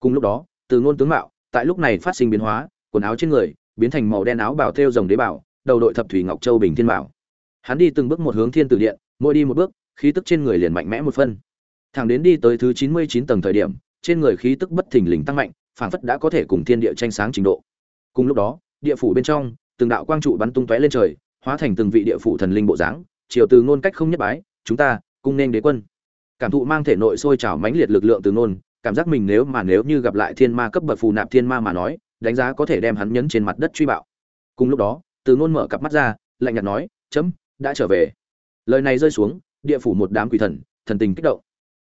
cùng lúc đó, từ ngôn tướng mạo, tại lúc này phát sinh biến hóa, quần áo trên người biến thành màu đen áo bảo thêu rồng đế bảo đầu đội thập thủy ngọc châu bình thiên bảo. Hắn đi từng bước một hướng thiên tử điện, mỗi đi một bước, khí tức trên người liền mạnh mẽ một phân. Thẳng đến đi tới thứ chín mươi chín tầng thời điểm, trên người khí tức bất thình lình tăng mạnh, phảng phất đã có thể cùng thiên địa tranh sáng trình độ. Cùng lúc đó, địa phủ bên trong, từng đạo quang trụ bắn tung tóe lên trời, hóa thành từng vị địa phủ thần linh bộ dáng, chiều từ ngôn cách không nhất bái, chúng ta, cung nên đế quân. Cảm thụ mang thể nội sôi trào mãnh liệt lực lượng từ ngôn cảm giác mình nếu mà nếu như gặp lại thiên ma cấp bậc phù nạp thiên ma mà nói, đánh giá có thể đem hắn nhấn trên mặt đất truy bạo. Cùng lúc đó, từ ngôn mở cặp mắt ra, lạnh nhạt nói, chấm, đã trở về. Lời này rơi xuống, địa phủ một đám quỷ thần thần tình kích động.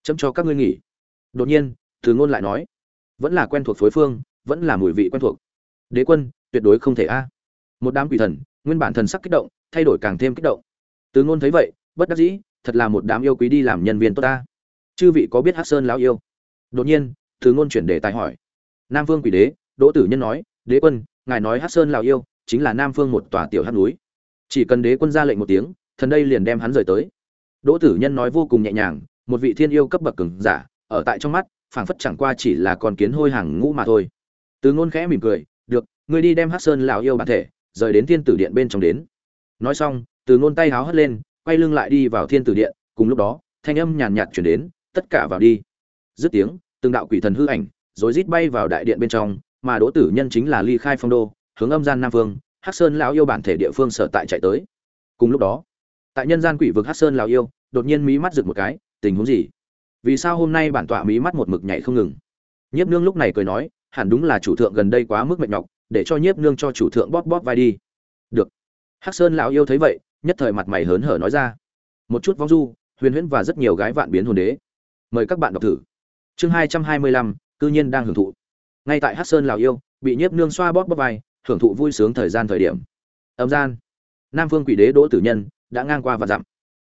Chấm cho các ngươi nghỉ. Đột nhiên, từ ngôn lại nói, vẫn là quen thuộc phối phương, vẫn là mùi vị quen thuộc. Đế quân, tuyệt đối không thể a. Một đám quỷ thần, nguyên bản thần sắc kích động, thay đổi càng thêm kích động. Từ ngôn thấy vậy, bất đắc dĩ, thật là một đám yêu quý đi làm nhân viên tốt ta. Chư vị có biết hắc sơn lão yêu? Đột nhiên thứ ngôn chuyển đề tài hỏi. Nam vương quỷ đế, đỗ tử nhân nói, đế quân, ngài nói hắc sơn lão yêu chính là nam phương một tòa tiểu hắc núi. Chỉ cần đế quân ra lệnh một tiếng, thần đây liền đem hắn rời tới. Đỗ tử nhân nói vô cùng nhẹ nhàng, một vị thiên yêu cấp bậc cường giả, ở tại trong mắt, phảng phất chẳng qua chỉ là con kiến hôi hàng ngũ mà thôi. Từ ngôn khẽ mỉm cười, được, ngươi đi đem hắc sơn lão yêu bản thể, rời đến thiên tử điện bên trong đến. Nói xong, từ ngôn tay háo hất lên, quay lưng lại đi vào thiên tử điện, cùng lúc đó, thanh âm nhàn nhạt chuyển đến, tất cả vào đi dứt tiếng, từng đạo quỷ thần hư ảnh, rồi rít bay vào đại điện bên trong, mà đỗ tử nhân chính là ly khai phong đô, hướng âm gian nam vương hắc sơn lão yêu bản thể địa phương sở tại chạy tới. Cùng lúc đó, tại nhân gian quỷ vực hắc sơn lão yêu, đột nhiên mí mắt rực một cái, tình huống gì? Vì sao hôm nay bản tọa mí mắt một mực nhảy không ngừng? Nhiếp nương lúc này cười nói, hẳn đúng là chủ thượng gần đây quá mức mệt nhọc, để cho nhiếp nương cho chủ thượng bóp bóp vai đi. Được. Hắc sơn lão yêu thấy vậy, nhất thời mặt mày hớn hở nói ra, một chút vong du, huyền huyễn và rất nhiều gái vạn biến hồn đế. Mời các bạn đọc thử chương hai trăm hai mươi lăm, cư nhiên đang hưởng thụ. Ngay tại hắc sơn lão yêu, bị nhiếp nương xoa bóp bóp vai, hưởng thụ vui sướng thời gian thời điểm. Âm gian, nam phương quỷ đế đỗ tử nhân đã ngang qua và dặm.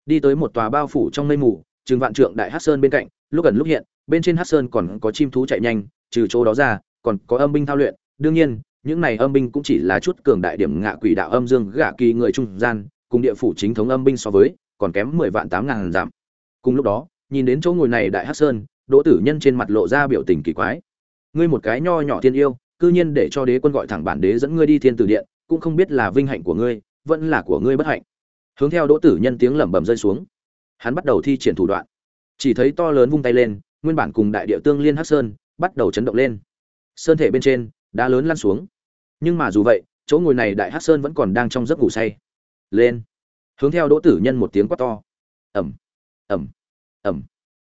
Đi tới một tòa bao phủ trong mây mù, trường vạn trượng đại hắc sơn bên cạnh, lúc gần lúc hiện, bên trên hắc sơn còn có chim thú chạy nhanh, trừ chỗ đó ra, còn có âm binh thao luyện. Đương nhiên, những này âm binh cũng chỉ là chút cường đại điểm ngạ quỷ đạo âm dương gạ kỳ người trung gian, cùng địa phủ chính thống âm binh so với, còn kém mười vạn tám ngàn giảm cùng lúc đó, nhìn đến chỗ ngồi này đại hắc sơn đỗ tử nhân trên mặt lộ ra biểu tình kỳ quái. Ngươi một cái nho nhỏ thiên yêu, cư nhiên để cho đế quân gọi thẳng bản đế dẫn ngươi đi thiên tử điện, cũng không biết là vinh hạnh của ngươi, vẫn là của ngươi bất hạnh. Hướng theo đỗ tử nhân tiếng lẩm bẩm rơi xuống. Hắn bắt đầu thi triển thủ đoạn. Chỉ thấy to lớn vung tay lên, nguyên bản cùng đại địa tương liên hắc sơn, bắt đầu chấn động lên. Sơn thể bên trên, đá lớn lăn xuống. Nhưng mà dù vậy, chỗ ngồi này đại hắc sơn vẫn còn đang trong giấc ngủ say. Lên. Hướng theo đỗ tử nhân một tiếng quát to. Ẩm. Ẩm. Ẩm.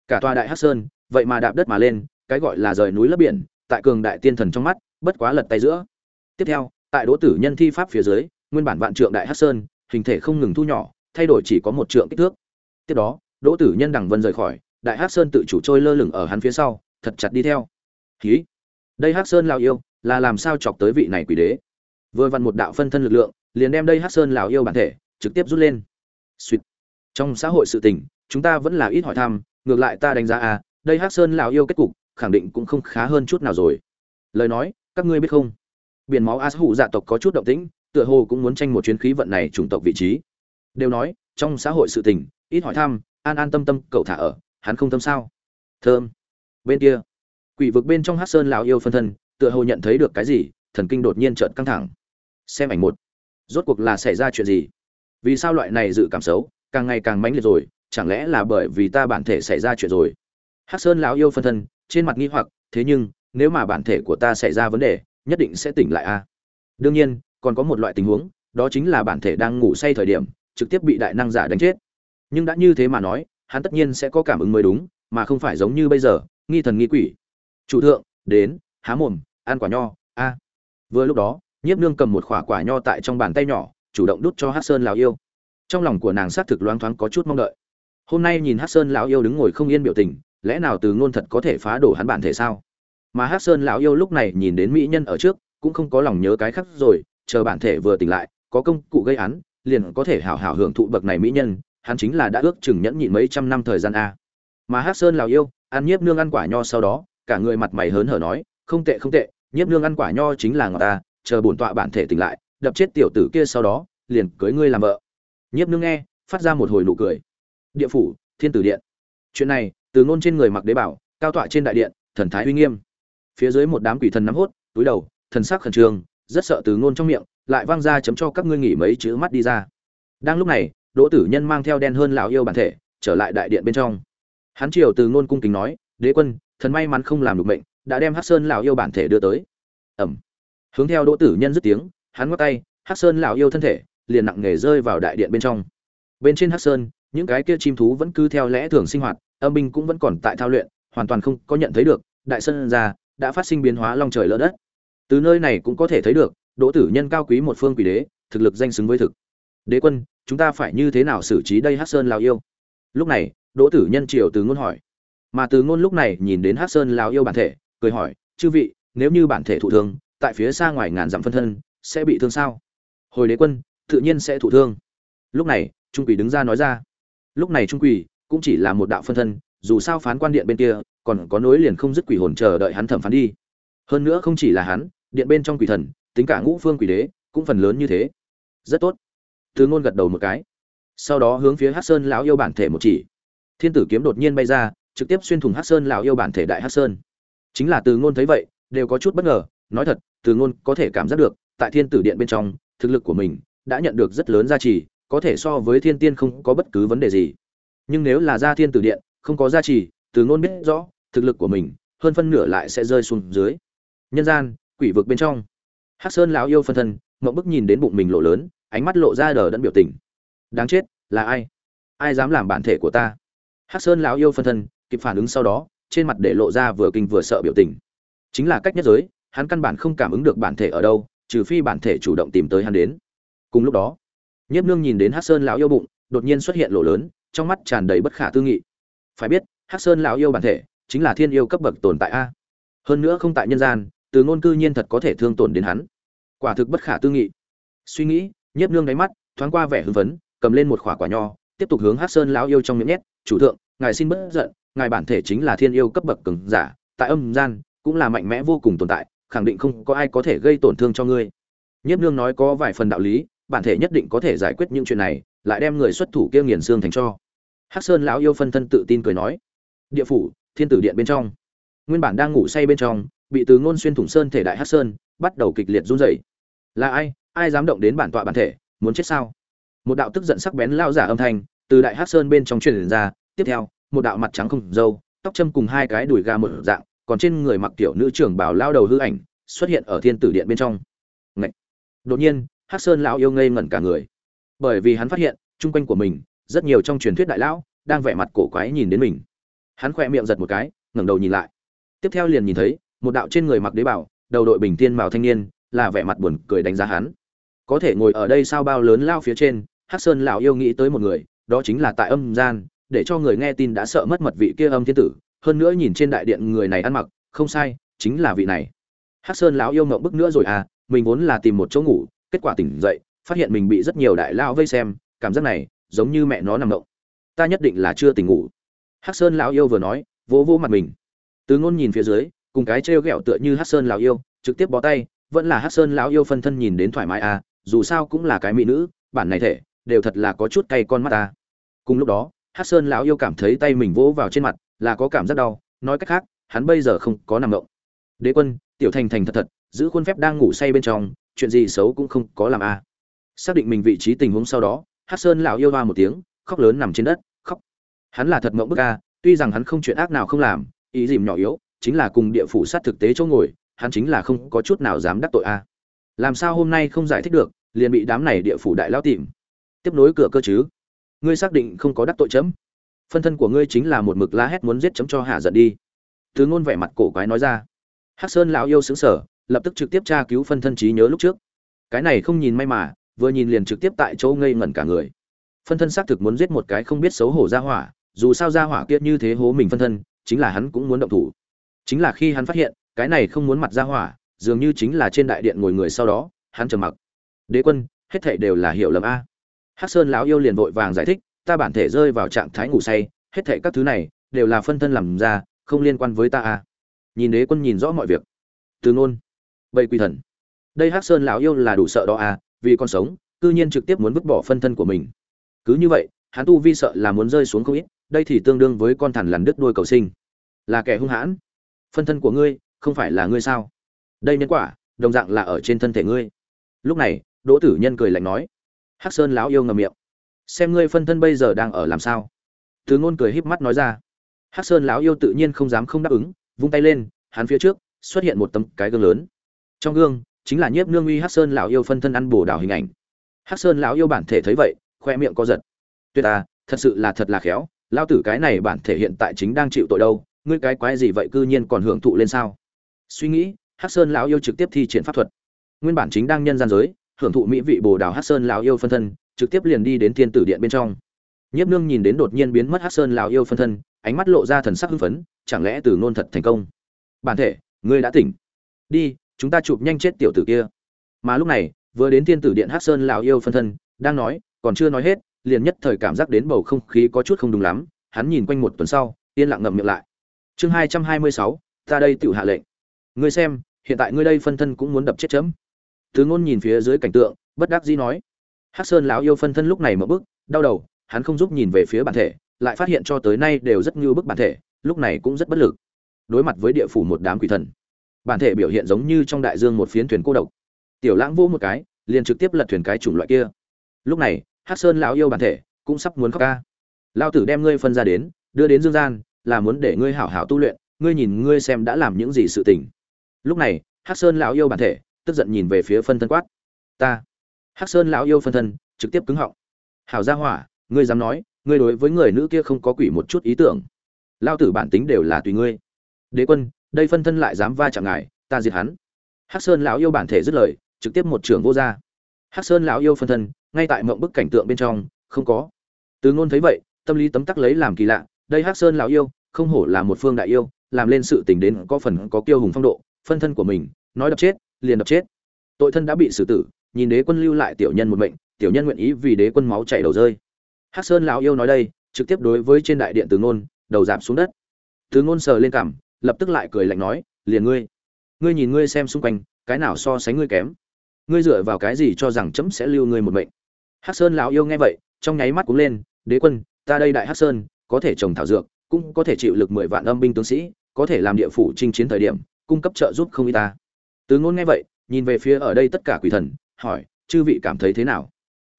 Cả tòa đại hắc sơn vậy mà đạp đất mà lên, cái gọi là rời núi lấp biển, tại cường đại tiên thần trong mắt, bất quá lật tay giữa. Tiếp theo, tại đỗ tử nhân thi pháp phía dưới, nguyên bản vạn trượng đại hắc sơn, hình thể không ngừng thu nhỏ, thay đổi chỉ có một trượng kích thước. Tiếp đó, đỗ tử nhân đằng vân rời khỏi, đại hắc sơn tự chủ trôi lơ lửng ở hắn phía sau, thật chặt đi theo. Khí đây hắc sơn lào yêu, là làm sao chọc tới vị này quỷ đế? Vừa vặn một đạo phân thân lực lượng, liền đem đây hắc sơn lào yêu bản thể, trực tiếp rút lên. Suýt! Trong xã hội sự tình, chúng ta vẫn là ít hỏi thăm, ngược lại ta đánh giá à đây hắc sơn Lão yêu kết cục, khẳng định cũng không khá hơn chút nào rồi. Lời nói, các ngươi biết không? Biển máu as hủ dạ tộc có chút động tĩnh, tựa hồ cũng muốn tranh một chuyến khí vận này chủng tộc vị trí. Đều nói, trong xã hội sự tình, ít hỏi thăm, an an tâm tâm, cậu thả ở, hắn không tâm sao? Thơm. Bên kia, quỷ vực bên trong hát sơn Lão yêu phân thân, tựa hồ nhận thấy được cái gì, thần kinh đột nhiên trợn căng thẳng. Xem ảnh một. Rốt cuộc là xảy ra chuyện gì? Vì sao loại này dự cảm xấu càng ngày càng mãnh liệt rồi? Chẳng lẽ là bởi vì ta bản thể xảy ra chuyện rồi? Hắc sơn lão yêu phân thân, trên mặt nghi hoặc, thế nhưng, nếu mà bản thể của ta xảy ra vấn đề, nhất định sẽ tỉnh lại a. Đương nhiên, còn có một loại tình huống, đó chính là bản thể đang ngủ say thời điểm, trực tiếp bị đại năng giả đánh chết. Nhưng đã như thế mà nói, hắn tất nhiên sẽ có cảm ứng mới đúng, mà không phải giống như bây giờ, nghi thần nghi quỷ. Chủ thượng, đến, há mồm, ăn quả nho, a. Vừa lúc đó, nhiếp nương cầm một quả quả nho tại trong bàn tay nhỏ, chủ động đút cho hát sơn lào yêu. Trong lòng của nàng xác thực loáng thoáng có chút mong đợi. Hôm nay nhìn hát sơn lão yêu đứng ngồi không yên biểu tình lẽ nào từ ngôn thật có thể phá đổ hắn bản thể sao? Mà hát sơn lão yêu lúc này nhìn đến mỹ nhân ở trước, cũng không có lòng nhớ cái khác rồi, chờ bản thể vừa tỉnh lại, có công cụ gây án, liền có thể hảo hảo hưởng thụ bậc này mỹ nhân, hắn chính là đã ước chừng nhẫn nhịn mấy trăm năm thời gian a. Mà hát sơn lào yêu, ăn nhiếp nương ăn quả nho sau đó, cả người mặt mày hớn hở nói, không tệ không tệ, nhiếp nương ăn quả nho chính là ngọt ta, chờ bổn tọa bản thể tỉnh lại, đập chết tiểu tử kia sau đó, liền cưới ngươi làm vợ. Nhiếp nương nghe, phát ra một hồi nụ cười. Địa phủ, thiên tử điện. Chuyện này từ ngôn trên người mặc đế bảo, cao tọa trên đại điện, thần thái uy nghiêm. Phía dưới một đám quỷ thần nắm hốt, túi đầu, thần sắc khẩn trương, rất sợ từ ngôn trong miệng lại vang ra chấm cho các ngươi nghỉ mấy chữ mắt đi ra. Đang lúc này, đỗ tử nhân mang theo đen hơn lão yêu bản thể, trở lại đại điện bên trong. Hắn triều từ ngôn cung kính nói, đế quân, thần may mắn không làm được mệnh, đã đem hắc sơn lão yêu bản thể đưa tới. Ẩm. Hướng theo đỗ tử nhân dứt tiếng, hắn ngoắc tay, hắc sơn lão yêu thân thể liền nặng nề rơi vào đại điện bên trong. Bên trên hắc sơn, những cái kia chim thú vẫn cứ theo lẽ thường sinh hoạt âm binh cũng vẫn còn tại thao luyện, hoàn toàn không có nhận thấy được, đại sơn ra đã phát sinh biến hóa long trời lỡ đất. Từ nơi này cũng có thể thấy được, đỗ tử nhân cao quý một phương quỷ đế, thực lực danh xứng với thực. Đế quân, chúng ta phải như thế nào xử trí đây hắc sơn lào yêu? Lúc này, đỗ tử nhân triều từ ngôn hỏi. Mà từ ngôn lúc này nhìn đến hắc sơn lào yêu bản thể, cười hỏi, chư vị, nếu như bản thể thụ thương, tại phía xa ngoài ngàn dặm phân thân, sẽ bị thương sao? Hồi đế quân, tự nhiên sẽ thụ thương. Lúc này, trung quỷ đứng ra nói ra. Lúc này trung quỷ cũng chỉ là một đạo phân thân, dù sao phán quan điện bên kia, còn có nối liền không dứt quỷ hồn chờ đợi hắn thẩm phán đi. Hơn nữa không chỉ là hắn, điện bên trong quỷ thần, tính cả ngũ phương quỷ đế, cũng phần lớn như thế. Rất tốt. Từ ngôn gật đầu một cái. Sau đó hướng phía hắc sơn lão yêu bản thể một chỉ. Thiên tử kiếm đột nhiên bay ra, trực tiếp xuyên thủng hắc sơn lão yêu bản thể đại hắc sơn. Chính là từ ngôn thấy vậy, đều có chút bất ngờ, nói thật, từ ngôn có thể cảm giác được, tại thiên tử điện bên trong, thực lực của mình đã nhận được rất lớn gia trì, có thể so với thiên tiên không có bất cứ vấn đề gì nhưng nếu là ra thiên tử điện, không có gia trì, từ ngôn biết rõ, thực lực của mình, hơn phân nửa lại sẽ rơi xuống dưới. Nhân gian, quỷ vực bên trong. Hắc sơn lão yêu phân thân, mộng bức nhìn đến bụng mình lộ lớn, ánh mắt lộ ra đờ đẫn biểu tình. Đáng chết, là ai? Ai dám làm bản thể của ta? Hắc sơn lão yêu phân thân, kịp phản ứng sau đó, trên mặt để lộ ra vừa kinh vừa sợ biểu tình. Chính là cách nhất giới, hắn căn bản không cảm ứng được bản thể ở đâu, trừ phi bản thể chủ động tìm tới hắn đến. Cùng lúc đó, nhiếp nương nhìn đến hắc sơn lão yêu bụng, đột nhiên xuất hiện lộ lớn trong mắt tràn đầy bất khả tư nghị. Phải biết, hắc sơn lão yêu bản thể chính là thiên yêu cấp bậc tồn tại a. Hơn nữa không tại nhân gian, từ ngôn cư nhiên thật có thể thương tổn đến hắn. Quả thực bất khả tư nghị. Suy nghĩ, nhiếp nương đáy mắt thoáng qua vẻ hưng phấn, cầm lên một khỏa quả nho, tiếp tục hướng hắc sơn lão yêu trong miệng nhét, chủ thượng, ngài xin bớt giận, ngài bản thể chính là thiên yêu cấp bậc cường giả, tại âm gian cũng là mạnh mẽ vô cùng tồn tại, khẳng định không có ai có thể gây tổn thương cho ngươi. Nhiếp nương nói có vài phần đạo lý bản thể nhất định có thể giải quyết những chuyện này lại đem người xuất thủ kia nghiền xương thành cho. Hắc sơn lão yêu phân thân tự tin cười nói địa phủ thiên tử điện bên trong. Nguyên bản đang ngủ say bên trong bị từ ngôn xuyên thủng sơn thể đại hắc sơn bắt đầu kịch liệt run rẩy. Là ai? Ai dám động đến bản tọa bản thể? Muốn chết sao? Một đạo tức giận sắc bén lao giả âm thanh từ đại hắc sơn bên trong truyền ra tiếp theo một đạo mặt trắng không râu, tóc châm cùng hai cái đùi gà một dạng còn trên người mặc tiểu nữ trưởng bảo lao đầu hư ảnh xuất hiện ở thiên tử điện bên trong. Ngậy! đột nhiên hắc sơn lão yêu ngây ngẩn cả người. Bởi vì hắn phát hiện, chung quanh của mình, rất nhiều trong truyền thuyết đại lão, đang vẻ mặt cổ quái nhìn đến mình. Hắn khỏe miệng giật một cái, ngẩng đầu nhìn lại. Tiếp theo liền nhìn thấy, một đạo trên người mặc đế bảo, đầu đội bình tiên màu thanh niên, là vẻ mặt buồn cười đánh giá hắn. Có thể ngồi ở đây sao bao lớn lao phía trên, hắc sơn lão yêu nghĩ tới một người, đó chính là tại âm gian, để cho người nghe tin đã sợ mất mật vị kia âm thiên tử. Hơn nữa nhìn trên đại điện người này ăn mặc, không sai, chính là vị này. Hắc sơn lão yêu ngậm bức nữa rồi à mình vốn là tìm một chỗ ngủ kết quả tỉnh dậy, phát hiện mình bị rất nhiều đại lao vây xem, cảm giác này giống như mẹ nó nằm động. Ta nhất định là chưa tỉnh ngủ. Hắc sơn lão yêu vừa nói, vỗ vỗ mặt mình. Từ ngôn nhìn phía dưới, cùng cái trêu ghẹo tựa như hắc sơn lão yêu, trực tiếp bó tay, vẫn là hắc sơn lão yêu phân thân nhìn đến thoải mái à dù sao cũng là cái mỹ nữ, bản này thể, đều thật là có chút cay con mắt ta. Cùng lúc đó, hắc sơn lão yêu cảm thấy tay mình vỗ vào trên mặt, là có cảm giác đau, nói cách khác, hắn bây giờ không có nằm động. Đế quân, tiểu thành thành thật thật giữ khuôn phép đang ngủ say bên trong, chuyện gì xấu cũng không có làm a. À. xác định mình vị trí tình huống sau đó hát sơn lão yêu hoa một tiếng, khóc lớn nằm trên đất, khóc. Hắn là thật mộng bức a, tuy rằng hắn không chuyện ác nào không làm, ý dìm nhỏ yếu, chính là cùng địa phủ sát thực tế chỗ ngồi, hắn chính là không có chút nào dám đắc tội a. Làm sao hôm nay không giải thích được, liền bị đám này địa phủ đại lão tìm. Tiếp nối cửa cơ chứ? Ngươi xác định không có đắc tội chấm. Phân thân của ngươi chính là một mực la hét muốn giết chấm cho hạ giận đi. Thứ ngôn vẻ mặt cổ quái nói ra. Hắc sơn lão yêu xứng sở lập tức trực tiếp tra cứu phân thân trí nhớ lúc trước. Cái này không nhìn may mà, vừa nhìn liền trực tiếp tại chỗ ngây ngẩn cả người. Phân thân xác thực muốn giết một cái không biết xấu hổ ra hỏa, dù sao ra hỏa kia như thế hố mình phân thân, chính là hắn cũng muốn động thủ. Chính là khi hắn phát hiện, cái này không muốn mặt ra hỏa, dường như chính là trên đại điện ngồi người sau đó, hắn trầm mặc. Đế quân, hết thảy đều là hiểu lầm a. Hắc sơn lão yêu liền vội vàng giải thích, ta bản thể rơi vào trạng thái ngủ say, hết thảy các thứ này, đều là phân thân làm ra, không liên quan với ta a. Nhìn đế quân nhìn rõ mọi việc. Từ ngôn vậy quỷ thần. Đây hắc sơn lão yêu là đủ sợ đó à? vì còn sống, cư nhiên trực tiếp muốn vứt bỏ phân thân của mình. Cứ như vậy, hắn tu vi sợ là muốn rơi xuống không ít, đây thì tương đương với con thằn lằn đứt đuôi cầu sinh. Là kẻ hung hãn. Phân thân của ngươi, không phải là ngươi sao? Đây nhân quả, đồng dạng là ở trên thân thể ngươi. Lúc này, đỗ tử nhân cười lạnh nói. Hắc sơn lão yêu ngầm miệng. Xem ngươi phân thân bây giờ đang ở làm sao? Từ ngôn cười híp mắt nói ra. Hắc sơn lão yêu tự nhiên không dám không đáp ứng, vung tay lên, hắn phía trước xuất hiện một tấm cái gương lớn trong gương, chính là nhiếp nương uy hắc sơn lão yêu phân thân ăn bổ đào hình ảnh. Hắc sơn lão yêu bản thể thấy vậy, khoe miệng co giật. Tuyệt à thật sự là thật là khéo lao tử cái này bản thể hiện tại chính đang chịu tội đâu, ngươi cái quái gì vậy cư nhiên còn hưởng thụ lên sao? Suy nghĩ, hắc sơn lão yêu trực tiếp thi triển pháp thuật. Nguyên bản chính đang nhân gian giới, hưởng thụ mỹ vị bồ đào hắc sơn lão yêu phân thân, trực tiếp liền đi đến thiên tử điện bên trong. Nhiếp nương nhìn đến đột nhiên biến mất hắc sơn lão yêu phân thân, ánh mắt lộ ra thần sắc hưng phấn, chẳng lẽ từ ngôn thật thành công? Bản thể, ngươi đã tỉnh. Đi chúng ta chụp nhanh chết tiểu tử kia. Mà lúc này, vừa đến thiên tử điện hắc sơn lão yêu phân thân, đang nói, còn chưa nói hết, liền nhất thời cảm giác đến bầu không khí có chút không đúng lắm, hắn nhìn quanh một tuần sau, yên lặng ngậm miệng lại. Chương hai trăm hai mươi sáu, ta đây tự hạ lệnh. Ngươi xem, hiện tại ngươi đây phân thân cũng muốn đập chết chấm. Thứ ngôn nhìn phía dưới cảnh tượng, bất đắc dĩ nói. Hắc sơn lão yêu phân thân lúc này mở bức, đau đầu, hắn không giúp nhìn về phía bản thể, lại phát hiện cho tới nay đều rất như bức bản thể, lúc này cũng rất bất lực. Đối mặt với địa phủ một đám quỷ thần bản thể biểu hiện giống như trong đại dương một phiến thuyền cô độc. Tiểu lãng vô một cái, liền trực tiếp lật thuyền cái chủng loại kia. Lúc này, hắc sơn lão yêu bản thể cũng sắp muốn khóc ca. Lao tử đem ngươi phân ra đến, đưa đến dương gian, là muốn để ngươi hảo hảo tu luyện, ngươi nhìn ngươi xem đã làm những gì sự tình. Lúc này, hắc sơn lão yêu bản thể tức giận nhìn về phía phân thân quát. Ta. Hắc sơn lão yêu phân thân trực tiếp cứng họng. Hảo gia hỏa, ngươi dám nói, ngươi đối với người nữ kia không có quỷ một chút ý tưởng. Lao tử bản tính đều là tùy ngươi. Đế quân đây phân thân lại dám va chạm ngài, ta diệt hắn hắc sơn lão yêu bản thể dứt lời, trực tiếp một trưởng vô ra. hắc sơn lão yêu phân thân, ngay tại mộng bức cảnh tượng bên trong, không có từ ngôn thấy vậy, tâm lý tấm tắc lấy làm kỳ lạ, đây hắc sơn lão yêu, không hổ là một phương đại yêu, làm lên sự tình đến có phần có kiêu hùng phong độ, phân thân của mình, nói đập chết, liền đập chết tội thân đã bị xử tử, nhìn đế quân lưu lại tiểu nhân một mệnh, tiểu nhân nguyện ý vì đế quân máu chảy đầu rơi hắc sơn lão yêu nói đây, trực tiếp đối với trên đại điện từ ngôn, đầu giảm xuống đất từ ngôn sờ lên cảm lập tức lại cười lạnh nói, liền ngươi ngươi nhìn ngươi xem xung quanh, cái nào so sánh ngươi kém? Ngươi dựa vào cái gì cho rằng chấm sẽ lưu ngươi một mệnh? Hắc sơn lão yêu nghe vậy, trong nháy mắt cũng lên, đế quân, ta đây đại hắc sơn, có thể trồng thảo dược, cũng có thể chịu lực mười vạn âm binh tướng sĩ, có thể làm địa phủ chinh chiến thời điểm, cung cấp trợ giúp không y ta. Từ ngôn nghe vậy, nhìn về phía ở đây tất cả quỷ thần, hỏi, chư vị cảm thấy thế nào?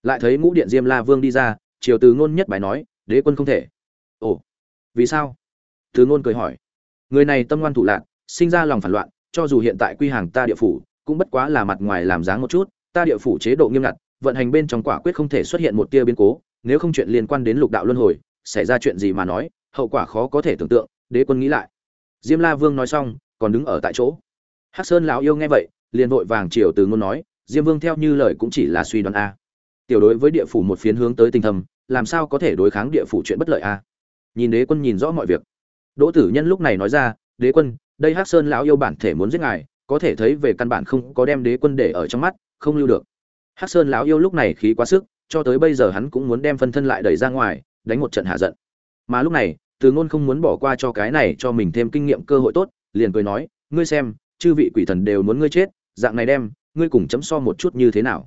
Lại thấy ngũ điện diêm la vương đi ra, chiều từ ngôn nhất bài nói, đế quân không thể. Ồ, vì sao? Từ ngôn cười hỏi người này tâm ngoan thủ lạc sinh ra lòng phản loạn, cho dù hiện tại quy hàng ta địa phủ, cũng bất quá là mặt ngoài làm dáng một chút, ta địa phủ chế độ nghiêm ngặt, vận hành bên trong quả quyết không thể xuất hiện một tia biến cố, nếu không chuyện liên quan đến lục đạo luân hồi, xảy ra chuyện gì mà nói, hậu quả khó có thể tưởng tượng, đế quân nghĩ lại. Diêm la vương nói xong, còn đứng ở tại chỗ. Hắc sơn lão yêu nghe vậy, liền vội vàng chiều từ ngôn nói, diêm vương theo như lời cũng chỉ là suy đoán a. Tiểu đối với địa phủ một phiến hướng tới tinh thầm, làm sao có thể đối kháng địa phủ chuyện bất lợi a? Nhìn đế quân nhìn rõ mọi việc đỗ tử nhân lúc này nói ra, đế quân, đây hắc sơn lão yêu bản thể muốn giết ngài, có thể thấy về căn bản không có đem đế quân để ở trong mắt, không lưu được. Hắc sơn lão yêu lúc này khí quá sức, cho tới bây giờ hắn cũng muốn đem phân thân lại đẩy ra ngoài, đánh một trận hạ giận. Mà lúc này, từ ngôn không muốn bỏ qua cho cái này cho mình thêm kinh nghiệm cơ hội tốt, liền cười nói, ngươi xem, chư vị quỷ thần đều muốn ngươi chết, dạng này đem, ngươi cùng chấm so một chút như thế nào?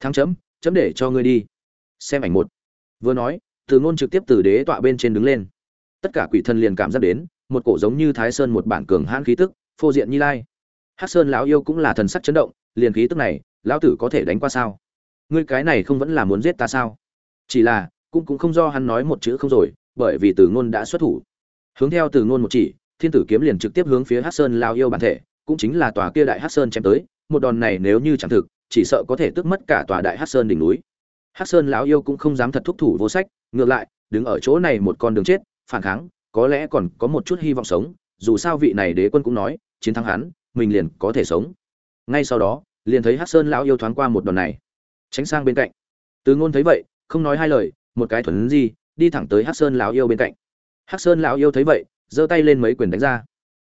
Thắng chấm chấm để cho ngươi đi. Xem ảnh một. Vừa nói, từ ngôn trực tiếp từ đế tọa bên trên đứng lên tất cả quỷ thần liền cảm giác đến, một cổ giống như thái sơn một bản cường hãn khí tức, phô diện như lai. Hắc sơn lão yêu cũng là thần sắc chấn động, liền khí tức này, lão tử có thể đánh qua sao? Ngươi cái này không vẫn là muốn giết ta sao? Chỉ là, cũng cũng không do hắn nói một chữ không rồi, bởi vì từ ngôn đã xuất thủ. Hướng theo từ ngôn một chỉ, thiên tử kiếm liền trực tiếp hướng phía hắc sơn lão yêu bản thể, cũng chính là tòa kia đại hắc sơn chém tới, một đòn này nếu như chẳng thực, chỉ sợ có thể tước mất cả tòa đại hắc sơn đỉnh núi. Hắc sơn lão yêu cũng không dám thật thúc thủ vô sách, ngược lại, đứng ở chỗ này một con đường chết phản kháng, có lẽ còn có một chút hy vọng sống, dù sao vị này đế quân cũng nói, chiến thắng hắn, mình liền có thể sống. Ngay sau đó, liền thấy hắc sơn lão yêu thoáng qua một đòn này. Tránh sang bên cạnh. Từ ngôn thấy vậy, không nói hai lời, một cái thuần gì đi thẳng tới hắc sơn lão yêu bên cạnh. Hắc sơn lão yêu thấy vậy, giơ tay lên mấy quyền đánh ra.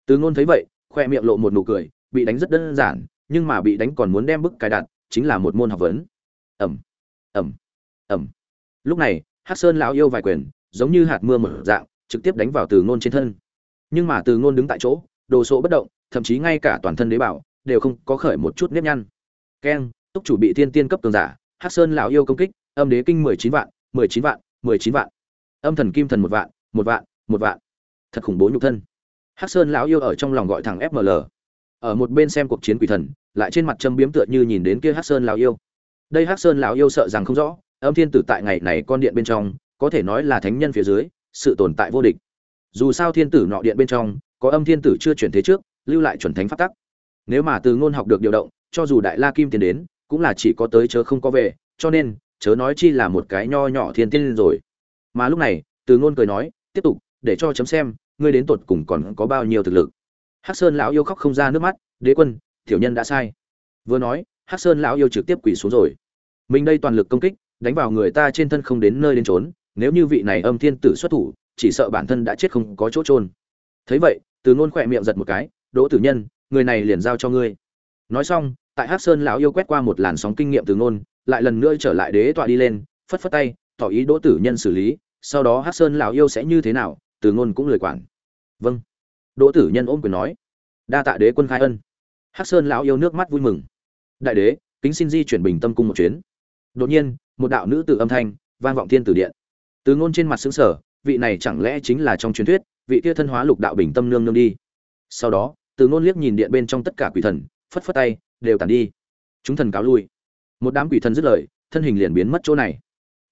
Từ ngôn thấy vậy, khoe miệng lộ một nụ cười, bị đánh rất đơn giản, nhưng mà bị đánh còn muốn đem bức cài đặt chính là một môn học vấn. Ẩm ẩm ẩm. Lúc này, hắc sơn lão yêu vài quyền, giống như hạt mưa mở dạng trực tiếp đánh vào từ ngôn trên thân. Nhưng mà từ ngôn đứng tại chỗ, đồ sộ bất động, thậm chí ngay cả toàn thân đế bảo đều không có khởi một chút nếp nhăn. Keng, túc chủ bị thiên tiên cấp cường giả, hắc sơn lão yêu công kích, âm đế kinh mười chín vạn, mười chín vạn, mười chín vạn. Âm thần kim thần một vạn một vạn một vạn. Thật khủng bố nhục thân. Hắc sơn lão yêu ở trong lòng gọi thẳng fml ở một bên xem cuộc chiến quỷ thần, lại trên mặt châm biếm tựa như nhìn đến kia hắc sơn lão yêu. Đây hắc sơn lão yêu sợ rằng không rõ, âm thiên tử tại ngày này con điện bên trong, có thể nói là thánh nhân phía dưới sự tồn tại vô địch. Dù sao thiên tử nọ điện bên trong, có âm thiên tử chưa chuyển thế trước, lưu lại chuẩn thánh pháp tắc. Nếu mà từ ngôn học được điều động, cho dù đại la kim tiến đến, cũng là chỉ có tới chớ không có về, cho nên, chớ nói chi là một cái nho nhỏ thiên tiên rồi. Mà lúc này, từ ngôn cười nói, tiếp tục, để cho chấm xem, ngươi đến tột cùng còn có bao nhiêu thực lực. Hắc sơn lão yêu khóc không ra nước mắt, đế quân, tiểu nhân đã sai. Vừa nói, hắc sơn lão yêu trực tiếp quỳ xuống rồi. Mình đây toàn lực công kích, đánh vào người ta trên thân không đến nơi đến trốn nếu như vị này âm thiên tử xuất thủ, chỉ sợ bản thân đã chết không có chỗ trôn thấy vậy, từ ngôn khỏe miệng giật một cái, đỗ tử nhân, người này liền giao cho ngươi. Nói xong, tại hắc sơn lão yêu quét qua một làn sóng kinh nghiệm từ ngôn lại lần nữa trở lại đế tọa đi lên, phất phất tay, tỏ ý đỗ tử nhân xử lý, sau đó hắc sơn lão yêu sẽ như thế nào, từ ngôn cũng lời quản. Vâng. Đỗ tử nhân ôm quyền nói, đa tạ đế quân khai ân. Hắc sơn lão yêu nước mắt vui mừng. Đại đế, kính xin di chuyển bình tâm cung một chuyến. Đột nhiên, một đạo nữ tử âm thanh vang vọng thiên tử điện từ ngôn trên mặt xứng sở vị này chẳng lẽ chính là trong truyền thuyết, vị kia thân hóa lục đạo bình tâm nương nương đi. Sau đó, từ ngôn liếc nhìn điện bên trong tất cả quỷ thần, phất phất tay, đều tàn đi. Chúng thần cáo lui. Một đám quỷ thần dứt lời, thân hình liền biến mất chỗ này.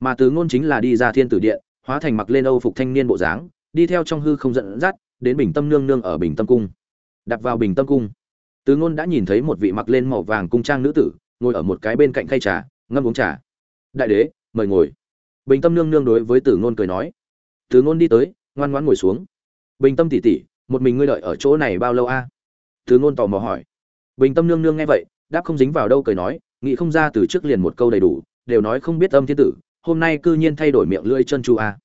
Mà từ ngôn chính là đi ra thiên tử điện, hóa thành mặc lên âu phục thanh niên bộ dáng, đi theo trong hư không dẫn dắt, đến bình tâm nương nương ở bình tâm cung. Đặt vào bình tâm cung. Từ ngôn đã nhìn thấy một vị mặc lên màu vàng cung trang nữ tử, ngồi ở một cái bên cạnh khay trà, ngâm uống trà. Đại đế, mời ngồi bình tâm nương nương đối với Tử ngôn cười nói, tử ngôn đi tới, ngoan ngoãn ngồi xuống. Bình tâm tỷ tỷ, một mình ngươi đợi ở chỗ này bao lâu a? Tử ngôn tò mò hỏi. Bình tâm nương nương nghe vậy, đáp không dính vào đâu cười nói, nghĩ không ra từ trước liền một câu đầy đủ, đều nói không biết âm thiên tử, hôm nay cư nhiên thay đổi miệng lưỡi chân chu a.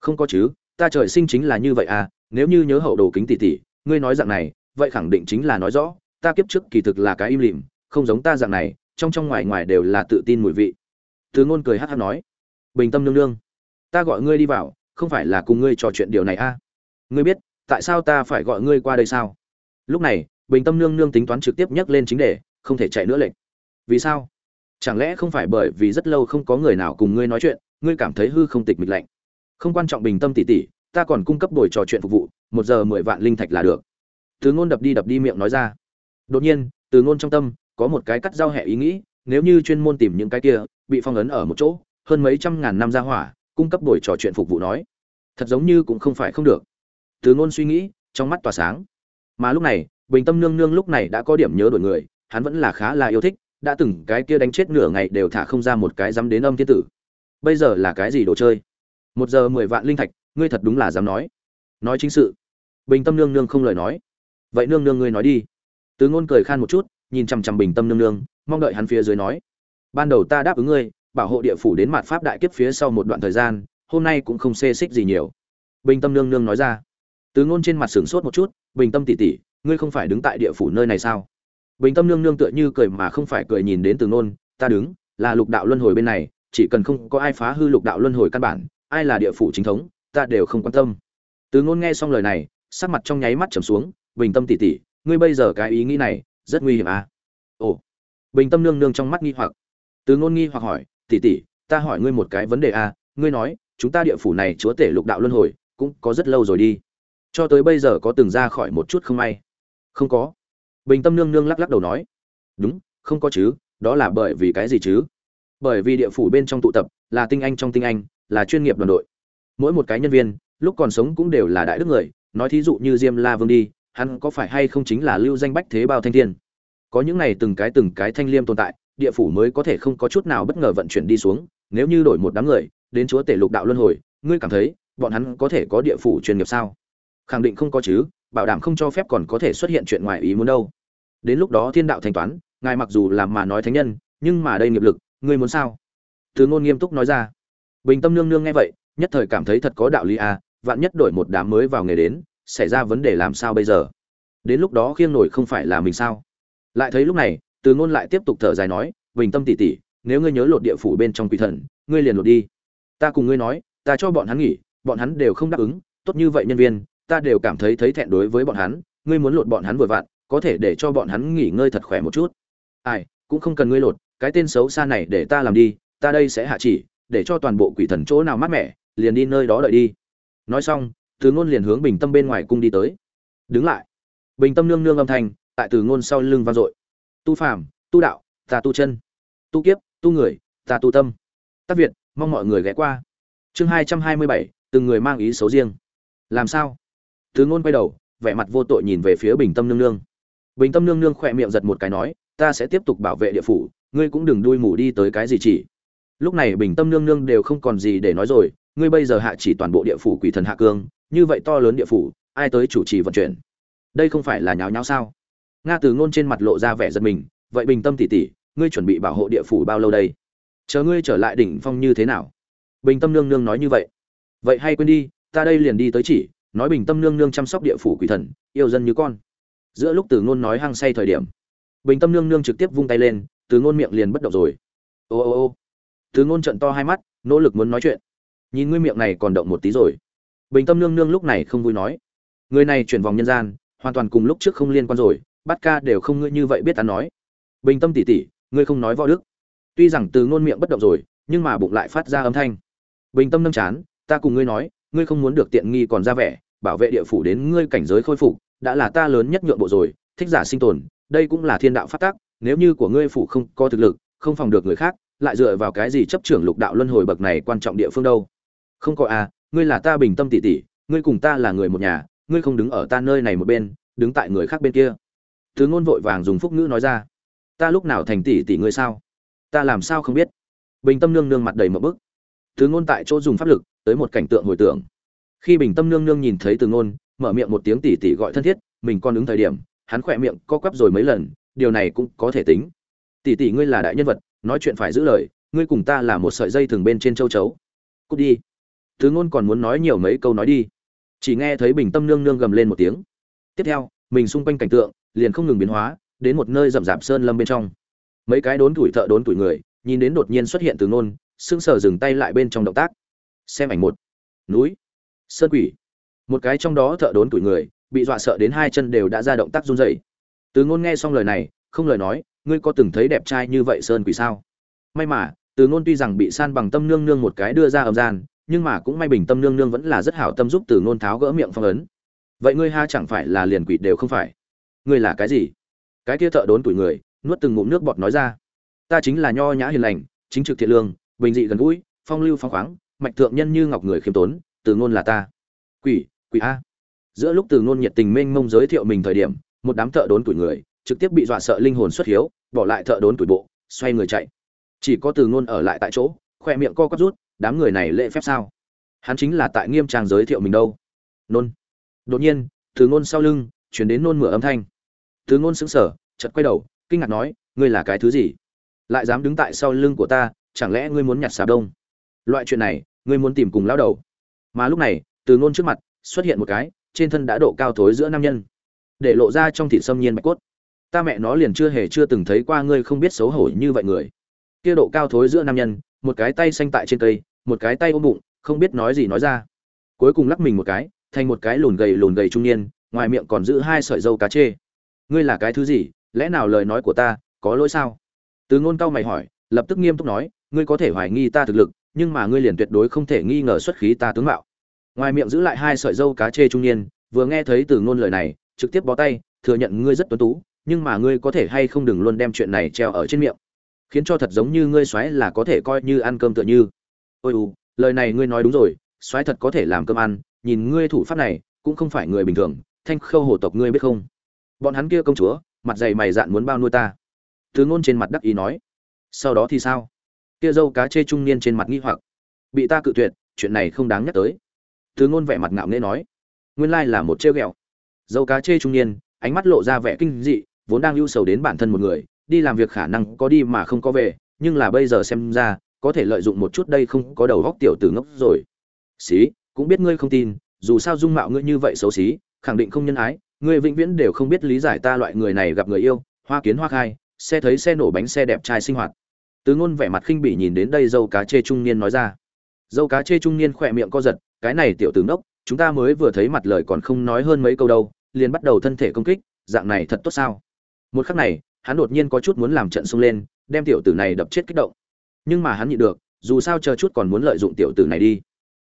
Không có chứ, ta trời sinh chính là như vậy a, nếu như nhớ hậu đồ kính tỷ tỷ, ngươi nói dạng này, vậy khẳng định chính là nói rõ, ta kiếp trước kỳ thực là cái im lìm, không giống ta dạng này, trong trong ngoài ngoài đều là tự tin mùi vị. Từ ngôn cười hát hát nói bình tâm nương nương. Ta gọi ngươi đi vào, không phải là cùng ngươi trò chuyện điều này a. Ngươi biết, tại sao ta phải gọi ngươi qua đây sao? Lúc này, bình tâm nương nương tính toán trực tiếp nhắc lên chính đề, không thể chạy nữa lệnh. Vì sao? Chẳng lẽ không phải bởi vì rất lâu không có người nào cùng ngươi nói chuyện, ngươi cảm thấy hư không tịch mịch lạnh? Không quan trọng bình tâm tỉ tỉ ta còn cung cấp buổi trò chuyện phục vụ, một giờ mười vạn linh thạch là được. Từ ngôn đập đi đập đi miệng nói ra. Đột nhiên, từ ngôn trong tâm, có một cái cắt giao hệ ý nghĩ, nếu như chuyên môn tìm những cái kia, bị phong ấn ở một chỗ hơn mấy trăm ngàn năm ra hỏa, cung cấp buổi trò chuyện phục vụ nói. Thật giống như cũng không phải không được. Từ ngôn suy nghĩ, trong mắt tỏa sáng. Mà lúc này, bình tâm nương nương lúc này đã có điểm nhớ đổi người, hắn vẫn là khá là yêu thích, đã từng cái kia đánh chết nửa ngày đều thả không ra một cái dám đến âm thiên tử. Bây giờ là cái gì đồ chơi? Một giờ mười vạn linh thạch, ngươi thật đúng là dám nói. Nói chính sự. Bình tâm nương nương không lời nói. Vậy nương nương ngươi nói đi. Tứ ngôn cười khan một chút, nhìn chằm chằm bình tâm nương nương, mong đợi hắn phía dưới nói. Ban đầu ta đáp ứng ngươi bảo hộ địa phủ đến mặt pháp đại kiếp phía sau một đoạn thời gian, hôm nay cũng không xê xích gì nhiều. Bình tâm nương nương nói ra. Từ ngôn trên mặt sửng sốt một chút, bình tâm tỉ tỉ ngươi không phải đứng tại địa phủ nơi này sao? Bình tâm nương nương tựa như cười mà không phải cười nhìn đến từ ngôn, ta đứng, là lục đạo luân hồi bên này, chỉ cần không có ai phá hư lục đạo luân hồi căn bản, ai là địa phủ chính thống, ta đều không quan tâm. Từ ngôn nghe xong lời này, sắc mặt trong nháy mắt trầm xuống, bình tâm tỉ tỉ ngươi bây giờ cái ý nghĩ này, rất nguy hiểm à? Ồ. Bình tâm nương nương trong mắt nghi hoặc. Từ ngôn nghi hoặc hỏi Tỷ tỷ, ta hỏi ngươi một cái vấn đề à ngươi nói chúng ta địa phủ này chúa tể lục đạo luân hồi cũng có rất lâu rồi đi. Cho tới bây giờ có từng ra khỏi một chút không may không có. Bình tâm nương nương lắc lắc đầu nói. Đúng không có chứ đó là bởi vì cái gì chứ? Bởi vì địa phủ bên trong tụ tập là tinh anh trong tinh anh là chuyên nghiệp đoàn đội. Mỗi một cái nhân viên lúc còn sống cũng đều là đại đức người. Nói thí dụ như diêm la vương đi hắn có phải hay không chính là lưu danh bách thế bao thanh thiên? Có những này từng cái từng cái thanh liêm tồn tại địa phủ mới có thể không có chút nào bất ngờ vận chuyển đi xuống, nếu như đổi một đám người, đến chúa tể lục đạo luân hồi, ngươi cảm thấy, bọn hắn có thể có địa phủ chuyên nghiệp sao? Khẳng định không có chứ, bảo đảm không cho phép còn có thể xuất hiện chuyện ngoài ý muốn đâu. Đến lúc đó thiên đạo thanh toán, ngài mặc dù làm mà nói thánh nhân, nhưng mà đây nghiệp lực, ngươi muốn sao? Từ ngôn nghiêm túc nói ra. Bình tâm nương nương nghe vậy, nhất thời cảm thấy thật có đạo lý à vạn nhất đổi một đám mới vào nghề đến, xảy ra vấn đề làm sao bây giờ? Đến lúc đó khiêng nổi không phải là mình sao? Lại thấy lúc này từ ngôn lại tiếp tục thở dài nói, bình tâm tỉ tỉ nếu ngươi nhớ lột địa phủ bên trong quỷ thần, ngươi liền lột đi. Ta cùng ngươi nói, ta cho bọn hắn nghỉ, bọn hắn đều không đáp ứng, tốt như vậy nhân viên, ta đều cảm thấy thấy thẹn đối với bọn hắn, ngươi muốn lột bọn hắn vừa vặn, có thể để cho bọn hắn nghỉ ngơi thật khỏe một chút. Ai, cũng không cần ngươi lột, cái tên xấu xa này để ta làm đi, ta đây sẽ hạ chỉ, để cho toàn bộ quỷ thần chỗ nào mát mẻ, liền đi nơi đó đợi đi. Nói xong, từ ngôn liền hướng bình tâm bên ngoài cung đi tới. Đứng lại. Bình tâm nương nương âm thanh tại từ ngôn sau lưng vang dội tu phàm, tu đạo ta tu chân, tu kiếp, tu người ta tu tâm. Tác việt, mong mọi người ghé qua. Chương hai trăm hai mươi bảy, từng người mang ý xấu riêng. Làm sao? Thứ ngôn quay đầu, vẻ mặt vô tội nhìn về phía bình tâm nương nương. Bình tâm nương nương khỏe miệng giật một cái nói, ta sẽ tiếp tục bảo vệ địa phủ, ngươi cũng đừng đuôi mù đi tới cái gì chỉ. Lúc này bình tâm nương nương đều không còn gì để nói rồi, ngươi bây giờ hạ chỉ toàn bộ địa phủ quỷ thần hạ cương, như vậy to lớn địa phủ, ai tới chủ trì vận chuyển? Đây không phải là nháo nháo sao? Nga từ ngôn trên mặt lộ ra vẻ giật mình, vậy bình tâm tỉ tỉ ngươi chuẩn bị bảo hộ địa phủ bao lâu đây? Chờ ngươi trở lại đỉnh phong như thế nào? Bình tâm nương nương nói như vậy. Vậy hay quên đi, ta đây liền đi tới chỉ, nói bình tâm nương nương chăm sóc địa phủ quỷ thần, yêu dân như con. Giữa lúc từ ngôn nói hăng say thời điểm, bình tâm nương nương trực tiếp vung tay lên, từ ngôn miệng liền bất động rồi. Ô ô ô. Từ ngôn trận to hai mắt, nỗ lực muốn nói chuyện. Nhìn ngươi miệng này còn động một tí rồi. Bình tâm nương nương lúc này không vui nói. Người này chuyển vòng nhân gian, hoàn toàn cùng lúc trước không liên quan rồi Bát ca đều không ngươi như vậy biết ta nói. Bình tâm tỉ tỉ, ngươi không nói võ đức. Tuy rằng từ ngôn miệng bất động rồi, nhưng mà bụng lại phát ra âm thanh. Bình tâm nâng chán, ta cùng ngươi nói, ngươi không muốn được tiện nghi còn ra vẻ, bảo vệ địa phủ đến ngươi cảnh giới khôi phục, đã là ta lớn nhất nhượng bộ rồi, thích giả sinh tồn, đây cũng là thiên đạo phát tác nếu như của ngươi phủ không có thực lực, không phòng được người khác, lại dựa vào cái gì chấp trưởng lục đạo luân hồi bậc này quan trọng địa phương đâu? Không có à ngươi là ta bình tâm tỷ tỷ ngươi cùng ta là người một nhà, ngươi không đứng ở ta nơi này một bên, đứng tại người khác bên kia thứ ngôn vội vàng dùng phúc ngữ nói ra. Ta lúc nào thành tỷ tỷ ngươi sao? Ta làm sao không biết? Bình tâm nương nương mặt đầy một bức. Thứ ngôn tại chỗ dùng pháp lực, tới một cảnh tượng hồi tưởng. Khi bình tâm nương nương nhìn thấy từ ngôn, mở miệng một tiếng tỷ tỷ gọi thân thiết, mình còn đứng thời điểm, hắn khỏe miệng co quắp rồi mấy lần, điều này cũng có thể tính. Tỷ tỷ ngươi là đại nhân vật, nói chuyện phải giữ lời, ngươi cùng ta là một sợi dây thường bên trên châu chấu. Cút đi. Thứ ngôn còn muốn nói nhiều mấy câu nói đi. Chỉ nghe thấy bình tâm nương nương gầm lên một tiếng. Tiếp theo, mình xung quanh cảnh tượng liền không ngừng biến hóa, đến một nơi rậm rạp sơn lâm bên trong. Mấy cái đốn tuổi thợ đốn tuổi người, nhìn đến đột nhiên xuất hiện từ ngôn, sững sờ dừng tay lại bên trong động tác. Xem ảnh một. Núi. Sơn quỷ. Một cái trong đó thợ đốn tuổi người, bị dọa sợ đến hai chân đều đã ra động tác run rẩy. Từ ngôn nghe xong lời này, không lời nói, ngươi có từng thấy đẹp trai như vậy sơn quỷ sao? May mà, từ ngôn tuy rằng bị san bằng tâm nương nương một cái đưa ra âm gian, nhưng mà cũng may bình tâm nương nương vẫn là rất hảo tâm giúp từ ngôn tháo gỡ miệng phong ấn. Vậy ngươi ha chẳng phải là liền quỷ đều không phải? Ngươi là cái gì? Cái kia thợ đốn tuổi người, nuốt từng ngụm nước bọt nói ra. Ta chính là nho nhã hiền lành, chính trực thiện lương, bình dị gần gũi, phong lưu phong khoáng, mạch thượng nhân như ngọc người khiêm tốn, từ ngôn là ta. Quỷ quỷ a. Giữa lúc từ ngôn nhiệt tình mênh mông giới thiệu mình thời điểm, một đám thợ đốn tuổi người, trực tiếp bị dọa sợ linh hồn xuất hiếu, bỏ lại thợ đốn tuổi bộ, xoay người chạy. Chỉ có từ ngôn ở lại tại chỗ, khoe miệng co quắp rút, đám người này lễ phép sao? Hắn chính là tại nghiêm trang giới thiệu mình đâu. Nôn. Đột nhiên, từ ngôn sau lưng, chuyển đến nôn mửa âm thanh từ ngôn sững sờ, chợt quay đầu, kinh ngạc nói, ngươi là cái thứ gì? Lại dám đứng tại sau lưng của ta, chẳng lẽ ngươi muốn nhặt xà đông? Loại chuyện này, ngươi muốn tìm cùng lao đầu. Mà lúc này, từ ngôn trước mặt, xuất hiện một cái, trên thân đã độ cao thối giữa nam nhân. Để lộ ra trong thịt sâm nhiên bạch cốt. Ta mẹ nó liền chưa hề chưa từng thấy qua ngươi không biết xấu hổ như vậy người. Kia độ cao thối giữa nam nhân, một cái tay xanh tại trên cây, một cái tay ôm bụng, không biết nói gì nói ra. Cuối cùng lắc mình một cái, thành một cái lùn gầy lùn gầy trung niên, ngoài miệng còn giữ hai sợi dâu cá chê ngươi là cái thứ gì? Lẽ nào lời nói của ta có lỗi sao? Từ ngôn cao mày hỏi, lập tức nghiêm túc nói, ngươi có thể hoài nghi ta thực lực, nhưng mà ngươi liền tuyệt đối không thể nghi ngờ xuất khí ta tướng mạo. Ngoài miệng giữ lại hai sợi dâu cá chê trung niên, vừa nghe thấy từ ngôn lời này, trực tiếp bó tay, thừa nhận ngươi rất tuấn tú, nhưng mà ngươi có thể hay không đừng luôn đem chuyện này treo ở trên miệng. Khiến cho thật giống như ngươi xoáy là có thể coi như ăn cơm tựa như. Ôi u, lời này ngươi nói đúng rồi xoáy thật có thể làm cơm ăn, nhìn ngươi thủ pháp này, cũng không phải người bình thường, thanh khâu hổ tộc ngươi biết không? Bọn hắn kia công chúa, mặt dày mày dạn muốn bao nuôi ta. Thứ ngôn trên mặt đắc ý nói. Sau đó thì sao? Kia dâu cá chê trung niên trên mặt nghi hoặc. Bị ta cự tuyệt, chuyện này không đáng nhắc tới. Thứ ngôn vẻ mặt ngạo nghễ nói. Nguyên lai là một trêu ghẹo. Dâu cá chê trung niên, ánh mắt lộ ra vẻ kinh dị, vốn đang ưu sầu đến bản thân một người, đi làm việc khả năng có đi mà không có về, nhưng là bây giờ xem ra, có thể lợi dụng một chút đây không có đầu góc tiểu tử ngốc rồi. Xí, cũng biết ngươi không tin, dù sao dung mạo ngươi như vậy xấu xí, khẳng định không nhân ái Người vĩnh viễn đều không biết lý giải ta loại người này gặp người yêu, hoa kiến hoa khai, xe thấy xe nổ bánh xe đẹp trai sinh hoạt. Tứ ngôn vẻ mặt khinh bỉ nhìn đến đây dâu cá chê trung niên nói ra. Dâu cá chê trung niên khỏe miệng co giật, cái này tiểu tử ngốc, chúng ta mới vừa thấy mặt lời còn không nói hơn mấy câu đâu, liền bắt đầu thân thể công kích, dạng này thật tốt sao? Một khắc này, hắn đột nhiên có chút muốn làm trận xông lên, đem tiểu tử này đập chết kích động. Nhưng mà hắn nhịn được, dù sao chờ chút còn muốn lợi dụng tiểu tử này đi.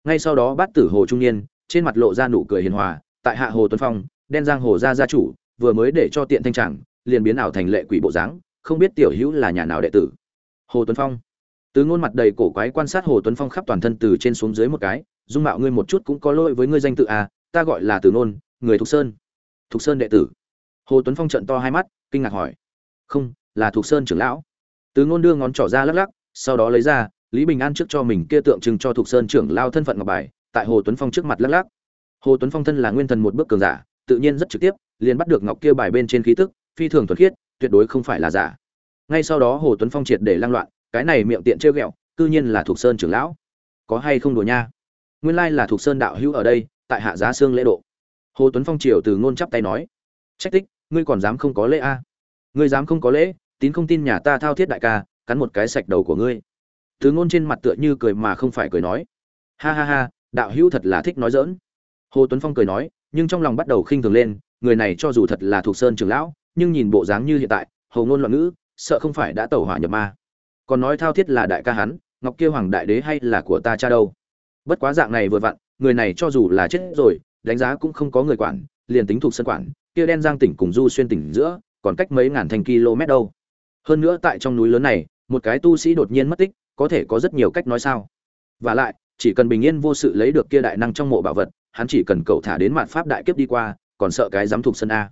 Ngay sau đó bát tử hồ trung niên, trên mặt lộ ra nụ cười hiền hòa, tại hạ hồ tuấn phong đen giang hồ gia gia chủ, vừa mới để cho tiện thanh trạng liền biến ảo thành lệ quỷ bộ dáng, không biết tiểu hữu là nhà nào đệ tử. Hồ tuấn phong. Từ ngôn mặt đầy cổ quái quan sát hồ tuấn phong khắp toàn thân từ trên xuống dưới một cái, dung mạo ngươi một chút cũng có lỗi với ngươi danh tự à ta gọi là từ ngôn người thục sơn. Thục sơn đệ tử. Hồ tuấn phong trận to hai mắt, kinh ngạc hỏi. Không, là thục sơn trưởng lão. Từ ngôn đưa ngón trỏ ra lắc lắc, sau đó lấy ra, lý bình an trước cho mình kia tượng trưng cho thục sơn trưởng lao thân phận ngọc bài, tại hồ tuấn phong trước mặt lắc lắc. Hồ tuấn phong thân là nguyên thần một bước cường giả tự nhiên rất trực tiếp, liền bắt được ngọc kia bài bên trên khí tức, phi thường thuần khiết, tuyệt đối không phải là giả. Ngay sau đó hồ tuấn phong triệt để lang loạn, cái này miệng tiện trêu ghẹo, cư nhiên là thuộc sơn trưởng lão. Có hay không đùa nha? Nguyên lai là thuộc sơn đạo hữu ở đây, tại hạ giá xương lễ độ. Hồ tuấn phong triều từ ngôn chắp tay nói, trách tích, ngươi còn dám không có lễ a à? ngươi dám không có lễ, tín không tin nhà ta thao thiết đại ca, cắn một cái sạch đầu của ngươi. Từ ngôn trên mặt tựa như cười mà không phải cười nói, ha ha ha, đạo hữu thật là thích nói giỡn." hồ tuấn phong cười nói nhưng trong lòng bắt đầu khinh thường lên, người này cho dù thật là thuộc sơn trưởng lão, nhưng nhìn bộ dáng như hiện tại, hầu ngôn loạn ngữ, sợ không phải đã tẩu hỏa nhập ma. Còn nói thao thiết là đại ca hắn, ngọc kia hoàng đại đế hay là của ta cha đâu? Bất quá dạng này vừa vặn, người này cho dù là chết rồi, đánh giá cũng không có người quản, liền tính thuộc sân quản, kia đen giang tỉnh cùng du xuyên tỉnh giữa, còn cách mấy ngàn thành km đâu. Hơn nữa tại trong núi lớn này, một cái tu sĩ đột nhiên mất tích, có thể có rất nhiều cách nói sao. Và lại, chỉ cần bình yên vô sự lấy được kia đại năng trong mộ bảo vật hắn chỉ cần cậu thả đến mạn pháp đại kiếp đi qua, còn sợ cái dám thuộc sân a.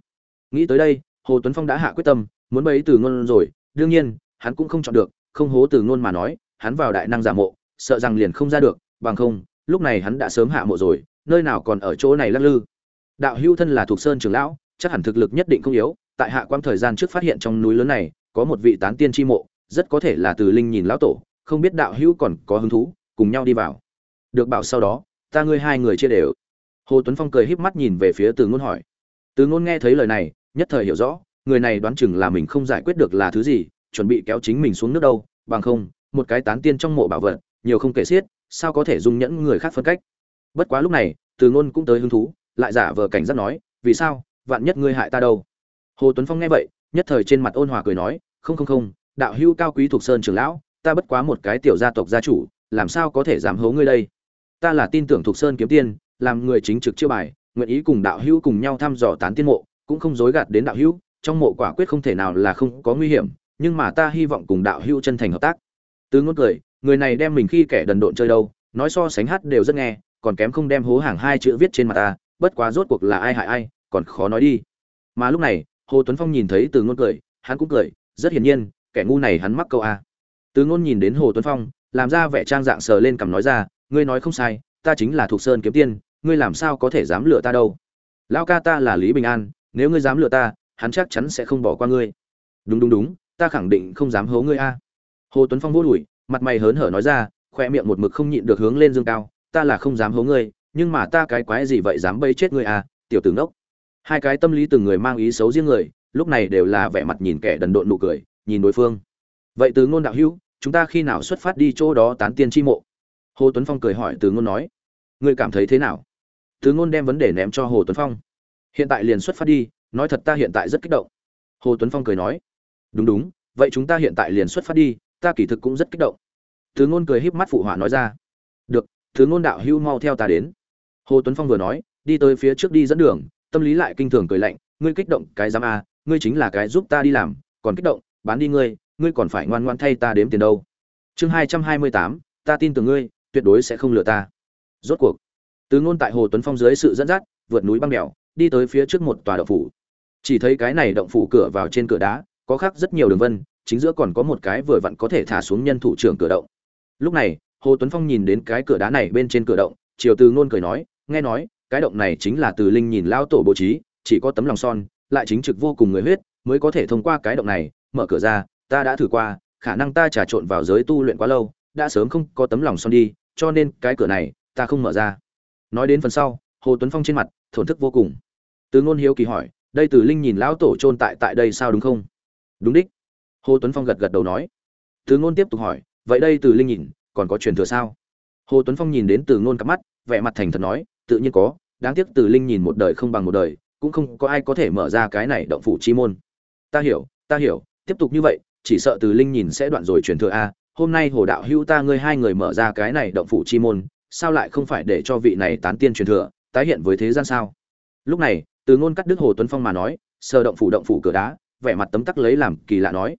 Nghĩ tới đây, hồ tuấn phong đã hạ quyết tâm, muốn bấy từ ngôn rồi. Đương nhiên, hắn cũng không chọn được, không hố từ ngôn mà nói, hắn vào đại năng giả mộ, sợ rằng liền không ra được, bằng không, lúc này hắn đã sớm hạ mộ rồi, nơi nào còn ở chỗ này lắc lư. Đạo hữu thân là thuộc sơn trưởng lão, chắc hẳn thực lực nhất định không yếu, tại hạ quang thời gian trước phát hiện trong núi lớn này, có một vị tán tiên chi mộ, rất có thể là từ linh nhìn lão tổ, không biết đạo hữu còn có hứng thú, cùng nhau đi vào. Được bảo sau đó, ta ngươi hai người chia đều hồ tuấn phong cười híp mắt nhìn về phía từ ngôn hỏi. Từ ngôn nghe thấy lời này, nhất thời hiểu rõ, người này đoán chừng là mình không giải quyết được là thứ gì, chuẩn bị kéo chính mình xuống nước đâu, bằng không, một cái tán tiên trong mộ bảo vật, nhiều không kể xiết, sao có thể dung nhẫn người khác phân cách. Bất quá lúc này, từ ngôn cũng tới hứng thú, lại giả vờ cảnh giác nói, vì sao? Vạn nhất ngươi hại ta đâu? Hồ tuấn phong nghe vậy, nhất thời trên mặt ôn hòa cười nói, không không không, đạo hữu cao quý thuộc sơn trưởng lão, ta bất quá một cái tiểu gia tộc gia chủ, làm sao có thể dám hố ngươi đây? Ta là tin tưởng thuộc sơn kiếm tiên làm người chính trực chiêu bài, nguyện ý cùng đạo hữu cùng nhau thăm dò tán tiên mộ, cũng không dối gạt đến đạo hữu, trong mộ quả quyết không thể nào là không có nguy hiểm, nhưng mà ta hy vọng cùng đạo hữu chân thành hợp tác. Từ ngôn cười, người này đem mình khi kẻ đần độn chơi đâu, nói so sánh hát đều rất nghe, còn kém không đem hố hàng hai chữ viết trên mặt ta, bất quá rốt cuộc là ai hại ai, còn khó nói đi. Mà lúc này, hồ tuấn phong nhìn thấy từ ngôn cười, hắn cũng cười, rất hiển nhiên, kẻ ngu này hắn mắc câu a. Từ ngôn nhìn đến hồ tuấn phong, làm ra vẻ trang dạng sờ lên cằm nói ra, ngươi nói không sai, ta chính là thuộc sơn kiếm tiên ngươi làm sao có thể dám lừa ta đâu? Lão ca ta là lý bình an, nếu ngươi dám lừa ta, hắn chắc chắn sẽ không bỏ qua ngươi. Đúng đúng đúng, ta khẳng định không dám hố ngươi a. Hồ tuấn phong vô đùi mặt mày hớn hở nói ra khoe miệng một mực không nhịn được hướng lên dương cao, ta là không dám hố ngươi, nhưng mà ta cái quái gì vậy dám bây chết ngươi à tiểu tử ngốc. Hai cái tâm lý từng người mang ý xấu riêng người, lúc này đều là vẻ mặt nhìn kẻ đần độn nụ cười, nhìn đối phương. Vậy từ ngôn đạo hữu, chúng ta khi nào xuất phát đi chỗ đó tán tiên chi mộ? Hồ tuấn phong cười hỏi từ ngôn nói, ngươi cảm thấy thế nào? Từ ngôn đem vấn đề ném cho hồ tuấn phong. Hiện tại liền xuất phát đi, nói thật ta hiện tại rất kích động. Hồ tuấn phong cười nói, đúng đúng, vậy chúng ta hiện tại liền xuất phát đi, ta kỳ thực cũng rất kích động. Từ ngôn cười híp mắt phụ họa nói ra, được từ ngôn đạo hưu mau theo ta đến. Hồ tuấn phong vừa nói, đi tới phía trước đi dẫn đường, tâm lý lại kinh thường cười lạnh, ngươi kích động cái giám a, ngươi chính là cái giúp ta đi làm, còn kích động, bán đi ngươi ngươi còn phải ngoan ngoan thay ta đếm tiền đâu. Chương hai trăm hai mươi tám, ta tin tưởng ngươi, tuyệt đối sẽ không lừa ta. Rốt cuộc từ ngôn tại hồ tuấn phong dưới sự dẫn dắt, vượt núi băng đèo đi tới phía trước một tòa động phủ. Chỉ thấy cái này động phủ cửa vào trên cửa đá, có khắc rất nhiều đường vân, chính giữa còn có một cái vừa vặn có thể thả xuống nhân thủ trưởng cửa động. Lúc này, hồ tuấn phong nhìn đến cái cửa đá này bên trên cửa động, triều từ ngôn cười nói, nghe nói, cái động này chính là từ linh nhìn lao tổ bố trí, chỉ có tấm lòng son, lại chính trực vô cùng người huyết, mới có thể thông qua cái động này, mở cửa ra, ta đã thử qua, khả năng ta trà trộn vào giới tu luyện quá lâu, đã sớm không có tấm lòng son đi, cho nên cái cửa này, ta không mở ra nói đến phần sau, hồ tuấn phong trên mặt, thổn thức vô cùng. Từ ngôn hiếu kỳ hỏi, đây từ linh nhìn lão tổ chôn tại tại đây sao đúng không? Đúng đích. Hồ tuấn phong gật gật đầu nói. Từ ngôn tiếp tục hỏi, vậy đây từ linh nhìn, còn có truyền thừa sao? Hồ tuấn phong nhìn đến từ ngôn cặp mắt, vẻ mặt thành thật nói, tự nhiên có, đáng tiếc từ linh nhìn một đời không bằng một đời, cũng không có ai có thể mở ra cái này động phủ chi môn. Ta hiểu ta hiểu, tiếp tục như vậy, chỉ sợ từ linh nhìn sẽ đoạn rồi truyền thừa a, hôm nay hồ đạo hữu ta ngươi hai người mở ra cái này động phủ chi môn sao lại không phải để cho vị này tán tiên truyền thừa tái hiện với thế gian sao? Lúc này từ ngôn cắt Đức hồ tuấn phong mà nói sờ động phủ động phủ cửa đá vẻ mặt tấm tắc lấy làm kỳ lạ nói.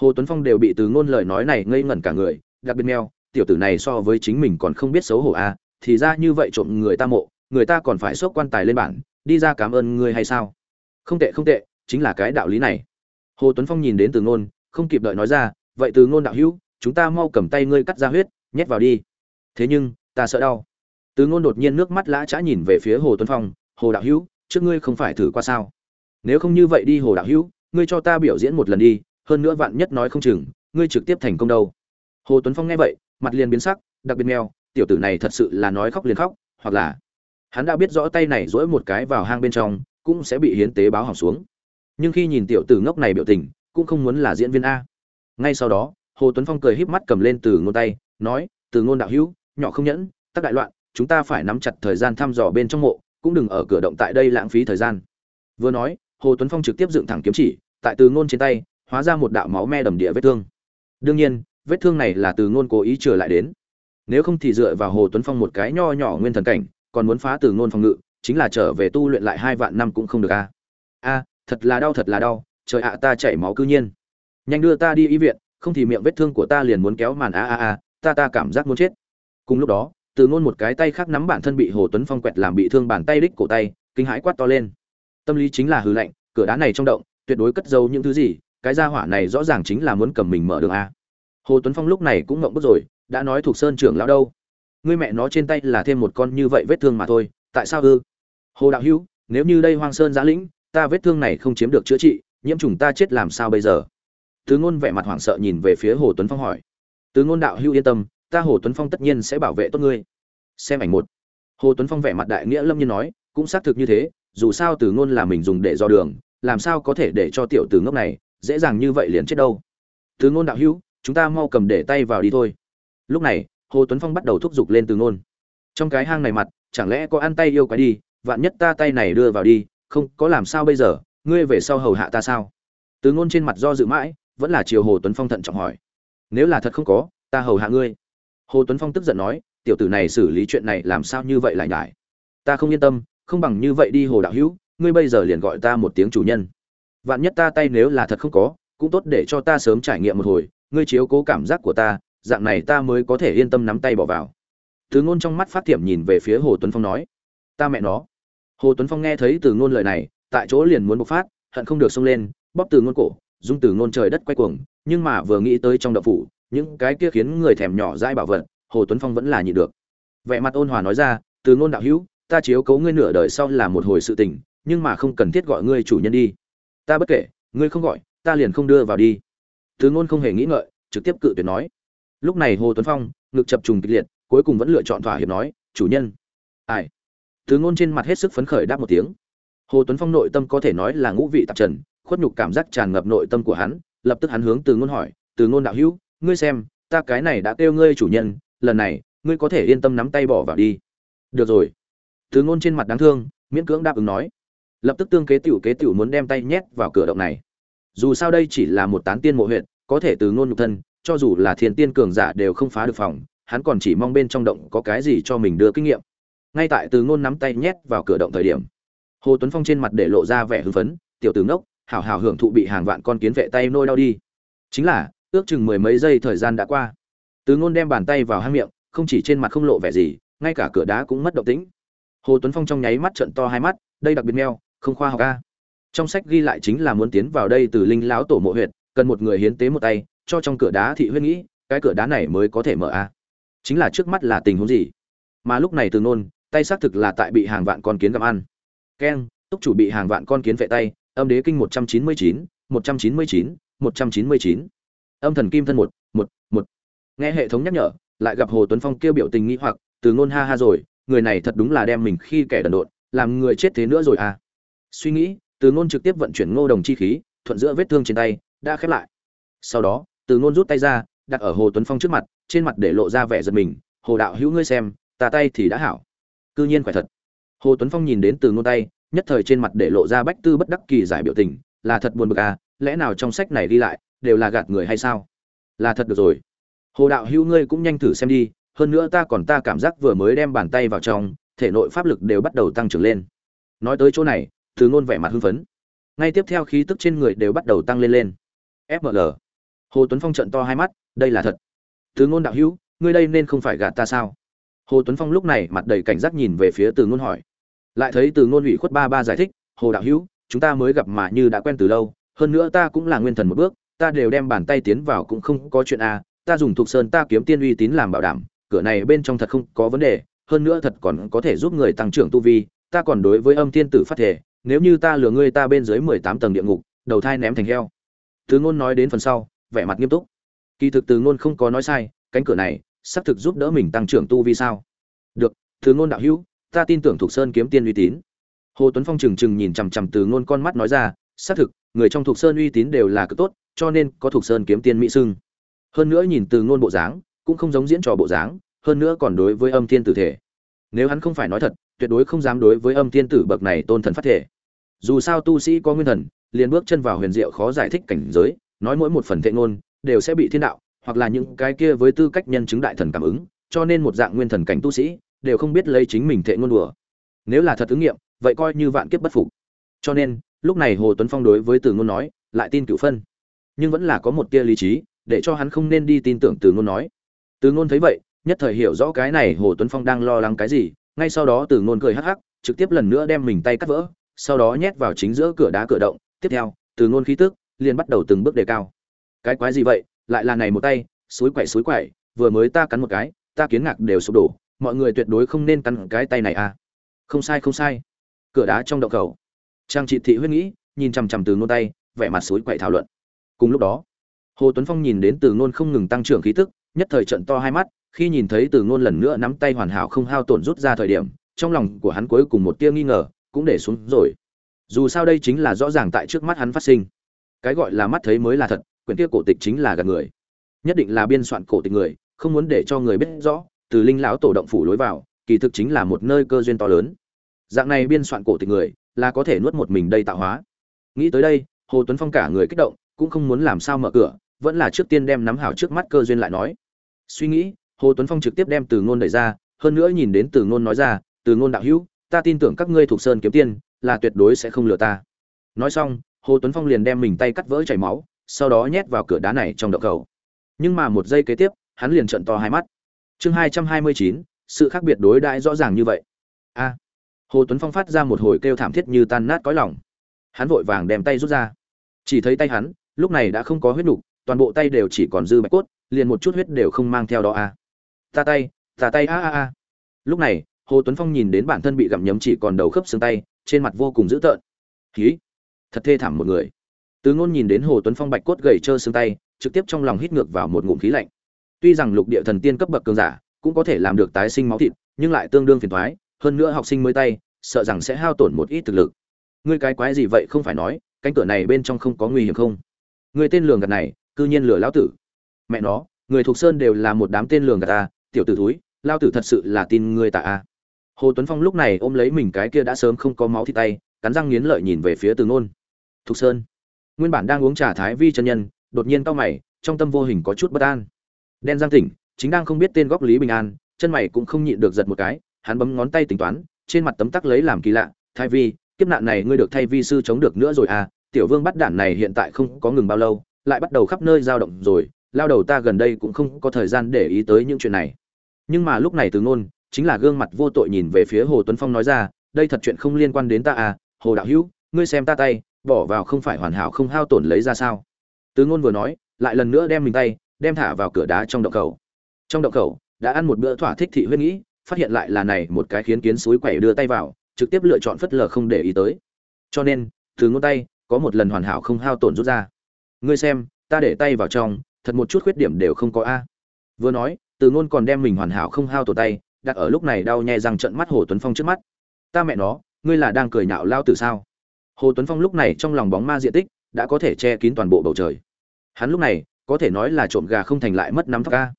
Hồ tuấn phong đều bị từ ngôn lời nói này ngây ngẩn cả người đặc biệt meo tiểu tử này so với chính mình còn không biết xấu hổ a à, thì ra như vậy trộm người ta mộ người ta còn phải xốc quan tài lên bản đi ra cảm ơn ngươi hay sao? Không tệ không tệ chính là cái đạo lý này. Hồ tuấn phong nhìn đến từ ngôn không kịp đợi nói ra vậy từ ngôn đạo hữu chúng ta mau cầm tay ngươi cắt ra huyết nhét vào đi. Thế nhưng ta sợ đau. Từ ngôn đột nhiên nước mắt lã chã nhìn về phía hồ tuấn phong, hồ đạo hữu, trước ngươi không phải thử qua sao? Nếu không như vậy đi, hồ đạo hữu, ngươi cho ta biểu diễn một lần đi, hơn nữa vạn nhất nói không chừng, ngươi trực tiếp thành công đâu. Hồ tuấn phong nghe vậy, mặt liền biến sắc, đặc biệt mèo, tiểu tử này thật sự là nói khóc liền khóc, hoặc là hắn đã biết rõ tay này dỗi một cái vào hang bên trong, cũng sẽ bị hiến tế báo hỏng xuống. Nhưng khi nhìn tiểu tử ngốc này biểu tình, cũng không muốn là diễn viên a. Ngay sau đó, hồ tuấn phong cười híp mắt cầm lên từ ngôn tay, nói, từ ngôn đạo hữu nhỏ không nhẫn, tắc đại loạn, chúng ta phải nắm chặt thời gian thăm dò bên trong mộ, cũng đừng ở cửa động tại đây lãng phí thời gian. Vừa nói, hồ tuấn phong trực tiếp dựng thẳng kiếm chỉ, tại từ ngôn trên tay, hóa ra một đạo máu me đầm địa vết thương. Đương nhiên, vết thương này là từ ngôn cố ý trở lại đến. Nếu không thì dựa vào hồ tuấn phong một cái nho nhỏ nguyên thần cảnh, còn muốn phá từ ngôn phòng ngự, chính là trở về tu luyện lại hai vạn năm cũng không được a. A, thật là đau, thật là đau, trời ạ, ta chảy máu cư nhiên. Nhanh đưa ta đi y viện, không thì miệng vết thương của ta liền muốn kéo màn a a a, ta ta cảm giác muốn chết cùng lúc đó, từ ngôn một cái tay khác nắm bản thân bị hồ tuấn phong quẹt làm bị thương bàn tay đích cổ tay, kinh hãi quát to lên. Tâm lý chính là hư lạnh, cửa đá này trong động, tuyệt đối cất giấu những thứ gì, cái gia hỏa này rõ ràng chính là muốn cầm mình mở đường a. Hồ tuấn phong lúc này cũng ngậm bức rồi, đã nói thuộc sơn trưởng lão đâu? Ngươi mẹ nó trên tay là thêm một con như vậy vết thương mà thôi, tại sao ư? Hồ đạo hữu, nếu như đây hoang sơn giã lĩnh, ta vết thương này không chiếm được chữa trị, nhiễm trùng ta chết làm sao bây giờ? Tứ ngôn vẻ mặt hoảng sợ nhìn về phía hồ tuấn phong hỏi. Tứ ngôn đạo hữu yên tâm ta hồ tuấn phong tất nhiên sẽ bảo vệ tốt ngươi. Xem ảnh một. Hồ tuấn phong vẻ mặt đại nghĩa lâm nhiên nói, cũng xác thực như thế, dù sao từ ngôn là mình dùng để do đường, làm sao có thể để cho tiểu tử ngốc này dễ dàng như vậy liền chết đâu. Từ ngôn đạo hữu, chúng ta mau cầm để tay vào đi thôi. Lúc này, hồ tuấn phong bắt đầu thúc giục lên từ ngôn. Trong cái hang này mặt, chẳng lẽ có ăn tay yêu quái đi, vạn nhất ta tay này đưa vào đi, không, có làm sao bây giờ, ngươi về sau hầu hạ ta sao? Từ ngôn trên mặt do dự mãi, vẫn là chiều hồ tuấn phong thận trọng hỏi. Nếu là thật không có, ta hầu hạ ngươi hồ tuấn phong tức giận nói, tiểu tử này xử lý chuyện này làm sao như vậy lại nhải? Ta không yên tâm, không bằng như vậy đi hồ đạo hữu, ngươi bây giờ liền gọi ta một tiếng chủ nhân. Vạn nhất ta tay nếu là thật không có, cũng tốt để cho ta sớm trải nghiệm một hồi, ngươi chiếu cố cảm giác của ta, dạng này ta mới có thể yên tâm nắm tay bỏ vào. Từ ngôn trong mắt phát tiệm nhìn về phía hồ tuấn phong nói, ta mẹ nó. Hồ tuấn phong nghe thấy từ ngôn lời này, tại chỗ liền muốn bộc phát, hận không được xông lên, bóp từ ngôn cổ dung từ ngôn trời đất quay cuồng, nhưng mà vừa nghĩ tới trong đậu phủ những cái kia khiến người thèm nhỏ dãi bảo vật, hồ tuấn phong vẫn là nhịn được. Vẻ mặt ôn hòa nói ra, từ ngôn đạo hữu, ta chiếu cấu ngươi nửa đời sau là một hồi sự tình, nhưng mà không cần thiết gọi ngươi chủ nhân đi. Ta bất kể, ngươi không gọi, ta liền không đưa vào đi. Từ ngôn không hề nghĩ ngợi, trực tiếp cự tuyệt nói. Lúc này hồ tuấn phong, ngực chập trùng kịch liệt, cuối cùng vẫn lựa chọn thỏa hiệp nói, chủ nhân. Ai? Từ ngôn trên mặt hết sức phấn khởi đáp một tiếng. Hồ tuấn phong nội tâm có thể nói là ngũ vị tạp trần, khuất nhục cảm giác tràn ngập nội tâm của hắn, lập tức hắn hướng từ ngôn hỏi, từ ngôn đạo hữu ngươi xem, ta cái này đã kêu ngươi chủ nhân, lần này, ngươi có thể yên tâm nắm tay bỏ vào đi. Được rồi. Từ ngôn trên mặt đáng thương, miễn cưỡng đáp ứng nói. Lập tức tương kế tiểu kế tiểu muốn đem tay nhét vào cửa động này. Dù sao đây chỉ là một tán tiên mộ huyện có thể từ ngôn nhục thân, cho dù là thiên tiên cường giả đều không phá được phòng, hắn còn chỉ mong bên trong động có cái gì cho mình đưa kinh nghiệm. Ngay tại từ ngôn nắm tay nhét vào cửa động thời điểm, hồ tuấn phong trên mặt để lộ ra vẻ hưng phấn, tiểu tử ngốc, hảo hảo hưởng thụ bị hàng vạn con kiến vệ tay nôi đau đi. Chính là ước chừng mười mấy giây thời gian đã qua. Từ ngôn đem bàn tay vào hang miệng, không chỉ trên mặt không lộ vẻ gì, ngay cả cửa đá cũng mất động tĩnh. Hồ tuấn phong trong nháy mắt trận to hai mắt, đây đặc biệt meo, không khoa học ca trong sách ghi lại chính là muốn tiến vào đây từ linh lão tổ mộ huyệt, cần một người hiến tế một tay, cho trong cửa đá thị huyết nghĩ, cái cửa đá này mới có thể mở a. Chính là trước mắt là tình huống gì? Mà lúc này từ nôn tay xác thực là tại bị hàng vạn con kiến gặm ăn. Keng, túc chủ bị hàng vạn con kiến vệ tay, âm đế kinh một trăm chín mươi chín, một trăm chín mươi chín, một trăm chín mươi chín âm thần kim thân một một một. Nghe hệ thống nhắc nhở, lại gặp hồ tuấn phong kêu biểu tình nghĩ hoặc, từ ngôn ha ha rồi, người này thật đúng là đem mình khi kẻ đần độn, làm người chết thế nữa rồi à. Suy nghĩ, từ ngôn trực tiếp vận chuyển ngô đồng chi khí, thuận giữa vết thương trên tay, đã khép lại. Sau đó, từ ngôn rút tay ra, đặt ở hồ tuấn phong trước mặt, trên mặt để lộ ra vẻ giật mình, hồ đạo hữu ngươi xem, ta tay thì đã hảo. Cư nhiên khỏe thật. Hồ tuấn phong nhìn đến từ ngôn tay, nhất thời trên mặt để lộ ra bách tư bất đắc kỳ giải biểu tình, là thật buồn bực à lẽ nào trong sách này đi lại đều là gạt người hay sao? Là thật được rồi. Hồ đạo hữu ngươi cũng nhanh thử xem đi, hơn nữa ta còn ta cảm giác vừa mới đem bàn tay vào trong, thể nội pháp lực đều bắt đầu tăng trưởng lên. Nói tới chỗ này, từ ngôn vẻ mặt hưng phấn. Ngay tiếp theo khí tức trên người đều bắt đầu tăng lên lên. Fml hồ tuấn phong trận to hai mắt, đây là thật. Từ ngôn đạo hữu, ngươi đây nên không phải gạt ta sao? Hồ tuấn phong lúc này mặt đầy cảnh giác nhìn về phía từ ngôn hỏi. Lại thấy từ ngôn ủy khuất ba ba giải thích, hồ đạo hữu, chúng ta mới gặp mà như đã quen từ lâu, hơn nữa ta cũng là nguyên thần một bước ta đều đem bàn tay tiến vào cũng không có chuyện a, ta dùng thuộc sơn ta kiếm tiên uy tín làm bảo đảm, cửa này bên trong thật không có vấn đề, hơn nữa thật còn có thể giúp người tăng trưởng tu vi, ta còn đối với âm thiên tử phát thể nếu như ta lừa ngươi ta bên dưới mười tám tầng địa ngục, đầu thai ném thành heo. Từ ngôn nói đến phần sau, vẻ mặt nghiêm túc. Kỳ thực từ ngôn không có nói sai, cánh cửa này xác thực giúp đỡ mình tăng trưởng tu vi sao? Được, từ ngôn đạo hữu, ta tin tưởng thuộc sơn kiếm tiên uy tín. Hồ tuấn phong trừng trừng nhìn chằm chằm từ ngôn con mắt nói ra, xác thực, người trong thuộc sơn uy tín đều là cực tốt cho nên có thuộc sơn kiếm tiên mỹ sưng. Hơn nữa nhìn từ ngôn bộ dáng, cũng không giống diễn trò bộ dáng, hơn nữa còn đối với âm thiên tử thể. Nếu hắn không phải nói thật, tuyệt đối không dám đối với âm thiên tử bậc này tôn thần phát thể. Dù sao tu sĩ có nguyên thần, liền bước chân vào huyền diệu khó giải thích cảnh giới, nói mỗi một phần thệ ngôn, đều sẽ bị thiên đạo, hoặc là những cái kia với tư cách nhân chứng đại thần cảm ứng, cho nên một dạng nguyên thần cảnh tu sĩ, đều không biết lấy chính mình thệ ngôn đùa. Nếu là thật ứng nghiệm, vậy coi như vạn kiếp bất phục. Cho nên, lúc này hồ tuấn phong đối với từ ngôn nói, lại tin cửu phân nhưng vẫn là có một tia lý trí, để cho hắn không nên đi tin tưởng từ ngôn nói. Từ ngôn thấy vậy, nhất thời hiểu rõ cái này hồ tuấn phong đang lo lắng cái gì, ngay sau đó từ ngôn cười hắc hắc, trực tiếp lần nữa đem mình tay cắt vỡ, sau đó nhét vào chính giữa cửa đá cửa động. Tiếp theo, từ ngôn khí tức liền bắt đầu từng bước đề cao. Cái quái gì vậy? Lại là này một tay, suối quậy suối quậy, vừa mới ta cắn một cái, ta kiến ngạc đều sụp đổ, mọi người tuyệt đối không nên cắn cái tay này à. Không sai không sai. Cửa đá trong động khẩu. Trang trị thị huyết nghĩ, nhìn chằm chằm từ ngôn tay, vẻ mặt suối quậy thảo luận cùng lúc đó, hồ tuấn phong nhìn đến từ ngôn không ngừng tăng trưởng khí tức, nhất thời trận to hai mắt, khi nhìn thấy từ ngôn lần nữa nắm tay hoàn hảo không hao tổn rút ra thời điểm, trong lòng của hắn cuối cùng một tia nghi ngờ cũng để xuống rồi. Dù sao đây chính là rõ ràng tại trước mắt hắn phát sinh. Cái gọi là mắt thấy mới là thật, quyển kia cổ tịch chính là gạt người. Nhất định là biên soạn cổ tịch người, không muốn để cho người biết rõ, từ linh lão tổ động phủ lối vào, kỳ thực chính là một nơi cơ duyên to lớn. Dạng này biên soạn cổ tịch người, là có thể nuốt một mình đây tạo hóa. Nghĩ tới đây, hồ tuấn phong cả người kích động cũng không muốn làm sao mở cửa, vẫn là trước tiên đem nắm hảo trước mắt cơ duyên lại nói. Suy nghĩ, hồ tuấn phong trực tiếp đem từ ngôn đẩy ra, hơn nữa nhìn đến từ ngôn nói ra, từ ngôn đạo hữu, ta tin tưởng các ngươi thuộc sơn kiếm tiên, là tuyệt đối sẽ không lừa ta. Nói xong, hồ tuấn phong liền đem mình tay cắt vỡ chảy máu, sau đó nhét vào cửa đá này trong đậu cầu. Nhưng mà một giây kế tiếp, hắn liền trận to hai mắt. Chương hai trăm hai mươi chín, sự khác biệt đối đãi rõ ràng như vậy. A. Hồ tuấn phong phát ra một hồi kêu thảm thiết như tan nát cõi lòng. Hắn vội vàng đem tay rút ra. Chỉ thấy tay hắn lúc này đã không có huyết đủ, toàn bộ tay đều chỉ còn dư bạch cốt liền một chút huyết đều không mang theo đó a ta tay ta tay a a a. Lúc này hồ tuấn phong nhìn đến bản thân bị gặm nhấm chỉ còn đầu khớp xương tay trên mặt vô cùng dữ tợn. Khí thật thê thảm một người. Từ ngôn nhìn đến hồ tuấn phong bạch cốt gầy trơ xương tay trực tiếp trong lòng hít ngược vào một ngụm khí lạnh. Tuy rằng lục địa thần tiên cấp bậc cường giả cũng có thể làm được tái sinh máu thịt nhưng lại tương đương phiền toái hơn nữa học sinh mới tay sợ rằng sẽ hao tổn một ít thực lực. Ngươi cái quái gì vậy không phải nói cánh cửa này bên trong không có nguy hiểm không? Người tên lường gạt này, cư nhiên lừa lão tử. Mẹ nó, người thuộc sơn đều là một đám tên lường gạt ta, tiểu tử thúi lao tử thật sự là tin ngươi tạ a. Hồ tuấn phong lúc này ôm lấy mình cái kia đã sớm không có máu thì tay, cắn răng nghiến lợi nhìn về phía từ ngôn. Thục sơn. Nguyên bản đang uống trà thái vi chân nhân, đột nhiên cau mày, trong tâm vô hình có chút bất an. Đen giang tỉnh, chính đang không biết tên góc lý bình an, chân mày cũng không nhịn được giật một cái, hắn bấm ngón tay tính toán, trên mặt tấm tắc lấy làm kỳ lạ, thái vi, kiếp nạn này ngươi được thay vi sư chống được nữa rồi à tiểu vương bắt đản này hiện tại không có ngừng bao lâu, lại bắt đầu khắp nơi dao động rồi, lao đầu ta gần đây cũng không có thời gian để ý tới những chuyện này. Nhưng mà lúc này từ ngôn, chính là gương mặt vô tội nhìn về phía hồ tuấn phong nói ra, đây thật chuyện không liên quan đến ta à hồ đạo hữu, ngươi xem ta tay, bỏ vào không phải hoàn hảo không hao tổn lấy ra sao? Từ ngôn vừa nói, lại lần nữa đem mình tay, đem thả vào cửa đá trong động cầu trong động cầu đã ăn một bữa thỏa thích thị huyết nghĩ, phát hiện lại là này một cái khiến kiến suối quẩy đưa tay vào, trực tiếp lựa chọn phất lờ không để ý tới. Cho nên, từ ngôn tay có một lần hoàn hảo không hao tổn rút ra. Ngươi xem, ta để tay vào trong, thật một chút khuyết điểm đều không có a. Vừa nói, từ ngôn còn đem mình hoàn hảo không hao tổn tay, đặt ở lúc này đau nhè răng trận mắt hồ tuấn phong trước mắt. Ta mẹ nó, ngươi là đang cười nhạo lao từ sao? Hồ tuấn phong lúc này trong lòng bóng ma diện tích, đã có thể che kín toàn bộ bầu trời. Hắn lúc này, có thể nói là trộm gà không thành lại mất nắm thóc a.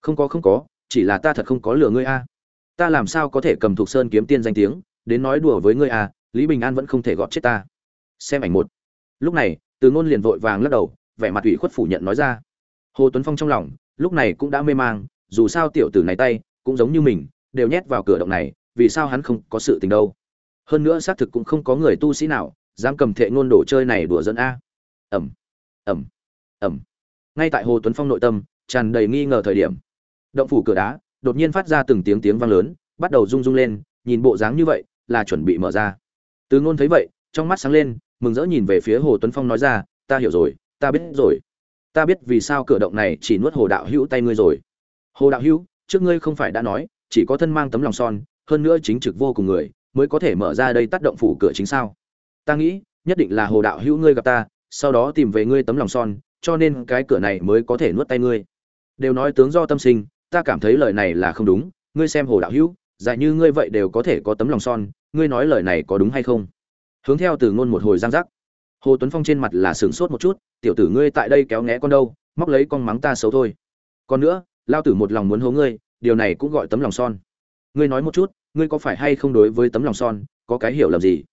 Không có không có, chỉ là ta thật không có lừa ngươi a. Ta làm sao có thể cầm thuộc sơn kiếm tiên danh tiếng, đến nói đùa với ngươi a, lý bình an vẫn không thể gọt chết ta xem ảnh một. Lúc này, từ ngôn liền vội vàng lắc đầu, vẻ mặt ủy khuất phủ nhận nói ra. Hồ tuấn phong trong lòng, lúc này cũng đã mê mang, dù sao tiểu tử này tay, cũng giống như mình, đều nhét vào cửa động này, vì sao hắn không có sự tình đâu? Hơn nữa xác thực cũng không có người tu sĩ nào dám cầm thệ ngôn đồ chơi này đùa dẫn a. Ẩm ẩm ẩm ngay tại hồ tuấn phong nội tâm, tràn đầy nghi ngờ thời điểm, động phủ cửa đá đột nhiên phát ra từng tiếng tiếng vang lớn, bắt đầu rung rung lên, nhìn bộ dáng như vậy là chuẩn bị mở ra. Từ ngôn thấy vậy, trong mắt sáng lên mừng rỡ nhìn về phía hồ tuấn phong nói ra, ta hiểu rồi, ta biết rồi. Ta biết vì sao cửa động này chỉ nuốt hồ đạo hữu tay ngươi rồi. Hồ đạo hữu, trước ngươi không phải đã nói, chỉ có thân mang tấm lòng son, hơn nữa chính trực vô cùng người, mới có thể mở ra đây tác động phủ cửa chính sao? Ta nghĩ, nhất định là hồ đạo hữu ngươi gặp ta, sau đó tìm về ngươi tấm lòng son, cho nên cái cửa này mới có thể nuốt tay ngươi. Đều nói tướng do tâm sinh, ta cảm thấy lời này là không đúng, ngươi xem hồ đạo hữu dài như ngươi vậy đều có thể có tấm lòng son, ngươi nói lời này có đúng hay không? Hướng theo từ ngôn một hồi giang giác. Hồ tuấn phong trên mặt là sửng sốt một chút, tiểu tử ngươi tại đây kéo ngẽ con đâu, móc lấy con mắng ta xấu thôi. Còn nữa, lao tử một lòng muốn hố ngươi, điều này cũng gọi tấm lòng son. Ngươi nói một chút, ngươi có phải hay không đối với tấm lòng son, có cái hiểu lầm gì?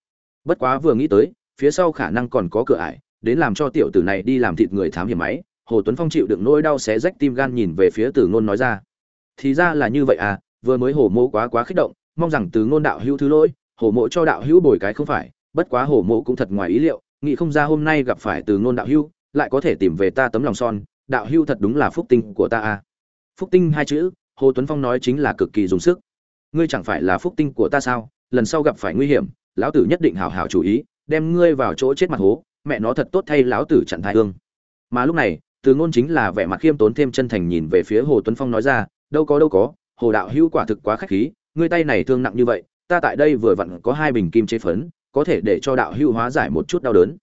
Bất quá vừa nghĩ tới, phía sau khả năng còn có cửa ải, đến làm cho tiểu tử này đi làm thịt người thám hiểm máy, hồ tuấn phong chịu đựng nỗi đau xé rách tim gan nhìn về phía từ ngôn nói ra. Thì ra là như vậy à vừa mới hồ mộ quá quá kích động, mong rằng từ ngôn đạo hữu thứ lỗi, hồ mộ cho đạo hữu bồi cái không phải bất quá hồ mộ cũng thật ngoài ý liệu nghĩ không ra hôm nay gặp phải từ ngôn đạo hưu, lại có thể tìm về ta tấm lòng son đạo hưu thật đúng là phúc tinh của ta à. Phúc tinh hai chữ hồ tuấn phong nói chính là cực kỳ dùng sức. Ngươi chẳng phải là phúc tinh của ta sao lần sau gặp phải nguy hiểm lão tử nhất định hào hào chú ý đem ngươi vào chỗ chết mặt hố mẹ nó thật tốt thay lão tử chặn thai hương. Mà lúc này từ ngôn chính là vẻ mặt khiêm tốn thêm chân thành nhìn về phía hồ tuấn phong nói ra đâu có đâu có hồ đạo hữu quả thực quá khách khí ngươi tay này thương nặng như vậy ta tại đây vừa vặn có hai bình kim chế phấn có thể để cho đạo hữu hóa giải một chút đau đớn.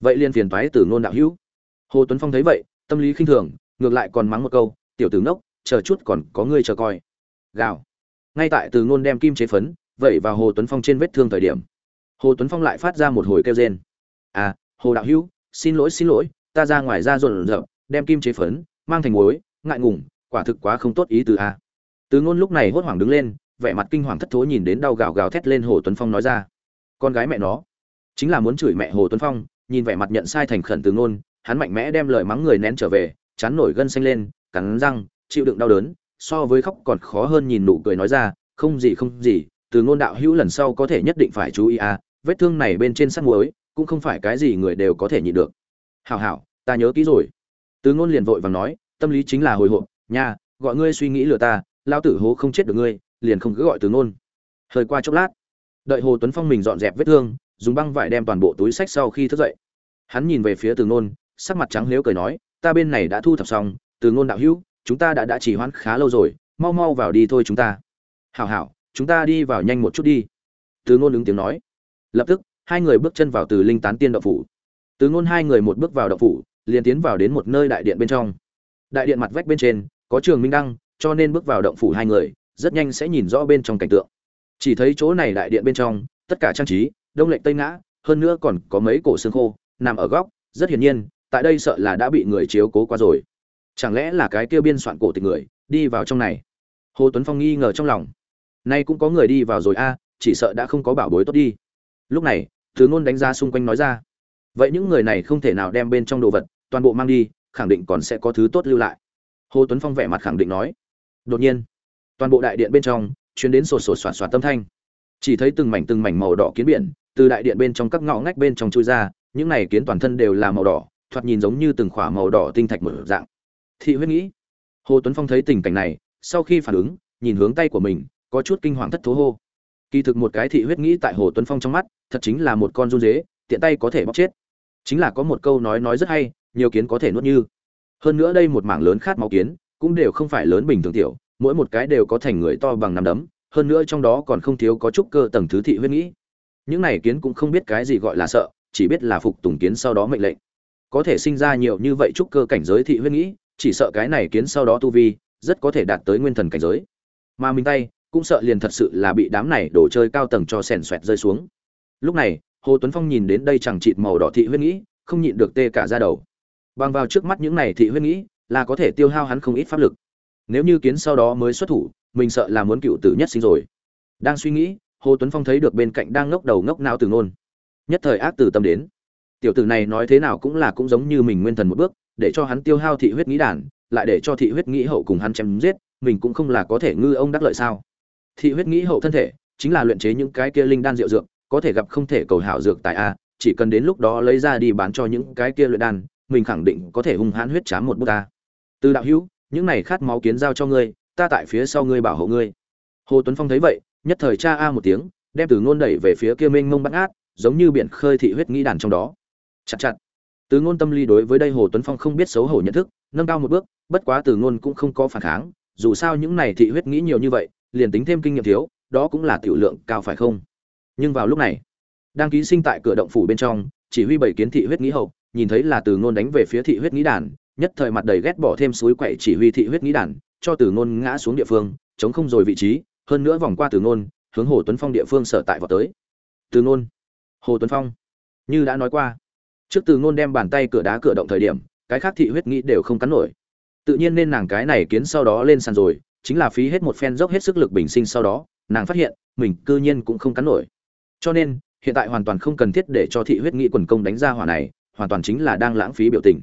Vậy liên phiền toái từ ngôn đạo hữu. Hồ tuấn phong thấy vậy, tâm lý khinh thường, ngược lại còn mắng một câu, tiểu tử ngốc, chờ chút còn có ngươi chờ coi. Gào. Ngay tại từ ngôn đem kim chế phấn vậy vào hồ tuấn phong trên vết thương thời điểm, hồ tuấn phong lại phát ra một hồi kêu rên. À hồ đạo hữu, xin lỗi xin lỗi, ta ra ngoài ra rộn rộn đem kim chế phấn mang thành muối, ngại ngùng, quả thực quá không tốt ý từ a. Từ ngôn lúc này hốt hoảng đứng lên, vẻ mặt kinh hoàng thất thố nhìn đến đau gào gào thét lên hồ tuấn phong nói ra con gái mẹ nó. Chính là muốn chửi mẹ hồ tuấn phong, nhìn vẻ mặt nhận sai thành khẩn từ ngôn, hắn mạnh mẽ đem lời mắng người nén trở về, chán nổi gân xanh lên, cắn răng, chịu đựng đau đớn, so với khóc còn khó hơn nhìn nụ cười nói ra, không gì không gì, từ ngôn đạo hữu lần sau có thể nhất định phải chú ý à vết thương này bên trên sắt muối, cũng không phải cái gì người đều có thể nhịn được. Hảo hảo, ta nhớ kỹ rồi. Từ ngôn liền vội vàng nói, tâm lý chính là hồi hộp, nha, gọi ngươi suy nghĩ lừa ta lao tử hố không chết được ngươi, liền không cứ gọi từ ngôn. Hơi qua chốc lát đợi hồ tuấn phong mình dọn dẹp vết thương, dùng băng vải đem toàn bộ túi sách sau khi thức dậy. Hắn nhìn về phía từ ngôn, sắc mặt trắng nếu cười nói, ta bên này đã thu thập xong, từ ngôn đạo hữu, chúng ta đã đã chỉ hoãn khá lâu rồi, mau mau vào đi thôi chúng ta. Hảo hảo, chúng ta đi vào nhanh một chút đi. Từ ngôn ứng tiếng nói. Lập tức, hai người bước chân vào từ linh tán tiên động phủ. Từ ngôn hai người một bước vào động phủ, liền tiến vào đến một nơi đại điện bên trong. Đại điện mặt vách bên trên, có trường minh đăng, cho nên bước vào động phủ hai người, rất nhanh sẽ nhìn rõ bên trong cảnh tượng chỉ thấy chỗ này đại điện bên trong, tất cả trang trí, đông lệnh tây ngã, hơn nữa còn có mấy cổ xương khô, nằm ở góc, rất hiển nhiên, tại đây sợ là đã bị người chiếu cố qua rồi. Chẳng lẽ là cái kia biên soạn cổ tịch người, đi vào trong này? Hồ tuấn phong nghi ngờ trong lòng. Nay cũng có người đi vào rồi a à, chỉ sợ đã không có bảo bối tốt đi. Lúc này, thứ ngôn đánh ra xung quanh nói ra. Vậy những người này không thể nào đem bên trong đồ vật, toàn bộ mang đi, khẳng định còn sẽ có thứ tốt lưu lại. Hồ tuấn phong vẻ mặt khẳng định nói. Đột nhiên, toàn bộ đại điện bên trong chuyến đến sột sột soạt soạt tâm thanh. Chỉ thấy từng mảnh từng mảnh màu đỏ kiến biển, từ đại điện bên trong các ngõ ngách bên trong chui ra, những này kiến toàn thân đều là màu đỏ, thoạt nhìn giống như từng khỏa màu đỏ tinh thạch một dạng. Thị huyết nghĩ, hồ tuấn phong thấy tình cảnh này, sau khi phản ứng, nhìn hướng tay của mình, có chút kinh hoàng thất thố hô. Kỳ thực một cái thị huyết nghĩ tại hồ tuấn phong trong mắt, thật chính là một con run dế, tiện tay có thể bóc chết. Chính là có một câu nói nói rất hay, nhiều kiến có thể nuốt như. Hơn nữa đây một mảng lớn khát máu kiến, cũng đều không phải lớn bình thường tiểu mỗi một cái đều có thành người to bằng nắm đấm, hơn nữa trong đó còn không thiếu có chút cơ tầng thứ thị huyết nghĩ. Những này kiến cũng không biết cái gì gọi là sợ, chỉ biết là phục tùng kiến sau đó mệnh lệnh. Có thể sinh ra nhiều như vậy chút cơ cảnh giới thị huyết nghĩ, chỉ sợ cái này kiến sau đó tu vi, rất có thể đạt tới nguyên thần cảnh giới. Mà mình tay, cũng sợ liền thật sự là bị đám này đổ chơi cao tầng cho sèn xoẹt rơi xuống. Lúc này, hồ tuấn phong nhìn đến đây chẳng chịt màu đỏ thị huyết nghĩ, không nhịn được tê cả ra đầu. Bằng vào trước mắt những này thị huyết nghĩ, là có thể tiêu hao hắn không ít pháp lực nếu như kiến sau đó mới xuất thủ, mình sợ là muốn cựu tử nhất sinh rồi. Đang suy nghĩ, hồ tuấn phong thấy được bên cạnh đang ngốc đầu ngốc não từ ngôn. Nhất thời ác từ tâm đến. Tiểu tử này nói thế nào cũng là cũng giống như mình nguyên thần một bước, để cho hắn tiêu hao thị huyết nghĩ đàn, lại để cho thị huyết nghĩ hậu cùng hắn chém giết, mình cũng không là có thể ngư ông đắc lợi sao. Thị huyết nghĩ hậu thân thể, chính là luyện chế những cái kia linh đan rượu dược, có thể gặp không thể cầu hảo dược tại a, chỉ cần đến lúc đó lấy ra đi bán cho những cái kia luyện đan, mình khẳng định có thể hung hãn huyết chám một bút ta từ đạo hữu những này khát máu kiến giao cho ngươi, ta tại phía sau ngươi bảo hộ ngươi. Hồ tuấn phong thấy vậy, nhất thời cha a một tiếng, đem từ ngôn đẩy về phía kia mênh mông bắt ngát, giống như biển khơi thị huyết nghĩ đàn trong đó. Chặt chặt. Từ ngôn tâm lý đối với đây hồ tuấn phong không biết xấu hổ nhận thức, nâng cao một bước, bất quá từ ngôn cũng không có phản kháng, dù sao những này thị huyết nghĩ nhiều như vậy, liền tính thêm kinh nghiệm thiếu, đó cũng là tiểu lượng cao phải không? Nhưng vào lúc này, đang ký sinh tại cửa động phủ bên trong, chỉ huy bảy kiến thị huyết nghĩ hậu, nhìn thấy là từ ngôn đánh về phía thị huyết nghĩ đàn nhất thời mặt đầy ghét bỏ thêm suối quậy chỉ huy thị huyết nghĩ đàn, cho từ ngôn ngã xuống địa phương, chống không rồi vị trí, hơn nữa vòng qua từ ngôn, hướng hồ tuấn phong địa phương sở tại vào tới. Từ ngôn, hồ tuấn phong, như đã nói qua, trước từ ngôn đem bàn tay cửa đá cửa động thời điểm, cái khác thị huyết nghĩ đều không cắn nổi. Tự nhiên nên nàng cái này kiến sau đó lên sàn rồi, chính là phí hết một phen dốc hết sức lực bình sinh sau đó, nàng phát hiện, mình cư nhiên cũng không cắn nổi. Cho nên, hiện tại hoàn toàn không cần thiết để cho thị huyết nghĩ quần công đánh ra hỏa này, hoàn toàn chính là đang lãng phí biểu tình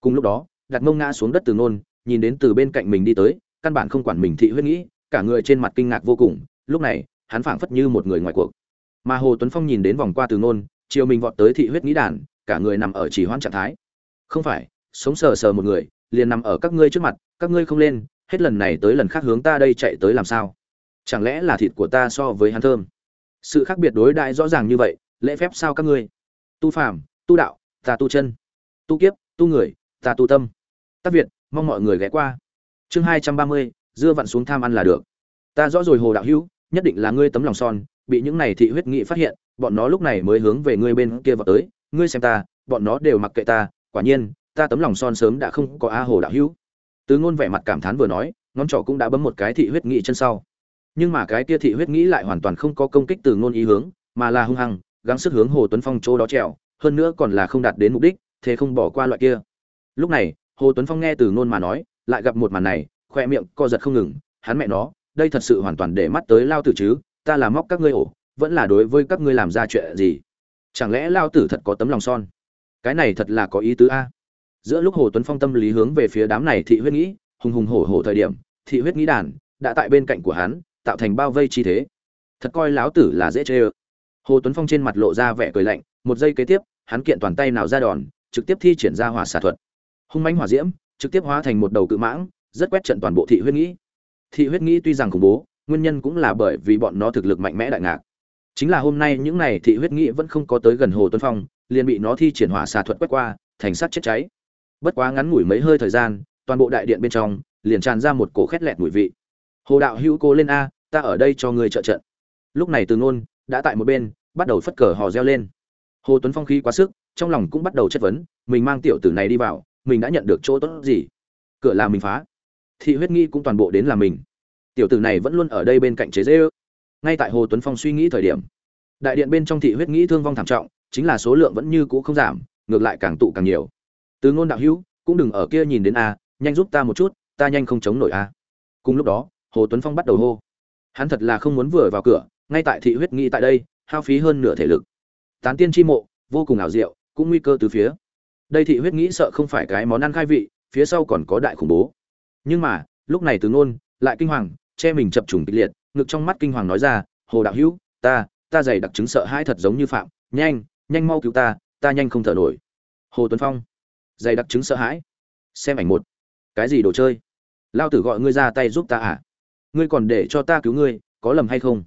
cùng lúc đó, đặt mông ngã xuống đất từ nôn, nhìn đến từ bên cạnh mình đi tới, căn bản không quản mình thị huyết nghĩ, cả người trên mặt kinh ngạc vô cùng, lúc này, hắn phảng phất như một người ngoài cuộc. Mà hồ tuấn phong nhìn đến vòng qua từ nôn, chiều mình vọt tới thị huyết nghĩ đàn, cả người nằm ở chỉ hoãn trạng thái. Không phải, sống sờ sờ một người, liền nằm ở các ngươi trước mặt, các ngươi không lên, hết lần này tới lần khác hướng ta đây chạy tới làm sao? Chẳng lẽ là thịt của ta so với hắn thơm? Sự khác biệt đối đại rõ ràng như vậy, lễ phép sao các ngươi? Tu phàm, tu đạo, ta tu chân. Tu kiếp, tu người ta tu tâm. Tác việt, mong mọi người ghé qua. Chương hai trăm ba mươi, dưa vặn xuống tham ăn là được. Ta rõ rồi hồ đạo hữu, nhất định là ngươi tấm lòng son, bị những này thị huyết nghị phát hiện, bọn nó lúc này mới hướng về ngươi bên kia vào tới, ngươi xem ta, bọn nó đều mặc kệ ta, quả nhiên, ta tấm lòng son sớm đã không có a hồ đạo hữu. Từ ngôn vẻ mặt cảm thán vừa nói, ngón trỏ cũng đã bấm một cái thị huyết nghị chân sau. Nhưng mà cái kia thị huyết nghĩ lại hoàn toàn không có công kích từ ngôn ý hướng, mà là hung hăng, gắng sức hướng hồ tuấn phong chỗ đó trèo, hơn nữa còn là không đạt đến mục đích, thế không bỏ qua loại kia lúc này, hồ tuấn phong nghe từ ngôn mà nói, lại gặp một màn này khoe miệng co giật không ngừng, hắn mẹ nó, đây thật sự hoàn toàn để mắt tới lao tử chứ, ta là móc các ngươi ổ, vẫn là đối với các ngươi làm ra chuyện gì? Chẳng lẽ lao tử thật có tấm lòng son? Cái này thật là có ý tứ a. Giữa lúc hồ tuấn phong tâm lý hướng về phía đám này thị huyết nghĩ, hùng hùng hổ hổ thời điểm, thị huyết nghĩ đàn đã tại bên cạnh của hắn, tạo thành bao vây chi thế. Thật coi láo tử là dễ chê ơ. Hồ tuấn phong trên mặt lộ ra vẻ cười lạnh, một giây kế tiếp, hắn kiện toàn tay nào ra đòn, trực tiếp thi triển ra hỏa xạ thuật hung mãnh hỏa diễm, trực tiếp hóa thành một đầu cự mãng, rất quét trận toàn bộ thị huyết nghĩ. Thị huyết nghĩ tuy rằng khủng bố, nguyên nhân cũng là bởi vì bọn nó thực lực mạnh mẽ đại ngạc. Chính là hôm nay những này thị huyết nghĩ vẫn không có tới gần hồ tuấn phong, liền bị nó thi triển hỏa xà thuật quét qua, thành sát chết cháy. Bất quá ngắn ngủi mấy hơi thời gian, toàn bộ đại điện bên trong, liền tràn ra một cổ khét lẹt mùi vị. Hồ đạo hữu cố lên a, ta ở đây cho ngươi trợ trận. Lúc này từ ngôn đã tại một bên, bắt đầu phất cờ hò reo lên. Hồ tuấn phong khí quá sức, trong lòng cũng bắt đầu chất vấn, mình mang tiểu tử này đi vào mình đã nhận được chỗ tốt gì? Cửa là mình phá. Thị huyết nghi cũng toàn bộ đến là mình. Tiểu tử này vẫn luôn ở đây bên cạnh chế dễ ư ngay tại hồ tuấn phong suy nghĩ thời điểm, đại điện bên trong thị huyết nghĩ thương vong thảm trọng, chính là số lượng vẫn như cũ không giảm, ngược lại càng tụ càng nhiều. Từ ngôn đạo hữu, cũng đừng ở kia nhìn đến a, nhanh giúp ta một chút, ta nhanh không chống nổi a. Cùng lúc đó, hồ tuấn phong bắt đầu hô. Hắn thật là không muốn vừa vào cửa, ngay tại thị huyết nghĩ tại đây, hao phí hơn nửa thể lực. Tán tiên chi mộ, vô cùng ảo diệu, cũng nguy cơ từ phía đây thị huyết nghĩ sợ không phải cái món ăn khai vị, phía sau còn có đại khủng bố. Nhưng mà, lúc này từ ngôn, lại kinh hoàng, che mình chập trùng kịch liệt, ngực trong mắt kinh hoàng nói ra, hồ đạo hữu, ta ta dày đặc chứng sợ hãi thật giống như phạm, nhanh nhanh mau cứu ta ta nhanh không thở nổi. Hồ tuấn phong, dày đặc chứng sợ hãi. Xem ảnh một. Cái gì đồ chơi? Lao tử gọi ngươi ra tay giúp ta à? Ngươi còn để cho ta cứu ngươi, có lầm hay không?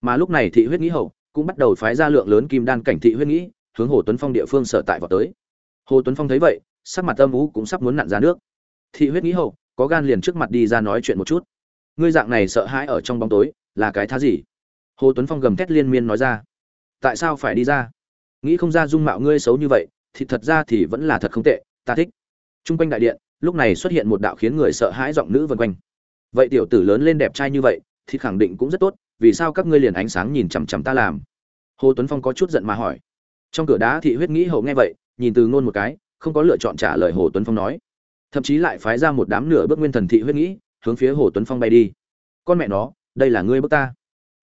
Mà lúc này thị huyết nghĩ hậu, cũng bắt đầu phái ra lượng lớn kim đan cảnh thị huyết nghĩ, hướng hồ tuấn phong địa phương sở tại vào tới hồ tuấn phong thấy vậy, sắc mặt âm ú cũng sắp muốn nặn ra nước. Thị huyết nghĩ hậu, có gan liền trước mặt đi ra nói chuyện một chút. Ngươi dạng này sợ hãi ở trong bóng tối, là cái thá gì? Hồ tuấn phong gầm thét liên miên nói ra. Tại sao phải đi ra? Nghĩ không ra dung mạo ngươi xấu như vậy, thì thật ra thì vẫn là thật không tệ, ta thích. T r u n g quanh đại điện, lúc này xuất hiện một đạo khiến người sợ hãi giọng nữ vân quanh. Vậy tiểu tử lớn lên đẹp trai như vậy, thì khẳng định cũng rất tốt, vì sao các ngươi liền ánh sáng nhìn chằm chằm ta làm? Hồ tuấn phong có chút giận mà hỏi. Trong cửa đá thị huyết nghĩ hậu nghe vậy nhìn từ ngôn một cái, không có lựa chọn trả lời hồ tuấn phong nói. Thậm chí lại phái ra một đám nửa bước nguyên thần thị huyết nghĩ, hướng phía hồ tuấn phong bay đi. Con mẹ nó, đây là ngươi bước ta.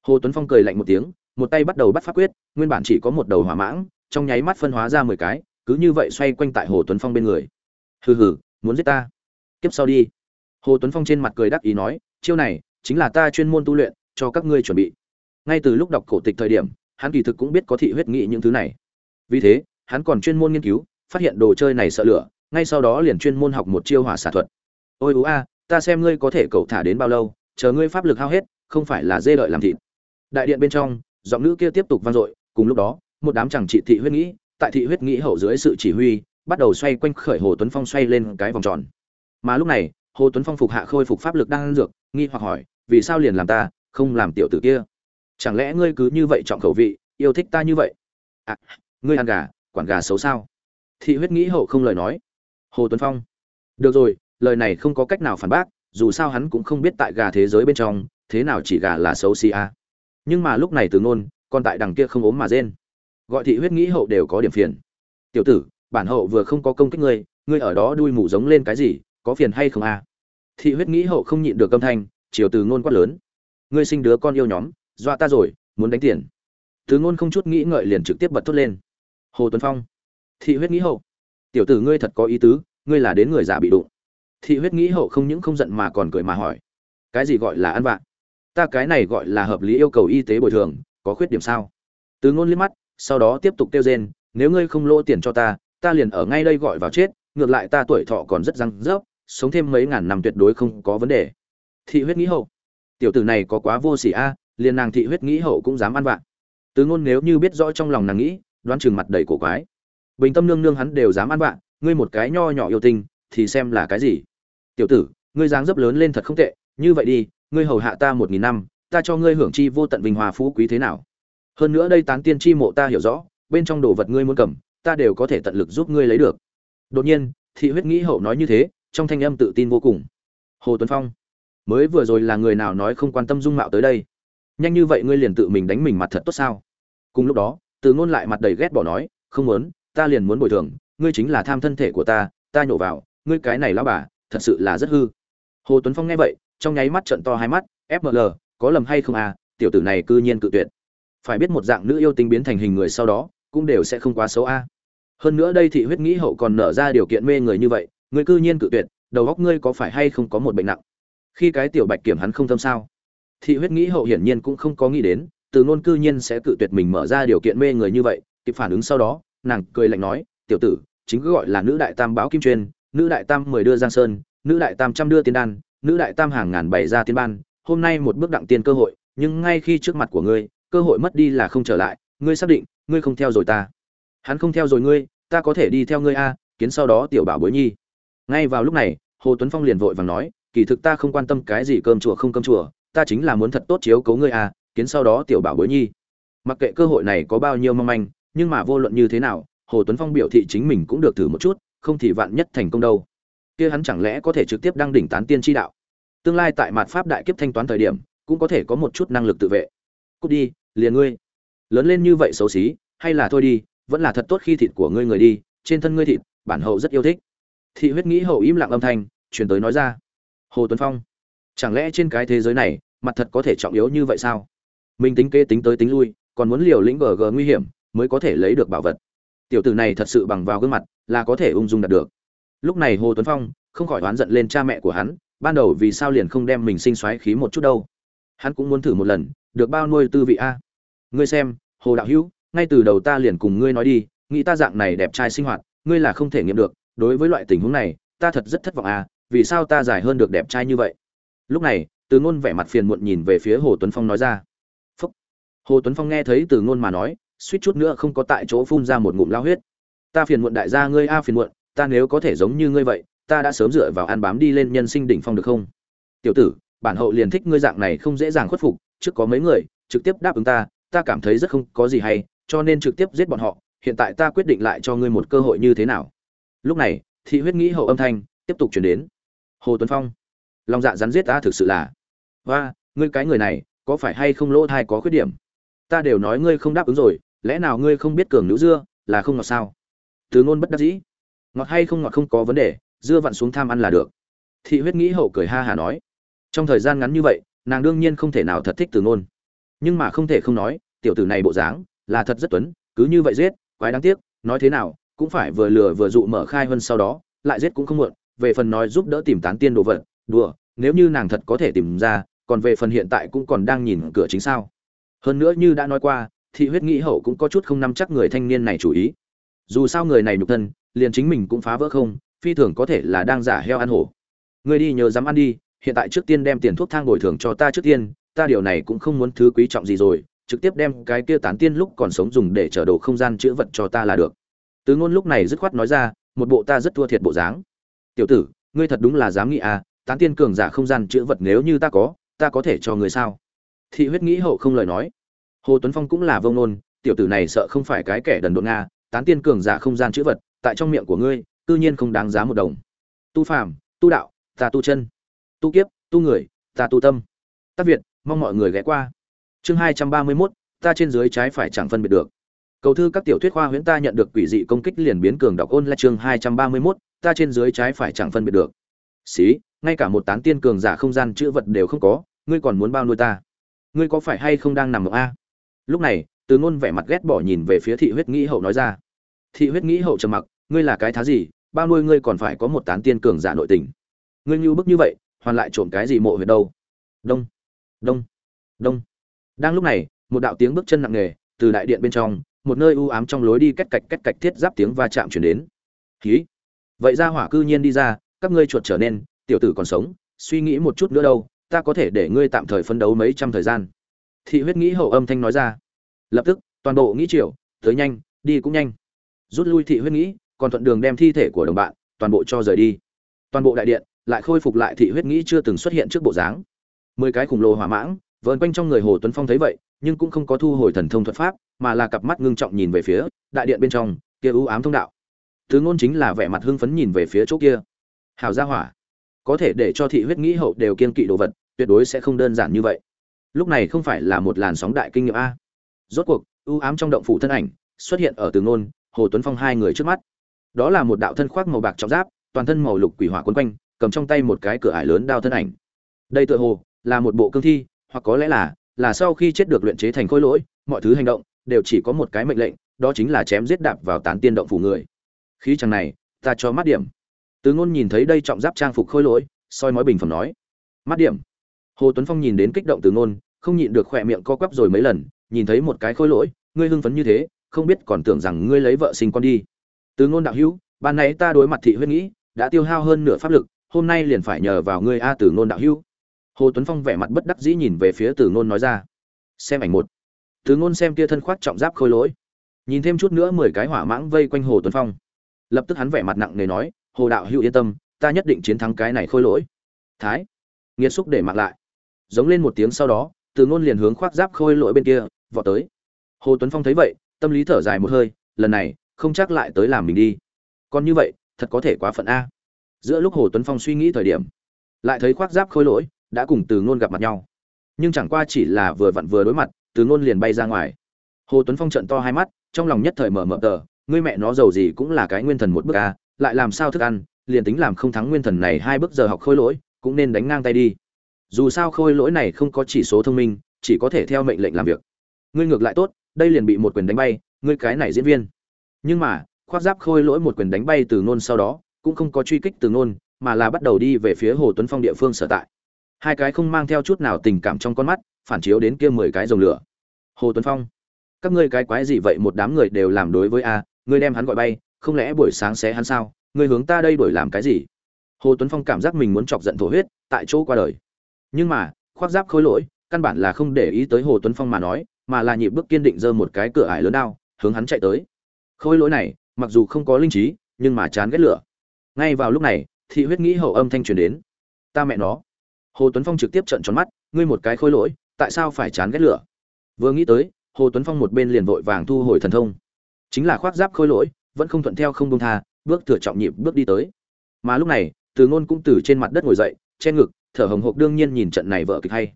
Hồ tuấn phong cười lạnh một tiếng, một tay bắt đầu bắt pháp quyết, nguyên bản chỉ có một đầu hỏa mãng, trong nháy mắt phân hóa ra mười cái, cứ như vậy xoay quanh tại hồ tuấn phong bên người. Hừ hừ, muốn giết ta. Kiếp sau đi. Hồ tuấn phong trên mặt cười đắc ý nói, chiêu này chính là ta chuyên môn tu luyện, cho các ngươi chuẩn bị. Ngay từ lúc đọc cổ tịch thời điểm, hắn kỳ thực cũng biết có thị huyết nghị những thứ này. Vì thế hắn còn chuyên môn nghiên cứu, phát hiện đồ chơi này sợ lửa, ngay sau đó liền chuyên môn học một chiêu hỏa xạ thuật. Ôi ú a, ta xem ngươi có thể cậu thả đến bao lâu, chờ ngươi pháp lực hao hết, không phải là dê lợi làm thịt. Đại điện bên trong, giọng nữ kia tiếp tục vang dội, cùng lúc đó, một đám chẳng trị thị huyết nghĩ, tại thị huyết nghĩ hậu dưới sự chỉ huy, bắt đầu xoay quanh khởi hồ tuấn phong xoay lên cái vòng tròn. Mà lúc này, hồ tuấn phong phục hạ khôi phục pháp lực đang ăn dược, nghi hoặc hỏi, vì sao liền làm ta, không làm tiểu tử kia? Chẳng lẽ ngươi cứ như vậy trọng khẩu vị, yêu thích ta như vậy? À ngươi ăn gà quản gà xấu sao? Thị huyết nghĩ hậu không lời nói. Hồ tuấn phong. Được rồi, lời này không có cách nào phản bác, dù sao hắn cũng không biết tại gà thế giới bên trong, thế nào chỉ gà là xấu xí a. Nhưng mà lúc này từ ngôn, còn tại đằng kia không ốm mà rên. Gọi thị huyết nghĩ hậu đều có điểm phiền. Tiểu tử, bản hậu vừa không có công kích ngươi ngươi ở đó đuôi mủ giống lên cái gì, có phiền hay không a? Thị huyết nghĩ hậu không nhịn được âm thanh, chiều từ ngôn quát lớn. Ngươi sinh đứa con yêu nhóm, dọa ta rồi, muốn đánh tiền. Từ ngôn không chút nghĩ ngợi liền trực tiếp bật thốt lên hồ tuấn phong. Thị huyết nghĩ hậu. Tiểu tử ngươi thật có ý tứ, ngươi là đến người già bị đụng. Thị huyết nghĩ hậu không những không giận mà còn cười mà hỏi. Cái gì gọi là ăn vạ? Ta cái này gọi là hợp lý yêu cầu y tế bồi thường, có khuyết điểm sao? Từ ngôn liếc mắt, sau đó tiếp tục kêu rên, nếu ngươi không lỗ tiền cho ta ta liền ở ngay đây gọi vào chết, ngược lại ta tuổi thọ còn rất răng rớp, sống thêm mấy ngàn năm tuyệt đối không có vấn đề. Thị huyết nghĩ hậu. Tiểu tử này có quá vô sỉ a, liền nàng thị huyết nghĩ hậu cũng dám ăn vạ. Từ ngôn nếu như biết rõ trong lòng nàng nghĩ đoán chừng mặt đầy cổ quái. Bình tâm nương nương hắn đều dám ăn vạ, ngươi một cái nho nhỏ yêu tinh, thì xem là cái gì? Tiểu tử, ngươi dáng dấp lớn lên thật không tệ, như vậy đi, ngươi hầu hạ ta một nghìn năm, ta cho ngươi hưởng chi vô tận vinh hòa phú quý thế nào? Hơn nữa đây tán tiên chi mộ ta hiểu rõ, bên trong đồ vật ngươi muốn cầm, ta đều có thể tận lực giúp ngươi lấy được. Đột nhiên, thị huyết nghĩ hậu nói như thế, trong thanh âm tự tin vô cùng. Hồ tuấn phong, mới vừa rồi là người nào nói không quan tâm dung mạo tới đây? Nhanh như vậy ngươi liền tự mình đánh mình mặt thật tốt sao? Cùng lúc đó từ ngôn lại mặt đầy ghét bỏ nói, không muốn, ta liền muốn bồi thường, ngươi chính là tham thân thể của ta ta nhổ vào, ngươi cái này lão bà, thật sự là rất hư. Hồ tuấn phong nghe vậy, trong nháy mắt trận to hai mắt fml có lầm hay không à tiểu tử này cư nhiên cự tuyệt. Phải biết một dạng nữ yêu tinh biến thành hình người sau đó, cũng đều sẽ không quá xấu a. Hơn nữa đây thị huyết nghĩ hậu còn nở ra điều kiện mê người như vậy, ngươi cư nhiên cự tuyệt, đầu góc ngươi có phải hay không có một bệnh nặng? Khi cái tiểu bạch kiểm hắn không thâm sao? Thị huyết nghĩ hậu hiển nhiên cũng không có nghĩ đến từ ngôn cư nhiên sẽ cự tuyệt mình mở ra điều kiện mê người như vậy, kịp phản ứng sau đó, nàng cười lạnh nói, tiểu tử, chính cứ gọi là nữ đại tam báo kim truyền nữ đại tam mười đưa giang sơn, nữ đại tam trăm đưa tiên đan, nữ đại tam hàng ngàn bày ra tiên ban, hôm nay một bước đặng tiên cơ hội, nhưng ngay khi trước mặt của ngươi, cơ hội mất đi là không trở lại, ngươi xác định, ngươi không theo rồi ta. Hắn không theo rồi ngươi, ta có thể đi theo ngươi a, kiến sau đó tiểu bảo bối nhi. Ngay vào lúc này, hồ tuấn phong liền vội vàng nói, kỳ thực ta không quan tâm cái gì cơm chùa không cơm chùa, ta chính là muốn thật tốt chiếu cấu ngươi a kiến sau đó tiểu bảo bối nhi. Mặc kệ cơ hội này có bao nhiêu mong manh, nhưng mà vô luận như thế nào, hồ tuấn phong biểu thị chính mình cũng được thử một chút, không thì vạn nhất thành công đâu. Kia hắn chẳng lẽ có thể trực tiếp đăng đỉnh tán tiên tri đạo? Tương lai tại mặt pháp đại kiếp thanh toán thời điểm, cũng có thể có một chút năng lực tự vệ. Cút đi, liền ngươi. Lớn lên như vậy xấu xí, hay là thôi đi, vẫn là thật tốt khi thịt của ngươi người đi, trên thân ngươi thịt, bản hậu rất yêu thích. Thị huyết nghĩ hậu im lặng âm thanh, truyền tới nói ra. Hồ tuấn phong, chẳng lẽ trên cái thế giới này, mặt thật có thể trọng yếu như vậy sao? Mình tính kế tính tới tính lui, còn muốn liều lĩnh gg nguy hiểm mới có thể lấy được bảo vật. Tiểu tử này thật sự bằng vào gương mặt là có thể ung dung đạt được. Lúc này hồ tuấn phong không khỏi oán giận lên cha mẹ của hắn, ban đầu vì sao liền không đem mình sinh xoáy khí một chút đâu. Hắn cũng muốn thử một lần, được bao nuôi tư vị a? Ngươi xem, hồ đạo hữu, ngay từ đầu ta liền cùng ngươi nói đi, nghĩ ta dạng này đẹp trai sinh hoạt, ngươi là không thể nghiệm được. Đối với loại tình huống này, ta thật rất thất vọng a, vì sao ta dài hơn được đẹp trai như vậy? Lúc này, từ ngôn vẻ mặt phiền muộn nhìn về phía hồ tuấn phong nói ra hồ tuấn phong nghe thấy từ ngôn mà nói suýt chút nữa không có tại chỗ phun ra một ngụm lao huyết. Ta phiền muộn đại gia ngươi a phiền muộn ta nếu có thể giống như ngươi vậy ta đã sớm dựa vào ăn bám đi lên nhân sinh đỉnh phong được không? Tiểu tử bản hậu liền thích ngươi dạng này không dễ dàng khuất phục trước có mấy người trực tiếp đáp ứng ta ta cảm thấy rất không có gì hay cho nên trực tiếp giết bọn họ hiện tại ta quyết định lại cho ngươi một cơ hội như thế nào? Lúc này thị huyết nghĩ hậu âm thanh tiếp tục truyền đến. Hồ tuấn phong lòng dạ rắn giết ta thực sự là oa, ngươi cái người này có phải hay không lỗ thai có khuyết điểm? Ta đều nói ngươi không đáp ứng rồi, lẽ nào ngươi không biết cường nữ dưa là không ngọt sao? Từ ngôn bất đắc dĩ. Ngọt hay không ngọt không có vấn đề, dưa vặn xuống tham ăn là được. Thị huyết nghĩ hậu cười ha hà nói. Trong thời gian ngắn như vậy, nàng đương nhiên không thể nào thật thích từ ngôn. Nhưng mà không thể không nói, tiểu tử này bộ dáng là thật rất tuấn, cứ như vậy giết, quái đáng tiếc, nói thế nào, cũng phải vừa lừa vừa dụ mở khai hơn sau đó, lại giết cũng không muộn, về phần nói giúp đỡ tìm tán tiên đồ vật, đùa, nếu như nàng thật có thể tìm ra, còn về phần hiện tại cũng còn đang nhìn cửa chính sao hơn nữa như đã nói qua, thị huyết nghĩ hậu cũng có chút không nắm chắc người thanh niên này chủ ý. Dù sao người này nhục thân, liền chính mình cũng phá vỡ không, phi thường có thể là đang giả heo ăn hổ. Ngươi đi nhớ dám ăn đi, hiện tại trước tiên đem tiền thuốc thang bồi thường cho ta trước tiên, ta điều này cũng không muốn thứ quý trọng gì rồi, trực tiếp đem cái kia tán tiên lúc còn sống dùng để chở đồ không gian chữa vật cho ta là được. Tứ ngôn lúc này dứt khoát nói ra, một bộ ta rất thua thiệt bộ dáng. Tiểu tử, ngươi thật đúng là dám nghĩ à tán tiên cường giả không gian chữa vật nếu như ta có ta có thể cho người sao? Thị huyết nghĩ hậu không lời nói. Hồ tuấn phong cũng là vông nôn tiểu tử này sợ không phải cái kẻ đần độn nga, tán tiên cường giả không gian chữ vật, tại trong miệng của ngươi tự nhiên không đáng giá một đồng. Tu phàm, tu đạo, ta tu chân. Tu kiếp, tu người, ta tu tâm. Tác việt, mong mọi người ghé qua. Chương hai trăm ba mươi mốt, ta trên dưới trái phải chẳng phân biệt được. Cầu thư các tiểu thuyết khoa huyễn ta nhận được quỷ dị công kích liền biến cường đọc ôn là chương hai trăm ba mươi mốt, ta trên dưới trái phải chẳng phân biệt được. Xí, ngay cả một tán tiên cường giả không gian chữ vật đều không có, ngươi còn muốn bao nuôi ta? Ngươi có phải hay không đang nằm ở a? Lúc này, từ ngôn vẻ mặt ghét bỏ nhìn về phía thị huyết nghĩ hậu nói ra. Thị huyết nghĩ hậu trầm mặc, ngươi là cái thá gì? Bao nuôi ngươi còn phải có một tán tiên cường giả nội tình. Ngươi như bức như vậy, hoàn lại trộm cái gì mộ huyệt đâu? Đông đông đông. Đang lúc này, một đạo tiếng bước chân nặng nề từ đại điện bên trong, một nơi u ám trong lối đi cách cạch cách cạch thiết giáp tiếng va chạm chuyển đến. Khí vậy ra hỏa cư nhiên đi ra, các ngươi chuột trở nên, tiểu tử còn sống, suy nghĩ một chút nữa đâu ta có thể để ngươi tạm thời phấn đấu mấy trăm thời gian. Thị huyết nghĩ hậu âm thanh nói ra. Lập tức toàn bộ nghĩ triệu, tới nhanh đi cũng nhanh. Rút lui thị huyết nghĩ còn thuận đường đem thi thể của đồng bạn toàn bộ cho rời đi. Toàn bộ đại điện lại khôi phục lại thị huyết nghĩ chưa từng xuất hiện trước bộ dáng. Mười cái khổng lồ hỏa mãng vờn quanh trong người hồ tuấn phong thấy vậy nhưng cũng không có thu hồi thần thông thuật pháp mà là cặp mắt ngưng trọng nhìn về phía đại điện bên trong kia ưu ám thông đạo. Thứ ngôn chính là vẻ mặt hưng phấn nhìn về phía chỗ kia. Hào gia hỏa có thể để cho thị huyết nghĩ hậu đều kiên kỵ đồ vật, tuyệt đối sẽ không đơn giản như vậy. Lúc này không phải là một làn sóng đại kinh nghiệm a. Rốt cuộc ưu ám trong động phủ thân ảnh xuất hiện ở từ ngôn, hồ tuấn phong hai người trước mắt. Đó là một đạo thân khoác màu bạc trọng giáp, toàn thân màu lục quỷ hỏa quấn quanh, cầm trong tay một cái cửa ải lớn đao thân ảnh. Đây tựa hồ là một bộ cương thi, hoặc có lẽ là là sau khi chết được luyện chế thành khối lỗi, mọi thứ hành động đều chỉ có một cái mệnh lệnh, đó chính là chém giết đạp vào tán tiên động phủ người. Khí chẳng này, ta cho mắt điểm. Từ ngôn nhìn thấy đây trọng giáp trang phục khôi lỗi, soi mói bình phẩm nói. Mắt điểm. Hồ tuấn phong nhìn đến kích động từ ngôn, không nhịn được khỏe miệng co quắp rồi mấy lần, nhìn thấy một cái khôi lỗi, ngươi hưng phấn như thế, không biết còn tưởng rằng ngươi lấy vợ sinh con đi. Từ ngôn đạo hữu, ban nãy ta đối mặt thị huyết nghĩ, đã tiêu hao hơn nửa pháp lực, hôm nay liền phải nhờ vào ngươi a từ ngôn đạo hữu. Hồ tuấn phong vẻ mặt bất đắc dĩ nhìn về phía từ ngôn nói ra. Xem ảnh một. Từ ngôn xem kia thân khoác trọng giáp khôi lỗi. Nhìn thêm chút nữa mười cái hỏa mãng vây quanh hồ tuấn phong. Lập tức hắn vẻ mặt nặng nề nói hồ đạo hữu yên tâm, ta nhất định chiến thắng cái này khôi lỗi. Thái. Nghiệt xúc để mặc lại. Giống lên một tiếng sau đó, từ ngôn liền hướng khoác giáp khôi lỗi bên kia, vọt tới. Hồ tuấn phong thấy vậy, tâm lý thở dài một hơi, lần này, không chắc lại tới làm mình đi. Còn như vậy, thật có thể quá phận a. Giữa lúc hồ tuấn phong suy nghĩ thời điểm, lại thấy khoác giáp khôi lỗi đã cùng từ ngôn gặp mặt nhau. Nhưng chẳng qua chỉ là vừa vặn vừa đối mặt, từ ngôn liền bay ra ngoài. Hồ tuấn phong trận to hai mắt, trong lòng nhất thời mở mở tờ, ngươi mẹ nó giàu gì cũng là cái nguyên thần một bước a lại làm sao thức ăn, liền tính làm không thắng nguyên thần này hai bước giờ học khôi lỗi, cũng nên đánh ngang tay đi. Dù sao khôi lỗi này không có chỉ số thông minh, chỉ có thể theo mệnh lệnh làm việc. Ngươi ngược lại tốt, đây liền bị một quyền đánh bay, ngươi cái này diễn viên. Nhưng mà, khoác giáp khôi lỗi một quyền đánh bay từ nôn sau đó, cũng không có truy kích từ nôn mà là bắt đầu đi về phía hồ tuấn phong địa phương sở tại. Hai cái không mang theo chút nào tình cảm trong con mắt, phản chiếu đến kia mười cái dòng lửa. Hồ tuấn phong, các ngươi cái quái gì vậy? Một đám người đều làm đối với a, ngươi đem hắn gọi bay không lẽ buổi sáng xé hắn sao? Ngươi hướng ta đây đuổi làm cái gì? Hồ tuấn phong cảm giác mình muốn chọc giận thổ huyết, tại chỗ qua đời. Nhưng mà, khoác giáp khôi lỗi, căn bản là không để ý tới hồ tuấn phong mà nói, mà là nhịp bước kiên định giơ một cái cửa ải lớn đao, hướng hắn chạy tới. Khôi lỗi này, mặc dù không có linh trí, nhưng mà chán ghét lửa. Ngay vào lúc này, thị huyết nghĩ hậu âm thanh truyền đến. Ta mẹ nó. Hồ tuấn phong trực tiếp trợn tròn mắt, ngươi một cái khôi lỗi, tại sao phải chán ghét lửa? Vừa nghĩ tới, hồ tuấn phong một bên liền vội vàng thu hồi thần thông. Chính là khoác giáp khôi lỗi vẫn không thuận theo không buông tha, bước thừa trọng nhịp bước đi tới. Mà lúc này, từ ngôn cũng từ trên mặt đất ngồi dậy, che ngực, thở hồng hộc đương nhiên nhìn trận này vợ kịch hay.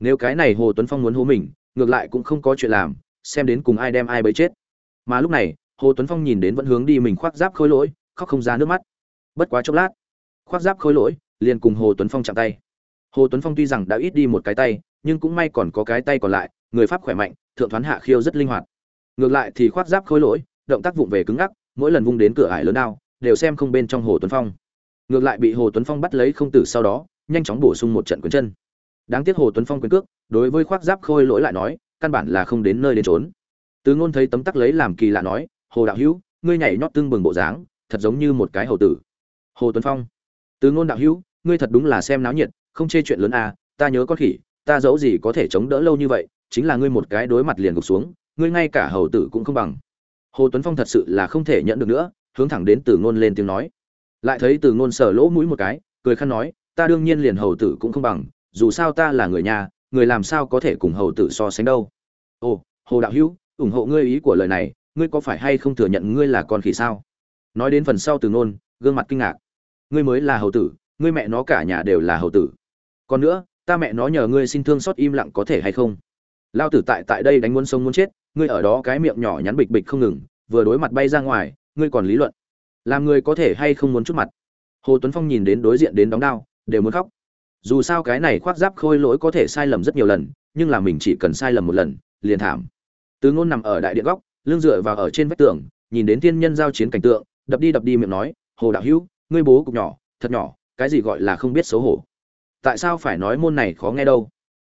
Nếu cái này hồ tuấn phong muốn hố mình, ngược lại cũng không có chuyện làm, xem đến cùng ai đem ai bấy chết. Mà lúc này, hồ tuấn phong nhìn đến vẫn hướng đi mình khoác giáp khôi lỗi, khóc không ra nước mắt. Bất quá chốc lát, khoác giáp khôi lỗi, liền cùng hồ tuấn phong chạm tay. Hồ tuấn phong tuy rằng đã ít đi một cái tay, nhưng cũng may còn có cái tay còn lại, người pháp khỏe mạnh, thượng thoán hạ khiêu rất linh hoạt. Ngược lại thì khoác giáp khôi lỗi, động tác vụng về cứng ngắc mỗi lần vung đến cửa ải lớn đao, đều xem không bên trong hồ tuấn phong. Ngược lại bị hồ tuấn phong bắt lấy không tử sau đó, nhanh chóng bổ sung một trận quyền chân. Đáng tiếc hồ tuấn phong quyền cước, đối với khoác giáp khôi lỗi lại nói, căn bản là không đến nơi đến trốn từ ngôn thấy tấm tắc lấy làm kỳ lạ nói, hồ đạo hữu, ngươi nhảy nhót tương bừng bộ dáng, thật giống như một cái hầu tử. Hồ tuấn phong, từ ngôn đạo hữu, ngươi thật đúng là xem náo nhiệt, không chê chuyện lớn à ta nhớ con khỉ, ta dẫu gì có thể chống đỡ lâu như vậy, chính là ngươi một cái đối mặt liền gục xuống, ngươi ngay cả hầu tử cũng không bằng hồ tuấn phong thật sự là không thể nhận được nữa, hướng thẳng đến từ ngôn lên tiếng nói. Lại thấy từ ngôn sờ lỗ mũi một cái, cười khăn nói, ta đương nhiên liền hầu tử cũng không bằng, dù sao ta là người nhà, người làm sao có thể cùng hầu tử so sánh đâu. Ồ, hồ đạo hữu, ủng hộ ngươi ý của lời này, ngươi có phải hay không thừa nhận ngươi là con khỉ sao? Nói đến phần sau từ ngôn, gương mặt kinh ngạc. Ngươi mới là hầu tử, ngươi mẹ nó cả nhà đều là hầu tử. Còn nữa, ta mẹ nó nhờ ngươi xin thương xót im lặng có thể hay không? Lao tử tại tại đây đánh muốn sống muốn chết ngươi ở đó cái miệng nhỏ nhắn bịch bịch không ngừng, vừa đối mặt bay ra ngoài, ngươi còn lý luận. Làm người có thể hay không muốn chút mặt? Hồ tuấn phong nhìn đến đối diện đến đóng đao, đều muốn khóc. Dù sao cái này khoác giáp khôi lỗi có thể sai lầm rất nhiều lần, nhưng là mình chỉ cần sai lầm một lần, liền thảm. Từ ngôn nằm ở đại điện góc, lưng dựa vào ở trên vách tường, nhìn đến thiên nhân giao chiến cảnh tượng, đập đi đập đi miệng nói, hồ đạo hữu, ngươi bố cục nhỏ, thật nhỏ, cái gì gọi là không biết xấu hổ? Tại sao phải nói môn này khó nghe đâu?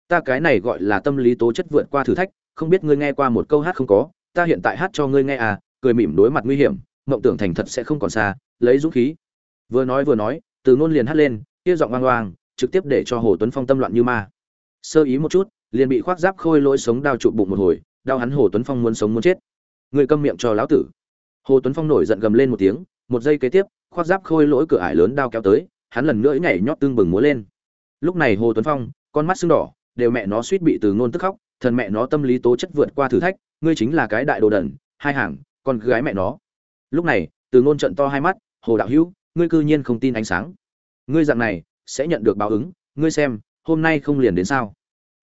Ta cái này gọi là tâm lý tố chất vượt qua thử thách không biết ngươi nghe qua một câu hát không có, ta hiện tại hát cho ngươi nghe à cười mỉm đối mặt nguy hiểm, mộng tưởng thành thật sẽ không còn xa, lấy dũng khí. Vừa nói vừa nói, từ ngôn liền hát lên, kia giọng oang oang, trực tiếp để cho hồ tuấn phong tâm loạn như ma. Sơ ý một chút, liền bị khoác giáp khôi lỗi sống đau trụ bụng một hồi, đau hắn hồ tuấn phong muốn sống muốn chết. Người câm miệng cho lão tử. Hồ tuấn phong nổi giận gầm lên một tiếng, một giây kế tiếp, khoác giáp khôi lỗi cửa ải lớn đao kéo tới, hắn lần nữa nhảy nhót tương bừng múa lên. Lúc này hồ tuấn phong, con mắt sưng đỏ, đều mẹ nó suýt bị từ ngôn tức khóc thần mẹ nó tâm lý tố chất vượt qua thử thách, ngươi chính là cái đại đồ đần, hai hàng, con gái mẹ nó. Lúc này, từ ngôn trận to hai mắt, hồ đạo hữu, ngươi cư nhiên không tin ánh sáng. Ngươi dạng này, sẽ nhận được báo ứng, ngươi xem, hôm nay không liền đến sao?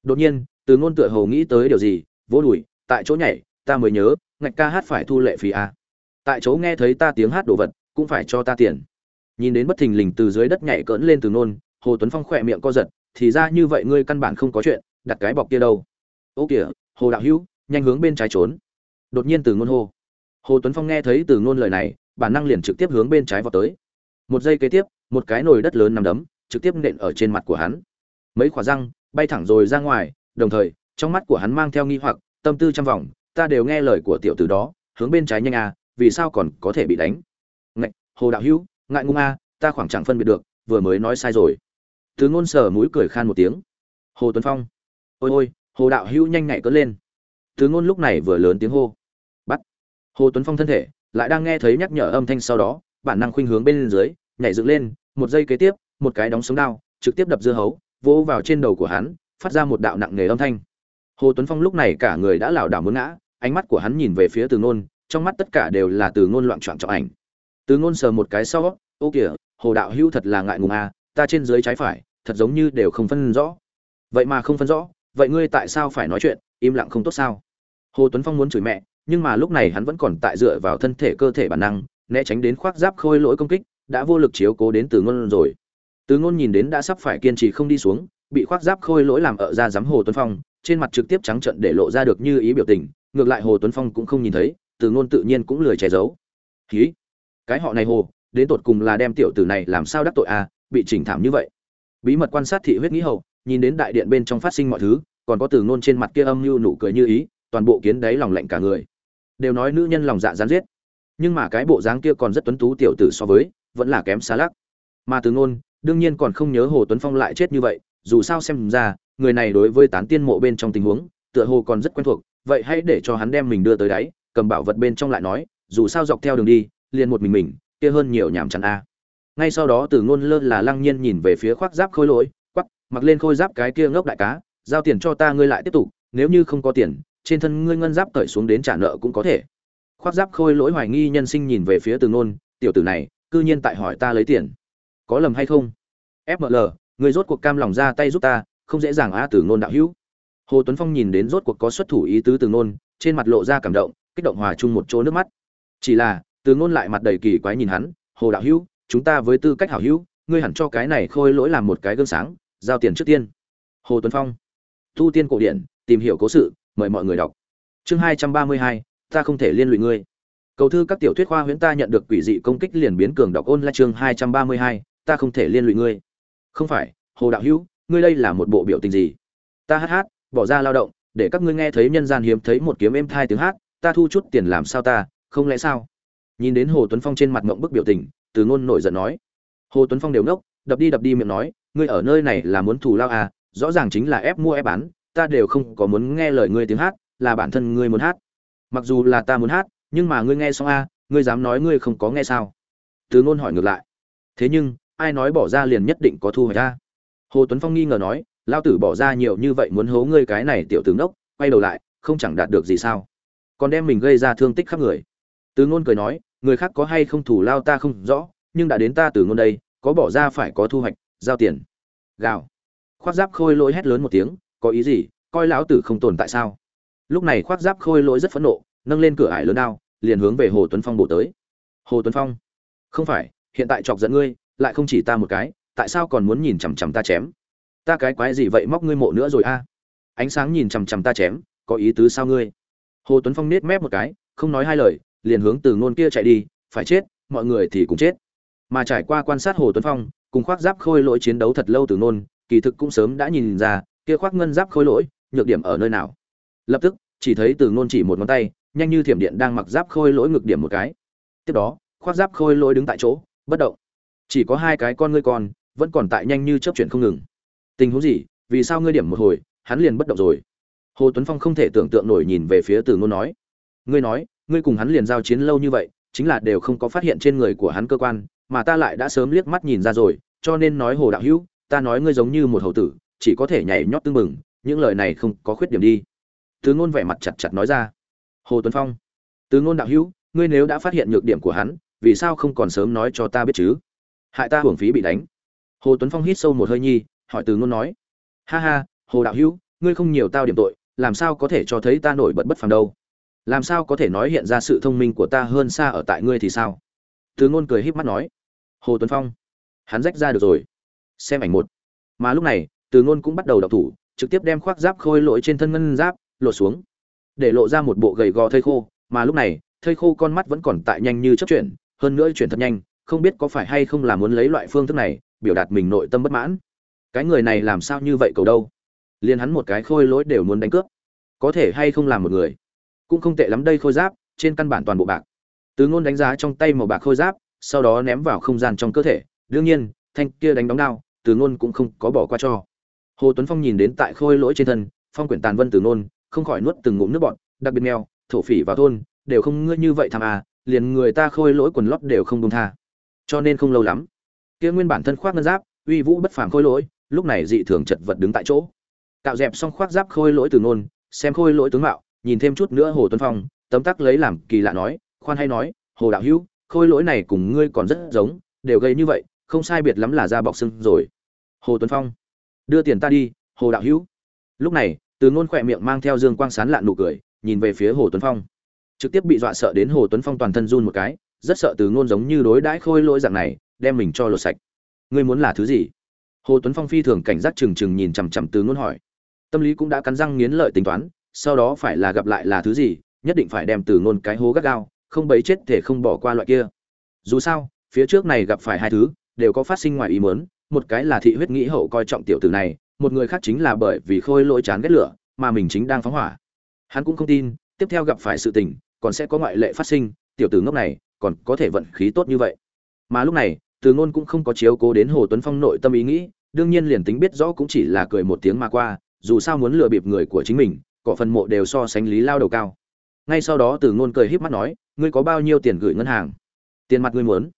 Đột nhiên, từ ngôn tựa hồ nghĩ tới điều gì, vỗ đùi, tại chỗ nhảy, ta mới nhớ, ngạch ca hát phải thu lệ phí à. tại chỗ nghe thấy ta tiếng hát đồ vật, cũng phải cho ta tiền. Nhìn đến bất thình lình từ dưới đất nhảy cỡn lên từ nôn hồ tuấn phong khỏe miệng co giật, thì ra như vậy ngươi căn bản không có chuyện, đặt cái bọc kia đâu ô kìa, hồ đạo hữu, nhanh hướng bên trái trốn. Đột nhiên từ ngôn hô. Hồ tuấn phong nghe thấy từ ngôn lời này, bản năng liền trực tiếp hướng bên trái vào tới. Một giây kế tiếp, một cái nồi đất lớn nằm đấm, trực tiếp nện ở trên mặt của hắn. Mấy khỏa răng, bay thẳng rồi ra ngoài, đồng thời, trong mắt của hắn mang theo nghi hoặc, tâm tư trăm vòng, ta đều nghe lời của tiểu tử đó, hướng bên trái nhanh à vì sao còn có thể bị đánh? Ngạy hồ đạo hữu, ngại ngung a à, ta khoảng chẳng phân biệt được, vừa mới nói sai rồi. Từ ngôn sở mũi cười khan một tiếng. Hồ tuấn phong, ôi ôi hồ đạo hữu nhanh nhạy cất lên. Từ ngôn lúc này vừa lớn tiếng hô. Bắt. Hồ tuấn phong thân thể lại đang nghe thấy nhắc nhở âm thanh sau đó, bản năng khuynh hướng bên dưới, nhảy dựng lên, một giây kế tiếp, một cái đóng sống đao, trực tiếp đập dưa hấu, vỗ vào trên đầu của hắn, phát ra một đạo nặng nề âm thanh. Hồ tuấn phong lúc này cả người đã lảo đảo muốn ngã, ánh mắt của hắn nhìn về phía từ ngôn, trong mắt tất cả đều là từ ngôn loạn trọn trọng ảnh. Từ ngôn sờ một cái sau, ô kìa, hồ đạo hữu thật là ngại ngùng à ta trên dưới trái phải, thật giống như đều không phân rõ. Vậy mà không phân rõ vậy ngươi tại sao phải nói chuyện, im lặng không tốt sao? Hồ tuấn phong muốn chửi mẹ, nhưng mà lúc này hắn vẫn còn tại dựa vào thân thể cơ thể bản năng, né tránh đến khoác giáp khôi lỗi công kích, đã vô lực chiếu cố đến từ ngôn rồi. Từ ngôn nhìn đến đã sắp phải kiên trì không đi xuống, bị khoác giáp khôi lỗi làm ở ra giám hồ tuấn phong, trên mặt trực tiếp trắng trận để lộ ra được như ý biểu tình, ngược lại hồ tuấn phong cũng không nhìn thấy, từ ngôn tự nhiên cũng lười che giấu. Ký cái họ này hồ, đến tột cùng là đem tiểu tử này làm sao đắc tội à bị chỉnh thảm như vậy? Bí mật quan sát thị huyết nghĩ hậu nhìn đến đại điện bên trong phát sinh mọi thứ, còn có từ ngôn trên mặt kia âm mưu nụ cười như ý, toàn bộ kiến đáy lòng lạnh cả người. Đều nói nữ nhân lòng dạ gián giết. Nhưng mà cái bộ dáng kia còn rất tuấn tú tiểu tử so với, vẫn là kém xa lắc. Mà từ ngôn, đương nhiên còn không nhớ hồ tuấn phong lại chết như vậy, dù sao xem ra, người này đối với tán tiên mộ bên trong tình huống, tựa hồ còn rất quen thuộc, vậy hãy để cho hắn đem mình đưa tới đáy, cầm bảo vật bên trong lại nói, dù sao dọc theo đường đi, liền một mình mình, kia hơn nhiều nhảm chán a. Ngay sau đó từ ngôn lơ là lăng nhiên nhìn về phía khoác giáp khôi lỗi mặc lên khôi giáp cái kia ngốc đại cá giao tiền cho ta ngươi lại tiếp tục nếu như không có tiền trên thân ngươi ngân giáp cởi xuống đến trả nợ cũng có thể. Khoác giáp khôi lỗi hoài nghi nhân sinh nhìn về phía từ Nôn, tiểu tử này cư nhiên tại hỏi ta lấy tiền. Có lầm hay không? Fml người rốt cuộc cam lòng ra tay giúp ta không dễ dàng a từ Nôn đạo hữu. Hồ tuấn phong nhìn đến rốt cuộc có xuất thủ ý tứ từ Nôn, trên mặt lộ ra cảm động kích động hòa chung một chỗ nước mắt. Chỉ là từ Nôn lại mặt đầy kỳ quái nhìn hắn hồ đạo hữu chúng ta với tư cách hảo hữu ngươi hẳn cho cái này khôi lỗi làm một cái gương sáng giao tiền trước tiên. Hồ tuấn phong, thu tiên cổ điển, tìm hiểu cố sự, mời mọi người đọc. Chương hai trăm ba mươi hai, ta không thể liên lụy ngươi. Cầu thư các tiểu thuyết khoa huyễn ta nhận được quỷ dị công kích liền biến cường đọc ôn là chương hai trăm ba mươi hai, ta không thể liên lụy ngươi. Không phải, hồ đạo hữu, ngươi đây là một bộ biểu tình gì? Ta hát hát, bỏ ra lao động, để các ngươi nghe thấy nhân gian hiếm thấy một kiếm êm thai tiếng hát, ta thu chút tiền làm sao ta, không lẽ sao? Nhìn đến hồ tuấn phong trên mặt mộng bức biểu tình, từ ngôn nổi giận nói. Hồ tuấn phong đều ngốc, đập đi đập đi miệng nói ngươi ở nơi này là muốn thù lao à rõ ràng chính là ép mua ép bán, ta đều không có muốn nghe lời ngươi tiếng hát, là bản thân ngươi muốn hát. Mặc dù là ta muốn hát, nhưng mà ngươi nghe xong a ngươi dám nói ngươi không có nghe sao? Từ ngôn hỏi ngược lại. Thế nhưng, ai nói bỏ ra liền nhất định có thu hoạch ta hồ tuấn phong nghi ngờ nói, lao tử bỏ ra nhiều như vậy muốn hố ngươi cái này tiểu tướng đốc quay đầu lại, không chẳng đạt được gì sao? Còn đem mình gây ra thương tích khắp người. Từ ngôn cười nói, người khác có hay không thủ lao ta không rõ, nhưng đã đến ta từ ngôn đây, có bỏ ra phải có thu hoạch giao tiền. Gào. Khoác giáp khôi lỗi hét lớn một tiếng, có ý gì? Coi lão tử không tồn tại sao? Lúc này khoác giáp khôi lỗi rất phẫn nộ, nâng lên cửa ải lớn đao, liền hướng về hồ tuấn phong bổ tới. Hồ tuấn phong, không phải, hiện tại chọc giận ngươi, lại không chỉ ta một cái, tại sao còn muốn nhìn chằm chằm ta chém? Ta cái quái gì vậy móc ngươi mộ nữa rồi a? Ánh sáng nhìn chằm chằm ta chém, có ý tứ sao ngươi? Hồ tuấn phong nết mép một cái, không nói hai lời, liền hướng từ ngôn kia chạy đi, phải chết, mọi người thì cũng chết. Mà trải qua quan sát hồ tuấn phong cùng khoác giáp khôi lỗi chiến đấu thật lâu từ nôn kỳ thực cũng sớm đã nhìn ra, kia khoác ngân giáp khôi lỗi, nhược điểm ở nơi nào. Lập tức, chỉ thấy từ nôn chỉ một ngón tay, nhanh như thiểm điện đang mặc giáp khôi lỗi ngược điểm một cái. Tiếp đó, khoác giáp khôi lỗi đứng tại chỗ, bất động. Chỉ có hai cái con ngươi con vẫn còn tại nhanh như chớp chuyển không ngừng. Tình huống gì? Vì sao ngươi điểm một hồi, hắn liền bất động rồi? Hồ tuấn phong không thể tưởng tượng nổi nhìn về phía từ ngôn nói. Ngươi nói, ngươi cùng hắn liền giao chiến lâu như vậy, chính là đều không có phát hiện trên người của hắn cơ quan, mà ta lại đã sớm liếc mắt nhìn ra rồi cho nên nói hồ đạo hữu, ta nói ngươi giống như một hầu tử, chỉ có thể nhảy nhót tương mừng những lời này không có khuyết điểm đi. Từ ngôn vẻ mặt chặt chặt nói ra. Hồ tuấn phong, từ ngôn đạo hữu, ngươi nếu đã phát hiện nhược điểm của hắn, vì sao không còn sớm nói cho ta biết chứ? Hại ta hưởng phí bị đánh. Hồ tuấn phong hít sâu một hơi nhi, hỏi từ ngôn nói. Ha ha, hồ đạo hữu, ngươi không nhiều tao điểm tội, làm sao có thể cho thấy ta nổi bật bất phàm đâu? Làm sao có thể nói hiện ra sự thông minh của ta hơn xa ở tại ngươi thì sao? Từ ngôn cười híp mắt nói. Hồ tuấn phong hắn rách ra được rồi. Xem ảnh một. Mà lúc này, từ ngôn cũng bắt đầu đọc thủ, trực tiếp đem khoác giáp khôi lỗi trên thân ngân giáp, lột xuống. Để lộ ra một bộ gầy gò thây khô, mà lúc này, thây khô con mắt vẫn còn tại nhanh như chấp chuyển, hơn nữa chuyển thật nhanh, không biết có phải hay không là muốn lấy loại phương thức này, biểu đạt mình nội tâm bất mãn. Cái người này làm sao như vậy cầu đâu? Liền hắn một cái khôi lỗi đều muốn đánh cướp. Có thể hay không làm một người? Cũng không tệ lắm đây khôi giáp, trên căn bản toàn bộ bạc. Từ ngôn đánh giá trong tay màu bạc khôi giáp, sau đó ném vào không gian trong cơ thể đương nhiên, thanh kia đánh đóng đao, từ ngôn cũng không có bỏ qua cho. Hồ tuấn phong nhìn đến tại khôi lỗi trên thân, phong quyển tàn vân từ ngôn, không khỏi nuốt từng ngụm nước bọt, đặc biệt mèo thổ phỉ vào thôn, đều không ngươi như vậy tham à liền người ta khôi lỗi quần lót đều không đông tha. Cho nên không lâu lắm, kia nguyên bản thân khoác ngân giáp, uy vũ bất phàm khôi lỗi, lúc này dị thường chật vật đứng tại chỗ. Cạo dẹp xong khoác giáp khôi lỗi từ nôn xem khôi lỗi tướng mạo, nhìn thêm chút nữa hồ tuấn phong, tấm tắc lấy làm kỳ lạ nói, khoan hay nói, hồ đạo hữu, khôi lỗi này cùng ngươi còn rất giống, đều gây như vậy không sai biệt lắm là da bọc xương rồi. Hồ tuấn phong, đưa tiền ta đi, hồ đạo hữu. Lúc này, từ ngôn khỏe miệng mang theo dương quang sán lạn nụ cười, nhìn về phía hồ tuấn phong. Trực tiếp bị dọa sợ đến hồ tuấn phong toàn thân run một cái, rất sợ từ ngôn giống như đối đãi khôi lỗi dạng này, đem mình cho lột sạch. Ngươi muốn là thứ gì? Hồ tuấn phong phi thường cảnh giác trừng trừng nhìn chằm chằm từ ngôn hỏi. Tâm lý cũng đã cắn răng nghiến lợi tính toán, sau đó phải là gặp lại là thứ gì, nhất định phải đem từ ngôn cái hố gắt gao, không bấy chết thể không bỏ qua loại kia. Dù sao, phía trước này gặp phải hai thứ đều có phát sinh ngoài ý muốn, một cái là thị huyết nghĩ hậu coi trọng tiểu tử này, một người khác chính là bởi vì khôi lỗi chán ghét lửa, mà mình chính đang phóng hỏa. Hắn cũng không tin, tiếp theo gặp phải sự tình, còn sẽ có ngoại lệ phát sinh, tiểu tử ngốc này, còn có thể vận khí tốt như vậy. Mà lúc này, từ ngôn cũng không có chiếu cố đến hồ tuấn phong nội tâm ý nghĩ, đương nhiên liền tính biết rõ cũng chỉ là cười một tiếng mà qua, dù sao muốn lừa bịp người của chính mình, cỏ phần mộ đều so sánh lý lao đầu cao. Ngay sau đó từ ngôn cười híp mắt nói, ngươi có bao nhiêu tiền gửi ngân hàng? Tiền mặt ngươi muốn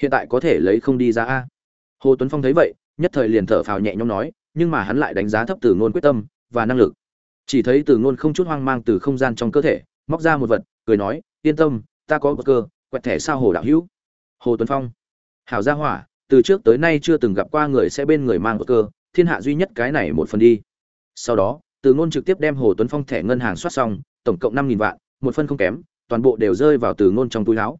hiện tại có thể lấy không đi ra a. Hồ tuấn phong thấy vậy, nhất thời liền thở phào nhẹ nhõm nói, nhưng mà hắn lại đánh giá thấp từ ngôn quyết tâm và năng lực. Chỉ thấy từ ngôn không chút hoang mang từ không gian trong cơ thể, móc ra một vật, cười nói, yên tâm, ta có bất cơ, quẹt thẻ sao hồ đạo hữu. Hồ tuấn phong, hảo gia hỏa, từ trước tới nay chưa từng gặp qua người sẽ bên người mang bất cơ, thiên hạ duy nhất cái này một phần đi. Sau đó, từ ngôn trực tiếp đem hồ tuấn phong thẻ ngân hàng soát xong, tổng cộng năm nghìn vạn, một phân không kém, toàn bộ đều rơi vào từ ngôn trong túi áo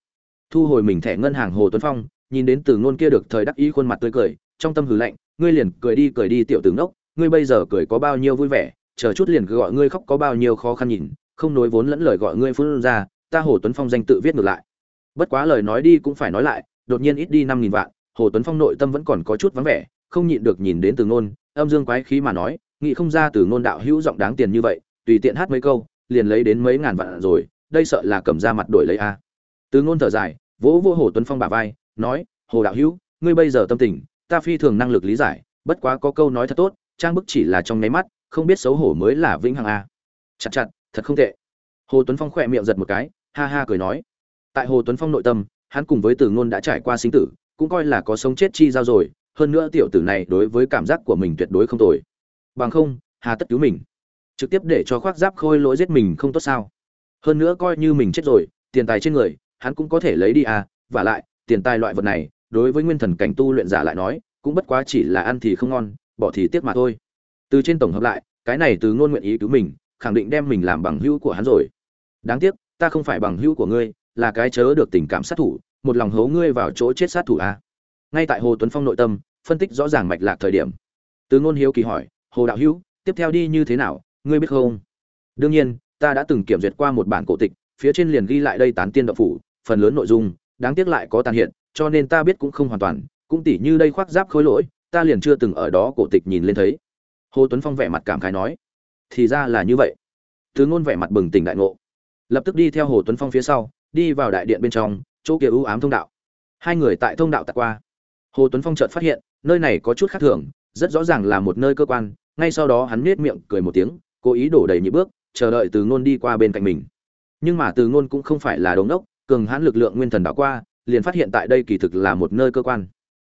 thu hồi mình thẻ ngân hàng hồ tuấn phong, nhìn đến từ ngôn kia được thời đắc ý khuôn mặt tươi cười, trong tâm hừ lạnh, ngươi liền cười đi cười đi, tiểu tướng đốc ngươi bây giờ cười có bao nhiêu vui vẻ, chờ chút liền gọi ngươi khóc có bao nhiêu khó khăn nhìn, không nói vốn lẫn lời gọi ngươi phun ra, ta hồ tuấn phong danh tự viết ngược lại. Bất quá lời nói đi cũng phải nói lại, đột nhiên ít đi năm nghìn vạn, hồ tuấn phong nội tâm vẫn còn có chút vắng vẻ, không nhịn được nhìn đến từ ngôn, âm dương quái khí mà nói, nghĩ không ra từ ngôn đạo hữu giọng đáng tiền như vậy, tùy tiện hát mấy câu, liền lấy đến mấy ngàn vạn rồi, đây sợ là cầm ra mặt đổi lấy a từ ngôn thở dài, vỗ vỗ hồ tuấn phong bả vai, nói, hồ đạo hữu, ngươi bây giờ tâm tình, ta phi thường năng lực lý giải, bất quá có câu nói thật tốt, trang bức chỉ là trong nháy mắt, không biết xấu hổ mới là vĩnh hằng a. Chặt chặt, thật không tệ. Hồ tuấn phong khỏe miệng giật một cái, ha ha cười nói. Tại hồ tuấn phong nội tâm, hắn cùng với từ ngôn đã trải qua sinh tử, cũng coi là có sống chết chi giao rồi, hơn nữa tiểu tử này đối với cảm giác của mình tuyệt đối không tồi. Bằng không, hà tất cứu mình. Trực tiếp để cho khoác giáp khôi lỗi giết mình không tốt sao? Hơn nữa coi như mình chết rồi, tiền tài trên người hắn cũng có thể lấy đi à và lại, tiền tài loại vật này, đối với nguyên thần cảnh tu luyện giả lại nói, cũng bất quá chỉ là ăn thì không ngon, bỏ thì tiếc mà thôi. Từ trên tổng hợp lại, cái này từ ngôn nguyện ý cứu mình, khẳng định đem mình làm bằng hữu của hắn rồi. Đáng tiếc, ta không phải bằng hữu của ngươi, là cái chớ được tình cảm sát thủ, một lòng hố ngươi vào chỗ chết sát thủ à. ngay tại hồ tuấn phong nội tâm, phân tích rõ ràng mạch lạc thời điểm. Từ ngôn hiếu kỳ hỏi, hồ đạo hữu, tiếp theo đi như thế nào, ngươi biết không? Đương nhiên, ta đã từng kiểm duyệt qua một bản cổ tịch, phía trên liền ghi lại đây tán tiên đạo phủ phần lớn nội dung, đáng tiếc lại có tàn hiện, cho nên ta biết cũng không hoàn toàn, cũng tỉ như đây khoác giáp khối lỗi, ta liền chưa từng ở đó cổ tịch nhìn lên thấy. Hồ tuấn phong vẻ mặt cảm khái nói. Thì ra là như vậy. Từ ngôn vẻ mặt bừng tỉnh đại ngộ. Lập tức đi theo hồ tuấn phong phía sau, đi vào đại điện bên trong, chỗ kia ưu ám thông đạo. Hai người tại thông đạo tạt qua. Hồ tuấn phong chợt phát hiện, nơi này có chút khác thường, rất rõ ràng là một nơi cơ quan, ngay sau đó hắn nết miệng cười một tiếng, cố ý đổ đầy nhị bước, chờ đợi từ ngôn đi qua bên cạnh mình. Nhưng mà từ ngôn cũng không phải là đống đốc cường hãn lực lượng nguyên thần đảo qua, liền phát hiện tại đây kỳ thực là một nơi cơ quan.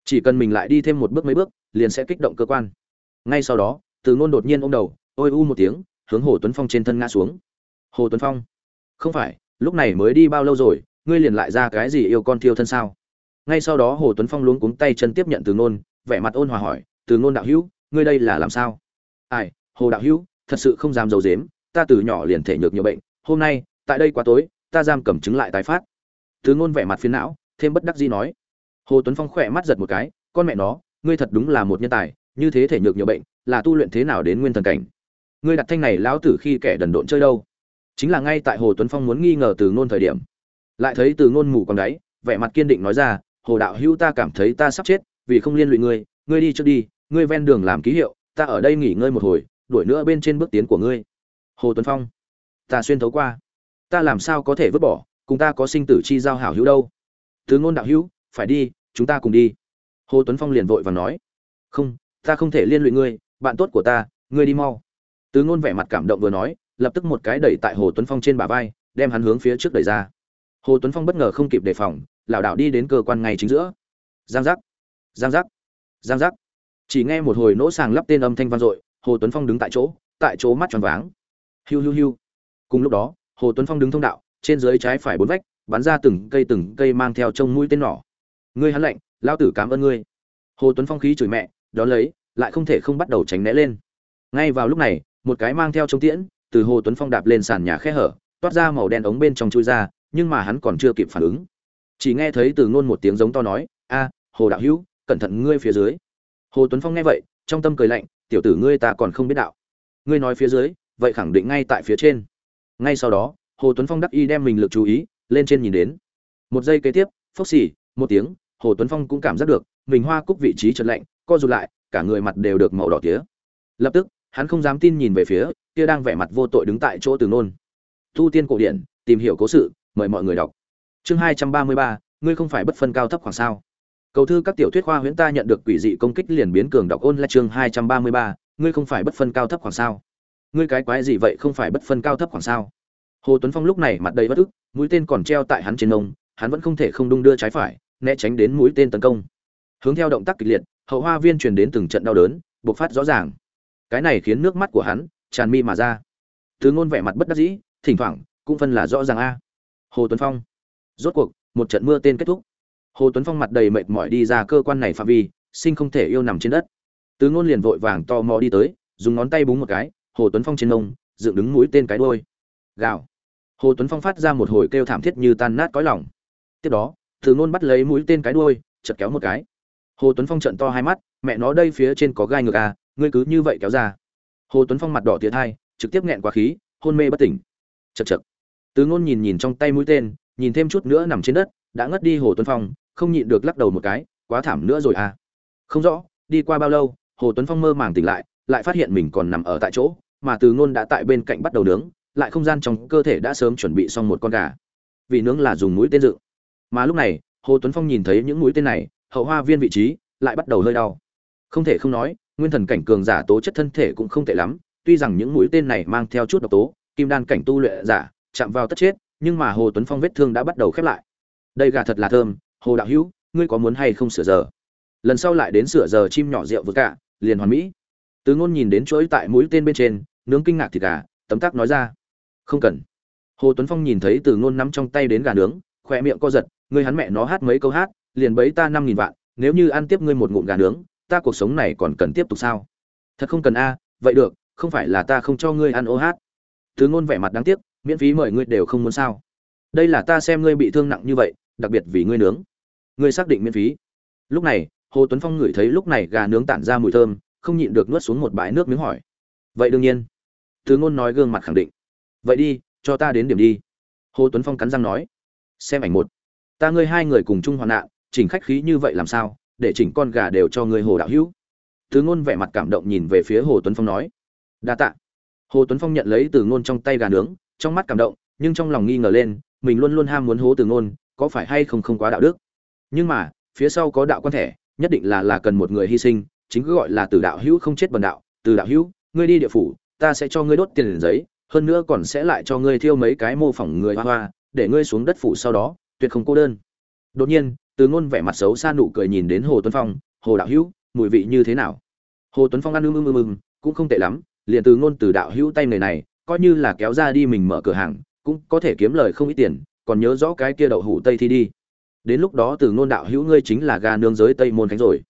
Chỉ cần mình lại đi thêm một bước mấy bước, liền sẽ kích động cơ quan. Ngay sau đó, từ ngôn đột nhiên ôm đầu, ôi u một tiếng, hướng hồ tuấn phong trên thân ngã xuống. Hồ tuấn phong, không phải, lúc này mới đi bao lâu rồi, ngươi liền lại ra cái gì yêu con thiêu thân sao? Ngay sau đó hồ tuấn phong luống cuống tay chân tiếp nhận từ ngôn vẻ mặt ôn hòa hỏi, từ ngôn đạo hữu, ngươi đây là làm sao? Ai, hồ đạo hữu, thật sự không dám giấu dếm ta từ nhỏ liền thể nhược nhiều bệnh, hôm nay, tại đây quá tối ta giam cầm chứng lại tái phát. Thứ ngôn vẻ mặt phiền não, thêm bất đắc dĩ nói. Hồ tuấn phong khỏe mắt giật một cái, con mẹ nó, ngươi thật đúng là một nhân tài, như thế thể nhược nhiều bệnh, là tu luyện thế nào đến nguyên thần cảnh? Ngươi đặt thanh này lão tử khi kẻ đần độn chơi đâu? Chính là ngay tại hồ tuấn phong muốn nghi ngờ từ ngôn thời điểm. Lại thấy từ ngôn mù còn đáy, vẻ mặt kiên định nói ra, hồ đạo hữu ta cảm thấy ta sắp chết, vì không liên lụy ngươi ngươi đi trước đi, ngươi ven đường làm ký hiệu, ta ở đây nghỉ ngơi một hồi, đuổi nữa bên trên bước tiến của ngươi. Hồ tuấn phong, ta xuyên thấu qua ta làm sao có thể vứt bỏ, cùng ta có sinh tử chi giao hảo hữu đâu. Từ ngôn đạo hữu, phải đi, chúng ta cùng đi. Hồ tuấn phong liền vội và nói. Không, ta không thể liên lụy ngươi, bạn tốt của ta, ngươi đi mau. Tứ ngôn vẻ mặt cảm động vừa nói, lập tức một cái đẩy tại hồ tuấn phong trên bả vai, đem hắn hướng phía trước đẩy ra. Hồ tuấn phong bất ngờ không kịp đề phòng, lảo đảo đi đến cơ quan ngay chính giữa. Giang giác giang giác giang giác. Chỉ nghe một hồi nỗ sàng lắp tên âm thanh vang dội, hồ tuấn phong đứng tại chỗ tại chỗ mắt tròn váng. Hiu hiu hiu. Cùng lúc đó hồ tuấn phong đứng thông đạo, trên dưới trái phải bốn vách, bắn ra từng cây từng cây mang theo trông mũi tên nỏ ngươi hắn lạnh lao tử cảm ơn ngươi. Hồ tuấn phong khí chửi mẹ đó lấy, lại không thể không bắt đầu tránh né lên. Ngay vào lúc này, một cái mang theo trông tiễn, từ hồ tuấn phong đạp lên sàn nhà khe hở, toát ra màu đen ống bên trong chui ra, nhưng mà hắn còn chưa kịp phản ứng. Chỉ nghe thấy từ ngôn một tiếng giống to nói, a, hồ đạo hữu, cẩn thận ngươi phía dưới. Hồ tuấn phong nghe vậy, trong tâm cười lạnh, tiểu tử ngươi ta còn không biết đạo. Ngươi nói phía dưới, vậy khẳng định ngay tại phía trên ngay sau đó, hồ tuấn phong đắc y đem mình lực chú ý lên trên nhìn đến. Một giây kế tiếp, phốc xỉ một tiếng, hồ tuấn phong cũng cảm giác được mình hoa cúc vị trí chật lạnh, co rụt lại, cả người mặt đều được màu đỏ tía. Lập tức, hắn không dám tin nhìn về phía kia đang vẻ mặt vô tội đứng tại chỗ từ nôn. Tu tiên cổ điển, tìm hiểu cố sự, mời mọi người đọc. Chương hai trăm ba mươi ba, ngươi không phải bất phân cao thấp khoảng sao. Cầu thư các tiểu thuyết khoa huyễn ta nhận được quỷ dị công kích liền biến cường đọc ôn là chương hai trăm ba mươi ba, ngươi không phải bất phân cao thấp khoảng sao ngươi cái quái gì vậy không phải bất phân cao thấp khoảng sao? Hồ tuấn phong lúc này mặt đầy bất ức mũi tên còn treo tại hắn trên ông, hắn vẫn không thể không đung đưa trái phải né tránh đến mũi tên tấn công. Hướng theo động tác kịch liệt hậu hoa viên truyền đến từng trận đau đớn bộc phát rõ ràng. Cái này khiến nước mắt của hắn tràn mi mà ra. Thứ ngôn vẻ mặt bất đắc dĩ thỉnh thoảng cũng phân là rõ ràng a. Hồ tuấn phong. Rốt cuộc một trận mưa tên kết thúc. Hồ tuấn phong mặt đầy mệt mỏi đi ra cơ quan này phạm vi sinh không thể yêu nằm trên đất. Tứ ngôn liền vội vàng to mò đi tới dùng ngón tay búng một cái hồ tuấn phong trên nông dựng đứng mũi tên cái đuôi. gào. Hồ tuấn phong phát ra một hồi kêu thảm thiết như tan nát cõi lòng. Tiếp đó từ ngôn bắt lấy mũi tên cái đuôi, chật kéo một cái. Hồ tuấn phong trận to hai mắt mẹ nó đây phía trên có gai ngược à ngươi cứ như vậy kéo ra. Hồ tuấn phong mặt đỏ tiệt hai trực tiếp nghẹn quá khí hôn mê bất tỉnh. Chật chật từ ngôn nhìn nhìn trong tay mũi tên nhìn thêm chút nữa nằm trên đất đã ngất đi hồ tuấn phong không nhịn được lắc đầu một cái quá thảm nữa rồi à. Không rõ đi qua bao lâu? Hồ tuấn phong mơ màng tỉnh lại lại phát hiện mình còn nằm ở tại chỗ, mà từ ngôn đã tại bên cạnh bắt đầu nướng, lại không gian trong cơ thể đã sớm chuẩn bị xong một con gà. Vì nướng là dùng mũi tên dự mà lúc này, hồ tuấn phong nhìn thấy những mũi tên này, hậu hoa viên vị trí, lại bắt đầu hơi đau. Không thể không nói, nguyên thần cảnh cường giả tố chất thân thể cũng không tệ lắm, tuy rằng những mũi tên này mang theo chút độc tố, kim đan cảnh tu luyện giả, chạm vào tất chết, nhưng mà hồ tuấn phong vết thương đã bắt đầu khép lại. Đây gà thật là thơm, hồ đạo hữu, ngươi có muốn hay không sửa giờ? Lần sau lại đến sửa giờ chim nhỏ rượu vừa cả, liền hoàn mỹ từ ngôn nhìn đến chuỗi tại mũi tên bên trên, nướng kinh ngạc thịt gà, tấm tắc nói ra. Không cần. Hồ tuấn phong nhìn thấy từ ngôn nắm trong tay đến gà nướng khoe miệng co giật ngươi hắn mẹ nó hát mấy câu hát, liền bấy ta năm nghìn vạn, nếu như ăn tiếp ngươi một ngụm gà nướng, ta cuộc sống này còn cần tiếp tục sao? Thật không cần a, vậy được, không phải là ta không cho ngươi ăn ô hát. Từ ngôn vẻ mặt đáng tiếc, miễn phí mời ngươi đều không muốn sao. Đây là ta xem ngươi bị thương nặng như vậy, đặc biệt vì ngươi nướng. Ngươi xác định miễn phí. Lúc này, hồ tuấn phong ngửi thấy lúc này gà nướng tản ra mùi thơm không nhịn được nuốt xuống một bãi nước miếng hỏi. Vậy đương nhiên. Từ ngôn nói gương mặt khẳng định. Vậy đi, cho ta đến điểm đi. Hồ tuấn phong cắn răng nói. Xem ảnh một. Ta ngươi hai người cùng chung hoạn nạn, chỉnh khách khí như vậy làm sao, để chỉnh con gà đều cho ngươi hồ đạo hữu. Từ ngôn vẻ mặt cảm động nhìn về phía hồ tuấn phong nói. Đa tạ. Hồ tuấn phong nhận lấy từ ngôn trong tay gà nướng, trong mắt cảm động, nhưng trong lòng nghi ngờ lên, mình luôn luôn ham muốn hố từ ngôn, có phải hay không không quá đạo đức. Nhưng mà, phía sau có đạo quan thể, nhất định là là cần một người hy sinh chính cứ gọi là từ đạo hữu không chết bần đạo, từ đạo hữu, ngươi đi địa phủ, ta sẽ cho ngươi đốt tiền giấy, hơn nữa còn sẽ lại cho ngươi thiêu mấy cái mô phỏng người hoa hoa, để ngươi xuống đất phủ sau đó, tuyệt không cô đơn. Đột nhiên, từ ngôn vẻ mặt xấu xa nụ cười nhìn đến hồ tuấn phong, hồ đạo hữu, mùi vị như thế nào? Hồ tuấn phong ăn ưng ưng ưng ưng cũng không tệ lắm, liền từ ngôn từ đạo hữu tay người này, coi như là kéo ra đi mình mở cửa hàng, cũng có thể kiếm lời không ít tiền, còn nhớ rõ cái kia đậu hủ tây thi đi. Đến lúc đó từ ngôn đạo hữu ngươi chính là gà nương giới tây môn khánh rồi.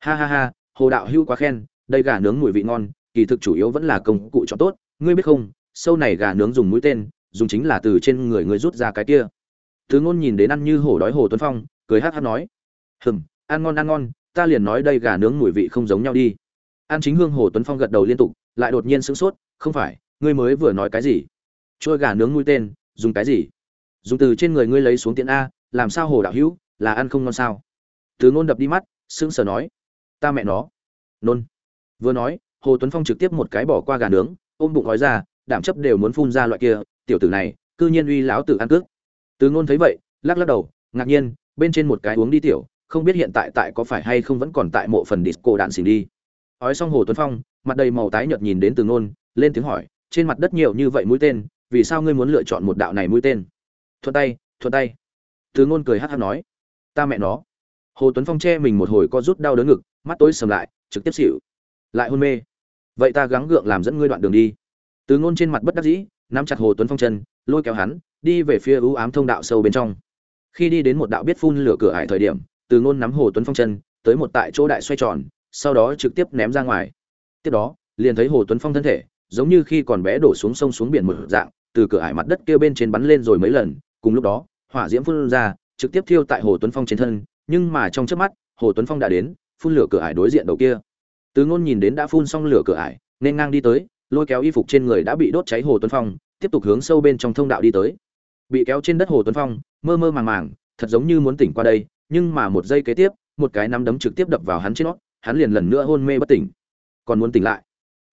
Ha ha ha hồ đạo Hưu quá khen, đây gà nướng mùi vị ngon, kỳ thực chủ yếu vẫn là công cụ chọn tốt. Ngươi biết không, sâu này gà nướng dùng mũi tên, dùng chính là từ trên người ngươi rút ra cái kia. Thứ ngôn nhìn đến ăn như hổ đói hồ tuấn phong, cười hát hát nói, hừm, ăn ngon ăn ngon, ta liền nói đây gà nướng mùi vị không giống nhau đi. An chính hương hồ tuấn phong gật đầu liên tục, lại đột nhiên sửng sốt, không phải, ngươi mới vừa nói cái gì? Trôi gà nướng mũi tên, dùng cái gì? Dùng từ trên người ngươi lấy xuống tiện a, làm sao hồ đạo hữu, là ăn không ngon sao? Từ ngôn đập đi mắt, sững sờ nói ta mẹ nó. Nôn. Vừa nói, hồ tuấn phong trực tiếp một cái bỏ qua gà nướng, ôm bụng nói ra, đảm chấp đều muốn phun ra loại kia, tiểu tử này, cư nhiên uy lão tử ăn cước từ ngôn thấy vậy, lắc lắc đầu, ngạc nhiên, bên trên một cái uống đi tiểu, không biết hiện tại tại có phải hay không vẫn còn tại mộ phần disco đạn xỉn đi. Ói xong hồ tuấn phong, mặt đầy màu tái nhợt nhìn đến từ ngôn lên tiếng hỏi, trên mặt đất nhiều như vậy mũi tên, vì sao ngươi muốn lựa chọn một đạo này mũi tên? Thuận tay thuận tay. Từ ngôn cười hát hát nói, ta mẹ nó hồ tuấn phong che mình một hồi co rút đau đớn ngực, mắt tối sầm lại, trực tiếp xỉu. Lại hôn mê. Vậy ta gắng gượng làm dẫn ngươi đoạn đường đi. Từ ngôn trên mặt bất đắc dĩ, nắm chặt hồ tuấn phong chân, lôi kéo hắn, đi về phía ưu ám thông đạo sâu bên trong. Khi đi đến một đạo biết phun lửa cửa ải thời điểm, từ ngôn nắm hồ tuấn phong chân, tới một tại chỗ đại xoay tròn, sau đó trực tiếp ném ra ngoài. Tiếp đó, liền thấy hồ tuấn phong thân thể, giống như khi còn bé đổ xuống sông xuống biển một dạng, từ cửa ải mặt đất kia bên trên bắn lên rồi mấy lần, cùng lúc đó, hỏa diễm phun ra, trực tiếp thiêu tại hồ tuấn phong trên thân nhưng mà trong chớp mắt, hồ tuấn phong đã đến, phun lửa cửa ải đối diện đầu kia. Từ ngôn nhìn đến đã phun xong lửa cửa ải, nên ngang đi tới, lôi kéo y phục trên người đã bị đốt cháy hồ tuấn phong, tiếp tục hướng sâu bên trong thông đạo đi tới. Bị kéo trên đất hồ tuấn phong, mơ mơ màng màng, thật giống như muốn tỉnh qua đây, nhưng mà một giây kế tiếp, một cái nắm đấm trực tiếp đập vào hắn trên nót hắn liền lần nữa hôn mê bất tỉnh. Còn muốn tỉnh lại?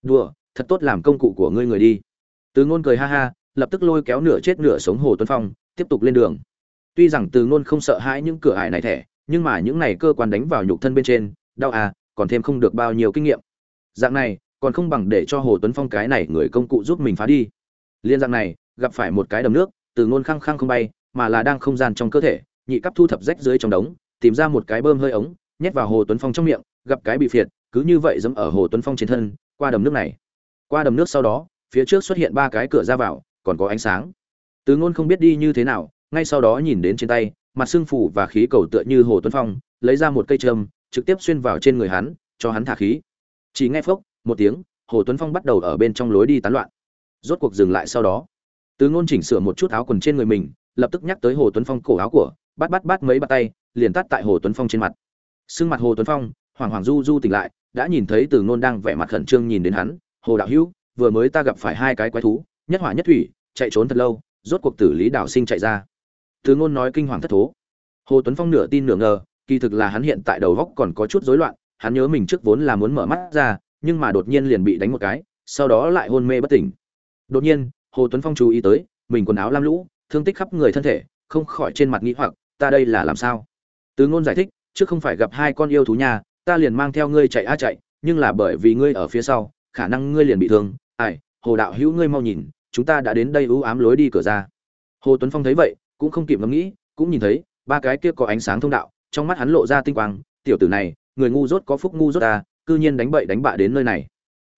Đùa, thật tốt làm công cụ của ngươi người đi. Từ ngôn cười ha ha, lập tức lôi kéo nửa chết nửa sống hồ tuấn phong, tiếp tục lên đường. Tuy rằng từ ngôn không sợ hãi những cửa ải này thẻ nhưng mà những này cơ quan đánh vào nhục thân bên trên, đau à còn thêm không được bao nhiêu kinh nghiệm. Dạng này, còn không bằng để cho hồ tuấn phong cái này người công cụ giúp mình phá đi. Liên dạng này, gặp phải một cái đầm nước, từ ngôn khăng khăng không bay, mà là đang không gian trong cơ thể, nhị cấp thu thập rách dưới trong đống, tìm ra một cái bơm hơi ống, nhét vào hồ tuấn phong trong miệng, gặp cái bị phiệt, cứ như vậy dẫm ở hồ tuấn phong trên thân, qua đầm nước này. Qua đầm nước sau đó, phía trước xuất hiện ba cái cửa ra vào, còn có ánh sáng. Từ ngôn không biết đi như thế nào, ngay sau đó nhìn đến trên tay mặt xương phủ và khí cầu tựa như hồ tuấn phong, lấy ra một cây trâm trực tiếp xuyên vào trên người hắn, cho hắn thả khí. Chỉ nghe phốc, một tiếng, hồ tuấn phong bắt đầu ở bên trong lối đi tán loạn. Rốt cuộc dừng lại sau đó. Tứ ngôn chỉnh sửa một chút áo quần trên người mình, lập tức nhắc tới hồ tuấn phong cổ áo của, bắt bắt bắt mấy bắt tay, liền tắt tại hồ tuấn phong trên mặt. Sưng mặt hồ tuấn phong hoàng hoàng du du tỉnh lại, đã nhìn thấy từ ngôn đang vẻ mặt khẩn trương nhìn đến hắn. Hồ đạo hữu, vừa mới ta gặp phải hai cái quái thú, nhất hỏa nhất thủy, chạy trốn thật lâu, rốt cuộc tử lý đảo sinh chạy ra từ ngôn nói kinh hoàng thất thố. Hồ tuấn phong nửa tin nửa ngờ, kỳ thực là hắn hiện tại đầu góc còn có chút rối loạn, hắn nhớ mình trước vốn là muốn mở mắt ra, nhưng mà đột nhiên liền bị đánh một cái, sau đó lại hôn mê bất tỉnh. Đột nhiên, hồ tuấn phong chú ý tới, mình quần áo lam lũ, thương tích khắp người thân thể, không khỏi trên mặt nghĩ hoặc, ta đây là làm sao? Từ ngôn giải thích, trước không phải gặp hai con yêu thú nhà, ta liền mang theo ngươi chạy a chạy, nhưng là bởi vì ngươi ở phía sau, khả năng ngươi liền bị thương. Ai, hồ đạo hữu ngươi mau nhìn, chúng ta đã đến đây u ám lối đi cửa ra. Hồ tuấn phong thấy vậy cũng không kịp ngẫm nghĩ cũng nhìn thấy ba cái kia có ánh sáng thông đạo trong mắt hắn lộ ra tinh quang tiểu tử này người ngu dốt có phúc ngu dốt ta cư nhiên đánh bậy đánh bạ đến nơi này.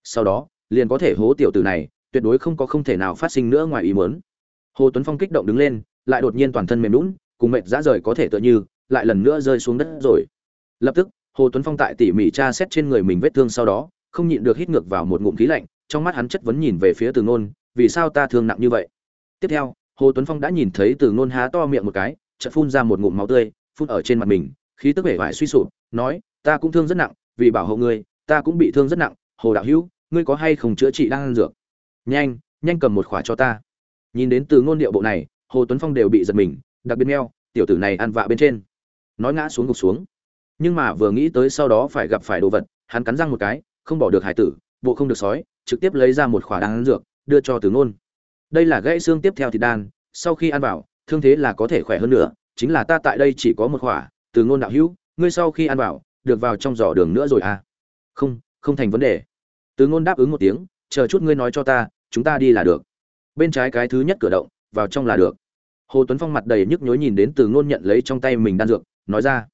Sau đó liền có thể hố tiểu tử này tuyệt đối không có không thể nào phát sinh nữa ngoài ý muốn. Hồ tuấn phong kích động đứng lên lại đột nhiên toàn thân mềm nhũn, cùng mệt dã rời có thể tựa như lại lần nữa rơi xuống đất rồi. Lập tức hồ tuấn phong tại tỉ mỉ tra xét trên người mình vết thương sau đó không nhịn được hít ngược vào một ngụm khí lạnh trong mắt hắn chất vấn nhìn về phía từ Nôn. vì sao ta thương nặng như vậy? Tiếp theo hồ tuấn phong đã nhìn thấy từ Nôn há to miệng một cái, chợt phun ra một ngụm máu tươi, phun ở trên mặt mình, khí tức vẻ vải suy sụp, nói, ta cũng thương rất nặng, vì bảo hộ ngươi, ta cũng bị thương rất nặng, hồ đạo hữu, ngươi có hay không chữa trị đang ăn dược? Nhanh nhanh cầm một khỏa cho ta. Nhìn đến từ Nôn điệu bộ này, hồ tuấn phong đều bị giật mình, đặc biệt meo, tiểu tử này ăn vạ bên trên. Nói ngã xuống gục xuống. Nhưng mà vừa nghĩ tới sau đó phải gặp phải đồ vật, hắn cắn răng một cái, không bỏ được hải tử, bộ không được sói, trực tiếp lấy ra một khỏa đan ăn dược, đưa cho từ Nôn đây là gãy xương tiếp theo thì đan, sau khi ăn vào, thương thế là có thể khỏe hơn nữa, chính là ta tại đây chỉ có một khỏa, từ ngôn đạo hữu, ngươi sau khi ăn vào, được vào trong giỏ đường nữa rồi à? Không không thành vấn đề. Từ ngôn đáp ứng một tiếng, chờ chút ngươi nói cho ta, chúng ta đi là được. Bên trái cái thứ nhất cửa động, vào trong là được. Hồ tuấn phong mặt đầy nhức nhối nhìn đến từ ngôn nhận lấy trong tay mình đan dược, nói ra,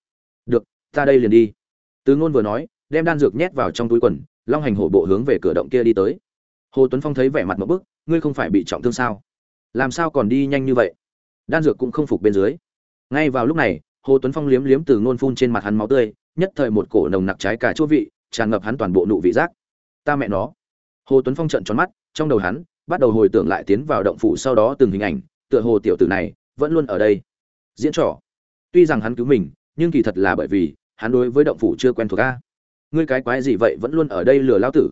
được, ta đây liền đi. Từ ngôn vừa nói, đem đan dược nhét vào trong túi quần, long hành hổ bộ hướng về cửa động kia đi tới hồ tuấn phong thấy vẻ mặt một bức, ngươi không phải bị trọng thương sao? Làm sao còn đi nhanh như vậy? Đan dược cũng không phục bên dưới. Ngay vào lúc này, hồ tuấn phong liếm liếm từ ngôn phun trên mặt hắn máu tươi, nhất thời một cổ nồng nặc trái cả chỗ vị, tràn ngập hắn toàn bộ nụ vị giác. Ta mẹ nó. Hồ tuấn phong trợn tròn mắt, trong đầu hắn, bắt đầu hồi tưởng lại tiến vào động phủ sau đó từng hình ảnh, tựa hồ tiểu tử này vẫn luôn ở đây. Diễn trò. Tuy rằng hắn cứu mình, nhưng kỳ thật là bởi vì hắn đối với động phủ chưa quen thuộc a. Ngươi cái quái gì vậy vẫn luôn ở đây lừa lao tử?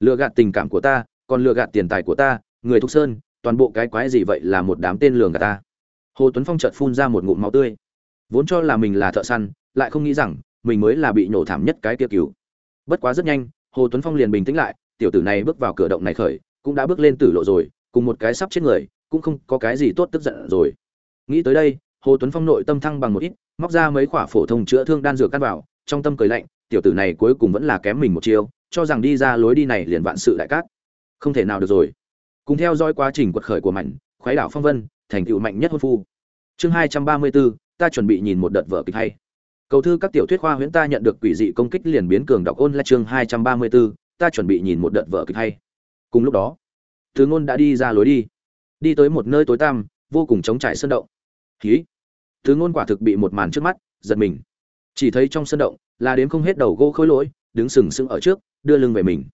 Lừa gạt tình cảm của ta, còn lừa gạt tiền tài của ta, người thục sơn, toàn bộ cái quái gì vậy là một đám tên lường gạt ta. Hồ tuấn phong chợt phun ra một ngụm máu tươi. Vốn cho là mình là thợ săn, lại không nghĩ rằng mình mới là bị nổ thảm nhất cái kia cứu bất quá rất nhanh, hồ tuấn phong liền bình tĩnh lại, tiểu tử này bước vào cửa động này khởi, cũng đã bước lên tử lộ rồi, cùng một cái sắp chết người, cũng không có cái gì tốt tức giận rồi. Nghĩ tới đây, hồ tuấn phong nội tâm thăng bằng một ít, móc ra mấy quả phổ thông chữa thương đan dược căn vào, trong tâm cười lạnh, tiểu tử này cuối cùng vẫn là kém mình một chiêu cho rằng đi ra lối đi này liền vạn sự đại cát. Không thể nào được rồi. Cùng theo dõi quá trình quật khởi của mạnh khoái đảo phong vân, thành tựu mạnh nhất hôn phu. Chương hai trăm ba mươi bốn, ta chuẩn bị nhìn một đợt vở kịch hay. Cầu thư các tiểu thuyết khoa huyễn ta nhận được quỷ dị công kích liền biến cường đọc ôn là chương hai trăm ba mươi bốn, ta chuẩn bị nhìn một đợt vở kịch hay. Cùng lúc đó thứ ngôn đã đi ra lối đi. Đi tới một nơi tối tăm, vô cùng trống trải sơn động. Khí thứ ngôn quả thực bị một màn trước mắt, giật mình. Chỉ thấy trong sân động là đến không hết đầu gỗ khối lỗi đứng sừng sững ở trước, đưa lưng về mình.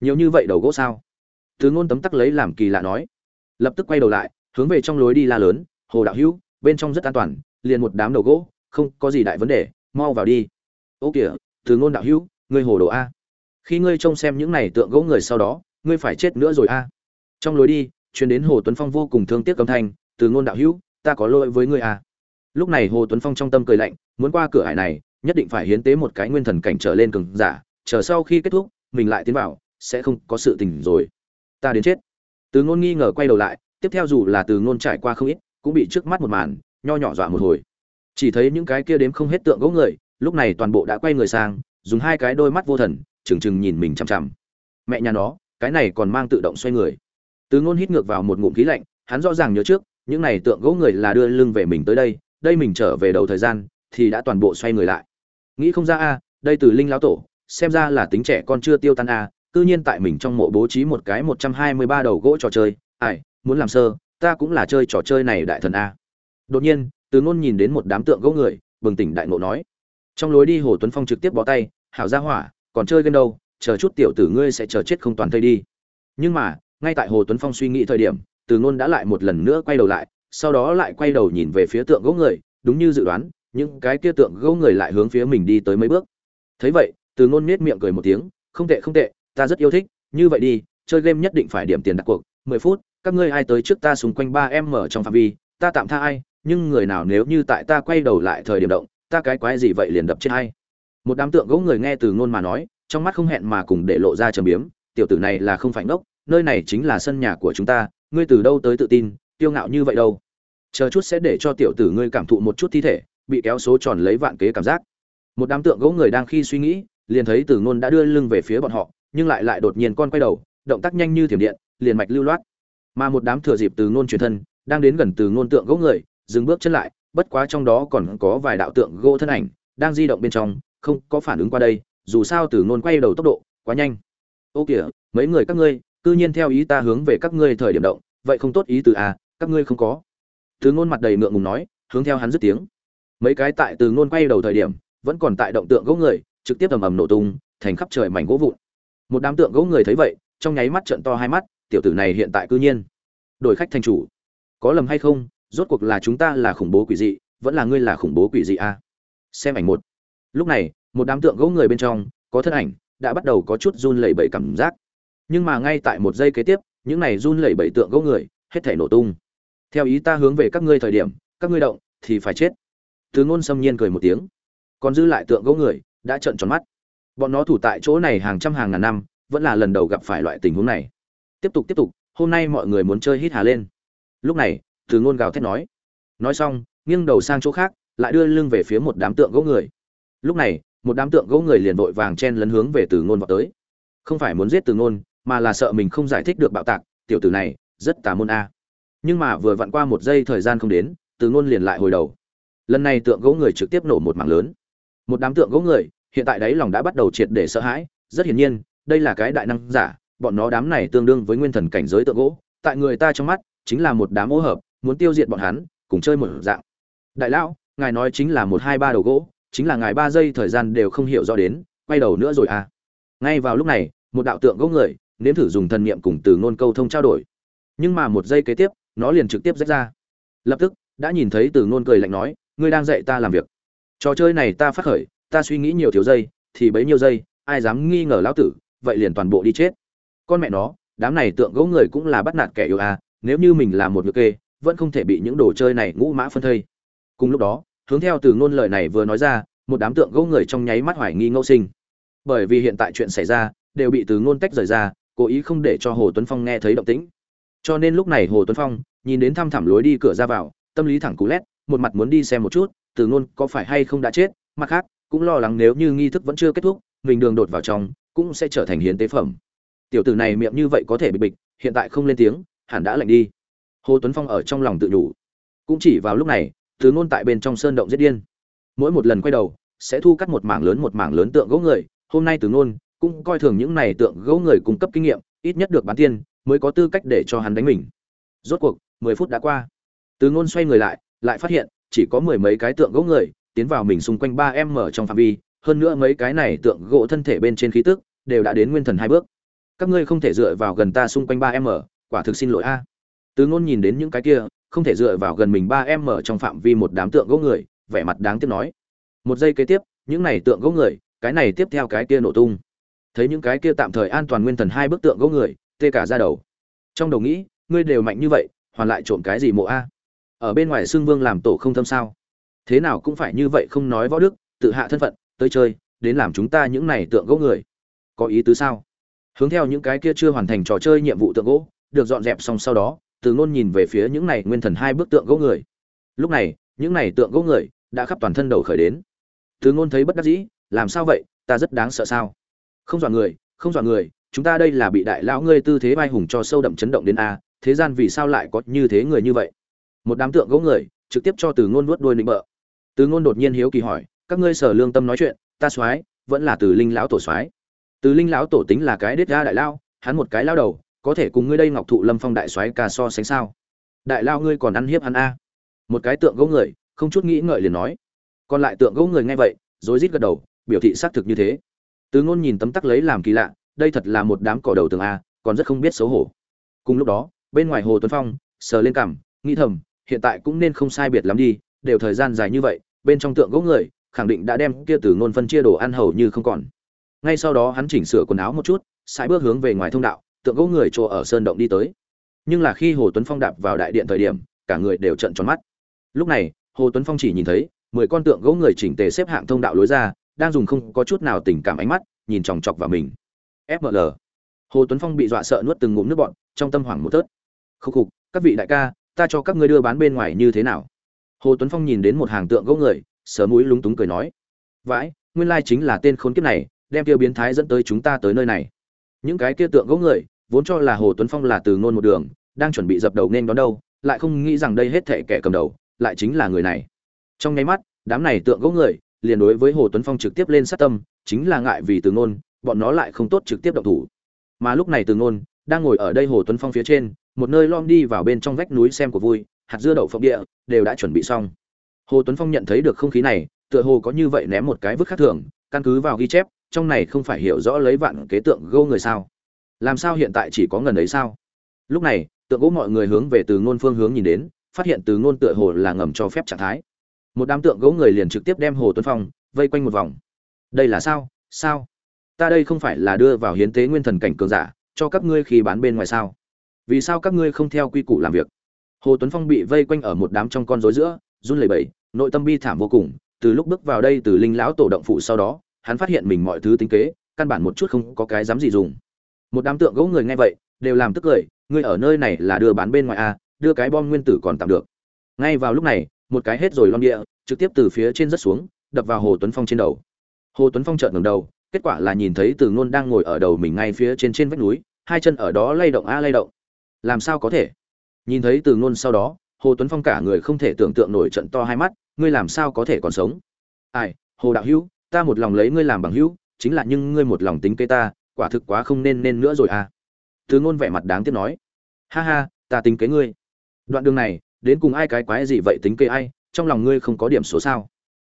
Nhiều như vậy đầu gỗ sao? Thứ ngôn tấm tắc lấy làm kỳ lạ nói. Lập tức quay đầu lại, hướng về trong lối đi la lớn, hồ đạo hữu, bên trong rất an toàn, liền một đám đầu gỗ, không có gì đại vấn đề, mau vào đi. Ô kìa từ ngôn đạo hữu, ngươi hồ đồ a. Khi ngươi trông xem những này tượng gỗ người sau đó, ngươi phải chết nữa rồi a. Trong lối đi chuyến đến hồ tuấn phong vô cùng thương tiếc cầm thanh từ ngôn đạo hữu, ta có lỗi với ngươi a. Lúc này hồ tuấn phong trong tâm cười lạnh, muốn qua cửa hải này nhất định phải hiến tế một cái nguyên thần cảnh trở lên cường giả, chờ sau khi kết thúc, mình lại tiến vào, sẽ không có sự tình rồi. Ta đến chết. Từ ngôn nghi ngờ quay đầu lại, tiếp theo dù là từ ngôn trải qua không ít, cũng bị trước mắt một màn, nho nhỏ dọa một hồi. Chỉ thấy những cái kia đếm không hết tượng gỗ người, lúc này toàn bộ đã quay người sang, dùng hai cái đôi mắt vô thần, trừng trừng nhìn mình chằm chằm. Mẹ nhà nó, cái này còn mang tự động xoay người. Từ ngôn hít ngược vào một ngụm khí lạnh, hắn rõ ràng nhớ trước, những này tượng gỗ người là đưa lưng về mình tới đây đây mình trở về đầu thời gian, thì đã toàn bộ xoay người lại nghĩ không ra a, đây từ linh lão tổ, xem ra là tính trẻ con chưa tiêu tan a, cư nhiên tại mình trong mộ bố trí một cái một trăm hai mươi ba đầu gỗ trò chơi. Ai, muốn làm sơ, ta cũng là chơi trò chơi này đại thần a. Đột nhiên, từ ngôn nhìn đến một đám tượng gỗ người, bừng tỉnh đại ngộ nói. Trong lối đi hồ tuấn phong trực tiếp bó tay, hảo ra hỏa, còn chơi game đâu, chờ chút tiểu tử ngươi sẽ chờ chết không toàn thây đi. Nhưng mà, ngay tại hồ tuấn phong suy nghĩ thời điểm, từ ngôn đã lại một lần nữa quay đầu lại, sau đó lại quay đầu nhìn về phía tượng gỗ người, đúng như dự đoán những cái kia tượng gỗ người lại hướng phía mình đi tới mấy bước. Thấy vậy, từ ngôn nết miệng cười một tiếng, không tệ không tệ, ta rất yêu thích, như vậy đi, chơi game nhất định phải điểm tiền đặt cuộc, mười phút, các ngươi ai tới trước ta xung quanh ba em mở trong phạm vi, ta tạm tha ai, nhưng người nào nếu như tại ta quay đầu lại thời điểm động, ta cái quái gì vậy liền đập chết hay một đám tượng gỗ người nghe từ ngôn mà nói, trong mắt không hẹn mà cùng để lộ ra trầm biếm, tiểu tử này là không phải ngốc, nơi này chính là sân nhà của chúng ta, ngươi từ đâu tới tự tin, kiêu ngạo như vậy đâu? Chờ chút sẽ để cho tiểu tử ngươi cảm thụ một chút thi thể bị kéo số tròn lấy vạn kế cảm giác. Một đám tượng gỗ người đang khi suy nghĩ, liền thấy từ ngôn đã đưa lưng về phía bọn họ, nhưng lại lại đột nhiên con quay đầu, động tác nhanh như thiểm điện, liền mạch lưu loát. Mà một đám thừa dịp từ ngôn truyền thân, đang đến gần từ ngôn tượng gỗ người, dừng bước chân lại, bất quá trong đó còn có vài đạo tượng gỗ thân ảnh, đang di động bên trong, không có phản ứng qua đây, dù sao từ ngôn quay đầu tốc độ quá nhanh. Ô kìa, mấy người các ngươi, cư nhiên theo ý ta hướng về các ngươi thời điểm động, vậy không tốt ý từ à các ngươi không có. Từ ngôn mặt đầy ngượng ngùng nói, hướng theo hắn dứt tiếng mấy cái tại từ ngôn quay đầu thời điểm, vẫn còn tại động tượng gỗ người, trực tiếp ầm ầm nổ tung, thành khắp trời mảnh gỗ vụn. Một đám tượng gỗ người thấy vậy, trong nháy mắt trợn to hai mắt, tiểu tử này hiện tại cư nhiên đổi khách thành chủ. Có lầm hay không, rốt cuộc là chúng ta là khủng bố quỷ dị, vẫn là ngươi là khủng bố quỷ dị a? À? xem ảnh một. Lúc này, một đám tượng gỗ người bên trong, có thân ảnh, đã bắt đầu có chút run lẩy bẩy cảm giác. Nhưng mà ngay tại một giây kế tiếp, những này run lẩy bẩy tượng gỗ người, hết thể nổ tung. Theo ý ta hướng về các ngươi thời điểm, các ngươi động, thì phải chết từ ngôn xâm nhiên cười một tiếng. Còn dư lại tượng gỗ người, đã trợn tròn mắt. Bọn nó thủ tại chỗ này hàng trăm hàng ngàn năm, vẫn là lần đầu gặp phải loại tình huống này. Tiếp tục tiếp tục, hôm nay mọi người muốn chơi hít hà lên. Lúc này, từ ngôn gào thét nói. Nói xong, nghiêng đầu sang chỗ khác, lại đưa lưng về phía một đám tượng gỗ người. Lúc này, một đám tượng gỗ người liền vội vàng chen lấn hướng về từ ngôn vọt tới. Không phải muốn giết từ ngôn, mà là sợ mình không giải thích được bạo tạc, tiểu tử này, rất tà môn a. Nhưng mà vừa vặn qua một giây thời gian không đến, từ ngôn liền lại hồi đầu lần này tượng gỗ người trực tiếp nổ một mảng lớn. Một đám tượng gỗ người, hiện tại đấy lòng đã bắt đầu triệt để sợ hãi. Rất hiển nhiên, đây là cái đại năng giả, bọn nó đám này tương đương với nguyên thần cảnh giới tượng gỗ. Tại người ta trong mắt, chính là một đám ô hợp, muốn tiêu diệt bọn hắn, cùng chơi một dạng. Đại lão, ngài nói chính là một hai ba đầu gỗ, chính là ngài ba giây thời gian đều không hiểu rõ đến, quay đầu nữa rồi à. Ngay vào lúc này, một đạo tượng gỗ người, nếm thử dùng thần niệm cùng từ ngôn câu thông trao đổi. Nhưng mà một giây kế tiếp, nó liền trực tiếp rách ra. Lập tức, đã nhìn thấy từ ngôn cười lạnh nói ngươi đang dạy ta làm việc. Trò chơi này ta phát khởi, ta suy nghĩ nhiều thiếu giây, thì bấy nhiêu giây, ai dám nghi ngờ lão tử, vậy liền toàn bộ đi chết. Con mẹ nó, đám này tượng gỗ người cũng là bắt nạt kẻ yêu à nếu như mình là một ngựa kê, vẫn không thể bị những đồ chơi này ngũ mã phân thây. Cùng lúc đó, hướng theo từ ngôn lời này vừa nói ra, một đám tượng gỗ người trong nháy mắt hoài nghi ngẫu sinh. Bởi vì hiện tại chuyện xảy ra, đều bị từ ngôn tách rời ra, cố ý không để cho hồ tuấn phong nghe thấy động tĩnh. Cho nên lúc này hồ tuấn phong nhìn đến thăm thẳm lối đi cửa ra vào, tâm lý thẳng cú lét một mặt muốn đi xem một chút, từ ngôn có phải hay không đã chết, mặt khác, cũng lo lắng nếu như nghi thức vẫn chưa kết thúc, mình đường đột vào trong, cũng sẽ trở thành hiến tế phẩm. Tiểu tử này miệng như vậy có thể bị bịch, hiện tại không lên tiếng, hẳn đã lạnh đi. Hồ tuấn phong ở trong lòng tự nhủ. Cũng chỉ vào lúc này, từ ngôn tại bên trong sơn động giết điên. Mỗi một lần quay đầu, sẽ thu cắt một mảng lớn một mảng lớn tượng gỗ người, hôm nay từ ngôn cũng coi thường những này tượng gỗ người cung cấp kinh nghiệm, ít nhất được bán tiên mới có tư cách để cho hắn đánh mình. Rốt cuộc, mười phút đã qua. Từ ngôn xoay người lại lại phát hiện, chỉ có mười mấy cái tượng gỗ người tiến vào mình xung quanh ba em mở trong phạm vi, hơn nữa mấy cái này tượng gỗ thân thể bên trên khí tức đều đã đến nguyên thần hai bước. Các ngươi không thể dựa vào gần ta xung quanh ba m quả thực xin lỗi a. Tứ ngôn nhìn đến những cái kia, không thể dựa vào gần mình ba m trong phạm vi một đám tượng gỗ người, vẻ mặt đáng tiếc nói. Một giây kế tiếp, những này tượng gỗ người, cái này tiếp theo cái kia nổ tung. Thấy những cái kia tạm thời an toàn nguyên thần hai bức tượng gỗ người, tê cả ra đầu. Trong đầu nghĩ, ngươi đều mạnh như vậy, hoàn lại trộm cái gì mộ a? Ở bên ngoài xương vương làm tổ không thâm sao? Thế nào cũng phải như vậy không nói võ đức, tự hạ thân phận, tới chơi, đến làm chúng ta những này tượng gỗ người. Có ý tứ sao? Hướng theo những cái kia chưa hoàn thành trò chơi nhiệm vụ tượng gỗ, được dọn dẹp xong sau đó, từ ngôn nhìn về phía những này nguyên thần hai bức tượng gỗ người. Lúc này, những này tượng gỗ người đã khắp toàn thân đầu khởi đến. Từ ngôn thấy bất đắc dĩ, làm sao vậy? Ta rất đáng sợ sao? Không dọa người, không dọa người, chúng ta đây là bị đại lão ngươi tư thế vai hùng cho sâu đậm chấn động đến a, thế gian vì sao lại có như thế người như vậy? Một đám tượng gỗ người, trực tiếp cho từ ngôn nuốt đuôi nịnh bợ. Từ ngôn đột nhiên hiếu kỳ hỏi, các ngươi sở lương tâm nói chuyện, ta soái, vẫn là từ linh lão tổ soái? Từ linh lão tổ tính là cái đết ra đại lao, hắn một cái lao đầu, có thể cùng ngươi đây ngọc thụ lâm phong đại soái ca so sánh sao? Đại lao ngươi còn ăn hiếp hắn a? Một cái tượng gỗ người, không chút nghĩ ngợi liền nói. Còn lại tượng gỗ người nghe vậy, rối rít gật đầu, biểu thị xác thực như thế. Từ ngôn nhìn tấm tắc lấy làm kỳ lạ, đây thật là một đám cỏ đầu tường a, còn rất không biết xấu hổ. Cùng lúc đó, bên ngoài hồ tuấn phong, sờ lên cằm, nghĩ thầm hiện tại cũng nên không sai biệt lắm đi, đều thời gian dài như vậy, bên trong tượng gỗ người, khẳng định đã đem kia từ ngôn phân chia đồ ăn hầu như không còn. Ngay sau đó hắn chỉnh sửa quần áo một chút, sải bước hướng về ngoài thông đạo, tượng gỗ người chỗ ở sơn động đi tới. Nhưng là khi hồ tuấn phong đạp vào đại điện thời điểm, cả người đều trợn tròn mắt. Lúc này, hồ tuấn phong chỉ nhìn thấy, mười con tượng gỗ người chỉnh tề xếp hạng thông đạo lối ra, đang dùng không có chút nào tình cảm ánh mắt, nhìn chòng chọc vào mình. Fml hồ tuấn phong bị dọa sợ nuốt từng ngụm nước bọn trong tâm hoảng một tớt. Khúc khục, các vị đại ca ta cho các ngươi đưa bán bên ngoài như thế nào? Hồ tuấn phong nhìn đến một hàng tượng gỗ người, sờ mũi lúng túng cười nói. Vãi, nguyên lai chính là tên khốn kiếp này, đem kia biến thái dẫn tới chúng ta tới nơi này. Những cái kia tượng gỗ người, vốn cho là hồ tuấn phong là từ ngôn một đường, đang chuẩn bị dập đầu nên đón đâu, lại không nghĩ rằng đây hết thệ kẻ cầm đầu, lại chính là người này. Trong nháy mắt, đám này tượng gỗ người, liền đối với hồ tuấn phong trực tiếp lên sát tâm, chính là ngại vì từ ngôn, bọn nó lại không tốt trực tiếp động thủ. Mà lúc này từ ngôn, đang ngồi ở đây hồ tuấn phong phía trên một nơi lom đi vào bên trong vách núi xem của vui, hạt dưa đậu phộng địa, đều đã chuẩn bị xong. Hồ tuấn phong nhận thấy được không khí này, tựa hồ có như vậy ném một cái vứt khác thường, căn cứ vào ghi chép, trong này không phải hiểu rõ lấy vạn kế tượng gô người sao. Làm sao hiện tại chỉ có ngần ấy sao? Lúc này, tượng gỗ mọi người hướng về từ ngôn phương hướng nhìn đến, phát hiện từ ngôn tựa hồ là ngầm cho phép trạng thái. Một đám tượng gỗ người liền trực tiếp đem hồ tuấn phong vây quanh một vòng. Đây là sao? Sao? Ta đây không phải là đưa vào hiến tế nguyên thần cảnh cường giả, cho các ngươi khi bán bên ngoài sao? Vì sao các ngươi không theo quy củ làm việc? Hồ tuấn phong bị vây quanh ở một đám trong con rối giữa, run lẩy bẩy, nội tâm bi thảm vô cùng. Từ lúc bước vào đây từ linh lão tổ động phụ sau đó, hắn phát hiện mình mọi thứ tính kế, căn bản một chút không có cái dám gì dùng. Một đám tượng gỗ người nghe vậy, đều làm tức cười, ngươi ở nơi này là đưa bán bên ngoài à đưa cái bom nguyên tử còn tạm được. Ngay vào lúc này, một cái hết rồi lon địa, trực tiếp từ phía trên rất xuống, đập vào hồ tuấn phong trên đầu. Hồ tuấn phong chợt ngẩng đầu, kết quả là nhìn thấy từ ngôn đang ngồi ở đầu mình ngay phía trên trên vách núi, hai chân ở đó lay động a lay động làm sao có thể? Nhìn thấy từ ngôn sau đó, hồ tuấn phong cả người không thể tưởng tượng nổi trận to hai mắt, ngươi làm sao có thể còn sống? Ai, hồ đạo hữu, ta một lòng lấy ngươi làm bằng hữu, chính là nhưng ngươi một lòng tính kế ta, quả thực quá không nên nên nữa rồi à? Từ ngôn vẻ mặt đáng tiếc nói. Ha ha, ta tính kế ngươi. Đoạn đường này, đến cùng ai cái quái gì vậy tính kế ai, trong lòng ngươi không có điểm số sao?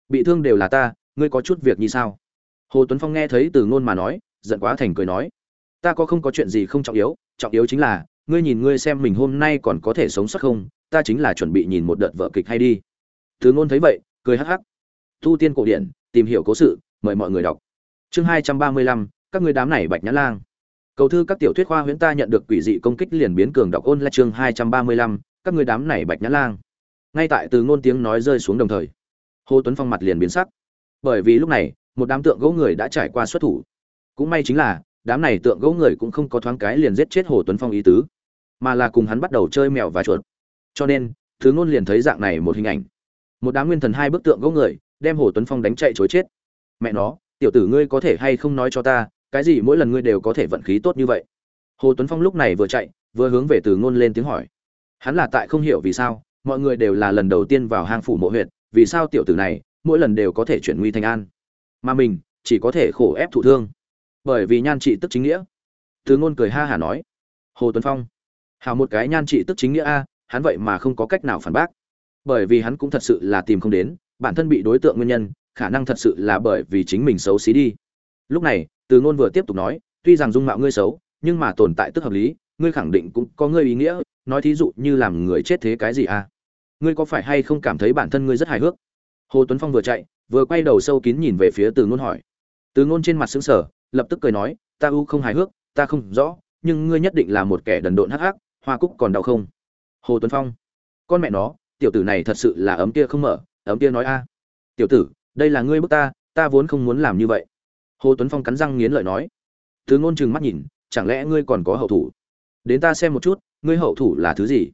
Bị thương đều là ta, ngươi có chút việc như sao? Hồ tuấn phong nghe thấy từ ngôn mà nói, giận quá thành cười nói. Ta có không có chuyện gì không trọng yếu trọng yếu chính là ngươi nhìn ngươi xem mình hôm nay còn có thể sống sót không, ta chính là chuẩn bị nhìn một đợt vợ kịch hay đi. Thứ ngôn thấy vậy, cười hắc hắc. Tu tiên cổ điển, tìm hiểu cố sự, mời mọi người đọc. Chương hai trăm ba mươi lăm, các ngươi đám này bạch nhã lang. Cầu thư các tiểu thuyết khoa huyễn ta nhận được quỷ dị công kích liền biến cường đọc ôn là chương hai trăm ba mươi lăm, các ngươi đám này bạch nhã lang. Ngay tại từ ngôn tiếng nói rơi xuống đồng thời, hồ tuấn phong mặt liền biến sắc. Bởi vì lúc này, một đám tượng gỗ người đã trải qua xuất thủ. Cũng may chính là, đám này tượng gỗ người cũng không có thoáng cái liền giết chết hồ tuấn phong ý tứ mà là cùng hắn bắt đầu chơi mèo và chuột. Cho nên, thứ ngôn liền thấy dạng này một hình ảnh. Một đám nguyên thần hai bức tượng gỗ người, đem hồ tuấn phong đánh chạy chối chết. Mẹ nó, tiểu tử ngươi có thể hay không nói cho ta, cái gì mỗi lần ngươi đều có thể vận khí tốt như vậy? Hồ tuấn phong lúc này vừa chạy, vừa hướng về từ ngôn lên tiếng hỏi. Hắn là tại không hiểu vì sao, mọi người đều là lần đầu tiên vào hang phủ mộ huyện vì sao tiểu tử này mỗi lần đều có thể chuyển nguy thành an? Mà mình chỉ có thể khổ ép thụ thương. Bởi vì nhan trị tức chính nghĩa. Từ ngôn cười ha hả nói. Hồ tuấn phong hào một cái nhan trị tức chính nghĩa a, hắn vậy mà không có cách nào phản bác. Bởi vì hắn cũng thật sự là tìm không đến, bản thân bị đối tượng nguyên nhân, khả năng thật sự là bởi vì chính mình xấu xí đi. Lúc này, từ ngôn vừa tiếp tục nói, tuy rằng dung mạo ngươi xấu, nhưng mà tồn tại tức hợp lý, ngươi khẳng định cũng có ngươi ý nghĩa, nói thí dụ như làm người chết thế cái gì à ngươi có phải hay không cảm thấy bản thân ngươi rất hài hước? Hồ tuấn phong vừa chạy, vừa quay đầu sâu kín nhìn về phía từ ngôn hỏi. Từ ngôn trên mặt xứng sở lập tức cười nói, ta u không hài hước, ta không rõ, nhưng ngươi nhất định là một kẻ đần độn hắc hắc hoa cúc còn đau không? Hồ tuấn phong. Con mẹ nó, tiểu tử này thật sự là ấm kia không mở, ấm kia nói a. Tiểu tử, đây là ngươi bức ta ta vốn không muốn làm như vậy. Hồ tuấn phong cắn răng nghiến lợi nói. Thứ ngôn chừng mắt nhìn, chẳng lẽ ngươi còn có hậu thủ? Đến ta xem một chút, ngươi hậu thủ là thứ gì?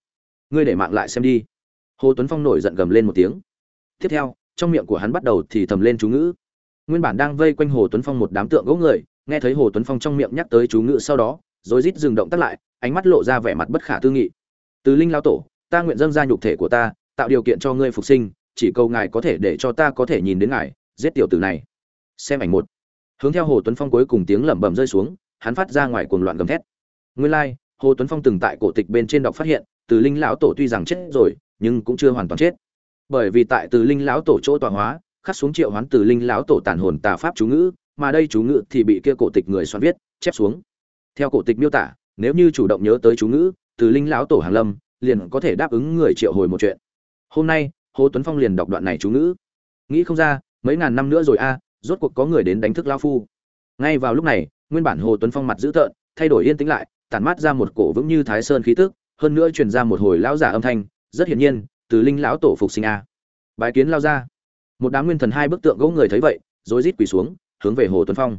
Ngươi để mạng lại xem đi. Hồ tuấn phong nổi giận gầm lên một tiếng. Tiếp theo, trong miệng của hắn bắt đầu thì thầm lên chú ngữ. Nguyên bản đang vây quanh hồ tuấn phong một đám tượng gỗ người, nghe thấy hồ tuấn phong trong miệng nhắc tới chú ngữ sau đó rồi rít dừng động tắt lại ánh mắt lộ ra vẻ mặt bất khả tư nghị. Từ linh lao tổ ta nguyện dâng ra nhục thể của ta tạo điều kiện cho ngươi phục sinh chỉ cầu ngài có thể để cho ta có thể nhìn đến ngài giết tiểu tử này. Xem ảnh một. Hướng theo hồ tuấn phong cuối cùng tiếng lẩm bẩm rơi xuống hắn phát ra ngoài cuồng loạn gầm thét. Nguyên lai、like, hồ tuấn phong từng tại cổ tịch bên trên đọc phát hiện từ linh lão tổ tuy rằng chết rồi nhưng cũng chưa hoàn toàn chết. Bởi vì tại từ linh lão tổ chỗ tọa hóa khắc xuống triệu hoán từ linh lão tổ tàn hồn tà pháp chú ngữ mà đây chú ngữ thì bị kia cổ tịch người soạn viết chép xuống theo cổ tịch miêu tả, nếu như chủ động nhớ tới chú ngữ, từ linh lão tổ hàng lâm, liền có thể đáp ứng người triệu hồi một chuyện. Hôm nay, hồ tuấn phong liền đọc đoạn này chú ngữ. Nghĩ không ra, mấy ngàn năm nữa rồi a, rốt cuộc có người đến đánh thức lao phu. Ngay vào lúc này, nguyên bản hồ tuấn phong mặt dữ tợn, thay đổi yên tĩnh lại, tản mát ra một cổ vững như thái sơn khí tức, hơn nữa truyền ra một hồi lão giả âm thanh, rất hiển nhiên, từ linh lão tổ phục sinh a. Bái kiến lao ra một đám nguyên thần hai bức tượng gỗ người thấy vậy, rối rít quỳ xuống, hướng về hồ tuấn phong.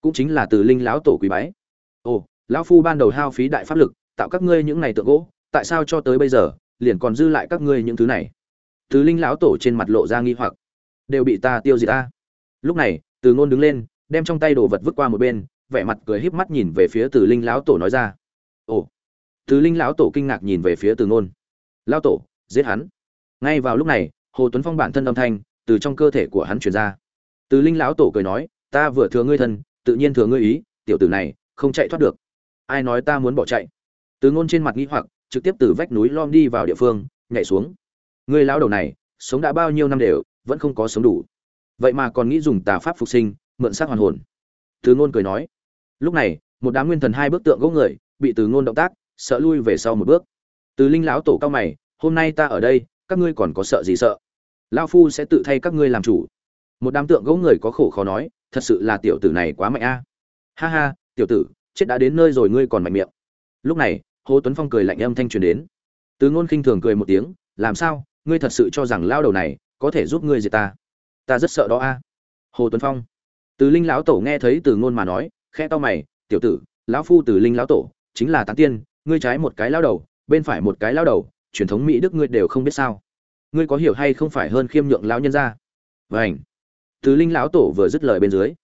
Cũng chính là từ linh lão tổ quỳ bái ồ, lão phu ban đầu hao phí đại pháp lực, tạo các ngươi những này tượng gỗ, tại sao cho tới bây giờ, liền còn dư lại các ngươi những thứ này? Từ linh lão tổ trên mặt lộ ra nghi hoặc. Đều bị ta tiêu diệt ta lúc này, từ ngôn đứng lên, đem trong tay đồ vật vứt qua một bên, vẻ mặt cười híp mắt nhìn về phía từ linh lão tổ nói ra. Ồ. Từ linh lão tổ kinh ngạc nhìn về phía từ ngôn. Lão tổ, giết hắn. Ngay vào lúc này, hồ tuấn phong bản thân âm thanh từ trong cơ thể của hắn truyền ra. Từ linh lão tổ cười nói, ta vừa thừa ngươi thân, tự nhiên thừa ngươi ý, tiểu tử này không chạy thoát được. Ai nói ta muốn bỏ chạy? Từ ngôn trên mặt nghĩ hoặc, trực tiếp từ vách núi lom đi vào địa phương, nhảy xuống. Ngươi lão đầu này, sống đã bao nhiêu năm đều, vẫn không có sống đủ. Vậy mà còn nghĩ dùng tà pháp phục sinh, mượn xác hoàn hồn. Từ ngôn cười nói. Lúc này, một đám nguyên thần hai bức tượng gỗ người, bị từ ngôn động tác, sợ lui về sau một bước. Từ linh lão tổ cao mày, hôm nay ta ở đây, các ngươi còn có sợ gì sợ? Lão phu sẽ tự thay các ngươi làm chủ. Một đám tượng gỗ người có khổ khó nói, thật sự là tiểu tử này quá mạnh a. Ha ha tiểu tử, chết đã đến nơi rồi, ngươi còn mạnh miệng. Lúc này, hồ tuấn phong cười lạnh âm thanh truyền đến. Từ ngôn khinh thường cười một tiếng, làm sao? Ngươi thật sự cho rằng lao đầu này có thể giúp ngươi diệt ta? Ta rất sợ đó a. Hồ tuấn phong. Từ linh lão tổ nghe thấy từ ngôn mà nói khe to mày, tiểu tử, lão phu từ linh lão tổ chính là tán tiên, ngươi trái một cái lao đầu, bên phải một cái lao đầu, truyền thống mỹ đức ngươi đều không biết sao. Ngươi có hiểu hay không phải hơn khiêm nhượng lão nhân ra vảnh từ linh lão tổ vừa dứt lời bên dưới,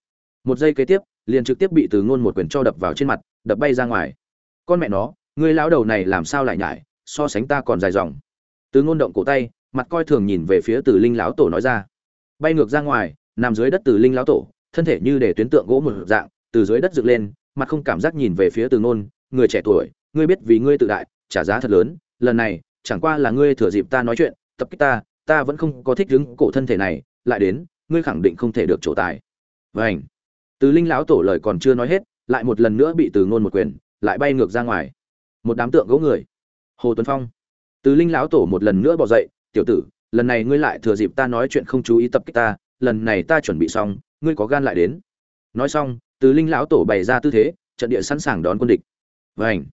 một giây kế tiếp liền trực tiếp bị từ ngôn một quyền cho đập vào trên mặt, đập bay ra ngoài. Con mẹ nó, người lão đầu này làm sao lại nhải, so sánh ta còn dài dòng. Từ ngôn động cổ tay, mặt coi thường nhìn về phía từ linh lão tổ nói ra. Bay ngược ra ngoài, nằm dưới đất từ linh lão tổ, thân thể như để tuyến tượng gỗ một dạng, từ dưới đất dựng lên, mặt không cảm giác nhìn về phía từ ngôn, người trẻ tuổi, ngươi biết vì ngươi tự đại, trả giá thật lớn, lần này, chẳng qua là ngươi thừa dịp ta nói chuyện, tập kích ta ta vẫn không có thích đứng cổ thân thể này, lại đến, ngươi khẳng định không thể được chỗ tài. Vảnh từ linh lão tổ lời còn chưa nói hết, lại một lần nữa bị từ ngôn một quyền, lại bay ngược ra ngoài. Một đám tượng gỗ người. Hồ tuấn phong. Từ linh lão tổ một lần nữa bỏ dậy, tiểu tử, lần này ngươi lại thừa dịp ta nói chuyện không chú ý tập kích ta, lần này ta chuẩn bị xong, ngươi có gan lại đến. Nói xong, từ linh lão tổ bày ra tư thế, trận địa sẵn sàng đón quân địch. Vảnh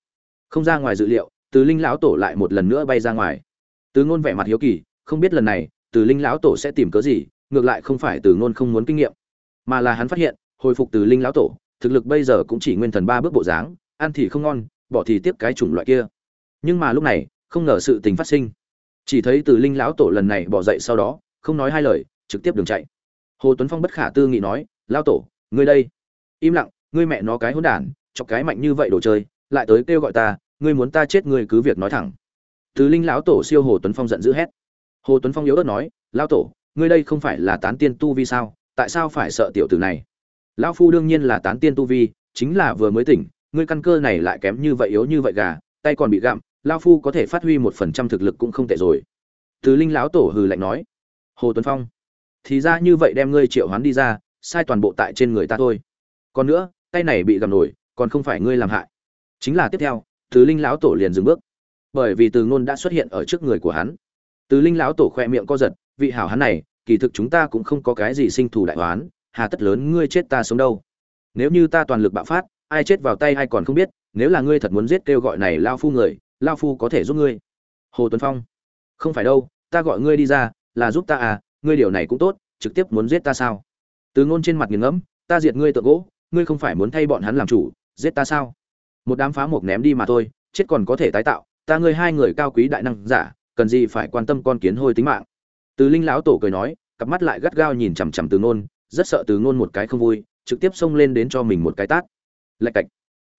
không ra ngoài dự liệu, từ linh lão tổ lại một lần nữa bay ra ngoài. Từ ngôn vẻ mặt hiếu kỳ, không biết lần này, từ linh lão tổ sẽ tìm cớ gì, ngược lại không phải từ ngôn không muốn kinh nghiệm, mà là hắn phát hiện hồi phục từ linh lão tổ, thực lực bây giờ cũng chỉ nguyên thần ba bước bộ dáng, ăn thì không ngon, bỏ thì tiếp cái chủng loại kia. Nhưng mà lúc này, không ngờ sự tình phát sinh. Chỉ thấy từ linh lão tổ lần này bỏ dậy sau đó, không nói hai lời, trực tiếp đường chạy. Hồ tuấn phong bất khả tư nghị nói, lão tổ, ngươi đây. Im lặng, ngươi mẹ nó cái hỗn đản, chọc cái mạnh như vậy đồ chơi, lại tới kêu gọi ta, ngươi muốn ta chết ngươi cứ việc nói thẳng. Từ linh lão tổ siêu hồ tuấn phong giận dữ hét. Hồ tuấn phong yếu ớt nói, lão tổ, ngươi đây không phải là tán tiên tu vi sao? Tại sao phải sợ tiểu tử này? Lão phu đương nhiên là tán tiên tu vi, chính là vừa mới tỉnh, ngươi căn cơ này lại kém như vậy yếu như vậy gà, tay còn bị gặm, lão phu có thể phát huy một phần trăm thực lực cũng không tệ rồi. Từ linh lão tổ hừ lạnh nói, hồ tuấn phong, thì ra như vậy đem ngươi triệu hoán đi ra, sai toàn bộ tại trên người ta thôi. Còn nữa, tay này bị gặm nổi, còn không phải ngươi làm hại. Chính là tiếp theo, từ linh lão tổ liền dừng bước. Bởi vì từ ngôn đã xuất hiện ở trước người của hắn. Từ linh lão tổ khoe miệng co giật, vị hảo hắn này, kỳ thực chúng ta cũng không có cái gì sinh thù đại oán hà tất lớn, ngươi chết ta sống đâu? Nếu như ta toàn lực bạo phát, ai chết vào tay ai còn không biết, nếu là ngươi thật muốn giết kêu gọi này lao phu người, lao phu có thể giúp ngươi. Hồ tuấn phong, không phải đâu, ta gọi ngươi đi ra, là giúp ta à ngươi điều này cũng tốt, trực tiếp muốn giết ta sao? Từ ngôn trên mặt nghiền ngẫm, ta diệt ngươi tượng gỗ, ngươi không phải muốn thay bọn hắn làm chủ, giết ta sao? Một đám phá mộc ném đi mà thôi, chết còn có thể tái tạo, ta ngươi hai người cao quý đại năng giả, cần gì phải quan tâm con kiến hôi tính mạng? Từ linh lão tổ cười nói, cặp mắt lại gắt gao nhìn chằm chằm từ ngôn rất sợ từ ngôn một cái không vui, trực tiếp xông lên đến cho mình một cái tát. Lạch cạch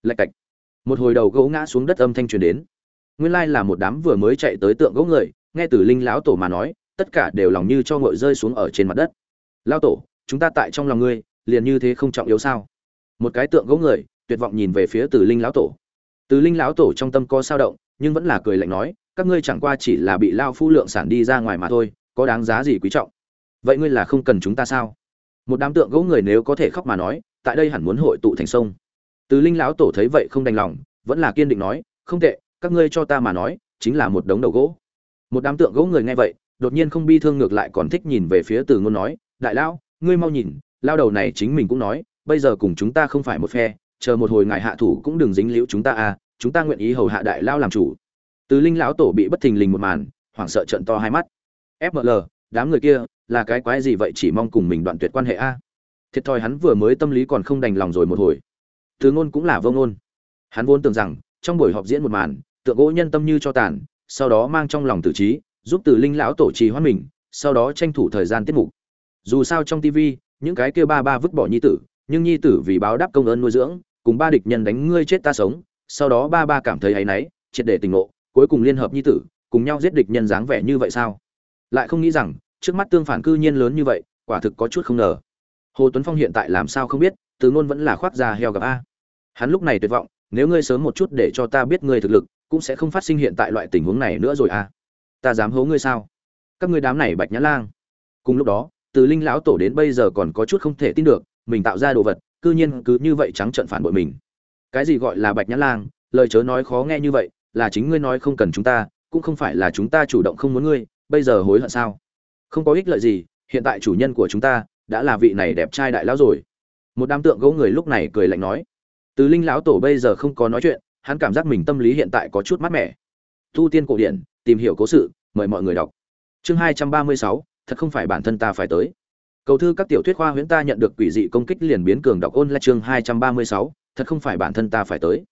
lạch cạch. Một hồi đầu gỗ ngã xuống đất âm thanh truyền đến. Nguyên lai là một đám vừa mới chạy tới tượng gỗ người, nghe từ linh lão tổ mà nói, tất cả đều lòng như cho ngội rơi xuống ở trên mặt đất. Lao tổ, chúng ta tại trong lòng ngươi, liền như thế không trọng yếu sao? Một cái tượng gỗ người, tuyệt vọng nhìn về phía từ linh lão tổ. Từ linh lão tổ trong tâm có sao động, nhưng vẫn là cười lạnh nói, các ngươi chẳng qua chỉ là bị lao phu lượng sản đi ra ngoài mà thôi, có đáng giá gì quý trọng? Vậy ngươi là không cần chúng ta sao? Một đám tượng gỗ người nếu có thể khóc mà nói, tại đây hẳn muốn hội tụ thành sông. Từ linh lão tổ thấy vậy không đành lòng, vẫn là kiên định nói, không tệ, các ngươi cho ta mà nói, chính là một đống đầu gỗ. Một đám tượng gỗ người nghe vậy, đột nhiên không bi thương ngược lại còn thích nhìn về phía từ ngôn nói, đại lão, ngươi mau nhìn, lao đầu này chính mình cũng nói, bây giờ cùng chúng ta không phải một phe, chờ một hồi ngài hạ thủ cũng đừng dính liễu chúng ta à chúng ta nguyện ý hầu hạ đại lao làm chủ. Từ linh lão tổ bị bất thình lình một màn, hoảng sợ trận to hai mắt. Fml đám người kia là cái quái gì vậy chỉ mong cùng mình đoạn tuyệt quan hệ a? Thiệt thòi hắn vừa mới tâm lý còn không đành lòng rồi một hồi. Từ ngôn cũng là vô ngôn. Hắn vốn tưởng rằng, trong buổi họp diễn một màn, tượng gỗ nhân tâm như cho tàn, sau đó mang trong lòng tử trí, giúp từ linh lão tổ trì hoãn mình, sau đó tranh thủ thời gian tiết mục. Dù sao trong tv những cái kia ba ba vứt bỏ nhi tử, nhưng nhi tử vì báo đáp công ơn nuôi dưỡng, cùng ba địch nhân đánh ngươi chết ta sống, sau đó ba ba cảm thấy áy náy, triệt để tình ngộ, cuối cùng liên hợp nhi tử, cùng nhau giết địch nhân dáng vẻ như vậy sao? Lại không nghĩ rằng trước mắt tương phản cư nhiên lớn như vậy, quả thực có chút không ngờ. Hồ tuấn phong hiện tại làm sao không biết, từ ngôn vẫn là khoác da heo gặp a. Hắn lúc này tuyệt vọng, nếu ngươi sớm một chút để cho ta biết ngươi thực lực, cũng sẽ không phát sinh hiện tại loại tình huống này nữa rồi a. Ta dám hố ngươi sao? Các ngươi đám này bạch nhã lang. Cùng lúc đó, từ linh lão tổ đến bây giờ còn có chút không thể tin được, mình tạo ra đồ vật, cư nhiên cứ như vậy trắng trợn phản bội mình. Cái gì gọi là bạch nhã lang, lời chớ nói khó nghe như vậy, là chính ngươi nói không cần chúng ta, cũng không phải là chúng ta chủ động không muốn ngươi, bây giờ hối hận sao? Không có ích lợi gì, hiện tại chủ nhân của chúng ta đã là vị này đẹp trai đại lão rồi. Một đám tượng gỗ người lúc này cười lạnh nói, từ linh lão tổ bây giờ không có nói chuyện, hắn cảm giác mình tâm lý hiện tại có chút mát mẻ. Tu tiên cổ điển, tìm hiểu cố sự, mời mọi người đọc. Chương hai trăm ba mươi sáu, thật không phải bản thân ta phải tới. Cầu thư các tiểu thuyết khoa huyễn ta nhận được quỷ dị công kích liền biến cường đọc ôn là chương hai trăm ba mươi sáu, thật không phải bản thân ta phải tới.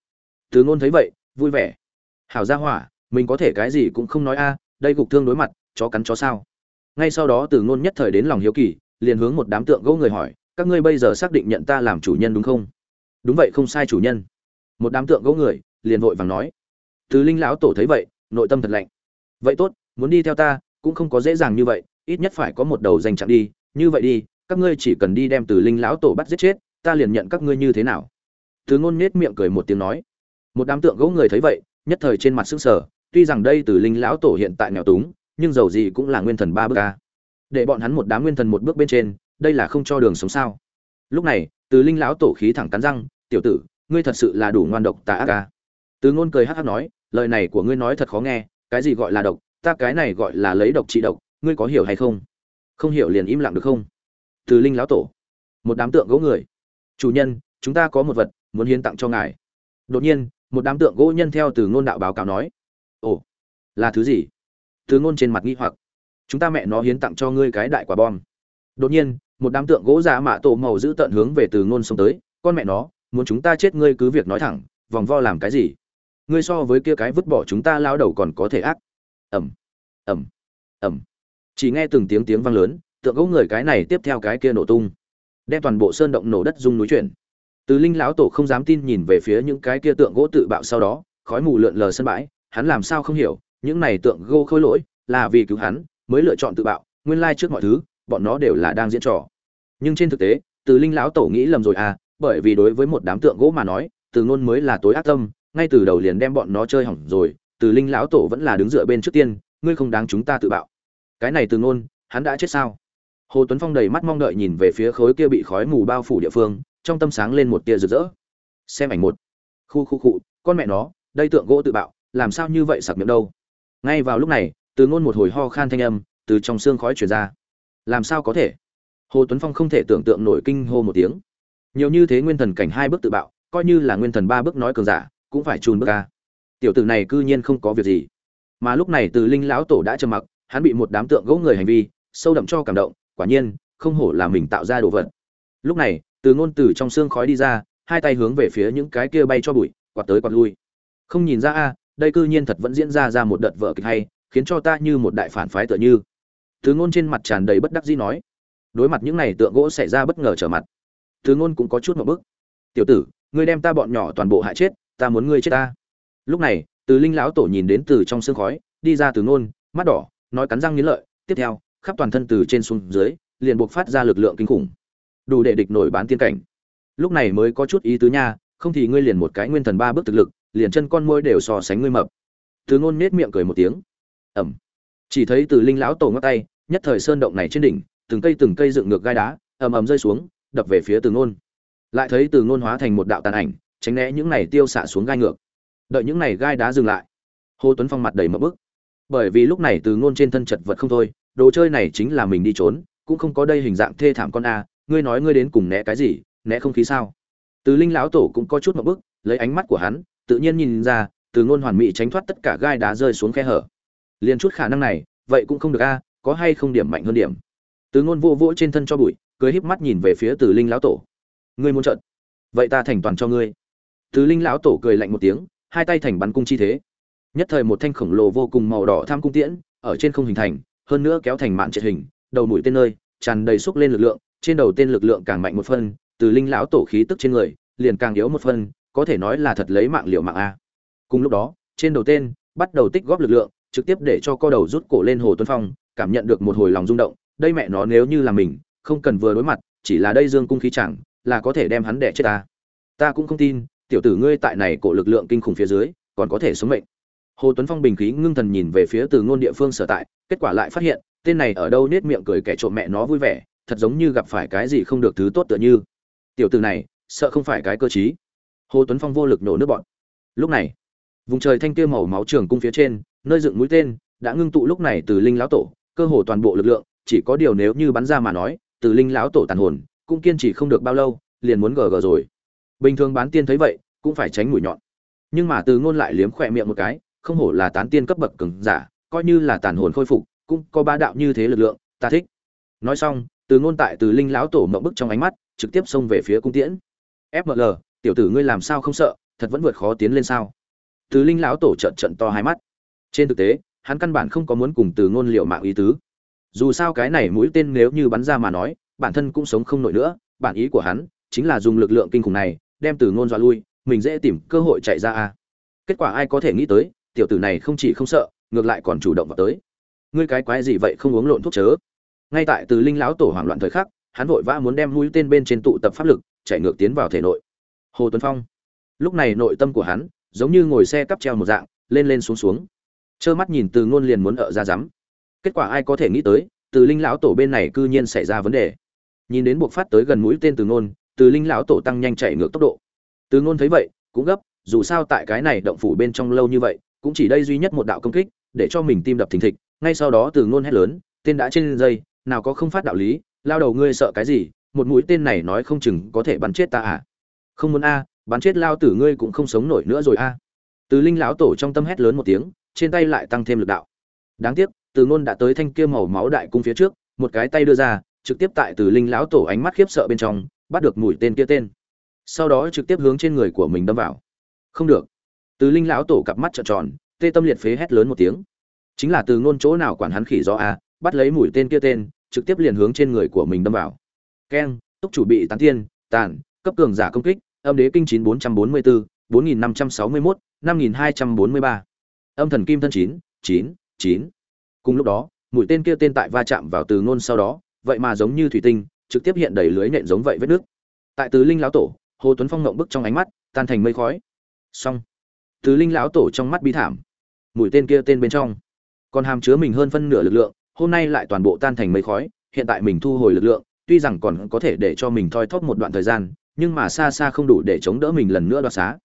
Từ ngôn thấy vậy, vui vẻ. Hảo gia hỏa, mình có thể cái gì cũng không nói a, đây gục thương đối mặt, chó cắn chó sao? Ngay sau đó từ ngôn nhất thời đến lòng hiếu kỳ, liền hướng một đám tượng gỗ người hỏi, các ngươi bây giờ xác định nhận ta làm chủ nhân đúng không? Đúng vậy, không sai chủ nhân. Một đám tượng gỗ người liền vội vàng nói, từ linh lão tổ thấy vậy, nội tâm thật lạnh. Vậy tốt, muốn đi theo ta, cũng không có dễ dàng như vậy, ít nhất phải có một đầu danh chặng đi. Như vậy đi, các ngươi chỉ cần đi đem từ linh lão tổ bắt giết chết, ta liền nhận các ngươi như thế nào? Từ ngôn nết miệng cười một tiếng nói. Một đám tượng gỗ người thấy vậy, nhất thời trên mặt sững sờ, tuy rằng đây từ linh lão tổ hiện tại nghèo túng nhưng dầu gì cũng là nguyên thần ba bước a để bọn hắn một đám nguyên thần một bước bên trên, đây là không cho đường sống sao? Lúc này, từ linh lão tổ khí thẳng cắn răng, tiểu tử, ngươi thật sự là đủ ngoan độc tà ác ca. Từ ngôn cười hắc hắc nói, lời này của ngươi nói thật khó nghe, cái gì gọi là độc, ta cái này gọi là lấy độc trị độc, ngươi có hiểu hay không? Không hiểu liền im lặng được không? Từ linh lão tổ, một đám tượng gỗ người. Chủ nhân, chúng ta có một vật muốn hiến tặng cho ngài. Đột nhiên, một đám tượng gỗ nhân theo từ ngôn đạo báo cáo nói, ồ, là thứ gì? Từ ngôn trên mặt nghi hoặc. Chúng ta mẹ nó hiến tặng cho ngươi cái đại quả bom. Đột nhiên, một đám tượng gỗ giả mạ tổ màu giữ tận hướng về từ ngôn xông tới. Con mẹ nó, muốn chúng ta chết ngươi cứ việc nói thẳng, vòng vo làm cái gì? Ngươi so với kia cái vứt bỏ chúng ta lao đầu còn có thể ác. Ẩm ẩm ẩm chỉ nghe từng tiếng tiếng vang lớn, tượng gỗ người cái này tiếp theo cái kia nổ tung. Đem toàn bộ sơn động nổ đất rung núi chuyển. Từ linh lão tổ không dám tin nhìn về phía những cái kia tượng gỗ tự bạo sau đó, khói mù lượn lờ sân bãi, hắn làm sao không hiểu những này tượng gỗ khôi lỗi là vì cứu hắn mới lựa chọn tự bạo, nguyên lai trước mọi thứ, bọn nó đều là đang diễn trò. Nhưng trên thực tế, từ linh lão tổ nghĩ lầm rồi à bởi vì đối với một đám tượng gỗ mà nói, từ ngôn mới là tối ác tâm, ngay từ đầu liền đem bọn nó chơi hỏng rồi, từ linh lão tổ vẫn là đứng dựa bên trước tiên, ngươi không đáng chúng ta tự bạo. Cái này từ ngôn, hắn đã chết sao? Hồ tuấn phong đầy mắt mong đợi nhìn về phía khối kia bị khói mù bao phủ địa phương, trong tâm sáng lên một tia rực rỡ. Xem ảnh một. Khu khu khu, con mẹ nó, đây tượng gỗ tự bạo, làm sao như vậy sặc miệng đâu? Ngay vào lúc này, từ ngôn một hồi ho khan thanh âm, từ trong xương khói truyền ra. Làm sao có thể? Hồ tuấn phong không thể tưởng tượng nổi kinh hô một tiếng. Nhiều như thế nguyên thần cảnh hai bước tự bạo, coi như là nguyên thần ba bước nói cường giả, cũng phải trùn bước ca tiểu tử này cư nhiên không có việc gì. Mà lúc này từ linh lão tổ đã trầm mặc, hắn bị một đám tượng gỗ người hành vi, sâu đậm cho cảm động, quả nhiên, không hổ là mình tạo ra đồ vật. Lúc này, từ ngôn từ trong xương khói đi ra, hai tay hướng về phía những cái kia bay cho bụi, quạt tới quạt lui. Không nhìn ra a đây cư nhiên thật vẫn diễn ra ra một đợt vở kịch hay, khiến cho ta như một đại phản phái tựa như. Thứ ngôn trên mặt tràn đầy bất đắc dĩ nói. Đối mặt những này tượng gỗ xảy ra bất ngờ trở mặt. Thứ ngôn cũng có chút một bức. Tiểu tử, ngươi đem ta bọn nhỏ toàn bộ hại chết, ta muốn ngươi chết ta. Lúc này, từ linh lão tổ nhìn đến từ trong xương khói, đi ra từ ngôn, mắt đỏ, nói cắn răng nghiến lợi, tiếp theo, khắp toàn thân từ trên xuống dưới, liền buộc phát ra lực lượng kinh khủng. Đủ để địch nổi bán tiên cảnh. Lúc này mới có chút ý tứ nha, không thì ngươi liền một cái nguyên thần ba bước thực lực liền chân con môi đều so sánh ngươi mập. Từ ngôn nết miệng cười một tiếng. Ẩm. Chỉ thấy từ linh lão tổ ngắt tay, nhất thời sơn động này trên đỉnh, từng cây từng cây dựng ngược gai đá, ầm ầm rơi xuống, đập về phía từ ngôn. Lại thấy từ ngôn hóa thành một đạo tàn ảnh, tránh né những này tiêu xạ xuống gai ngược. Đợi những này gai đá dừng lại, hồ tuấn phong mặt đầy mập bức. Bởi vì lúc này từ ngôn trên thân chật vật không thôi, đồ chơi này chính là mình đi trốn, cũng không có đây hình dạng thê thảm con a, ngươi nói ngươi đến cùng né cái gì, né không khí sao? Từ linh lão tổ cũng có chút mập bức, lấy ánh mắt của hắn tự nhiên nhìn ra, từ ngôn hoàn mỹ tránh thoát tất cả gai đá rơi xuống khe hở. Liền chút khả năng này, vậy cũng không được a, có hay không điểm mạnh hơn điểm? Từ ngôn vô vỗ trên thân cho bụi, cười híp mắt nhìn về phía từ linh lão tổ. Ngươi muốn trận vậy ta thành toàn cho ngươi. Từ linh lão tổ cười lạnh một tiếng, hai tay thành bắn cung chi thế. Nhất thời một thanh khổng lồ vô cùng màu đỏ tham cung tiễn, ở trên không hình thành, hơn nữa kéo thành mạn triệt hình, đầu mũi tên nơi, tràn đầy xúc lên lực lượng, trên đầu tên lực lượng càng mạnh một phân, từ linh lão tổ khí tức trên người, liền càng yếu một phân có thể nói là thật lấy mạng liệu mạng a. Cùng lúc đó, trên đầu tên, bắt đầu tích góp lực lượng, trực tiếp để cho co đầu rút cổ lên hồ tuấn phong, cảm nhận được một hồi lòng rung động, đây mẹ nó nếu như là mình, không cần vừa đối mặt, chỉ là đây dương cung khí chẳng, là có thể đem hắn đẻ chết ta. Ta cũng không tin, tiểu tử ngươi tại này cổ lực lượng kinh khủng phía dưới, còn có thể sống mệnh. Hồ tuấn phong bình khí ngưng thần nhìn về phía từ ngôn địa phương sở tại, kết quả lại phát hiện, tên này ở đâu nết miệng cười kẻ trộm mẹ nó vui vẻ, thật giống như gặp phải cái gì không được thứ tốt tựa như. Tiểu tử này, sợ không phải cái cơ chí hồ tuấn phong vô lực nổ nước bọn. Lúc này, vùng trời thanh kia màu máu trường cung phía trên, nơi dựng mũi tên, đã ngưng tụ lúc này từ linh lão tổ, cơ hồ toàn bộ lực lượng, chỉ có điều nếu như bắn ra mà nói, từ linh lão tổ tàn hồn, cũng kiên trì không được bao lâu, liền muốn gờ gờ rồi. Bình thường bán tiên thấy vậy, cũng phải tránh mũi nhọn. Nhưng mà từ ngôn lại liếm khỏe miệng một cái, không hổ là tán tiên cấp bậc cường giả, coi như là tàn hồn khôi phục, cũng có ba đạo như thế lực lượng, ta thích. Nói xong, từ ngôn tại từ linh lão tổ mộng bức trong ánh mắt, trực tiếp xông về phía cung tiễn. Fml tiểu tử ngươi làm sao không sợ, thật vẫn vượt khó tiến lên sao? Từ linh lão tổ trận trận to hai mắt. Trên thực tế, hắn căn bản không có muốn cùng từ ngôn liệu mạng ý tứ. Dù sao cái này mũi tên nếu như bắn ra mà nói, bản thân cũng sống không nổi nữa, bản ý của hắn chính là dùng lực lượng kinh khủng này, đem từ ngôn dọa lui, mình dễ tìm cơ hội chạy ra a. Kết quả ai có thể nghĩ tới, tiểu tử này không chỉ không sợ, ngược lại còn chủ động vào tới. Ngươi cái quái gì vậy không uống lộn thuốc chớ? Ngay tại từ linh lão tổ hoảng loạn thời khắc, hắn vội vã muốn đem mũi tên bên trên tụ tập pháp lực, chạy ngược tiến vào thể nội hồ tuấn phong. Lúc này nội tâm của hắn giống như ngồi xe cắp treo một dạng, lên lên xuống xuống. Trơ mắt nhìn từ ngôn liền muốn ở ra rắm. Kết quả ai có thể nghĩ tới, từ linh lão tổ bên này cư nhiên xảy ra vấn đề. Nhìn đến buộc phát tới gần mũi tên từ ngôn, từ linh lão tổ tăng nhanh chạy ngược tốc độ. Từ ngôn thấy vậy, cũng gấp, dù sao tại cái này động phủ bên trong lâu như vậy, cũng chỉ đây duy nhất một đạo công kích, để cho mình tim đập thình thịch. Ngay sau đó từ ngôn hét lớn, tên đã trên dây, nào có không phát đạo lý, lao đầu ngươi sợ cái gì, một mũi tên này nói không chừng có thể bắn chết ta à? Không muốn a, bắn chết lao tử ngươi cũng không sống nổi nữa rồi a. Từ linh lão tổ trong tâm hét lớn một tiếng, trên tay lại tăng thêm lực đạo. Đáng tiếc, từ ngôn đã tới thanh kia màu máu đại cung phía trước, một cái tay đưa ra, trực tiếp tại từ linh lão tổ ánh mắt khiếp sợ bên trong, bắt được mũi tên kia tên. Sau đó trực tiếp hướng trên người của mình đâm vào. Không được. Từ linh lão tổ cặp mắt trợn tròn, tê tâm liệt phế hét lớn một tiếng. Chính là từ ngôn chỗ nào quản hắn khỉ do a, bắt lấy mũi tên kia tên, trực tiếp liền hướng trên người của mình đâm vào. Keng túc chủ bị tán tiên, tàn, cấp cường giả công kích âm đế kinh chín bốn trăm bốn mươi bốn bốn nghìn năm trăm sáu mươi mốt, năm nghìn hai trăm bốn mươi ba. Âm thần kim thân chín chín chín. Cùng lúc đó, mũi tên kia tên tại va chạm vào từ ngôn sau đó, vậy mà giống như thủy tinh, trực tiếp hiện đầy lưới nện giống vậy vết nước. Tại từ linh lão tổ, hồ tuấn phong ngậm bức trong ánh mắt, tan thành mây khói. Xong. Từ linh lão tổ trong mắt bi thảm. Mũi tên kia tên bên trong. Còn hàm chứa mình hơn phân nửa lực lượng, hôm nay lại toàn bộ tan thành mây khói, hiện tại mình thu hồi lực lượng, tuy rằng còn có thể để cho mình thoi thóp một đoạn thời gian nhưng mà xa xa không đủ để chống đỡ mình lần nữa đoạt xá.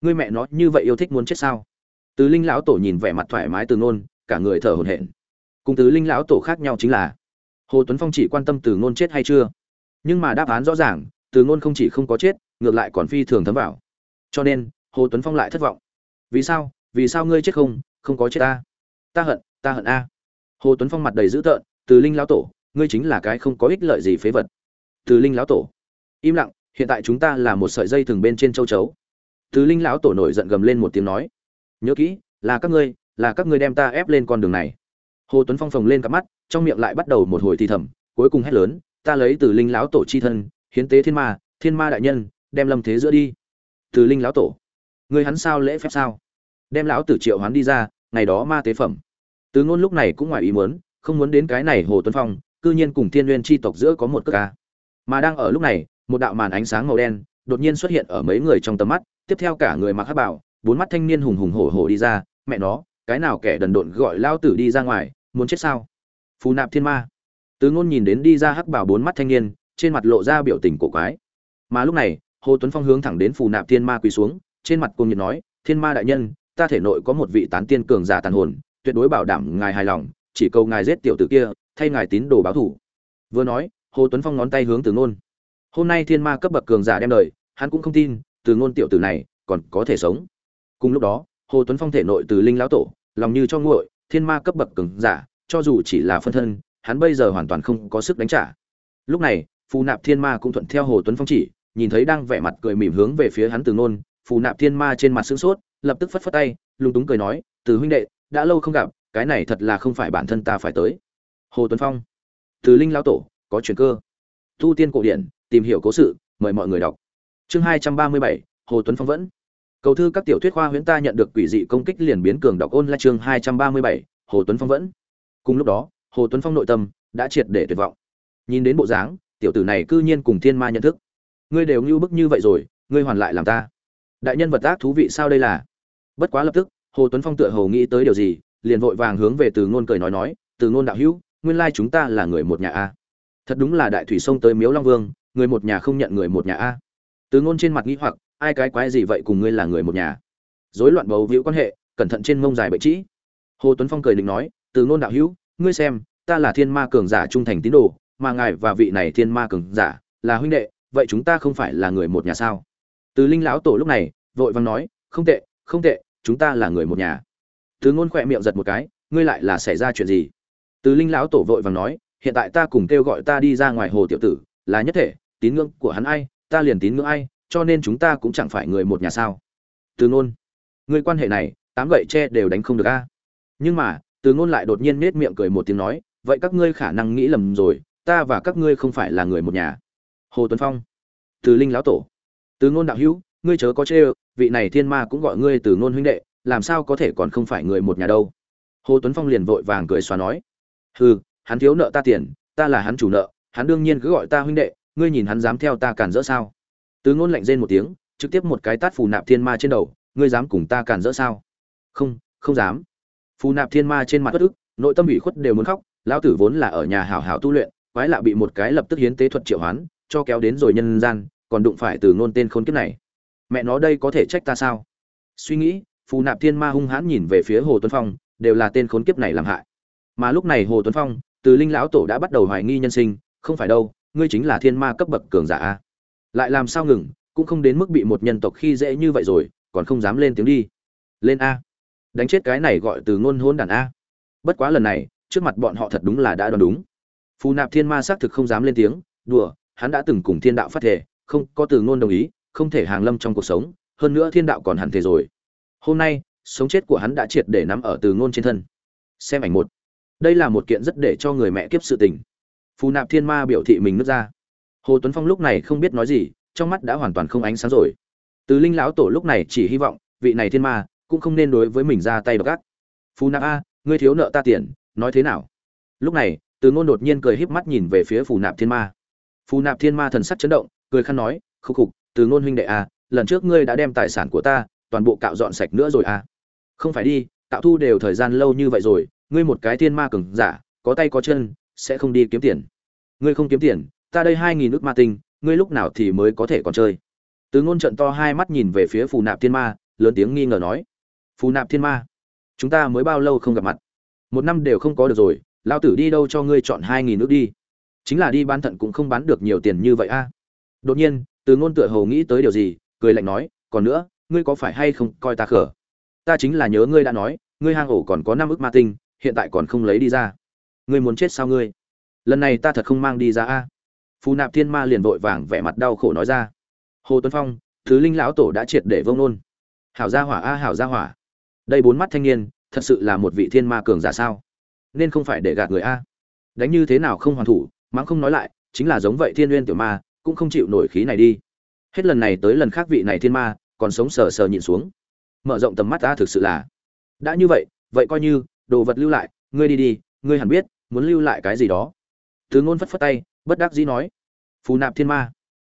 Ngươi mẹ nó như vậy yêu thích muốn chết sao? Từ linh lão tổ nhìn vẻ mặt thoải mái từ nôn cả người thở hổn hển. Cùng từ linh lão tổ khác nhau chính là, hồ tuấn phong chỉ quan tâm từ ngôn chết hay chưa? Nhưng mà đáp án rõ ràng, từ ngôn không chỉ không có chết, ngược lại còn phi thường thấm vào. Cho nên, hồ tuấn phong lại thất vọng. Vì sao? Vì sao ngươi chết không? Không có chết ta. Ta hận ta hận a. Hồ tuấn phong mặt đầy dữ tợn, từ linh lão tổ, ngươi chính là cái không có ích lợi gì phế vật. Từ linh lão tổ. Im lặng hiện tại chúng ta là một sợi dây thường bên trên châu chấu. Từ linh lão tổ nổi giận gầm lên một tiếng nói, nhớ kỹ, là các ngươi, là các ngươi đem ta ép lên con đường này. Hồ tuấn phong phồng lên cặp mắt, trong miệng lại bắt đầu một hồi thì thầm, cuối cùng hét lớn, ta lấy từ linh lão tổ chi thân, hiến tế thiên ma thiên ma đại nhân, đem lâm thế giữa đi. Từ linh lão tổ người hắn sao lễ phép sao? Đem lão tử triệu hoán đi ra, ngày đó ma tế phẩm. Từ ngôn lúc này cũng ngoài ý muốn, không muốn đến cái này hồ tuấn phong, cư nhiên cùng thiên nguyên chi tộc giữa có một cơ ca mà đang ở lúc này một đạo màn ánh sáng màu đen đột nhiên xuất hiện ở mấy người trong tầm mắt, tiếp theo cả người mặc hắc bảo bốn mắt thanh niên hùng hùng hổ hổ đi ra, mẹ nó, cái nào kẻ đần độn gọi lao tử đi ra ngoài, muốn chết sao? Phù nạp thiên ma. Tứ ngôn nhìn đến đi ra hắc bảo bốn mắt thanh niên, trên mặt lộ ra biểu tình cổ quái. Mà lúc này, hồ tuấn phong hướng thẳng đến phù nạp thiên ma quỳ xuống, trên mặt cung nhiệt nói, thiên ma đại nhân, ta thể nội có một vị tán tiên cường giả tàn hồn, tuyệt đối bảo đảm ngài hài lòng, chỉ cầu ngài giết tiểu tử kia, thay ngài tín đồ báo thủ. Vừa nói, hồ tuấn phong ngón tay hướng từ ngôn hôm nay thiên ma cấp bậc cường giả đem đời, hắn cũng không tin, từ ngôn tiểu tử này còn có thể sống. Cùng lúc đó, hồ tuấn phong thể nội từ linh lão tổ, lòng như cho nguội, thiên ma cấp bậc cường giả, cho dù chỉ là phân thân, hắn bây giờ hoàn toàn không có sức đánh trả. Lúc này, phù nạp thiên ma cũng thuận theo hồ tuấn phong chỉ, nhìn thấy đang vẻ mặt cười mỉm hướng về phía hắn từ ngôn, phù nạp thiên ma trên mặt sững sốt, lập tức phất phất tay, lúng túng cười nói, từ huynh đệ, đã lâu không gặp, cái này thật là không phải bản thân ta phải tới. Hồ tuấn phong, từ linh lão tổ, có chuyện cơ. Tu tiên cổ điển tìm hiểu cố sự, mời mọi người đọc. Chương hai trăm ba mươi bảy, hồ tuấn phong vẫn. Cầu thư các tiểu thuyết khoa huyễn ta nhận được quỷ dị công kích liền biến cường đọc ôn lại chương hai trăm ba mươi bảy, hồ tuấn phong vẫn. Cùng lúc đó, hồ tuấn phong nội tâm đã triệt để tuyệt vọng. Nhìn đến bộ dáng, tiểu tử này cư nhiên cùng thiên ma nhận thức. Ngươi đều ngưu bức như vậy rồi, ngươi hoàn lại làm ta. Đại nhân vật ác thú vị sao đây là? Bất quá lập tức, hồ tuấn phong tựa hồ nghĩ tới điều gì, liền vội vàng hướng về từ ngôn cười nói nói, từ ngôn đạo hữu, nguyên lai chúng ta là người một nhà a. Thật đúng là đại thủy sông tới miếu long vương người một nhà không nhận người một nhà a. Từ ngôn trên mặt nghĩ hoặc, ai cái quái gì vậy cùng ngươi là người một nhà? Rối loạn bầu víu quan hệ, cẩn thận trên mông dài bậy trĩ. Hồ tuấn phong cười định nói, từ ngôn đạo hữu, ngươi xem, ta là thiên ma cường giả trung thành tín đồ, mà ngài và vị này thiên ma cường giả là huynh đệ, vậy chúng ta không phải là người một nhà sao? Từ linh lão tổ lúc này, vội vàng nói, không tệ không tệ, chúng ta là người một nhà. Từ ngôn khỏe miệng giật một cái, ngươi lại là xảy ra chuyện gì? Từ linh lão tổ vội vàng nói, hiện tại ta cùng kêu gọi ta đi ra ngoài hồ tiểu tử, là nhất thể tín ngưỡng của hắn ai, ta liền tín ngưỡng ai, cho nên chúng ta cũng chẳng phải người một nhà sao. Từ ngôn ngươi quan hệ này, tám gậy tre đều đánh không được a. Nhưng mà, từ ngôn lại đột nhiên nết miệng cười một tiếng nói, vậy các ngươi khả năng nghĩ lầm rồi, ta và các ngươi không phải là người một nhà. Hồ tuấn phong, từ linh lão tổ. Từ ngôn đạo hữu, ngươi chớ có chê vị này thiên ma cũng gọi ngươi từ ngôn huynh đệ, làm sao có thể còn không phải người một nhà đâu. Hồ tuấn phong liền vội vàng cười xóa nói, hừ, hắn thiếu nợ ta tiền, ta là hắn chủ nợ, hắn đương nhiên cứ gọi ta huynh đệ ngươi nhìn hắn dám theo ta cản rỡ sao? Từ ngôn lạnh rên một tiếng, trực tiếp một cái tát phù nạp thiên ma trên đầu, ngươi dám cùng ta cản rỡ sao? Không không dám. Phù nạp thiên ma trên mặt bất ức, nội tâm ủy khuất đều muốn khóc, lão tử vốn là ở nhà hảo hảo tu luyện, quái lạ bị một cái lập tức hiến tế thuật triệu hoán, cho kéo đến rồi nhân gian, còn đụng phải từ ngôn tên khốn kiếp này. Mẹ nó đây có thể trách ta sao? Suy nghĩ, phù nạp thiên ma hung hãn nhìn về phía hồ tuấn phong, đều là tên khốn kiếp này làm hại. Mà lúc này hồ tuấn phong, từ linh lão tổ đã bắt đầu hoài nghi nhân sinh, không phải đâu ngươi chính là thiên ma cấp bậc cường giả a. Lại làm sao ngừng, cũng không đến mức bị một nhân tộc khi dễ như vậy rồi, còn không dám lên tiếng đi. Lên a. Đánh chết cái này gọi từ ngôn hôn đàn a. Bất quá lần này, trước mặt bọn họ thật đúng là đã đoán đúng. Phù nạp thiên ma xác thực không dám lên tiếng, đùa, hắn đã từng cùng thiên đạo phát thể không có từ ngôn đồng ý, không thể hàng lâm trong cuộc sống, hơn nữa thiên đạo còn hẳn thể rồi. Hôm nay, sống chết của hắn đã triệt để nắm ở từ ngôn trên thân. Xem ảnh một. Đây là một kiện rất để cho người mẹ kiếp sự tình phù nạp thiên ma biểu thị mình nước ra. Hồ tuấn phong lúc này không biết nói gì, trong mắt đã hoàn toàn không ánh sáng rồi. Từ linh lão tổ lúc này chỉ hy vọng, vị này thiên ma cũng không nên đối với mình ra tay bật gắt phù nạp a, ngươi thiếu nợ ta tiền, nói thế nào? Lúc này, từ ngôn đột nhiên cười híp mắt nhìn về phía phù nạp thiên ma. Phù nạp thiên ma thần sắc chấn động, cười khăn nói, khúc khục, từ ngôn huynh đệ a, lần trước ngươi đã đem tài sản của ta toàn bộ cạo dọn sạch nữa rồi a. Không phải đi tạo thu đều thời gian lâu như vậy rồi, ngươi một cái thiên ma cường giả, có tay có chân, sẽ không đi kiếm tiền ngươi không kiếm tiền, ta đây hai nghìn ước ma tinh, ngươi lúc nào thì mới có thể còn chơi. Từ ngôn trận to hai mắt nhìn về phía phù nạp thiên ma, lớn tiếng nghi ngờ nói. Phù nạp thiên ma, chúng ta mới bao lâu không gặp mặt? Một năm đều không có được rồi lao tử đi đâu cho ngươi chọn hai nghìn ước đi? Chính là đi bán thận cũng không bán được nhiều tiền như vậy a. Đột nhiên, từ ngôn tựa hồ nghĩ tới điều gì, cười lạnh nói, còn nữa, ngươi có phải hay không coi ta khở ta chính là nhớ ngươi đã nói, ngươi hang ổ còn có năm ức ma tinh, hiện tại còn không lấy đi ra. Ngươi muốn chết sao ngươi? Lần này ta thật không mang đi ra a. Phù nạp thiên ma liền vội vàng vẻ mặt đau khổ nói ra. Hồ tuấn phong, thứ linh lão tổ đã triệt để vông nôn. Hảo gia hỏa a, hảo gia hỏa. Đây bốn mắt thanh niên, thật sự là một vị thiên ma cường giả sao? Nên không phải để gạt người a. Đánh như thế nào không hoàn thủ, mắng không nói lại, chính là giống vậy thiên nguyên tiểu ma, cũng không chịu nổi khí này đi. Hết lần này tới lần khác vị này thiên ma, còn sống sờ sờ nhìn xuống. Mở rộng tầm mắt ta thực sự là. Đã như vậy vậy coi như, đồ vật lưu lại, ngươi đi đi, ngươi hẳn biết, muốn lưu lại cái gì đó từ ngôn phất phất tay, bất đắc dĩ nói, phù nạp thiên ma,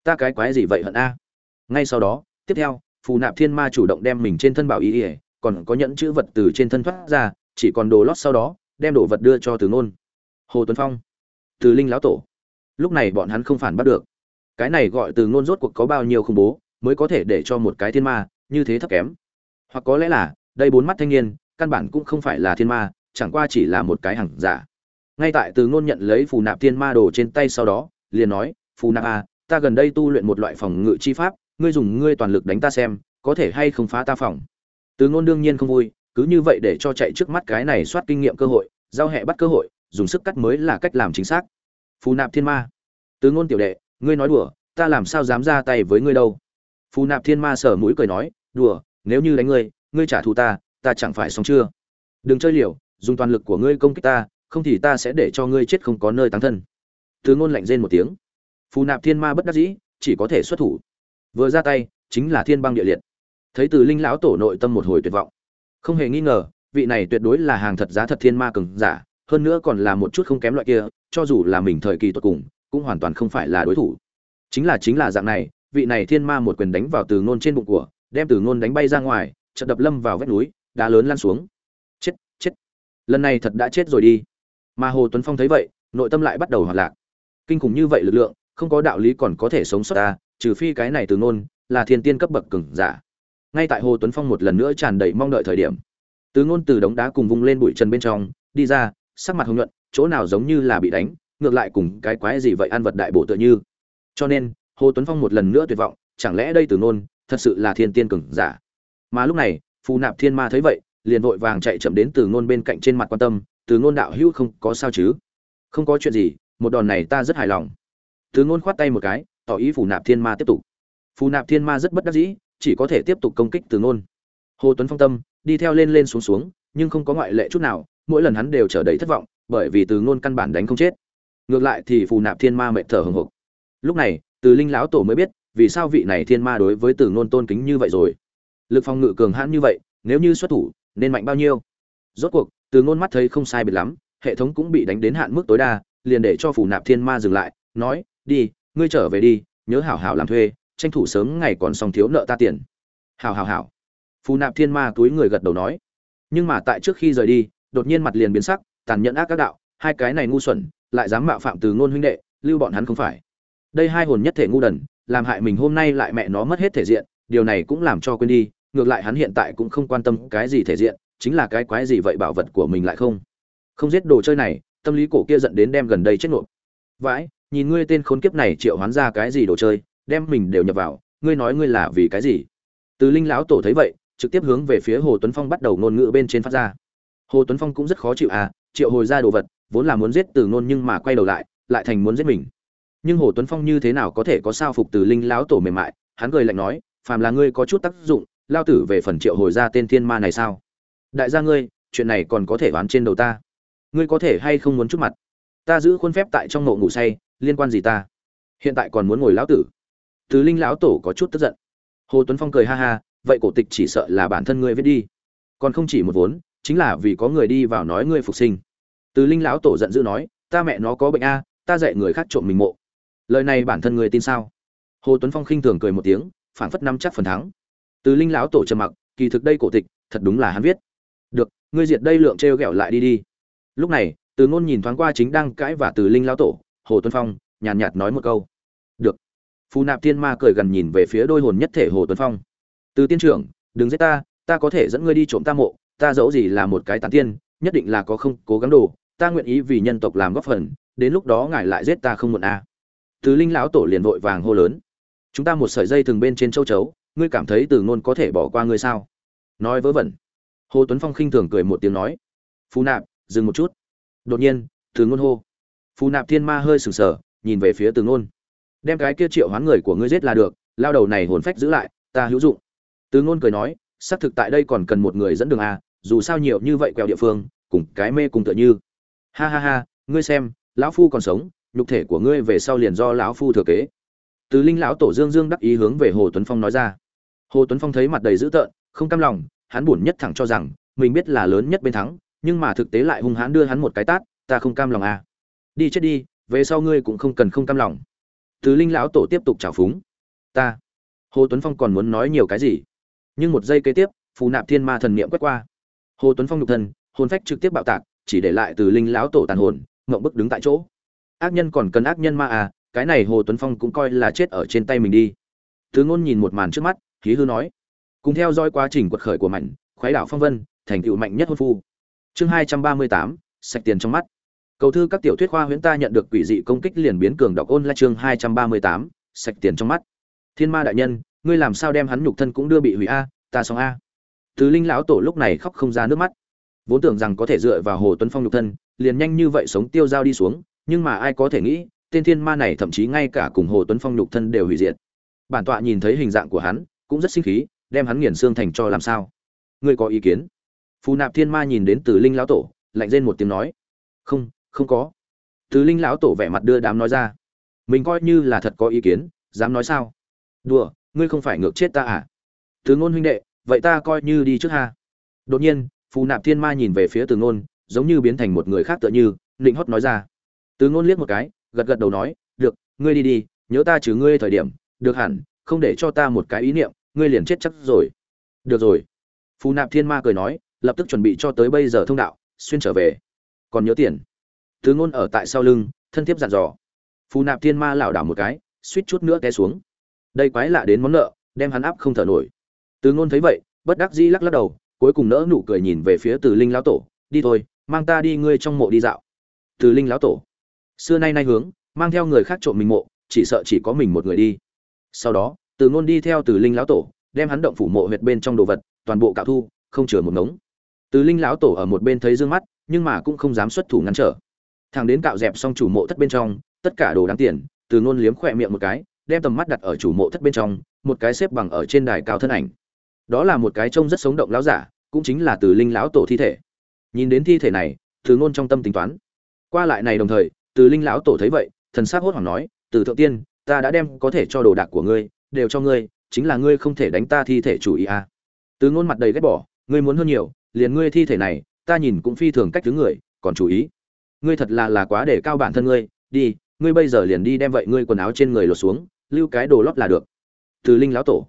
ta cái quái gì vậy hận a? Ngay sau đó, tiếp theo, phù nạp thiên ma chủ động đem mình trên thân bảo y còn có nhẫn chữ vật từ trên thân thoát ra, chỉ còn đồ lót sau đó, đem đồ vật đưa cho từ ngôn. Hồ tuấn phong, từ linh lão tổ. Lúc này bọn hắn không phản bắt được. Cái này gọi từ ngôn rốt cuộc có bao nhiêu khủng bố, mới có thể để cho một cái thiên ma như thế thấp kém. Hoặc có lẽ là, đây bốn mắt thanh niên, căn bản cũng không phải là thiên ma, chẳng qua chỉ là một cái hằng giả ngay tại từ ngôn nhận lấy phù nạp thiên ma đồ trên tay sau đó liền nói phù nạp à, ta gần đây tu luyện một loại phòng ngự chi pháp ngươi dùng ngươi toàn lực đánh ta xem có thể hay không phá ta phòng? Từ ngôn đương nhiên không vui cứ như vậy để cho chạy trước mắt cái này soát kinh nghiệm cơ hội giao hệ bắt cơ hội dùng sức cắt mới là cách làm chính xác. Phù nạp thiên ma. Từ ngôn tiểu đệ ngươi nói đùa ta làm sao dám ra tay với ngươi đâu? Phù nạp thiên ma sở mũi cười nói đùa nếu như đánh ngươi ngươi trả thù ta ta chẳng phải xong chưa? Đừng chơi liều dùng toàn lực của ngươi công kích ta không thì ta sẽ để cho ngươi chết không có nơi táng thân. Từ ngôn lạnh rên một tiếng. Phù nạp thiên ma bất đắc dĩ, chỉ có thể xuất thủ. Vừa ra tay, chính là thiên băng địa liệt. Thấy từ linh lão tổ nội tâm một hồi tuyệt vọng. Không hề nghi ngờ, vị này tuyệt đối là hàng thật giá thật thiên ma cường giả, hơn nữa còn là một chút không kém loại kia, cho dù là mình thời kỳ tuyệt cùng, cũng hoàn toàn không phải là đối thủ. Chính là chính là dạng này, vị này thiên ma một quyền đánh vào từ ngôn trên bụng của, đem từ ngôn đánh bay ra ngoài, chợt đập lâm vào vách núi, đá lớn lan xuống. Chết chết. Lần này thật đã chết rồi đi mà hồ tuấn phong thấy vậy, nội tâm lại bắt đầu hoạt lạc. Kinh khủng như vậy lực lượng, không có đạo lý còn có thể sống sót ta, trừ phi cái này từ ngôn, là thiên tiên cấp bậc cường giả. Ngay tại hồ tuấn phong một lần nữa tràn đầy mong đợi thời điểm, từ ngôn từ đống đá cùng vung lên bụi trần bên trong, đi ra, sắc mặt hồng nhuận, chỗ nào giống như là bị đánh, ngược lại cùng cái quái gì vậy ăn vật đại bổ tựa như. Cho nên, hồ tuấn phong một lần nữa tuyệt vọng, chẳng lẽ đây từ ngôn, thật sự là thiên tiên cường giả? Mà lúc này, phù nạp thiên ma thấy vậy, liền vội vàng chạy chậm đến từ ngôn bên cạnh trên mặt quan tâm từ ngôn đạo hữu không có sao chứ? Không có chuyện gì, một đòn này ta rất hài lòng. Từ ngôn khoát tay một cái, tỏ ý phù nạp thiên ma tiếp tục. Phù nạp thiên ma rất bất đắc dĩ, chỉ có thể tiếp tục công kích từ ngôn. Hồ tuấn phong tâm, đi theo lên lên xuống xuống, nhưng không có ngoại lệ chút nào, mỗi lần hắn đều trở đầy thất vọng, bởi vì từ ngôn căn bản đánh không chết. Ngược lại thì phù nạp thiên ma mệt thở hừng hực. Lúc này, từ linh lão tổ mới biết, vì sao vị này thiên ma đối với từ ngôn tôn kính như vậy rồi. Lực phòng ngự cường hãn như vậy, nếu như xuất thủ, nên mạnh bao nhiêu? Rốt cuộc từ ngôn mắt thấy không sai biệt lắm, hệ thống cũng bị đánh đến hạn mức tối đa, liền để cho phù nạp thiên ma dừng lại, nói, đi, ngươi trở về đi, nhớ hảo hảo làm thuê, tranh thủ sớm ngày còn xong thiếu nợ ta tiền. Hảo hảo hảo. Phù nạp thiên ma túi người gật đầu nói. Nhưng mà tại trước khi rời đi, đột nhiên mặt liền biến sắc, tàn nhẫn ác các đạo, hai cái này ngu xuẩn, lại dám mạo phạm từ ngôn huynh đệ, lưu bọn hắn không phải. Đây hai hồn nhất thể ngu đần, làm hại mình hôm nay lại mẹ nó mất hết thể diện, điều này cũng làm cho quên đi, ngược lại hắn hiện tại cũng không quan tâm cái gì thể diện chính là cái quái gì vậy bảo vật của mình lại không? Không giết đồ chơi này, tâm lý cổ kia giận đến đem gần đây chết nộp. Vãi, nhìn ngươi tên khốn kiếp này triệu hoán ra cái gì đồ chơi, đem mình đều nhập vào, ngươi nói ngươi là vì cái gì? Từ linh lão tổ thấy vậy, trực tiếp hướng về phía hồ tuấn phong bắt đầu ngôn ngữ bên trên phát ra. Hồ tuấn phong cũng rất khó chịu à triệu hồi ra đồ vật, vốn là muốn giết từ ngôn nhưng mà quay đầu lại lại thành muốn giết mình. Nhưng hồ tuấn phong như thế nào có thể có sao phục từ linh lão tổ mềm mại? Hắn cười lạnh nói, phàm là ngươi có chút tác dụng, lao tử về phần triệu hồi ra tên thiên ma này sao? Đại gia ngươi, chuyện này còn có thể oán trên đầu ta. Ngươi có thể hay không muốn chút mặt? Ta giữ khuôn phép tại trong mộ ngủ say, liên quan gì ta? Hiện tại còn muốn ngồi lão tử. Từ linh lão tổ có chút tức giận. Hồ tuấn phong cười ha ha, vậy cổ tịch chỉ sợ là bản thân ngươi viết đi. Còn không chỉ một vốn, chính là vì có người đi vào nói ngươi phục sinh. Từ linh lão tổ giận dữ nói, ta mẹ nó có bệnh a, ta dạy người khác trộm mình mộ. Lời này bản thân người tin sao? Hồ tuấn phong khinh thường cười một tiếng phản phất năm chắc phần thắng. Từ linh lão tổ trầm mặc, kỳ thực đây cổ tịch, thật đúng là hắn viết được ngươi diệt đây lượng trêu ghẹo lại đi đi. Lúc này từ ngôn nhìn thoáng qua chính đang cãi và từ linh lão tổ hồ tuấn phong nhàn nhạt, nhạt nói một câu. Được. Phù nạp thiên ma cười gần nhìn về phía đôi hồn nhất thể hồ tuấn phong. Từ tiên trưởng đừng giết ta ta có thể dẫn ngươi đi trộm ta mộ ta dẫu gì là một cái tán tiên nhất định là có không cố gắng đồ ta nguyện ý vì nhân tộc làm góp phần đến lúc đó ngài lại giết ta không muộn a à. từ linh lão tổ liền vội vàng hô lớn. Chúng ta một sợi dây thường bên trên châu chấu ngươi cảm thấy từ ngôn có thể bỏ qua ngươi sao? Nói vớ vẩn hồ tuấn phong khinh thường cười một tiếng nói, "Phú nạp, dừng một chút. Đột nhiên, từ ngôn hô, Phú nạp thiên ma hơi sừng sờ, nhìn về phía từ ngôn. Đem cái kia triệu hoán người của ngươi giết là được, lao đầu này hồn phách giữ lại, ta hữu dụng. Từ ngôn cười nói, xác thực tại đây còn cần một người dẫn đường à dù sao nhiều như vậy quẹo địa phương, cùng cái mê cùng tựa như. Ha ha ha, ngươi xem, lão phu còn sống, nhục thể của ngươi về sau liền do lão phu thừa kế. Từ linh lão tổ dương dương đắc ý hướng về hồ tuấn phong nói ra. Hồ tuấn phong thấy mặt đầy dữ tợn, không cam lòng hắn buồn nhất thẳng cho rằng, mình biết là lớn nhất bên thắng, nhưng mà thực tế lại hung hãn đưa hắn một cái tát, ta không cam lòng à. Đi chết đi, về sau ngươi cũng không cần không cam lòng. Tứ linh lão tổ tiếp tục trào phúng. Ta. Hồ tuấn phong còn muốn nói nhiều cái gì? Nhưng một giây kế tiếp, phù nạp thiên ma thần niệm quét qua. Hồ tuấn phong nhục thân, hồn phách trực tiếp bạo tạc, chỉ để lại từ linh lão tổ tàn hồn, ngậm bức đứng tại chỗ. Ác nhân còn cần ác nhân ma à cái này hồ tuấn phong cũng coi là chết ở trên tay mình đi. Thứ ngôn nhìn một màn trước mắt khí hư nói cùng theo dõi quá trình quật khởi của mạnh khoái đảo phong vân, thành tựu mạnh nhất hôn phu. Chương hai trăm ba mươi tám, sạch tiền trong mắt. Cầu thư các tiểu thuyết khoa huyễn ta nhận được quỷ dị công kích liền biến cường đọc ôn là chương hai trăm ba mươi tám, sạch tiền trong mắt. Thiên ma đại nhân, ngươi làm sao đem hắn nhục thân cũng đưa bị hủy a, ta xong a. Thứ linh lão tổ lúc này khóc không ra nước mắt. Vốn tưởng rằng có thể dựa vào hồ tuấn phong nhục thân, liền nhanh như vậy sống tiêu dao đi xuống, nhưng mà ai có thể nghĩ, tên thiên ma này thậm chí ngay cả cùng hồ tuấn phong nhục thân đều hủy diệt. Bản tọa nhìn thấy hình dạng của hắn, cũng rất sinh khí đem hắn nghiền xương thành cho làm sao? Ngươi có ý kiến? Phù nạp thiên ma nhìn đến từ linh lão tổ, lạnh rên một tiếng nói. Không không có. Từ linh lão tổ vẻ mặt đưa đám nói ra. Mình coi như là thật có ý kiến, dám nói sao? Đùa, ngươi không phải ngược chết ta à? Từ ngôn huynh đệ, vậy ta coi như đi trước ha. Đột nhiên, phù nạp thiên ma nhìn về phía từ ngôn, giống như biến thành một người khác tựa như định hót nói ra. Từ ngôn liếc một cái, gật gật đầu nói, được, ngươi đi đi, nhớ ta trừ ngươi thời điểm, được hẳn, không để cho ta một cái ý niệm ngươi liền chết chắc rồi. Được rồi. Phù nạp thiên ma cười nói, lập tức chuẩn bị cho tới bây giờ thông đạo, xuyên trở về. Còn nhớ tiền. Tứ ngôn ở tại sau lưng, thân thiếp dặn dò. Phù nạp thiên ma lảo đảo một cái, suýt chút nữa té xuống. Đây quái lạ đến món nợ, đem hắn áp không thở nổi. Từ ngôn thấy vậy, bất đắc dĩ lắc lắc đầu, cuối cùng nỡ nụ cười nhìn về phía từ linh lão tổ, đi thôi, mang ta đi ngươi trong mộ đi dạo. Từ linh lão tổ. Xưa nay nay hướng, mang theo người khác trộm mình mộ, chỉ sợ chỉ có mình một người đi. Sau đó từ ngôn đi theo từ linh lão tổ, đem hắn động phủ mộ huyệt bên trong đồ vật, toàn bộ cạo thu, không chừa một ngống. Từ linh lão tổ ở một bên thấy dương mắt, nhưng mà cũng không dám xuất thủ ngăn trở. Thằng đến cạo dẹp xong chủ mộ thất bên trong, tất cả đồ đáng tiền, từ ngôn liếm khỏe miệng một cái, đem tầm mắt đặt ở chủ mộ thất bên trong, một cái xếp bằng ở trên đài cao thân ảnh. Đó là một cái trông rất sống động lão giả, cũng chính là từ linh lão tổ thi thể. Nhìn đến thi thể này, từ ngôn trong tâm tính toán. Qua lại này đồng thời, từ linh lão tổ thấy vậy, thần sắc hốt hoảng nói, từ thượng tiên, ta đã đem có thể cho đồ đạc của ngươi đều cho ngươi, chính là ngươi không thể đánh ta thi thể chủ ý à. từ ngôn mặt đầy ghét bỏ, ngươi muốn hơn nhiều, liền ngươi thi thể này, ta nhìn cũng phi thường cách thứ người, còn chủ ý. Ngươi thật là là quá để cao bản thân ngươi, đi, ngươi bây giờ liền đi đem vậy ngươi quần áo trên người lột xuống, lưu cái đồ lót là được. Từ linh lão tổ,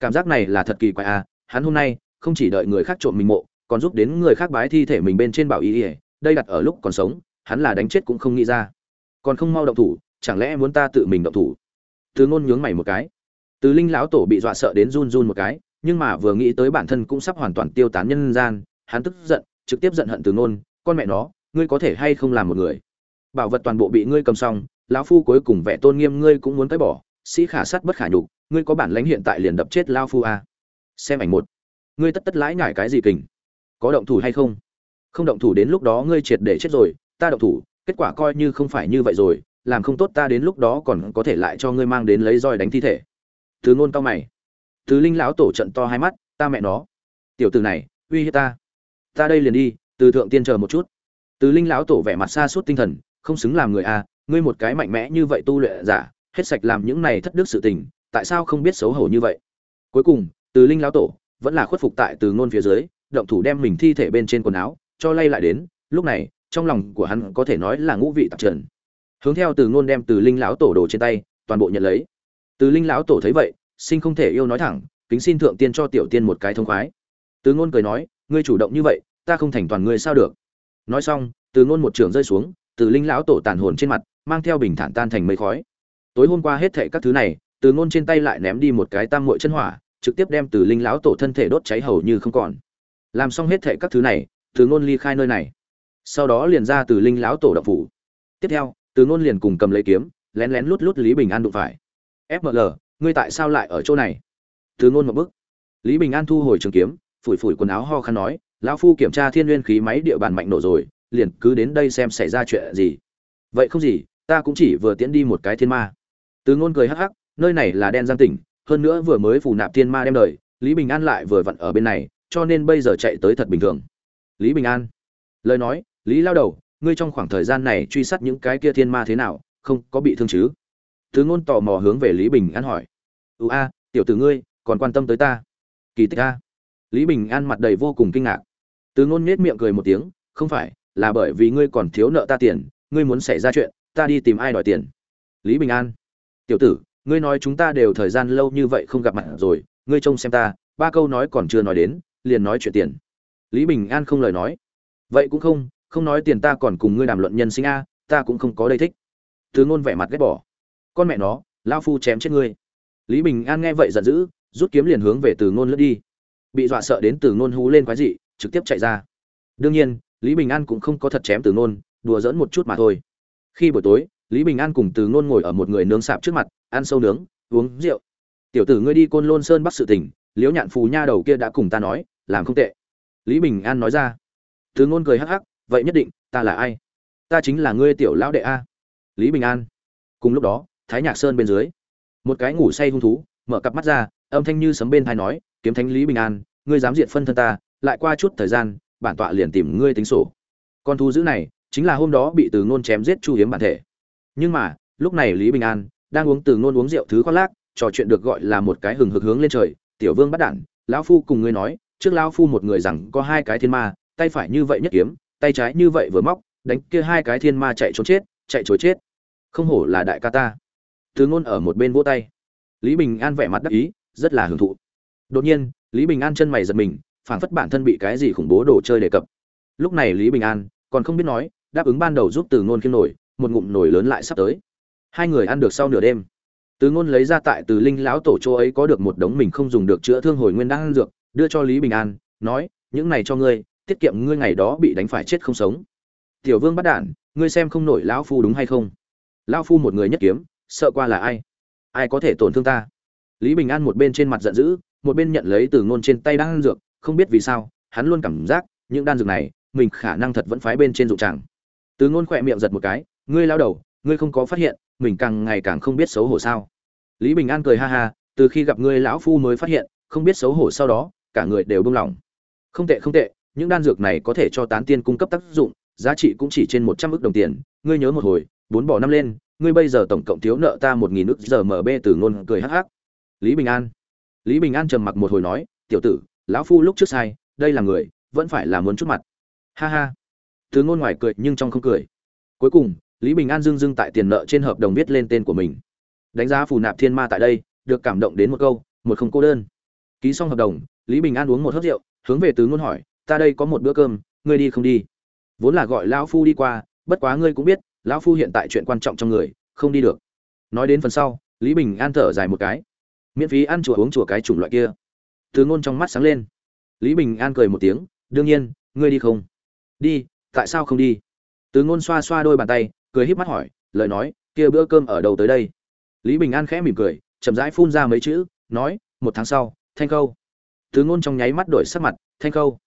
cảm giác này là thật kỳ quái à hắn hôm nay không chỉ đợi người khác trộm mình mộ, còn giúp đến người khác bái thi thể mình bên trên bảo y ỉa đây đặt ở lúc còn sống, hắn là đánh chết cũng không nghĩ ra. Còn không mau động thủ, chẳng lẽ muốn ta tự mình động thủ? Từ ngôn nhướng mày một cái từ linh lão tổ bị dọa sợ đến run run một cái, nhưng mà vừa nghĩ tới bản thân cũng sắp hoàn toàn tiêu tán nhân gian, hắn tức giận, trực tiếp giận hận từ ngôn, con mẹ nó, ngươi có thể hay không làm một người? Bảo vật toàn bộ bị ngươi cầm xong, lão phu cuối cùng vẻ tôn nghiêm ngươi cũng muốn tới bỏ, sĩ khả sát bất khả nhục, ngươi có bản lãnh hiện tại liền đập chết lao phu a? À. xem ảnh một. Ngươi tất tất lãi nhải cái gì kình? Có động thủ hay không? Không động thủ đến lúc đó ngươi triệt để chết rồi, ta động thủ, kết quả coi như không phải như vậy rồi, làm không tốt ta đến lúc đó còn có thể lại cho ngươi mang đến lấy roi đánh thi thể từ ngôn cao mày. Từ linh lão tổ trận to hai mắt ta mẹ nó tiểu tử này uy hiếp ta. Ta đây liền đi từ thượng tiên chờ một chút. Từ linh lão tổ vẻ mặt xa suốt tinh thần không xứng làm người a à, ngươi một cái mạnh mẽ như vậy tu luyện giả hết sạch làm những này thất đức sự tình tại sao không biết xấu hổ như vậy? Cuối cùng từ linh lão tổ vẫn là khuất phục tại từ ngôn phía dưới động thủ đem mình thi thể bên trên quần áo cho lay lại đến. Lúc này trong lòng của hắn có thể nói là ngũ vị tạp trần. Hướng theo từ ngôn đem từ linh lão tổ đồ trên tay toàn bộ nhận lấy từ linh lão tổ thấy vậy, sinh không thể yêu nói thẳng, kính xin thượng tiên cho tiểu tiên một cái thông khoái. Từ ngôn cười nói, ngươi chủ động như vậy, ta không thành toàn ngươi sao được. Nói xong, từ ngôn một trường rơi xuống, từ linh lão tổ tàn hồn trên mặt, mang theo bình thản tan thành mây khói. Tối hôm qua hết thệ các thứ này, từ ngôn trên tay lại ném đi một cái tam muội chân hỏa, trực tiếp đem từ linh lão tổ thân thể đốt cháy hầu như không còn. Làm xong hết thệ các thứ này, từ ngôn ly khai nơi này. Sau đó liền ra từ linh lão tổ đập phủ. Tiếp theo, từ ngôn liền cùng cầm lấy kiếm, lén lén lút lút lý bình an đụng phải fml ngươi tại sao lại ở chỗ này? Từ ngôn một bức lý bình an thu hồi trường kiếm, phủi phủi quần áo ho khăn nói, lão phu kiểm tra thiên nguyên khí máy địa bàn mạnh nổ rồi, liền cứ đến đây xem xảy ra chuyện gì. Vậy không gì, ta cũng chỉ vừa tiễn đi một cái thiên ma. Từ ngôn cười hắc hắc, nơi này là đen giang tỉnh, hơn nữa vừa mới phù nạp thiên ma đem đời, lý bình an lại vừa vặn ở bên này, cho nên bây giờ chạy tới thật bình thường. Lý bình an, lời nói, lý lao đầu, ngươi trong khoảng thời gian này truy sát những cái kia thiên ma thế nào, không có bị thương chứ? Thứ ngôn tò mò hướng về lý bình an hỏi. Ưu a, tiểu tử ngươi, còn quan tâm tới ta? Kỳ tích a. Lý bình an mặt đầy vô cùng kinh ngạc. Từ ngôn nết miệng cười một tiếng, không phải, là bởi vì ngươi còn thiếu nợ ta tiền, ngươi muốn xảy ra chuyện, ta đi tìm ai đòi tiền? Lý bình an. Tiểu tử, ngươi nói chúng ta đều thời gian lâu như vậy không gặp mặt rồi, ngươi trông xem ta, ba câu nói còn chưa nói đến, liền nói chuyện tiền. Lý bình an không lời nói. Vậy cũng không không nói tiền ta còn cùng ngươi đàm luận nhân sinh a, ta cũng không có đây thích. Thứ ngôn vẻ mặt ghét bỏ con mẹ nó, lao phu chém chết ngươi. Lý bình an nghe vậy giận dữ, rút kiếm liền hướng về từ ngôn lướt đi. Bị dọa sợ đến từ ngôn hú lên quái dị, trực tiếp chạy ra. Đương nhiên, lý bình an cũng không có thật chém từ ngôn, đùa giỡn một chút mà thôi. Khi buổi tối, lý bình an cùng từ ngôn ngồi ở một người nướng sạp trước mặt, ăn sâu nướng, uống rượu. Tiểu tử ngươi đi côn lôn sơn bắc sự tỉnh liễu nhạn phù nha đầu kia đã cùng ta nói, làm không tệ. Lý bình an nói ra. Từ ngôn cười hắc hắc, vậy nhất định, ta là ai? Ta chính là ngươi tiểu lão đệ a. Lý bình an. Cùng lúc đó thái nhạc sơn bên dưới. Một cái ngủ say hung thú, mở cặp mắt ra, âm thanh như sấm bên thai nói, kiếm thánh lý bình an, ngươi dám diện phân thân ta, lại qua chút thời gian, bản tọa liền tìm ngươi tính sổ. Con thú dữ này, chính là hôm đó bị từ ngôn chém giết chu hiếm bản thể. Nhưng mà, lúc này lý bình an đang uống từ ngôn uống rượu thứ khoác lác, trò chuyện được gọi là một cái hừng hực hướng lên trời, tiểu vương bắt đản lão phu cùng ngươi nói, trước lão phu một người rằng có hai cái thiên ma, tay phải như vậy nhất kiếm, tay trái như vậy vừa móc, đánh kia hai cái thiên ma chạy trốn chết, chạy trốn chết. Không hổ là đại ca ta từ ngôn ở một bên vỗ tay. Lý bình an vẻ mặt đắc ý, rất là hưởng thụ. Đột nhiên, lý bình an chân mày giật mình, phảng phất bản thân bị cái gì khủng bố đồ chơi đề cập. Lúc này lý bình an còn không biết nói, đáp ứng ban đầu giúp từ ngôn khiêng nổi, một ngụm nổi lớn lại sắp tới. Hai người ăn được sau nửa đêm. Từ ngôn lấy ra tại từ linh lão tổ chỗ ấy có được một đống mình không dùng được chữa thương hồi nguyên đang ăn dược, đưa cho lý bình an, nói, những này cho ngươi, tiết kiệm ngươi ngày đó bị đánh phải chết không sống. Tiểu vương bắt đản ngươi xem không nổi lão phu đúng hay không? Lão phu một người nhất kiếm sợ qua là ai? Ai có thể tổn thương ta? Lý bình an một bên trên mặt giận dữ, một bên nhận lấy từ ngôn trên tay đang ăn dược, không biết vì sao, hắn luôn cảm giác những đan dược này, mình khả năng thật vẫn phái bên trên dụng tràng. Từ ngôn khỏe miệng giật một cái, ngươi lao đầu, ngươi không có phát hiện, mình càng ngày càng không biết xấu hổ sao? Lý bình an cười ha ha, từ khi gặp ngươi lão phu mới phát hiện, không biết xấu hổ sau đó, cả người đều buông lỏng. Không tệ không tệ, những đan dược này có thể cho tán tiên cung cấp tác dụng, giá trị cũng chỉ trên một trăm ước đồng tiền, ngươi nhớ một hồi, bốn bỏ năm lên ngươi bây giờ tổng cộng thiếu nợ ta một nghìn ước giờ mb từ ngôn cười hắc hắc. Lý bình an. Lý bình an trầm mặc một hồi nói, tiểu tử, lão phu lúc trước sai, đây là người, vẫn phải là muốn chút mặt. Ha ha. Từ ngôn ngoài cười nhưng trong không cười. Cuối cùng, lý bình an dưng dưng tại tiền nợ trên hợp đồng viết lên tên của mình. Đánh giá phù nạp thiên ma tại đây, được cảm động đến một câu, một không cô đơn. Ký xong hợp đồng, lý bình an uống một hớp rượu, hướng về từ ngôn hỏi, ta đây có một bữa cơm, ngươi đi không đi? Vốn là gọi lão phu đi qua, bất quá ngươi cũng biết lão phu hiện tại chuyện quan trọng trong người, không đi được. Nói đến phần sau, lý bình an thở dài một cái. Miễn phí ăn chùa uống chùa cái chủng loại kia. Từ ngôn trong mắt sáng lên. Lý bình an cười một tiếng, đương nhiên, ngươi đi không? Đi, tại sao không đi? Từ ngôn xoa xoa đôi bàn tay, cười híp mắt hỏi, lời nói, kia bữa cơm ở đâu tới đây? Lý bình an khẽ mỉm cười, chậm rãi phun ra mấy chữ, nói, một tháng sau, thanh khâu. Từ ngôn trong nháy mắt đổi sắc mặt, thanh khâu,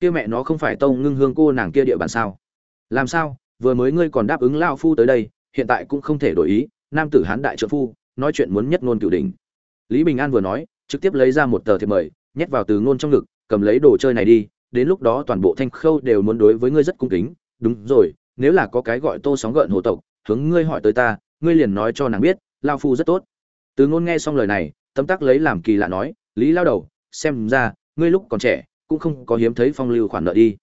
kia mẹ nó không phải tông ngưng hương cô nàng kia địa bàn sao? Làm sao vừa mới ngươi còn đáp ứng lao phu tới đây, hiện tại cũng không thể đổi ý, nam tử hán đại trợ phu, nói chuyện muốn nhất ngôn cửu đỉnh. Lý bình an vừa nói, trực tiếp lấy ra một tờ thiệp mời, nhét vào từ ngôn trong ngực, cầm lấy đồ chơi này đi, đến lúc đó toàn bộ thanh khâu đều muốn đối với ngươi rất cung kính. Đúng rồi, nếu là có cái gọi tô sóng gợn hồ tộc, hướng ngươi hỏi tới ta, ngươi liền nói cho nàng biết, lao phu rất tốt. Từ ngôn nghe xong lời này tâm tắc lấy làm kỳ lạ nói, lý lao đầu, xem ra, ngươi lúc còn trẻ, cũng không có hiếm thấy phong lưu khoản nợ đi.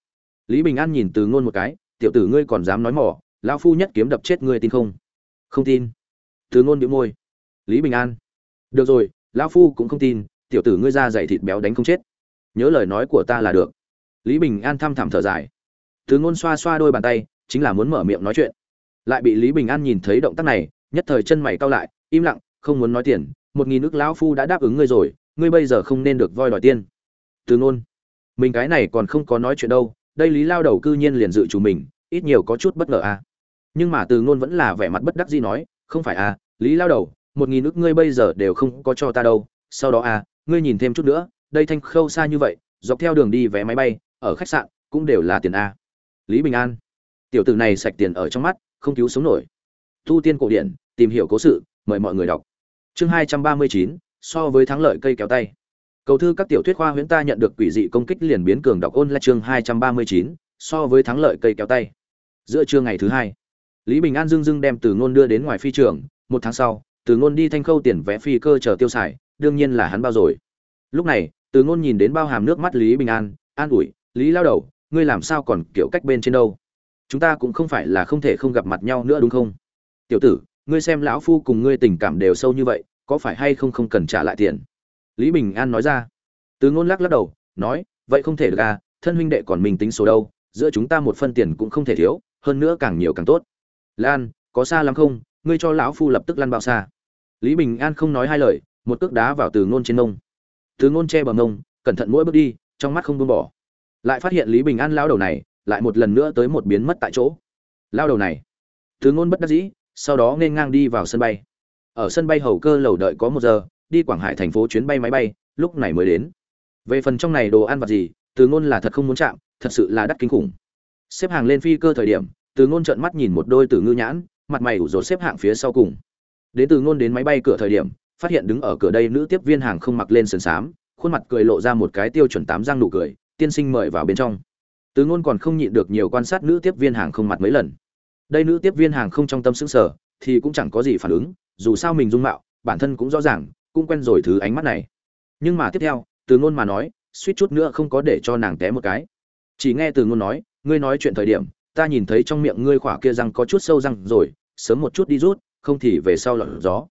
Lý bình an nhìn từ ngôn một cái tiểu tử ngươi còn dám nói mỏ, lão phu nhất kiếm đập chết ngươi tin không? Không tin. Thứ ngôn bĩu môi. Lý bình an. Được rồi, lão phu cũng không tin, tiểu tử ngươi ra dày thịt béo đánh không chết. Nhớ lời nói của ta là được. Lý bình an thăm thẳm thở dài. Thứ ngôn xoa xoa đôi bàn tay, chính là muốn mở miệng nói chuyện. Lại bị lý bình an nhìn thấy động tác này, nhất thời chân mày cau lại, im lặng, không muốn nói tiền, một nghìn nước lão phu đã đáp ứng ngươi rồi, ngươi bây giờ không nên được voi đòi tiền từ ngôn. Mình cái này còn không có nói chuyện đâu đây lý lao đầu cư nhiên liền dự chủ mình, ít nhiều có chút bất ngờ à. Nhưng mà từ ngôn vẫn là vẻ mặt bất đắc dĩ nói, không phải à lý lao đầu, một nghìn nước ngươi bây giờ đều không có cho ta đâu, sau đó à ngươi nhìn thêm chút nữa, đây thanh khâu xa như vậy, dọc theo đường đi vé máy bay, ở khách sạn, cũng đều là tiền a. Lý bình an, tiểu tử này sạch tiền ở trong mắt, không cứu sống nổi. Tu tiên cổ điển, tìm hiểu cố sự, mời mọi người đọc. Chương hai trăm ba mươi chín, so với thắng lợi cây kéo tay cầu thư các tiểu thuyết khoa huyễn ta nhận được quỷ dị công kích liền biến cường đọc ôn là chương hai trăm ba mươi chín, so với thắng lợi cây kéo tay. Giữa trưa ngày thứ hai, lý bình an dưng dưng đem từ ngôn đưa đến ngoài phi trường. Một tháng sau, từ ngôn đi thanh khâu tiền vẽ phi cơ chờ tiêu xài, đương nhiên là hắn bao rồi. Lúc này, từ ngôn nhìn đến bao hàm nước mắt lý bình an an ủi, lý lao đầu, ngươi làm sao còn kiểu cách bên trên đâu? Chúng ta cũng không phải là không thể không gặp mặt nhau nữa đúng không? Tiểu tử, ngươi xem lão phu cùng ngươi tình cảm đều sâu như vậy, có phải hay không không cần trả lại tiền? Lý bình an nói ra. Từ ngôn lắc lắc đầu, nói, vậy không thể được à thân huynh đệ còn mình tính số đâu, giữa chúng ta một phân tiền cũng không thể thiếu, hơn nữa càng nhiều càng tốt. Lan, có xa lắm không? Ngươi cho lão phu lập tức lăn bao xa. Lý bình an không nói hai lời, một cước đá vào từ ngôn trên nông từ ngôn che bờ ngông cẩn thận mỗi bước đi, trong mắt không buông bỏ. Lại phát hiện lý bình an lao đầu này, lại một lần nữa tới một biến mất tại chỗ. Lao đầu này. Từ ngôn bất đắc dĩ, sau đó nên ngang đi vào sân bay. Ở sân bay hầu cơ lầu đợi có một giờ đi quảng hải thành phố chuyến bay máy bay, lúc này mới đến. Về phần trong này đồ ăn vặt gì, từ ngôn là thật không muốn chạm, thật sự là đắt kinh khủng. Xếp hàng lên phi cơ thời điểm, từ ngôn trợn mắt nhìn một đôi từ ngư nhãn, mặt mày ủ rột xếp hạng phía sau cùng. Đến từ ngôn đến máy bay cửa thời điểm, phát hiện đứng ở cửa đây nữ tiếp viên hàng không mặc lên sườn xám, khuôn mặt cười lộ ra một cái tiêu chuẩn tám răng nụ cười, tiên sinh mời vào bên trong. Từ ngôn còn không nhịn được nhiều quan sát nữ tiếp viên hàng không mặt mấy lần. Đây nữ tiếp viên hàng không trong tâm sững sờ, thì cũng chẳng có gì phản ứng, dù sao mình dung mạo, bản thân cũng rõ ràng cũng quen rồi thứ ánh mắt này. Nhưng mà tiếp theo, từ ngôn mà nói, suýt chút nữa không có để cho nàng té một cái. Chỉ nghe từ ngôn nói, ngươi nói chuyện thời điểm, ta nhìn thấy trong miệng ngươi khỏa kia răng có chút sâu răng rồi, sớm một chút đi rút, không thì về sau lọt gió.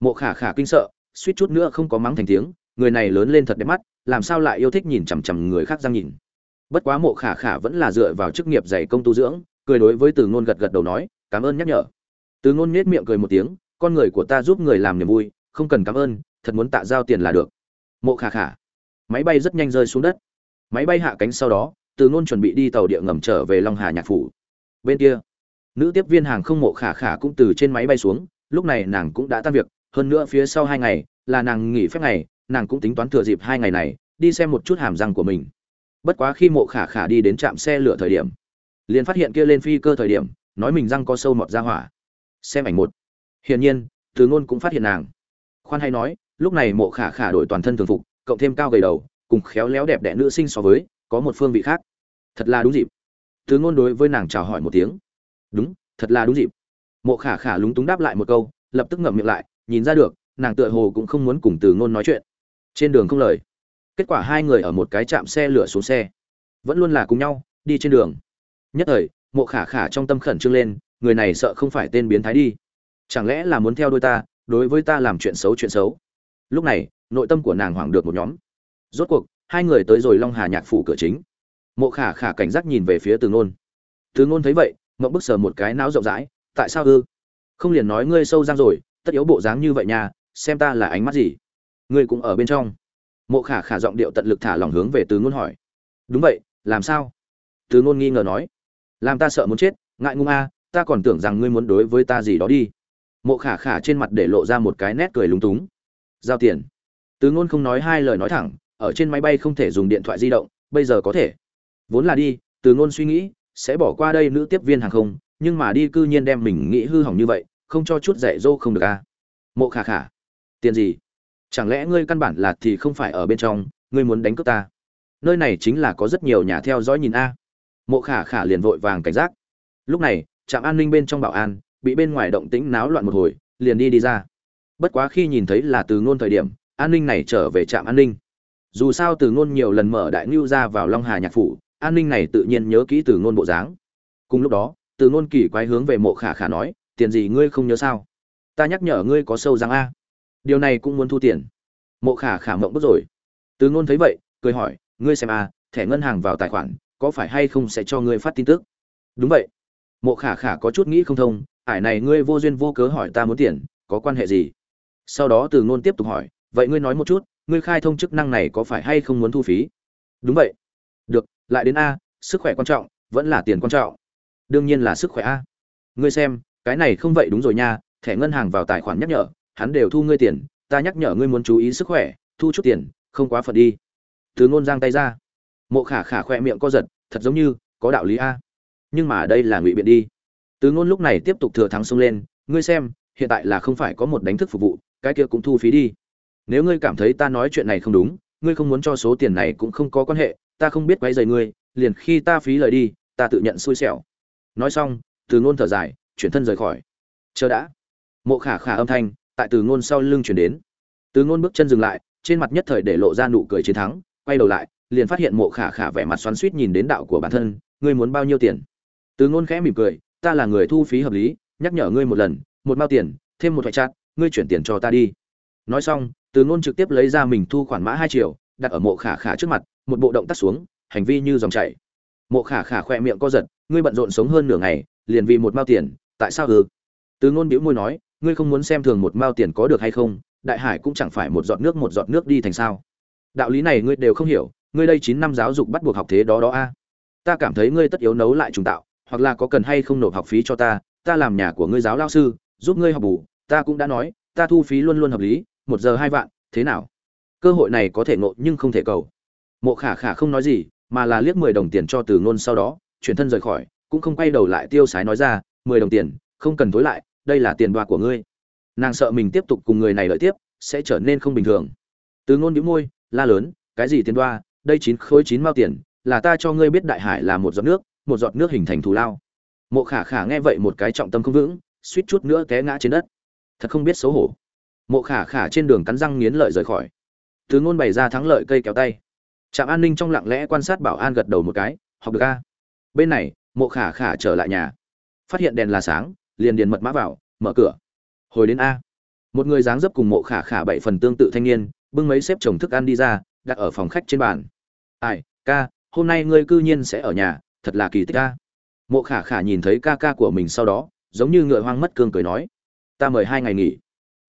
Mộ khả khả kinh sợ, suýt chút nữa không có mắng thành tiếng, người này lớn lên thật đẹp mắt, làm sao lại yêu thích nhìn chằm chằm người khác răng nhìn. Bất quá mộ khả khả vẫn là dựa vào chức nghiệp dạy công tu dưỡng, cười đối với từ ngôn gật gật đầu nói, cảm ơn nhắc nhở. Từ ngôn nhếch miệng cười một tiếng, con người của ta giúp người làm niềm vui không cần cảm ơn, thật muốn tạ giao tiền là được. Mộ khả khả, máy bay rất nhanh rơi xuống đất. Máy bay hạ cánh sau đó, từ ngôn chuẩn bị đi tàu địa ngầm trở về long hà nhạc phủ. Bên kia, nữ tiếp viên hàng không mộ khả khả cũng từ trên máy bay xuống, lúc này nàng cũng đã tan việc, hơn nữa phía sau hai ngày là nàng nghỉ phép ngày, nàng cũng tính toán thừa dịp hai ngày này, đi xem một chút hàm răng của mình. Bất quá khi mộ khả khả đi đến trạm xe lửa thời điểm, liền phát hiện kia lên phi cơ thời điểm, nói mình răng có sâu mọt ra hỏa. Xem ảnh một. Hiển nhiên, từ ngôn cũng phát hiện nàng khoan hay nói, lúc này mộ khả khả đổi toàn thân thường phục, cộng thêm cao gầy đầu, cùng khéo léo đẹp đẽ nữ sinh so với, có một phương vị khác. Thật là đúng dịp. Từ ngôn đối với nàng chào hỏi một tiếng. Đúng, thật là đúng dịp. Mộ khả khả lúng túng đáp lại một câu, lập tức ngậm miệng lại, nhìn ra được, nàng tựa hồ cũng không muốn cùng từ ngôn nói chuyện. Trên đường không lời. Kết quả hai người ở một cái trạm xe lửa xuống xe. Vẫn luôn là cùng nhau, đi trên đường. Nhất thời, mộ khả khả trong tâm khẩn trương lên, người này sợ không phải tên biến thái đi. Chẳng lẽ là muốn theo đôi ta đối với ta làm chuyện xấu chuyện xấu. Lúc này, nội tâm của nàng hoảng được một nhóm. Rốt cuộc, hai người tới rồi long hà nhạc phủ cửa chính. Mộ khả khả cảnh giác nhìn về phía từ ngôn. Từ ngôn thấy vậy, mộng bức sờ một cái não rộng rãi, tại sao ư? Không liền nói ngươi sâu răng rồi, tất yếu bộ dáng như vậy nha, xem ta là ánh mắt gì. Ngươi cũng ở bên trong. Mộ khả khả giọng điệu tận lực thả lòng hướng về từ ngôn hỏi. Đúng vậy, làm sao? Từ ngôn nghi ngờ nói. Làm ta sợ muốn chết, ngại ngung a, ta còn tưởng rằng ngươi muốn đối với ta gì đó đi mộ khả khả trên mặt để lộ ra một cái nét cười lúng túng. Giao tiền. Tứ ngôn không nói hai lời nói thẳng, ở trên máy bay không thể dùng điện thoại di động, bây giờ có thể. Vốn là đi, từ ngôn suy nghĩ, sẽ bỏ qua đây nữ tiếp viên hàng không, nhưng mà đi cư nhiên đem mình nghĩ hư hỏng như vậy, không cho chút dạy dỗ không được à? mộ khả khả. Tiền gì? Chẳng lẽ ngươi căn bản là thì không phải ở bên trong, ngươi muốn đánh cướp ta? Nơi này chính là có rất nhiều nhà theo dõi nhìn a. Mộ khả khả liền vội vàng cảnh giác. Lúc này, trạm an ninh bên trong bảo an bị bên ngoài động tĩnh náo loạn một hồi, liền đi đi ra. Bất quá khi nhìn thấy là từ ngôn thời điểm, an ninh này trở về trạm an ninh. Dù sao từ ngôn nhiều lần mở đại ngưu ra vào long hà nhạc phủ, an ninh này tự nhiên nhớ kỹ từ ngôn bộ dáng. Cùng lúc đó, từ ngôn kỳ quái hướng về mộ khả khả nói, tiền gì ngươi không nhớ sao? Ta nhắc nhở ngươi có sâu răng a. Điều này cũng muốn thu tiền. Mộ khả khả mộng bức rồi. Từ ngôn thấy vậy, cười hỏi, ngươi xem a, thẻ ngân hàng vào tài khoản, có phải hay không sẽ cho ngươi phát tin tức? Đúng vậy. Mộ khả khả có chút nghĩ không thông ải này ngươi vô duyên vô cớ hỏi ta muốn tiền, có quan hệ gì? Sau đó từ ngôn tiếp tục hỏi, vậy ngươi nói một chút, ngươi khai thông chức năng này có phải hay không muốn thu phí? Đúng vậy. Được, lại đến a, sức khỏe quan trọng, vẫn là tiền quan trọng. Đương nhiên là sức khỏe a. Ngươi xem, cái này không vậy đúng rồi nha, thẻ ngân hàng vào tài khoản nhắc nhở, hắn đều thu ngươi tiền, ta nhắc nhở ngươi muốn chú ý sức khỏe, thu chút tiền, không quá phật đi. Từ ngôn giang tay ra. Mộ khả khả khoe miệng co giật, thật giống như, có đạo lý a. Nhưng mà đây là ngụy biện đi từ ngôn lúc này tiếp tục thừa thắng xông lên, ngươi xem, hiện tại là không phải có một đánh thức phục vụ, cái kia cũng thu phí đi. Nếu ngươi cảm thấy ta nói chuyện này không đúng, ngươi không muốn cho số tiền này cũng không có quan hệ, ta không biết quấy rầy ngươi, liền khi ta phí lời đi, ta tự nhận xui xẻo. Nói xong từ ngôn thở dài, chuyển thân rời khỏi. Chờ đã. Mộ khả khả âm thanh tại từ ngôn sau lưng chuyển đến. Từ ngôn bước chân dừng lại, trên mặt nhất thời để lộ ra nụ cười chiến thắng, quay đầu lại, liền phát hiện mộ khả khả vẻ mặt xoắn xuýt nhìn đến đạo của bản thân, ngươi muốn bao nhiêu tiền? Từ ngôn khẽ mỉm cười ta là người thu phí hợp lý, nhắc nhở ngươi một lần, một bao tiền, thêm một thoại chát ngươi chuyển tiền cho ta đi. Nói xong, từ ngôn trực tiếp lấy ra mình thu khoản mã hai triệu, đặt ở mộ khả khả trước mặt, một bộ động tác xuống, hành vi như dòng chảy. Mộ khả khả khoe miệng co giật, ngươi bận rộn sống hơn nửa ngày, liền vì một mao tiền, tại sao ư? Từ ngôn bĩu môi nói, ngươi không muốn xem thường một mao tiền có được hay không, đại hải cũng chẳng phải một giọt nước một giọt nước đi thành sao. Đạo lý này ngươi đều không hiểu, ngươi đây chín năm giáo dục bắt buộc học thế đó đó a. Ta cảm thấy ngươi tất yếu nấu lại trùng tạo hoặc là có cần hay không nộp học phí cho ta ta làm nhà của ngươi giáo lao sư, giúp ngươi học bù, ta cũng đã nói, ta thu phí luôn luôn hợp lý, một giờ hai vạn, thế nào? Cơ hội này có thể ngộ nhưng không thể cầu. Mộ khả khả không nói gì, mà là liếc mười đồng tiền cho từ ngôn sau đó, chuyển thân rời khỏi, cũng không quay đầu lại tiêu sái nói ra, mười đồng tiền, không cần tối lại, đây là tiền đoa của ngươi. Nàng sợ mình tiếp tục cùng người này lợi tiếp, sẽ trở nên không bình thường. Từ ngôn đĩu môi, la lớn, cái gì tiền đoa? Đây chín khối chín mao tiền, là ta cho ngươi biết đại hải là một giọt nước một giọt nước hình thành thù lao. Mộ khả khả nghe vậy một cái trọng tâm không vững, suýt chút nữa té ngã trên đất. Thật không biết xấu hổ. Mộ khả khả trên đường cắn răng nghiến lợi rời khỏi. Từ ngôn bày ra thắng lợi cây kéo tay. Trạm an ninh trong lặng lẽ quan sát bảo an gật đầu một cái, học được a. Bên này, mộ khả khả trở lại nhà. Phát hiện đèn là sáng, liền điền mật mã vào, mở cửa. Hồi đến a. Một người dáng dấp cùng mộ khả khả bảy phần tương tự thanh niên, bưng mấy xếp chồng thức ăn đi ra, đặt ở phòng khách trên bàn. Ai, ca, hôm nay ngươi cư nhiên sẽ ở nhà thật là kỳ tích ca mộ khả khả nhìn thấy ca ca của mình sau đó, giống như ngựa hoang mất cương cười nói, ta mời hai ngày nghỉ.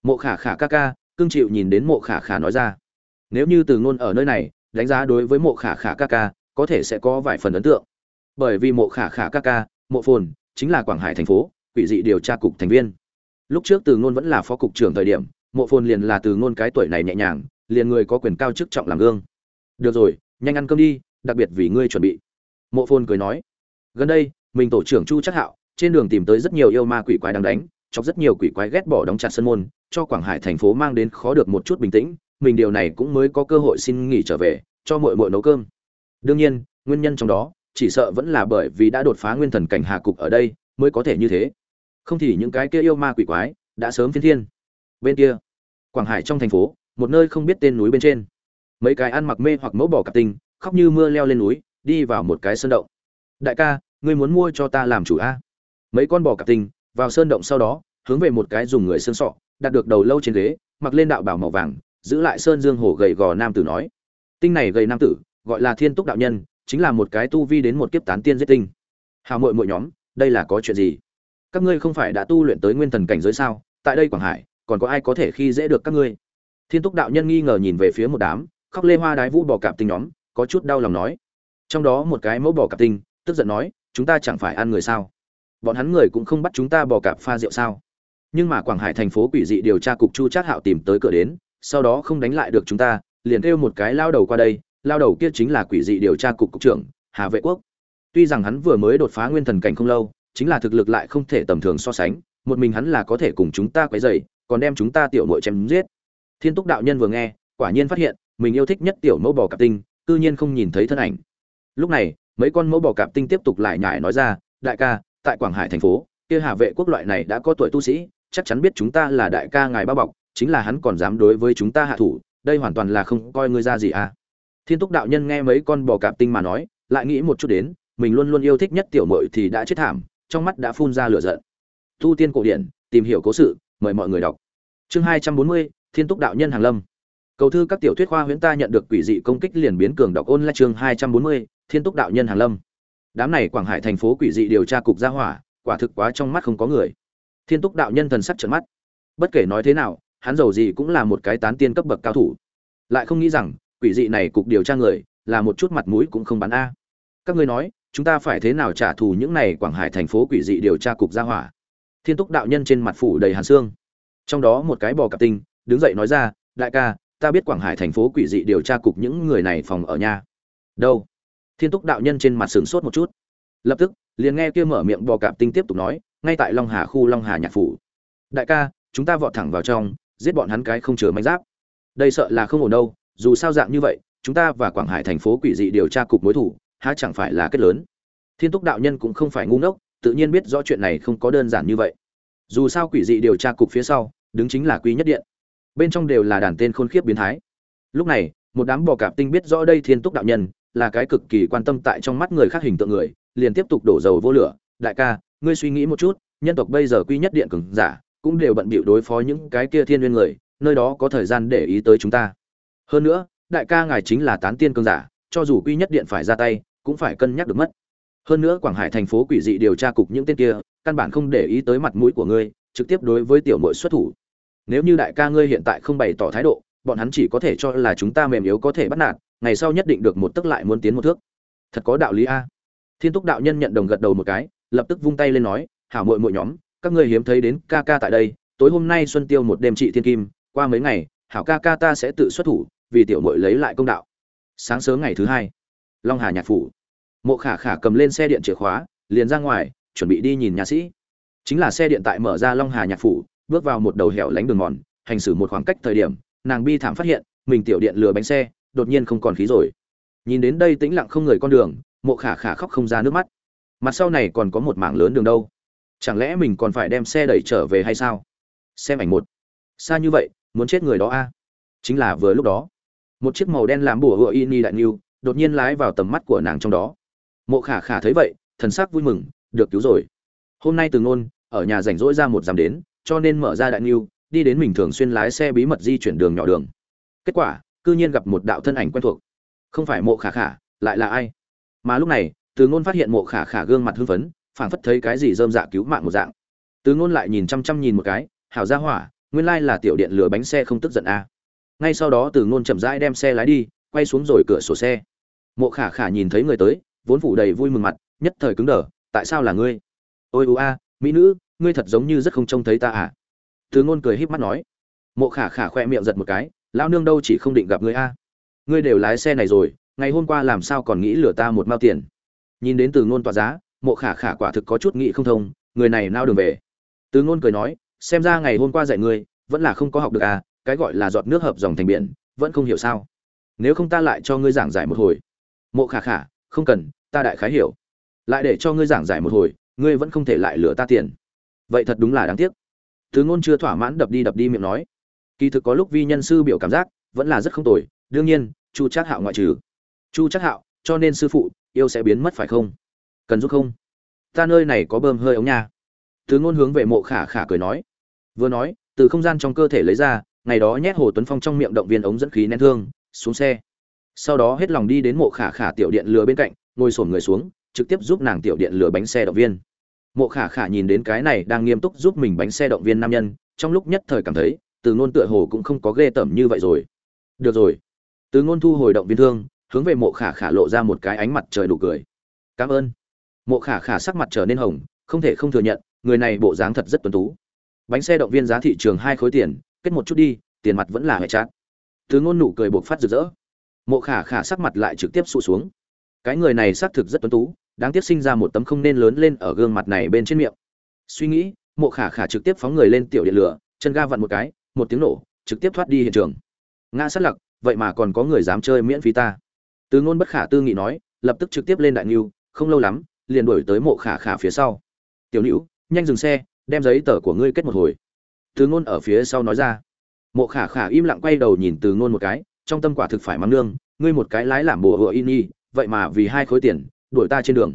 Mộ khả khả ca ca cương chịu nhìn đến mộ khả khả nói ra, nếu như từ ngôn ở nơi này, đánh giá đối với mộ khả khả ca ca, có thể sẽ có vài phần ấn tượng. Bởi vì mộ khả khả ca ca, mộ phồn, chính là quảng hải thành phố, quỷ dị điều tra cục thành viên. Lúc trước từ ngôn vẫn là phó cục trưởng thời điểm, mộ phồn liền là từ ngôn cái tuổi này nhẹ nhàng, liền người có quyền cao chức trọng làm gương. Được rồi, nhanh ăn cơm đi, đặc biệt vì ngươi chuẩn bị mộ phồn cười nói, gần đây, mình tổ trưởng chu chắc hạo, trên đường tìm tới rất nhiều yêu ma quỷ quái đang đánh, chọc rất nhiều quỷ quái ghét bỏ đóng chặt sân môn, cho quảng hải thành phố mang đến khó được một chút bình tĩnh, mình điều này cũng mới có cơ hội xin nghỉ trở về, cho muội muội nấu cơm. Đương nhiên, nguyên nhân trong đó, chỉ sợ vẫn là bởi vì đã đột phá nguyên thần cảnh hà cục ở đây, mới có thể như thế. Không thì những cái kia yêu ma quỷ quái đã sớm phiên thiên. Bên kia, quảng hải trong thành phố, một nơi không biết tên núi bên trên. Mấy cái ăn mặc mê hoặc mẫu bỏ cặp tinh, khóc như mưa leo lên núi đi vào một cái sơn động. Đại ca, ngươi muốn mua cho ta làm chủ a? Mấy con bò cặp tinh vào sơn động sau đó, hướng về một cái dùng người sơn sọ, đặt được đầu lâu trên ghế, mặc lên đạo bảo màu vàng, giữ lại sơn dương hổ gầy gò nam tử nói. Tinh này gầy nam tử, gọi là thiên túc đạo nhân, chính là một cái tu vi đến một kiếp tán tiên giết tinh. Hào mội mội nhóm, đây là có chuyện gì? Các ngươi không phải đã tu luyện tới nguyên thần cảnh giới sao? Tại đây quảng hải, còn có ai có thể khi dễ được các ngươi? Thiên túc đạo nhân nghi ngờ nhìn về phía một đám, khóc lê hoa đái vũ bò cạp tinh nhóm, có chút đau lòng nói trong đó một cái mẫu bò cạp tinh, tức giận nói, chúng ta chẳng phải ăn người sao? Bọn hắn người cũng không bắt chúng ta bò cạp pha rượu sao? Nhưng mà quảng hải thành phố quỷ dị điều tra cục chu trác hạo tìm tới cửa đến, sau đó không đánh lại được chúng ta, liền kêu một cái lao đầu qua đây, lao đầu kia chính là quỷ dị điều tra cục cục trưởng, hà vệ quốc. Tuy rằng hắn vừa mới đột phá nguyên thần cảnh không lâu, chính là thực lực lại không thể tầm thường so sánh, một mình hắn là có thể cùng chúng ta quấy dày còn đem chúng ta tiểu mội chém giết. Thiên túc đạo nhân vừa nghe, quả nhiên phát hiện, mình yêu thích nhất tiểu mẫu bò cạp tinh, cư nhiên không nhìn thấy thân ảnh lúc này, mấy con mẫu bò cạp tinh tiếp tục lại nhải nói ra, đại ca, tại quảng hải thành phố, kia hà vệ quốc loại này đã có tuổi tu sĩ, chắc chắn biết chúng ta là đại ca ngài bao bọc, chính là hắn còn dám đối với chúng ta hạ thủ, đây hoàn toàn là không coi ngươi ra gì à. Thiên túc đạo nhân nghe mấy con bò cạp tinh mà nói, lại nghĩ một chút đến, mình luôn luôn yêu thích nhất tiểu mội thì đã chết thảm, trong mắt đã phun ra lửa giận. Tu tiên cổ điển, tìm hiểu cố sự, mời mọi người đọc. Chương hai trăm bốn mươi, thiên túc đạo nhân hàng lâm. Cầu thư các tiểu thuyết khoa huyễn ta nhận được quỷ dị công kích liền biến cường đọc ôn lại chương hai trăm bốn mươi thiên túc đạo nhân hàng lâm. Đám này quảng hải thành phố quỷ dị điều tra cục gia hỏa, quả thực quá trong mắt không có người. Thiên túc đạo nhân thần sắc trợn mắt. Bất kể nói thế nào, hắn giàu gì cũng là một cái tán tiên cấp bậc cao thủ. Lại không nghĩ rằng, quỷ dị này cục điều tra người, là một chút mặt mũi cũng không bán a. Các ngươi nói, chúng ta phải thế nào trả thù những này quảng hải thành phố quỷ dị điều tra cục gia hỏa? Thiên túc đạo nhân trên mặt phủ đầy hàn xương. Trong đó một cái bò cặp tinh, đứng dậy nói ra, đại ca, ta biết quảng hải thành phố quỷ dị điều tra cục những người này phòng ở nhà. Đâu? Thiên túc đạo nhân trên mặt sửng sốt một chút. Lập tức, liền nghe kia mở miệng bò cạp tinh tiếp tục nói, ngay tại long hà khu long hà nhạc phủ. Đại ca, chúng ta vọt thẳng vào trong, giết bọn hắn cái không chừa manh giáp. Đây sợ là không ổn đâu, dù sao dạng như vậy, chúng ta và quảng hải thành phố quỷ dị điều tra cục mối thủ, há chẳng phải là kết lớn. Thiên túc đạo nhân cũng không phải ngu ngốc, tự nhiên biết rõ chuyện này không có đơn giản như vậy. Dù sao quỷ dị điều tra cục phía sau, đứng chính là quý nhất điện. Bên trong đều là đàn tên khôn khiếp biến thái. Lúc này, một đám bò cạp tinh biết rõ đây thiên túc đạo nhân là cái cực kỳ quan tâm tại trong mắt người khác hình tượng người, liền tiếp tục đổ dầu vô lửa. Đại ca, ngươi suy nghĩ một chút, nhân tộc bây giờ quy nhất điện cường giả, cũng đều bận bịu đối phó những cái kia thiên nguyên người, nơi đó có thời gian để ý tới chúng ta. Hơn nữa, đại ca ngài chính là tán tiên cường giả, cho dù quy nhất điện phải ra tay, cũng phải cân nhắc được mất. Hơn nữa quảng hải thành phố quỷ dị điều tra cục những tên kia, căn bản không để ý tới mặt mũi của ngươi, trực tiếp đối với tiểu mội xuất thủ. Nếu như đại ca ngươi hiện tại không bày tỏ thái độ, bọn hắn chỉ có thể cho là chúng ta mềm yếu có thể bắt nạt ngày sau nhất định được một tức lại muốn tiến một thước. Thật có đạo lý a. Thiên túc đạo nhân nhận đồng gật đầu một cái, lập tức vung tay lên nói, hảo mội mội nhóm, các ngươi hiếm thấy đến ca ca tại đây, tối hôm nay xuân tiêu một đêm trị thiên kim, qua mấy ngày, hảo ca ca ta sẽ tự xuất thủ, vì tiểu mội lấy lại công đạo. Sáng sớm ngày thứ hai, long hà nhạc phủ. Mộ khả khả cầm lên xe điện chìa khóa, liền ra ngoài, chuẩn bị đi nhìn nhà sĩ. Chính là xe điện tại mở ra long hà nhạc phủ, bước vào một đầu hẻo lánh đường mòn, hành xử một khoảng cách thời điểm, nàng bi thảm phát hiện, mình tiểu điện lừa bánh xe đột nhiên không còn khí rồi. Nhìn đến đây tĩnh lặng không người con đường, mộ khả khả khóc không ra nước mắt. Mặt sau này còn có một mảng lớn đường đâu? Chẳng lẽ mình còn phải đem xe đẩy trở về hay sao? Xem ảnh một. Xa như vậy, muốn chết người đó a? Chính là vừa lúc đó, một chiếc màu đen làm bùa hựa Ini đại niu đột nhiên lái vào tầm mắt của nàng trong đó. Mộ khả khả thấy vậy, thần sắc vui mừng, được cứu rồi. Hôm nay từ ngôn, ở nhà rảnh rỗi ra một dặm đến, cho nên mở ra đại niu, đi đến mình thường xuyên lái xe bí mật di chuyển đường nhỏ đường. Kết quả cư nhiên gặp một đạo thân ảnh quen thuộc. Không phải mộ khả khả, lại là ai? Mà lúc này, từ ngôn phát hiện mộ khả khả gương mặt hưng phấn, phảng phất thấy cái gì dơm dạ cứu mạng một dạng. Từ ngôn lại nhìn chăm chăm nhìn một cái, hảo ra hỏa, nguyên lai là tiểu điện lửa bánh xe không tức giận a à. ngay sau đó từ ngôn chậm rãi đem xe lái đi, quay xuống rồi cửa sổ xe. Mộ khả khả nhìn thấy người tới, vốn phủ đầy vui mừng mặt, nhất thời cứng đờ, tại sao là ngươi? Ôi ưu a, mỹ nữ, ngươi thật giống như rất không trông thấy ta à. Từ ngôn cười híp mắt nói. Mộ khả khả khoe miệng giật một cái lão nương đâu chỉ không định gặp ngươi a? Ngươi đều lái xe này rồi, ngày hôm qua làm sao còn nghĩ lừa ta một mao tiền? Nhìn đến từ ngôn tỏa giá, mộ khả khả quả thực có chút nghĩ không thông, người này nao đường về. Từ ngôn cười nói, xem ra ngày hôm qua dạy ngươi, vẫn là không có học được à cái gọi là giọt nước hợp dòng thành biển, vẫn không hiểu sao. Nếu không ta lại cho ngươi giảng giải một hồi. Mộ khả khả, không cần, ta đại khái hiểu. Lại để cho ngươi giảng giải một hồi, ngươi vẫn không thể lại lừa ta tiền. Vậy thật đúng là đáng tiếc. Từ ngôn chưa thỏa mãn đập đi đập đi miệng nói kỳ thực có lúc vi nhân sư biểu cảm giác vẫn là rất không tồi, đương nhiên, chu trác hạo ngoại trừ. Chu trác hạo, cho nên sư phụ, yêu sẽ biến mất phải không? Cần giúp không? Ta nơi này có bơm hơi ống nha. Từ ngôn hướng về mộ khả khả cười nói. Vừa nói, từ không gian trong cơ thể lấy ra, ngày đó nhét hồ tuấn phong trong miệng động viên ống dẫn khí nén thương, xuống xe. Sau đó hết lòng đi đến mộ khả khả tiểu điện lừa bên cạnh, ngồi sổm người xuống, trực tiếp giúp nàng tiểu điện lừa bánh xe động viên. Mộ khả khả nhìn đến cái này đang nghiêm túc giúp mình bánh xe động viên nam nhân, trong lúc nhất thời cảm thấy từ ngôn tựa hồ cũng không có ghê tởm như vậy rồi. Được rồi. Từ ngôn thu hồi động viên thương, hướng về mộ khả khả lộ ra một cái ánh mặt trời đủ cười. Cảm ơn. Mộ khả khả sắc mặt trở nên hồng, không thể không thừa nhận, người này bộ dáng thật rất tuấn tú. Bánh xe động viên giá thị trường hai khối tiền, kết một chút đi, tiền mặt vẫn là hệ chát. Từ ngôn nụ cười buộc phát rực rỡ. Mộ khả khả sắc mặt lại trực tiếp sụt xuống. Cái người này xác thực rất tuấn tú, đáng tiếc sinh ra một tấm không nên lớn lên ở gương mặt này bên trên miệng. Suy nghĩ, mộ khả khả trực tiếp phóng người lên tiểu điện lửa, chân ga vặn một cái một tiếng nổ, trực tiếp thoát đi hiện trường. Ngã sát lặc, vậy mà còn có người dám chơi miễn phí ta. Từ ngôn bất khả tư nghị nói, lập tức trực tiếp lên đại niu không lâu lắm, liền đuổi tới mộ khả khả phía sau. Tiểu nữ nhanh dừng xe, đem giấy tờ của ngươi kết một hồi. Từ ngôn ở phía sau nói ra. Mộ khả khả im lặng quay đầu nhìn từ ngôn một cái, trong tâm quả thực phải mắng nương, ngươi một cái lái làm bùa hựa in y, vậy mà vì hai khối tiền, đuổi ta trên đường.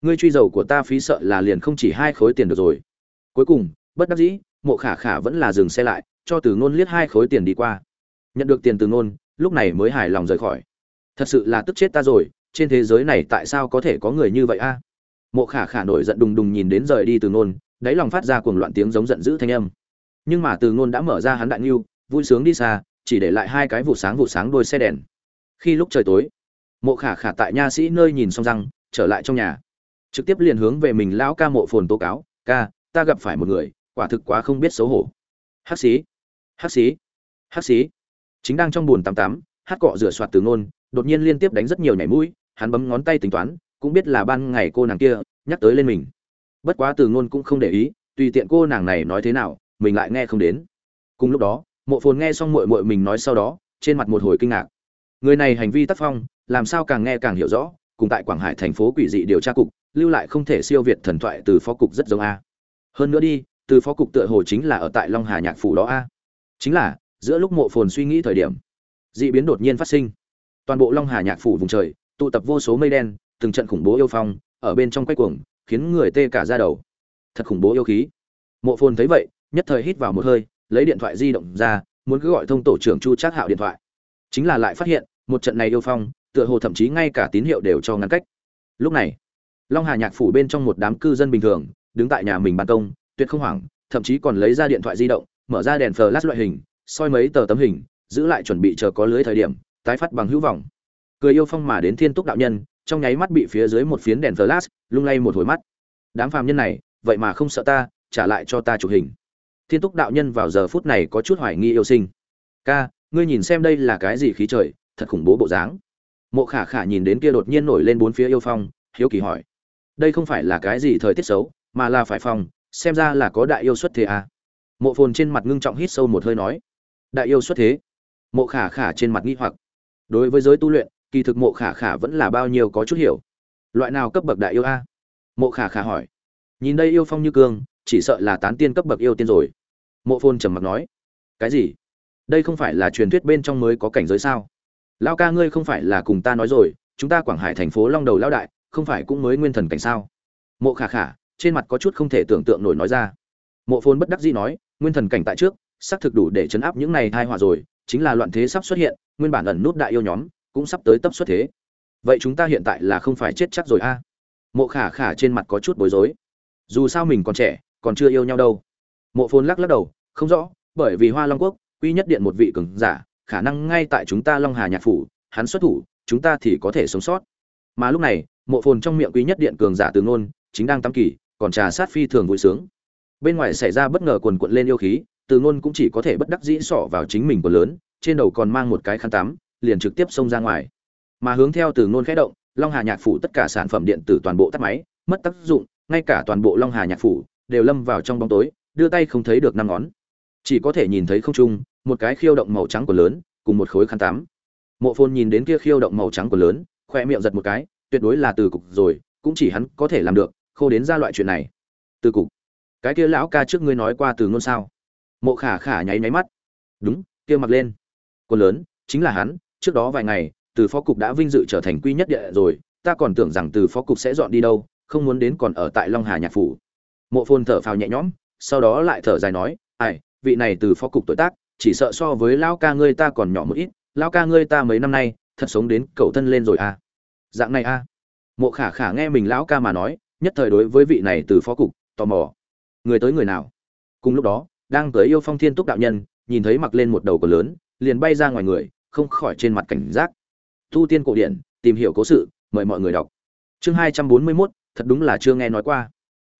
Ngươi truy dầu của ta phí sợ là liền không chỉ hai khối tiền được rồi. Cuối cùng, bất đắc dĩ mộ khả khả vẫn là dừng xe lại, cho từ ngôn liếc hai khối tiền đi qua. Nhận được tiền từ ngôn, lúc này mới hài lòng rời khỏi. Thật sự là tức chết ta rồi, trên thế giới này tại sao có thể có người như vậy a? Mộ khả khả nổi giận đùng đùng nhìn đến rời đi từ ngôn, đáy lòng phát ra cuồng loạn tiếng giống giận dữ thanh âm. Nhưng mà từ ngôn đã mở ra hắn đại nghiêu vui sướng đi xa, chỉ để lại hai cái vụ sáng vụ sáng đôi xe đèn. Khi lúc trời tối, mộ khả khả tại nha sĩ nơi nhìn xong răng, trở lại trong nhà. Trực tiếp liền hướng về mình lão ca mộ phồn tố cáo, ca, ta gặp phải một người quả thực quá không biết xấu hổ. Hắc xí hắc xí hắc xí. Chính đang trong buồn tám tám, hát cọ rửa soạt từ ngôn đột nhiên liên tiếp đánh rất nhiều nhảy mũi hắn bấm ngón tay tính toán cũng biết là ban ngày cô nàng kia nhắc tới lên mình. Bất quá từ ngôn cũng không để ý tùy tiện cô nàng này nói thế nào mình lại nghe không đến. Cùng lúc đó mộ phồn nghe xong muội muội mình nói sau đó trên mặt một hồi kinh ngạc. Người này hành vi tác phong làm sao càng nghe càng hiểu rõ cùng tại quảng hải thành phố quỷ dị điều tra cục lưu lại không thể siêu việt thần thoại từ phó cục rất giống a. Hơn nữa đi từ phó cục tựa hồ chính là ở tại long hà nhạc phủ đó a. Chính là, giữa lúc mộ phồn suy nghĩ thời điểm, dị biến đột nhiên phát sinh. Toàn bộ long hà nhạc phủ vùng trời, tụ tập vô số mây đen, từng trận khủng bố yêu phong, ở bên trong quay cuồng, khiến người tê cả ra đầu. Thật khủng bố yêu khí. Mộ phồn thấy vậy, nhất thời hít vào một hơi, lấy điện thoại di động ra, muốn cứ gọi thông tổ trưởng chu trác hạo điện thoại. Chính là lại phát hiện, một trận này yêu phong, tựa hồ thậm chí ngay cả tín hiệu đều cho ngăn cách. Lúc này, long hà nhạc phủ bên trong một đám cư dân bình thường, đứng tại nhà mình ban công tuyệt không hoảng, thậm chí còn lấy ra điện thoại di động, mở ra đèn flash loại hình, soi mấy tờ tấm hình, giữ lại chuẩn bị chờ có lưới thời điểm, tái phát bằng hữu vọng. Cười yêu phong mà đến thiên túc đạo nhân, trong nháy mắt bị phía dưới một phiến đèn flash, lung lay một hồi mắt. Đám phàm nhân này, vậy mà không sợ ta, trả lại cho ta chụp hình. Thiên túc đạo nhân vào giờ phút này có chút hoài nghi yêu sinh. Ca, ngươi nhìn xem đây là cái gì khí trời, thật khủng bố bộ dáng. Mộ khả khả nhìn đến kia đột nhiên nổi lên bốn phía yêu phong, hiếu kỳ hỏi. Đây không phải là cái gì thời tiết xấu, mà là phải phong xem ra là có đại yêu xuất thế à? Mộ phồn trên mặt ngưng trọng hít sâu một hơi nói, đại yêu xuất thế? Mộ khả khả trên mặt nghi hoặc, đối với giới tu luyện, kỳ thực mộ khả khả vẫn là bao nhiêu có chút hiểu. Loại nào cấp bậc đại yêu a? Mộ khả khả hỏi, nhìn đây yêu phong như cương, chỉ sợ là tán tiên cấp bậc yêu tiên rồi. Mộ phôn trầm mặc nói, cái gì? Đây không phải là truyền thuyết bên trong mới có cảnh giới sao? Lao ca ngươi không phải là cùng ta nói rồi, chúng ta quảng hải thành phố long đầu lao đại, không phải cũng mới nguyên thần cảnh sao? Mộ khả khả trên mặt có chút không thể tưởng tượng nổi nói ra. Mộ Phồn bất đắc dĩ nói, nguyên thần cảnh tại trước, xác thực đủ để chấn áp những này thai họa rồi, chính là loạn thế sắp xuất hiện, nguyên bản ẩn nút đại yêu nhóm, cũng sắp tới tấp xuất thế. Vậy chúng ta hiện tại là không phải chết chắc rồi a? Mộ khả khả trên mặt có chút bối rối. Dù sao mình còn trẻ, còn chưa yêu nhau đâu. Mộ phồn lắc lắc đầu, không rõ, bởi vì hoa long quốc, quy nhất điện một vị cường giả, khả năng ngay tại chúng ta long hà nhạc phủ, hắn xuất thủ, chúng ta thì có thể sống sót. Mà lúc này, mộ phồn trong miệng quý nhất điện cường giả từ ngôn chính đang tắm kỳ còn trà sát phi thường vui sướng. Bên ngoài xảy ra bất ngờ quần quận lên yêu khí, từ ngôn cũng chỉ có thể bất đắc dĩ sỏ vào chính mình của lớn, trên đầu còn mang một cái khăn tắm, liền trực tiếp xông ra ngoài. Mà hướng theo từ ngôn khẽ động, long hà nhạc phủ tất cả sản phẩm điện tử toàn bộ tắt máy, mất tác dụng, ngay cả toàn bộ long hà nhạc phủ đều lâm vào trong bóng tối, đưa tay không thấy được năm ngón. Chỉ có thể nhìn thấy không trung, một cái khiêu động màu trắng của lớn, cùng một khối khăn tắm. Mộ phồn nhìn đến kia khiêu động màu trắng của lớn, khoe miệng giật một cái, tuyệt đối là từ cục rồi, cũng chỉ hắn có thể làm được khô đến ra loại chuyện này. Từ cục, cái kia lão ca trước ngươi nói qua từ ngôn sao? Mộ khả khả nháy nháy mắt. Đúng, kia mặc lên. Quần lớn, chính là hắn, trước đó vài ngày, từ phó cục đã vinh dự trở thành quy nhất địa rồi, ta còn tưởng rằng từ phó cục sẽ dọn đi đâu, không muốn đến còn ở tại long hà nhạc phủ. Mộ phồn thở phào nhẹ nhõm, sau đó lại thở dài nói, ai, vị này từ phó cục tuổi tác, chỉ sợ so với lão ca ngươi ta còn nhỏ một ít, lão ca ngươi ta mấy năm nay, thật sống đến cầu thân lên rồi à? Dạng này à? Mộ khả khả nghe mình lão ca mà nói nhất thời đối với vị này từ phó cục tò mò. Người tới người nào? Cùng lúc đó đang tới yêu phong thiên túc đạo nhân nhìn thấy mặc lên một đầu cờ lớn liền bay ra ngoài người không khỏi trên mặt cảnh giác. Tu tiên cổ điển tìm hiểu cố sự mời mọi người đọc. Chương hai trăm bốn mươi 241, thật đúng là chưa nghe nói qua.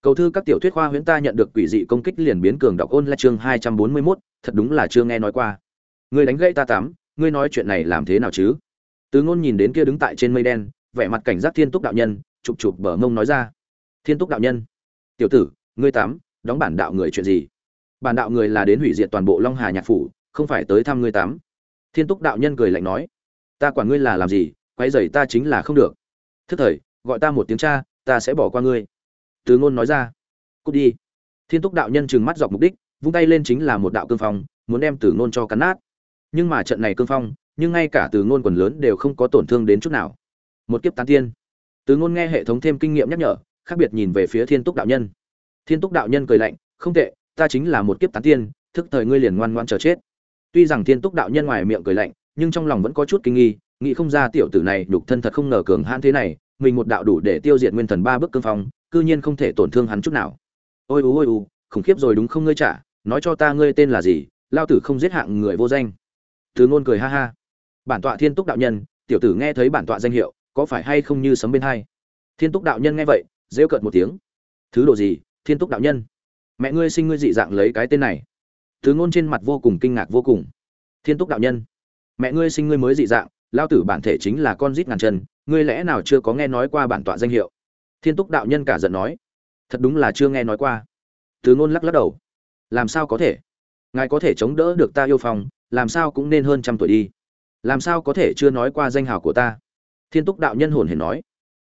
Cầu thư các tiểu thuyết khoa huyễn ta nhận được quỷ dị công kích liền biến cường đọc ôn là chương hai trăm bốn mươi 241, thật đúng là chưa nghe nói qua. Ngươi đánh gãy ta tám ngươi nói chuyện này làm thế nào chứ? Từ ngôn nhìn đến kia đứng tại trên mây đen vẻ mặt cảnh giác thiên túc đạo nhân chụp chụp bờ mông nói ra thiên túc đạo nhân. Tiểu tử, ngươi tám, đóng bản đạo người chuyện gì? Bản đạo người là đến hủy diệt toàn bộ long hà nhạc phủ, không phải tới thăm ngươi tám. Thiên túc đạo nhân cười lạnh nói. Ta quản ngươi là làm gì quay dày ta chính là không được. Thức thời, gọi ta một tiếng cha, ta sẽ bỏ qua ngươi. Từ ngôn nói ra. Cút đi. Thiên túc đạo nhân trừng mắt dọc mục đích, vung tay lên chính là một đạo cương phong, muốn đem từ ngôn cho cắn nát. Nhưng mà trận này cương phong, nhưng ngay cả từ ngôn quần lớn đều không có tổn thương đến chút nào. Một kiếp tán tiên. Từ ngôn nghe hệ thống thêm kinh nghiệm nhắc nhở khác biệt nhìn về phía thiên túc đạo nhân. Thiên túc đạo nhân cười lạnh, không tệ, ta chính là một kiếp tán tiên, thức thời ngươi liền ngoan ngoan chờ chết. Tuy rằng thiên túc đạo nhân ngoài miệng cười lạnh, nhưng trong lòng vẫn có chút kinh nghi, nghĩ không ra tiểu tử này nhục thân thật không ngờ cường hãn thế này, mình một đạo đủ để tiêu diệt nguyên thần ba bước cương phong, cư nhiên không thể tổn thương hắn chút nào. Ôi ú ôi ú, khủng khiếp rồi đúng không ngươi trả nói cho ta ngươi tên là gì, lao tử không giết hạng người vô danh. Từ ngôn cười ha ha. Bản tọa thiên túc đạo nhân, tiểu tử nghe thấy bản tọa danh hiệu, có phải hay không như sấm bên hai? Thiên túc đạo nhân nghe vậy rêu cợt một tiếng. Thứ độ gì? Thiên túc đạo nhân. Mẹ ngươi sinh ngươi dị dạng lấy cái tên này. Thứ ngôn trên mặt vô cùng kinh ngạc vô cùng. Thiên túc đạo nhân. Mẹ ngươi sinh ngươi mới dị dạng, lao tử bản thể chính là con rít ngàn chân, ngươi lẽ nào chưa có nghe nói qua bản tọa danh hiệu? Thiên túc đạo nhân cả giận nói. Thật đúng là chưa nghe nói qua. Thứ ngôn lắc lắc đầu. Làm sao có thể? Ngài có thể chống đỡ được ta yêu phòng làm sao cũng nên hơn trăm tuổi đi. Làm sao có thể chưa nói qua danh hào của ta? Thiên túc đạo nhân hồn hển nói.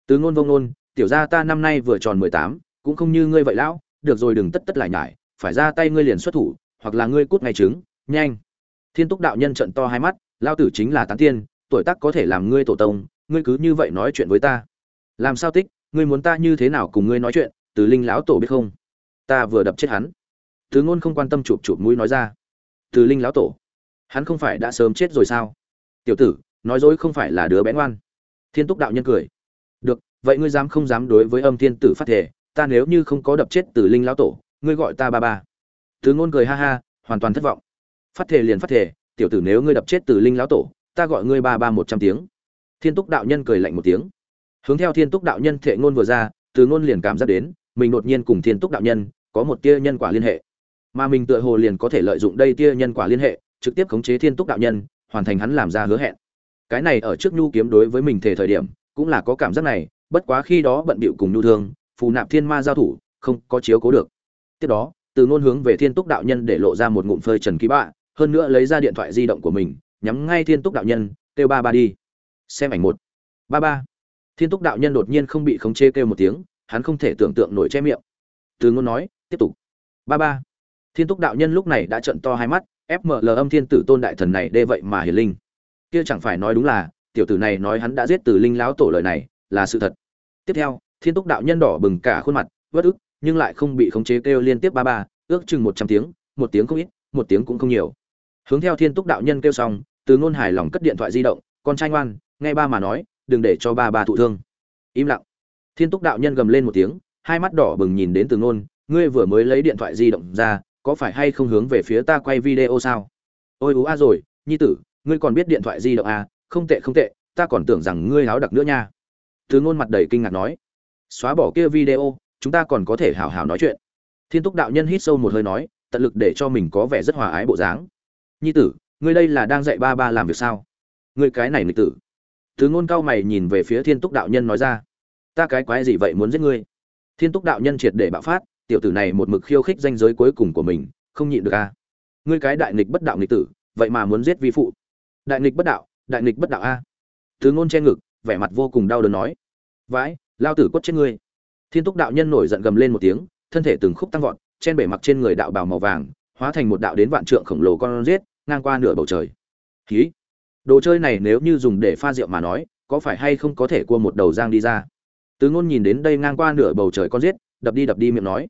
Từ ngôn vông ngôn tiểu gia ta năm nay vừa tròn mười tám, cũng không như ngươi vậy lão, được rồi đừng tất tất lại nhải, phải ra tay ngươi liền xuất thủ, hoặc là ngươi cút ngay trứng, nhanh. Thiên túc đạo nhân trận to hai mắt lao tử chính là tán tiên, tuổi tác có thể làm ngươi tổ tông, ngươi cứ như vậy nói chuyện với ta. Làm sao tích, ngươi muốn ta như thế nào cùng ngươi nói chuyện, từ linh lão tổ biết không? Ta vừa đập chết hắn. Từ ngôn không quan tâm chụp chụp mũi nói ra. Từ linh lão tổ, hắn không phải đã sớm chết rồi sao? Tiểu tử, nói dối không phải là đứa bé ngoan. Thiên túc đạo nhân cười vậy ngươi dám không dám đối với âm thiên tử phát thể ta nếu như không có đập chết tử linh lão tổ, ngươi gọi ta ba ba. Từ ngôn cười ha ha, hoàn toàn thất vọng. Phát thể liền phát thể tiểu tử nếu ngươi đập chết tử linh lão tổ, ta gọi ngươi ba ba một trăm tiếng. Thiên túc đạo nhân cười lạnh một tiếng. Hướng theo thiên túc đạo nhân thệ ngôn vừa ra, từ ngôn liền cảm giác đến, mình đột nhiên cùng thiên túc đạo nhân, có một tia nhân quả liên hệ. Mà mình tựa hồ liền có thể lợi dụng đây tia nhân quả liên hệ, trực tiếp khống chế thiên túc đạo nhân, hoàn thành hắn làm ra hứa hẹn. Cái này ở trước nhu kiếm đối với mình thể thời điểm, cũng là có cảm giác này bất quá khi đó bận bịu cùng nhu thương, phù nạp thiên ma giao thủ, không có chiếu cố được. Tiếp đó, từ ngôn hướng về thiên túc đạo nhân để lộ ra một ngụm phơi trần ký bạ, hơn nữa lấy ra điện thoại di động của mình, nhắm ngay thiên túc đạo nhân, kêu ba ba đi. Xem ảnh một. Ba ba. Thiên túc đạo nhân đột nhiên không bị khống chế kêu một tiếng, hắn không thể tưởng tượng nổi che miệng. Từ ngôn nói, tiếp tục. Ba ba. Thiên túc đạo nhân lúc này đã trận to hai mắt fml âm thiên tử tôn đại thần này đê vậy mà hiền linh. Kia chẳng phải nói đúng là, tiểu tử này nói hắn đã giết từ linh lão tổ lời này, là sự thật tiếp theo, thiên túc đạo nhân đỏ bừng cả khuôn mặt vất ức, nhưng lại không bị khống chế kêu liên tiếp ba ba, ước chừng một trăm tiếng, một tiếng không ít, một tiếng cũng không nhiều. Hướng theo thiên túc đạo nhân kêu xong, từ ngôn hài lòng cất điện thoại di động, con trai ngoan, nghe ba mà nói, đừng để cho ba ba thụ thương. Im lặng. Thiên túc đạo nhân gầm lên một tiếng, hai mắt đỏ bừng nhìn đến từ ngôn ngươi vừa mới lấy điện thoại di động ra, có phải hay không hướng về phía ta quay video sao? Ôi, ú a rồi, nhi tử, ngươi còn biết điện thoại di động à? Không tệ không tệ, ta còn tưởng rằng ngươi háo đặc nữa nha từ ngôn mặt đầy kinh ngạc nói, xóa bỏ kia video, chúng ta còn có thể hào hào nói chuyện. Thiên túc đạo nhân hít sâu một hơi nói, tận lực để cho mình có vẻ rất hòa ái bộ dáng. Nhi tử, ngươi đây là đang dạy ba ba làm việc sao? Ngươi cái này nghịch tử. Từ ngôn cao mày nhìn về phía thiên túc đạo nhân nói ra, ta cái quái gì vậy muốn giết ngươi? Thiên túc đạo nhân triệt để bạo phát, tiểu tử này một mực khiêu khích danh giới cuối cùng của mình, không nhịn được a à? ngươi cái đại nghịch bất đạo nghịch tử, vậy mà muốn giết vi phụ. Đại nghịch bất đạo, đại nghịch bất đạo a. Từ ngôn che ngực, vẻ mặt vô cùng đau đớn nói vãi lao tử quất chết ngươi. Thiên túc đạo nhân nổi giận gầm lên một tiếng thân thể từng khúc tăng vọt trên bể mặc trên người đạo bào màu vàng hóa thành một đạo đến vạn trượng khổng lồ con rết, ngang qua nửa bầu trời. Khí đồ chơi này nếu như dùng để pha rượu mà nói có phải hay không có thể cua một đầu giang đi ra? Tứ ngôn nhìn đến đây ngang qua nửa bầu trời con rết, đập đi đập đi miệng nói.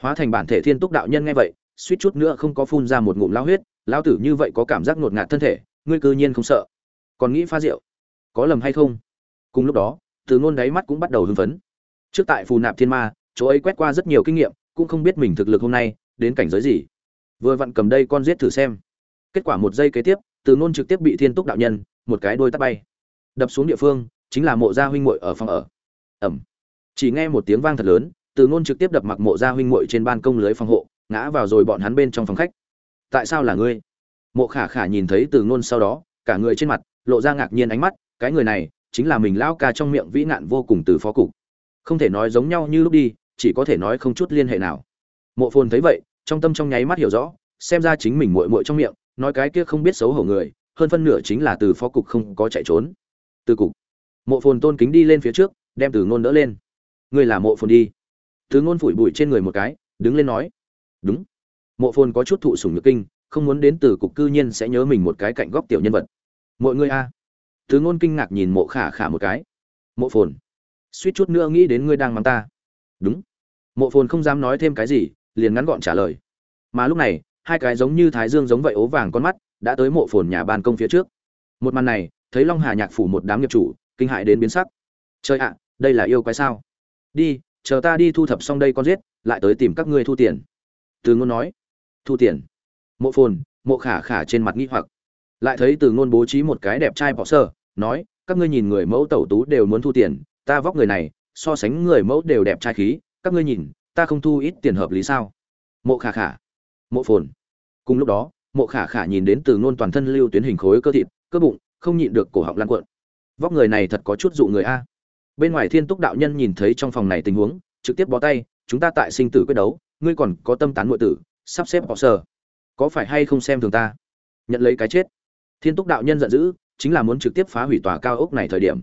Hóa thành bản thể thiên túc đạo nhân nghe vậy suýt chút nữa không có phun ra một ngụm lao huyết lao tử như vậy có cảm giác ngột ngạt thân thể ngươi cư nhiên không sợ. Còn nghĩ pha rượu có lầm hay không? Cùng lúc đó từ ngôn đáy mắt cũng bắt đầu hưng phấn. Trước tại phù nạp thiên ma, chỗ ấy quét qua rất nhiều kinh nghiệm, cũng không biết mình thực lực hôm nay, đến cảnh giới gì. Vừa vặn cầm đây con giết thử xem. Kết quả một giây kế tiếp, từ ngôn trực tiếp bị thiên túc đạo nhân, một cái đôi tắt bay. Đập xuống địa phương, chính là mộ gia huynh muội ở phòng ở. Ẩm. Chỉ nghe một tiếng vang thật lớn, từ ngôn trực tiếp đập mặc mộ gia huynh muội trên ban công lưới phòng hộ, ngã vào rồi bọn hắn bên trong phòng khách. Tại sao là ngươi? Mộ khả khả nhìn thấy từ ngôn sau đó, cả người trên mặt, lộ ra ngạc nhiên ánh mắt, cái người này chính là mình lão ca trong miệng vĩ nạn vô cùng từ phó cục. Không thể nói giống nhau như lúc đi, chỉ có thể nói không chút liên hệ nào. Mộ phồn thấy vậy, trong tâm trong nháy mắt hiểu rõ, xem ra chính mình muội muội trong miệng, nói cái kia không biết xấu hổ người, hơn phân nửa chính là từ phó cục không có chạy trốn. Từ cục. Mộ phồn tôn kính đi lên phía trước, đem từ ngôn đỡ lên. Ngươi là mộ phồn đi. Từ ngôn phủi bụi trên người một cái, đứng lên nói. Đúng. Mộ phồn có chút thụ sủng nhược kinh, không muốn đến từ cục cư nhiên sẽ nhớ mình một cái cạnh góc tiểu nhân vật. Mọi người a từ ngôn kinh ngạc nhìn mộ khả khả một cái. Mộ phồn, suýt chút nữa nghĩ đến ngươi đang mắng ta. Đúng. Mộ phồn không dám nói thêm cái gì, liền ngắn gọn trả lời. Mà lúc này, hai cái giống như thái dương giống vậy ố vàng con mắt, đã tới mộ phồn nhà ban công phía trước. Một màn này, thấy long hà nhạc phủ một đám nghiệp chủ, kinh hại đến biến sắc. Trời ạ, đây là yêu quái sao? Đi, chờ ta đi thu thập xong đây con giết, lại tới tìm các ngươi thu tiền. Từ ngôn nói. Thu tiền? Mộ phồn, mộ khả khả trên mặt nghi hoặc. Lại thấy từ ngôn bố trí một cái đẹp trai bỏ sơ nói các ngươi nhìn người mẫu tẩu tú đều muốn thu tiền ta vóc người này so sánh người mẫu đều đẹp trai khí các ngươi nhìn ta không thu ít tiền hợp lý sao? Mộ khả khả mộ phồn. Cùng lúc đó mộ khả khả nhìn đến từ ngôn toàn thân lưu tuyến hình khối cơ thịt cơ bụng không nhịn được cổ họng lan cuộn. Vóc người này thật có chút dụ người a. Bên ngoài thiên túc đạo nhân nhìn thấy trong phòng này tình huống trực tiếp bó tay chúng ta tại sinh tử quyết đấu ngươi còn có tâm tán nội tử sắp xếp họ sở, có phải hay không xem thường ta? Nhận lấy cái chết. Thiên túc đạo nhân giận dữ chính là muốn trực tiếp phá hủy tòa cao ốc này thời điểm.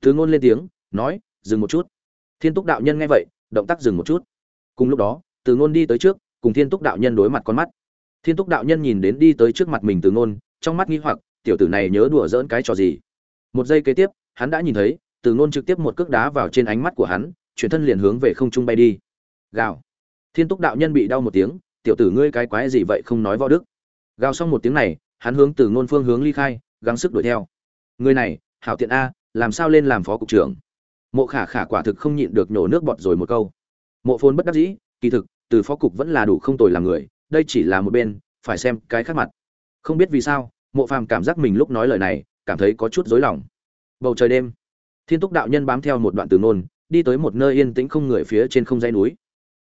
Từ ngôn lên tiếng, nói, dừng một chút. Thiên túc đạo nhân nghe vậy, động tác dừng một chút. Cùng lúc đó, từ ngôn đi tới trước, cùng thiên túc đạo nhân đối mặt con mắt. Thiên túc đạo nhân nhìn đến đi tới trước mặt mình từ ngôn, trong mắt nghi hoặc, tiểu tử này nhớ đùa dỡn cái trò gì? Một giây kế tiếp, hắn đã nhìn thấy, từ ngôn trực tiếp một cước đá vào trên ánh mắt của hắn, chuyển thân liền hướng về không trung bay đi. Gào. Thiên túc đạo nhân bị đau một tiếng, tiểu tử ngươi cái quái gì vậy không nói võ đức? Gào xong một tiếng này, hắn hướng từ ngôn phương hướng ly khai gắng sức đuổi theo. Người này, hảo tiện a, làm sao lên làm phó cục trưởng? Mộ khả khả quả thực không nhịn được nhổ nước bọt rồi một câu. Mộ phồn bất đắc dĩ, kỳ thực, từ phó cục vẫn là đủ không tồi làm người, đây chỉ là một bên, phải xem cái khác mặt. Không biết vì sao, mộ phàm cảm giác mình lúc nói lời này, cảm thấy có chút rối lòng. Bầu trời đêm, thiên túc đạo nhân bám theo một đoạn từ nôn đi tới một nơi yên tĩnh không người phía trên không dãy núi.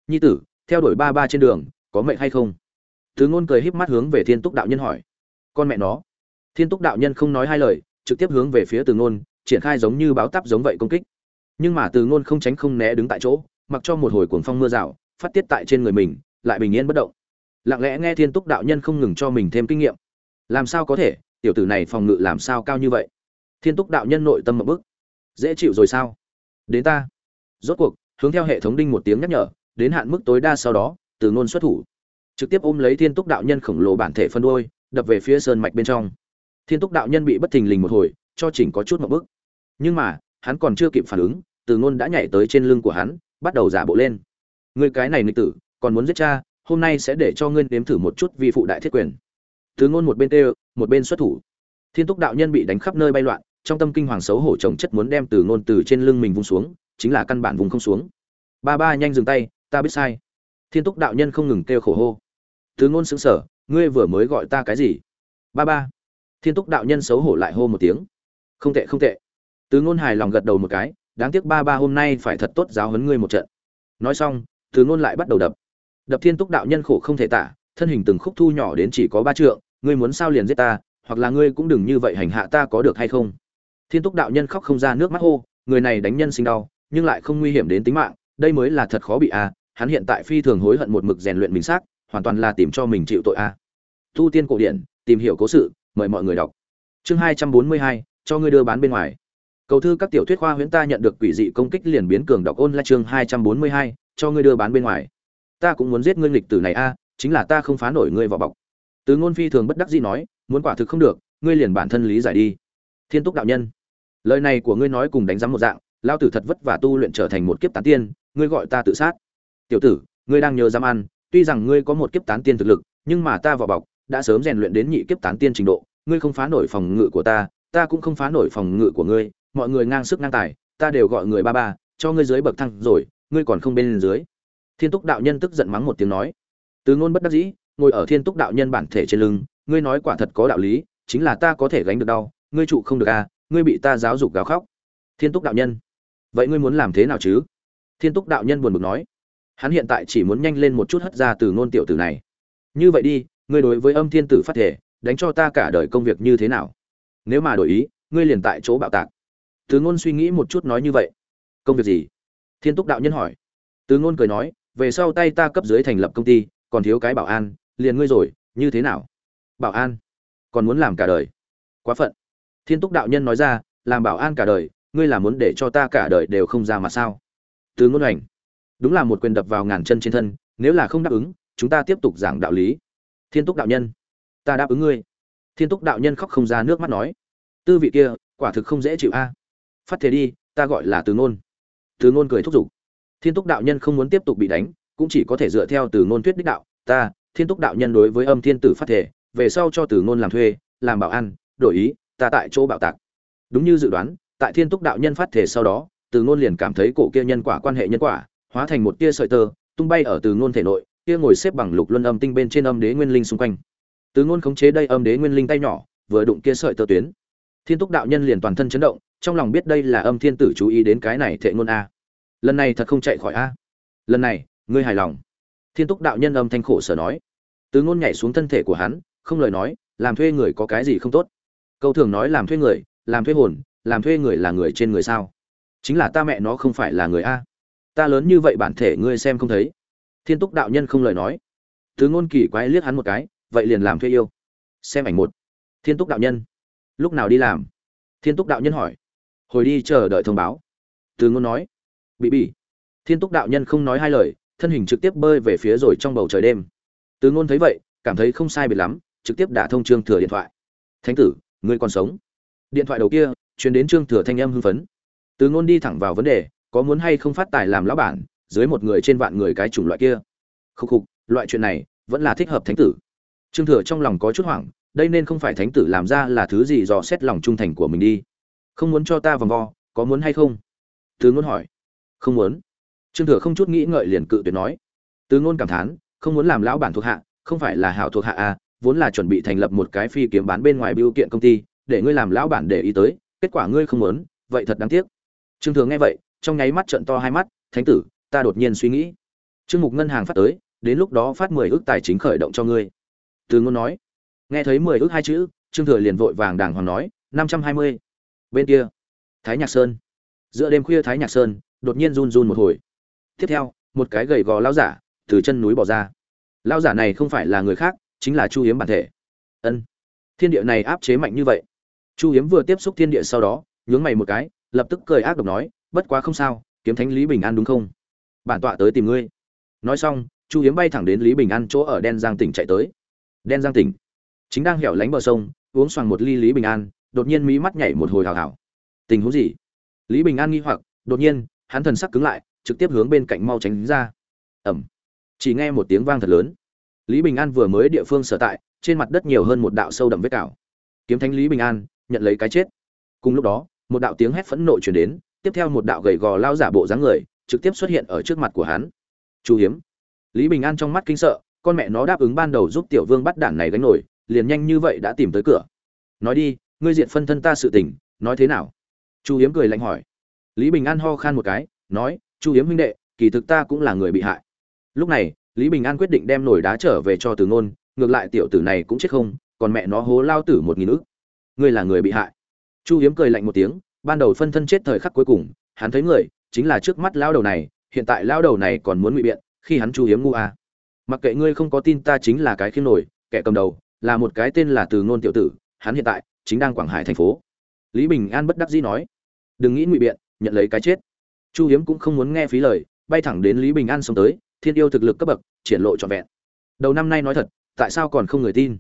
Nhi tử, theo đuổi ba ba trên đường, có mệnh hay không? Từ ngôn cười híp mắt hướng về thiên túc đạo nhân hỏi. Con mẹ nó thiên túc đạo nhân không nói hai lời, trực tiếp hướng về phía từ ngôn, triển khai giống như báo táp giống vậy công kích. Nhưng mà từ ngôn không tránh không né đứng tại chỗ, mặc cho một hồi cuồng phong mưa rào, phát tiết tại trên người mình, lại bình yên bất động. Lặng lẽ nghe thiên túc đạo nhân không ngừng cho mình thêm kinh nghiệm. Làm sao có thể, tiểu tử này phòng ngự làm sao cao như vậy? Thiên túc đạo nhân nội tâm một bức dễ chịu rồi sao? Đến ta. Rốt cuộc, hướng theo hệ thống đinh một tiếng nhắc nhở, đến hạn mức tối đa sau đó, từ ngôn xuất thủ. Trực tiếp ôm lấy thiên túc đạo nhân khổng lồ bản thể phân đôi, đập về phía sơn mạch bên trong thiên túc đạo nhân bị bất thình lình một hồi, cho chỉnh có chút một bức nhưng mà, hắn còn chưa kịp phản ứng, từ ngôn đã nhảy tới trên lưng của hắn, bắt đầu giả bộ lên. Người cái này nghịch tử, còn muốn giết cha, hôm nay sẽ để cho ngươi nếm thử một chút vi phụ đại thiết quyền. Từ ngôn một bên tê một bên xuất thủ. Thiên túc đạo nhân bị đánh khắp nơi bay loạn, trong tâm kinh hoàng xấu hổ chồng chất muốn đem từ ngôn từ trên lưng mình vung xuống, chính là căn bản vùng không xuống. Ba ba nhanh dừng tay, ta biết sai. Thiên túc đạo nhân không ngừng kêu khổ hô. Từ ngôn sững sờ, ngươi vừa mới gọi ta cái gì? Ba ba thiên túc đạo nhân xấu hổ lại hô một tiếng. Không tệ không tệ. Từ ngôn hài lòng gật đầu một cái, đáng tiếc ba ba hôm nay phải thật tốt giáo huấn ngươi một trận. Nói xong, từ ngôn lại bắt đầu đập. Đập thiên túc đạo nhân khổ không thể tả, thân hình từng khúc thu nhỏ đến chỉ có ba trượng, ngươi muốn sao liền giết ta, hoặc là ngươi cũng đừng như vậy hành hạ ta có được hay không? Thiên túc đạo nhân khóc không ra nước mắt hô, người này đánh nhân sinh đau, nhưng lại không nguy hiểm đến tính mạng, đây mới là thật khó bị a, hắn hiện tại phi thường hối hận một mực rèn luyện mình xác, hoàn toàn là tìm cho mình chịu tội a. Tu tiên cổ điển, tìm hiểu cố sự mời mọi người đọc. Chương hai trăm bốn mươi hai, cho ngươi đưa bán bên ngoài. Cầu thư các tiểu thuyết khoa huyễn ta nhận được quỷ dị công kích liền biến cường đọc ôn là chương hai trăm bốn mươi hai, cho ngươi đưa bán bên ngoài. Ta cũng muốn giết ngươi nghịch tử này a, chính là ta không phá nổi ngươi vào bọc. Từ ngôn phi thường bất đắc dĩ nói, muốn quả thực không được, ngươi liền bản thân lý giải đi. Thiên túc đạo nhân, lời này của ngươi nói cùng đánh giá một dạng lao tử thật vất vả tu luyện trở thành một kiếp tán tiên, ngươi gọi ta tự sát. Tiểu tử, ngươi đang nhớ dám ăn, tuy rằng ngươi có một kiếp tán tiên thực lực, nhưng mà ta vào bọc đã sớm rèn luyện đến nhị kiếp tán tiên trình độ, ngươi không phá nổi phòng ngự của ta ta cũng không phá nổi phòng ngự của ngươi, mọi người ngang sức ngang tài, ta đều gọi người ba ba, cho ngươi dưới bậc thang rồi, ngươi còn không bên dưới. Thiên túc đạo nhân tức giận mắng một tiếng nói. Từ ngôn bất đắc dĩ, ngồi ở thiên túc đạo nhân bản thể trên lưng, ngươi nói quả thật có đạo lý, chính là ta có thể gánh được đau, ngươi trụ không được à ngươi bị ta giáo dục gào khóc. Thiên túc đạo nhân. Vậy ngươi muốn làm thế nào chứ? Thiên túc đạo nhân buồn bực nói. Hắn hiện tại chỉ muốn nhanh lên một chút hất ra từ ngôn tiểu tử này. Như vậy đi ngươi đối với âm thiên tử phát thể đánh cho ta cả đời công việc như thế nào? Nếu mà đổi ý, ngươi liền tại chỗ bạo tạc. Từ ngôn suy nghĩ một chút nói như vậy. Công việc gì? Thiên túc đạo nhân hỏi. Từ ngôn cười nói, về sau tay ta cấp dưới thành lập công ty, còn thiếu cái bảo an, liền ngươi rồi, như thế nào? Bảo an? Còn muốn làm cả đời? Quá phận. Thiên túc đạo nhân nói ra, làm bảo an cả đời, ngươi là muốn để cho ta cả đời đều không ra mà sao? Từ ngôn hoành. Đúng là một quyền đập vào ngàn chân trên thân, nếu là không đáp ứng, chúng ta tiếp tục giảng đạo lý thiên túc đạo nhân. Ta đáp ứng ngươi. Thiên túc đạo nhân khóc không ra nước mắt nói. Tư vị kia, quả thực không dễ chịu a. Phát thế đi, ta gọi là từ ngôn. Từ ngôn cười thúc giục. Thiên túc đạo nhân không muốn tiếp tục bị đánh, cũng chỉ có thể dựa theo từ ngôn thuyết đích đạo. Ta, thiên túc đạo nhân đối với âm thiên tử phát thể về sau cho từ ngôn làm thuê, làm bảo ăn đổi ý, ta tại chỗ bạo tạc. Đúng như dự đoán, tại thiên túc đạo nhân phát thể sau đó, từ ngôn liền cảm thấy cổ kia nhân quả quan hệ nhân quả, hóa thành một tia sợi tơ, tung bay ở từ ngôn thể nội kia ngồi xếp bằng lục luân âm tinh bên trên âm đế nguyên linh xung quanh. Tứ ngôn khống chế đây âm đế nguyên linh tay nhỏ, vừa đụng kia sợi tơ tuyến. Thiên túc đạo nhân liền toàn thân chấn động, trong lòng biết đây là âm thiên tử chú ý đến cái này thệ ngôn a. Lần này thật không chạy khỏi a. Lần này, ngươi hài lòng. Thiên túc đạo nhân âm thanh khổ sở nói. Tứ ngôn nhảy xuống thân thể của hắn, không lời nói, làm thuê người có cái gì không tốt? Câu thường nói làm thuê người, làm thuê hồn, làm thuê người là người trên người sao? Chính là ta mẹ nó không phải là người a. Ta lớn như vậy bản thể ngươi xem không thấy thiên túc đạo nhân không lời nói. Thứ ngôn kỳ quái liếc hắn một cái, vậy liền làm thuê yêu. Xem ảnh một. Thiên túc đạo nhân. Lúc nào đi làm? Thiên túc đạo nhân hỏi. Hồi đi chờ đợi thông báo. Từ ngôn nói. Bị bị. Thiên túc đạo nhân không nói hai lời, thân hình trực tiếp bơi về phía rồi trong bầu trời đêm. Từ ngôn thấy vậy, cảm thấy không sai biệt lắm, trực tiếp đả thông trương thừa điện thoại. Thánh tử, ngươi còn sống. Điện thoại đầu kia, truyền đến trương thừa thanh âm hưng phấn. Từ ngôn đi thẳng vào vấn đề, có muốn hay không phát tài làm lão bản dưới một người trên vạn người cái chủng loại kia. Khúc khục, loại chuyện này vẫn là thích hợp thánh tử. Trương thừa trong lòng có chút hoảng, đây nên không phải thánh tử làm ra là thứ gì dò xét lòng trung thành của mình đi. Không muốn cho ta vòng vo, có muốn hay không? Tứ ngôn hỏi. Không muốn. Trương thừa không chút nghĩ ngợi liền cự tuyệt nói. Tứ ngôn cảm thán, không muốn làm lão bản thuộc hạ, không phải là hảo thuộc hạ à vốn là chuẩn bị thành lập một cái phi kiếm bán bên ngoài biêu kiện công ty, để ngươi làm lão bản để ý tới, kết quả ngươi không muốn, vậy thật đáng tiếc. Trương thừa nghe vậy, trong nháy mắt trợn to hai mắt, thánh tử ta đột nhiên suy nghĩ. Chương mục ngân hàng phát tới, đến lúc đó phát mười ước tài chính khởi động cho ngươi. Từ ngôn nói. Nghe thấy mười ước hai chữ, trương thừa liền vội vàng đàng hoàng nói, năm trăm hai mươi. Bên kia, thái nhạc sơn. Giữa đêm khuya thái nhạc sơn, đột nhiên run run một hồi. Tiếp theo, một cái gầy gò lao giả, từ chân núi bỏ ra. Lao giả này không phải là người khác, chính là chu hiếm bản thể. Ân. Thiên địa này áp chế mạnh như vậy. Chu hiếm vừa tiếp xúc thiên địa sau đó, nhướng mày một cái, lập tức cười ác độc nói, bất quá không sao, kiếm thánh lý bình an đúng không? Bản tọa tới tìm ngươi. Nói xong, chu hiếm bay thẳng đến lý bình an chỗ ở đen giang tỉnh chạy tới. Đen giang tỉnh. Chính đang hẻo lánh bờ sông, uống xoàng một ly lý bình an, đột nhiên mí mắt nhảy một hồi hào hào. Tình huống gì? Lý bình an nghi hoặc, đột nhiên, hắn thần sắc cứng lại, trực tiếp hướng bên cạnh mau tránh ra. Ẩm. Chỉ nghe một tiếng vang thật lớn. Lý bình an vừa mới địa phương sở tại, trên mặt đất nhiều hơn một đạo sâu đậm vết cào. Kiếm thánh lý bình an, nhận lấy cái chết. Cùng lúc đó, một đạo tiếng hét phẫn nộ chuyển đến, tiếp theo một đạo gầy gò lao giả bộ dáng người trực tiếp xuất hiện ở trước mặt của hắn. Chu hiếm. Lý bình an trong mắt kinh sợ, con mẹ nó đáp ứng ban đầu giúp tiểu vương bắt đản này gánh nổi, liền nhanh như vậy đã tìm tới cửa. Nói đi, ngươi diện phân thân ta sự tình, nói thế nào? Chu hiếm cười lạnh hỏi. Lý bình an ho khan một cái, nói, chu hiếm huynh đệ, kỳ thực ta cũng là người bị hại. Lúc này, lý bình an quyết định đem nổi đá trở về cho từ ngôn, ngược lại tiểu tử này cũng chết không, còn mẹ nó hố lao tử một nghìn ức. Ngươi là người bị hại. Chu hiếm cười lạnh một tiếng, ban đầu phân thân chết thời khắc cuối cùng, hắn thấy người chính là trước mắt lao đầu này, hiện tại lao đầu này còn muốn ngụy biện, khi hắn chu hiếm ngu à. mặc kệ ngươi không có tin ta chính là cái khiêm nổi, kẻ cầm đầu, là một cái tên là từ ngôn tiểu tử, hắn hiện tại chính đang quảng hải thành phố. Lý bình an bất đắc dĩ nói, đừng nghĩ ngụy biện, nhận lấy cái chết. Chu hiếm cũng không muốn nghe phí lời, bay thẳng đến lý bình an xông tới, thiên yêu thực lực cấp bậc, triển lộ trọn vẹn. Đầu năm nay nói thật, tại sao còn không người tin?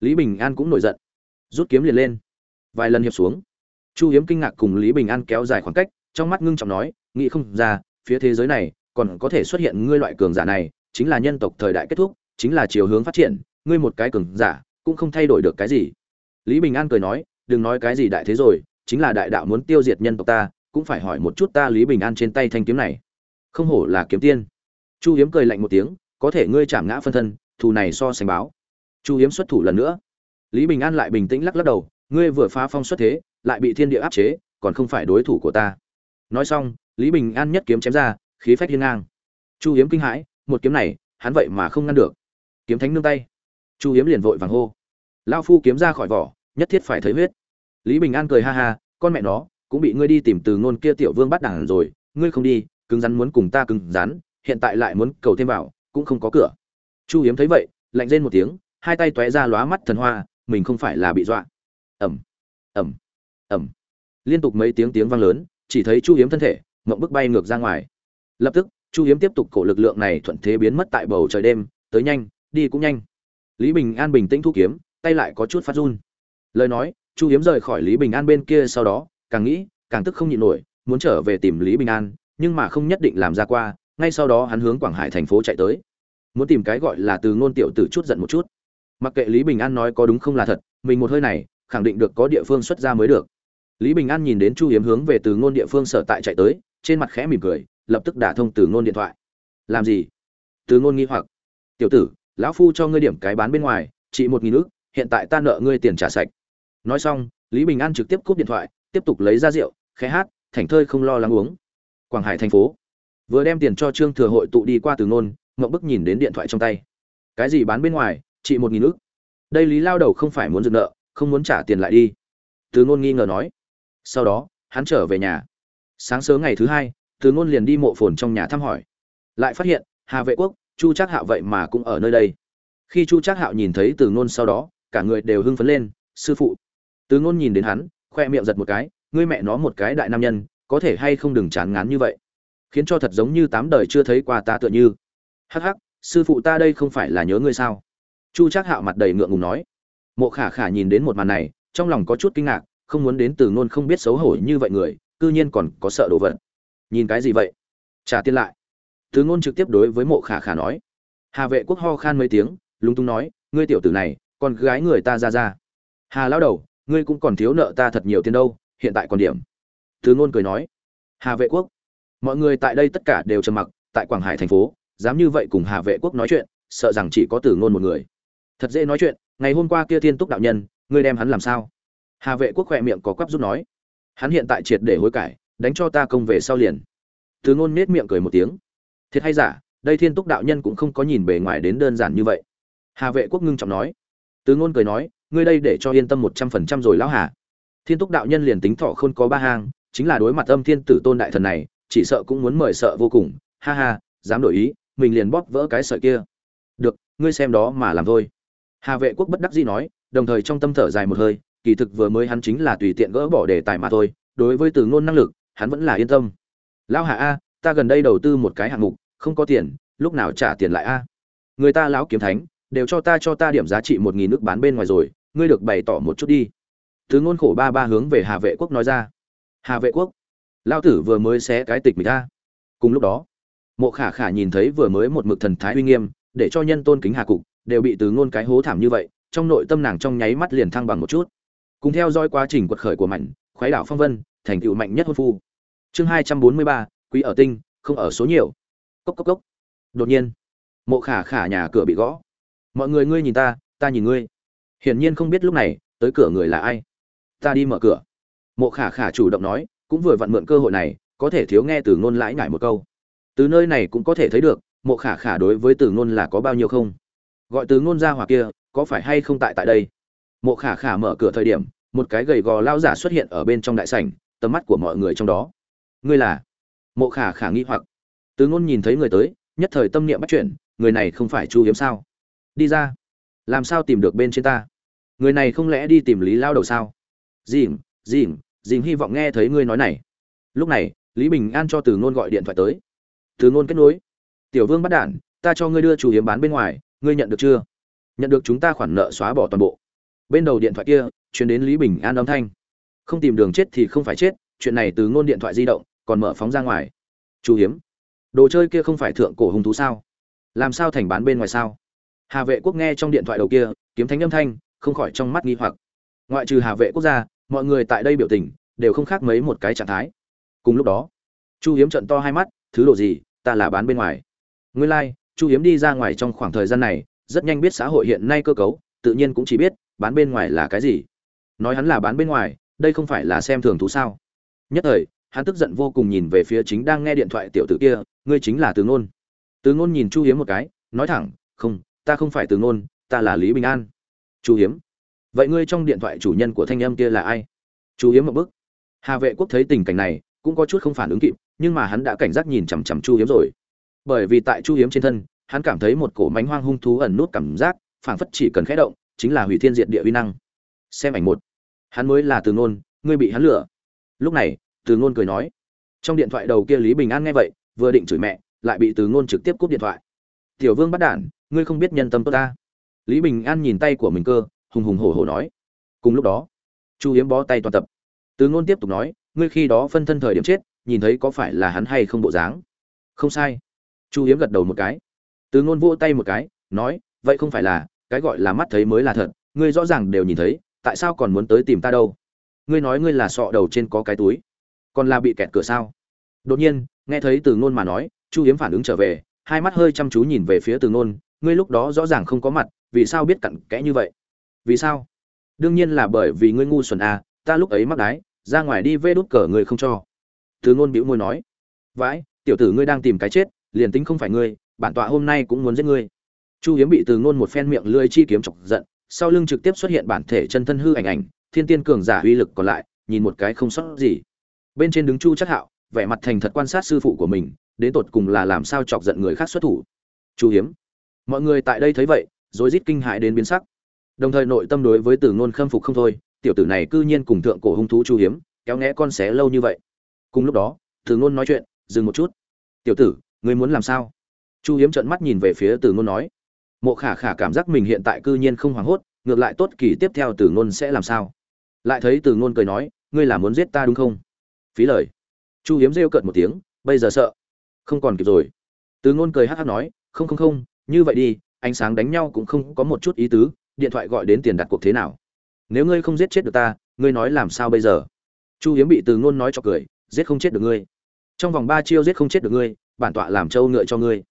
Lý bình an cũng nổi giận, rút kiếm liền lên, vài lần hiệp xuống. Chu hiếm kinh ngạc cùng lý bình an kéo dài khoảng cách, trong mắt ngưng trọng nói nghĩ không ra, phía thế giới này còn có thể xuất hiện ngươi loại cường giả này, chính là nhân tộc thời đại kết thúc, chính là chiều hướng phát triển, ngươi một cái cường giả cũng không thay đổi được cái gì. Lý bình an cười nói, đừng nói cái gì đại thế rồi, chính là đại đạo muốn tiêu diệt nhân tộc ta, cũng phải hỏi một chút ta lý bình an trên tay thanh kiếm này. Không hổ là kiếm tiên. Chu hiếm cười lạnh một tiếng, có thể ngươi chạm ngã phân thân, thù này so sánh báo. Chu hiếm xuất thủ lần nữa. Lý bình an lại bình tĩnh lắc lắc đầu, ngươi vừa phá phong xuất thế, lại bị thiên địa áp chế, còn không phải đối thủ của ta. Nói xong lý bình an nhất kiếm chém ra, khí phách hiên ngang. Chu hiếm kinh hãi, một kiếm này, hắn vậy mà không ngăn được. Kiếm thánh nương tay. Chu hiếm liền vội vàng hô. Lao phu kiếm ra khỏi vỏ, nhất thiết phải thấy huyết. Lý bình an cười ha ha, con mẹ nó, cũng bị ngươi đi tìm từ ngôn kia tiểu vương bắt đảng rồi, ngươi không đi, cứng rắn muốn cùng ta cứng rắn, hiện tại lại muốn cầu thêm vào, cũng không có cửa. Chu hiếm thấy vậy, lạnh rên một tiếng, hai tay tóe ra lóa mắt thần hoa, mình không phải là bị dọa. Ẩm ẩm ẩm liên tục mấy tiếng tiếng vang lớn, chỉ thấy chu hiếm thân thể mộng bức bay ngược ra ngoài. Lập tức, chu hiếm tiếp tục cổ lực lượng này thuận thế biến mất tại bầu trời đêm, tới nhanh, đi cũng nhanh. Lý bình an bình tĩnh thu kiếm, tay lại có chút phát run. Lời nói, chu hiếm rời khỏi lý bình an bên kia sau đó, càng nghĩ, càng tức không nhịn nổi, muốn trở về tìm lý bình an, nhưng mà không nhất định làm ra qua, ngay sau đó hắn hướng quảng hải thành phố chạy tới. Muốn tìm cái gọi là từ ngôn tiểu tử chút giận một chút. Mặc kệ lý bình an nói có đúng không là thật, mình một hơi này, khẳng định được có địa phương xuất ra mới được. Lý bình an nhìn đến chu hiếm hướng về từ ngôn địa phương sở tại chạy tới trên mặt khẽ mỉm cười, lập tức đả thông từ ngôn điện thoại. Làm gì? Từ ngôn nghi hoặc. Tiểu tử, lão phu cho ngươi điểm cái bán bên ngoài, trị một nghìn ước hiện tại ta nợ ngươi tiền trả sạch. Nói xong, lý bình an trực tiếp cúp điện thoại, tiếp tục lấy ra rượu, khẽ hát thảnh thơi không lo lắng uống. Quảng hải thành phố. Vừa đem tiền cho trương thừa hội tụ đi qua từ ngôn ngậm bức nhìn đến điện thoại trong tay. Cái gì bán bên ngoài, trị một nghìn ước đây lý lao đầu không phải muốn dừng nợ, không muốn trả tiền lại đi. Từ ngôn nghi ngờ nói. Sau đó, hắn trở về nhà sáng sớm ngày thứ hai, từ ngôn liền đi mộ phồn trong nhà thăm hỏi. Lại phát hiện, hà vệ quốc, chu trác hạo vậy mà cũng ở nơi đây. Khi chu trác hạo nhìn thấy từ ngôn sau đó, cả người đều hưng phấn lên. Sư phụ. Từ ngôn nhìn đến hắn, khoe miệng giật một cái. Ngươi mẹ nó một cái đại nam nhân, có thể hay không đừng chán ngán như vậy? Khiến cho thật giống như tám đời chưa thấy qua ta tựa như. Hắc hắc, sư phụ ta đây không phải là nhớ ngươi sao? Chu trác hạo mặt đầy ngượng ngùng nói. Mộ khả khả nhìn đến một màn này, trong lòng có chút kinh ngạc, không muốn đến từ ngôn không biết xấu hổ như vậy người cư nhiên còn có sợ đồ vật. Nhìn cái gì vậy? Trả tiền lại. Thứ ngôn trực tiếp đối với mộ khả khả nói. Hà vệ quốc ho khan mấy tiếng, lúng túng nói, ngươi tiểu tử này còn gái người ta ra ra. Hà lao đầu, ngươi cũng còn thiếu nợ ta thật nhiều tiền đâu, hiện tại còn điểm. Thứ ngôn cười nói. Hà vệ quốc, mọi người tại đây tất cả đều trầm mặc, tại quảng hải thành phố, dám như vậy cùng hà vệ quốc nói chuyện, sợ rằng chỉ có tử ngôn một người. Thật dễ nói chuyện, ngày hôm qua kia thiên túc đạo nhân, ngươi đem hắn làm sao? Hà vệ quốc khỏe miệng có quắp rút nói hắn hiện tại triệt để hối cải, đánh cho ta công về sau liền. Từ ngôn nết miệng cười một tiếng. Thiệt hay giả, đây thiên túc đạo nhân cũng không có nhìn bề ngoài đến đơn giản như vậy. Hà vệ quốc ngưng trọng nói. Từ ngôn cười nói, ngươi đây để cho yên tâm một trăm phần trăm rồi lão hà. Thiên túc đạo nhân liền tính thọ không có ba hang, chính là đối mặt âm thiên tử tôn đại thần này, chỉ sợ cũng muốn mời sợ vô cùng. Ha ha, dám đổi ý, mình liền bóp vỡ cái sợi kia. Được, ngươi xem đó mà làm thôi. Hà vệ quốc bất đắc dĩ nói, đồng thời trong tâm thở dài một hơi kỳ thực vừa mới hắn chính là tùy tiện gỡ bỏ đề tài mà thôi, đối với từ ngôn năng lực, hắn vẫn là yên tâm. Lão hạ a, ta gần đây đầu tư một cái hạng mục, không có tiền, lúc nào trả tiền lại a? Người ta lão kiếm thánh, đều cho ta cho ta điểm giá trị một nghìn nước bán bên ngoài rồi, ngươi được bày tỏ một chút đi. Từ ngôn khổ ba ba hướng về hà vệ quốc nói ra. Hà vệ quốc? Lao tử vừa mới xé cái tịch mình ta cùng lúc đó, mộ khả khả nhìn thấy vừa mới một mực thần thái uy nghiêm, để cho nhân tôn kính hà cục, đều bị từ ngôn cái hố thảm như vậy, trong nội tâm nàng trong nháy mắt liền thăng bằng một chút cùng theo dõi quá trình quật khởi của mạnh khoái đảo phong vân, thành tựu mạnh nhất hôn phu. Chương hai trăm bốn mươi ba, quý ở tinh, không ở số nhiều. Cốc cốc cốc. Đột nhiên, mộ khả khả nhà cửa bị gõ. Mọi người ngươi nhìn ta ta nhìn ngươi. Hiển nhiên không biết lúc này, tới cửa người là ai. Ta đi mở cửa. Mộ khả khả chủ động nói, cũng vừa vặn mượn cơ hội này, có thể thiếu nghe từ ngôn lãi ngại một câu. Từ nơi này cũng có thể thấy được, mộ khả khả đối với từ ngôn là có bao nhiêu không? Gọi từ ngôn ra hoặc kia, có phải hay không tại tại đây? Mộ khả khả mở cửa thời điểm, một cái gầy gò lao giả xuất hiện ở bên trong đại sảnh, tầm mắt của mọi người trong đó. Ngươi là? Mộ khả khả nghi hoặc. Từ ngôn nhìn thấy người tới, nhất thời tâm niệm bắt chuyển, người này không phải chu hiếm sao? Đi ra. Làm sao tìm được bên trên ta? Người này không lẽ đi tìm lý lao đầu sao? Dìm dìm dìm hy vọng nghe thấy ngươi nói này. Lúc này, lý bình an cho từ ngôn gọi điện thoại tới. Từ ngôn kết nối. Tiểu vương bắt đản ta cho ngươi đưa chủ hiếm bán bên ngoài, ngươi nhận được chưa? Nhận được chúng ta khoản nợ xóa bỏ toàn bộ bên đầu điện thoại kia chuyển đến lý bình an âm thanh. Không tìm đường chết thì không phải chết chuyện này từ ngôn điện thoại di động còn mở phóng ra ngoài. Chú hiếm đồ chơi kia không phải thượng cổ hung thú sao? Làm sao thành bán bên ngoài sao? Hà vệ quốc nghe trong điện thoại đầu kia kiếm thánh âm thanh không khỏi trong mắt nghi hoặc. Ngoại trừ hà vệ quốc gia mọi người tại đây biểu tình đều không khác mấy một cái trạng thái. Cùng lúc đó chu hiếm trận to hai mắt thứ đồ gì ta là bán bên ngoài. Nguyên lai、like, chu hiếm đi ra ngoài trong khoảng thời gian này rất nhanh biết xã hội hiện nay cơ cấu tự nhiên cũng chỉ biết bán bên ngoài là cái gì? Nói hắn là bán bên ngoài, đây không phải là xem thường thú sao? Nhất thời, hắn tức giận vô cùng nhìn về phía chính đang nghe điện thoại tiểu tử kia, ngươi chính là từ ngôn. Từ ngôn nhìn chu hiếm một cái, nói thẳng, không, ta không phải từ ngôn, ta là lý bình an. Chu hiếm? Vậy ngươi trong điện thoại chủ nhân của thanh âm kia là ai? Chu hiếm một bức hà vệ quốc thấy tình cảnh này, cũng có chút không phản ứng kịp, nhưng mà hắn đã cảnh giác nhìn chằm chằm chu hiếm rồi. Bởi vì tại chu hiếm trên thân, hắn cảm thấy một cổ mánh hoang hung thú ẩn nút cảm giác, phảng phất chỉ cần khẽ động chính là hủy thiên diệt địa uy năng. Xem ảnh một. Hắn mới là từ ngôn, ngươi bị hắn lừa. Lúc này, từ ngôn cười nói. Trong điện thoại đầu kia lý bình an nghe vậy, vừa định chửi mẹ, lại bị từ ngôn trực tiếp cúp điện thoại. Tiểu vương bắt đản ngươi không biết nhân tâm tốt ta. Lý bình an nhìn tay của mình cơ, hùng hùng hổ hổ nói. Cùng lúc đó, chu hiếm bó tay toàn tập. Từ ngôn tiếp tục nói, ngươi khi đó phân thân thời điểm chết, nhìn thấy có phải là hắn hay không bộ dáng? Không sai. Chu hiếm gật đầu một cái. Từ ngôn vỗ tay một cái, nói, vậy không phải là cái gọi là mắt thấy mới là thật, ngươi rõ ràng đều nhìn thấy, tại sao còn muốn tới tìm ta đâu? Ngươi nói ngươi là sọ đầu trên có cái túi, còn là bị kẹt cửa sao? Đột nhiên, nghe thấy từ ngôn mà nói, chu hiếm phản ứng trở về, hai mắt hơi chăm chú nhìn về phía từ ngôn, ngươi lúc đó rõ ràng không có mặt, vì sao biết cặn kẽ như vậy? Vì sao? Đương nhiên là bởi vì ngươi ngu xuẩn à ta lúc ấy mắc đái, ra ngoài đi vê đút cờ người không cho. Từ ngôn bĩu môi nói, vãi, tiểu tử ngươi đang tìm cái chết, liền tính không phải ngươi, bản tọa hôm nay cũng muốn giết ngươi chu hiếm bị từ ngôn một phen miệng lưỡi chi kiếm chọc giận, sau lưng trực tiếp xuất hiện bản thể chân thân hư ảnh ảnh, thiên tiên cường giả uy lực còn lại, nhìn một cái không sót gì. Bên trên đứng chu chắc hạo, vẻ mặt thành thật quan sát sư phụ của mình, đến tột cùng là làm sao chọc giận người khác xuất thủ. Chu hiếm, mọi người tại đây thấy vậy, rối rít kinh hại đến biến sắc. Đồng thời nội tâm đối với từ ngôn khâm phục không thôi, tiểu tử này cư nhiên cùng thượng cổ hung thú chu hiếm, kéo né con xé lâu như vậy. Cùng lúc đó, từ ngôn nói chuyện, dừng một chút. Tiểu tử, ngươi muốn làm sao? Chu hiếm trợn mắt nhìn về phía từ ngôn nói mộ khả khả cảm giác mình hiện tại cư nhiên không hoảng hốt, ngược lại tốt kỳ tiếp theo từ ngôn sẽ làm sao? Lại thấy từ ngôn cười nói, ngươi là muốn giết ta đúng không? Phí lời. Chu hiếm rêu cợt một tiếng, bây giờ sợ. Không còn kịp rồi. Từ ngôn cười hát hát nói, không không không, như vậy đi, ánh sáng đánh nhau cũng không có một chút ý tứ, điện thoại gọi đến tiền đặt cuộc thế nào? Nếu ngươi không giết chết được ta, ngươi nói làm sao bây giờ? Chu hiếm bị từ ngôn nói cho cười, giết không chết được ngươi. Trong vòng ba chiêu giết không chết được ngươi, bản tọa làm trâu ngựa cho ngươi.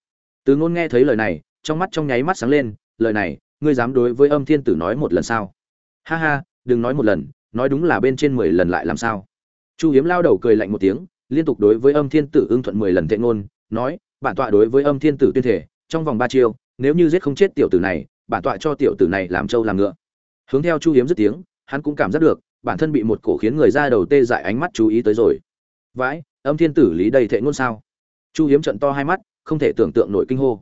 Từ ngôn nghe thấy lời này trong mắt trong nháy mắt sáng lên, lời này, ngươi dám đối với âm thiên tử nói một lần sao? Ha ha, đừng nói một lần, nói đúng là bên trên mười lần lại làm sao? Chu hiếm lao đầu cười lạnh một tiếng, liên tục đối với âm thiên tử ưng thuận mười lần tệ ngôn, nói, bản tọa đối với âm thiên tử tuyên thể, trong vòng ba chiêu, nếu như giết không chết tiểu tử này, bản tọa cho tiểu tử này làm trâu làm ngựa. Hướng theo chu hiếm dứt tiếng, hắn cũng cảm giác được, bản thân bị một cổ khiến người ra đầu tê dại ánh mắt chú ý tới rồi. Vãi, âm thiên tử lý đầy thệ ngôn sao? Chu hiếm trận to hai mắt, không thể tưởng tượng nổi kinh hô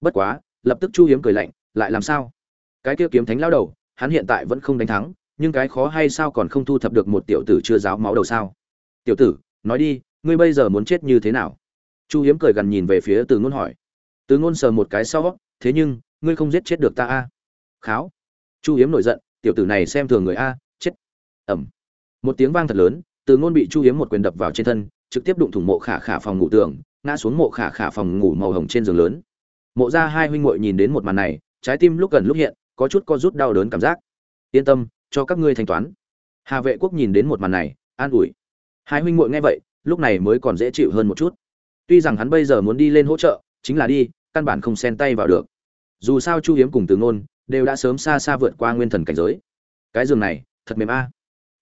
bất quá, lập tức chu hiếm cười lạnh, lại làm sao? Cái kia kiếm thánh lao đầu, hắn hiện tại vẫn không đánh thắng, nhưng cái khó hay sao còn không thu thập được một tiểu tử chưa giáo máu đầu sao? Tiểu tử, nói đi, ngươi bây giờ muốn chết như thế nào? Chu hiếm cười gần nhìn về phía từ ngôn hỏi. Từ ngôn sờ một cái sau, thế nhưng, ngươi không giết chết được ta a? Kháo. Chu hiếm nổi giận, tiểu tử này xem thường người a, chết. Ẩm một tiếng vang thật lớn, từ ngôn bị chu hiếm một quyền đập vào trên thân, trực tiếp đụng thủng mộ khả khả phòng ngủ tường, ngã xuống mộ khả khả phòng ngủ màu hồng trên giường lớn mộ ra hai huynh muội nhìn đến một màn này, trái tim lúc gần lúc hiện, có chút co rút đau đớn cảm giác. Yên tâm, cho các ngươi thanh toán. Hà vệ quốc nhìn đến một màn này, an ủi. Hai huynh muội nghe vậy, lúc này mới còn dễ chịu hơn một chút. Tuy rằng hắn bây giờ muốn đi lên hỗ trợ, chính là đi, căn bản không xen tay vào được. Dù sao chu hiếm cùng từ ngôn đều đã sớm xa xa vượt qua nguyên thần cảnh giới. Cái giường này, thật mềm a. À.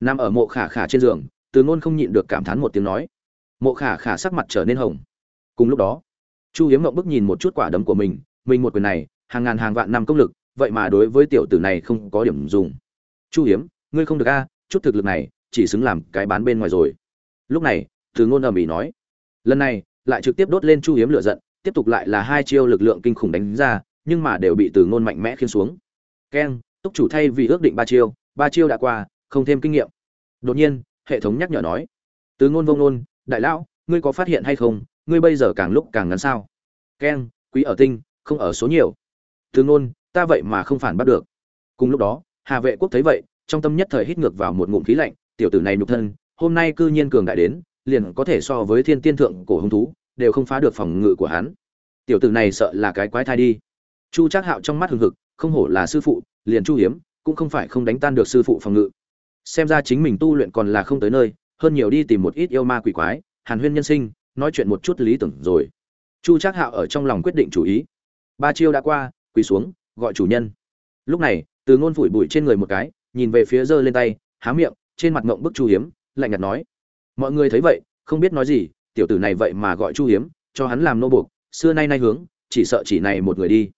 nằm ở mộ khả khả trên giường, từ ngôn không nhịn được cảm thán một tiếng nói. Mộ khả khả sắc mặt trở nên hồng. Cùng lúc đó chu hiếm ngậm bức nhìn một chút quả đấm của mình mình một quyền này, hàng ngàn hàng vạn năm công lực, vậy mà đối với tiểu tử này không có điểm dùng. Chu hiếm, ngươi không được a, chút thực lực này, chỉ xứng làm cái bán bên ngoài rồi. Lúc này, từ ngôn ầm ĩ nói, lần này, lại trực tiếp đốt lên chu hiếm lửa giận, tiếp tục lại là hai chiêu lực lượng kinh khủng đánh ra, nhưng mà đều bị từ ngôn mạnh mẽ khiến xuống. Keng túc chủ thay vì ước định ba chiêu ba chiêu đã qua, không thêm kinh nghiệm. Đột nhiên, hệ thống nhắc nhở nói, từ ngôn vông nôn đại lão, ngươi có phát hiện hay không? Ngươi bây giờ càng lúc càng ngắn sao? Keng quý ở tinh, không ở số nhiều. Từ ngôn, ta vậy mà không phản bắt được. Cùng lúc đó, hà vệ quốc thấy vậy, trong tâm nhất thời hít ngược vào một ngụm khí lạnh, tiểu tử này nhục thân, hôm nay cư nhiên cường đại đến, liền có thể so với thiên tiên thượng cổ hung thú, đều không phá được phòng ngự của hắn. Tiểu tử này sợ là cái quái thai đi. Chu trác hạo trong mắt hừng hực, không hổ là sư phụ, liền chu hiếm, cũng không phải không đánh tan được sư phụ phòng ngự. Xem ra chính mình tu luyện còn là không tới nơi, hơn nhiều đi tìm một ít yêu ma quỷ quái, hàn huyên nhân sinh nói chuyện một chút lý tưởng rồi. Chu trác hạo ở trong lòng quyết định chủ ý. Ba chiêu đã qua, quỳ xuống, gọi chủ nhân. Lúc này, từ ngôn phủi bụi trên người một cái, nhìn về phía giơ lên tay, há miệng, trên mặt ngậm bức chu hiếm, lạnh nhạt nói. Mọi người thấy vậy, không biết nói gì, tiểu tử này vậy mà gọi chu hiếm, cho hắn làm nô buộc, xưa nay nay hướng, chỉ sợ chỉ này một người đi.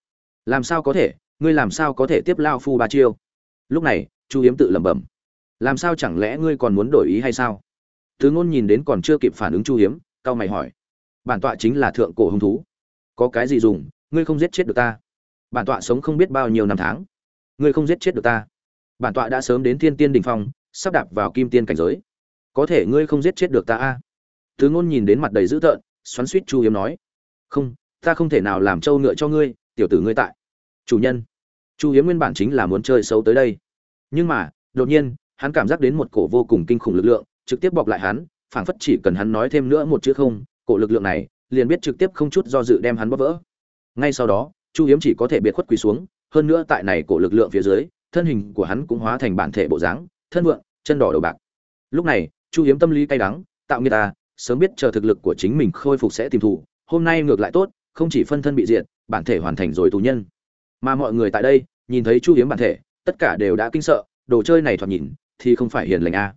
Làm sao có thể, ngươi làm sao có thể tiếp lao phu ba chiêu? Lúc này, chu hiếm tự lẩm bẩm. Làm sao chẳng lẽ ngươi còn muốn đổi ý hay sao? Thứ ngôn nhìn đến còn chưa kịp phản ứng chu hiếm cau mày hỏi. Bản tọa chính là thượng cổ hung thú. Có cái gì dùng, ngươi không giết chết được ta. Bản tọa sống không biết bao nhiêu năm tháng. Ngươi không giết chết được ta. Bản tọa đã sớm đến thiên tiên đỉnh phong, sắp đạp vào kim tiên cảnh giới. Có thể ngươi không giết chết được ta a? À? thứ ngôn nhìn đến mặt đầy dữ tợn, xoắn suýt chu hiếm nói. Không, ta không thể nào làm trâu ngựa cho ngươi, tiểu tử ngươi tại. Chủ nhân. Chu hiếm nguyên bản chính là muốn chơi xấu tới đây. Nhưng mà, đột nhiên, hắn cảm giác đến một cổ vô cùng kinh khủng lực lượng, trực tiếp bọc lại hắn phảng phất chỉ cần hắn nói thêm nữa một chữ không, cổ lực lượng này liền biết trực tiếp không chút do dự đem hắn bóp vỡ. Ngay sau đó, chu hiếm chỉ có thể biệt khuất quỳ xuống, hơn nữa tại này cổ lực lượng phía dưới, thân hình của hắn cũng hóa thành bản thể bộ dáng, thân vượng, chân đỏ đầu bạc. Lúc này, chu hiếm tâm lý cay đắng, tạo người ta, sớm biết chờ thực lực của chính mình khôi phục sẽ tìm thủ hôm nay ngược lại tốt, không chỉ phân thân bị diệt, bản thể hoàn thành rồi tù nhân. Mà mọi người tại đây, nhìn thấy chu hiếm bản thể, tất cả đều đã kinh sợ, đồ chơi này thoạt nhìn thì không phải hiền lành a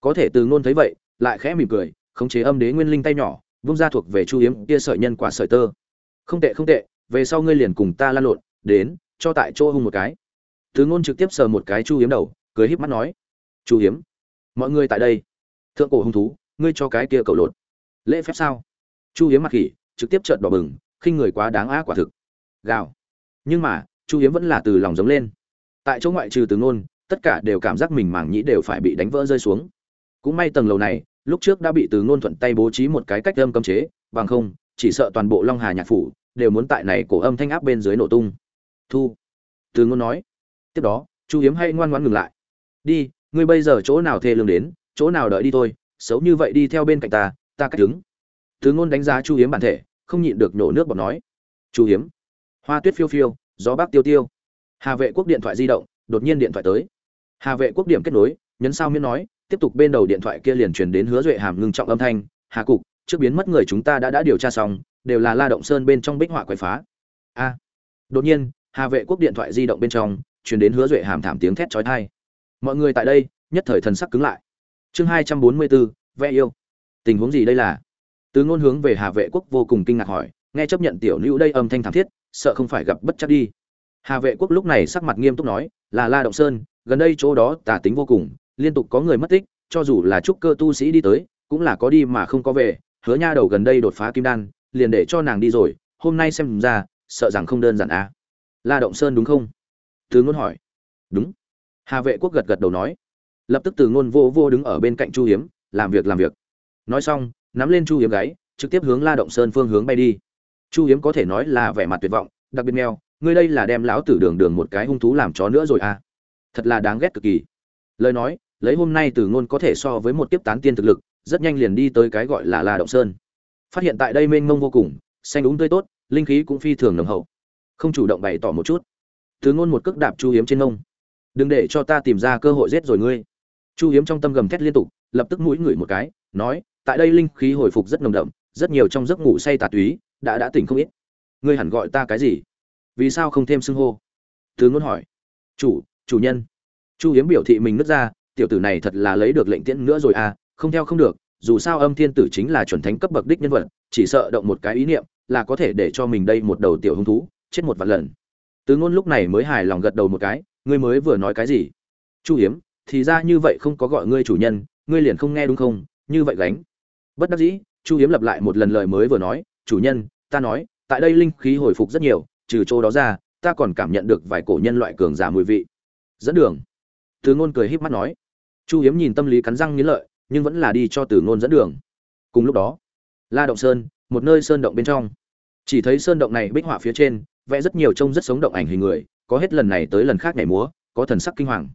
có thể từ ngôn thấy vậy lại khẽ mỉm cười, khống chế âm đế nguyên linh tay nhỏ, vung ra thuộc về chu hiếm, kia sợi nhân quả sợi tơ. Không tệ không tệ, về sau ngươi liền cùng ta lan lộn, đến, cho tại chỗ hung một cái. Thứ ngôn trực tiếp sờ một cái chu hiếm đầu, cười híp mắt nói, chu hiếm, mọi người tại đây. Thượng cổ hung thú, ngươi cho cái kia cậu lột. Lễ phép sao? Chu hiếm mặt khỉ, trực tiếp trợn đỏ bừng, khinh người quá đáng á, quả thực. Gào. Nhưng mà, chu hiếm vẫn là từ lòng giống lên. Tại chỗ ngoại trừ từ ngôn, tất cả đều cảm giác mình mảng nhĩ đều phải bị đánh vỡ rơi xuống. Cũng may tầng lầu này lúc trước đã bị từ ngôn thuận tay bố trí một cái cách âm cấm chế, bằng không, chỉ sợ toàn bộ long hà nhạc phủ đều muốn tại này cổ âm thanh áp bên dưới nổ tung. Thu, từ ngôn nói. Tiếp đó, chu hiếm hay ngoan ngoãn ngừng lại. Đi, ngươi bây giờ chỗ nào thê lương đến, chỗ nào đợi đi thôi, xấu như vậy đi theo bên cạnh ta ta cách đứng. Từ ngôn đánh giá chu hiếm bản thể, không nhịn được nổ nước bọt nói. Chu hiếm, hoa tuyết phiêu phiêu, gió bắc tiêu tiêu. Hà vệ quốc điện thoại di động, đột nhiên điện thoại tới. Hà vệ quốc điểm kết nối, nhấn sao miễn nói tiếp tục bên đầu điện thoại kia liền truyền đến hứa duệ hàm ngưng trọng âm thanh, hà cục, trước biến mất người chúng ta đã đã điều tra xong, đều là la động sơn bên trong bích họa quậy phá. A. Đột nhiên, hà vệ quốc điện thoại di động bên trong, truyền đến hứa duệ hàm thảm tiếng thét chói tai. Mọi người tại đây, nhất thời thần sắc cứng lại. Chương hai trăm bốn mươi bốn, vẽ yêu. Tình huống gì đây là? Từ ngôn hướng về hà vệ quốc vô cùng kinh ngạc hỏi, nghe chấp nhận tiểu nữ đây âm thanh thảm thiết, sợ không phải gặp bất chắc đi. Hà vệ quốc lúc này sắc mặt nghiêm túc nói, là la động sơn, gần đây chỗ đó tà tính vô cùng liên tục có người mất tích, cho dù là trúc cơ tu sĩ đi tới, cũng là có đi mà không có về. Hứa nha đầu gần đây đột phá kim đan, liền để cho nàng đi rồi, hôm nay xem ra, sợ rằng không đơn giản à? La động sơn đúng không? Từ ngôn hỏi. Đúng. Hà vệ quốc gật gật đầu nói. Lập tức từ ngôn vô vô đứng ở bên cạnh chu hiếm, làm việc làm việc. Nói xong, nắm lên chu hiếm gáy, trực tiếp hướng la động sơn phương hướng bay đi. Chu hiếm có thể nói là vẻ mặt tuyệt vọng, đặc biệt mèo ngươi đây là đem lão tử đường đường một cái hung thú làm chó nữa rồi à? Thật là đáng ghét cực kỳ. Lời nói lấy hôm nay từ ngôn có thể so với một kiếp tán tiên thực lực, rất nhanh liền đi tới cái gọi là la động sơn. Phát hiện tại đây mênh mông vô cùng, xanh đúng tươi tốt, linh khí cũng phi thường nồng hậu. Không chủ động bày tỏ một chút. Từ ngôn một cước đạp chu hiếm trên nông đừng để cho ta tìm ra cơ hội giết rồi ngươi. Chu hiếm trong tâm gầm thét liên tục, lập tức mũi ngửi một cái, nói, tại đây linh khí hồi phục rất nồng đậm, rất nhiều trong giấc ngủ say tà túy, đã đã tỉnh không ít. Ngươi hẳn gọi ta cái gì? Vì sao không thêm xưng hô? Từ ngôn hỏi. Chủ chủ nhân. Chu hiếm biểu thị mình nứt ra tiểu tử này thật là lấy được lệnh tiễn nữa rồi à không theo không được, dù sao âm thiên tử chính là chuẩn thánh cấp bậc đích nhân vật, chỉ sợ động một cái ý niệm là có thể để cho mình đây một đầu tiểu hung thú, chết một vạn lần. Tứ ngôn lúc này mới hài lòng gật đầu một cái, ngươi mới vừa nói cái gì? Chu hiếm, thì ra như vậy không có gọi ngươi chủ nhân, ngươi liền không nghe đúng không? Như vậy gánh. Bất đắc dĩ, chu hiếm lặp lại một lần lời mới vừa nói, chủ nhân, ta nói, tại đây linh khí hồi phục rất nhiều, trừ chỗ đó ra, ta còn cảm nhận được vài cổ nhân loại cường giả mùi vị. Dẫn đường. Tứ ngôn cười híp mắt nói chu hiếm nhìn tâm lý cắn răng nghiến lợi, nhưng vẫn là đi cho từ ngôn dẫn đường. Cùng lúc đó, la động sơn, một nơi sơn động bên trong. Chỉ thấy sơn động này bích họa phía trên, vẽ rất nhiều trông rất sống động ảnh hình người, có hết lần này tới lần khác nhảy múa, có thần sắc kinh hoàng.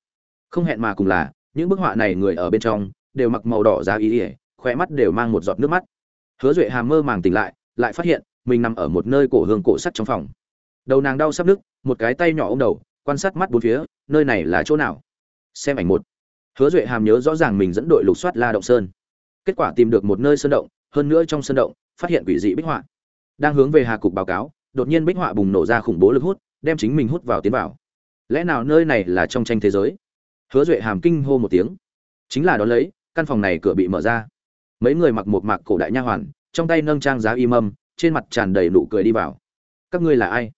Không hẹn mà cùng là, những bức họa này người ở bên trong, đều mặc màu đỏ giá ý ỉa khỏe mắt đều mang một giọt nước mắt. Hứa duệ hàm mơ màng tỉnh lại lại phát hiện, mình nằm ở một nơi cổ hương cổ sắt trong phòng. Đầu nàng đau sắp nứt, một cái tay nhỏ ô m đầu, quan sát mắt bốn phía, nơi này là chỗ nào? Xem ảnh một hứa duệ hàm nhớ rõ ràng mình dẫn đội lục soát la động sơn. Kết quả tìm được một nơi sơn động, hơn nữa trong sơn động, phát hiện quỷ dị bích họa. Đang hướng về hà cục báo cáo, đột nhiên bích họa bùng nổ ra khủng bố lực hút, đem chính mình hút vào tiến vào. Lẽ nào nơi này là trong tranh thế giới? Hứa duệ hàm kinh hô một tiếng. Chính là đó lấy, căn phòng này cửa bị mở ra. Mấy người mặc một mạc cổ đại nha hoàn, trong tay nâng trang giá y mâm, trên mặt tràn đầy nụ cười đi vào. Các ngươi là ai?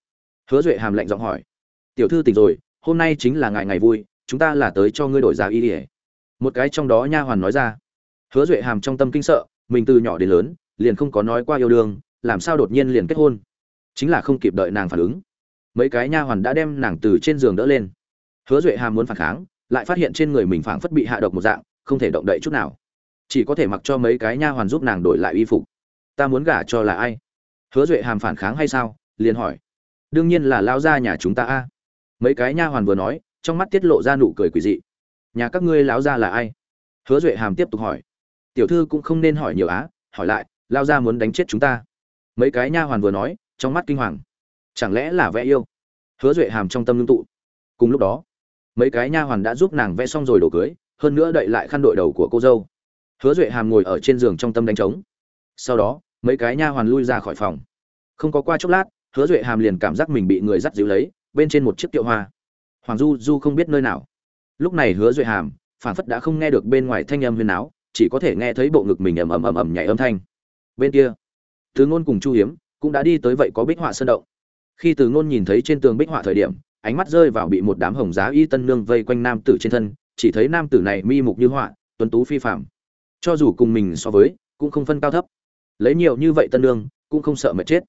Hứa duệ hàm lạnh giọng hỏi. Tiểu thư tỉnh rồi, hôm nay chính là ngày ngày vui chúng ta là tới cho ngươi đổi giá y ỉa một cái trong đó nha hoàn nói ra. Hứa duệ hàm trong tâm kinh sợ, mình từ nhỏ đến lớn, liền không có nói qua yêu đương, làm sao đột nhiên liền kết hôn? Chính là không kịp đợi nàng phản ứng. Mấy cái nha hoàn đã đem nàng từ trên giường đỡ lên. Hứa duệ hàm muốn phản kháng, lại phát hiện trên người mình phảng phất bị hạ độc một dạng, không thể động đậy chút nào. Chỉ có thể mặc cho mấy cái nha hoàn giúp nàng đổi lại y phục. Ta muốn gả cho là ai? Hứa duệ hàm phản kháng hay sao? Liền hỏi. Đương nhiên là lao ra nhà chúng ta a. Mấy cái nha hoàn vừa nói trong mắt tiết lộ ra nụ cười quỷ dị. Nhà các ngươi láo ra là ai? Hứa duệ hàm tiếp tục hỏi. Tiểu thư cũng không nên hỏi nhiều á, hỏi lại lao ra muốn đánh chết chúng ta. Mấy cái nha hoàn vừa nói, trong mắt kinh hoàng. Chẳng lẽ là vẽ yêu? Hứa duệ hàm trong tâm ngưng tụ. Cùng lúc đó, mấy cái nha hoàn đã giúp nàng vẽ xong rồi đổ cưới, hơn nữa đậy lại khăn đội đầu của cô dâu. Hứa duệ hàm ngồi ở trên giường trong tâm đánh trống. Sau đó, mấy cái nha hoàn lui ra khỏi phòng. Không có qua chốc lát, hứa duệ hàm liền cảm giác mình bị người dắt dịu lấy, bên trên một chiếc kiệu hoa hoàng du du không biết nơi nào. Lúc này hứa duệ hàm phản phất đã không nghe được bên ngoài thanh âm huyền áo chỉ có thể nghe thấy bộ ngực mình ầm ầm ầm ầm nhảy âm thanh. Bên kia, từ ngôn cùng chu hiếm cũng đã đi tới vậy có bích họa sơn động. Khi từ ngôn nhìn thấy trên tường bích họa thời điểm, ánh mắt rơi vào bị một đám hồng giá y tân nương vây quanh nam tử trên thân, chỉ thấy nam tử này mi mục như họa, tuấn tú phi phạm cho dù cùng mình so với, cũng không phân cao thấp. Lấy nhiều như vậy tân nương, cũng không sợ mệt chết.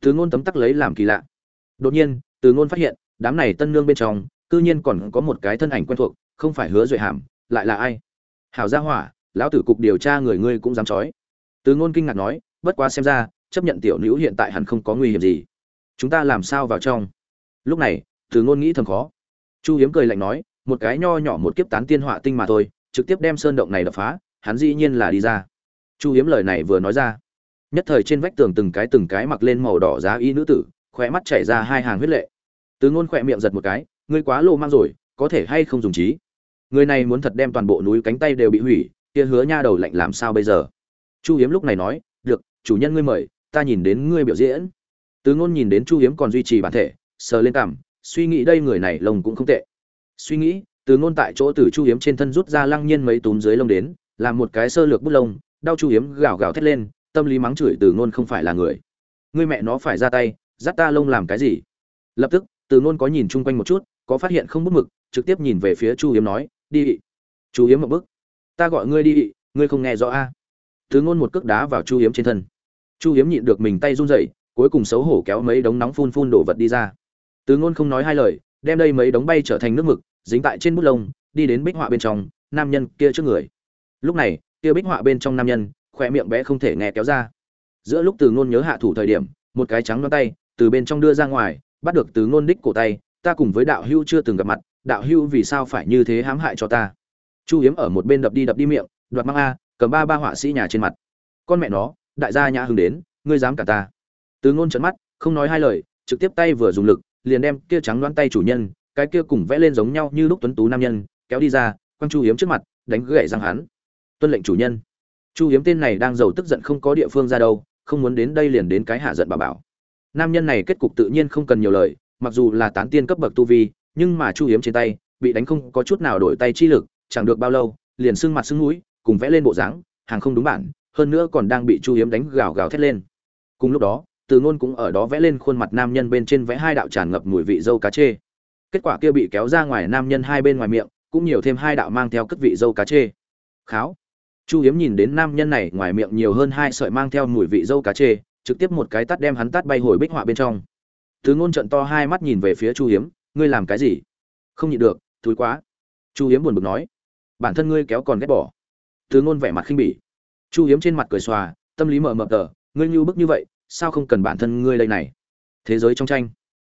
Từ ngôn tấm tắc lấy làm kỳ lạ. Đột nhiên, từ ngôn phát hiện, đám này tân nương bên trong cư nhiên còn có một cái thân ảnh quen thuộc, không phải hứa duệ hàm, lại là ai? Hảo gia hỏa, lão tử cục điều tra người ngươi cũng dám chói từ ngôn kinh ngạc nói, bất quá xem ra, chấp nhận tiểu nữ hiện tại hẳn không có nguy hiểm gì. Chúng ta làm sao vào trong? Lúc này, từ ngôn nghĩ thầm khó. Chu hiếm cười lạnh nói, một cái nho nhỏ một kiếp tán tiên họa tinh mà thôi, trực tiếp đem sơn động này đập phá, hắn dĩ nhiên là đi ra. Chu hiếm lời này vừa nói ra, nhất thời trên vách tường từng cái từng cái mặc lên màu đỏ giá y nữ tử khỏe mắt chảy ra hai hàng huyết lệ. Từ ngôn khỏe miệng giật một cái ngươi quá lô mang rồi, có thể hay không dùng trí? Người này muốn thật đem toàn bộ núi cánh tay đều bị hủy, kia hứa nha đầu lạnh làm sao bây giờ? Chu hiếm lúc này nói, được, chủ nhân ngươi mời, ta nhìn đến ngươi biểu diễn. Từ ngôn nhìn đến chu hiếm còn duy trì bản thể, sờ lên cảm suy nghĩ đây người này lông cũng không tệ. Suy nghĩ, từ ngôn tại chỗ từ chu hiếm trên thân rút ra lăng nhiên mấy túm dưới lông đến, làm một cái sơ lược bút lông, đau chu hiếm gào gào thét lên, tâm lý mắng chửi từ ngôn không phải là người. Người mẹ nó phải ra tay, dắt ta lông làm cái gì? Lập tức, từ ngôn có nhìn chung quanh một chút có phát hiện không bút mực, trực tiếp nhìn về phía chu hiếm nói, đi chu hiếm một bức ta gọi ngươi đi ngươi không nghe rõ a? Từ ngôn một cước đá vào chu hiếm trên thân. Chu hiếm nhịn được mình tay run rẩy, cuối cùng xấu hổ kéo mấy đống nóng phun phun đổ vật đi ra. Từ ngôn không nói hai lời, đem đây mấy đống bay trở thành nước mực, dính tại trên bút lông, đi đến bích họa bên trong, nam nhân kia trước người. Lúc này, kia bích họa bên trong nam nhân khỏe miệng bé không thể nghe kéo ra. Giữa lúc từ ngôn nhớ hạ thủ thời điểm, một cái trắng đoán tay từ bên trong đưa ra ngoài, bắt được từ ngôn đích cổ tay ta cùng với đạo hưu chưa từng gặp mặt, đạo hưu vì sao phải như thế hãm hại cho ta? Chu hiếm ở một bên đập đi đập đi miệng, đoạt mang a, cầm ba ba họa sĩ nhà trên mặt. Con mẹ nó, đại gia nhã hưng đến, ngươi dám cả ta. Từ ngôn trận mắt, không nói hai lời, trực tiếp tay vừa dùng lực, liền đem kia trắng đoán tay chủ nhân, cái kia cùng vẽ lên giống nhau như lúc tuấn tú nam nhân, kéo đi ra, quăng chu hiếm trước mặt, đánh gãy răng hắn. Tuân lệnh chủ nhân. Chu hiếm tên này đang giàu tức giận không có địa phương ra đâu, không muốn đến đây liền đến cái hạ giận bà bảo. Nam nhân này kết cục tự nhiên không cần nhiều lời mặc dù là tán tiên cấp bậc tu vi, nhưng mà chu hiếm trên tay, bị đánh không có chút nào đổi tay chi lực, chẳng được bao lâu, liền sưng mặt sưng mũi, cùng vẽ lên bộ dáng, hàng không đúng bản, hơn nữa còn đang bị chu hiếm đánh gào gào thét lên. Cùng lúc đó, từ ngôn cũng ở đó vẽ lên khuôn mặt nam nhân bên trên vẽ hai đạo tràn ngập mùi vị dâu cá chê. Kết quả kia bị kéo ra ngoài nam nhân hai bên ngoài miệng, cũng nhiều thêm hai đạo mang theo cất vị dâu cá chê. Kháo. Chu hiếm nhìn đến nam nhân này ngoài miệng nhiều hơn hai sợi mang theo mùi vị dâu cá chê, trực tiếp một cái tắt đem hắn tắt bay hồi bích họa bên trong từ ngôn trận to hai mắt nhìn về phía chu hiếm, ngươi làm cái gì? Không nhịn được, thối quá. Chu hiếm buồn bực nói, bản thân ngươi kéo còn ghét bỏ. Từ ngôn vẻ mặt khinh bỉ. Chu hiếm trên mặt cười xòa, tâm lý mờ mờ tờ, ngươi như bức như vậy, sao không cần bản thân ngươi đây này? Thế giới trong tranh.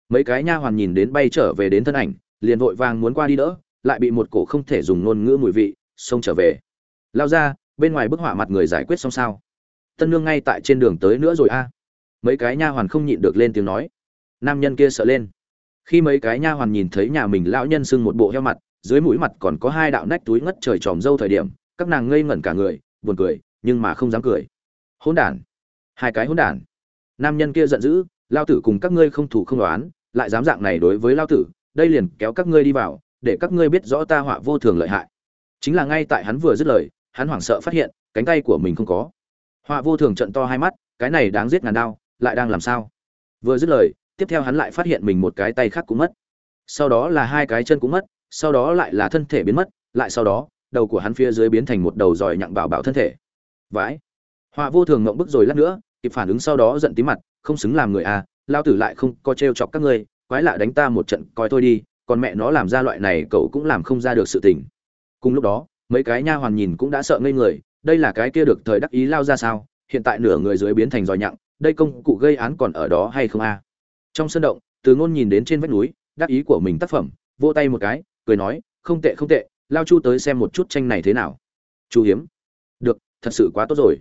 Mấy cái nha hoàn nhìn đến bay trở về đến thân ảnh, liền vội vàng muốn qua đi đỡ, lại bị một cổ không thể dùng ngôn ngữ mùi vị, xông trở về. Lao ra, bên ngoài bức họa mặt người giải quyết xong sao? Tân nương ngay tại trên đường tới nữa rồi a. Mấy cái nha hoàn không nhịn được lên tiếng nói nam nhân kia sợ lên. Khi mấy cái nha hoàn nhìn thấy nhà mình lão nhân sưng một bộ heo mặt, dưới mũi mặt còn có hai đạo nách túi ngất trời tròm dâu thời điểm, các nàng ngây ngẩn cả người, buồn cười, nhưng mà không dám cười. Hỗn đản. Hai cái hỗn đản. Nam nhân kia giận dữ lao tử cùng các ngươi không thủ không đoán lại dám dạng này đối với lao tử, đây liền kéo các ngươi đi vào, để các ngươi biết rõ ta họa vô thường lợi hại. Chính là ngay tại hắn vừa dứt lời, hắn hoảng sợ phát hiện, cánh tay của mình không có. Họa vô thường trận to hai mắt, cái này đáng giết ngàn đao, lại đang làm sao? Vừa dứt lời tiếp theo hắn lại phát hiện mình một cái tay khác cũng mất. Sau đó là hai cái chân cũng mất, sau đó lại là thân thể biến mất, lại sau đó, đầu của hắn phía dưới biến thành một đầu giỏi nhặng bảo bảo thân thể. Vãi. Họa vô thường ngộng bức rồi lát nữa, kịp phản ứng sau đó giận tí mặt, không xứng làm người à lao tử lại không có t chọc các ngươi, quái lạ đánh ta một trận, coi thôi đi, còn mẹ nó làm ra loại này, cậu cũng làm không ra được sự tình. Cùng lúc đó, mấy cái nha hoàn nhìn cũng đã sợ ngây người, đây là cái kia được thời đắc ý lao ra sao, hiện tại nửa người dưới biến thành giỏi nhặng, đây công cụ gây án còn ở đó hay không a? Trong sân động, từ ngôn nhìn đến trên vách núi, đắc ý của mình tác phẩm, vỗ tay một cái, cười nói, không tệ không tệ, lao chu tới xem một chút tranh này thế nào. Chu hiếm. Được, thật sự quá tốt rồi.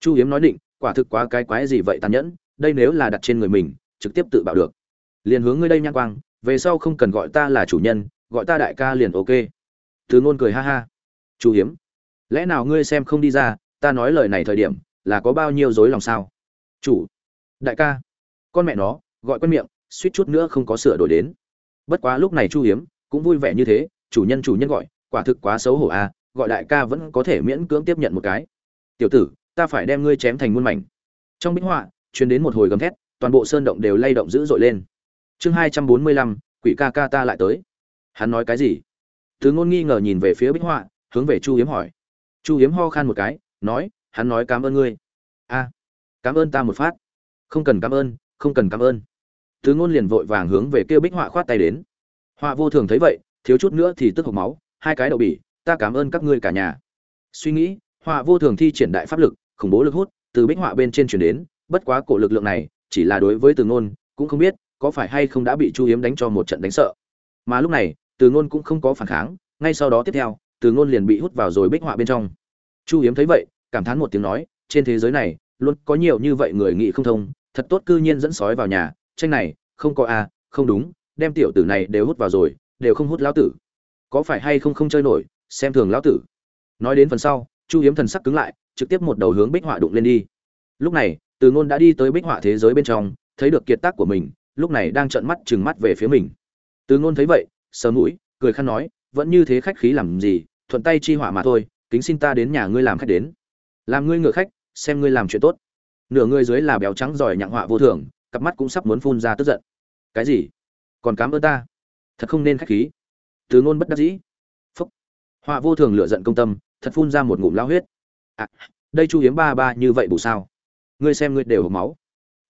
Chu hiếm nói định, quả thực quá cái quái gì vậy tàn nhẫn, đây nếu là đặt trên người mình, trực tiếp tự bạo được. Liền hướng ngươi đây nhang quang, về sau không cần gọi ta là chủ nhân, gọi ta đại ca liền ok. Từ ngôn cười ha ha. Chu hiếm, lẽ nào ngươi xem không đi ra, ta nói lời này thời điểm, là có bao nhiêu dối lòng sao? Chủ, đại ca. Con mẹ nó gọi quen miệng, suýt chút nữa không có sửa đổi đến. Bất quá lúc này chu hiếm cũng vui vẻ như thế, chủ nhân chủ nhân gọi, quả thực quá xấu hổ à gọi đại ca vẫn có thể miễn cưỡng tiếp nhận một cái. Tiểu tử, ta phải đem ngươi chém thành muôn mảnh. Trong bích họa chuyến đến một hồi gầm thét, toàn bộ sơn động đều lay động dữ dội lên. Chương hai trăm bốn mươi lăm, quỷ ca ca ta lại tới. Hắn nói cái gì? Thứ ngôn nghi ngờ nhìn về phía bích họa, hướng về chu hiếm hỏi. Chu hiếm ho khan một cái, nói, hắn nói cảm ơn ngươi. A cảm ơn ta một phát. Không cần cảm ơn không cần cảm ơn. Thứ ngôn liền vội vàng hướng về kêu bích họa khoát tay đến. Họa vô thường thấy vậy, thiếu chút nữa thì tức hộc máu, hai cái đậu bỉ, ta cảm ơn các ngươi cả nhà. Suy nghĩ, họa vô thường thi triển đại pháp lực, khủng bố lực hút, từ bích họa bên trên chuyển đến, bất quá cổ lực lượng này, chỉ là đối với từ ngôn, cũng không biết, có phải hay không đã bị chu hiếm đánh cho một trận đánh sợ. Mà lúc này, từ ngôn cũng không có phản kháng, ngay sau đó tiếp theo, từ ngôn liền bị hút vào rồi bích họa bên trong. Chu hiếm thấy vậy, cảm thán một tiếng nói, trên thế giới này, luôn có nhiều như vậy người nghị không thông thật tốt cư nhiên dẫn sói vào nhà, tranh này, không có a không đúng, đem tiểu tử này đều hút vào rồi, đều không hút lão tử. Có phải hay không không chơi nổi, xem thường lão tử. Nói đến phần sau, chu hiếm thần sắc cứng lại, trực tiếp một đầu hướng bích họa đụng lên đi. Lúc này, từ ngôn đã đi tới bích họa thế giới bên trong, thấy được kiệt tác của mình, lúc này đang trợn mắt trừng mắt về phía mình. Từ ngôn thấy vậy, sờ mũi, cười khăn nói, vẫn như thế khách khí làm gì, thuận tay chi họa mà thôi, kính xin ta đến nhà ngươi làm khách đến. Làm ngươi ngựa khách, xem ngươi làm chuyện tốt nửa người dưới là béo trắng giỏi nhặng họa vô thường cặp mắt cũng sắp muốn phun ra tức giận. Cái gì? Còn cám ơn ta? Thật không nên khách khí. Từ ngôn bất đắc dĩ. Phúc. Họa vô thường lựa giận công tâm thật phun ra một ngụm lao huyết. À, đây chu hiếm ba ba như vậy bù sao? Ngươi xem ngươi đều hộc máu.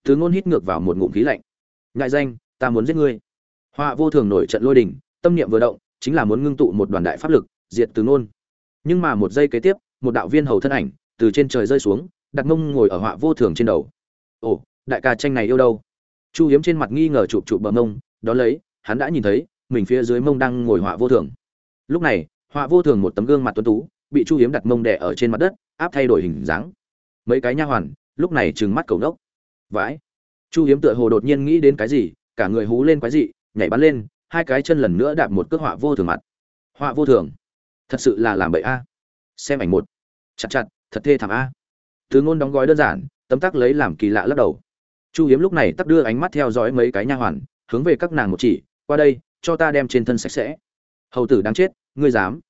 Từ ngôn hít ngược vào một ngụm khí lạnh. Ngại danh ta muốn giết ngươi. Họa vô thường nổi trận lôi đình tâm niệm vừa động chính là muốn ngưng tụ một đoàn đại pháp lực diệt từ ngôn. Nhưng mà một giây kế tiếp một đạo viên hầu thân ảnh từ trên trời rơi xuống đặt mông ngồi ở họa vô thường trên đầu. Ồ, đại ca tranh này yêu đâu? Chu hiếm trên mặt nghi ngờ chụp chụp bờ mông, đó lấy, hắn đã nhìn thấy, mình phía dưới mông đang ngồi họa vô thường. Lúc này, họa vô thường một tấm gương mặt tuấn tú, bị chu hiếm đặt mông đẻ ở trên mặt đất, áp thay đổi hình dáng. Mấy cái nha hoàn, lúc này trừng mắt cầu nốc vãi. Chu hiếm tựa hồ đột nhiên nghĩ đến cái gì, cả người hú lên quái dị, nhảy bắn lên, hai cái chân lần nữa đạp một cước họa vô thường mặt. Họa vô thường. Thật sự là làm bậy a. Xem ảnh một. Chặt chặt, thật thê thảm a từ ngôn đóng gói đơn giản, tấm tắc lấy làm kỳ lạ lắc đầu. Chu hiếm lúc này tắt đưa ánh mắt theo dõi mấy cái nha hoàn, hướng về các nàng một chỉ, qua đây, cho ta đem trên thân sạch sẽ. Hầu tử đáng chết, ngươi dám?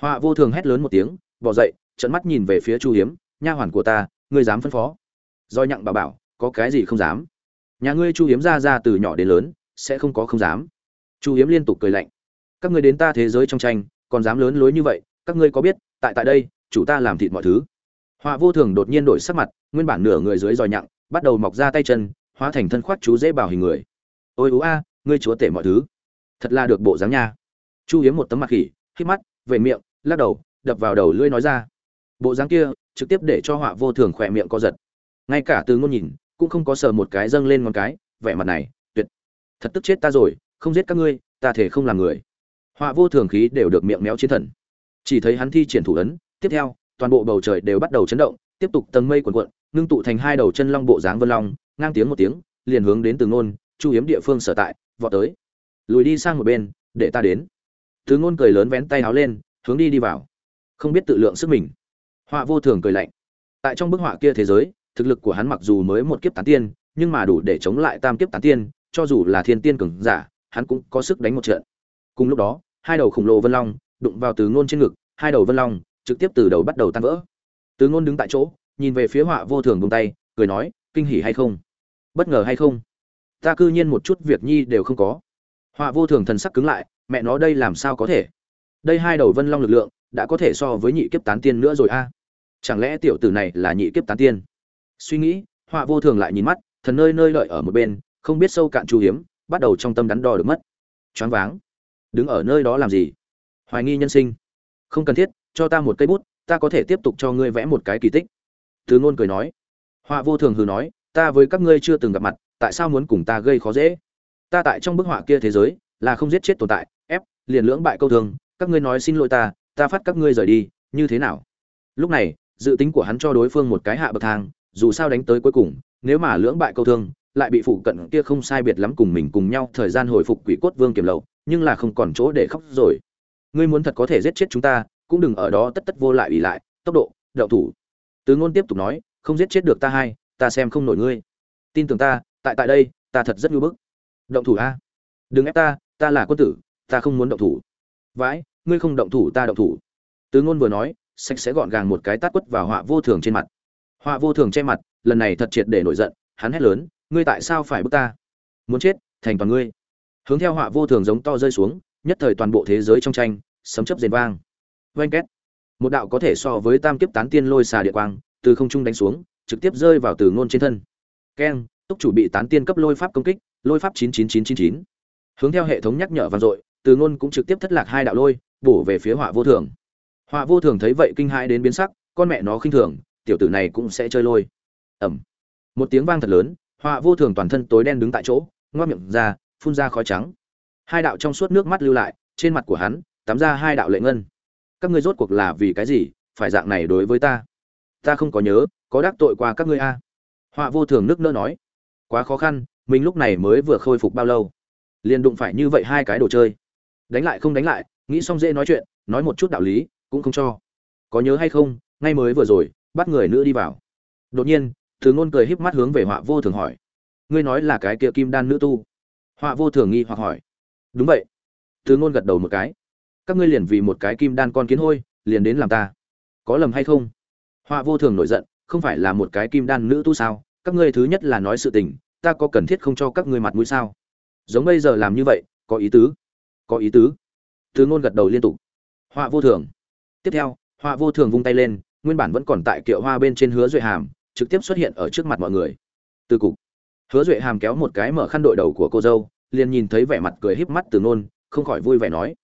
Họa vô thường hét lớn một tiếng, bỏ dậy trận mắt nhìn về phía chu hiếm, nha hoàn của ta, ngươi dám phân phó? Do nhặng bà bảo, có cái gì không dám? Nhà ngươi chu hiếm ra ra từ nhỏ đến lớn, sẽ không có không dám. Chu hiếm liên tục cười lạnh, các ngươi đến ta thế giới trong tranh, còn dám lớn lối như vậy, các ngươi có biết, tại tại đây, chủ ta làm thịt mọi thứ họa vô thường đột nhiên đổi sắc mặt, nguyên bản nửa người dưới dòi nhặng, bắt đầu mọc ra tay chân, hóa thành thân khoác chú dễ bảo hình người. Ôi ú a, ngươi chúa tể mọi thứ. Thật là được bộ dáng nha. Chu hiếm một tấm mặt khỉ, hít mắt, về miệng, lắc đầu, đập vào đầu lưỡi nói ra. Bộ dáng kia, trực tiếp để cho họa vô thường khỏe miệng co giật. Ngay cả từ ngôn nhìn, cũng không có sờ một cái dâng lên ngón cái, vẻ mặt này, tuyệt. Thật tức chết ta rồi, không giết các ngươi, ta thể không làm người. Họa vô thường khí đều được miệng méo chiến thần. Chỉ thấy hắn thi triển thủ ấn, tiếp theo toàn bộ bầu trời đều bắt đầu chấn động, tiếp tục tầng mây cuộn cuộn, ngưng tụ thành hai đầu chân long bộ dáng vân long, ngang tiếng một tiếng, liền hướng đến từ ngôn, chu hiếm địa phương sở tại, vọt tới. Lùi đi sang một bên, để ta đến. Từ ngôn cười lớn vén tay áo lên, hướng đi đi vào. Không biết tự lượng sức mình. Họa vô thường cười lạnh. Tại trong bức họa kia thế giới, thực lực của hắn mặc dù mới một kiếp tán tiên, nhưng mà đủ để chống lại tam kiếp tán tiên, cho dù là thiên tiên cường giả, hắn cũng có sức đánh một trận. Cùng lúc đó, hai đầu khổng lồ vân long đụng vào từ ngôn trên ngực, hai đầu vân long trực tiếp từ đầu bắt đầu tan vỡ. Từ ngôn đứng tại chỗ, nhìn về phía họa vô thường buông tay, cười nói, kinh hỉ hay không? Bất ngờ hay không? Ta cư nhiên một chút việc nhi đều không có. Họa vô thường thần sắc cứng lại, mẹ nó, đây làm sao có thể? Đây hai đầu vân long lực lượng đã có thể so với nhị kiếp tán tiên nữa rồi a. Chẳng lẽ tiểu tử này là nhị kiếp tán tiên? Suy nghĩ, họa vô thường lại nhìn mắt, thần nơi nơi lợi ở một bên, không biết sâu cạn chu hiếm, bắt đầu trong tâm đắn đo được mất. Choáng váng. Đứng ở nơi đó làm gì? Hoài nghi nhân sinh. Không cần thiết cho ta một cây bút, ta có thể tiếp tục cho ngươi vẽ một cái kỳ tích. Từ ngôn cười nói. Họa vô thường hừ nói, ta với các ngươi chưa từng gặp mặt, tại sao muốn cùng ta gây khó dễ? Ta tại trong bức họa kia thế giới, là không giết chết tồn tại, ép, liền lưỡng bại câu thường, các ngươi nói xin lỗi ta ta phát các ngươi rời đi, như thế nào? Lúc này, dự tính của hắn cho đối phương một cái hạ bậc thang, dù sao đánh tới cuối cùng, nếu mà lưỡng bại câu thương lại bị phụ cận kia không sai biệt lắm cùng mình cùng nhau thời gian hồi phục quỷ cốt vương kiểm lậu, nhưng là không còn chỗ để khóc rồi. Ngươi muốn thật có thể giết chết chúng ta cũng đừng ở đó tất tất vô lại ủy lại, tốc độ đậu thủ. Tứ ngôn tiếp tục nói, không giết chết được ta hai, ta xem không nổi ngươi. Tin tưởng ta, tại tại đây, ta thật rất nhu bức. Động thủ a. Đừng ép ta ta là quân tử, ta không muốn động thủ. Vãi, ngươi không động thủ ta động thủ. Tứ ngôn vừa nói, sạch sẽ gọn gàng một cái tát quất vào họa vô thường trên mặt. Họa vô thường che mặt, lần này thật triệt để nổi giận, hắn hét lớn, ngươi tại sao phải bức ta? Muốn chết, thành toàn ngươi. Hướng theo họa vô thường giống to rơi xuống, nhất thời toàn bộ thế giới trong tranh, sấm chấp rền vang oanh két. Một đạo có thể so với tam kiếp tán tiên lôi xà địa quang, từ không trung đánh xuống, trực tiếp rơi vào từ ngôn trên thân. Keng túc chủ bị tán tiên cấp lôi pháp công kích, lôi pháp chín chín chín chín chín. Hướng theo hệ thống nhắc nhở vang dội, từ ngôn cũng trực tiếp thất lạc hai đạo lôi, bổ về phía họa vô thường. Họa vô thường thấy vậy kinh hãi đến biến sắc, con mẹ nó khinh thường, tiểu tử này cũng sẽ chơi lôi. Ẩm. Một tiếng vang thật lớn, họa vô thường toàn thân tối đen đứng tại chỗ ngoa miệng ra, phun ra khói trắng. Hai đạo trong suốt nước mắt lưu lại, trên mặt của hắn, tắm ra hai đạo lệ ngân các ngươi rốt cuộc là vì cái gì, phải dạng này đối với ta? Ta không có nhớ, có đắc tội qua các ngươi a? À. họa vô thường nước nỡ nói. Quá khó khăn, mình lúc này mới vừa khôi phục bao lâu? Liền đụng phải như vậy hai cái đồ chơi. Đánh lại không đánh lại, nghĩ xong dễ nói chuyện, nói một chút đạo lý, cũng không cho. Có nhớ hay không, ngay mới vừa rồi, bắt người nữa đi vào. Đột nhiên thứ ngôn cười híp mắt hướng về họa vô thường hỏi. Ngươi nói là cái kia kim đan nữ tu? Họa vô thường nghi hoặc hỏi. Đúng vậy. Thứ ngôn gật đầu một cái các ngươi liền vì một cái kim đan con kiến hôi, liền đến làm ta. Có lầm hay không? Họa vô thường nổi giận, không phải là một cái kim đan nữ tu sao? Các ngươi thứ nhất là nói sự tình, ta có cần thiết không cho các ngươi mặt mũi sao? Giống bây giờ làm như vậy, có ý tứ. Có ý tứ. Từ ngôn gật đầu liên tục. Họa vô thường. Tiếp theo, họa vô thường vung tay lên, nguyên bản vẫn còn tại kiệu hoa bên trên hứa duệ hàm, trực tiếp xuất hiện ở trước mặt mọi người. Từ cục. Hứa duệ hàm kéo một cái mở khăn đội đầu của cô dâu, liền nhìn thấy vẻ mặt cười híp mắt từ nôn không khỏi vui vẻ nói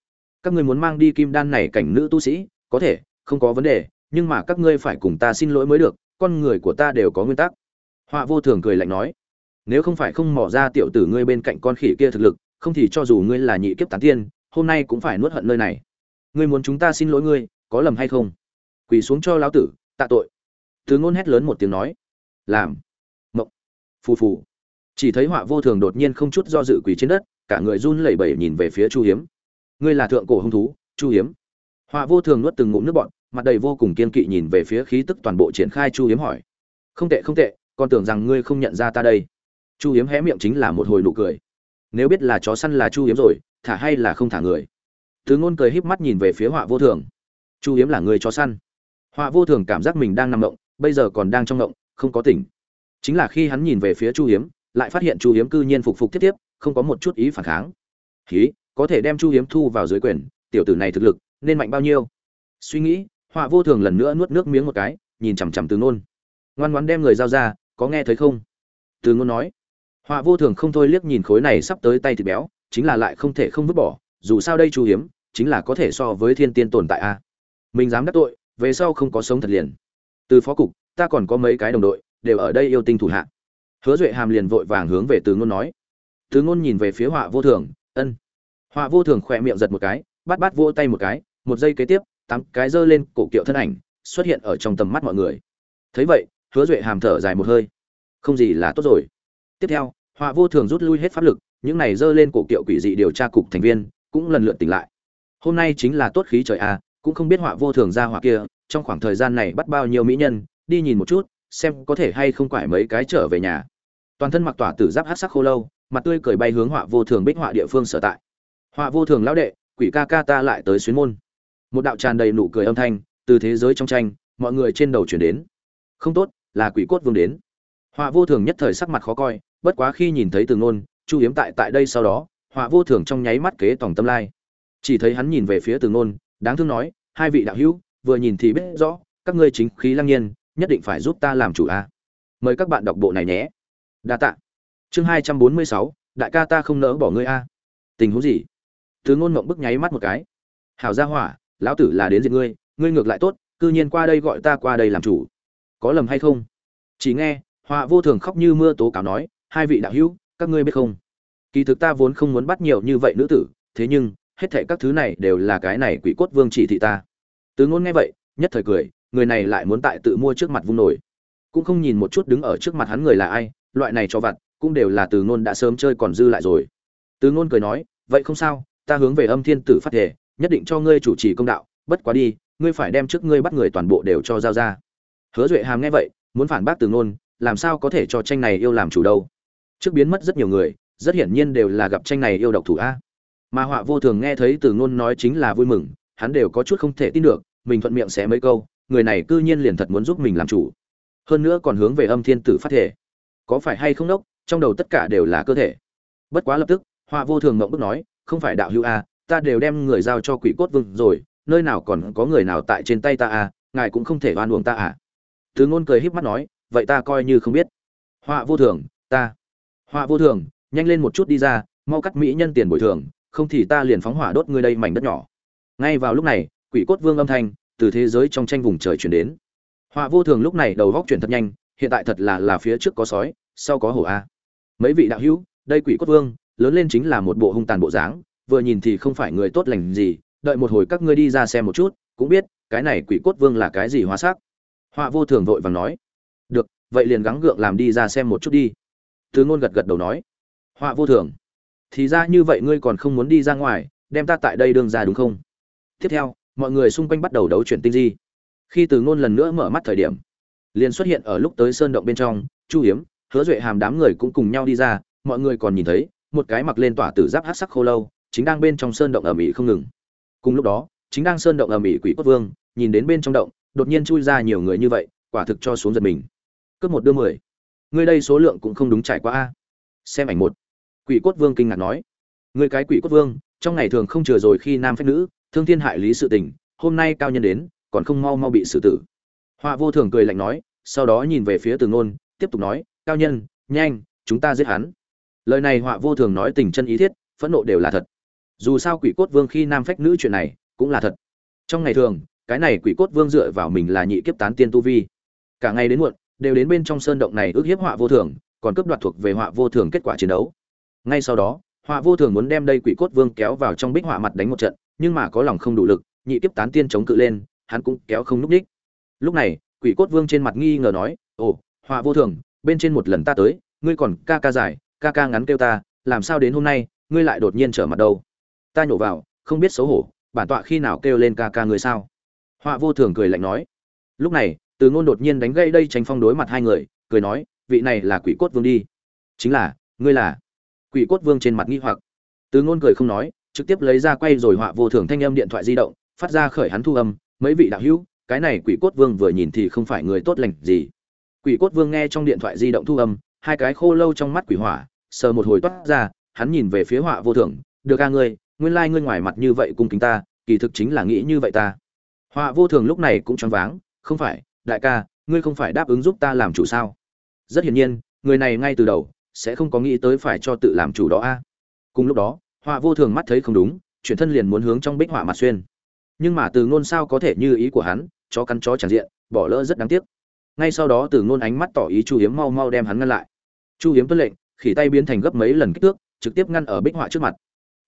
các ngươi muốn mang đi kim đan này cảnh nữ tu sĩ, có thể, không có vấn đề, nhưng mà các ngươi phải cùng ta xin lỗi mới được, con người của ta đều có nguyên tắc. Họa vô thường cười lạnh nói, nếu không phải không mỏ ra tiểu tử ngươi bên cạnh con khỉ kia thực lực, không thì cho dù ngươi là nhị kiếp tán tiên, hôm nay cũng phải nuốt hận nơi này. Ngươi muốn chúng ta xin lỗi ngươi, có lầm hay không? Quỳ xuống cho lão tử, tạ tội. Từ ngôn hét lớn một tiếng nói, làm, mộng, phù phù. Chỉ thấy họa vô thường đột nhiên không chút do dự quỳ trên đất, cả người run lẩy bẩy nhìn về phía chu hiếm ngươi là thượng cổ hung thú, chu hiếm. Họa vô thường nuốt từng ngụm nước bọn mặt đầy vô cùng kiên kỵ nhìn về phía khí tức toàn bộ triển khai chu hiếm hỏi. Không tệ không tệ còn tưởng rằng ngươi không nhận ra ta đây. Chu hiếm hé miệng chính là một hồi nụ cười. Nếu biết là chó săn là chu hiếm rồi, thả hay là không thả người. Thứ ngôn cười híp mắt nhìn về phía họa vô thường. Chu hiếm là người chó săn. Họa vô thường cảm giác mình đang nằm động, bây giờ còn đang trong động, không có tỉnh. Chính là khi hắn nhìn về phía chu hiếm, lại phát hiện chu hiếm cư nhiên phục phục tiếp tiếp, không có một chút ý phản kháng. Hí có thể đem chu hiếm thu vào dưới quyền, tiểu tử này thực lực nên mạnh bao nhiêu? Suy nghĩ, họa vô thường lần nữa nuốt nước miếng một cái, nhìn chằm chằm từ ngôn. Ngoan ngoãn đem người giao ra, có nghe thấy không? Từ ngôn nói. Họa vô thường không thôi liếc nhìn khối này sắp tới tay thịt béo, chính là lại không thể không vứt bỏ, dù sao đây chu hiếm, chính là có thể so với thiên tiên tồn tại a. Mình dám đắc tội, về sau không có sống thật liền. Từ phó cục, ta còn có mấy cái đồng đội, đều ở đây yêu tinh thủ hạ. Hứa duệ hàm liền vội vàng hướng về từ ngôn nói. Từ ngôn nhìn về phía họa vô thường, ân họa vô thường khỏe miệng giật một cái, bắt bắt vỗ tay một cái, một giây kế tiếp, tám cái giơ lên cổ kiệu thân ảnh xuất hiện ở trong tầm mắt mọi người. Thấy vậy, hứa duệ hàm thở dài một hơi. Không gì là tốt rồi. Tiếp theo, họa vô thường rút lui hết pháp lực, những này giơ lên cổ kiệu quỷ dị điều tra cục thành viên cũng lần lượt tỉnh lại. Hôm nay chính là tốt khí trời a cũng không biết họa vô thường ra họa kia, trong khoảng thời gian này bắt bao nhiêu mỹ nhân, đi nhìn một chút, xem có thể hay không quải mấy cái trở về nhà. Toàn thân mặc tỏa tử giáp hát sắc khô lâu, mặt tươi cười bay hướng họa vô thường bích họa địa phương sở tại họa vô thường lão đệ, quỷ ca ca ta lại tới xuyến môn. Một đạo tràn đầy nụ cười âm thanh từ thế giới trong tranh, mọi người trên đầu chuyển đến. Không tốt, là quỷ cốt vương đến. Họa vô thường nhất thời sắc mặt khó coi, bất quá khi nhìn thấy từ ngôn, chu hiếm tại tại đây sau đó, họa vô thường trong nháy mắt kế tổng tâm lai. Chỉ thấy hắn nhìn về phía từ ngôn, đáng thương nói, hai vị đạo hữu, vừa nhìn thì biết rõ, các ngươi chính khí lăng nhiên, nhất định phải giúp ta làm chủ a. Mời các bạn đọc bộ này nhé. Đa tạ. Chương hai trăm bốn mươi sáu, đại ca ta không nỡ bỏ ngươi a. Tình huống gì? Từ ngôn mộng bức nháy mắt một cái. Hảo gia hỏa, lão tử là đến diệt ngươi ngươi ngược lại tốt, cư nhiên qua đây gọi ta qua đây làm chủ. Có lầm hay không? Chỉ nghe, họa vô thường khóc như mưa tố cáo nói, hai vị đạo hữu, các ngươi biết không? Kỳ thực ta vốn không muốn bắt nhiều như vậy nữ tử, thế nhưng, hết thảy các thứ này đều là cái này quỷ cốt vương chỉ thị ta. Từ ngôn nghe vậy, nhất thời cười, người này lại muốn tại tự mua trước mặt vung nổi. Cũng không nhìn một chút đứng ở trước mặt hắn người là ai, loại này cho vặt, cũng đều là từ ngôn đã sớm chơi còn dư lại rồi. Từ ngôn cười nói, vậy không sao ta hướng về âm thiên tử phát thể nhất định cho ngươi chủ trì công đạo, bất quá đi, ngươi phải đem trước ngươi bắt người toàn bộ đều cho giao ra. Hứa duệ hàm nghe vậy, muốn phản bác từ ngôn, làm sao có thể cho tranh này yêu làm chủ đâu? Trước biến mất rất nhiều người, rất hiển nhiên đều là gặp tranh này yêu độc thủ a. Mà họa vô thường nghe thấy từ ngôn nói chính là vui mừng, hắn đều có chút không thể tin được, mình thuận miệng xé mấy câu, người này cư nhiên liền thật muốn giúp mình làm chủ. Hơn nữa còn hướng về âm thiên tử phát thể có phải hay không đốc, trong đầu tất cả đều là cơ thể. Bất quá lập tức, họa vô thường mộng bức nói không phải đạo hữu a, ta đều đem người giao cho quỷ cốt vương rồi, nơi nào còn có người nào tại trên tay ta a, ngài cũng không thể oan uổng ta à. Từ ngôn cười híp mắt nói, vậy ta coi như không biết. Họa vô thường, ta. Họa vô thường, nhanh lên một chút đi ra, mau cắt mỹ nhân tiền bồi thường, không thì ta liền phóng hỏa đốt ngươi đây mảnh đất nhỏ. Ngay vào lúc này, quỷ cốt vương âm thanh từ thế giới trong tranh vùng trời chuyển đến. Họa vô thường lúc này đầu góc chuyển thật nhanh, hiện tại thật là là phía trước có sói, sau có hổ a. Mấy vị đạo hữu, đây quỷ cốt vương lớn lên chính là một bộ hung tàn bộ dáng, vừa nhìn thì không phải người tốt lành gì, đợi một hồi các ngươi đi ra xem một chút, cũng biết, cái này quỷ cốt vương là cái gì hóa sắc. Họa vô thường vội vàng nói, được, vậy liền gắng gượng làm đi ra xem một chút đi. Từ ngôn gật gật đầu nói, họa vô thường, thì ra như vậy ngươi còn không muốn đi ra ngoài, đem ta tại đây đương ra đúng không? Tiếp theo, mọi người xung quanh bắt đầu đấu chuyển tinh di. Khi từ ngôn lần nữa mở mắt thời điểm, liền xuất hiện ở lúc tới sơn động bên trong, chu hiếm, hứa duệ hàm đám người cũng cùng nhau đi ra, mọi người còn nhìn thấy một cái mặc lên tỏa tử giáp hát sắc khô lâu, chính đang bên trong sơn động ở mỹ không ngừng. Cùng lúc đó, chính đang sơn động ở mỹ quỷ cốt vương, nhìn đến bên trong động, đột nhiên chui ra nhiều người như vậy, quả thực cho xuống giật mình. Cướp một đưa mười. Người đây số lượng cũng không đúng trải qua a. Xem ảnh một. Quỷ cốt vương kinh ngạc nói. Người cái quỷ cốt vương, trong ngày thường không chừa rồi khi nam phép nữ, thương thiên hại lý sự tình, hôm nay cao nhân đến, còn không mau mau bị xử tử. Họa vô thường cười lạnh nói, sau đó nhìn về phía từ ngôn, tiếp tục nói, cao nhân, nhanh, chúng ta giết hắn lời này họa vô thường nói tình chân ý thiết, phẫn nộ đều là thật. Dù sao quỷ cốt vương khi nam phách nữ chuyện này, cũng là thật. Trong ngày thường, cái này quỷ cốt vương dựa vào mình là nhị kiếp tán tiên tu vi. Cả ngày đến muộn, đều đến bên trong sơn động này ước hiếp họa vô thường, còn cướp đoạt thuộc về họa vô thường kết quả chiến đấu. Ngay sau đó, họa vô thường muốn đem đây quỷ cốt vương kéo vào trong bích họa mặt đánh một trận, nhưng mà có lòng không đủ lực, nhị kiếp tán tiên chống cự lên, hắn cũng kéo không núp ních lúc này, quỷ cốt vương trên mặt nghi ngờ nói, ồ, họa vô thường, bên trên một lần ta tới, ngươi còn ca ca dài ca ca ngắn kêu ta, làm sao đến hôm nay, ngươi lại đột nhiên trở mặt đâu? Ta nhổ vào, không biết xấu hổ, bản tọa khi nào kêu lên ca ca ngươi sao? Họa vô thường cười lạnh nói. Lúc này, từ ngôn đột nhiên đánh gây đây tránh phong đối mặt hai người, cười nói, vị này là quỷ cốt vương đi. Chính là, ngươi là quỷ cốt vương trên mặt nghi hoặc. Từ ngôn cười không nói, trực tiếp lấy ra quay rồi họa vô thường thanh âm điện thoại di động, phát ra khởi hắn thu âm, mấy vị đạo hữu, cái này quỷ cốt vương vừa nhìn thì không phải người tốt lành gì. Quỷ cốt vương nghe trong điện thoại di động thu âm hai cái khô lâu trong mắt quỷ hỏa, sờ một hồi toát ra, hắn nhìn về phía họa vô thường được a ngươi, nguyên lai ngươi ngoài mặt như vậy cung kính ta, kỳ thực chính là nghĩ như vậy ta. Họa vô thường lúc này cũng choáng váng, không phải, đại ca, ngươi không phải đáp ứng giúp ta làm chủ sao? Rất hiển nhiên, người này ngay từ đầu sẽ không có nghĩ tới phải cho tự làm chủ đó a. Cùng lúc đó, họa vô thường mắt thấy không đúng, chuyển thân liền muốn hướng trong bích họa mặt xuyên. Nhưng mà từ ngôn sao có thể như ý của hắn, chó cắn chó chẳng diện, bỏ lỡ rất đáng tiếc. Ngay sau đó từ ngôn ánh mắt tỏ ý chu hiếm mau mau đem hắn ngăn lại chu hiếm tuân lệnh, khỉ tay biến thành gấp mấy lần kích thước, trực tiếp ngăn ở bích họa trước mặt.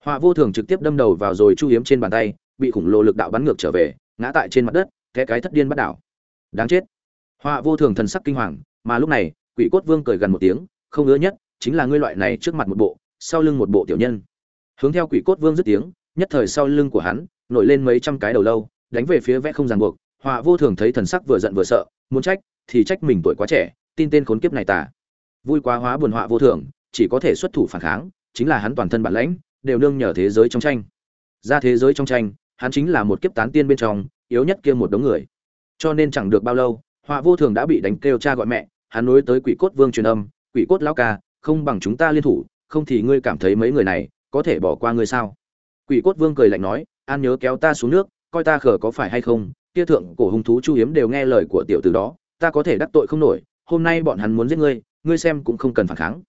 Họa vô thường trực tiếp đâm đầu vào rồi chu hiếm trên bàn tay, bị khủng lồ lực đạo bắn ngược trở về, ngã tại trên mặt đất, té cái thất điên bắt đảo. Đáng chết. Họa vô thường thần sắc kinh hoàng, mà lúc này, quỷ cốt vương cười gần một tiếng, không ngứa nhất, chính là ngươi loại này trước mặt một bộ, sau lưng một bộ tiểu nhân. Hướng theo quỷ cốt vương dứt tiếng, nhất thời sau lưng của hắn, nổi lên mấy trăm cái đầu lâu, đánh về phía vẽ không ràng buộc. Họa vô thường thấy thần sắc vừa giận vừa sợ, muốn trách, thì trách mình tuổi quá trẻ, tin tên khốn kiếp này tả vui quá hóa buồn họa vô thường, chỉ có thể xuất thủ phản kháng, chính là hắn toàn thân bản lãnh, đều nương nhờ thế giới trong tranh. Ra thế giới trong tranh, hắn chính là một kiếp tán tiên bên trong, yếu nhất kia một đống người. Cho nên chẳng được bao lâu, họa vô thường đã bị đánh kêu cha gọi mẹ, hắn nối tới quỷ cốt vương truyền âm, quỷ cốt lão ca, không bằng chúng ta liên thủ, không thì ngươi cảm thấy mấy người này có thể bỏ qua ngươi sao? Quỷ cốt vương cười lạnh nói, an nhớ kéo ta xuống nước, coi ta khờ có phải hay không, kia thượng cổ hung thú chu hiếm đều nghe lời của tiểu tử đó, ta có thể đắc tội không nổi, hôm nay bọn hắn muốn giết ngươi ngươi xem cũng không cần phản kháng.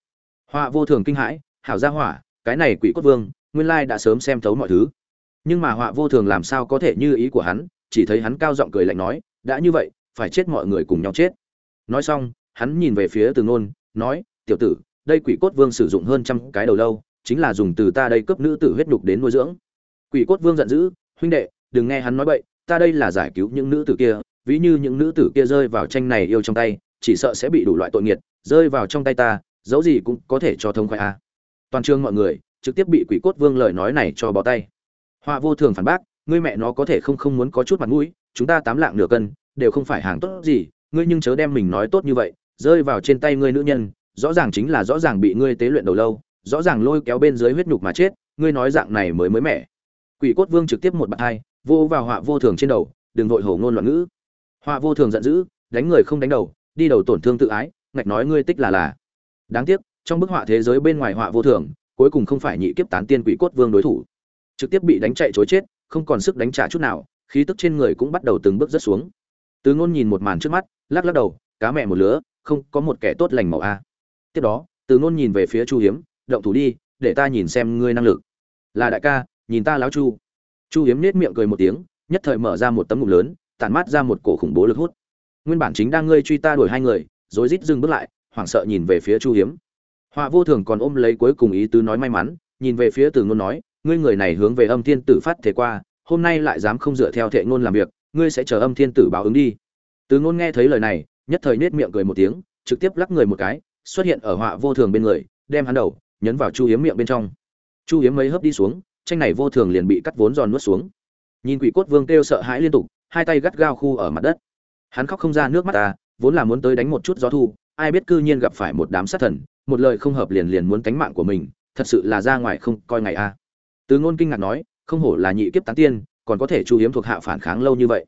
Họa vô thường kinh hãi, hảo gia hỏa, cái này quỷ cốt vương, nguyên lai đã sớm xem thấu mọi thứ. Nhưng mà họa vô thường làm sao có thể như ý của hắn, chỉ thấy hắn cao giọng cười lạnh nói, đã như vậy, phải chết mọi người cùng nhau chết. Nói xong, hắn nhìn về phía từ nôn, nói, tiểu tử, đây quỷ cốt vương sử dụng hơn trăm cái đầu lâu, chính là dùng từ ta đây cấp nữ tử huyết đục đến nuôi dưỡng. Quỷ cốt vương giận dữ, huynh đệ, đừng nghe hắn nói bậy, ta đây là giải cứu những nữ tử kia, ví như những nữ tử kia rơi vào tranh này yêu trong tay chỉ sợ sẽ bị đủ loại tội nghiệt, rơi vào trong tay ta, dẫu gì cũng có thể cho thông khoái a. Toàn trường mọi người trực tiếp bị quỷ cốt vương lời nói này cho bỏ tay. Họa vô thường phản bác, ngươi mẹ nó có thể không không muốn có chút mặt mũi, chúng ta tám lạng nửa cân, đều không phải hàng tốt gì, ngươi nhưng chớ đem mình nói tốt như vậy, rơi vào trên tay ngươi nữ nhân, rõ ràng chính là rõ ràng bị ngươi tế luyện đầu lâu, rõ ràng lôi kéo bên dưới huyết nhục mà chết, ngươi nói dạng này mới mới mẻ. Quỷ cốt vương trực tiếp một bạt hai, vô vào họa vô thường trên đầu, đừng vội hổ ngôn loạn ngữ. Họa vô thường giận dữ, đánh người không đánh đầu đi đầu tổn thương tự ái, ngạch nói ngươi tích là là. Đáng tiếc, trong bức họa thế giới bên ngoài họa vô thường, cuối cùng không phải nhị kiếp tán tiên quỷ cốt vương đối thủ. Trực tiếp bị đánh chạy chối chết, không còn sức đánh trả chút nào, khí tức trên người cũng bắt đầu từng bước rất xuống. Từ ngôn nhìn một màn trước mắt, lắc lắc đầu, cá mẹ một lứa, không có một kẻ tốt lành màu a. Tiếp đó, từ ngôn nhìn về phía chu hiếm, động thủ đi, để ta nhìn xem ngươi năng lực. Là đại ca, nhìn ta láo chu. Chu hiếm nết miệng cười một tiếng, nhất thời mở ra một tấm ngụm lớn, tản mát ra một cổ khủng bố lực hút nguyên bản chính đang ngươi truy ta đuổi hai người rồi rít dừng bước lại, hoảng sợ nhìn về phía chu hiếm. Họa vô thường còn ôm lấy cuối cùng ý tứ nói may mắn, nhìn về phía từ ngôn nói, ngươi người này hướng về âm thiên tử phát thế qua, hôm nay lại dám không dựa theo thệ ngôn làm việc, ngươi sẽ chờ âm thiên tử báo ứng đi. Từ ngôn nghe thấy lời này, nhất thời nết miệng cười một tiếng, trực tiếp lắc người một cái, xuất hiện ở họa vô thường bên người, đem hắn đầu nhấn vào chu hiếm miệng bên trong. Chu hiếm mấy hớp đi xuống, tranh này vô thường liền bị cắt vốn giòn nuốt xuống. Nhìn quỷ cốt vương kêu sợ hãi liên tục, hai tay gắt gao khu ở mặt đất hắn khóc không ra nước mắt ta, vốn là muốn tới đánh một chút gió thu, ai biết cư nhiên gặp phải một đám sát thần, một lời không hợp liền liền muốn cánh mạng của mình, thật sự là ra ngoài không coi ngày a. Từ ngôn kinh ngạc nói, không hổ là nhị kiếp tán tiên, còn có thể chu hiếm thuộc hạ phản kháng lâu như vậy.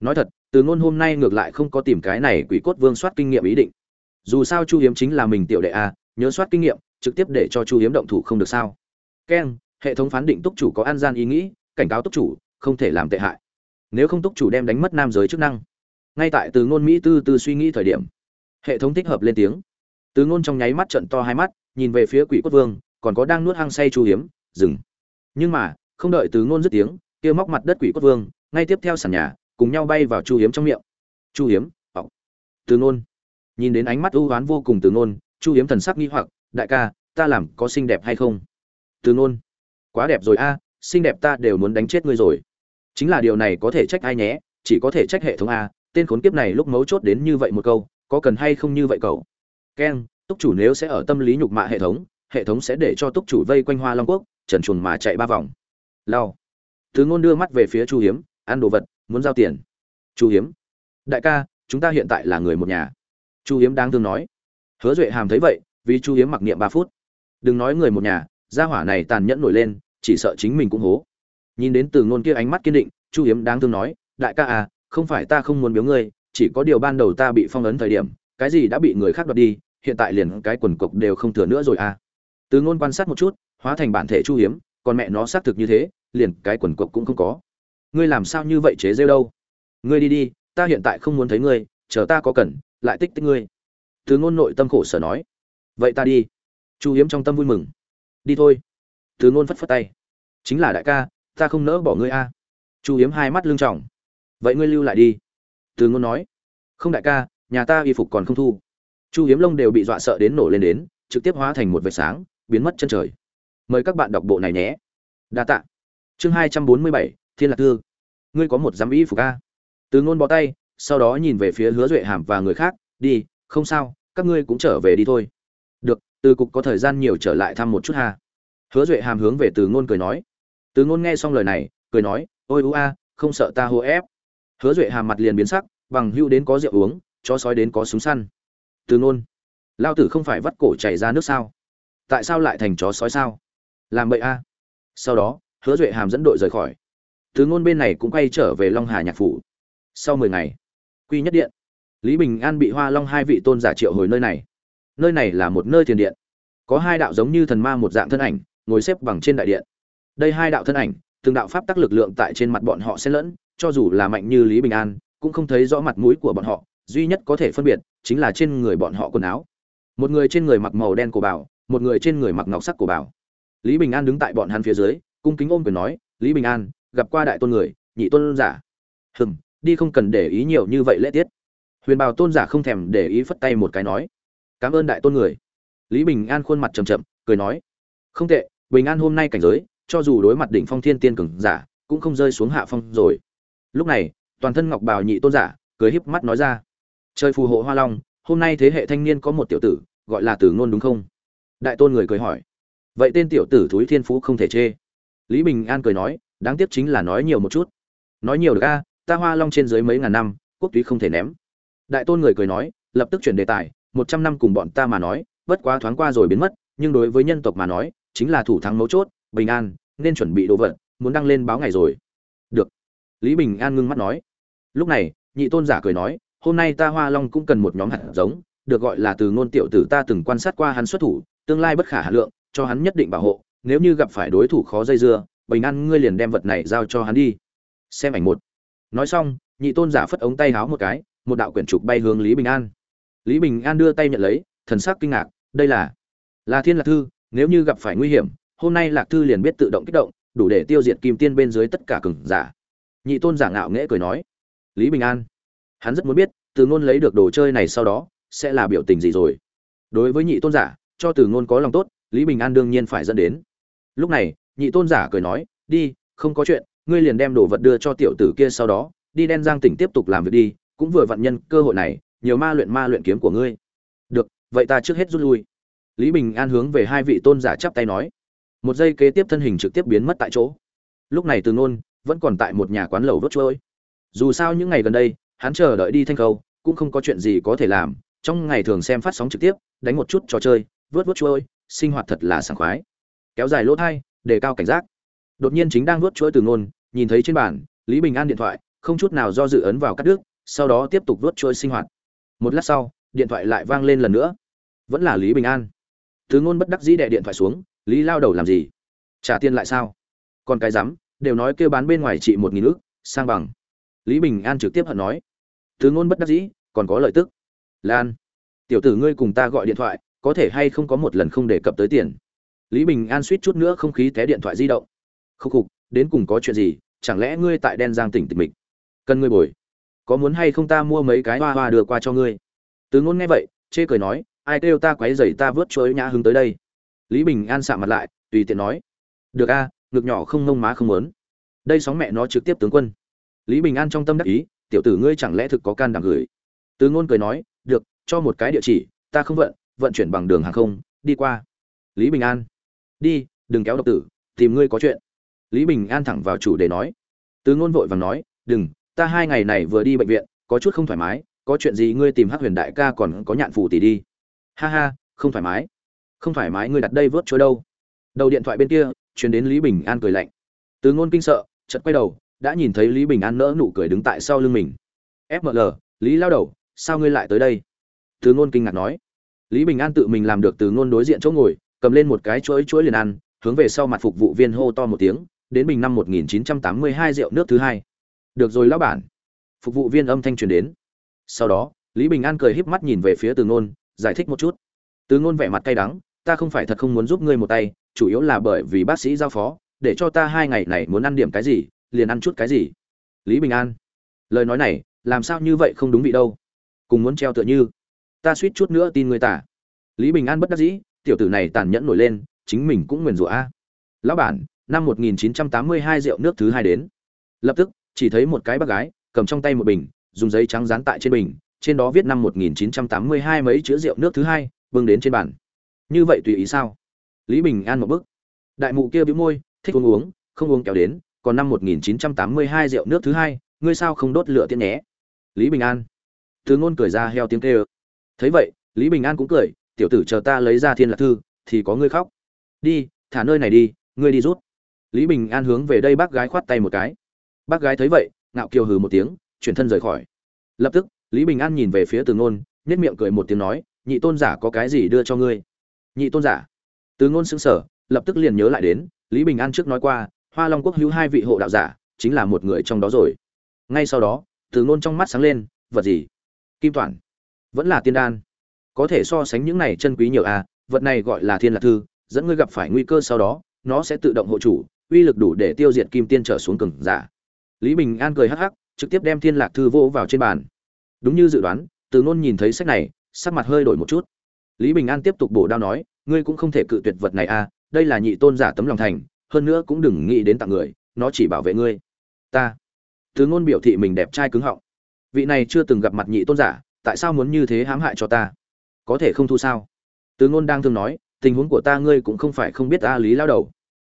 Nói thật, từ ngôn hôm nay ngược lại không có tìm cái này quỷ cốt vương soát kinh nghiệm ý định. Dù sao chu hiếm chính là mình tiểu đệ a, nhớ soát kinh nghiệm, trực tiếp để cho chu hiếm động thủ không được sao. Keng, hệ thống phán định túc chủ có an gian ý nghĩ, cảnh cáo túc chủ, không thể làm tệ hại. Nếu không túc chủ đem đánh mất nam giới chức năng ngay tại từ ngôn mỹ tư tư suy nghĩ thời điểm, hệ thống thích hợp lên tiếng. Từ ngôn trong nháy mắt trận to hai mắt, nhìn về phía quỷ cốt vương, còn có đang nuốt hăng say chu hiếm, dừng. Nhưng mà, không đợi từ ngôn dứt tiếng, kia móc mặt đất quỷ cốt vương, ngay tiếp theo sàn nhà, cùng nhau bay vào chu hiếm trong miệng. Chu hiếm, ọc. Từ ngôn nhìn đến ánh mắt ưu oán vô cùng từ ngôn, chu hiếm thần sắc nghi hoặc, đại ca, ta làm có xinh đẹp hay không? Từ ngôn, quá đẹp rồi a, xinh đẹp ta đều muốn đánh chết ngươi rồi. Chính là điều này có thể trách ai nhé, chỉ có thể trách hệ thống a tên khốn kiếp này lúc mấu chốt đến như vậy một câu, có cần hay không như vậy cậu? Keng túc chủ nếu sẽ ở tâm lý nhục mạ hệ thống hệ thống sẽ để cho túc chủ vây quanh hoa long quốc, trần chuồn mà chạy ba vòng. Lao. Thứ ngôn đưa mắt về phía chu hiếm, ăn đồ vật, muốn giao tiền. Chu hiếm. Đại ca, chúng ta hiện tại là người một nhà. Chu hiếm đang thương nói. Hứa duệ hàm thấy vậy, vì chu hiếm mặc niệm ba phút. Đừng nói người một nhà, gia hỏa này tàn nhẫn nổi lên, chỉ sợ chính mình cũng hố. Nhìn đến từ ngôn kia ánh mắt kiên định, chu hiếm đáng thương nói, đại ca à không phải ta không muốn biếu ngươi, chỉ có điều ban đầu ta bị phong ấn thời điểm, cái gì đã bị người khác đoạt đi, hiện tại liền cái quần cục đều không thừa nữa rồi à. Từ ngôn quan sát một chút, hóa thành bản thể chu hiếm, còn mẹ nó xác thực như thế, liền cái quần cục cũng không có. Ngươi làm sao như vậy chế rêu đâu? Ngươi đi đi, ta hiện tại không muốn thấy ngươi, chờ ta có cần, lại tích tích ngươi. Từ ngôn nội tâm khổ sở nói. Vậy ta đi. Chu hiếm trong tâm vui mừng. Đi thôi. Từ ngôn phất phất tay. Chính là đại ca, ta không nỡ bỏ ngươi a. Chu hiếm hai mắt lưng trọng vậy ngươi lưu lại đi. Từ ngôn nói. Không đại ca nhà ta y phục còn không thu. Chu hiếm lông đều bị dọa sợ đến nổ lên đến trực tiếp hóa thành một vệt sáng biến mất chân trời. Mời các bạn đọc bộ này nhé. Đa tạ. Chương hai trăm bốn mươi bảy thiên lạc thư. Ngươi có một giám y phục ca, từ ngôn bỏ tay sau đó nhìn về phía hứa duệ hàm và người khác đi không sao các ngươi cũng trở về đi thôi. Được từ cục có thời gian nhiều trở lại thăm một chút ha. Hứa duệ hàm hướng về từ ngôn cười nói. Từ ngôn nghe xong lời này cười nói ôi ua, a không sợ ta hô ép hứa duệ hàm mặt liền biến sắc, bằng hưu đến có rượu uống, chó sói đến có súng săn. Từ ngôn, lao tử không phải vắt cổ chảy ra nước sao? Tại sao lại thành chó sói sao? Làm bậy a. À? Sau đó, hứa duệ hàm dẫn đội rời khỏi. Từ ngôn bên này cũng quay trở về long hà nhạc phủ. Sau mười ngày, quy nhất điện. Lý bình an bị hoa long hai vị tôn giả triệu hồi nơi này. Nơi này là một nơi thiền điện. Có hai đạo giống như thần ma một dạng thân ảnh, ngồi xếp bằng trên đại điện. Đây hai đạo thân ảnh, từng đạo pháp tắc lực lượng tại trên mặt bọn họ xen lẫn cho dù là mạnh như lý bình an, cũng không thấy rõ mặt mũi của bọn họ, duy nhất có thể phân biệt chính là trên người bọn họ quần áo. Một người trên người mặc màu đen của bảo, một người trên người mặc ngọc sắc của bảo. Lý bình an đứng tại bọn hắn phía dưới, cung kính ôm quyền nói, lý bình an, gặp qua đại tôn người, nhị tôn giả. Hừm, đi không cần để ý nhiều như vậy lễ tiết. Huyền bào tôn giả không thèm để ý phất tay một cái nói, cảm ơn đại tôn người. Lý bình an khuôn mặt trầm chậm, cười nói, không tệ, bình an hôm nay cảnh giới, cho dù đối mặt đỉnh phong thiên tiên cường giả, cũng không rơi xuống hạ phong rồi lúc này, toàn thân ngọc bào nhị tôn giả, cười híp mắt nói ra. Trời phù hộ hoa long, hôm nay thế hệ thanh niên có một tiểu tử, gọi là tử ngôn đúng không? Đại tôn người cười hỏi. Vậy tên tiểu tử thúi thiên phú không thể chê. Lý bình an cười nói, đáng tiếc chính là nói nhiều một chút. Nói nhiều được a, ta hoa long trên dưới mấy ngàn năm, quốc túy không thể ném. Đại tôn người cười nói, lập tức chuyển đề tài, một trăm năm cùng bọn ta mà nói, bất quá thoáng qua rồi biến mất, nhưng đối với nhân tộc mà nói, chính là thủ thắng mấu chốt, bình an, nên chuẩn bị đồ vật, muốn đăng lên báo ngày rồi. Được lý bình an ngưng mắt nói. Lúc này, nhị tôn giả cười nói, hôm nay ta hoa long cũng cần một nhóm hạt giống, được gọi là từ ngôn tiểu tử ta từng quan sát qua hắn xuất thủ, tương lai bất khả hà lượng, cho hắn nhất định bảo hộ, nếu như gặp phải đối thủ khó dây dưa, bình an ngươi liền đem vật này giao cho hắn đi. Xem ảnh một. Nói xong, nhị tôn giả phất ống tay háo một cái, một đạo quyển trục bay hướng lý bình an. Lý bình an đưa tay nhận lấy, thần sắc kinh ngạc, đây là là thiên lạc thư, nếu như gặp phải nguy hiểm, hôm nay lạc thư liền biết tự động kích động, đủ để tiêu diệt kim tiên bên dưới tất cả cường giả nhị tôn giả ngạo nghễ cười nói, lý bình an, hắn rất muốn biết, từ ngôn lấy được đồ chơi này sau đó, sẽ là biểu tình gì rồi? Đối với nhị tôn giả, cho từ ngôn có lòng tốt, lý bình an đương nhiên phải dẫn đến. Lúc này, nhị tôn giả cười nói, đi, không có chuyện, ngươi liền đem đồ vật đưa cho tiểu tử kia sau đó, đi đen giang tỉnh tiếp tục làm việc đi, cũng vừa vặn nhân cơ hội này, nhiều ma luyện ma luyện kiếm của ngươi. Được, vậy ta trước hết rút lui. Lý bình an hướng về hai vị tôn giả chắp tay nói. Một giây kế tiếp thân hình trực tiếp biến mất tại chỗ. Lúc này từ ngôn vẫn còn tại một nhà quán lẩu vớt trôi. Dù sao những ngày gần đây, hắn chờ đợi đi thanh khâu, cũng không có chuyện gì có thể làm, trong ngày thường xem phát sóng trực tiếp, đánh một chút trò chơi, vớt vớt trôi, sinh hoạt thật là sảng khoái. Kéo dài lỗ thai, đề cao cảnh giác. Đột nhiên chính đang vớt chuỗi từ ngôn, nhìn thấy trên bàn, lý bình an điện thoại, không chút nào do dự ấn vào cắt đứt, sau đó tiếp tục vớt chuỗi sinh hoạt. Một lát sau, điện thoại lại vang lên lần nữa. Vẫn là lý bình an. Từ ngôn bất đắc dĩ đè điện thoại xuống, lý lao đầu làm gì? Trả tiền lại sao? Còn cái rắm đều nói kêu bán bên ngoài trị một nghìn ước sang bằng. Lý bình an trực tiếp hận nói từ ngôn bất đắc dĩ, còn có lợi tức. Lan, tiểu tử ngươi cùng ta gọi điện thoại, có thể hay không có một lần không đề cập tới tiền? Lý bình an suýt chút nữa không khí té điện thoại di động. Khúc khục, đến cùng có chuyện gì? Chẳng lẽ ngươi tại đen giang tỉnh tịch mịch? Cần ngươi bồi. Có muốn hay không ta mua mấy cái hoa hoa đưa qua cho ngươi? Từ ngôn nghe vậy, chê cười nói, ai kêu ta quấy dày ta vớt chuối nhã hứng tới đây? Lý bình an sạm mặt lại, tùy tiện nói, được a ngực nhỏ không ngông má không muốn. Đây sóng mẹ nó trực tiếp tướng quân. Lý bình an trong tâm đắc ý, tiểu tử ngươi chẳng lẽ thực có can đảm gửi? Từ ngôn cười nói, được, cho một cái địa chỉ, ta không vận vận chuyển bằng đường hàng không, đi qua. Lý bình an, đi, đừng kéo độc tử, tìm ngươi có chuyện. Lý bình an thẳng vào chủ đề nói. Từ ngôn vội vàng nói, đừng, ta hai ngày này vừa đi bệnh viện, có chút không thoải mái, có chuyện gì ngươi tìm hắc huyền đại ca còn có nhạn phụ tỷ đi. Ha ha, không thoải mái. Không thoải mái ngươi đặt đây vớt chỗ đâu? Đầu điện thoại bên kia truyền đến lý bình an cười lạnh. Từ ngôn kinh sợ, chợt quay đầu, đã nhìn thấy lý bình an nỡ nụ cười đứng tại sau lưng mình. Fml lý lao đầu, sao ngươi lại tới đây? Từ ngôn kinh ngạc nói. Lý bình an tự mình làm được từ ngôn đối diện chỗ ngồi, cầm lên một cái chuỗi chuỗi liền ăn, hướng về sau mặt phục vụ viên hô to một tiếng, đến bình năm 1982 rượu nước thứ hai. Được rồi, lão bản. Phục vụ viên âm thanh truyền đến. Sau đó, lý bình an cười híp mắt nhìn về phía từ ngôn, giải thích một chút. Từ ngôn vẻ mặt cay đắng, ta không phải thật không muốn giúp ngươi một tay chủ yếu là bởi vì bác sĩ giao phó, để cho ta hai ngày này muốn ăn điểm cái gì, liền ăn chút cái gì. Lý bình an, lời nói này, làm sao như vậy không đúng vị đâu. Cùng muốn treo tựa như. Ta suýt chút nữa tin người tả. Lý bình an bất đắc dĩ, tiểu tử này tàn nhẫn nổi lên, chính mình cũng nguyền rủa a. Lão bản, năm 1982 rượu nước thứ hai đến. Lập tức, chỉ thấy một cái bác gái, cầm trong tay một bình, dùng giấy trắng dán tại trên bình, trên đó viết năm 1982 mấy chữ rượu nước thứ hai, bưng đến trên bàn. Như vậy tùy ý sao? Lý bình an một bức đại mụ kia bĩu môi, thích uống uống, không uống kéo đến, còn năm 1982 rượu nước thứ hai, ngươi sao không đốt lửa tiên nhé? Lý bình an. Từ ngôn cười ra heo tiếng kêu. Thấy vậy, lý bình an cũng cười, tiểu tử chờ ta lấy ra thiên lạc thư, thì có ngươi khóc. Đi, thả nơi này đi, ngươi đi rút. Lý bình an hướng về đây bác gái khoát tay một cái. Bác gái thấy vậy, ngạo kiều hừ một tiếng, chuyển thân rời khỏi. Lập tức, lý bình an nhìn về phía từ ngôn, nhếch miệng cười một tiếng nói, nhị tôn giả có cái gì đưa cho ngươi? Nhị tôn giả? Từ ngôn sững sở lập tức liền nhớ lại đến, lý bình an trước nói qua, hoa long quốc hữu hai vị hộ đạo giả, chính là một người trong đó rồi. Ngay sau đó, từ ngôn trong mắt sáng lên, vật gì? Kim toàn vẫn là tiên đan. Có thể so sánh những này chân quý nhiều à vật này gọi là thiên lạc thư, dẫn ngươi gặp phải nguy cơ sau đó, nó sẽ tự động hộ chủ, uy lực đủ để tiêu diệt kim tiên trở xuống cường giả. Lý bình an cười hắc hắc, trực tiếp đem thiên lạc thư vô vào trên bàn. Đúng như dự đoán, từ ngôn nhìn thấy sách này, sắc mặt hơi đổi một chút. Lý bình an tiếp tục bổ đao nói ngươi cũng không thể cự tuyệt vật này à đây là nhị tôn giả tấm lòng thành, hơn nữa cũng đừng nghĩ đến tặng người, nó chỉ bảo vệ ngươi. Ta. Thứ ngôn biểu thị mình đẹp trai cứng họng. Vị này chưa từng gặp mặt nhị tôn giả, tại sao muốn như thế hãm hại cho ta? Có thể không thu sao? Tứ ngôn đang thường nói, tình huống của ta ngươi cũng không phải không biết a lý lao đầu.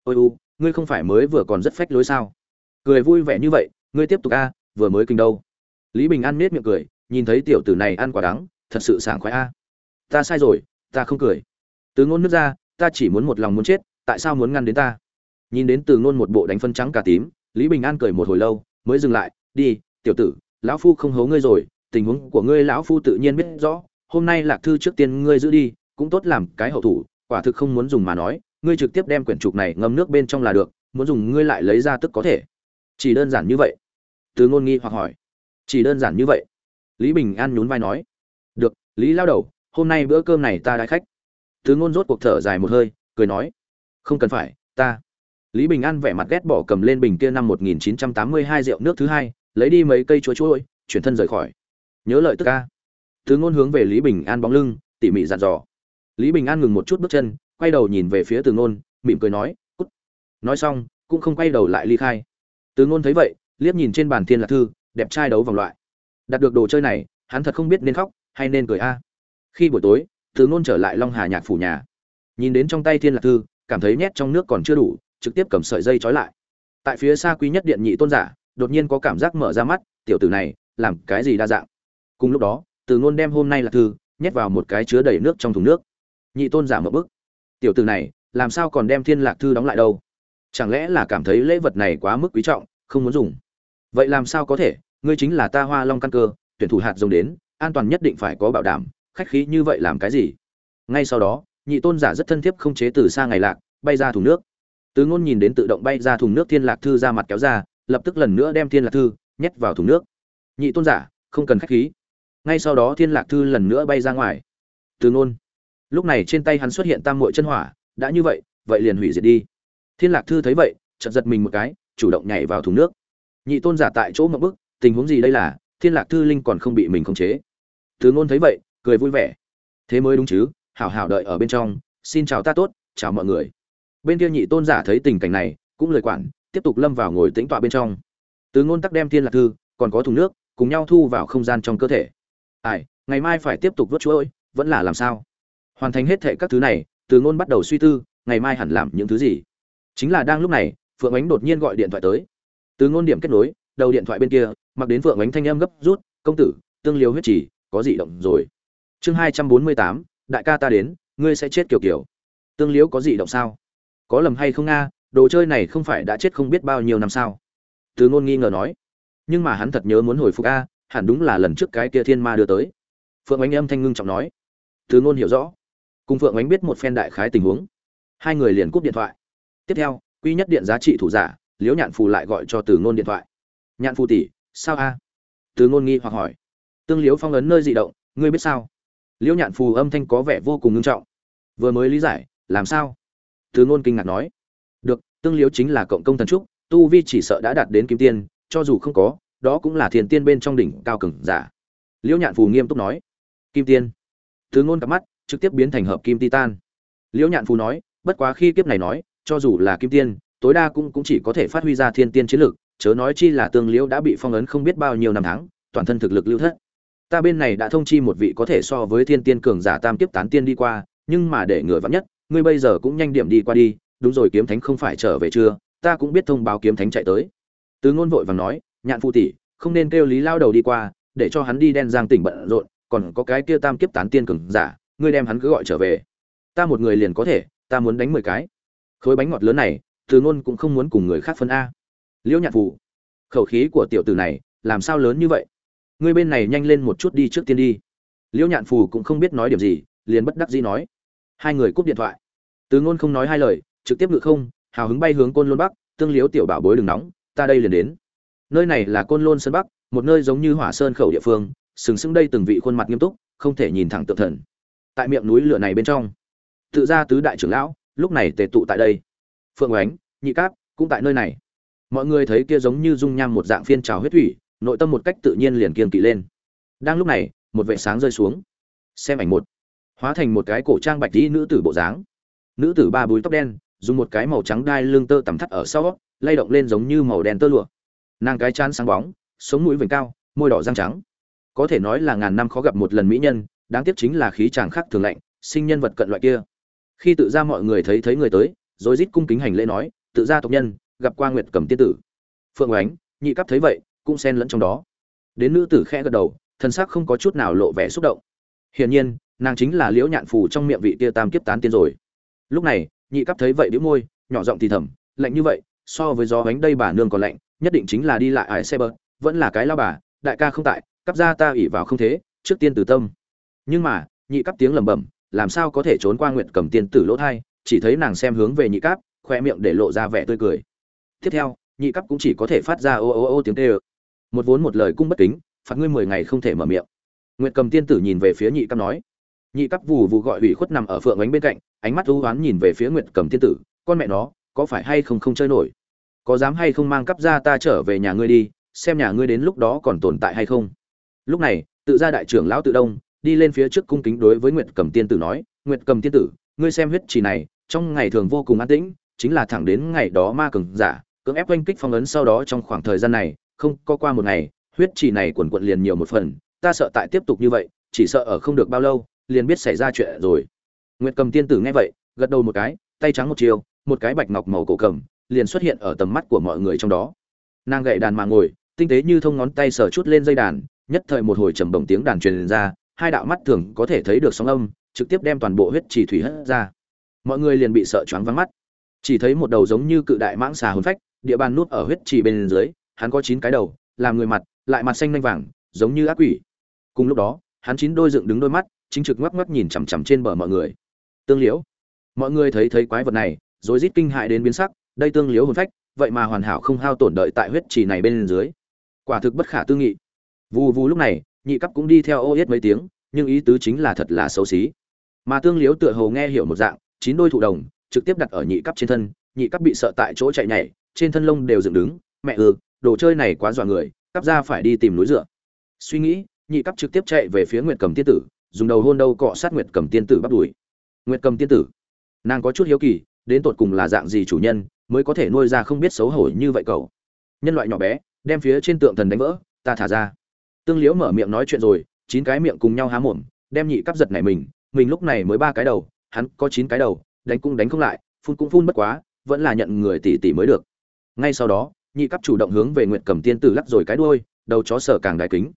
Ôi u, ngươi không phải mới vừa còn rất phách lối sao? Cười vui vẻ như vậy, ngươi tiếp tục a, vừa mới kinh đâu? Lý bình an nết miệng cười, nhìn thấy tiểu tử này ăn quả đắng, thật sự sảng khoái a. Ta sai rồi, ta không cười từ ngôn nước ra, ta chỉ muốn một lòng muốn chết, tại sao muốn ngăn đến ta? Nhìn đến từ ngôn một bộ đánh phân trắng cả tím, lý bình an cười một hồi lâu, mới dừng lại, đi, tiểu tử, lão phu không hố ngươi rồi, tình huống của ngươi lão phu tự nhiên biết rõ, hôm nay lạc thư trước tiên ngươi giữ đi, cũng tốt làm cái hậu thủ, quả thực không muốn dùng mà nói, ngươi trực tiếp đem quyển trục này ngâm nước bên trong là được, muốn dùng ngươi lại lấy ra tức có thể. Chỉ đơn giản như vậy. Từ ngôn nghi hoặc hỏi. Chỉ đơn giản như vậy. Lý bình an nhún vai nói. Được, lý lao đầu, hôm nay bữa cơm này ta đãi khách. Thứ ngôn rốt cuộc thở dài một hơi, cười nói, không cần phải, ta. Lý bình an vẻ mặt ghét bỏ cầm lên bình kia năm 1982 rượu nước thứ hai, lấy đi mấy cây chuối chuối, chuyển thân rời khỏi. Nhớ lợi tức ca. Thứ ngôn hướng về lý bình an bóng lưng, tỉ mỉ dặn dò. Lý bình an ngừng một chút bước chân, quay đầu nhìn về phía từ ngôn, mỉm cười nói, cút. Nói xong, cũng không quay đầu lại ly khai. Từ ngôn thấy vậy, liếc nhìn trên bàn thiên lạc thư, đẹp trai đấu vòng loại. Đạt được đồ chơi này, hắn thật không biết nên khóc hay nên cười a. Khi buổi tối từ ngôn trở lại long hà nhạc phủ nhà. Nhìn đến trong tay thiên lạc thư, cảm thấy nhét trong nước còn chưa đủ, trực tiếp cầm sợi dây trói lại. Tại phía xa quý nhất điện nhị tôn giả, đột nhiên có cảm giác mở ra mắt, tiểu tử này, làm cái gì đa dạng. Cùng lúc đó, từ ngôn đem hôm nay là thư, nhét vào một cái chứa đầy nước trong thùng nước. Nhị tôn giả mở bức. Tiểu tử này, làm sao còn đem thiên lạc thư đóng lại đâu? Chẳng lẽ là cảm thấy lễ vật này quá mức quý trọng, không muốn dùng? Vậy làm sao có thể? Ngươi chính là ta hoa long căn cơ, tuyển thủ hạt dùng đến, an toàn nhất định phải có bảo đảm khách khí như vậy làm cái gì? Ngay sau đó, nhị tôn giả rất thân thiết không chế từ xa ngày lạc, bay ra thùng nước. Tứ ngôn nhìn đến tự động bay ra thùng nước thiên lạc thư ra mặt kéo ra, lập tức lần nữa đem thiên lạc thư nhét vào thùng nước. Nhị tôn giả, không cần khách khí. Ngay sau đó thiên lạc thư lần nữa bay ra ngoài. Tứ ngôn, lúc này trên tay hắn xuất hiện tam muội chân hỏa, đã như vậy vậy liền hủy diệt đi. Thiên lạc thư thấy vậy, chợt giật mình một cái, chủ động nhảy vào thùng nước. Nhị tôn giả tại chỗ một bước tình huống gì đây là, thiên lạc thư linh còn không bị mình khống chế. Tứ ngôn thấy vậy cười vui vẻ. Thế mới đúng chứ, hảo hảo đợi ở bên trong, xin chào ta tốt, chào mọi người. Bên kia nhị tôn giả thấy tình cảnh này, cũng lời quản, tiếp tục lâm vào ngồi tĩnh tọa bên trong. Từ ngôn tắc đem thiên lạc thư, còn có thùng nước, cùng nhau thu vào không gian trong cơ thể. Ai, ngày mai phải tiếp tục vớt chuỗi vẫn là làm sao? Hoàn thành hết thệ các thứ này, từ ngôn bắt đầu suy tư, ngày mai hẳn làm những thứ gì? Chính là đang lúc này, phượng ánh đột nhiên gọi điện thoại tới. Từ ngôn điểm kết nối, đầu điện thoại bên kia, mặc đến phượng ánh thanh âm gấp rút, công tử, tương liều huyết chỉ có gì động rồi chương hai trăm bốn mươi tám, đại ca ta đến, ngươi sẽ chết kiểu kiểu. Tương liếu có gì động sao? Có lầm hay không nga, đồ chơi này không phải đã chết không biết bao nhiêu năm sao? Từ ngôn nghi ngờ nói. Nhưng mà hắn thật nhớ muốn hồi phục a, hẳn đúng là lần trước cái kia thiên ma đưa tới. Phượng ánh âm thanh ngưng trọng nói. Từ ngôn hiểu rõ. Cùng phượng ánh biết một phen đại khái tình huống. Hai người liền cúp điện thoại. Tiếp theo, quy nhất điện giá trị thủ giả, liễu nhạn phù lại gọi cho từ ngôn điện thoại. Nhạn phù tỷ, sao a? Từ ngôn nghi hoặc hỏi. Tương liễu phong ấn nơi dị động, ngươi biết sao? Liễu nhạn phù âm thanh có vẻ vô cùng ngưng trọng. Vừa mới lý giải, làm sao? Thứ ngôn kinh ngạc nói. Được, tương liễu chính là cộng công thần trúc, tu vi chỉ sợ đã đạt đến kim tiên, cho dù không có, đó cũng là thiền tiên bên trong đỉnh cao cường giả. Liễu nhạn phù nghiêm túc nói. Kim tiên. Thứ ngôn cặp mắt, trực tiếp biến thành hợp kim titan. Liễu nhạn phù nói, bất quá khi kiếp này nói, cho dù là kim tiên, tối đa cũng cũng chỉ có thể phát huy ra thiên tiên chiến lực, chớ nói chi là tương liễu đã bị phong ấn không biết bao nhiêu năm tháng, toàn thân thực lực lưu thất ta bên này đã thông chi một vị có thể so với thiên tiên cường giả tam kiếp tán tiên đi qua, nhưng mà để ngừa vắn nhất, ngươi bây giờ cũng nhanh điểm đi qua đi, đúng rồi kiếm thánh không phải trở về chưa? Ta cũng biết thông báo kiếm thánh chạy tới. Từ ngôn vội vàng nói, nhạn phu tỷ, không nên kêu lý lao đầu đi qua, để cho hắn đi đen giang tỉnh bận rộn, còn có cái kia tam kiếp tán tiên cường giả, ngươi đem hắn cứ gọi trở về. Ta một người liền có thể, ta muốn đánh mười cái. Khối bánh ngọt lớn này, từ ngôn cũng không muốn cùng người khác phân a. Liễu nhạn phụ khẩu khí của tiểu tử này, làm sao lớn như vậy? Ngươi bên này nhanh lên một chút đi trước tiên đi. Liễu nhạn phù cũng không biết nói điểm gì, liền bất đắc dĩ nói. Hai người cúp điện thoại. Từ ngôn không nói hai lời, trực tiếp ngự không, hào hứng bay hướng côn lôn bắc, tương liễu tiểu bảo bối đừng nóng, ta đây liền đến. Nơi này là côn lôn sơn bắc, một nơi giống như hỏa sơn khẩu địa phương, sừng sững đây từng vị khuôn mặt nghiêm túc, không thể nhìn thẳng tượng thần. Tại miệng núi lửa này bên trong, tự ra tứ đại trưởng lão, lúc này tề tụ tại đây. Phượng oánh, nhị cáp cũng tại nơi này. Mọi người thấy kia giống như dung nham một dạng phiên trào huyết thủy nội tâm một cách tự nhiên liền kiên kỵ lên. Đang lúc này, một vệ sáng rơi xuống. Xem ảnh một. Hóa thành một cái cổ trang bạch tí nữ tử bộ dáng. Nữ tử ba búi tóc đen, dùng một cái màu trắng đai lưng tơ tầm thắt ở sau, lay động lên giống như màu đen tơ lụa. Nàng cái chán sáng bóng, sống mũi vểnh cao, môi đỏ răng trắng. Có thể nói là ngàn năm khó gặp một lần mỹ nhân, đáng tiếc chính là khí chàng khác thường lạnh, sinh nhân vật cận loại kia. Khi tự ra mọi người thấy thấy người tới rồi rít cung kính hành lễ nói, tự ra tộc nhân, gặp qua nguyệt cầm tiên tử. Phượng oánh, nhị cấp thấy vậy cũng xen lẫn trong đó. Đến nữ tử khẽ gật đầu, thân xác không có chút nào lộ vẻ xúc động. Hiển nhiên, nàng chính là liễu nhạn phù trong miệng vị tia tam kiếp tán tiên rồi. Lúc này, nhị cấp thấy vậy đĩu môi, nhỏ giọng thì thầm, lạnh như vậy, so với gió bánh đây bà nương còn lạnh, nhất định chính là đi lại ải xe bờ vẫn là cái lao bà, đại ca không tại cấp ra ta ủy vào không thế, trước tiên từ tâm. Nhưng mà, nhị cấp tiếng lẩm bẩm, làm sao có thể trốn qua nguyệt cầm tiên tử lỗ thai? Chỉ thấy nàng xem hướng về nhị cấp, khoe miệng để lộ ra vẻ tươi cười. Tiếp theo, nhị cấp cũng chỉ có thể phát ra ô ô ô tiếng tê ơ một vốn một lời cung bất kính, phạt ngươi mười ngày không thể mở miệng. Nguyệt cầm tiên tử nhìn về phía nhị cấp nói. Nhị cấp vù vù gọi ủy khuất nằm ở phượng ánh bên cạnh, ánh mắt ưu oán nhìn về phía nguyệt cầm tiên tử. Con mẹ nó, có phải hay không không chơi nổi? Có dám hay không mang cấp ra ta trở về nhà ngươi đi, xem nhà ngươi đến lúc đó còn tồn tại hay không? Lúc này, tự ra đại trưởng lão tự đông, đi lên phía trước cung kính đối với nguyệt cầm tiên tử nói, nguyệt cầm tiên tử, ngươi xem huyết trì này, trong ngày thường vô cùng an tĩnh, chính là thẳng đến ngày đó ma cường giả, cưỡng ép oanh kích phong ấn sau đó trong khoảng thời gian này không có qua một ngày, huyết trì này quần quận liền nhiều một phần, ta sợ tại tiếp tục như vậy, chỉ sợ ở không được bao lâu, liền biết xảy ra chuyện rồi. Nguyệt cầm tiên tử nghe vậy, gật đầu một cái, tay trắng một chiều, một cái bạch ngọc màu cổ cầm, liền xuất hiện ở tầm mắt của mọi người trong đó. Nàng gậy đàn mà ngồi, tinh tế như thông ngón tay sờ chút lên dây đàn, nhất thời một hồi trầm bổng tiếng đàn truyền ra, hai đạo mắt thường có thể thấy được sóng âm, trực tiếp đem toàn bộ huyết trì thủy hất ra. Mọi người liền bị sợ choáng vắng mắt. Chỉ thấy một đầu giống như cự đại mãng xà hồn phách, địa bàn nút ở huyết trì bên dưới hắn có chín cái đầu, làm người mặt, lại mặt xanh nanh vàng, giống như ác quỷ. Cùng lúc đó, hắn chín đôi dựng đứng đôi mắt, chính trực ngoắc ngoắc nhìn chằm chằm trên bờ mọi người. Tương liễu, mọi người thấy thấy quái vật này rồi rít kinh hại đến biến sắc, đây tương liễu hồn phách, vậy mà hoàn hảo không hao tổn đợi tại huyết trì này bên dưới. Quả thực bất khả tư nghị. Vù vù lúc này, nhị cấp cũng đi theo ô yết mấy tiếng, nhưng ý tứ chính là thật là xấu xí. Mà tương liếu tựa hồ nghe hiểu một dạng, chín đôi thụ đồng, trực tiếp đặt ở nhị cấp trên thân, nhị cấp bị sợ tại chỗ chạy nhảy, trên thân lông đều dựng đứng, mẹ ư đồ chơi này quá dọa người, cắp ra phải đi tìm núi dựa. Suy nghĩ, nhị cấp trực tiếp chạy về phía nguyệt cầm tiên tử, dùng đầu hôn đâu cọ sát nguyệt cầm tiên tử bắt đuổi nguyệt cầm tiên tử, nàng có chút hiếu kỳ, đến tột cùng là dạng gì chủ nhân mới có thể nuôi ra không biết xấu hổ như vậy cậu? Nhân loại nhỏ bé, đem phía trên tượng thần đánh vỡ, ta thả ra. Tương liễu mở miệng nói chuyện rồi, chín cái miệng cùng nhau há mồm, đem nhị cấp giật này mình mình lúc này mới ba cái đầu, hắn có chín cái đầu, đánh cũng đánh không lại, phun cũng phun bất quá, vẫn là nhận người tỷ tỷ mới được. Ngay sau đó nhị cấp chủ động hướng về nguyệt cầm tiên tử lắc rồi cái đuôi, đầu chó sở càng đại kính.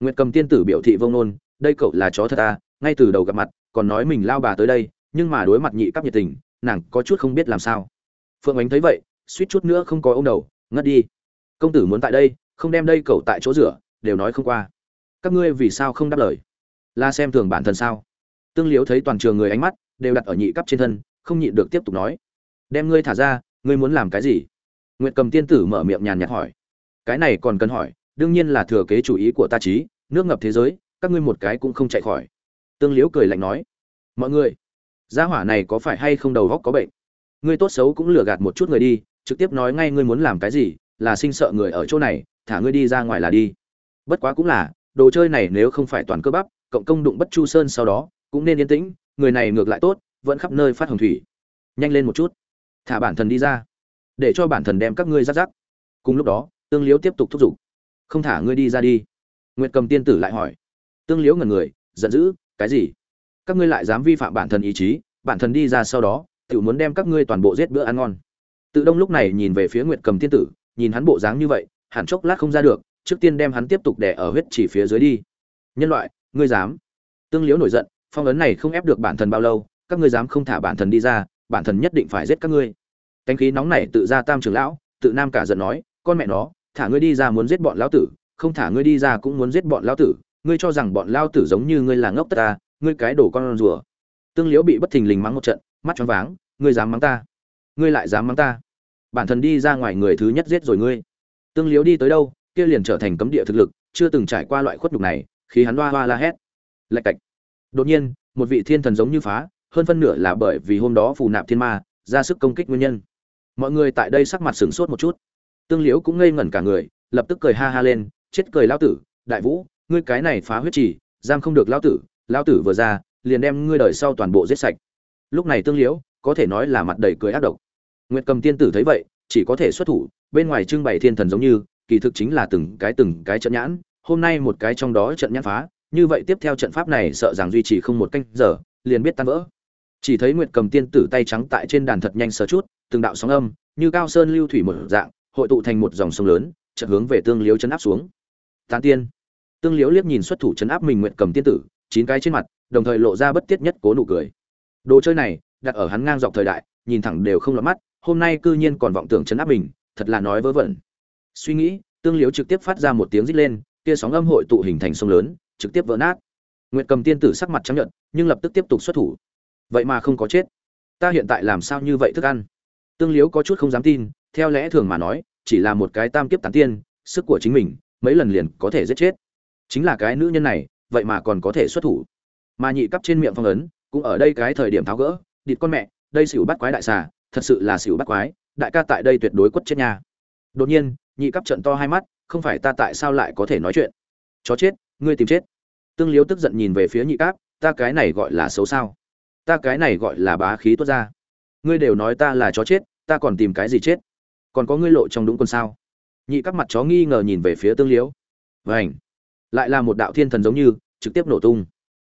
Nguyệt cầm tiên tử biểu thị vông nôn đây cậu là chó thật à ngay từ đầu gặp mặt, còn nói mình lao bà tới đây, nhưng mà đối mặt nhị cấp nhiệt tình, nàng có chút không biết làm sao. Phượng ánh thấy vậy, suýt chút nữa không có ông đầu, ngất đi. Công tử muốn tại đây, không đem đây cậu tại chỗ rửa, đều nói không qua. Các ngươi vì sao không đáp lời? La xem thường bản thân sao? Tương liễu thấy toàn trường người ánh mắt đều đặt ở nhị cấp trên thân, không nhịn được tiếp tục nói. Đem ngươi thả ra, ngươi muốn làm cái gì? Nguyệt cầm tiên tử mở miệng nhàn nhạt hỏi. Cái này còn cần hỏi, đương nhiên là thừa kế chủ ý của ta chí. nước ngập thế giới, các ngươi một cái cũng không chạy khỏi. Tương Liễu cười lạnh nói. Mọi người, gia hỏa này có phải hay không đầu óc có bệnh? Ngươi tốt xấu cũng lừa gạt một chút người đi, trực tiếp nói ngay ngươi muốn làm cái gì, là sinh sợ người ở chỗ này, thả ngươi đi ra ngoài là đi. Bất quá cũng là, đồ chơi này nếu không phải toàn cơ bắp, cộng công đụng bất chu sơn sau đó, cũng nên yên tĩnh, người này ngược lại tốt, vẫn khắp nơi phát hồng thủy. Nhanh lên một chút. Thả bản thân đi ra để cho bản thân đem các ngươi rắc rắc. Cùng lúc đó, tương liếu tiếp tục thúc giục. Không thả ngươi đi ra đi. Nguyệt cầm tiên tử lại hỏi. Tương liếu ngần người, giận dữ, cái gì? Các ngươi lại dám vi phạm bản thân ý chí, bản thân đi ra sau đó tự muốn đem các ngươi toàn bộ giết bữa ăn ngon. Tự đông lúc này nhìn về phía nguyệt cầm tiên tử, nhìn hắn bộ dáng như vậy, hẳn chốc lát không ra được, trước tiên đem hắn tiếp tục đè ở huyết chỉ phía dưới đi. Nhân loại, ngươi dám? Tương liếu nổi giận, phong ấn này không ép được bản thân bao lâu, các ngươi dám không thả bản thân đi ra, bản thân nhất định phải giết các ngươi cánh khí nóng này tự ra tam trưởng lão, tự nam cả giận nói, con mẹ nó, thả ngươi đi ra muốn giết bọn lão tử, không thả ngươi đi ra cũng muốn giết bọn lão tử, ngươi cho rằng bọn lão tử giống như ngươi là ngốc tất ta, ngươi cái đổ con rùa. Tương liễu bị bất thình lình mắng một trận, mắt choáng váng, ngươi dám mắng ta? Ngươi lại dám mắng ta? Bản thân đi ra ngoài người thứ nhất giết rồi ngươi. Tương liễu đi tới đâu, kia liền trở thành cấm địa thực lực, chưa từng trải qua loại khuất nhục này khi hắn hoa hoa la hét. Lạch cạch. Đột nhiên, một vị thiên thần giống như phá, hơn phân nửa là bởi vì hôm đó phù nạp thiên ma, ra sức công kích nguyên nhân mọi người tại đây sắc mặt sửng sốt một chút. Tương liễu cũng ngây ngẩn cả người, lập tức cười ha ha lên, chết cười lao tử, đại vũ, ngươi cái này phá huyết trì, giam không được lao tử lao tử vừa ra, liền đem ngươi đời sau toàn bộ giết sạch. Lúc này tương liễu, có thể nói là mặt đầy cười ác độc. Nguyệt cầm tiên tử thấy vậy, chỉ có thể xuất thủ, bên ngoài trưng bày thiên thần giống như, kỳ thực chính là từng cái từng cái trận nhãn, hôm nay một cái trong đó trận nhãn phá, như vậy tiếp theo trận pháp này sợ rằng duy trì không một canh giờ, liền biết tan vỡ. Chỉ thấy nguyệt cầm tiên tử tay trắng tại trên đàn thật nhanh sờ chút từng đạo sóng âm, như cao sơn lưu thủy một dạng, hội tụ thành một dòng sông lớn, chợt hướng về tương liếu chấn áp xuống. Tán tiên. Tương liếu liếc nhìn xuất thủ chấn áp mình nguyện cầm tiên tử, chín cái trên mặt, đồng thời lộ ra bất tiết nhất cố nụ cười. Đồ chơi này, đặt ở hắn ngang dọc thời đại, nhìn thẳng đều không lọt mắt, hôm nay cư nhiên còn vọng tưởng chấn áp mình, thật là nói vớ vẩn. Suy nghĩ, tương liếu trực tiếp phát ra một tiếng rít lên kia sóng âm hội tụ hình thành sông lớn, trực tiếp vỡ nát. Nguyện cầm tiên tử sắc mặt trắng nhận nhưng lập tức tiếp tục xuất thủ. Vậy mà không có chết. Ta hiện tại làm sao như vậy thức ăn? Tương liếu có chút không dám tin, theo lẽ thường mà nói, chỉ là một cái tam kiếp tán tiên, sức của chính mình, mấy lần liền có thể giết chết. Chính là cái nữ nhân này, vậy mà còn có thể xuất thủ. Mà nhị cấp trên miệng phong ấn, cũng ở đây cái thời điểm tháo gỡ địt con mẹ, đây xỉu bắt quái đại xà, thật sự là xỉu bắt quái, đại ca tại đây tuyệt đối quất chết nha. Đột nhiên, nhị cấp trận to hai mắt, không phải ta tại sao lại có thể nói chuyện? Chó chết, ngươi tìm chết. Tương liếu tức giận nhìn về phía nhị cấp, ta cái này gọi là xấu sao? Ta cái này gọi là bá khí tốt ra ngươi đều nói ta là chó chết ta còn tìm cái gì chết? Còn có ngươi lộ trong đúng quân sao? Nhị các mặt chó nghi ngờ nhìn về phía tương liễu, vảnh lại là một đạo thiên thần giống như trực tiếp nổ tung.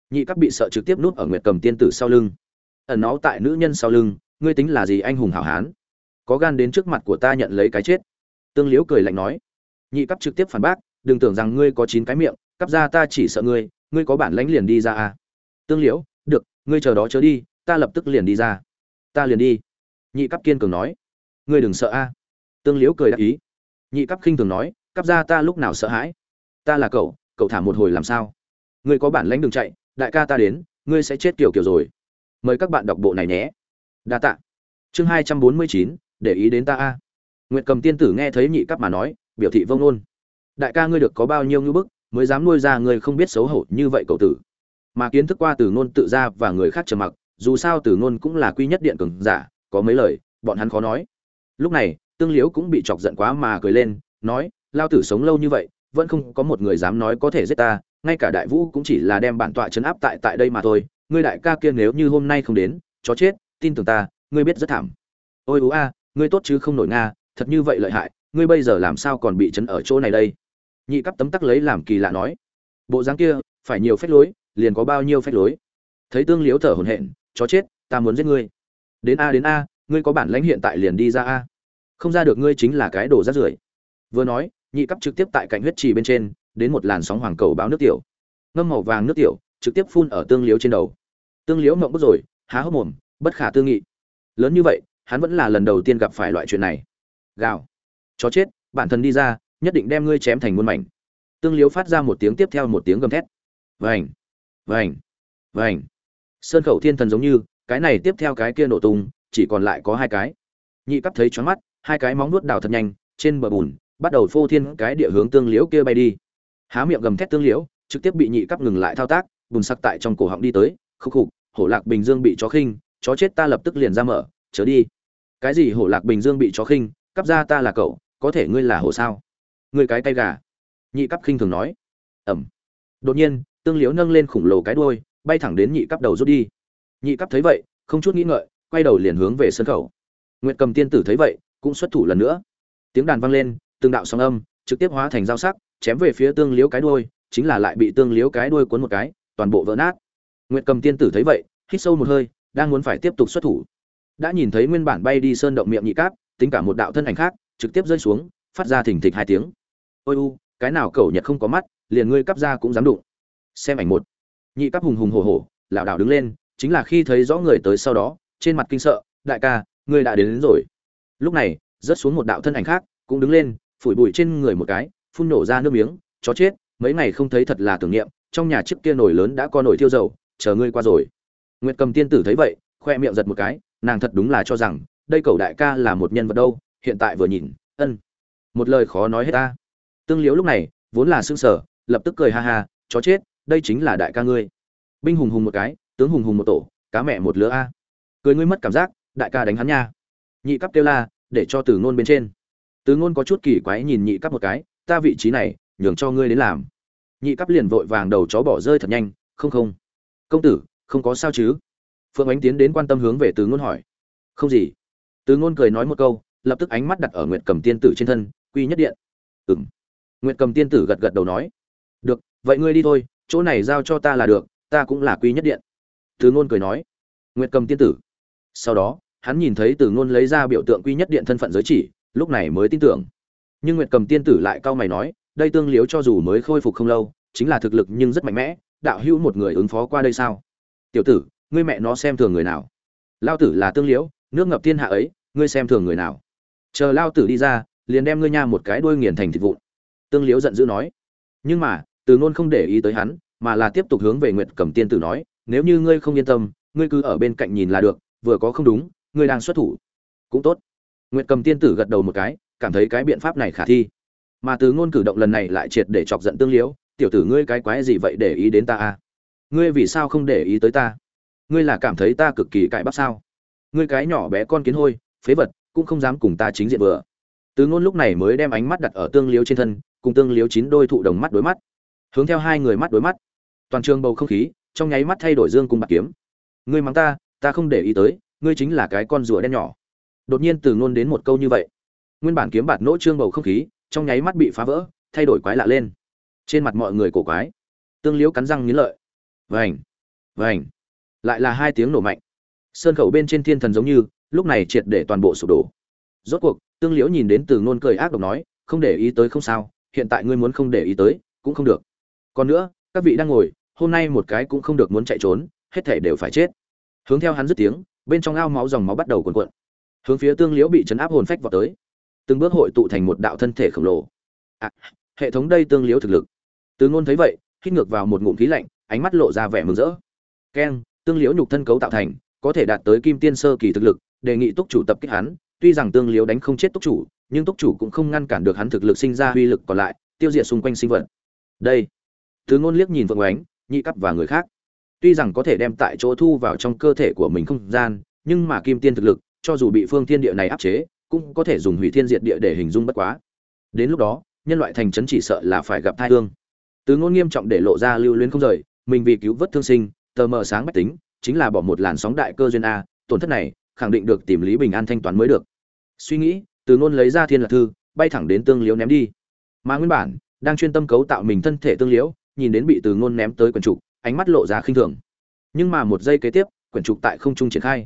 Nhị các bị sợ trực tiếp núp ở nguyệt cầm tiên tử sau lưng. Ẩn nó tại nữ nhân sau lưng ngươi tính là gì anh hùng hảo hán? Có gan đến trước mặt của ta nhận lấy cái chết. Tương liễu cười lạnh nói. Nhị cấp trực tiếp phản bác đừng tưởng rằng ngươi có chín cái miệng cấp ra ta chỉ sợ ngươi ngươi có bản lãnh liền đi ra à? Tương liễu được ngươi chờ đó chớ đi ta lập tức liền đi ra ta liền đi. Nhị cấp kiên cường nói. Ngươi đừng sợ a. Tương liễu cười đáp ý. Nhị cấp khinh thường nói cấp ra ta lúc nào sợ hãi? Ta là cậu cậu thả một hồi làm sao? Ngươi có bản lãnh đừng chạy, đại ca ta đến, ngươi sẽ chết kiểu kiểu rồi. Mời các bạn đọc bộ này nhé. Đa tạ. Chương hai trăm bốn mươi chín, để ý đến ta a. Nguyệt cầm tiên tử nghe thấy nhị cấp mà nói, biểu thị vông ôn đại ca ngươi được có bao nhiêu ngư bức, mới dám nuôi ra ngươi không biết xấu hổ như vậy cậu tử. Mà kiến thức qua từ ngôn tự ra và người khác trầm mặc dù sao từ ngôn cũng là quy nhất điện cường giả, có mấy lời, bọn hắn khó nói. Lúc này, tương liễu cũng bị chọc giận quá mà cười lên, nói, lao tử sống lâu như vậy, vẫn không có một người dám nói có thể giết ta, ngay cả đại vũ cũng chỉ là đem bản tọa chấn áp tại tại đây mà thôi, ngươi đại ca kia nếu như hôm nay không đến, chó chết, tin tưởng ta, ngươi biết rất thảm. Ôi, ú, a, ngươi tốt chứ không nổi nga, thật như vậy lợi hại, ngươi bây giờ làm sao còn bị chấn ở chỗ này đây? Nhị cấp tấm tắc lấy làm kỳ lạ nói. Bộ dáng kia, phải nhiều phép lối, liền có bao nhiêu phép lối? Thấy tương liễu thở hổn hển chó chết, ta muốn giết ngươi. Đến a đến a, ngươi có bản lãnh hiện tại liền đi ra a. Không ra được ngươi chính là cái đồ rác rưởi. Vừa nói, nhị cấp trực tiếp tại cạnh huyết trì bên trên, đến một làn sóng hoàng cầu báo nước tiểu. Ngâm màu vàng nước tiểu, trực tiếp phun ở tương liếu trên đầu. Tương liếu mộng bức rồi, há hốc mồm, bất khả tư nghị. Lớn như vậy, hắn vẫn là lần đầu tiên gặp phải loại chuyện này. Gào. Chó chết, bản thân đi ra, nhất định đem ngươi chém thành muôn mảnh. Tương liếu phát ra một tiếng tiếp theo một tiếng gầm thét. Vành vành vành sơn khẩu thiên thần giống như, cái này tiếp theo cái kia nổ tung, chỉ còn lại có hai cái. Nhị cấp thấy choáng mắt, hai cái móng nuốt đào thật nhanh, trên bờ bùn, bắt đầu phô thiên cái địa hướng tương liễu kia bay đi. Há miệng gầm thét tương liễu, trực tiếp bị nhị cấp ngừng lại thao tác, bùn sặc tại trong cổ họng đi tới khúc khục, hổ lạc bình dương bị chó khinh, chó chết ta lập tức liền ra mở, chớ đi. Cái gì hổ lạc bình dương bị chó khinh, cắp ra ta là cậu, có thể ngươi là hổ sao? Ngươi cái tay gà. Nhị cấp khinh thường nói. Ẩm. Đột nhiên, tương liễu nâng lên khủng lồ cái đuôi bay thẳng đến nhị cấp đầu rút đi. Nhị cấp thấy vậy, không chút nghĩ ngợi, quay đầu liền hướng về sân khẩu nguyệt cầm tiên tử thấy vậy, cũng xuất thủ lần nữa. Tiếng đàn vang lên, từng đạo sóng âm trực tiếp hóa thành dao sắc, chém về phía tương liễu cái đuôi, chính là lại bị tương liễu cái đuôi cuốn một cái, toàn bộ vỡ nát. Nguyệt cầm tiên tử thấy vậy, hít sâu một hơi, đang muốn phải tiếp tục xuất thủ. Đã nhìn thấy nguyên bản bay đi sơn động miệng nhị cáp, tính cả một đạo thân ảnh khác, trực tiếp rơi xuống, phát ra thình thịch hai tiếng. Ôi u, cái nào cẩu nhật không có mắt, liền ngươi cắp ra cũng dám đụng. Xem ảnh một nhị cáp hùng hùng hổ hổ lảo đảo đứng lên chính là khi thấy rõ người tới sau đó trên mặt kinh sợ đại ca ngươi đã đến, đến rồi. Lúc này rớt xuống một đạo thân ảnh khác cũng đứng lên phủi bụi trên người một cái phun nổ ra nước miếng chó chết mấy ngày không thấy thật là tưởng niệm trong nhà chiếc kia nổi lớn đã có nồi thiêu dầu chờ ngươi qua rồi. Nguyệt cầm tiên tử thấy vậy khoe miệng giật một cái nàng thật đúng là cho rằng đây cầu đại ca là một nhân vật đâu hiện tại vừa nhìn ân một lời khó nói hết ta. Tương liễu lúc này vốn là xương sở lập tức cười ha ha chó chết đây chính là đại ca ngươi. Binh hùng hùng một cái, tướng hùng hùng một tổ, cá mẹ một lứa a. Cười ngươi mất cảm giác, đại ca đánh hắn nha. Nhị cấp kêu la, để cho từ ngôn bên trên. Từ ngôn có chút kỳ quái nhìn nhị cấp một cái, ta vị trí này, nhường cho ngươi đến làm. Nhị cấp liền vội vàng đầu chó bỏ rơi thật nhanh, không không. Công tử, không có sao chứ? Phượng ánh tiến đến quan tâm hướng về từ ngôn hỏi. Không gì. Từ ngôn cười nói một câu, lập tức ánh mắt đặt ở nguyệt cầm tiên tử trên thân, quy nhất điện. Ừm. Nguyệt cầm tiên tử gật gật đầu nói. Được, vậy ngươi đi thôi chỗ này giao cho ta là được, ta cũng là quy nhất điện. Từ ngôn cười nói. Nguyệt cầm tiên tử. Sau đó, hắn nhìn thấy từ ngôn lấy ra biểu tượng quy nhất điện thân phận giới chỉ, lúc này mới tin tưởng. Nhưng nguyệt cầm tiên tử lại cau mày nói, đây tương liếu cho dù mới khôi phục không lâu, chính là thực lực nhưng rất mạnh mẽ, đạo hữu một người ứng phó qua đây sao? Tiểu tử, ngươi mẹ nó xem thường người nào? Lao tử là tương liễu nước ngập thiên hạ ấy, ngươi xem thường người nào? Chờ lao tử đi ra, liền đem ngươi nha một cái đuôi nghiền thành thịt vụn. Tương liễu giận dữ nói. Nhưng mà từ ngôn không để ý tới hắn, mà là tiếp tục hướng về nguyệt cầm tiên tử nói, nếu như ngươi không yên tâm, ngươi cứ ở bên cạnh nhìn là được, vừa có không đúng, ngươi đang xuất thủ cũng tốt. Nguyệt cầm tiên tử gật đầu một cái, cảm thấy cái biện pháp này khả thi. Mà từ ngôn cử động lần này lại triệt để chọc giận tương liễu, tiểu tử ngươi cái quái gì vậy để ý đến ta à? Ngươi vì sao không để ý tới ta? Ngươi là cảm thấy ta cực kỳ cãi bắp sao? Ngươi cái nhỏ bé con kiến hôi, phế vật, cũng không dám cùng ta chính diện vừa từ ngôn lúc này mới đem ánh mắt đặt ở tương liếu trên thân, cùng tương liếu chín đôi thụ đồng mắt đối mắt hướng theo hai người mắt đối mắt. Toàn trường bầu không khí, trong nháy mắt thay đổi dương cùng bạc kiếm. Ngươi mắng ta ta không để ý tới, ngươi chính là cái con rùa đen nhỏ. Đột nhiên từ ngôn đến một câu như vậy. Nguyên bản kiếm bạt nỗ trương bầu không khí, trong nháy mắt bị phá vỡ, thay đổi quái lạ lên. Trên mặt mọi người cổ quái. Tương liễu cắn răng nghiến lợi. Vành vành. Lại là hai tiếng nổ mạnh. Sơn khẩu bên trên thiên thần giống như, lúc này triệt để toàn bộ sụp đổ. Rốt cuộc, tương liễu nhìn đến từ ngôn cười ác độc nói, không để ý tới không sao, hiện tại ngươi muốn không để ý tới, cũng không được còn nữa các vị đang ngồi hôm nay một cái cũng không được muốn chạy trốn hết thể đều phải chết. Hướng theo hắn dứt tiếng bên trong ao máu dòng máu bắt đầu cuồn cuộn. Hướng phía tương liễu bị chấn áp hồn phách vào tới. Từng bước hội tụ thành một đạo thân thể khổng lồ. À, hệ thống đây tương liễu thực lực. Từ ngôn thấy vậy hít ngược vào một ngụm khí lạnh ánh mắt lộ ra vẻ mừng rỡ. Keng tương liễu nhục thân cấu tạo thành có thể đạt tới kim tiên sơ kỳ thực lực đề nghị túc chủ tập kích hắn. Tuy rằng tương liễu đánh không chết túc chủ nhưng túc chủ cũng không ngăn cản được hắn thực lực sinh ra uy lực còn lại tiêu diệt xung quanh sinh vật. Đây từ ngôn liếc nhìn vượng ánh, nhị cấp và người khác. Tuy rằng có thể đem tại chỗ thu vào trong cơ thể của mình không gian, nhưng mà kim tiên thực lực, cho dù bị phương thiên địa này áp chế, cũng có thể dùng hủy thiên diệt địa để hình dung bất quá. Đến lúc đó, nhân loại thành trấn chỉ sợ là phải gặp tai thương từ ngôn nghiêm trọng để lộ ra lưu luyến không rời, mình vì cứu vớt thương sinh, tờ mờ sáng bách tính, chính là bỏ một làn sóng đại cơ duyên a, tổn thất này, khẳng định được tìm lý bình an thanh toán mới được. Suy nghĩ từ ngôn lấy ra thiên lạc thư, bay thẳng đến tương liễu ném đi. Mà nguyên bản, đang chuyên tâm cấu tạo mình thân thể tương liễu nhìn đến bị từ ngôn ném tới quyển trục, ánh mắt lộ ra khinh thường. Nhưng mà một giây kế tiếp, quyển trục tại không trung triển khai.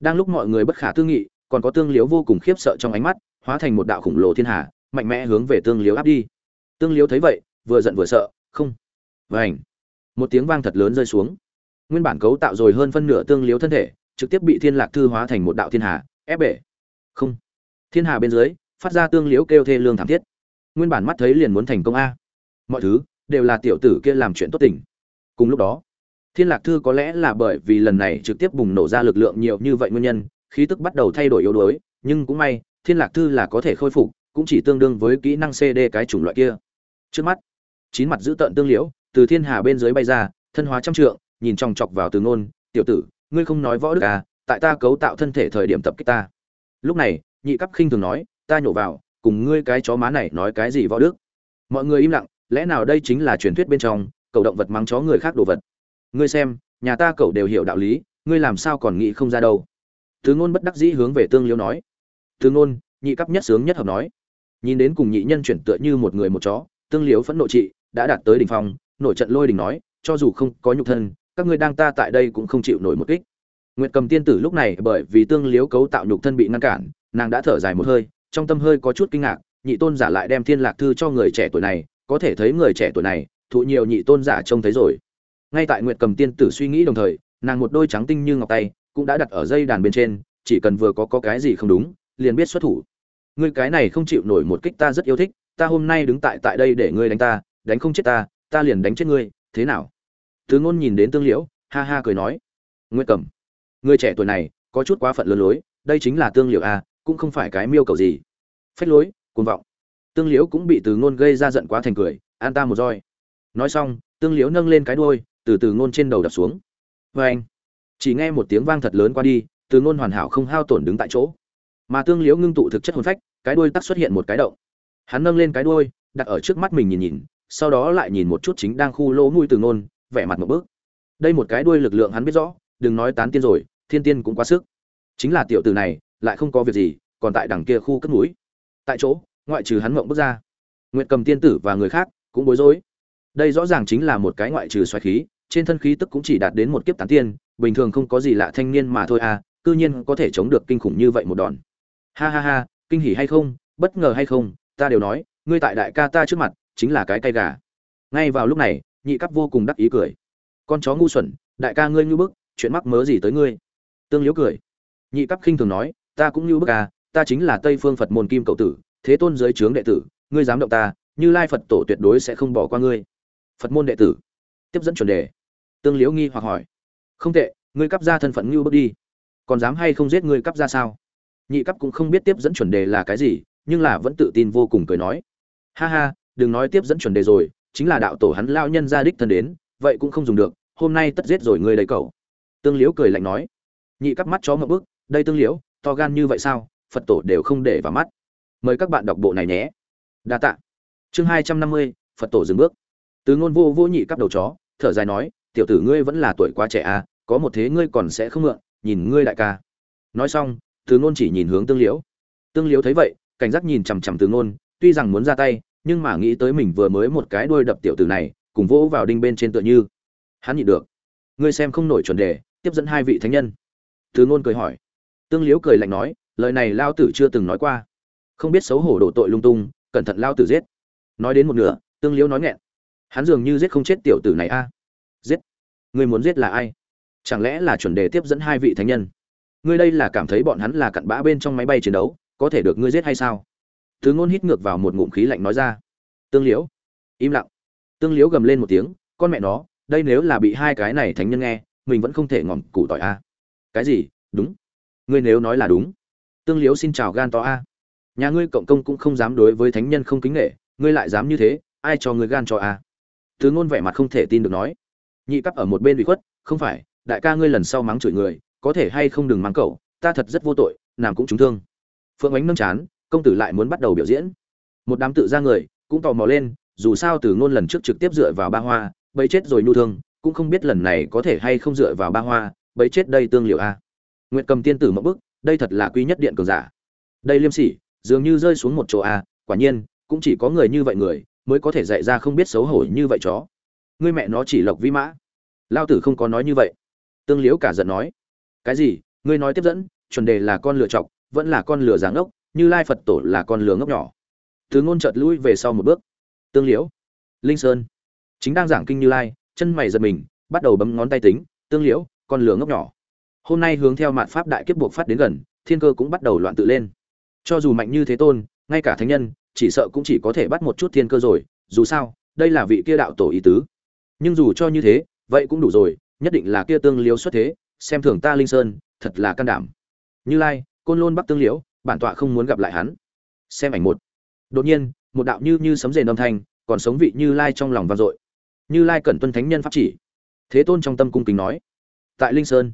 Đang lúc mọi người bất khả tư nghị, còn có tương liếu vô cùng khiếp sợ trong ánh mắt, hóa thành một đạo khủng lồ thiên hà, mạnh mẽ hướng về tương liếu áp đi. Tương liếu thấy vậy, vừa giận vừa sợ, không. Vảnh một tiếng vang thật lớn rơi xuống. Nguyên bản cấu tạo rồi hơn phân nửa tương liếu thân thể, trực tiếp bị thiên lạc thư hóa thành một đạo thiên hà, ép bể. Không. Thiên hà bên dưới, phát ra tương liếu kêu thê lương thảm thiết. Nguyên bản mắt thấy liền muốn thành công a. Mọi thứ đều là tiểu tử kia làm chuyện tốt tình. Cùng lúc đó, thiên lạc thư có lẽ là bởi vì lần này trực tiếp bùng nổ ra lực lượng nhiều như vậy nguyên nhân, khí tức bắt đầu thay đổi yếu đuối, nhưng cũng may, thiên lạc thư là có thể khôi phục, cũng chỉ tương đương với kỹ năng cd cái chủng loại kia. Trước mắt, chín mặt giữ tợn tương liễu, từ thiên hà bên dưới bay ra, thân hóa trăm trượng, nhìn chòng chọc vào từ ngôn, tiểu tử, ngươi không nói võ đức à tại ta cấu tạo thân thể thời điểm tập kích ta. Lúc này, nhị cấp khinh thường nói, ta nhổ vào, cùng ngươi cái chó má này nói cái gì võ đức? Mọi người im lặng lẽ nào đây chính là truyền thuyết bên trong, cầu động vật mắng chó người khác đồ vật? Ngươi xem, nhà ta cậu đều hiểu đạo lý, ngươi làm sao còn nghĩ không ra đâu? Từ ngôn bất đắc dĩ hướng về tương liễu nói. Từ ngôn, nhị cấp nhất sướng nhất hợp nói. Nhìn đến cùng nhị nhân chuyển tựa như một người một chó, tương liễu phẫn nộ trị, đã đạt tới đỉnh phong, nổi trận lôi đình nói, cho dù không có nhục thân, các ngươi đang ta tại đây cũng không chịu nổi một kích. Nguyệt cầm tiên tử lúc này bởi vì tương liễu cấu tạo nhục thân bị ngăn cản, nàng đã thở dài một hơi, trong tâm hơi có chút kinh ngạc, nhị tôn giả lại đem thiên lạc thư cho người trẻ tuổi này có thể thấy người trẻ tuổi này, thụ nhiều nhị tôn giả trông thấy rồi. Ngay tại nguyệt cầm tiên tử suy nghĩ đồng thời, nàng một đôi trắng tinh như ngọc tay cũng đã đặt ở dây đàn bên trên, chỉ cần vừa có có cái gì không đúng, liền biết xuất thủ. Ngươi cái này không chịu nổi một kích ta rất yêu thích, ta hôm nay đứng tại tại đây để ngươi đánh ta, đánh không chết ta ta liền đánh chết ngươi, thế nào? Thứ ngôn nhìn đến tương liễu, ha ha cười nói. Nguyệt cầm, người trẻ tuổi này có chút quá phận lớn lối, đây chính là tương liễu a cũng không phải cái miêu cầu gì. Phách lối, cuồng vọng tương liễu cũng bị từ ngôn gây ra giận quá thành cười, an ta một roi. Nói xong, tương liễu nâng lên cái đuôi, từ từ ngôn trên đầu đập xuống. Vê anh chỉ nghe một tiếng vang thật lớn qua đi, từ ngôn hoàn hảo không hao tổn đứng tại chỗ. Mà tương liễu ngưng tụ thực chất hồn phách, cái đuôi tắt xuất hiện một cái động. Hắn nâng lên cái đuôi, đặt ở trước mắt mình nhìn nhìn, sau đó lại nhìn một chút chính đang khu lỗ mũi từ ngôn, vẻ mặt một bước. Đây một cái đuôi lực lượng hắn biết rõ, đừng nói tán tiên rồi, thiên tiên cũng quá sức. Chính là tiểu tử này, lại không có việc gì, còn tại đằng kia khu cất mũi. Tại chỗ ngoại trừ hắn mộng bước ra. Nguyệt cầm tiên tử và người khác cũng bối rối. Đây rõ ràng chính là một cái ngoại trừ xoáy khí, trên thân khí tức cũng chỉ đạt đến một kiếp tán tiên, bình thường không có gì lạ thanh niên mà thôi à cư nhiên có thể chống được kinh khủng như vậy một đòn. Ha ha ha, kinh hỉ hay không, bất ngờ hay không, ta đều nói, ngươi tại đại ca ta trước mặt, chính là cái cây gà. Ngay vào lúc này, nhị cấp vô cùng đắc ý cười. Con chó ngu xuẩn, đại ca ngươi như bức, chuyện mắc mớ gì tới ngươi? Tương liễu cười. Nhị cấp khinh thường nói, ta cũng như bức à ta chính là tây phương phật môn kim cậu tử thế tôn giới trướng đệ tử, ngươi dám động ta, như lai phật tổ tuyệt đối sẽ không bỏ qua ngươi. Phật môn đệ tử. Tiếp dẫn chuẩn đề. Tương liễu nghi hoặc hỏi. Không tệ, ngươi cắp ra thân phận như bước đi. Còn dám hay không giết ngươi cắp ra sao? Nhị cấp cũng không biết tiếp dẫn chuẩn đề là cái gì, nhưng là vẫn tự tin vô cùng cười nói. Ha ha, đừng nói tiếp dẫn chuẩn đề rồi, chính là đạo tổ hắn lao nhân ra đích thân đến, vậy cũng không dùng được, hôm nay tất giết rồi ngươi đầy cậu. Tương liễu cười lạnh nói. Nhị cắp mắt chó ngậm bức, đây tương liễu, to gan như vậy sao? Phật tổ đều không để vào mắt mời các bạn đọc bộ này nhé. Đa tạ. Chương hai trăm năm mươi, phật tổ dừng bước. Từ ngôn vô vô nhị cắp đầu chó, thở dài nói, tiểu tử ngươi vẫn là tuổi quá trẻ à có một thế ngươi còn sẽ không mượn, nhìn ngươi đại ca. Nói xong, từ ngôn chỉ nhìn hướng tương liễu. Tương liễu thấy vậy, cảnh giác nhìn chằm chằm từ ngôn, tuy rằng muốn ra tay, nhưng mà nghĩ tới mình vừa mới một cái đuôi đập tiểu tử này, cùng vỗ vào đinh bên trên tựa như. Hắn nhịn được. Ngươi xem không nổi chuẩn đề, tiếp dẫn hai vị thánh nhân. Từ ngôn cười hỏi. Tương liễu cười lạnh nói, lời này lao tử chưa từng nói qua không biết xấu hổ đổ tội lung tung, cẩn thận lao tử giết. Nói đến một nửa, tương liễu nói nghẹn. Hắn dường như giết không chết tiểu tử này a. Giết. Người muốn giết là ai? Chẳng lẽ là chuẩn đề tiếp dẫn hai vị thánh nhân? Ngươi đây là cảm thấy bọn hắn là cặn bã bên trong máy bay chiến đấu, có thể được ngươi giết hay sao? Thứ ngôn hít ngược vào một ngụm khí lạnh nói ra. Tương liễu. Im lặng. Tương liễu gầm lên một tiếng, con mẹ nó, đây nếu là bị hai cái này thánh nhân nghe, mình vẫn không thể ngỏm củ tỏi a. Cái gì? Đúng. Ngươi nếu nói là đúng. Tương liễu xin chào gan to a nhà ngươi cộng công cũng không dám đối với thánh nhân không kính nghệ ngươi lại dám như thế, ai cho ngươi gan cho a thứ ngôn vẻ mặt không thể tin được nói. Nhị cấp ở một bên bị khuất, không phải, đại ca ngươi lần sau mắng chửi người, có thể hay không đừng mắng cậu, ta thật rất vô tội, nàng cũng trúng thương. Phượng ánh nâng chán, công tử lại muốn bắt đầu biểu diễn. Một đám tự ra người, cũng tò mò lên, dù sao từ ngôn lần trước trực tiếp dựa vào ba hoa, bấy chết rồi nhu thương, cũng không biết lần này có thể hay không dựa vào ba hoa, bấy chết đây tương liệu à? a nguyện cầm tiên tử mẫu bức, đây thật là quy nhất điện cường giả. Đây liêm sỉ dường như rơi xuống một chỗ a quả nhiên, cũng chỉ có người như vậy người, mới có thể dạy ra không biết xấu hổ như vậy chó. Ngươi mẹ nó chỉ lộc vi mã. Lao tử không có nói như vậy. Tương liễu cả giận nói. Cái gì? Ngươi nói tiếp dẫn, chuẩn đề là con lừa chọc, vẫn là con lừa giáng ốc, như lai phật tổ là con lừa ngốc nhỏ. Thứ ngôn chợt lui về sau một bước. Tương liễu. Linh sơn. Chính đang giảng kinh như lai, chân mày giật mình, bắt đầu bấm ngón tay tính, tương liễu, con lừa ngốc nhỏ. Hôm nay hướng theo mạn pháp đại kiếp buộc phát đến gần, thiên cơ cũng bắt đầu loạn tự lên cho dù mạnh như thế tôn, ngay cả thánh nhân, chỉ sợ cũng chỉ có thể bắt một chút thiên cơ rồi, dù sao, đây là vị kia đạo tổ ý tứ. Nhưng dù cho như thế, vậy cũng đủ rồi, nhất định là kia tương liếu xuất thế, xem thường ta linh sơn, thật là can đảm. Như lai, côn lôn bắc tương liễu, bản tọa không muốn gặp lại hắn. Xem ảnh một. Đột nhiên, một đạo như như sấm rền âm thanh, còn sống vị như lai trong lòng vang dội. Như lai cẩn tuân thánh nhân pháp chỉ. Thế tôn trong tâm cung kính nói, tại linh sơn,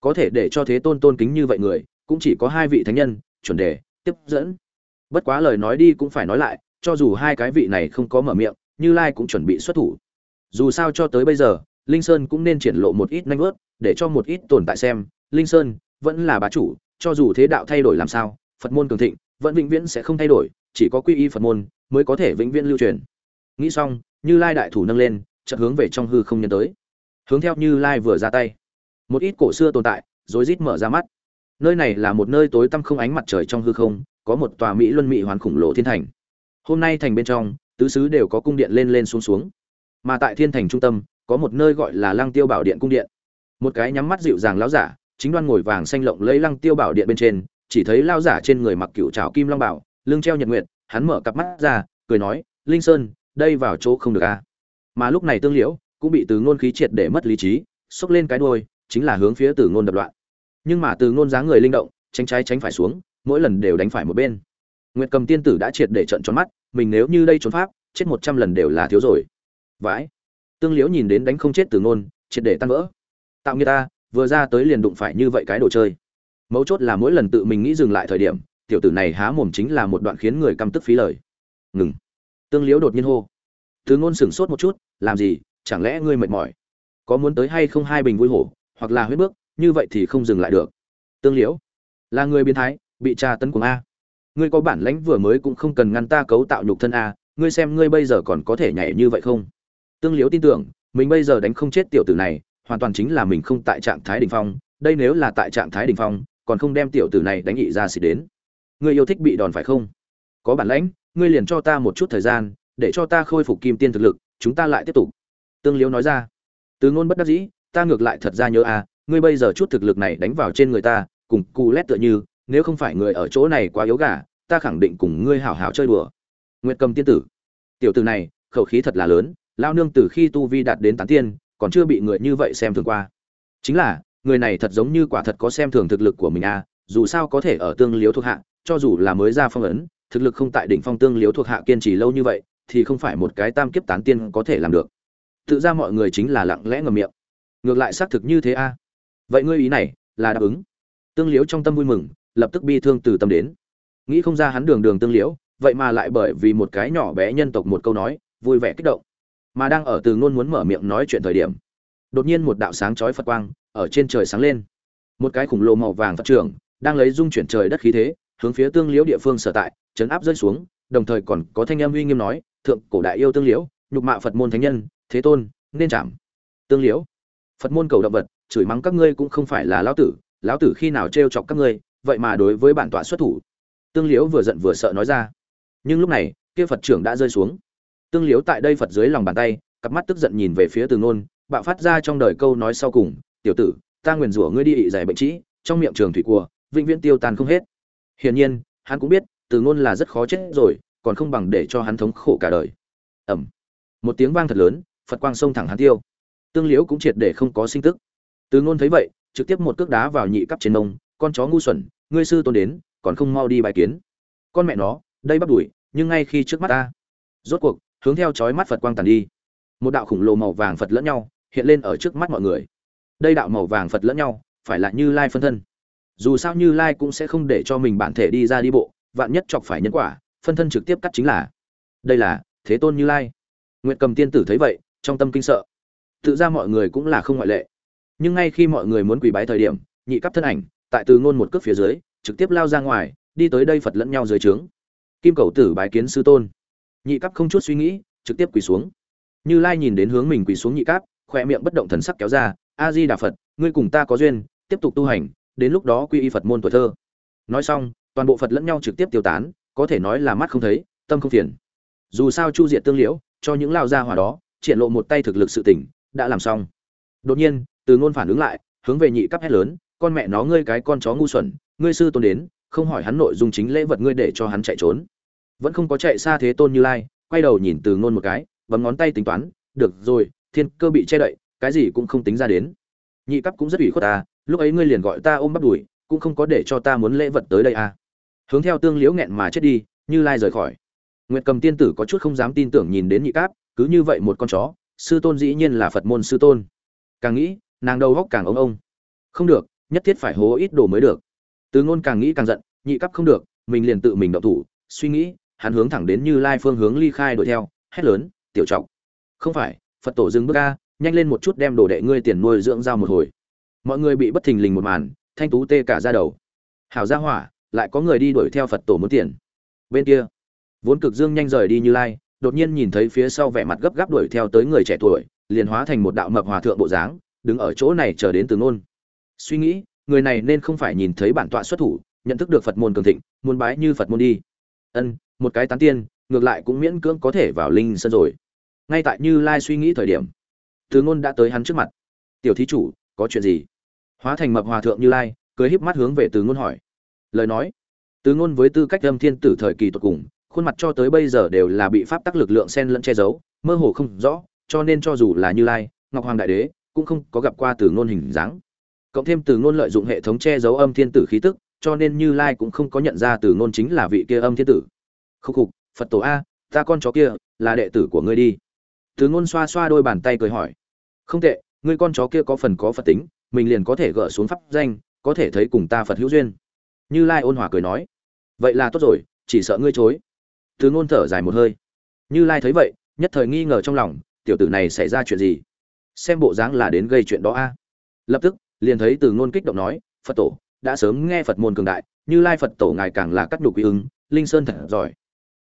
có thể để cho thế tôn tôn kính như vậy người, cũng chỉ có hai vị thánh nhân, chuẩn đề tiếp dẫn. Bất quá lời nói đi cũng phải nói lại, cho dù hai cái vị này không có mở miệng, như lai cũng chuẩn bị xuất thủ. Dù sao cho tới bây giờ, linh sơn cũng nên triển lộ một ít nanh vớt, để cho một ít tồn tại xem. Linh sơn vẫn là bá chủ, cho dù thế đạo thay đổi làm sao, phật môn cường thịnh, vẫn vĩnh viễn sẽ không thay đổi, chỉ có quy y phật môn mới có thể vĩnh viễn lưu truyền. Nghĩ xong, như lai đại thủ nâng lên, chợt hướng về trong hư không nhân tới. Hướng theo như lai vừa ra tay. Một ít cổ xưa tồn tại, rối rít mở ra mắt nơi này là một nơi tối tăm không ánh mặt trời trong hư không, có một tòa mỹ luân mỹ hoàn khủng lồ thiên thành. Hôm nay thành bên trong, tứ xứ đều có cung điện lên lên xuống xuống. Mà tại thiên thành trung tâm, có một nơi gọi là lăng tiêu bảo điện cung điện. Một cái nhắm mắt dịu dàng lão giả, chính đoan ngồi vàng xanh lộng lấy lăng tiêu bảo điện bên trên, chỉ thấy lao giả trên người mặc cựu trào kim long bảo, lưng treo nhật nguyện hắn mở cặp mắt ra, cười nói, linh sơn, đây vào chỗ không được a mà lúc này tương liễu cũng bị từ ngôn khí triệt để mất lý trí, xốc lên cái đuôi, chính là hướng phía từ ngôn đập loạn nhưng mà từ ngôn dáng người linh động, tránh trái tránh phải xuống, mỗi lần đều đánh phải một bên. Nguyệt cầm tiên tử đã triệt để trận tròn mắt, mình nếu như đây trốn pháp, chết một trăm lần đều là thiếu rồi. Vãi. Tương liễu nhìn đến đánh không chết từ ngôn, triệt để tan vỡ. Tạo người ta, vừa ra tới liền đụng phải như vậy cái đồ chơi. Mấu chốt là mỗi lần tự mình nghĩ dừng lại thời điểm, tiểu tử này há mồm chính là một đoạn khiến người căm tức phí lời. Ngừng. Tương liễu đột nhiên hô. Từ ngôn sửng sốt một chút, làm gì, chẳng lẽ ngươi mệt mỏi? Có muốn tới hay không hai bình vui hổ, hoặc là huyết bước như vậy thì không dừng lại được. Tương liễu, là người biến thái, bị tra tấn cùng a. Ngươi có bản lãnh vừa mới cũng không cần ngăn ta cấu tạo nhục thân a, ngươi xem ngươi bây giờ còn có thể nhảy như vậy không? Tương liễu tin tưởng, mình bây giờ đánh không chết tiểu tử này, hoàn toàn chính là mình không tại trạng thái đỉnh phong, đây nếu là tại trạng thái đỉnh phong, còn không đem tiểu tử này đánh nhị ra xịt đến. Ngươi yêu thích bị đòn phải không? Có bản lãnh, ngươi liền cho ta một chút thời gian, để cho ta khôi phục kim tiên thực lực, chúng ta lại tiếp tục. Tương liễu nói ra. Từ ngôn bất đắc dĩ, ta ngược lại thật ra nhớ à ngươi bây giờ chút thực lực này đánh vào trên người ta, cùng cù lét tựa như, nếu không phải người ở chỗ này quá yếu gà, ta khẳng định cùng ngươi hảo hảo chơi đùa. Nguyệt cầm tiên tử, tiểu tử này, khẩu khí thật là lớn lao nương từ khi tu vi đạt đến tán tiên, còn chưa bị người như vậy xem thường qua. Chính là, người này thật giống như quả thật có xem thường thực lực của mình à dù sao có thể ở tương liếu thuộc hạ, cho dù là mới ra phong ấn, thực lực không tại đỉnh phong tương liếu thuộc hạ kiên trì lâu như vậy, thì không phải một cái tam kiếp tán tiên có thể làm được. Tự ra mọi người chính là lặng lẽ ngầm miệng. Ngược lại xác thực như thế a vậy ngươi ý này là đáp ứng? Tương liễu trong tâm vui mừng, lập tức bi thương từ tâm đến. Nghĩ không ra hắn đường đường tương liễu, vậy mà lại bởi vì một cái nhỏ bé nhân tộc một câu nói, vui vẻ kích động. Mà đang ở từ ngôn muốn mở miệng nói chuyện thời điểm, đột nhiên một đạo sáng chói phật quang ở trên trời sáng lên. Một cái khủng lồ màu vàng phật trường đang lấy dung chuyển trời đất khí thế, hướng phía tương liễu địa phương sở tại chấn áp rơi xuống, đồng thời còn có thanh âm uy nghiêm nói, thượng cổ đại yêu tương liễu, nhục mạ phật môn thánh nhân, thế tôn, nên chạm. Tương liễu, phật môn cầu động vật chửi mắng các ngươi cũng không phải là lão tử lão tử khi nào trêu chọc các ngươi, vậy mà đối với bản tọa xuất thủ. Tương liễu vừa giận vừa sợ nói ra. Nhưng lúc này, kia phật trưởng đã rơi xuống. Tương liễu tại đây phật dưới lòng bàn tay, cặp mắt tức giận nhìn về phía từ ngôn bạo phát ra trong đời câu nói sau cùng, tiểu tử, ta nguyền rủa ngươi đi ị giải bệnh trĩ, trong miệng trường thủy cua, vĩnh viễn tiêu tan không hết. Hiển nhiên, hắn cũng biết, từ ngôn là rất khó chết rồi, còn không bằng để cho hắn thống khổ cả đời. Ẩm một tiếng vang thật lớn, phật quang sông thẳng hắn tiêu. Tương liễu cũng triệt để không có sinh tức từ ngôn thấy vậy, trực tiếp một cước đá vào nhị cấp trên mông, con chó ngu xuẩn, ngươi sư tôn đến, còn không mau đi bài kiến. Con mẹ nó, đây bắt đuổi, nhưng ngay khi trước mắt ta. Rốt cuộc, hướng theo chói mắt phật quang tàn đi. Một đạo khủng lồ màu vàng phật lẫn nhau hiện lên ở trước mắt mọi người. Đây đạo màu vàng phật lẫn nhau, phải là như lai phân thân. Dù sao như lai cũng sẽ không để cho mình bản thể đi ra đi bộ, vạn nhất chọc phải nhân quả, phân thân trực tiếp cắt chính là. Đây là thế tôn như lai. Nguyệt cầm tiên tử thấy vậy, trong tâm kinh sợ. Tự ra mọi người cũng là không ngoại lệ nhưng ngay khi mọi người muốn quỳ bái thời điểm, nhị cấp thân ảnh, tại từ ngôn một cước phía dưới, trực tiếp lao ra ngoài, đi tới đây phật lẫn nhau dưới trướng. Kim cầu tử bái kiến sư tôn. Nhị cấp không chút suy nghĩ, trực tiếp quỳ xuống. Như lai nhìn đến hướng mình quỳ xuống nhị cấp khoe miệng bất động thần sắc kéo ra, a di đà phật, ngươi cùng ta có duyên, tiếp tục tu hành, đến lúc đó quy y phật môn tuổi thơ. Nói xong, toàn bộ phật lẫn nhau trực tiếp tiêu tán, có thể nói là mắt không thấy, tâm không phiền. Dù sao chu diệt tương liễu, cho những lao gia hỏa đó, triển lộ một tay thực lực sự tỉnh, đã làm xong. Đột nhiên từ ngôn phản ứng lại, hướng về nhị cấp hét lớn, con mẹ nó, ngươi cái con chó ngu xuẩn, ngươi sư tôn đến, không hỏi hắn nội dung chính lễ vật ngươi để cho hắn chạy trốn. Vẫn không có chạy xa thế tôn như lai, quay đầu nhìn từ ngôn một cái, bấm ngón tay tính toán, được rồi, thiên cơ bị che đậy, cái gì cũng không tính ra đến. Nhị cấp cũng rất ủy khuất ta, lúc ấy ngươi liền gọi ta ôm bắt đùi, cũng không có để cho ta muốn lễ vật tới đây à. Hướng theo tương liễu nghẹn mà chết đi, như lai rời khỏi. Nguyệt cầm tiên tử có chút không dám tin tưởng nhìn đến nhị cáp cứ như vậy một con chó, sư tôn dĩ nhiên là phật môn sư tôn. Càng nghĩ nàng đầu góc càng ống ông. Không được, nhất thiết phải hố ít đồ mới được. Từ ngôn càng nghĩ càng giận, nhị cấp không được, mình liền tự mình động thủ, suy nghĩ, hắn hướng thẳng đến như lai phương hướng ly khai đuổi theo, hét lớn, tiểu trọng, không phải, phật tổ dừng bước ca nhanh lên một chút đem đồ đệ ngươi tiền nuôi dưỡng giao một hồi. Mọi người bị bất thình lình một màn, thanh tú tê cả ra đầu. Hảo gia hỏa, lại có người đi đuổi theo phật tổ muốn tiền. Bên kia, vốn cực dương nhanh rời đi như lai, đột nhiên nhìn thấy phía sau vẻ mặt gấp gáp đuổi theo tới người trẻ tuổi, liền hóa thành một đạo mập hòa thượng bộ dáng đứng ở chỗ này chờ đến từ ngôn. Suy nghĩ, người này nên không phải nhìn thấy bản tọa xuất thủ, nhận thức được phật môn cường thịnh, muốn bái như phật môn đi. Ân, một cái tán tiên, ngược lại cũng miễn cưỡng có thể vào linh sân rồi. Ngay tại như lai suy nghĩ thời điểm, từ ngôn đã tới hắn trước mặt. Tiểu thí chủ, có chuyện gì? Hóa thành mập hòa thượng như lai, cười híp mắt hướng về từ ngôn hỏi. Lời nói, từ ngôn với tư cách âm thiên tử thời kỳ tuyệt cùng, khuôn mặt cho tới bây giờ đều là bị pháp tắc lực lượng xen lẫn che giấu, mơ hồ không rõ, cho nên cho dù là như lai, ngọc hoàng đại đế cũng không có gặp qua từ ngôn hình dáng. Cộng thêm từ ngôn lợi dụng hệ thống che giấu âm thiên tử khí tức, cho nên như lai cũng không có nhận ra từ ngôn chính là vị kia âm thiên tử. Khúc khục, phật tổ a, ta con chó kia, là đệ tử của ngươi đi. Từ ngôn xoa xoa đôi bàn tay cười hỏi. Không tệ, ngươi con chó kia có phần có phật tính, mình liền có thể gỡ xuống pháp danh, có thể thấy cùng ta phật hữu duyên. Như lai ôn hòa cười nói. Vậy là tốt rồi, chỉ sợ ngươi chối. Từ ngôn thở dài một hơi. Như lai thấy vậy, nhất thời nghi ngờ trong lòng, tiểu tử này xảy ra chuyện gì? Xem bộ dáng là đến gây chuyện đó a. Lập tức, liền thấy từ ngôn kích động nói, phật tổ, đã sớm nghe phật môn cường đại, như lai phật tổ ngài càng là cắt nhục quý ứng linh sơn thật giỏi.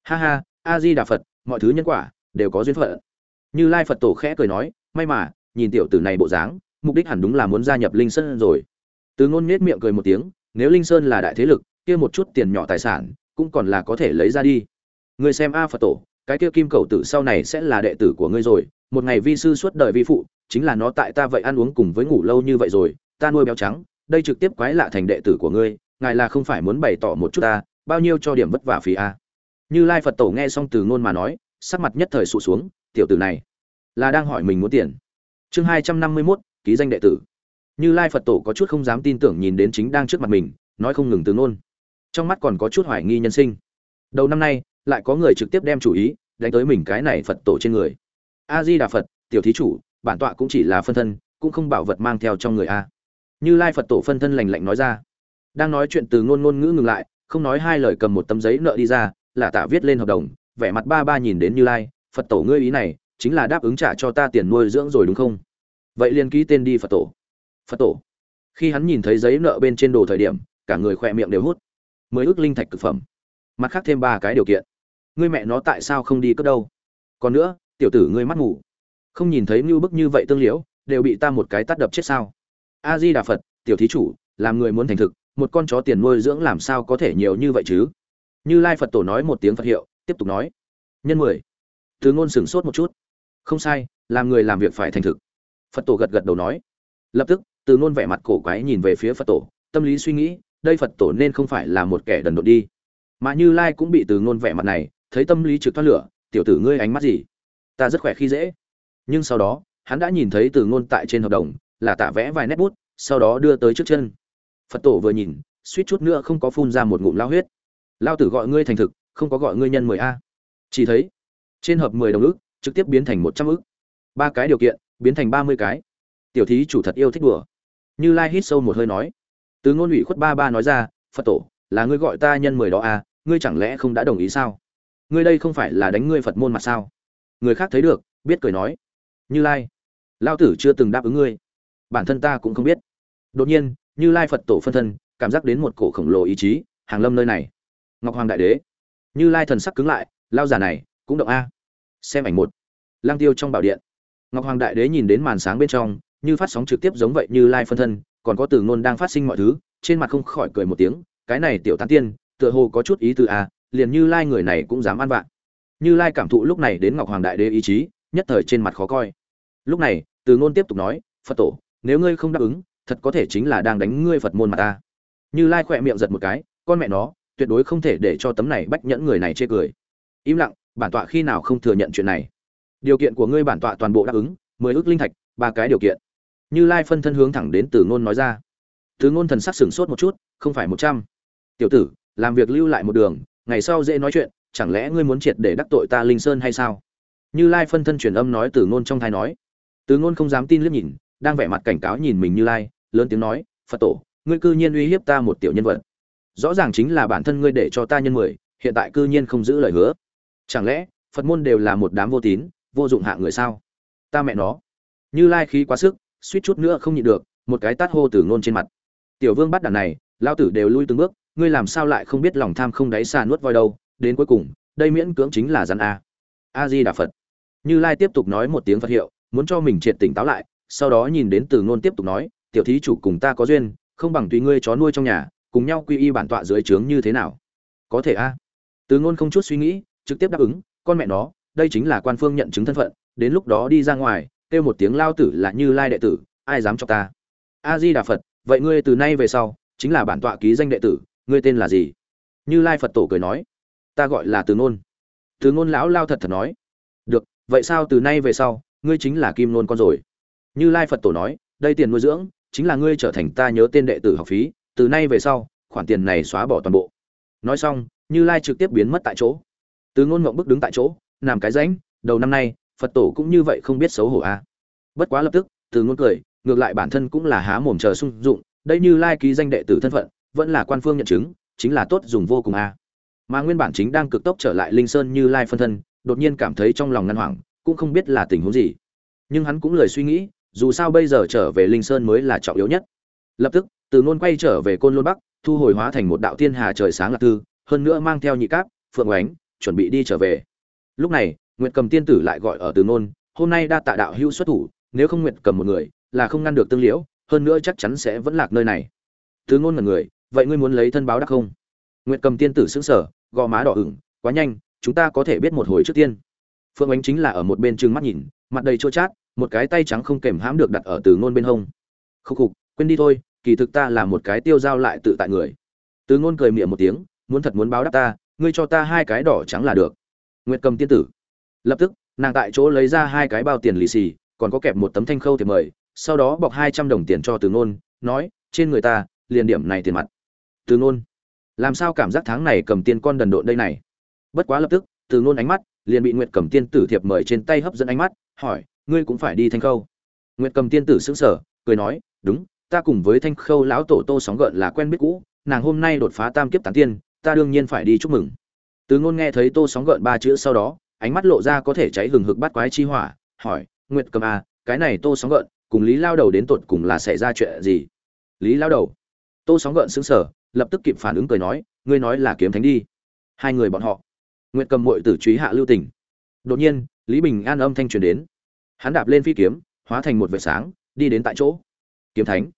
Ha ha a di đà phật, mọi thứ nhân quả đều có duyên phận. Như lai phật tổ khẽ cười nói, may mà, nhìn tiểu tử này bộ dáng, mục đích hẳn đúng là muốn gia nhập linh sơn rồi. Từ ngôn nhếch miệng cười một tiếng, nếu linh sơn là đại thế lực, kia một chút tiền nhỏ tài sản cũng còn là có thể lấy ra đi. Người xem a phật tổ, cái kia kim cầu tử sau này sẽ là đệ tử của ngươi rồi một ngày vi sư suốt đời vi phụ, chính là nó tại ta vậy ăn uống cùng với ngủ lâu như vậy rồi, ta nuôi béo trắng, đây trực tiếp quái lạ thành đệ tử của ngươi, ngài là không phải muốn bày tỏ một chút ta, bao nhiêu cho điểm vất vả phí a. Như lai phật tổ nghe xong từ ngôn mà nói, sắc mặt nhất thời sụ xuống, tiểu tử này là đang hỏi mình muốn tiền. Chương hai trăm năm mươi mốt, ký danh đệ tử. Như lai phật tổ có chút không dám tin tưởng nhìn đến chính đang trước mặt mình, nói không ngừng từ ngôn. Trong mắt còn có chút hoài nghi nhân sinh. Đầu năm nay, lại có người trực tiếp đem chủ ý, đánh tới mình cái này phật tổ trên người a di đà phật, tiểu thí chủ, bản tọa cũng chỉ là phân thân, cũng không bảo vật mang theo trong người a. Như lai phật tổ phân thân lành lạnh nói ra. Đang nói chuyện từ ngôn ngôn ngữ ngừng lại, không nói hai lời cầm một tấm giấy nợ đi ra là tạ viết lên hợp đồng, vẻ mặt ba ba nhìn đến như lai, phật tổ ngươi ý này, chính là đáp ứng trả cho ta tiền nuôi dưỡng rồi đúng không? Vậy liền ký tên đi phật tổ. Phật tổ? Khi hắn nhìn thấy giấy nợ bên trên đồ thời điểm, cả người khỏe miệng đều hút. Mới ước linh thạch thực phẩm. Mặt khác thêm ba cái điều kiện. Ngươi mẹ nó tại sao không đi cất đâu? Còn nữa tiểu tử ngươi mắt ngủ. Không nhìn thấy ngưu bức như vậy tương liễu, đều bị ta một cái tắt đập chết sao? A di đà phật, tiểu thí chủ, làm người muốn thành thực, một con chó tiền nuôi dưỡng làm sao có thể nhiều như vậy chứ? Như lai phật tổ nói một tiếng phật hiệu, tiếp tục nói. Nhân mười. Thứ ngôn sửng sốt một chút. Không sai, làm người làm việc phải thành thực. Phật tổ gật gật đầu nói. Lập tức, từ ngôn vẻ mặt cổ quái nhìn về phía phật tổ, tâm lý suy nghĩ, đây phật tổ nên không phải là một kẻ đần độn đi. Mà như lai cũng bị từ ngôn vẻ mặt này, thấy tâm lý trực thoát lửa, tiểu tử ngươi ánh mắt gì? Ta rất khỏe khi dễ. Nhưng sau đó, hắn đã nhìn thấy từ ngôn tại trên hợp đồng, là tạ vẽ vài nét bút, sau đó đưa tới trước chân. Phật tổ vừa nhìn, suýt chút nữa không có phun ra một ngụm lao huyết. Lao tử gọi ngươi thành thực, không có gọi ngươi nhân mười a. Chỉ thấy, trên hợp mười đồng ức, trực tiếp biến thành một trăm ức. ba cái điều kiện, biến thành ba mươi cái. Tiểu thí chủ thật yêu thích đùa. Như lai hít sâu một hơi nói. Từ ngôn ủy khuất ba ba nói ra, phật tổ, là ngươi gọi ta nhân mười đó à ngươi chẳng lẽ không đã đồng ý sao? Ngươi đây không phải là đánh ngươi phật môn mà sao? Người khác thấy được, biết cười nói. Như lai, lao tử chưa từng đáp ứng ngươi. Bản thân ta cũng không biết. Đột nhiên, như lai phật tổ phân thân, cảm giác đến một cổ khổng lồ ý chí, hàng lâm nơi này. Ngọc hoàng đại đế. Như lai thần sắc cứng lại, lao giả này, cũng động a. Xem ảnh một. Lang tiêu trong bảo điện. Ngọc hoàng đại đế nhìn đến màn sáng bên trong, như phát sóng trực tiếp giống vậy như lai phân thân, còn có từ ngôn đang phát sinh mọi thứ, trên mặt không khỏi cười một tiếng, cái này tiểu tán tiên, tựa hồ có chút ý từ a, liền như lai người này cũng dám ăn vạ như lai cảm thụ lúc này đến ngọc hoàng đại đế ý chí, nhất thời trên mặt khó coi. Lúc này, từ ngôn tiếp tục nói, phật tổ, nếu ngươi không đáp ứng, thật có thể chính là đang đánh ngươi phật môn mà ta. Như lai khỏe miệng giật một cái, con mẹ nó, tuyệt đối không thể để cho tấm này bách nhẫn người này chê cười. Im lặng, bản tọa khi nào không thừa nhận chuyện này? Điều kiện của ngươi bản tọa toàn bộ đáp ứng, mười ước linh thạch, ba cái điều kiện. Như lai phân thân hướng thẳng đến từ ngôn nói ra. Từ ngôn thần sắc sửng sốt một chút, không phải một trăm. Tiểu tử, làm việc lưu lại một đường, ngày sau dễ nói chuyện chẳng lẽ ngươi muốn triệt để đắc tội ta linh sơn hay sao? Như lai phân thân truyền âm nói từ ngôn trong thai nói. Từ ngôn không dám tin liếc nhìn, đang vẻ mặt cảnh cáo nhìn mình như lai, lớn tiếng nói, phật tổ, ngươi cư nhiên uy hiếp ta một tiểu nhân vật. Rõ ràng chính là bản thân ngươi để cho ta nhân mười, hiện tại cư nhiên không giữ lời hứa. Chẳng lẽ, phật môn đều là một đám vô tín, vô dụng hạ người sao? Ta mẹ nó. Như lai khí quá sức, suýt chút nữa không nhịn được, một cái tát hô từ ngôn trên mặt. Tiểu vương bắt đàn này lao tử đều lui từng bước, ngươi làm sao lại không biết lòng tham không đáy xa nuốt voi đâu? Đến cuối cùng, đây miễn cưỡng chính là rắn a. A di đà phật như lai tiếp tục nói một tiếng phật hiệu, muốn cho mình triệt tỉnh táo lại, sau đó nhìn đến từ ngôn tiếp tục nói, tiểu thí chủ cùng ta có duyên, không bằng tùy ngươi chó nuôi trong nhà, cùng nhau quy y bản tọa dưới trướng như thế nào? Có thể a. Từ ngôn không chút suy nghĩ, trực tiếp đáp ứng, con mẹ nó, đây chính là quan phương nhận chứng thân phận, đến lúc đó đi ra ngoài, kêu một tiếng lao tử là như lai đệ tử, ai dám cho ta? A di đà phật vậy ngươi từ nay về sau, chính là bản tọa ký danh đệ tử, ngươi tên là gì? Như lai phật tổ cười nói ta gọi là từ ngôn. Từ ngôn lão lao thật thật nói. Được, vậy sao từ nay về sau, ngươi chính là kim nôn con rồi? Như lai phật tổ nói, đây tiền nuôi dưỡng, chính là ngươi trở thành ta nhớ tên đệ tử học phí, từ nay về sau, khoản tiền này xóa bỏ toàn bộ. Nói xong, như lai trực tiếp biến mất tại chỗ. Từ ngôn ngộng bức đứng tại chỗ làm cái rãnh, đầu năm nay, phật tổ cũng như vậy không biết xấu hổ a à. bất quá lập tức, từ ngôn cười, ngược lại bản thân cũng là há mồm chờ sung dụng, đây như lai ký danh đệ tử thân phận, vẫn là quan phương nhận chứng, chính là tốt dùng vô cùng a à mà nguyên bản chính đang cực tốc trở lại linh sơn như lai phân thân, đột nhiên cảm thấy trong lòng ngăn hoảng, cũng không biết là tình huống gì. Nhưng hắn cũng lời suy nghĩ, dù sao bây giờ trở về linh sơn mới là trọng yếu nhất. Lập tức, từ ngôn quay trở về côn lôn bắc, thu hồi hóa thành một đạo thiên hà trời sáng lạc thư, hơn nữa mang theo nhị cáp, phượng oánh, chuẩn bị đi trở về. Lúc này, nguyệt cầm tiên tử lại gọi ở từ ngôn hôm nay đa tạ đạo hữu xuất thủ, nếu không nguyệt cầm một người, là không ngăn được tương liễu, hơn nữa chắc chắn sẽ vẫn lạc nơi này. Từ ngôn là người, vậy ngươi muốn lấy thân báo đắc không? Nguyệt cầm tiên tử sững sờ gò má đỏ ửng, quá nhanh, chúng ta có thể biết một hồi trước tiên. Phương ánh chính là ở một bên trừng mắt nhìn, mặt đầy chua chát, một cái tay trắng không kềm hãm được đặt ở từ ngôn bên hông. Khúc khục, quên đi thôi, kỳ thực ta là một cái tiêu giao lại tự tại người. Từ ngôn cười miệng một tiếng, muốn thật muốn báo đáp ta, ngươi cho ta hai cái đỏ trắng là được. Nguyệt cầm tiên tử. Lập tức, nàng tại chỗ lấy ra hai cái bao tiền lì xì, còn có kẹp một tấm thanh khâu thì mời, sau đó bọc hai trăm đồng tiền cho từ ngôn, nói, trên người ta, liền điểm này tiền mặt. Từ ngôn làm sao cảm giác tháng này cầm tiên con đần độn đây này? Bất quá lập tức, từ ngôn ánh mắt, liền bị nguyệt cầm tiên tử thiệp mời trên tay hấp dẫn ánh mắt, hỏi, ngươi cũng phải đi thanh khâu? Nguyệt cầm tiên tử sững sờ, cười nói, đúng, ta cùng với thanh khâu lão tổ tô sóng gợn là quen biết cũ, nàng hôm nay đột phá tam kiếp tán tiên, ta đương nhiên phải đi chúc mừng. Từ ngôn nghe thấy tô sóng gợn ba chữ sau đó, ánh mắt lộ ra có thể cháy hừng hực bắt quái chi hỏa, hỏi, nguyệt cầm à cái này tô sóng gợn, cùng lý lao đầu đến tột cùng là xảy ra chuyện gì? Lý lao đầu? Tô sóng gợn sững sờ lập tức kịp phản ứng cười nói, ngươi nói là kiếm thánh đi. Hai người bọn họ. Nguyệt cầm muội tử truy hạ lưu tỉnh. đột nhiên, lý bình an âm thanh truyền đến. Hắn đạp lên phi kiếm, hóa thành một vệt sáng, đi đến tại chỗ. Kiếm thánh.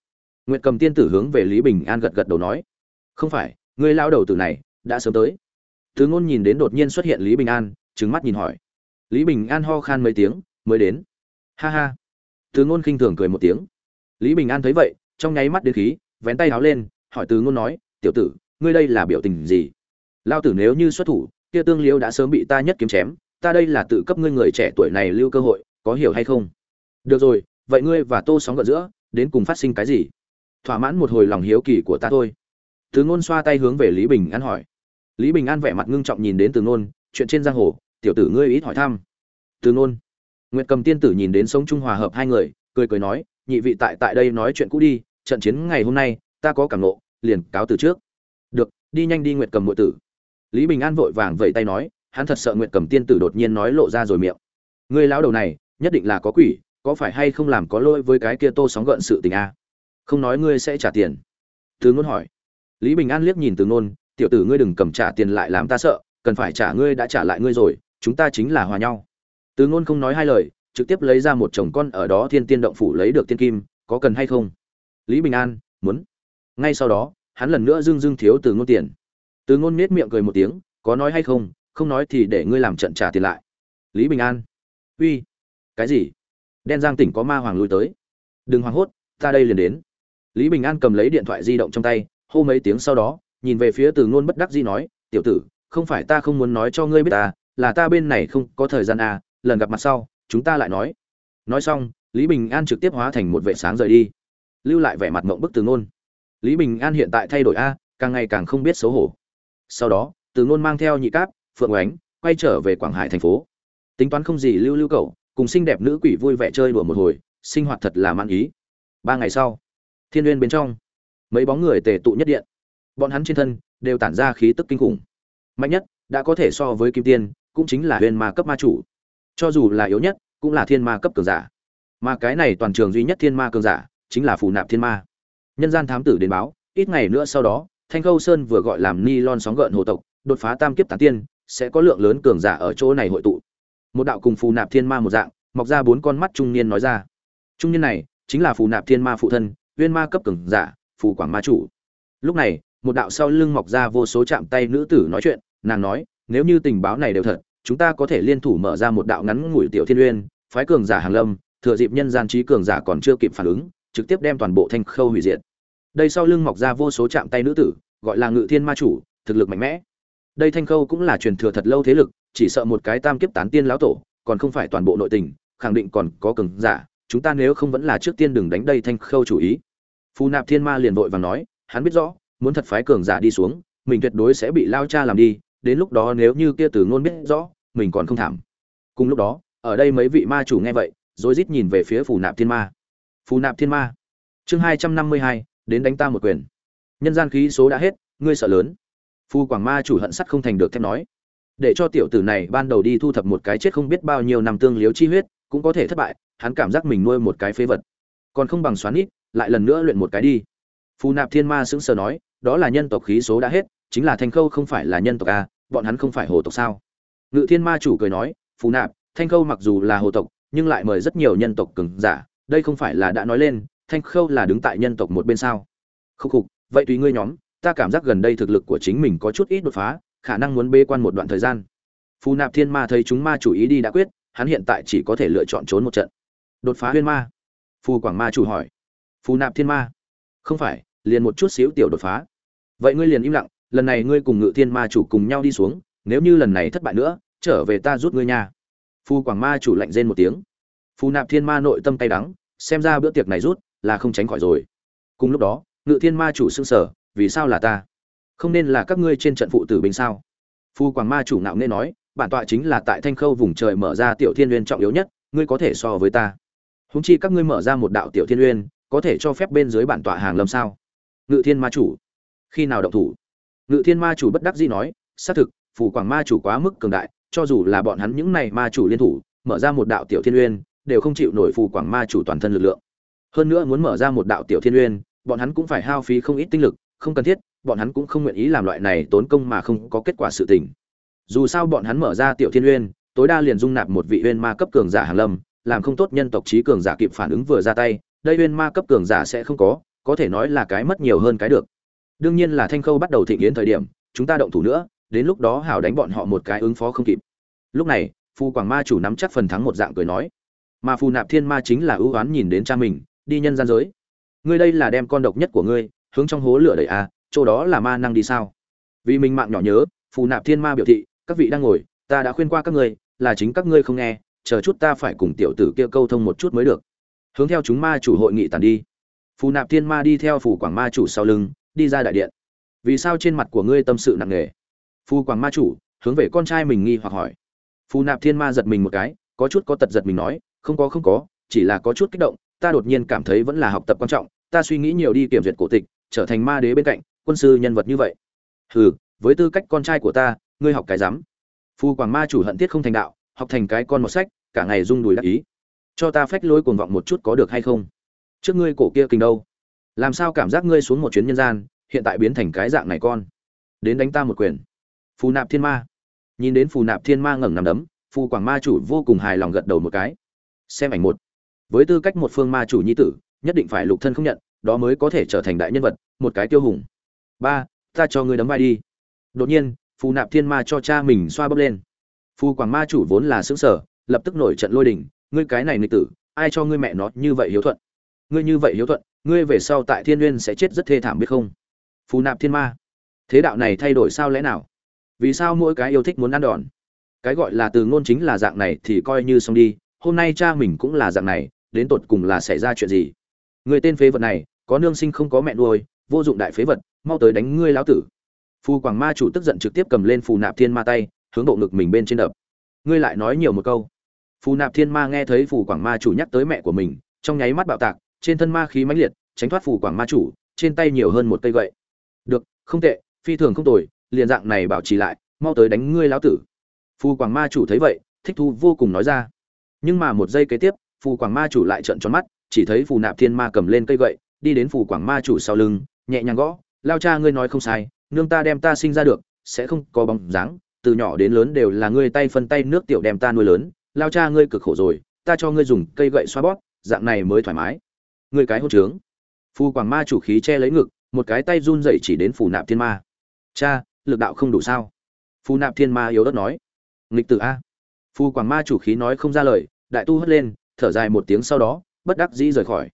Nguyệt cầm tiên tử hướng về lý bình an gật gật đầu nói, không phải, ngươi lao đầu tử này, đã sớm tới. Tứ ngôn nhìn đến đột nhiên xuất hiện lý bình an, trừng mắt nhìn hỏi. Lý bình an ho khan mấy tiếng, mới đến. Ha ha. Tứ ngôn khinh thường cười một tiếng. Lý bình an thấy vậy, trong nháy mắt đến khí, vén tay háo lên, hỏi tứ ngôn nói tiểu tử, ngươi đây là biểu tình gì? Lao tử nếu như xuất thủ, kia tương liễu đã sớm bị ta nhất kiếm chém, ta đây là tự cấp ngươi người trẻ tuổi này lưu cơ hội, có hiểu hay không? Được rồi, vậy ngươi và tô sóng gợn giữa, đến cùng phát sinh cái gì? Thỏa mãn một hồi lòng hiếu kỳ của ta thôi. Từ ngôn xoa tay hướng về lý bình an hỏi. Lý bình an vẻ mặt ngưng trọng nhìn đến từ ngôn, chuyện trên giang hồ, tiểu tử ngươi ít hỏi thăm. Từ ngôn, nguyệt cầm tiên tử nhìn đến sống trung hòa hợp hai người, cười cười nói, nhị vị tại tại đây nói chuyện cũ đi, trận chiến ngày hôm nay, ta có cảm nộ liền cáo từ trước. Được, đi nhanh đi nguyệt cầm muội tử. Lý bình an vội vàng vẫy tay nói, hắn thật sợ nguyệt cầm tiên tử đột nhiên nói lộ ra rồi miệng. Người lão đầu này, nhất định là có quỷ, có phải hay không làm có lỗi với cái kia tô sóng gợn sự tình a? Không nói ngươi sẽ trả tiền. Từ ngôn hỏi. Lý bình an liếc nhìn từ ngôn tiểu tử ngươi đừng cầm trả tiền lại làm ta sợ, cần phải trả ngươi đã trả lại ngươi rồi, chúng ta chính là hòa nhau. Từ ngôn không nói hai lời, trực tiếp lấy ra một chồng con ở đó thiên tiên động phủ lấy được tiên kim, có cần hay không? Lý bình an, muốn ngay sau đó, hắn lần nữa dưng dưng thiếu từ ngôn tiền. Từ ngôn nết miệng cười một tiếng, có nói hay không không nói thì để ngươi làm trận trả tiền lại. Lý bình an. Uy, cái gì? Đen giang tỉnh có ma hoàng lui tới. Đừng hoảng hốt, ta đây liền đến. Lý bình an cầm lấy điện thoại di động trong tay, hô mấy tiếng sau đó, nhìn về phía từ ngôn bất đắc dĩ nói, tiểu tử, không phải ta không muốn nói cho ngươi biết ta, là ta bên này không có thời gian à lần gặp mặt sau, chúng ta lại nói. Nói xong, lý bình an trực tiếp hóa thành một vệ sáng rời đi. Lưu lại vẻ mặt mộng bức từ ngôn lý bình an hiện tại thay đổi a, càng ngày càng không biết xấu hổ. Sau đó, từ ngôn mang theo nhị cáp, phượng oánh, quay trở về quảng hải thành phố. Tính toán không gì lưu lưu cậu, cùng xinh đẹp nữ quỷ vui vẻ chơi đùa một hồi, sinh hoạt thật là man ý. Ba ngày sau, thiên uyên bên trong, mấy bóng người tề tụ nhất điện. Bọn hắn trên thân đều tản ra khí tức kinh khủng. Mạnh nhất đã có thể so với kim tiên, cũng chính là huyền ma cấp ma chủ. Cho dù là yếu nhất, cũng là thiên ma cấp cường giả. Mà cái này toàn trường duy nhất thiên ma cường giả chính là phù nạp thiên ma nhân gian thám tử đến báo, ít ngày nữa sau đó, thanh khâu sơn vừa gọi làm ni lon sóng gợn hồ tộc, đột phá tam kiếp tán tiên, sẽ có lượng lớn cường giả ở chỗ này hội tụ. Một đạo cùng phù nạp thiên ma một dạng, mọc ra bốn con mắt trung niên nói ra. Trung niên này chính là phù nạp thiên ma phụ thân, uyên ma cấp cường giả, phù quảng ma chủ. Lúc này, một đạo sau lưng mọc ra vô số chạm tay nữ tử nói chuyện, nàng nói, nếu như tình báo này đều thật, chúng ta có thể liên thủ mở ra một đạo ngắn ngủi tiểu thiên uyên, phái cường giả hàng lâm, thừa dịp nhân gian trí cường giả còn chưa kịp phản ứng, trực tiếp đem toàn bộ thanh khâu hủy diệt đây sau lưng mọc ra vô số chạm tay nữ tử, gọi là ngự thiên ma chủ, thực lực mạnh mẽ. Đây thanh khâu cũng là truyền thừa thật lâu thế lực, chỉ sợ một cái tam kiếp tán tiên lão tổ, còn không phải toàn bộ nội tình, khẳng định còn có cường giả, chúng ta nếu không vẫn là trước tiên đừng đánh đây thanh khâu chủ ý. Phù nạp thiên ma liền vội vàng nói, hắn biết rõ, muốn thật phái cường giả đi xuống, mình tuyệt đối sẽ bị lao cha làm đi, đến lúc đó nếu như kia từ ngôn biết rõ, mình còn không thảm. Cùng lúc đó, ở đây mấy vị ma chủ nghe vậy rồi rít nhìn về phía phù nạp thiên ma. Phù nạp thiên ma. Chương hai trăm năm mươi hai đến đánh ta một quyền. Nhân gian khí số đã hết, ngươi sợ lớn. Phu quảng ma chủ hận sắt không thành được thép nói. Để cho tiểu tử này ban đầu đi thu thập một cái chết không biết bao nhiêu năm tương liếu chi huyết, cũng có thể thất bại, hắn cảm giác mình nuôi một cái phế vật. Còn không bằng xoắn ít lại lần nữa luyện một cái đi. Phù nạp thiên ma sững sờ nói, đó là nhân tộc khí số đã hết, chính là thanh khâu không phải là nhân tộc a bọn hắn không phải hồ tộc sao? Ngự thiên ma chủ cười nói phù nạp, thanh khâu mặc dù là hồ tộc, nhưng lại mời rất nhiều nhân tộc cường giả, đây không phải là đã nói lên thanh khâu là đứng tại nhân tộc một bên sao? Khúc khục, vậy tùy ngươi nhóm, ta cảm giác gần đây thực lực của chính mình có chút ít đột phá, khả năng muốn bê quan một đoạn thời gian. Phù nạp thiên ma thấy chúng ma chủ ý đi đã quyết, hắn hiện tại chỉ có thể lựa chọn trốn một trận. Đột phá huyên ma? Phù quảng ma chủ hỏi. Phù nạp thiên ma, không phải, liền một chút xíu tiểu đột phá. Vậy ngươi liền im lặng, lần này ngươi cùng ngự thiên ma chủ cùng nhau đi xuống, nếu như lần này thất bại nữa, trở về ta rút ngươi nhà. phù quảng ma chủ lạnh rên một tiếng. Phù nạp thiên ma nội tâm tay đắng, xem ra bữa tiệc này rút là không tránh khỏi rồi. Cùng lúc đó, ngự thiên ma chủ xưng sở vì sao là ta? Không nên là các ngươi trên trận phụ tử bình sao? Phu quảng ma chủ ngạo nên nói, bản tọa chính là tại thanh khâu vùng trời mở ra tiểu thiên uyên trọng yếu nhất, ngươi có thể so với ta. Húng chi các ngươi mở ra một đạo tiểu thiên uyên có thể cho phép bên dưới bản tọa hàng lâm sao? Ngự thiên ma chủ, khi nào động thủ? Ngự thiên ma chủ bất đắc dĩ nói, xác thực phù quảng ma chủ quá mức cường đại, cho dù là bọn hắn những này ma chủ liên thủ, mở ra một đạo tiểu thiên uyên đều không chịu nổi phù quảng ma chủ toàn thân lực lượng hơn nữa muốn mở ra một đạo tiểu thiên uyên, bọn hắn cũng phải hao phí không ít tinh lực, không cần thiết, bọn hắn cũng không nguyện ý làm loại này tốn công mà không có kết quả sự tình. Dù sao bọn hắn mở ra tiểu thiên uyên, tối đa liền dung nạp một vị uyên ma cấp cường giả hàng lâm, làm không tốt nhân tộc trí cường giả kịp phản ứng vừa ra tay, đây uyên ma cấp cường giả sẽ không có có thể nói là cái mất nhiều hơn cái được. Đương nhiên là thanh khâu bắt đầu thịnh yến thời điểm, chúng ta động thủ nữa, đến lúc đó hảo đánh bọn họ một cái ứng phó không kịp. Lúc này, phu quảng ma chủ nắm chắc phần thắng một dạng cười nói. Mà phù nạp thiên ma chính là ưu oán nhìn đến cha mình đi nhân gian giới. Ngươi đây là đem con độc nhất của ngươi, hướng trong hố lửa đẩy à chỗ đó là ma năng đi sao? Vì mình mạng nhỏ nhớ, phù nạp thiên ma biểu thị, các vị đang ngồi, ta đã khuyên qua các ngươi, là chính các ngươi không nghe, chờ chút ta phải cùng tiểu tử kia câu thông một chút mới được. Hướng theo chúng ma chủ hội nghị tàn đi. Phù nạp thiên ma đi theo phù quảng ma chủ sau lưng, đi ra đại điện. Vì sao trên mặt của ngươi tâm sự nặng nề? Phù quảng ma chủ, hướng về con trai mình nghi hoặc hỏi. Phù nạp thiên ma giật mình một cái, có chút có tật giật mình nói, không có không có, chỉ là có chút kích động ta đột nhiên cảm thấy vẫn là học tập quan trọng, ta suy nghĩ nhiều đi kiểm duyệt cổ tịch, trở thành ma đế bên cạnh, quân sư nhân vật như vậy. Hừ, với tư cách con trai của ta, ngươi học cái dám. Phu quảng ma chủ hận thiết không thành đạo, học thành cái con một sách, cả ngày rung đùi đắc ý. Cho ta phách lối cuồng vọng một chút có được hay không? Trước ngươi cổ kia kinh đâu? Làm sao cảm giác ngươi xuống một chuyến nhân gian, hiện tại biến thành cái dạng này con? Đến đánh ta một quyền. Phù nạp thiên ma. Nhìn đến phù nạp thiên ma ngẩng nằm đấm phù quảng ma chủ vô cùng hài lòng gật đầu một cái. Xem ảnh một với tư cách một phương ma chủ nhi tử, nhất định phải lục thân không nhận, đó mới có thể trở thành đại nhân vật, một cái tiêu hùng. Ba, ta cho ngươi đấm vai đi. Đột nhiên, phù nạp thiên ma cho cha mình xoa bóp lên. Phù quảng ma chủ vốn là xứng sở lập tức nổi trận lôi đình. Ngươi cái này nịch tử, ai cho ngươi mẹ nó như vậy hiếu thuận? Ngươi như vậy hiếu thuận, ngươi về sau tại thiên nguyên sẽ chết rất thê thảm biết không? Phù nạp thiên ma. Thế đạo này thay đổi sao lẽ nào? Vì sao mỗi cái yêu thích muốn ăn đòn? Cái gọi là từ ngôn chính là dạng này thì coi như xong đi. Hôm nay cha mình cũng là dạng này đến tột cùng là xảy ra chuyện gì? Người tên phế vật này, có nương sinh không có mẹ nuôi, vô dụng đại phế vật, mau tới đánh ngươi lão tử. Phù quảng ma chủ tức giận trực tiếp cầm lên phù nạp thiên ma tay, hướng bộ ngực mình bên trên đập. Ngươi lại nói nhiều một câu. Phù nạp thiên ma nghe thấy phù quảng ma chủ nhắc tới mẹ của mình, trong nháy mắt bạo tạc, trên thân ma khí mãnh liệt, tránh thoát phù quảng ma chủ, trên tay nhiều hơn một cây gậy. Được, không tệ, phi thường không tồi, liền dạng này bảo trì lại, mau tới đánh ngươi lão tử. Phù quảng ma chủ thấy vậy, thích thu vô cùng nói ra. Nhưng mà một giây kế tiếp phù quảng ma chủ lại trợn tròn mắt, chỉ thấy phù nạp thiên ma cầm lên cây gậy, đi đến phù quảng ma chủ sau lưng, nhẹ nhàng gõ, lao cha, ngươi nói không sai, nương ta đem ta sinh ra được, sẽ không có bóng dáng, từ nhỏ đến lớn đều là ngươi tay phân tay nước tiểu đem ta nuôi lớn, lao cha, ngươi cực khổ rồi, ta cho ngươi dùng cây gậy xoa bót dạng này mới thoải mái. Ngươi cái hôn trướng. Phù quảng ma chủ khí che lấy ngực, một cái tay run dậy chỉ đến phù nạp thiên ma. Cha, lực đạo không đủ sao? Phù nạp thiên ma yếu đất nói. Nghịch tử a. Phù quảng ma chủ khí nói không ra lời, đại tu hất lên thở dài một tiếng sau đó, bất đắc dĩ rời khỏi.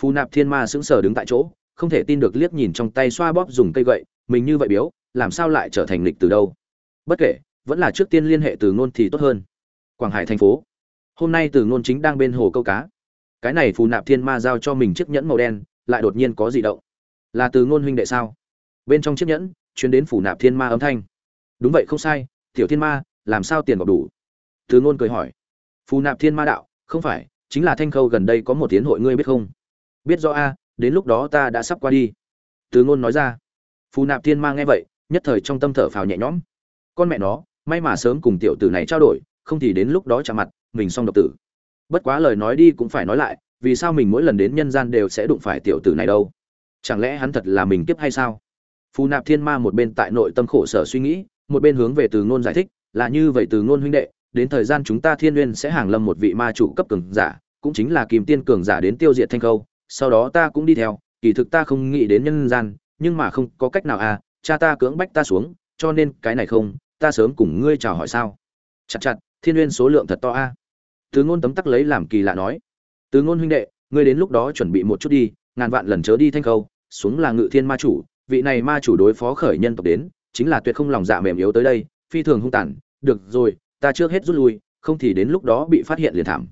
Phù nạp thiên ma sững sờ đứng tại chỗ, không thể tin được liếc nhìn trong tay xoa bóp dùng cây gậy, mình như vậy biếu, làm sao lại trở thành lịch từ đâu? Bất kể, vẫn là trước tiên liên hệ từ ngôn thì tốt hơn. Quảng hải thành phố. Hôm nay từ ngôn chính đang bên hồ câu cá. Cái này phù nạp thiên ma giao cho mình chiếc nhẫn màu đen, lại đột nhiên có gì động. Là từ ngôn huynh đệ sao? Bên trong chiếc nhẫn, chuyến đến phù nạp thiên ma âm thanh. Đúng vậy không sai, tiểu thiên ma, làm sao tiền bọc đủ? Từ ngôn cười hỏi. Phù nạp thiên ma đạo không phải, chính là thanh khâu gần đây có một tiến hội ngươi biết không? Biết rõ a, đến lúc đó ta đã sắp qua đi. Từ ngôn nói ra. Phù nạp thiên ma nghe vậy, nhất thời trong tâm thở phào nhẹ nhõm. Con mẹ nó, may mà sớm cùng tiểu tử này trao đổi, không thì đến lúc đó chạm mặt, mình xong độc tử. Bất quá lời nói đi cũng phải nói lại, vì sao mình mỗi lần đến nhân gian đều sẽ đụng phải tiểu tử này đâu? Chẳng lẽ hắn thật là mình kiếp hay sao? Phù nạp thiên ma một bên tại nội tâm khổ sở suy nghĩ, một bên hướng về từ ngôn giải thích, là như vậy từ ngôn huynh đệ đến thời gian chúng ta thiên nguyên sẽ hàng lâm một vị ma chủ cấp cường giả, cũng chính là kìm tiên cường giả đến tiêu diệt thanh khâu, sau đó ta cũng đi theo, kỳ thực ta không nghĩ đến nhân gian, nhưng mà không có cách nào à cha ta cưỡng bách ta xuống, cho nên cái này không, ta sớm cùng ngươi chào hỏi sao? Chặt chặt, thiên nguyên số lượng thật to a. Từ ngôn tấm tắc lấy làm kỳ lạ nói. Từ ngôn huynh đệ, ngươi đến lúc đó chuẩn bị một chút đi, ngàn vạn lần chớ đi thanh khâu, xuống là ngự thiên ma chủ, vị này ma chủ đối phó khởi nhân tộc đến, chính là tuyệt không lòng dạ mềm yếu tới đây, phi thường hung tàn. Được rồi ta trước hết rút lui, không thì đến lúc đó bị phát hiện liền thảm.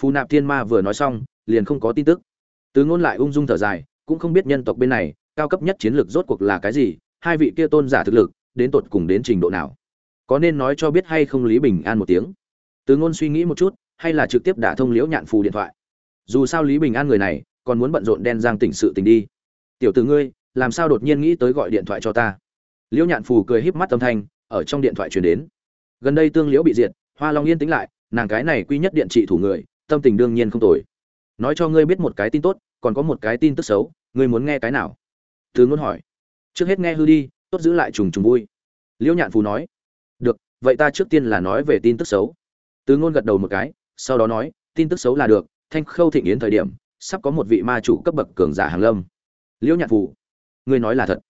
Phù nạp thiên ma vừa nói xong, liền không có tin tức. Tứ ngôn lại ung dung thở dài, cũng không biết nhân tộc bên này, cao cấp nhất chiến lược rốt cuộc là cái gì, hai vị kia tôn giả thực lực, đến tột cùng đến trình độ nào? Có nên nói cho biết hay không lý bình an một tiếng? Tứ ngôn suy nghĩ một chút, hay là trực tiếp đả thông liễu nhạn phù điện thoại? Dù sao lý bình an người này, còn muốn bận rộn đen giang tỉnh sự tình đi. Tiểu tử ngươi, làm sao đột nhiên nghĩ tới gọi điện thoại cho ta? Liễu nhạn phù cười híp mắt âm thanh, ở trong điện thoại truyền đến gần đây tương liễu bị diệt, hoa long yên tĩnh lại, nàng cái này quy nhất điện trị thủ người, tâm tình đương nhiên không tồi. Nói cho ngươi biết một cái tin tốt, còn có một cái tin tức xấu, ngươi muốn nghe cái nào? Thứ ngôn hỏi. Trước hết nghe hư đi, tốt giữ lại trùng trùng vui. Liễu nhạn phù nói. Được, vậy ta trước tiên là nói về tin tức xấu. Tứ ngôn gật đầu một cái, sau đó nói, tin tức xấu là được, thanh khâu thịnh yến thời điểm, sắp có một vị ma chủ cấp bậc cường giả hàng lâm. Liễu nhạn phù, ngươi nói là thật.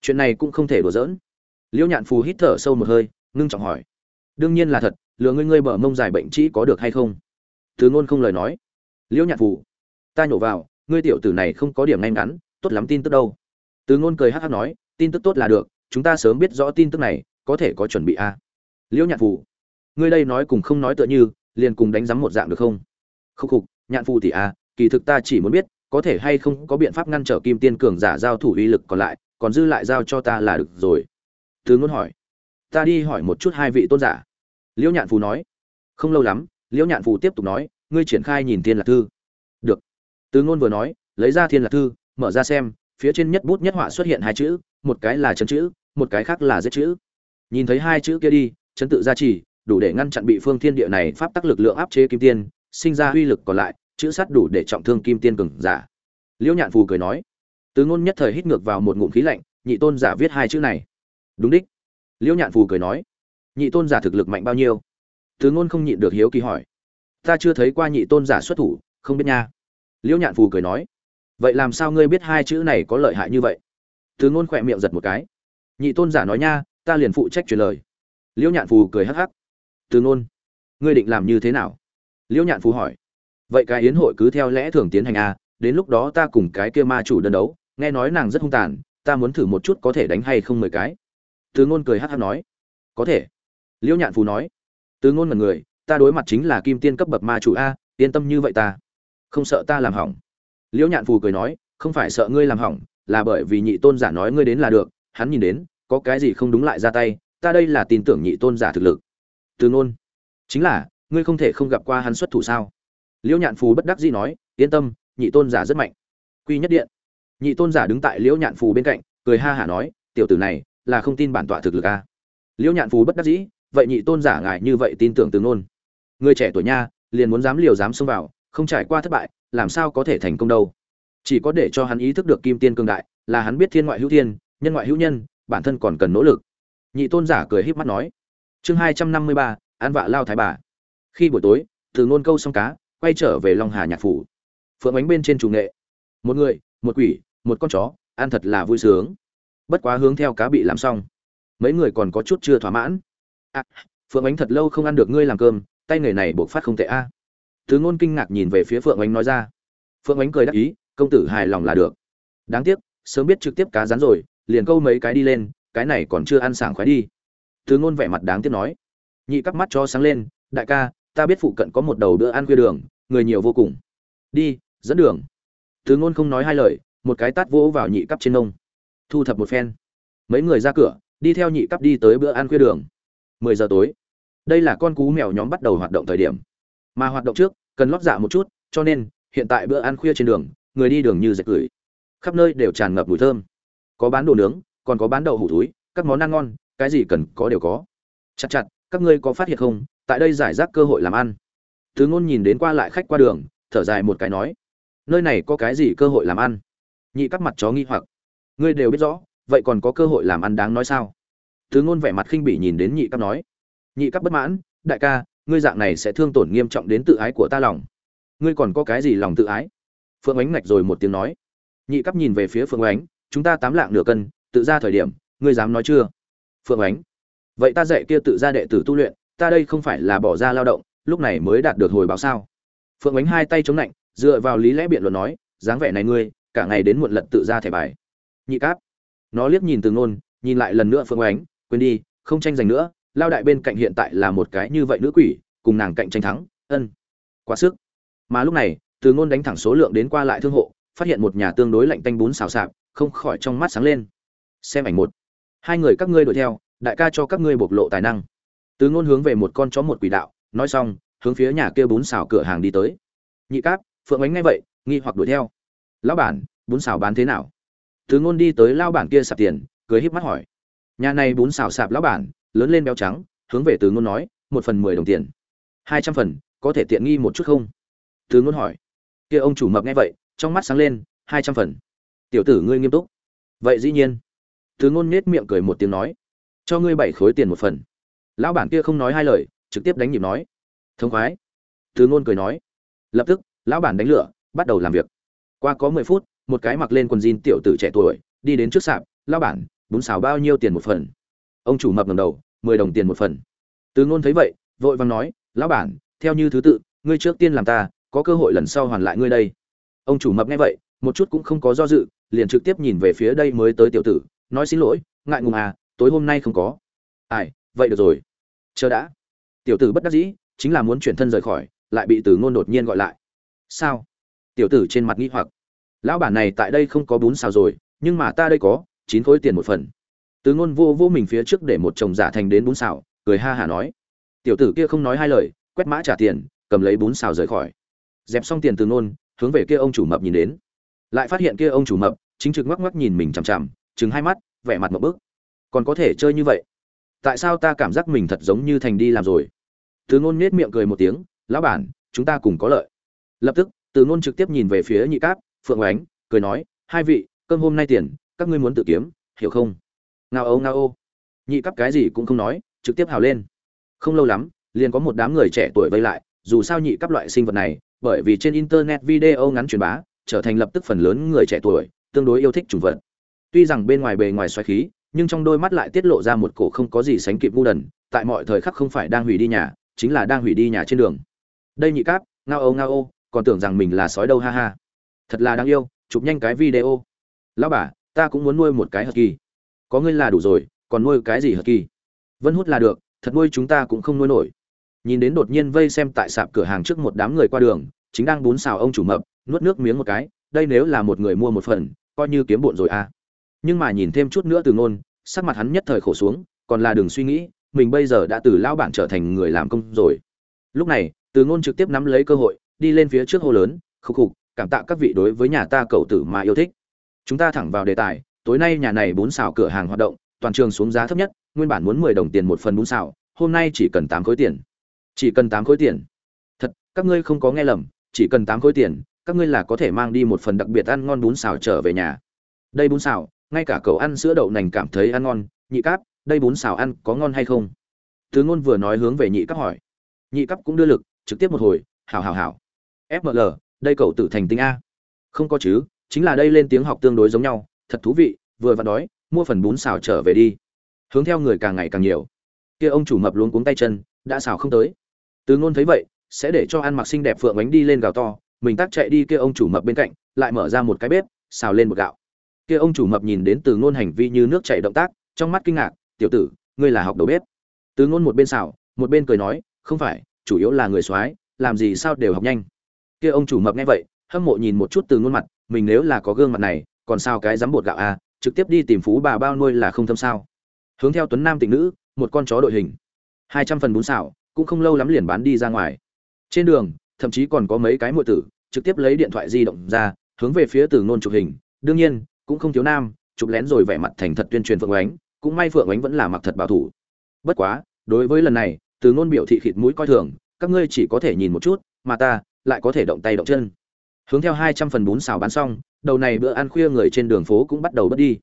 Chuyện này cũng không thể đùa giỡn. Liễu nhạn phù hít thở sâu một hơi, ngưng trọng hỏi đương nhiên là thật lừa ngươi ngươi bở mông dài bệnh trĩ có được hay không? Thứ ngôn không lời nói. Liễu nhạc phù ta nhổ vào ngươi tiểu tử này không có điểm ngay ngắn tốt lắm tin tức đâu. Từ ngôn cười hắc hắc nói tin tức tốt là được chúng ta sớm biết rõ tin tức này có thể có chuẩn bị a à. liễu nhạc phù ngươi đây nói cùng không nói tựa như liền cùng đánh giám một dạng được không? Khúc khục nhạn phù thì a à, kỳ thực ta chỉ muốn biết có thể hay không có biện pháp ngăn trở kim tiên cường giả giao thủ uy lực còn lại còn dư lại giao cho ta là được rồi. Từ ngôn hỏi ta đi hỏi một chút hai vị tôn giả. Liễu nhạn phù nói. Không lâu lắm, liễu nhạn phù tiếp tục nói, ngươi triển khai nhìn thiên lạc thư. Được. Từ ngôn vừa nói, lấy ra thiên lạc thư, mở ra xem, phía trên nhất bút nhất họa xuất hiện hai chữ, một cái là chấn chữ, một cái khác là giết chữ. Nhìn thấy hai chữ kia đi, chấn tự gia trì, đủ để ngăn chặn bị phương thiên địa này pháp tắc lực lượng áp chế kim tiên, sinh ra uy lực còn lại, chữ sắt đủ để trọng thương kim tiên cường giả. Liễu nhạn phù cười nói. Từ ngôn nhất thời hít ngược vào một ngụm khí lạnh, nhị tôn giả viết hai chữ này. Đúng đích liễu nhạn phù cười nói, nhị tôn giả thực lực mạnh bao nhiêu? Từ ngôn không nhịn được hiếu kỳ hỏi, ta chưa thấy qua nhị tôn giả xuất thủ, không biết nha. Liễu nhạn phù cười nói, vậy làm sao ngươi biết hai chữ này có lợi hại như vậy? Từ ngôn khỏe miệng giật một cái, nhị tôn giả nói nha, ta liền phụ trách truyền lời. Liễu nhạn phù cười hắc hắc, từ ngôn, ngươi định làm như thế nào? Liễu nhạn phù hỏi, vậy cái yến hội cứ theo lẽ thường tiến hành à đến lúc đó ta cùng cái kia ma chủ đơn đấu, nghe nói nàng rất hung tàn, ta muốn thử một chút có thể đánh hay không mười cái từ ngôn cười hắc hắc nói, có thể. Liễu nhạn phù nói, từ ngôn mật người, ta đối mặt chính là kim tiên cấp bậc ma chủ a, yên tâm như vậy ta, không sợ ta làm hỏng. Liễu nhạn phù cười nói, không phải sợ ngươi làm hỏng, là bởi vì nhị tôn giả nói ngươi đến là được, hắn nhìn đến, có cái gì không đúng lại ra tay, ta đây là tin tưởng nhị tôn giả thực lực. Từ ngôn, chính là, ngươi không thể không gặp qua hắn xuất thủ sao? Liễu nhạn phù bất đắc dĩ nói, yên tâm, nhị tôn giả rất mạnh. Quy nhất điện, nhị tôn giả đứng tại liễu nhạn phù bên cạnh, cười ha hả nói, tiểu tử này là không tin bản tọa thực lực a. Liễu nhạn phù bất đắc dĩ, vậy nhị tôn giả ngài như vậy tin tưởng từ ngôn người trẻ tuổi nha, liền muốn dám liều dám xông vào, không trải qua thất bại, làm sao có thể thành công đâu. Chỉ có để cho hắn ý thức được kim tiên cương đại, là hắn biết thiên ngoại hữu thiên, nhân ngoại hữu nhân, bản thân còn cần nỗ lực. Nhị tôn giả cười híp mắt nói. Chương hai trăm năm mươi ba an vạ lao thái bà. Khi buổi tối, từ ngôn câu xong cá, quay trở về long hà nhạc phủ. Phượng ánh bên trên chủ nghệ. Một người, một quỷ, một con chó, ăn thật là vui sướng bất quá hướng theo cá bị làm xong. Mấy người còn có chút chưa thỏa mãn. À, phượng ánh thật lâu không ăn được ngươi làm cơm tay người này buộc phát không tệ a. À. ngôn kinh ngạc nhìn về phía phượng ánh nói ra. Phượng ánh cười đáp ý công tử hài lòng là được. Đáng tiếc sớm biết trực tiếp cá rán rồi liền câu mấy cái đi lên cái này còn chưa ăn sảng khoái đi. Thứ ngôn vẻ mặt đáng tiếc nói. Nhị cắp mắt cho sáng lên đại ca ta biết phụ cận có một đầu bữa ăn khuya đường người nhiều vô cùng. Đi dẫn đường. Thứ ngôn không nói hai lời một cái tát vỗ vào nhị cắp trên nông thu thập một phen. Mấy người ra cửa, đi theo nhị cắp đi tới bữa ăn khuya đường. Mười giờ tối. Đây là con cú mèo nhóm bắt đầu hoạt động thời điểm. Mà hoạt động trước, cần lót dạ một chút, cho nên, hiện tại bữa ăn khuya trên đường, người đi đường như dệt gửi khắp nơi đều tràn ngập mùi thơm. Có bán đồ nướng, còn có bán đậu hủ túi, các món ăn ngon, cái gì cần có đều có. Chặt chặt, các ngươi có phát hiện không? Tại đây giải rác cơ hội làm ăn. Thứ ngôn nhìn đến qua lại khách qua đường, thở dài một cái nói, nơi này có cái gì cơ hội làm ăn? Nhị các mặt chó nghi hoặc ngươi đều biết rõ, vậy còn có cơ hội làm ăn đáng nói sao? Thứ ngôn vẻ mặt khinh bỉ nhìn đến nhị cấp nói. Nhị cấp bất mãn, đại ca, ngươi dạng này sẽ thương tổn nghiêm trọng đến tự ái của ta lòng. Ngươi còn có cái gì lòng tự ái? Phượng ánh ngạch rồi một tiếng nói. Nhị cấp nhìn về phía phượng ánh, chúng ta tám lạng nửa cân, tự ra thời điểm, ngươi dám nói chưa? Phượng ánh. Vậy ta dạy kia tự ra đệ tử tu luyện, ta đây không phải là bỏ ra lao động, lúc này mới đạt được hồi báo sao? Phượng ánh hai tay chống lạnh dựa vào lý lẽ biện luận nói, dáng vẻ này ngươi, cả ngày đến muộn lận tự ra thẻ bài nhị cáp. Nó liếc nhìn từ ngôn nhìn lại lần nữa Phương ánh quên đi, không tranh giành nữa, lao đại bên cạnh hiện tại là một cái như vậy nữ quỷ, cùng nàng cạnh tranh thắng, ân, quá sức. Mà lúc này từ ngôn đánh thẳng số lượng đến qua lại thương hộ, phát hiện một nhà tương đối lạnh tanh bún xào xạp không khỏi trong mắt sáng lên. Xem ảnh một. Hai người các ngươi đuổi theo, đại ca cho các ngươi bộc lộ tài năng. Từ ngôn hướng về một con chó một quỷ đạo, nói xong, hướng phía nhà kia bún xào cửa hàng đi tới. Nhị cáp, phượng ánh ngay vậy, nghi hoặc đuổi theo. Lão bản, bún xào bán thế nào? Từ ngôn đi tới lao bản kia sạp tiền, cười híp mắt hỏi. Nhà này bún xào sạp lão bản, lớn lên béo trắng, hướng về từ ngôn nói, một phần mười đồng tiền. Hai trăm phần, có thể tiện nghi một chút không? Từ ngôn hỏi. Kia ông chủ mập nghe vậy, trong mắt sáng lên, hai trăm phần. Tiểu tử ngươi nghiêm túc. Vậy dĩ nhiên. Từ ngôn nết miệng cười một tiếng nói. Cho ngươi bảy khối tiền một phần. Lão bản kia không nói hai lời, trực tiếp đánh nhịp nói. Thông khoái. Từ ngôn cười nói. Lập tức, lão bản đánh lửa, bắt đầu làm việc. Qua có mười phút một cái mặc lên quần jean tiểu tử trẻ tuổi, đi đến trước sạp, lão bản, bún xào bao nhiêu tiền một phần? Ông chủ mập ngầm đầu, mười đồng tiền một phần. Từ ngôn thấy vậy, vội vàng nói, lão bản, theo như thứ tự, ngươi trước tiên làm ta, có cơ hội lần sau hoàn lại ngươi đây. Ông chủ mập nghe vậy, một chút cũng không có do dự, liền trực tiếp nhìn về phía đây mới tới tiểu tử, nói, xin lỗi, ngại ngùng à tối hôm nay không có. Ai, vậy được rồi. Chờ đã. Tiểu tử bất đắc dĩ, chính là muốn chuyển thân rời khỏi, lại bị từ ngôn đột nhiên gọi lại. Sao? Tiểu tử trên mặt nghi hoặc lão bản này tại đây không có bún xào rồi, nhưng mà ta đây có, chín khối tiền một phần. Từ ngôn vô vô mình phía trước để một chồng giả thành đến bún xào, cười ha hả nói. Tiểu tử kia không nói hai lời, quét mã trả tiền, cầm lấy bún xào rời khỏi. Dẹp xong tiền từ ngôn, hướng về kia ông chủ mập nhìn đến. Lại phát hiện kia ông chủ mập, chính trực ngoắc ngoắc nhìn mình chằm chằm chừng hai mắt, vẻ mặt một bức. Còn có thể chơi như vậy? Tại sao ta cảm giác mình thật giống như thành đi làm rồi? Từ ngôn nết miệng cười một tiếng, lão bản, chúng ta cùng có lợi. Lập tức, từ ngôn trực tiếp nhìn về phía nhị cáp phượng oánh cười nói, hai vị, cơm hôm nay tiền, các ngươi muốn tự kiếm, hiểu không? Ngao âu ngao ô. Nhị cắp cái gì cũng không nói, trực tiếp hào lên. Không lâu lắm, liền có một đám người trẻ tuổi vây lại, dù sao nhị cắp loại sinh vật này, bởi vì trên internet video ngắn truyền bá, trở thành lập tức phần lớn người trẻ tuổi, tương đối yêu thích chủng vật. Tuy rằng bên ngoài bề ngoài xoáy khí, nhưng trong đôi mắt lại tiết lộ ra một cổ không có gì sánh kịp ngu đần, tại mọi thời khắc không phải đang hủy đi nhà, chính là đang hủy đi nhà trên đường. Đây nhị cáp, ngao âu ngao ô, còn tưởng rằng mình là sói đâu, ha ha thật là đáng yêu, chụp nhanh cái video. Lão bà, ta cũng muốn nuôi một cái hờ kỳ có ngươi là đủ rồi, còn nuôi cái gì hờ kỳ vân hút là được, thật nuôi chúng ta cũng không nuôi nổi. Nhìn đến đột nhiên vây xem tại sạp cửa hàng trước một đám người qua đường, chính đang bún xào ông chủ mập, nuốt nước miếng một cái, đây nếu là một người mua một phần, coi như kiếm bộn rồi à. Nhưng mà nhìn thêm chút nữa từ ngôn, sắc mặt hắn nhất thời khổ xuống, còn là đừng suy nghĩ, mình bây giờ đã từ lão bản trở thành người làm công rồi. Lúc này, từ ngôn trực tiếp nắm lấy cơ hội, đi lên phía trước hô lớn, khục khục cảm tạ các vị đối với nhà ta cậu tử mà yêu thích. Chúng ta thẳng vào đề tài, tối nay nhà này bún xào cửa hàng hoạt động, toàn trường xuống giá thấp nhất, nguyên bản muốn mười đồng tiền một phần bún xào, hôm nay chỉ cần tám khối tiền. Chỉ cần tám khối tiền. Thật, các ngươi không có nghe lầm, chỉ cần tám khối tiền, các ngươi là có thể mang đi một phần đặc biệt ăn ngon bún xào trở về nhà. Đây bún xào, ngay cả cậu ăn sữa đậu nành cảm thấy ăn ngon, nhị cáp, đây bún xào ăn có ngon hay không? Tứ ngôn vừa nói hướng về nhị cáp hỏi. Nhị cáp cũng đưa lực, trực tiếp một hồi, hảo hảo hảo. Fml đây cậu tự thành tinh a. Không có chứ, chính là đây lên tiếng học tương đối giống nhau, thật thú vị, vừa vặn đói, mua phần bún xào trở về đi. Hướng theo người càng ngày càng nhiều. Kia ông chủ mập luôn cuống tay chân, đã xào không tới. Từ ngôn thấy vậy, sẽ để cho ăn mặc xinh đẹp phượng bánh đi lên gào to, mình tắt chạy đi kia ông chủ mập bên cạnh, lại mở ra một cái bếp, xào lên một gạo. Kia ông chủ mập nhìn đến từ ngôn hành vi như nước chảy động tác, trong mắt kinh ngạc, tiểu tử, ngươi là học đầu bếp. Từ ngôn một bên xào, một bên cười nói, không phải, chủ yếu là người soái, làm gì sao đều học nhanh kia ông chủ mập nghe vậy, hâm mộ nhìn một chút từ ngôn mặt, mình nếu là có gương mặt này, còn sao cái dám bột gạo à trực tiếp đi tìm phú bà bao nuôi là không thâm sao. Hướng theo tuấn nam tịnh nữ, một con chó đội hình. Hai trăm phần bún xào cũng không lâu lắm liền bán đi ra ngoài. Trên đường, thậm chí còn có mấy cái muội tử, trực tiếp lấy điện thoại di động ra, hướng về phía từ ngôn chụp hình. Đương nhiên, cũng không thiếu nam, chụp lén rồi vẻ mặt thành thật tuyên truyền phượng ánh, cũng may phượng ánh vẫn là mặc thật bảo thủ. Bất quá, đối với lần này, từ ngôn biểu thị khịt mũi coi thường, các ngươi chỉ có thể nhìn một chút, mà ta lại có thể động tay động chân. Hướng theo hai trăm phần bún xào bán xong, đầu này bữa ăn khuya người trên đường phố cũng bắt đầu bớt đi.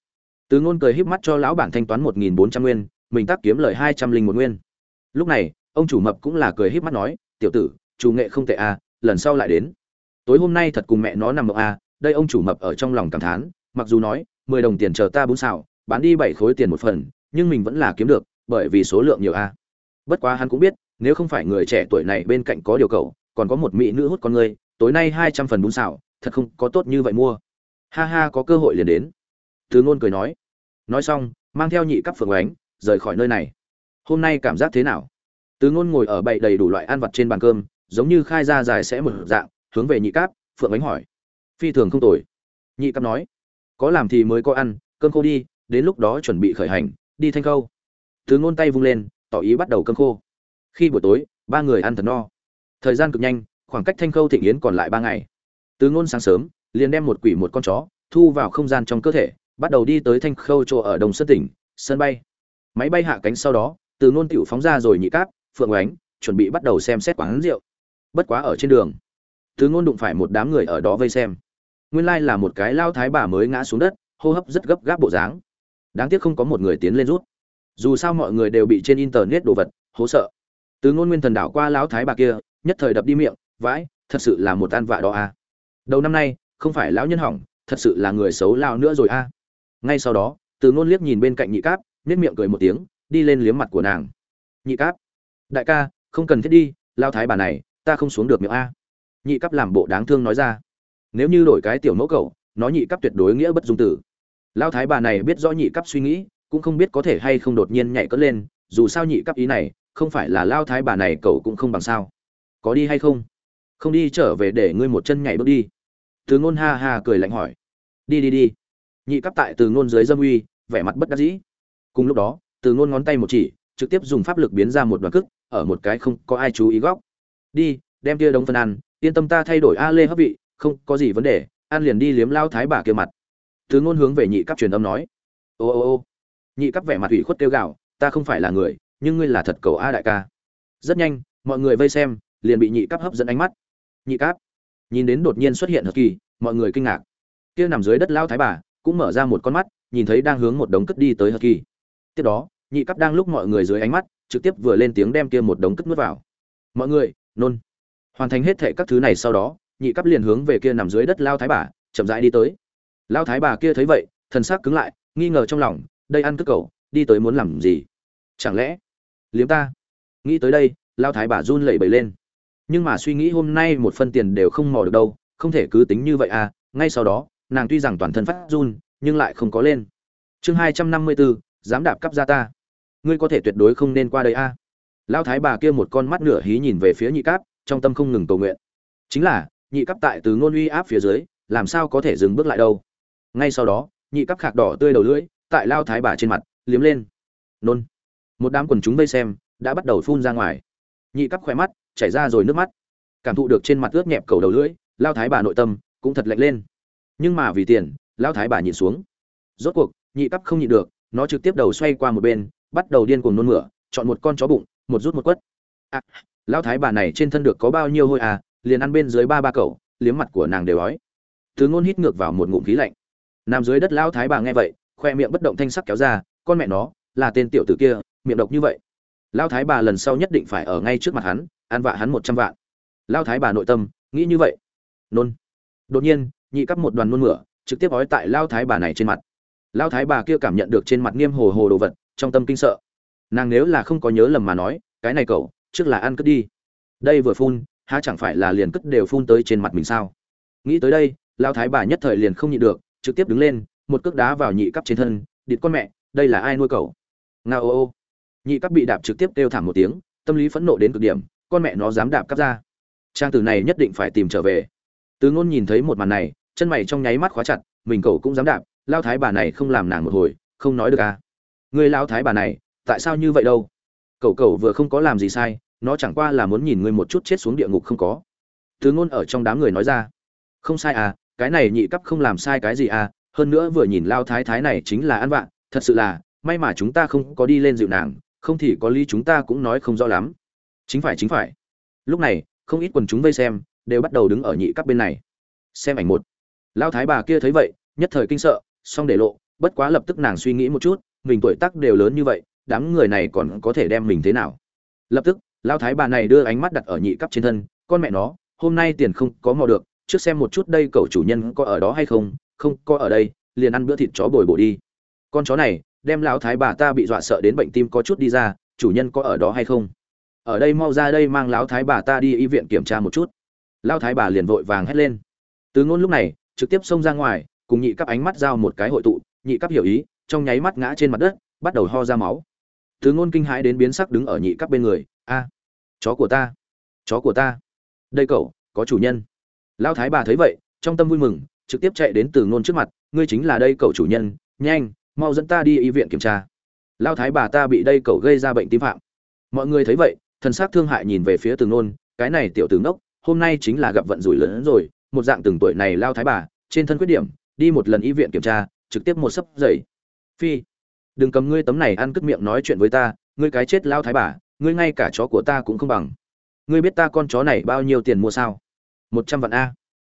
Từ ngôn cười híp mắt cho lão bản thanh toán một nghìn bốn trăm nguyên, mình tác kiếm lời hai trăm linh một nguyên. Lúc này, ông chủ mập cũng là cười híp mắt nói, tiểu tử, chủ nghệ không tệ à lần sau lại đến. Tối hôm nay thật cùng mẹ nó nằm mộng à đây ông chủ mập ở trong lòng cảm thán, mặc dù nói, mười đồng tiền chờ ta bún xào, bán đi bảy khối tiền một phần, nhưng mình vẫn là kiếm được, bởi vì số lượng nhiều a bất quá hắn cũng biết, nếu không phải người trẻ tuổi này bên cạnh có điều cầu còn có một mỹ nữ hút con người tối nay hai trăm phần bún xào, thật không có tốt như vậy mua. Ha ha, có cơ hội liền đến. Từ ngôn cười nói. Nói xong, mang theo nhị cấp phượng ánh, rời khỏi nơi này. Hôm nay cảm giác thế nào? Từ ngôn ngồi ở bậy đầy đủ loại ăn vặt trên bàn cơm, giống như khai ra dài sẽ một dạng, hướng về nhị cáp phượng ánh hỏi. Phi thường không tồi. Nhị cáp nói. Có làm thì mới có ăn, cơm khô đi, đến lúc đó chuẩn bị khởi hành, đi thanh khâu. Từ ngôn tay vung lên, tỏ ý bắt đầu cơm khô. Khi buổi tối, ba người ăn thật no thời gian cực nhanh, khoảng cách thanh khâu thịnh yến còn lại ba ngày. Từ ngôn sáng sớm, liền đem một quỷ một con chó thu vào không gian trong cơ thể, bắt đầu đi tới thanh khâu chỗ ở đồng sơn tỉnh, sân bay. Máy bay hạ cánh sau đó, từ ngôn tiểu phóng ra rồi nhị cáp, phượng oánh chuẩn bị bắt đầu xem xét quán rượu. Bất quá ở trên đường, từ ngôn đụng phải một đám người ở đó vây xem. Nguyên lai là một cái lao thái bà mới ngã xuống đất, hô hấp rất gấp gáp bộ dáng. Đáng tiếc không có một người tiến lên rút. Dù sao mọi người đều bị trên internet đồ vật, hố sợ. Từ ngôn nguyên thần đảo qua lão thái bà kia nhất thời đập đi miệng, vãi, thật sự là một tan vạ đó a à. đầu năm nay, không phải lão nhân hỏng, thật sự là người xấu lao nữa rồi a à. ngay sau đó, từ ngôn liếc nhìn bên cạnh nhị cáp nết miệng cười một tiếng, đi lên liếm mặt của nàng. Nhị cáp, đại ca, không cần thiết đi, lao thái bà này, ta không xuống được miệng a. Nhị cáp làm bộ đáng thương nói ra. Nếu như đổi cái tiểu mẫu cậu, nó nhị cấp tuyệt đối nghĩa bất dung tử. Lao thái bà này biết rõ nhị cấp suy nghĩ, cũng không biết có thể hay không đột nhiên nhảy cất lên, dù sao nhị cấp ý này, không phải là lao thái bà này cậu cũng không bằng sao có đi hay không? Không đi trở về để ngươi một chân nhảy bước đi. Từ ngôn ha ha cười lạnh hỏi. Đi đi đi. Nhị cấp tại từ ngôn dưới dâm uy, vẻ mặt bất đắc dĩ. Cùng lúc đó, từ ngôn ngón tay một chỉ, trực tiếp dùng pháp lực biến ra một đoạn cức ở một cái không có ai chú ý góc. Đi, đem kia đống phân ăn, yên tâm ta thay đổi a lê hấp vị, không có gì vấn đề an liền đi liếm lao thái bà kia mặt. Từ ngôn hướng về nhị cấp truyền âm nói. Ô ô ô. Nhị cấp vẻ mặt ủy khuất kêu gạo ta không phải là người, nhưng ngươi là thật cầu a đại ca. Rất nhanh, mọi người vây xem liền bị nhị cáp hấp dẫn ánh mắt. Nhị cáp? Nhìn đến đột nhiên xuất hiện Hợp kỳ, mọi người kinh ngạc. Kia nằm dưới đất lao thái bà cũng mở ra một con mắt, nhìn thấy đang hướng một đống cất đi tới Hợp kỳ. Tiếp đó, nhị cáp đang lúc mọi người dưới ánh mắt, trực tiếp vừa lên tiếng đem kia một đống cất nuốt vào. Mọi người, nôn. Hoàn thành hết thệ các thứ này sau đó, nhị cáp liền hướng về kia nằm dưới đất lao thái bà, chậm rãi đi tới. Lao thái bà kia thấy vậy, thần sắc cứng lại, nghi ngờ trong lòng, đây ăn cất cậu, đi tới muốn làm gì? Chẳng lẽ, liếm ta? Nghĩ tới đây lao thái bà run lẩy bẩy lên nhưng mà suy nghĩ hôm nay một phân tiền đều không mò được đâu, không thể cứ tính như vậy à ngay sau đó, nàng tuy rằng toàn thân phát run, nhưng lại không có lên. Chương hai trăm năm mươi bốn dám đạp cắp ra ta. Ngươi có thể tuyệt đối không nên qua đây a à. lao thái bà kia một con mắt nửa hí nhìn về phía nhị cáp, trong tâm không ngừng cầu nguyện. Chính là, nhị cáp tại từ ngôn uy áp phía dưới, làm sao có thể dừng bước lại đâu. Ngay sau đó, nhị cáp khạc đỏ tươi đầu lưỡi, tại lao thái bà trên mặt, liếm lên. Nôn. Một đám quần chúng vây xem, đã bắt đầu phun ra ngoài. Nhị cắp khỏe mắt chảy ra rồi nước mắt. Cảm thụ được trên mặt ướt nhẹp cầu đầu lưỡi lao thái bà nội tâm cũng thật lạnh lên. Nhưng mà vì tiền lao thái bà nhìn xuống. Rốt cuộc nhị cắp không nhịn được nó trực tiếp đầu xoay qua một bên bắt đầu điên cuồng nôn mửa chọn một con chó bụng một rút một quất. À, lao thái bà này trên thân được có bao nhiêu hôi à liền ăn bên dưới ba ba cậu liếm mặt của nàng đều ói. Thứ ngôn hít ngược vào một ngụm khí lạnh. Nằm dưới đất lao thái bà nghe vậy khoe miệng bất động thanh sắc kéo ra con mẹ nó là tên tiểu tử kia miệng độc như vậy. Lao thái bà lần sau nhất định phải ở ngay trước mặt hắn An vạ hắn một trăm vạn. Lao thái bà nội tâm, nghĩ như vậy. Nôn. Đột nhiên, nhị cắp một đoàn nôn mửa, trực tiếp ói tại lao thái bà này trên mặt. Lao thái bà kia cảm nhận được trên mặt nghiêm hồ hồ đồ vật, trong tâm kinh sợ. Nàng nếu là không có nhớ lầm mà nói, cái này cậu, trước là ăn cất đi. Đây vừa phun, há chẳng phải là liền cất đều phun tới trên mặt mình sao? Nghĩ tới đây, lao thái bà nhất thời liền không nhịn được, trực tiếp đứng lên, một cước đá vào nhị cắp trên thân, địt con mẹ, đây là ai nuôi cậu? Nga ô ô. Nhị cắp bị đạp trực tiếp kêu thảm một tiếng, tâm lý phẫn nộ đến cực điểm con mẹ nó dám đạp cắp ra. Trang tử này nhất định phải tìm trở về. Từ ngôn nhìn thấy một màn này, chân mày trong nháy mắt khóa chặt, mình cậu cũng dám đạp, lao thái bà này không làm nàng một hồi, không nói được à. Người lao thái bà này, tại sao như vậy đâu? Cậu cậu vừa không có làm gì sai, nó chẳng qua là muốn nhìn ngươi một chút chết xuống địa ngục không có. Từ ngôn ở trong đám người nói ra. Không sai à cái này nhị cấp không làm sai cái gì à hơn nữa vừa nhìn lao thái thái này chính là ăn vạ, thật sự là, may mà chúng ta không có đi lên dịu nàng, không thì có lý chúng ta cũng nói không rõ lắm chính phải chính phải. Lúc này, không ít quần chúng vây xem, đều bắt đầu đứng ở nhị cấp bên này. Xem ảnh một. Lao thái bà kia thấy vậy, nhất thời kinh sợ, xong để lộ, bất quá lập tức nàng suy nghĩ một chút, mình tuổi tác đều lớn như vậy, đám người này còn có thể đem mình thế nào? Lập tức lao thái bà này đưa ánh mắt đặt ở nhị cấp trên thân, con mẹ nó, hôm nay tiền không có mò được, trước xem một chút đây cậu chủ nhân có ở đó hay không không có ở đây, liền ăn bữa thịt chó bồi bổ đi. Con chó này, đem lão thái bà ta bị dọa sợ đến bệnh tim có chút đi ra, chủ nhân có ở đó hay không? Ở đây mau ra đây mang lão thái bà ta đi y viện kiểm tra một chút. Lão thái bà liền vội vàng hét lên. Từ ngôn lúc này, trực tiếp xông ra ngoài, cùng nhị cấp ánh mắt giao một cái hội tụ, nhị cấp hiểu ý, trong nháy mắt ngã trên mặt đất, bắt đầu ho ra máu. Từ ngôn kinh hãi đến biến sắc đứng ở nhị cấp bên người, a, chó của ta, chó của ta, đây cậu, có chủ nhân. Lão thái bà thấy vậy, trong tâm vui mừng, trực tiếp chạy đến từ ngôn trước mặt, ngươi chính là đây cậu chủ nhân, nhanh, mau dẫn ta đi y viện kiểm tra. Lão thái bà ta bị đây cậu gây ra bệnh tim phạm. Mọi người thấy vậy thần sắc thương hại nhìn về phía từ nôn cái này tiểu tướng ngốc, hôm nay chính là gặp vận rủi lớn rồi một dạng từng tuổi này lao thái bà trên thân khuyết điểm đi một lần y viện kiểm tra trực tiếp một sấp dậy phi đừng cầm ngươi tấm này ăn cứt miệng nói chuyện với ta ngươi cái chết lao thái bà ngươi ngay cả chó của ta cũng không bằng. Ngươi biết ta con chó này bao nhiêu tiền mua sao? Một trăm vạn a.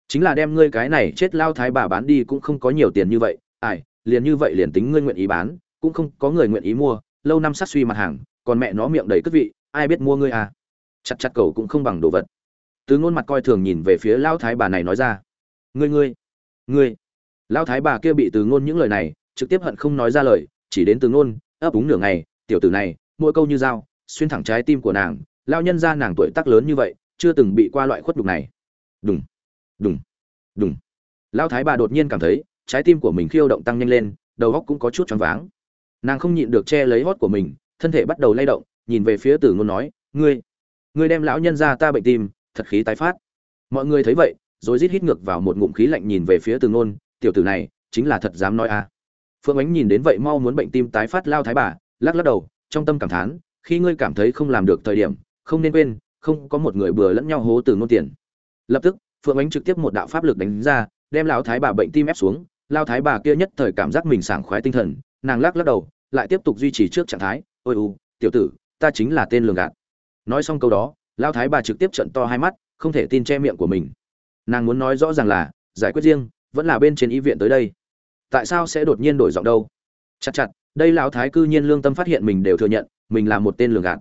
Chính là đem ngươi cái này chết lao thái bà bán đi cũng không có nhiều tiền như vậy ai liền như vậy liền tính ngươi nguyện ý bán cũng không có người nguyện ý mua lâu năm sát suy mặt hàng còn mẹ nó miệng đầy cất vị ai biết mua ngươi à? Chặt chặt cầu cũng không bằng đồ vật. Tứ ngôn mặt coi thường nhìn về phía Lão thái bà này nói ra. Ngươi ngươi ngươi. Lão thái bà kia bị từ ngôn những lời này trực tiếp hận không nói ra lời, chỉ đến từ ngôn, ấp úng nửa ngày, tiểu tử này, mỗi câu như dao, xuyên thẳng trái tim của nàng lao nhân ra nàng tuổi tác lớn như vậy, chưa từng bị qua loại khuất đục này. Đúng đúng đúng Lão thái bà đột nhiên cảm thấy, trái tim của mình khiêu động tăng nhanh lên, đầu óc cũng có chút choáng váng. Nàng không nhịn được che lấy hót của mình, thân thể bắt đầu lay động nhìn về phía tử ngôn nói, ngươi ngươi đem lão nhân ra ta bệnh tim, thật khí tái phát mọi người thấy vậy, rồi rít hít ngược vào một ngụm khí lạnh nhìn về phía tử ngôn, tiểu tử này, chính là thật dám nói a à. phượng ánh nhìn đến vậy mau muốn bệnh tim tái phát lao thái bà, lắc lắc đầu, trong tâm cảm thán, khi ngươi cảm thấy không làm được thời điểm, không nên quên, không có một người bừa lẫn nhau hố từ ngôn tiền lập tức, phượng ánh trực tiếp một đạo pháp lực đánh ra, đem lão thái bà bệnh tim ép xuống lao thái bà kia nhất thời cảm giác mình sảng khoái tinh thần, nàng lắc lắc đầu, lại tiếp tục duy trì trước trạng thái, ôi u, tiểu tử ta chính là tên lường gạt. Nói xong câu đó lao thái bà trực tiếp trận to hai mắt, không thể tin che miệng của mình. Nàng muốn nói rõ ràng là, giải quyết riêng, vẫn là bên trên y viện tới đây. Tại sao sẽ đột nhiên đổi giọng đâu? Chặt chặt, đây lão thái cư nhiên lương tâm phát hiện mình đều thừa nhận, mình là một tên lường gạt.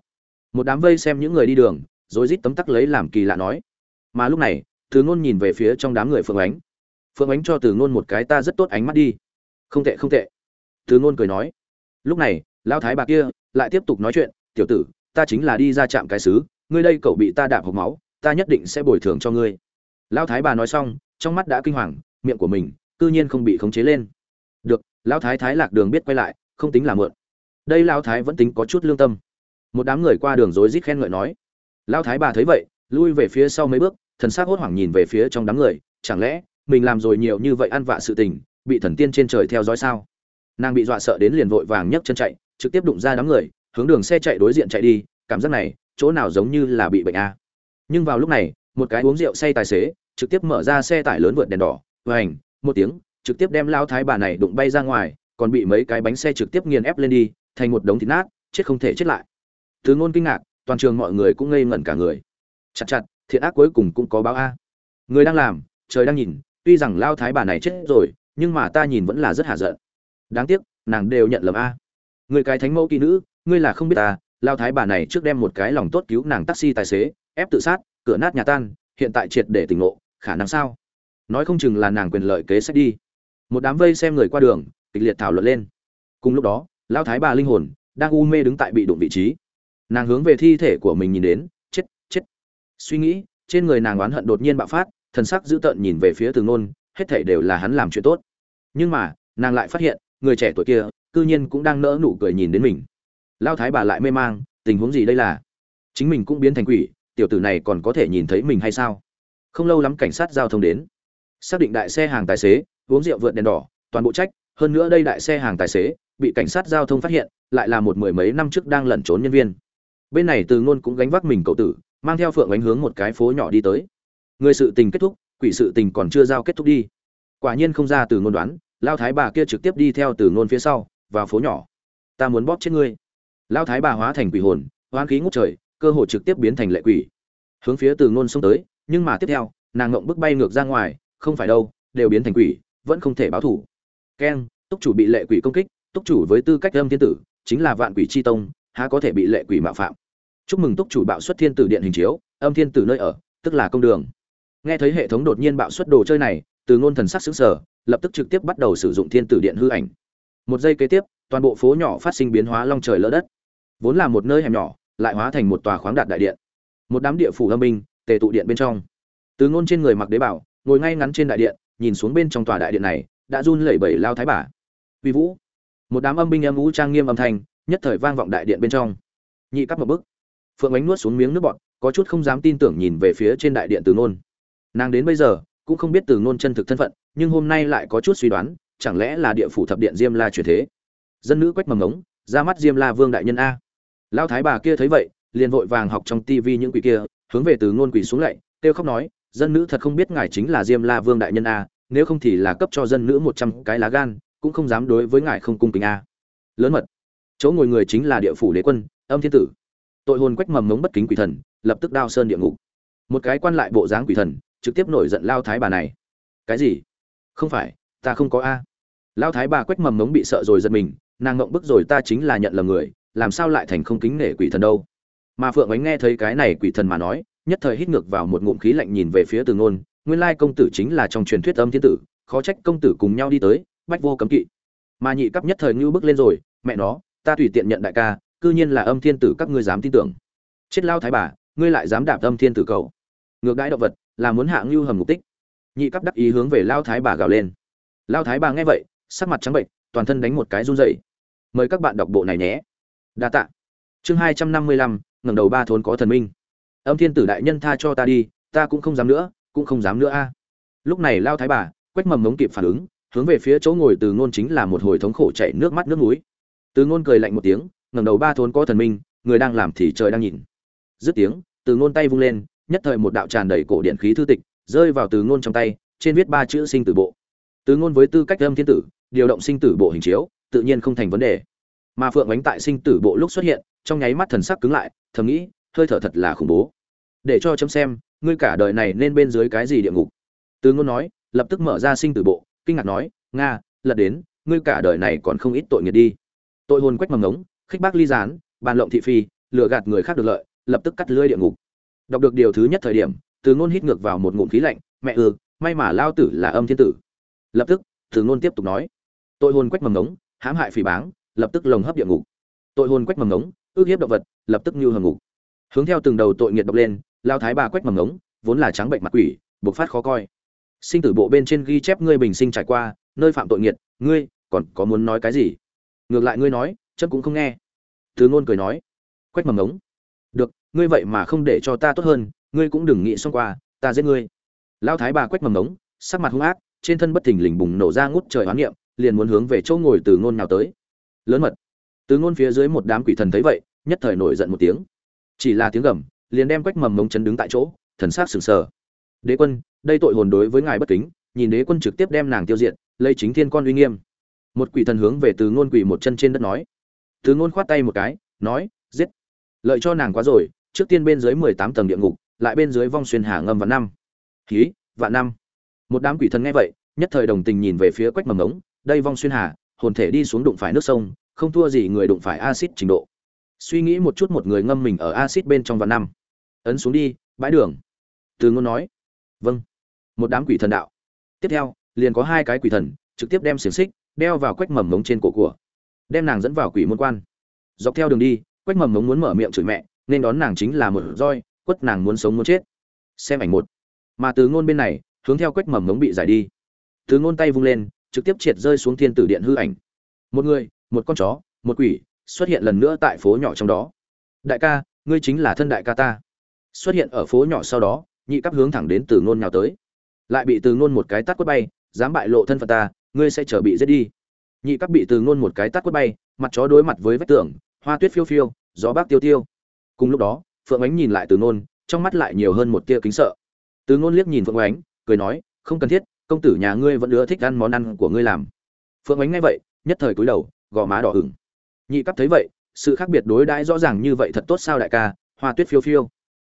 Một đám vây xem những người đi đường rồi rít tấm tắc lấy làm kỳ lạ nói. Mà lúc này, từ ngôn nhìn về phía trong đám người phượng ánh. Phượng ánh cho từ ngôn một cái ta rất tốt ánh mắt đi. Không tệ không tệ. Từ ngôn cười nói. Lúc này, lão thái bà kia lại tiếp tục nói chuyện tiểu tử, ta chính là đi ra chạm cái xứ, ngươi đây cậu bị ta đạp hộc máu, ta nhất định sẽ bồi thường cho ngươi. Lão thái bà nói xong, trong mắt đã kinh hoàng, miệng của mình cư nhiên không bị khống chế lên. Được, lão thái thái lạc đường biết quay lại, không tính là mượn. Đây lão thái vẫn tính có chút lương tâm. Một đám người qua đường rối rít khen ngợi nói. Lão thái bà thấy vậy, lui về phía sau mấy bước, thần sắc hốt hoảng nhìn về phía trong đám người, chẳng lẽ mình làm rồi nhiều như vậy ăn vạ sự tình, bị thần tiên trên trời theo dõi sao? Nàng bị dọa sợ đến liền vội vàng nhấc chân chạy, trực tiếp đụng ra đám người hướng đường xe chạy đối diện chạy đi, cảm giác này, chỗ nào giống như là bị bệnh a. Nhưng vào lúc này, một cái uống rượu say tài xế, trực tiếp mở ra xe tải lớn vượt đèn đỏ và một tiếng, trực tiếp đem lao thái bà này đụng bay ra ngoài, còn bị mấy cái bánh xe trực tiếp nghiền ép lên đi, thành một đống thịt nát, chết không thể chết lại. Thứ ngôn kinh ngạc, toàn trường mọi người cũng ngây ngẩn cả người. Chặt chặt thiện ác cuối cùng cũng có báo a. Người đang làm, trời đang nhìn, tuy rằng lao thái bà này chết rồi, nhưng mà ta nhìn vẫn là rất hạ giận. Đáng tiếc, nàng đều nhận lầm a. Người cái thánh mẫu kỹ nữ ngươi là không biết ta, lao thái bà này trước đem một cái lòng tốt cứu nàng taxi tài xế, ép tự sát, cửa nát nhà tan, hiện tại triệt để tỉnh ngộ, khả năng sao? Nói không chừng là nàng quyền lợi kế sách đi. Một đám vây xem người qua đường, kịch liệt thảo luận lên. Cùng lúc đó, lao thái bà linh hồn đang u mê đứng tại bị đụng vị trí. Nàng hướng về thi thể của mình nhìn đến, chết chết. Suy nghĩ, trên người nàng oán hận đột nhiên bạo phát, thần sắc dữ tợn nhìn về phía từ nôn hết thảy đều là hắn làm chuyện tốt. Nhưng mà, nàng lại phát hiện, người trẻ tuổi kia, cư nhiên cũng đang nỡ nụ cười nhìn đến mình lao thái bà lại mê mang, tình huống gì đây là? Chính mình cũng biến thành quỷ, tiểu tử này còn có thể nhìn thấy mình hay sao? Không lâu lắm cảnh sát giao thông đến. Xác định đại xe hàng tài xế, uống rượu vượt đèn đỏ, toàn bộ trách, hơn nữa đây đại xe hàng tài xế, bị cảnh sát giao thông phát hiện, lại là một mười mấy năm trước đang lẩn trốn nhân viên. Bên này từ ngôn cũng gánh vác mình cậu tử, mang theo phượng ánh hướng một cái phố nhỏ đi tới. Người sự tình kết thúc, quỷ sự tình còn chưa giao kết thúc đi. Quả nhiên không ra từ ngôn đoán, lao thái bà kia trực tiếp đi theo từ ngôn phía sau, vào phố nhỏ. Ta muốn bóp chết ngươi lao thái bà hóa thành quỷ hồn, hoán khí ngút trời, cơ hội trực tiếp biến thành lệ quỷ. Hướng phía từ ngôn xông tới, nhưng mà tiếp theo, nàng ngộng bước bay ngược ra ngoài, không phải đâu, đều biến thành quỷ, vẫn không thể báo thủ. Keng túc chủ bị lệ quỷ công kích, túc chủ với tư cách âm thiên tử, chính là vạn quỷ chi tông, há có thể bị lệ quỷ mạo phạm. Chúc mừng túc chủ bạo xuất thiên tử điện hình chiếu, âm thiên tử nơi ở, tức là công đường. Nghe thấy hệ thống đột nhiên bạo xuất đồ chơi này, từ ngôn thần sắc xứng sở lập tức trực tiếp bắt đầu sử dụng thiên tử điện hư ảnh. Một giây kế tiếp, toàn bộ phố nhỏ phát sinh biến hóa long trời lỡ đất vốn là một nơi hẻm nhỏ, lại hóa thành một tòa khoáng đạt đại điện. Một đám địa phủ âm binh, tề tụ điện bên trong. Từ ngôn trên người mặc đế bảo, ngồi ngay ngắn trên đại điện, nhìn xuống bên trong tòa đại điện này, đã run lẩy bẩy lao thái bà. Vi vũ. Một đám âm binh âm vũ trang nghiêm âm thanh, nhất thời vang vọng đại điện bên trong. Nhị cắp một bức phượng ánh nuốt xuống miếng nước bọt, có chút không dám tin tưởng nhìn về phía trên đại điện từ ngôn. Nàng đến bây giờ, cũng không biết từ ngôn chân thực thân phận, nhưng hôm nay lại có chút suy đoán, chẳng lẽ là địa phủ thập điện diêm la truyền thế? Dân nữ quách mầm ống ra mắt diêm la vương đại nhân a lao thái bà kia thấy vậy, liền vội vàng học trong tivi những quỷ kia, hướng về từ ngôn quỷ xuống lạy, kêu khóc nói, dân nữ thật không biết ngài chính là diêm la vương đại nhân a, nếu không thì là cấp cho dân nữ một trăm cái lá gan, cũng không dám đối với ngài không cung kính a. Lớn mật. Chỗ ngồi người chính là địa phủ đế quân, âm thiên tử. Tội hồn quách mầm ngống bất kính quỷ thần, lập tức đao sơn địa ngục. Một cái quan lại bộ dáng quỷ thần, trực tiếp nổi giận lao thái bà này. Cái gì? Không phải, ta không có a. Lao thái bà quách mầm ngống bị sợ rồi giật mình, nàng ngộng bức rồi, ta chính là nhận lầm người làm sao lại thành không kính nể quỷ thần đâu? Mà phượng ánh nghe thấy cái này quỷ thần mà nói, nhất thời hít ngược vào một ngụm khí lạnh nhìn về phía từ ngôn, nguyên lai công tử chính là trong truyền thuyết âm thiên tử, khó trách công tử cùng nhau đi tới, bách vô cấm kỵ. Mà nhị cấp nhất thời ngưu bước lên rồi, mẹ nó, ta tùy tiện nhận đại ca, cư nhiên là âm thiên tử các ngươi dám tin tưởng. Chết lao thái bà, ngươi lại dám đạp âm thiên tử cầu ngược đãi động vật, là muốn hạ ngưu hầm mục tích. Nhị cấp đắc ý hướng về lao thái bà gào lên. Lao thái bà nghe vậy, sắc mặt trắng bệnh toàn thân đánh một cái run rẩy. Mời các bạn đọc bộ này nhé đa tạ. Chương hai trăm năm mươi lăm, ngẩng đầu ba thốn có thần minh. Âm thiên tử đại nhân tha cho ta đi, ta cũng không dám nữa, cũng không dám nữa a. Lúc này lao thái bà, quách mầm mống kịp phản ứng, hướng về phía chỗ ngồi từ ngôn chính là một hồi thống khổ chạy nước mắt nước núi từ ngôn cười lạnh một tiếng, ngẩng đầu ba thốn có thần minh, người đang làm thì trời đang nhìn. Dứt tiếng, từ ngôn tay vung lên, nhất thời một đạo tràn đầy cổ điện khí thư tịch, rơi vào từ ngôn trong tay, trên viết ba chữ sinh tử bộ. Từ ngôn với tư cách âm thiên tử, điều động sinh tử bộ hình chiếu, tự nhiên không thành vấn đề mà phượng ánh tại sinh tử bộ lúc xuất hiện, trong nháy mắt thần sắc cứng lại, thầm nghĩ, hơi thở thật là khủng bố. Để cho chấm xem, ngươi cả đời này nên bên dưới cái gì địa ngục? Từ ngôn nói, lập tức mở ra sinh tử bộ, kinh ngạc nói, nga, lật đến, ngươi cả đời này còn không ít tội nghiệp đi. Tội hồn quách mầm ngống, khích bác ly gián, bàn lộng thị phi, lừa gạt người khác được lợi, lập tức cắt lưỡi địa ngục. Đọc được điều thứ nhất thời điểm, từ ngôn hít ngược vào một ngụm khí lạnh, mẹ ừ may mà lao tử là âm thiên tử. Lập tức, từ ngôn tiếp tục nói, tội hồn quách mầm ngống, hãm hại phỉ báng lập tức lồng hấp địa ngục. Tội hồn quách mầm ngống, ước hiếp động vật, lập tức như hầm ngục. Hướng theo từng đầu tội nghiệt độc lên, lao thái bà quách mầm ngống, vốn là trắng bệnh mặt quỷ, bộc phát khó coi. Sinh tử bộ bên trên ghi chép ngươi bình sinh trải qua, nơi phạm tội nghiệt, ngươi còn có muốn nói cái gì? Ngược lại ngươi nói chân cũng không nghe. Từ ngôn cười nói, quách mầm ngống, được, ngươi vậy mà không để cho ta tốt hơn, ngươi cũng đừng nghĩ xong qua, ta giết ngươi. Lao thái bà quách mầm ngống, sắc mặt hung ác, trên thân bất thình lình bùng nổ ra ngút trời oán niệm, liền muốn hướng về chỗ ngồi từ ngôn nào tới lớn mật. Từ ngôn phía dưới một đám quỷ thần thấy vậy, nhất thời nổi giận một tiếng. Chỉ là tiếng gầm, liền đem quách mầm mông chấn đứng tại chỗ, thần sắc sừng sờ. Đế quân, đây tội hồn đối với ngài bất kính, nhìn đế quân trực tiếp đem nàng tiêu diệt lây chính thiên con uy nghiêm. Một quỷ thần hướng về từ ngôn quỷ một chân trên đất nói. Từ ngôn khoát tay một cái, nói, giết. Lợi cho nàng quá rồi, trước tiên bên dưới mười tám tầng địa ngục, lại bên dưới vong xuyên hà ngâm vạn năm. Khí vạn năm. Một đám quỷ thần nghe vậy, nhất thời đồng tình nhìn về phía quách mầm ống đây vong xuyên hà hồn thể đi xuống đụng phải nước sông, không thua gì người đụng phải acid trình độ. Suy nghĩ một chút một người ngâm mình ở acid bên trong vạn năm. Ấn xuống đi, bãi đường. Từ ngôn nói. Vâng. Một đám quỷ thần đạo. Tiếp theo, liền có hai cái quỷ thần, trực tiếp đem xiềng xích, đeo vào quách mầm mống trên cổ của. Đem nàng dẫn vào quỷ môn quan. Dọc theo đường đi, quách mầm mống muốn mở miệng chửi mẹ, nên đón nàng chính là một roi, quất nàng muốn sống muốn chết. Xem ảnh một. Mà từ ngôn bên này, hướng theo quách mầm mống bị giải đi. Từ ngôn tay vung lên trực tiếp triệt rơi xuống thiên tử điện hư ảnh. Một người, một con chó, một quỷ xuất hiện lần nữa tại phố nhỏ trong đó. Đại ca, ngươi chính là thân đại ca ta. Xuất hiện ở phố nhỏ sau đó, nhị cấp hướng thẳng đến từ ngôn nhào tới. Lại bị từ ngôn một cái tát quất bay, dám bại lộ thân phận ta, ngươi sẽ trở bị giết đi. Nhị cấp bị từ ngôn một cái tát quất bay, mặt chó đối mặt với vách tường, hoa tuyết phiêu phiêu, gió bác tiêu tiêu. Cùng lúc đó, phượng ánh nhìn lại từ ngôn, trong mắt lại nhiều hơn một tia kính sợ. Từ ngôn liếc nhìn phượng ánh, cười nói, không cần thiết công tử nhà ngươi vẫn ưa thích ăn món ăn của ngươi làm. Phượng ánh nghe vậy, nhất thời cúi đầu, gò má đỏ hửng nhị cấp thấy vậy, sự khác biệt đối đãi rõ ràng như vậy thật tốt sao đại ca, hoa tuyết phiêu phiêu.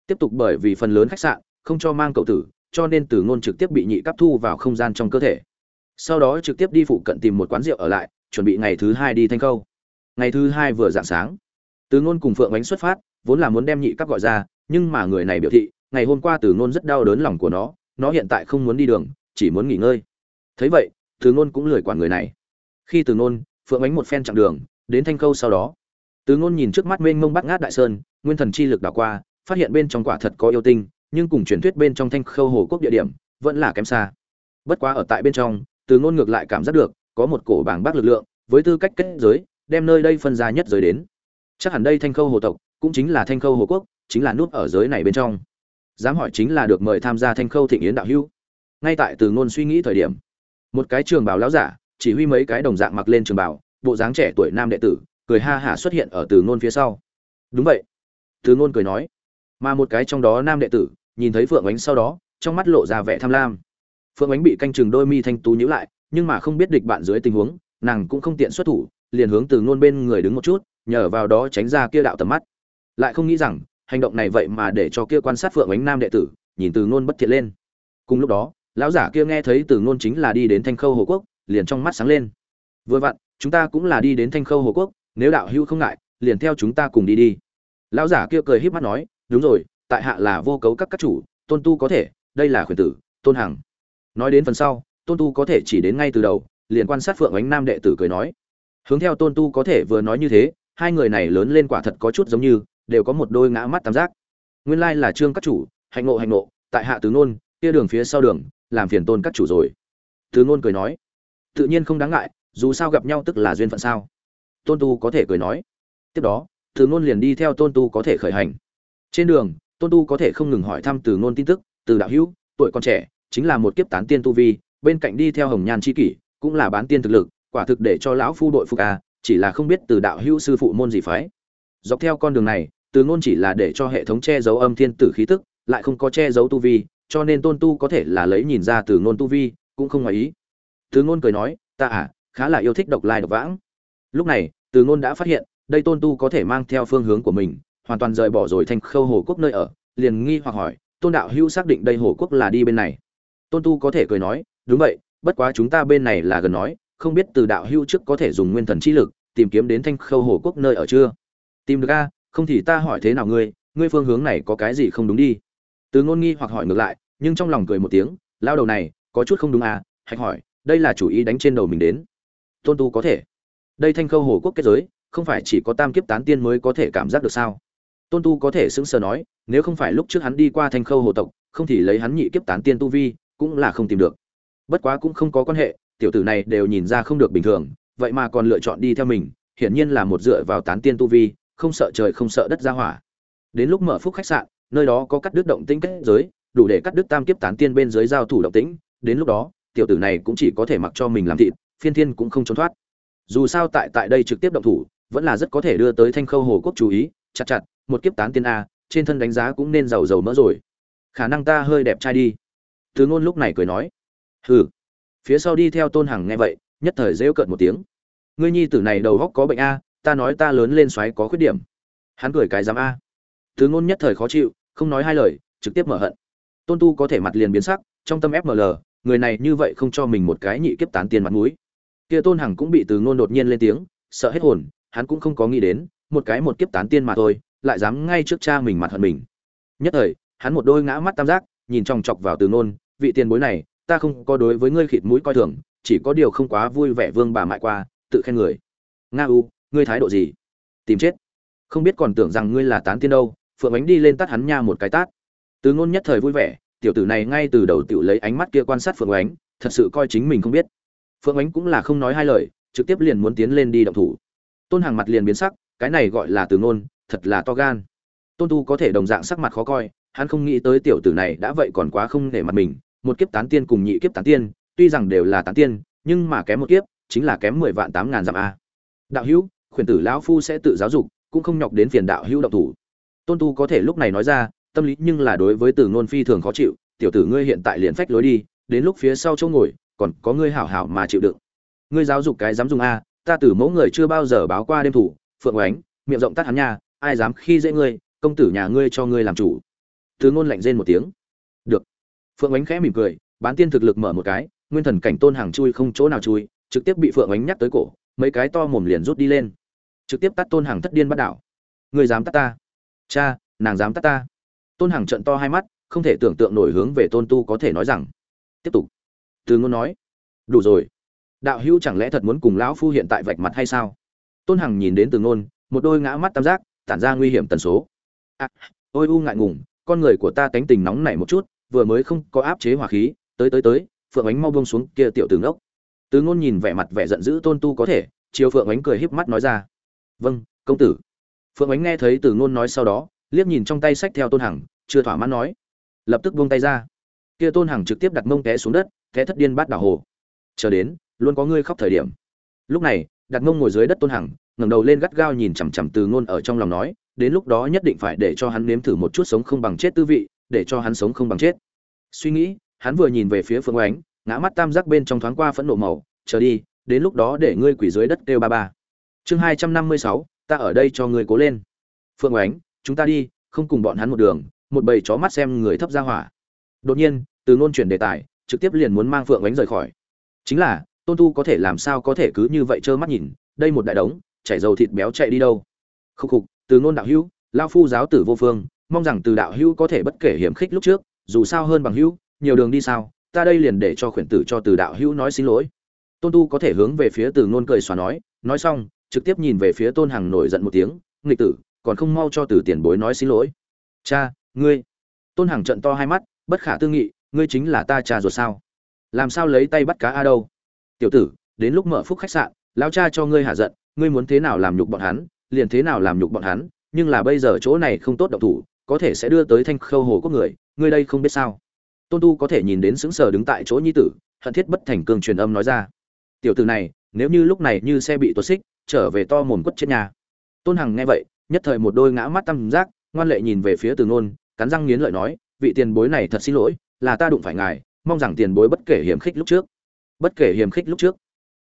Tiếp tục bởi vì phần lớn khách sạn, không cho mang cậu tử, cho nên từ ngôn trực tiếp bị nhị cấp thu vào không gian trong cơ thể. Sau đó trực tiếp đi phụ cận tìm một quán rượu ở lại, chuẩn bị ngày thứ hai đi thanh khâu. Ngày thứ hai vừa dạng sáng, từ ngôn cùng phượng ánh xuất phát, vốn là muốn đem nhị cấp gọi ra, nhưng mà người này biểu thị, ngày hôm qua từ ngôn rất đau đớn lòng của nó nó hiện tại không muốn đi đường chỉ muốn nghỉ ngơi. Thấy vậy, từ ngôn cũng lười quản người này. Khi từ ngôn, phượng ánh một phen chặng đường, đến thanh khâu sau đó. Từ ngôn nhìn trước mắt mênh mông bát ngát đại sơn, nguyên thần chi lực đảo qua, phát hiện bên trong quả thật có yêu tinh, nhưng cùng truyền thuyết bên trong thanh khâu hồ quốc địa điểm, vẫn là kém xa. Bất quá ở tại bên trong, từ ngôn ngược lại cảm giác được, có một cổ bảng bác lực lượng, với tư cách kết giới, đem nơi đây phân ra nhất giới đến. Chắc hẳn đây thanh khâu hồ tộc, cũng chính là thanh khâu hồ quốc, chính là nút ở giới này bên trong. Dám hỏi chính là được mời tham gia thanh khâu thịnh yến đạo hữu ngay tại từ ngôn suy nghĩ thời điểm một cái trường bảo lão giả chỉ huy mấy cái đồng dạng mặc lên trường bảo, bộ dáng trẻ tuổi nam đệ tử cười ha hả xuất hiện ở từ ngôn phía sau. Đúng vậy từ ngôn cười nói. Mà một cái trong đó nam đệ tử nhìn thấy phượng ánh sau đó trong mắt lộ ra vẻ tham lam. Phượng ánh bị canh chừng đôi mi thanh tú nhíu lại nhưng mà không biết địch bạn dưới tình huống nàng cũng không tiện xuất thủ liền hướng từ ngôn bên người đứng một chút nhờ vào đó tránh ra kia đạo tầm mắt. Lại không nghĩ rằng hành động này vậy mà để cho kia quan sát phượng ánh nam đệ tử nhìn từ ngôn bất thiện lên. Cùng lúc đó lão giả kia nghe thấy từ ngôn chính là đi đến thanh khâu hồ quốc, liền trong mắt sáng lên. Vừa vặn, chúng ta cũng là đi đến thanh khâu hồ quốc, nếu đạo hữu không ngại, liền theo chúng ta cùng đi đi. Lão giả kia cười híp mắt nói, đúng rồi, tại hạ là vô cấu các các chủ, tôn tu có thể, đây là khuyển tử, tôn hằng. Nói đến phần sau, tôn tu có thể chỉ đến ngay từ đầu, liền quan sát phượng ánh nam đệ tử cười nói. Hướng theo tôn tu có thể vừa nói như thế, hai người này lớn lên quả thật có chút giống như, đều có một đôi ngã mắt tam giác. Nguyên lai là trương các chủ, hạnh ngộ hạnh ngộ, tại hạ tứ nôn kia đường phía sau đường làm phiền tôn các chủ rồi. Thứ ngôn cười nói tự nhiên không đáng ngại dù sao gặp nhau tức là duyên phận sao. Tôn tu có thể cười nói. Tiếp đó từ ngôn liền đi theo tôn tu có thể khởi hành. Trên đường tôn tu có thể không ngừng hỏi thăm từ ngôn tin tức từ đạo hữu tuổi còn trẻ chính là một kiếp tán tiên tu vi bên cạnh đi theo hồng nhan chi kỷ cũng là bán tiên thực lực quả thực để cho lão phu đội phục à, chỉ là không biết từ đạo hữu sư phụ môn gì phái. Dọc theo con đường này từ ngôn chỉ là để cho hệ thống che giấu âm thiên tử khí tức lại không có che giấu tu vi cho nên tôn tu có thể là lấy nhìn ra từ ngôn tu vi, cũng không ngoài ý. Từ ngôn cười nói, ta à khá là yêu thích độc lai độc vãng. Lúc này, từ ngôn đã phát hiện, đây tôn tu có thể mang theo phương hướng của mình, hoàn toàn rời bỏ rồi thanh khâu hồ quốc nơi ở, liền nghi hoặc hỏi, tôn đạo hữu xác định đây hồ quốc là đi bên này? Tôn tu có thể cười nói, đúng vậy, bất quá chúng ta bên này là gần nói, không biết từ đạo hữu trước có thể dùng nguyên thần chi lực, tìm kiếm đến thanh khâu hồ quốc nơi ở chưa? Tìm được a, không thì ta hỏi thế nào ngươi ngươi phương hướng này có cái gì không đúng đi? Từ ngôn nghi hoặc hỏi ngược lại, nhưng trong lòng cười một tiếng, lao đầu này, có chút không đúng à hạch hỏi, đây là chủ ý đánh trên đầu mình đến. Tôn tu có thể. Đây thanh khâu hồ quốc kết giới, không phải chỉ có tam kiếp tán tiên mới có thể cảm giác được sao? Tôn tu có thể sững sờ nói, nếu không phải lúc trước hắn đi qua thanh khâu hồ tộc, không thì lấy hắn nhị kiếp tán tiên tu vi, cũng là không tìm được. Bất quá cũng không có quan hệ, tiểu tử này đều nhìn ra không được bình thường, vậy mà còn lựa chọn đi theo mình, hiển nhiên là một dựa vào tán tiên tu vi, không sợ trời không sợ đất ra hỏa. Đến lúc mở phúc khách sạn nơi đó có cắt đứt động tĩnh kết giới, đủ để cắt đứt tam kiếp tán tiên bên dưới giao thủ động tĩnh, đến lúc đó, tiểu tử này cũng chỉ có thể mặc cho mình làm thịt, phiên thiên cũng không trốn thoát. Dù sao tại tại đây trực tiếp động thủ, vẫn là rất có thể đưa tới thanh khâu hồ quốc chú ý, chặt chặt, một kiếp tán tiên a, trên thân đánh giá cũng nên giàu giàu mỡ rồi. Khả năng ta hơi đẹp trai đi. Từ ngôn lúc này cười nói. Hừ. Phía sau đi theo tôn hằng nghe vậy, nhất thời rêu cợt một tiếng. Ngươi nhi tử này đầu óc có bệnh a, ta nói ta lớn lên xoáy có khuyết điểm. Hắn cười cái dám a từ ngôn nhất thời khó chịu, không nói hai lời, trực tiếp mở hận. Tôn tu có thể mặt liền biến sắc, trong tâm fml người này như vậy không cho mình một cái nhị kiếp tán tiền mặt mũi. Kia tôn hằng cũng bị từ ngôn đột nhiên lên tiếng, sợ hết hồn, hắn cũng không có nghĩ đến, một cái một kiếp tán tiên mà thôi, lại dám ngay trước cha mình mặt hận mình. Nhất thời, hắn một đôi ngã mắt tam giác, nhìn chòng chọc vào từ ngôn, vị tiền bối này, ta không có đối với ngươi khịt mũi coi thường, chỉ có điều không quá vui vẻ vương bà mại qua, tự khen người. Nga u, ngươi thái độ gì? Tìm chết. Không biết còn tưởng rằng ngươi là tán tiên đâu phượng ánh đi lên tắt hắn nha một cái tát. Từ ngôn nhất thời vui vẻ, tiểu tử này ngay từ đầu tiểu lấy ánh mắt kia quan sát phượng ánh, thật sự coi chính mình không biết. Phượng ánh cũng là không nói hai lời, trực tiếp liền muốn tiến lên đi động thủ. Tôn hàng mặt liền biến sắc, cái này gọi là từ ngôn, thật là to gan. Tôn tu có thể đồng dạng sắc mặt khó coi, hắn không nghĩ tới tiểu tử này đã vậy còn quá không để mặt mình, một kiếp tán tiên cùng nhị kiếp tán tiên, tuy rằng đều là tán tiên, nhưng mà kém một kiếp, chính là kém mười vạn tám ngàn dặm a. Đạo hữu, khuyển tử lão phu sẽ tự giáo dục, cũng không nhọc đến phiền đạo hữu động thủ tôn tu có thể lúc này nói ra, tâm lý nhưng là đối với từ ngôn phi thường khó chịu, tiểu tử ngươi hiện tại liền phách lối đi, đến lúc phía sau chỗ ngồi, còn có ngươi hảo hảo mà chịu đựng. Ngươi giáo dục cái dám dùng a, ta từ mẫu người chưa bao giờ báo qua đêm thủ, phượng oánh, miệng rộng tắt hắn nha, ai dám khi dễ ngươi, công tử nhà ngươi cho ngươi làm chủ. Từ ngôn lạnh rên một tiếng. Được. Phượng oánh khẽ mỉm cười, bán tiên thực lực mở một cái, nguyên thần cảnh tôn hàng chui không chỗ nào chui, trực tiếp bị phượng oánh nhắc tới cổ, mấy cái to mồm liền rút đi lên. Trực tiếp tắt tôn hàng thất điên bắt đảo. Ngươi dám tắt ta? Cha nàng dám tắt ta. Tôn Hằng trận to hai mắt không thể tưởng tượng nổi hướng về tôn tu có thể nói rằng. Tiếp tục. Từ ngôn nói. Đủ rồi. Đạo hữu chẳng lẽ thật muốn cùng lão phu hiện tại vạch mặt hay sao? Tôn hằng nhìn đến từ ngôn một đôi ngã mắt tam giác tản ra nguy hiểm tần số. À, ôi u ngại ngùng con người của ta cánh tình nóng nảy một chút vừa mới không có áp chế hỏa khí tới tới tới phượng ánh mau buông xuống kia tiểu tướng ốc từ ngôn nhìn vẻ mặt vẻ giận dữ tôn tu có thể chiều phượng ánh cười híp mắt nói ra. Vâng công tử phượng ánh nghe thấy từ ngôn nói sau đó, liếc nhìn trong tay sách theo tôn hằng, chưa thỏa mãn nói. Lập tức buông tay ra. Kia tôn hằng trực tiếp đặt mông té xuống đất, té thất điên bát đảo hồ. Chờ đến, luôn có ngươi khóc thời điểm. Lúc này, đặt mông ngồi dưới đất tôn hằng, ngẩng đầu lên gắt gao nhìn chằm chằm từ ngôn ở trong lòng nói, đến lúc đó nhất định phải để cho hắn nếm thử một chút sống không bằng chết tư vị, để cho hắn sống không bằng chết. Suy nghĩ, hắn vừa nhìn về phía phương ánh, ngã mắt tam giác bên trong thoáng qua phẫn nộ màu, chờ đi, đến lúc đó để ngươi quỷ dưới đất kêu ba ba. Chương hai trăm năm mươi sáu ta ở đây cho ngươi cố lên. Phượng oánh, chúng ta đi, không cùng bọn hắn một đường, một bầy chó mắt xem người thấp ra hỏa. Đột nhiên, từ ngôn chuyển đề tài, trực tiếp liền muốn mang phượng oánh rời khỏi. Chính là, tôn tu có thể làm sao có thể cứ như vậy trơ mắt nhìn, đây một đại đống, chảy dầu thịt béo chạy đi đâu. Khúc khục, từ ngôn đạo hữu, lao phu giáo tử vô phương, mong rằng từ đạo hữu có thể bất kể hiểm khích lúc trước, dù sao hơn bằng hữu, nhiều đường đi sao, ta đây liền để cho khuyển tử cho từ đạo hữu nói xin lỗi. Tôn tu có thể hướng về phía từ ngôn cười xòa nói nói xong trực tiếp nhìn về phía tôn hằng nổi giận một tiếng, nghịch tử, còn không mau cho từ tiền bối nói xin lỗi. Cha, ngươi? Tôn hằng trận to hai mắt, bất khả tư nghị, ngươi chính là ta cha ruột sao? Làm sao lấy tay bắt cá a đâu? Tiểu tử, đến lúc mở phúc khách sạn, lão cha cho ngươi hạ giận, ngươi muốn thế nào làm nhục bọn hắn, liền thế nào làm nhục bọn hắn, nhưng là bây giờ chỗ này không tốt động thủ, có thể sẽ đưa tới thanh khâu hồ quốc người, ngươi đây không biết sao? Tôn tu có thể nhìn đến sững sờ đứng tại chỗ nhi tử, hận thiết bất thành cương truyền âm nói ra. Tiểu tử này, nếu như lúc này như xe bị tuột xích trở về to mồm quất chết nhà. Tôn hằng nghe vậy, nhất thời một đôi ngã mắt tăm giác, ngoan lệ nhìn về phía từ ngôn, cắn răng nghiến lợi nói, vị tiền bối này thật xin lỗi, là ta đụng phải ngài, mong rằng tiền bối bất kể hiểm khích lúc trước. Bất kể hiểm khích lúc trước?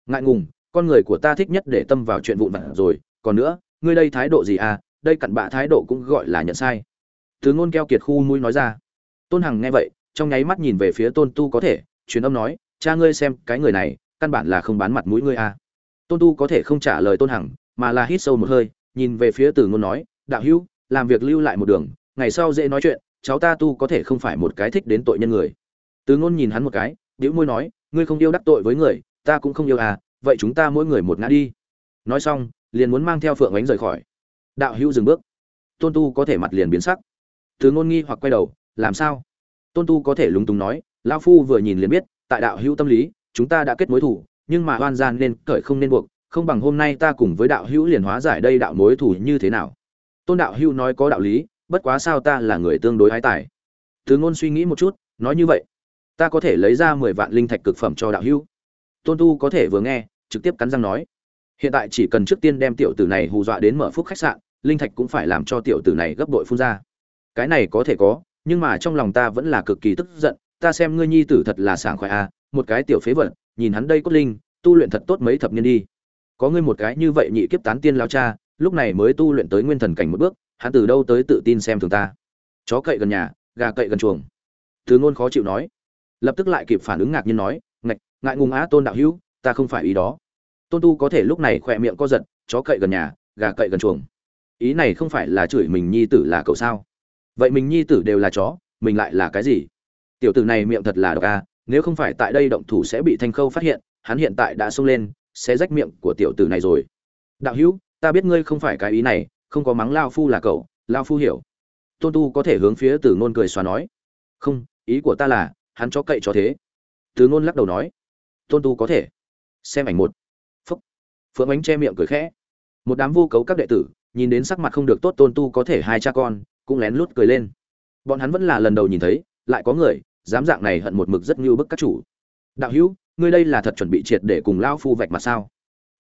Ngại ngùng, con người của ta thích nhất để tâm vào chuyện vụn vặt rồi, còn nữa, ngươi đây thái độ gì à đây cặn bạ thái độ cũng gọi là nhận sai. Từ ngôn keo kiệt khu mũi nói ra. Tôn hằng nghe vậy, trong nháy mắt nhìn về phía tôn tu có thể, truyền âm nói, cha ngươi xem cái người này, căn bản là không bán mặt mũi ngươi à tôn tu có thể không trả lời tôn hằng, mà là hít sâu một hơi, nhìn về phía từ ngôn nói, đạo hữu, làm việc lưu lại một đường, ngày sau dễ nói chuyện, cháu ta tu có thể không phải một cái thích đến tội nhân người. Từ ngôn nhìn hắn một cái, bĩu môi nói, ngươi không yêu đắc tội với người, ta cũng không yêu à vậy chúng ta mỗi người một ngã đi. Nói xong, liền muốn mang theo phượng ánh rời khỏi. Đạo hữu dừng bước. Tôn tu có thể mặt liền biến sắc. Từ ngôn nghi hoặc quay đầu, làm sao? Tôn tu có thể lúng túng nói lao phu vừa nhìn liền biết, tại đạo hữu tâm lý, chúng ta đã kết mối thủ nhưng mà oan gian nên cởi không nên buộc, không bằng hôm nay ta cùng với đạo hữu liền hóa giải đây đạo mối thủ như thế nào? Tôn đạo hữu nói có đạo lý, bất quá sao ta là người tương đối ái tài? Từ ngôn suy nghĩ một chút, nói như vậy. Ta có thể lấy ra mười vạn linh thạch cực phẩm cho đạo hữu. Tôn tu có thể vừa nghe, trực tiếp cắn răng nói. Hiện tại chỉ cần trước tiên đem tiểu tử này hù dọa đến mở phúc khách sạn, linh thạch cũng phải làm cho tiểu tử này gấp đội phun ra. Cái này có thể có, nhưng mà trong lòng ta vẫn là cực kỳ tức giận, ta xem ngươi nhi tử thật là sảng khoái à một cái tiểu phế vật nhìn hắn đây cốt linh, tu luyện thật tốt mấy thập niên đi. Có ngươi một cái như vậy nhị kiếp tán tiên lao cha, lúc này mới tu luyện tới nguyên thần cảnh một bước, hắn từ đâu tới tự tin xem thường ta? Chó cậy gần nhà, gà cậy gần chuồng. Từ ngôn khó chịu nói. Lập tức lại kịp phản ứng ngạc nhiên nói, ngạch, ngại ngùng á, tôn đạo hữu, ta không phải ý đó. Tôn tu có thể lúc này khỏe miệng co giật, chó cậy gần nhà, gà cậy gần chuồng. Ý này không phải là chửi mình nhi tử là cậu sao? Vậy mình nhi tử đều là chó, mình lại là cái gì? Tiểu tử này miệng thật là độc a nếu không phải tại đây động thủ sẽ bị thanh khâu phát hiện, hắn hiện tại đã xông lên, sẽ rách miệng của tiểu tử này rồi. Đạo hữu, ta biết ngươi không phải cái ý này, không có mắng lao phu là cậu, lao phu hiểu. Tôn tu có thể hướng phía từ ngôn cười xóa nói. Không, ý của ta là, hắn cho cậy cho thế. Từ ngôn lắc đầu nói. Tôn tu có thể. Xem ảnh một. Phúc. Phượng ánh che miệng cười khẽ. Một đám vô cấu các đệ tử, nhìn đến sắc mặt không được tốt tôn tu có thể hai cha con, cũng lén lút cười lên. Bọn hắn vẫn là lần đầu nhìn thấy, lại có người dám dạng này hận một mực rất như bức các chủ. Đạo hữu, ngươi đây là thật chuẩn bị triệt để cùng lao phu vạch mặt sao?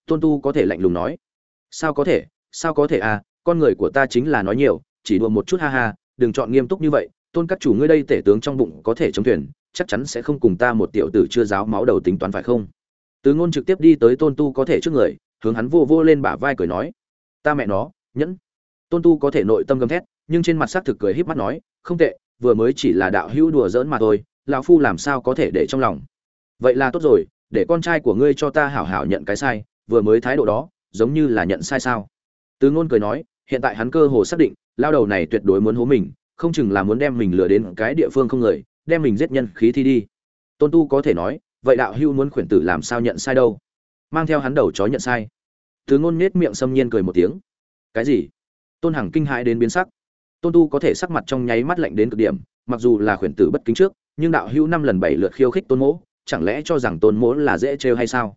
Tôn tu có thể lạnh lùng nói. Sao có thể? Sao có thể à? Con người của ta chính là nói nhiều, chỉ đùa một chút ha ha, đừng chọn nghiêm túc như vậy. Tôn các chủ ngươi đây tể tướng trong bụng có thể chống thuyền, chắc chắn sẽ không cùng ta một tiểu tử chưa giáo máu đầu tính toán phải không? Tứ ngôn trực tiếp đi tới tôn tu có thể trước người, hướng hắn vô vô lên bả vai cười nói. Ta mẹ nó, nhẫn. Tôn tu có thể nội tâm gầm thét, nhưng trên mặt sắc thực cười híp mắt nói, không tệ vừa mới chỉ là đạo hữu đùa giỡn mà thôi, lão phu làm sao có thể để trong lòng? Vậy là tốt rồi, để con trai của ngươi cho ta hảo hảo nhận cái sai, vừa mới thái độ đó, giống như là nhận sai sao? Từ ngôn cười nói, hiện tại hắn cơ hồ xác định lao đầu này tuyệt đối muốn hố mình, không chừng là muốn đem mình lừa đến cái địa phương không người, đem mình giết nhân khí thi đi. Tôn tu có thể nói, vậy đạo hưu muốn khuyển tử làm sao nhận sai đâu? Mang theo hắn đầu chó nhận sai. Từ ngôn nết miệng xâm nhiên cười một tiếng. Cái gì? Tôn hằng kinh hãi đến biến sắc tôn tu có thể sắc mặt trong nháy mắt lạnh đến cực điểm, mặc dù là khuyển tử bất kính trước, nhưng đạo hưu năm lần bảy lượt khiêu khích tôn mỗ, chẳng lẽ cho rằng tôn mỗ là dễ trêu hay sao?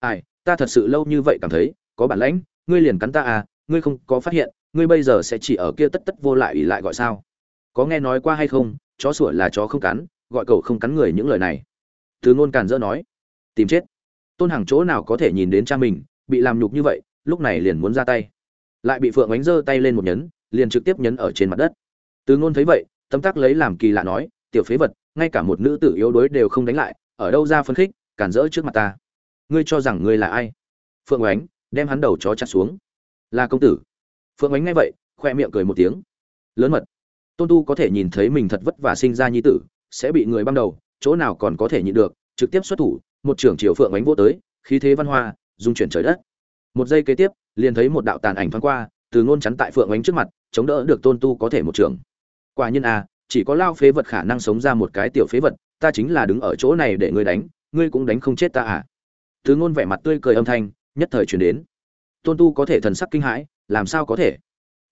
Ai, ta thật sự lâu như vậy cảm thấy, có bản lãnh, ngươi liền cắn ta à ngươi không có phát hiện, ngươi bây giờ sẽ chỉ ở kia tất tất vô lại ủy lại gọi sao? Có nghe nói qua hay không, chó sủa là chó không cắn, gọi cậu không cắn người những lời này. Thứ ngôn càn dỡ nói, tìm chết. Tôn hàng chỗ nào có thể nhìn đến cha mình, bị làm nhục như vậy, lúc này liền muốn ra tay. Lại bị phượng ánh giơ tay lên một nhấn liền trực tiếp nhấn ở trên mặt đất. Từ ngôn thấy vậy tâm tác lấy làm kỳ lạ nói, tiểu phế vật, ngay cả một nữ tử yếu đuối đều không đánh lại, ở đâu ra phân khích, cản rỡ trước mặt ta. Ngươi cho rằng ngươi là ai? Phượng oánh đem hắn đầu chó chặt xuống. Là công tử. Phượng oánh nghe vậy, khoe miệng cười một tiếng. Lớn mật. Tôn tu có thể nhìn thấy mình thật vất vả sinh ra nhi tử, sẽ bị người băm đầu, chỗ nào còn có thể nhịn được, trực tiếp xuất thủ, một trưởng triều phượng oánh vô tới, khí thế văn hoa dung chuyển trời đất. Một giây kế tiếp, liền thấy một đạo tàn ảnh thoáng qua từ ngôn chắn tại phượng ánh trước mặt, chống đỡ được tôn tu có thể một trưởng quả nhiên à chỉ có lao phế vật khả năng sống ra một cái tiểu phế vật, ta chính là đứng ở chỗ này để ngươi đánh, ngươi cũng đánh không chết ta à. Từ ngôn vẻ mặt tươi cười âm thanh, nhất thời truyền đến. Tôn tu có thể thần sắc kinh hãi, làm sao có thể?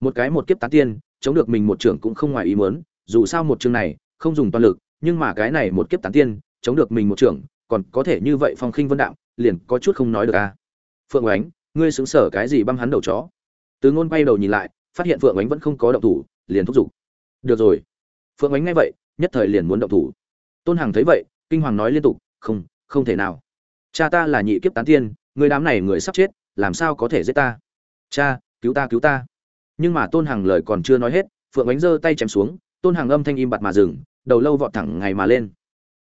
Một cái một kiếp tán tiên, chống được mình một trưởng cũng không ngoài ý muốn, dù sao một trường này, không dùng toàn lực, nhưng mà cái này một kiếp tán tiên, chống được mình một trưởng, còn có thể như vậy phong khinh vân đạm liền có chút không nói được à. Phượng ánh, ngươi xứng sở cái gì băm hắn đầu chó? Từ ngôn quay đầu nhìn lại, phát hiện phượng oánh vẫn không có động thủ, liền thúc giục. Được rồi. Phượng oánh nghe vậy, nhất thời liền muốn động thủ. Tôn hằng thấy vậy, kinh hoàng nói liên tục, không không thể nào. Cha ta là nhị kiếp tán tiên, người đám này người sắp chết, làm sao có thể giết ta? Cha, cứu ta cứu ta. Nhưng mà tôn hằng lời còn chưa nói hết, phượng ánh giơ tay chém xuống, tôn hằng âm thanh im bặt mà dừng, đầu lâu vọt thẳng ngày mà lên.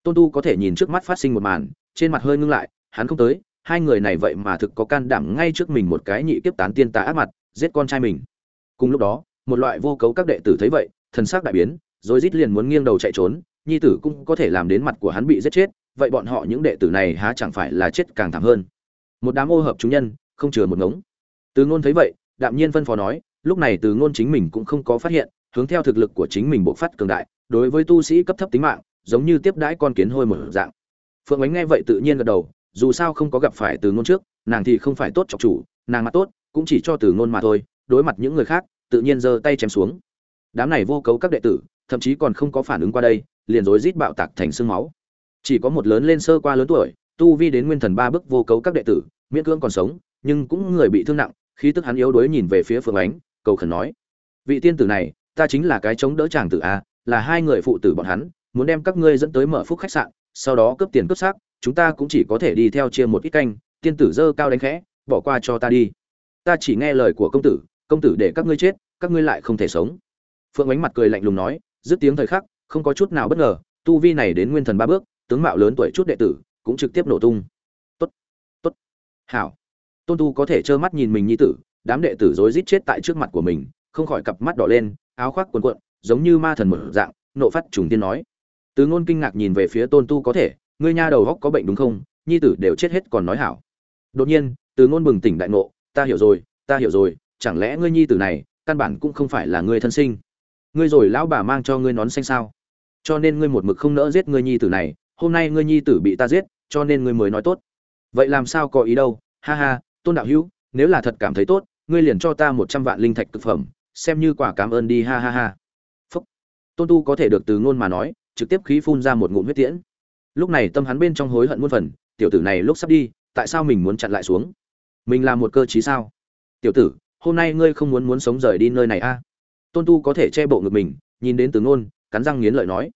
Tôn tu có thể nhìn trước mắt phát sinh một màn, trên mặt hơi ngưng lại, hắn không tới, hai người này vậy mà thực có can đảm ngay trước mình một cái nhị kiếp tán tiên tà ác mặt giết con trai mình. Cùng lúc đó, một loại vô cấu các đệ tử thấy vậy, thần sắc đại biến, rồi rít liền muốn nghiêng đầu chạy trốn, nhi tử cũng có thể làm đến mặt của hắn bị giết chết, vậy bọn họ những đệ tử này há chẳng phải là chết càng thảm hơn. Một đám ô hợp chúng nhân, không chừa một ngống. Từ ngôn thấy vậy, đạm nhiên phân phó nói, lúc này từ ngôn chính mình cũng không có phát hiện, hướng theo thực lực của chính mình bộc phát cường đại, đối với tu sĩ cấp thấp tính mạng, giống như tiếp đãi con kiến hôi một dạng. Phượng ánh nghe vậy tự nhiên gật đầu, dù sao không có gặp phải từ ngôn trước, nàng thì không phải tốt chọc chủ, nàng mặt tốt cũng chỉ cho từ ngôn mà thôi, đối mặt những người khác, tự nhiên giơ tay chém xuống. Đám này vô cấu các đệ tử, thậm chí còn không có phản ứng qua đây, liền rối rít bạo tạc thành xương máu. Chỉ có một lớn lên sơ qua lớn tuổi, tu vi đến nguyên thần ba bước vô cấu các đệ tử, miễn cưỡng còn sống, nhưng cũng người bị thương nặng, khí tức hắn yếu đuối nhìn về phía phương ánh, cầu khẩn nói, vị tiên tử này, ta chính là cái chống đỡ chàng tử a, là hai người phụ tử bọn hắn, muốn đem các ngươi dẫn tới mở phúc khách sạn, sau đó cướp tiền cướp xác, chúng ta cũng chỉ có thể đi theo chia một ít canh, tiên tử dơ cao đánh khẽ, bỏ qua cho ta đi ta chỉ nghe lời của công tử công tử để các ngươi chết, các ngươi lại không thể sống. Phượng ánh mặt cười lạnh lùng nói, dứt tiếng thời khắc, không có chút nào bất ngờ, tu vi này đến nguyên thần ba bước, tướng mạo lớn tuổi chút đệ tử, cũng trực tiếp nổ tung. Tốt tốt. Hảo. Tôn tu có thể trơ mắt nhìn mình như tử, đám đệ tử rối rít chết tại trước mặt của mình, không khỏi cặp mắt đỏ lên, áo khoác cuồn cuộn, giống như ma thần mở dạng, nộ phát trùng tiên nói. Từ ngôn kinh ngạc nhìn về phía tôn tu có thể, ngươi nha đầu góc có bệnh đúng không? Nhi tử đều chết hết còn nói hảo. Đột nhiên, từ ngôn bừng tỉnh đại ngộ ta hiểu rồi, ta hiểu rồi, chẳng lẽ ngươi nhi tử này, căn bản cũng không phải là ngươi thân sinh. Ngươi rồi lão bà mang cho ngươi nón xanh sao? Cho nên ngươi một mực không nỡ giết ngươi nhi tử này, hôm nay ngươi nhi tử bị ta giết, cho nên ngươi mới nói tốt. Vậy làm sao có ý đâu, ha ha, tôn đạo hữu, nếu là thật cảm thấy tốt, ngươi liền cho ta một trăm vạn linh thạch thực phẩm, xem như quả cảm ơn đi, ha ha ha. Phúc. Tôn tu có thể được từ ngôn mà nói, trực tiếp khí phun ra một ngụm huyết tiễn. Lúc này tâm hắn bên trong hối hận muôn phần, tiểu tử này lúc sắp đi, tại sao mình muốn chặn lại xuống? Mình là một cơ chí sao? Tiểu tử, hôm nay ngươi không muốn muốn sống rời đi nơi này a à? tôn tu có thể che bộ ngực mình, nhìn đến từ ngôn, cắn răng nghiến lợi nói.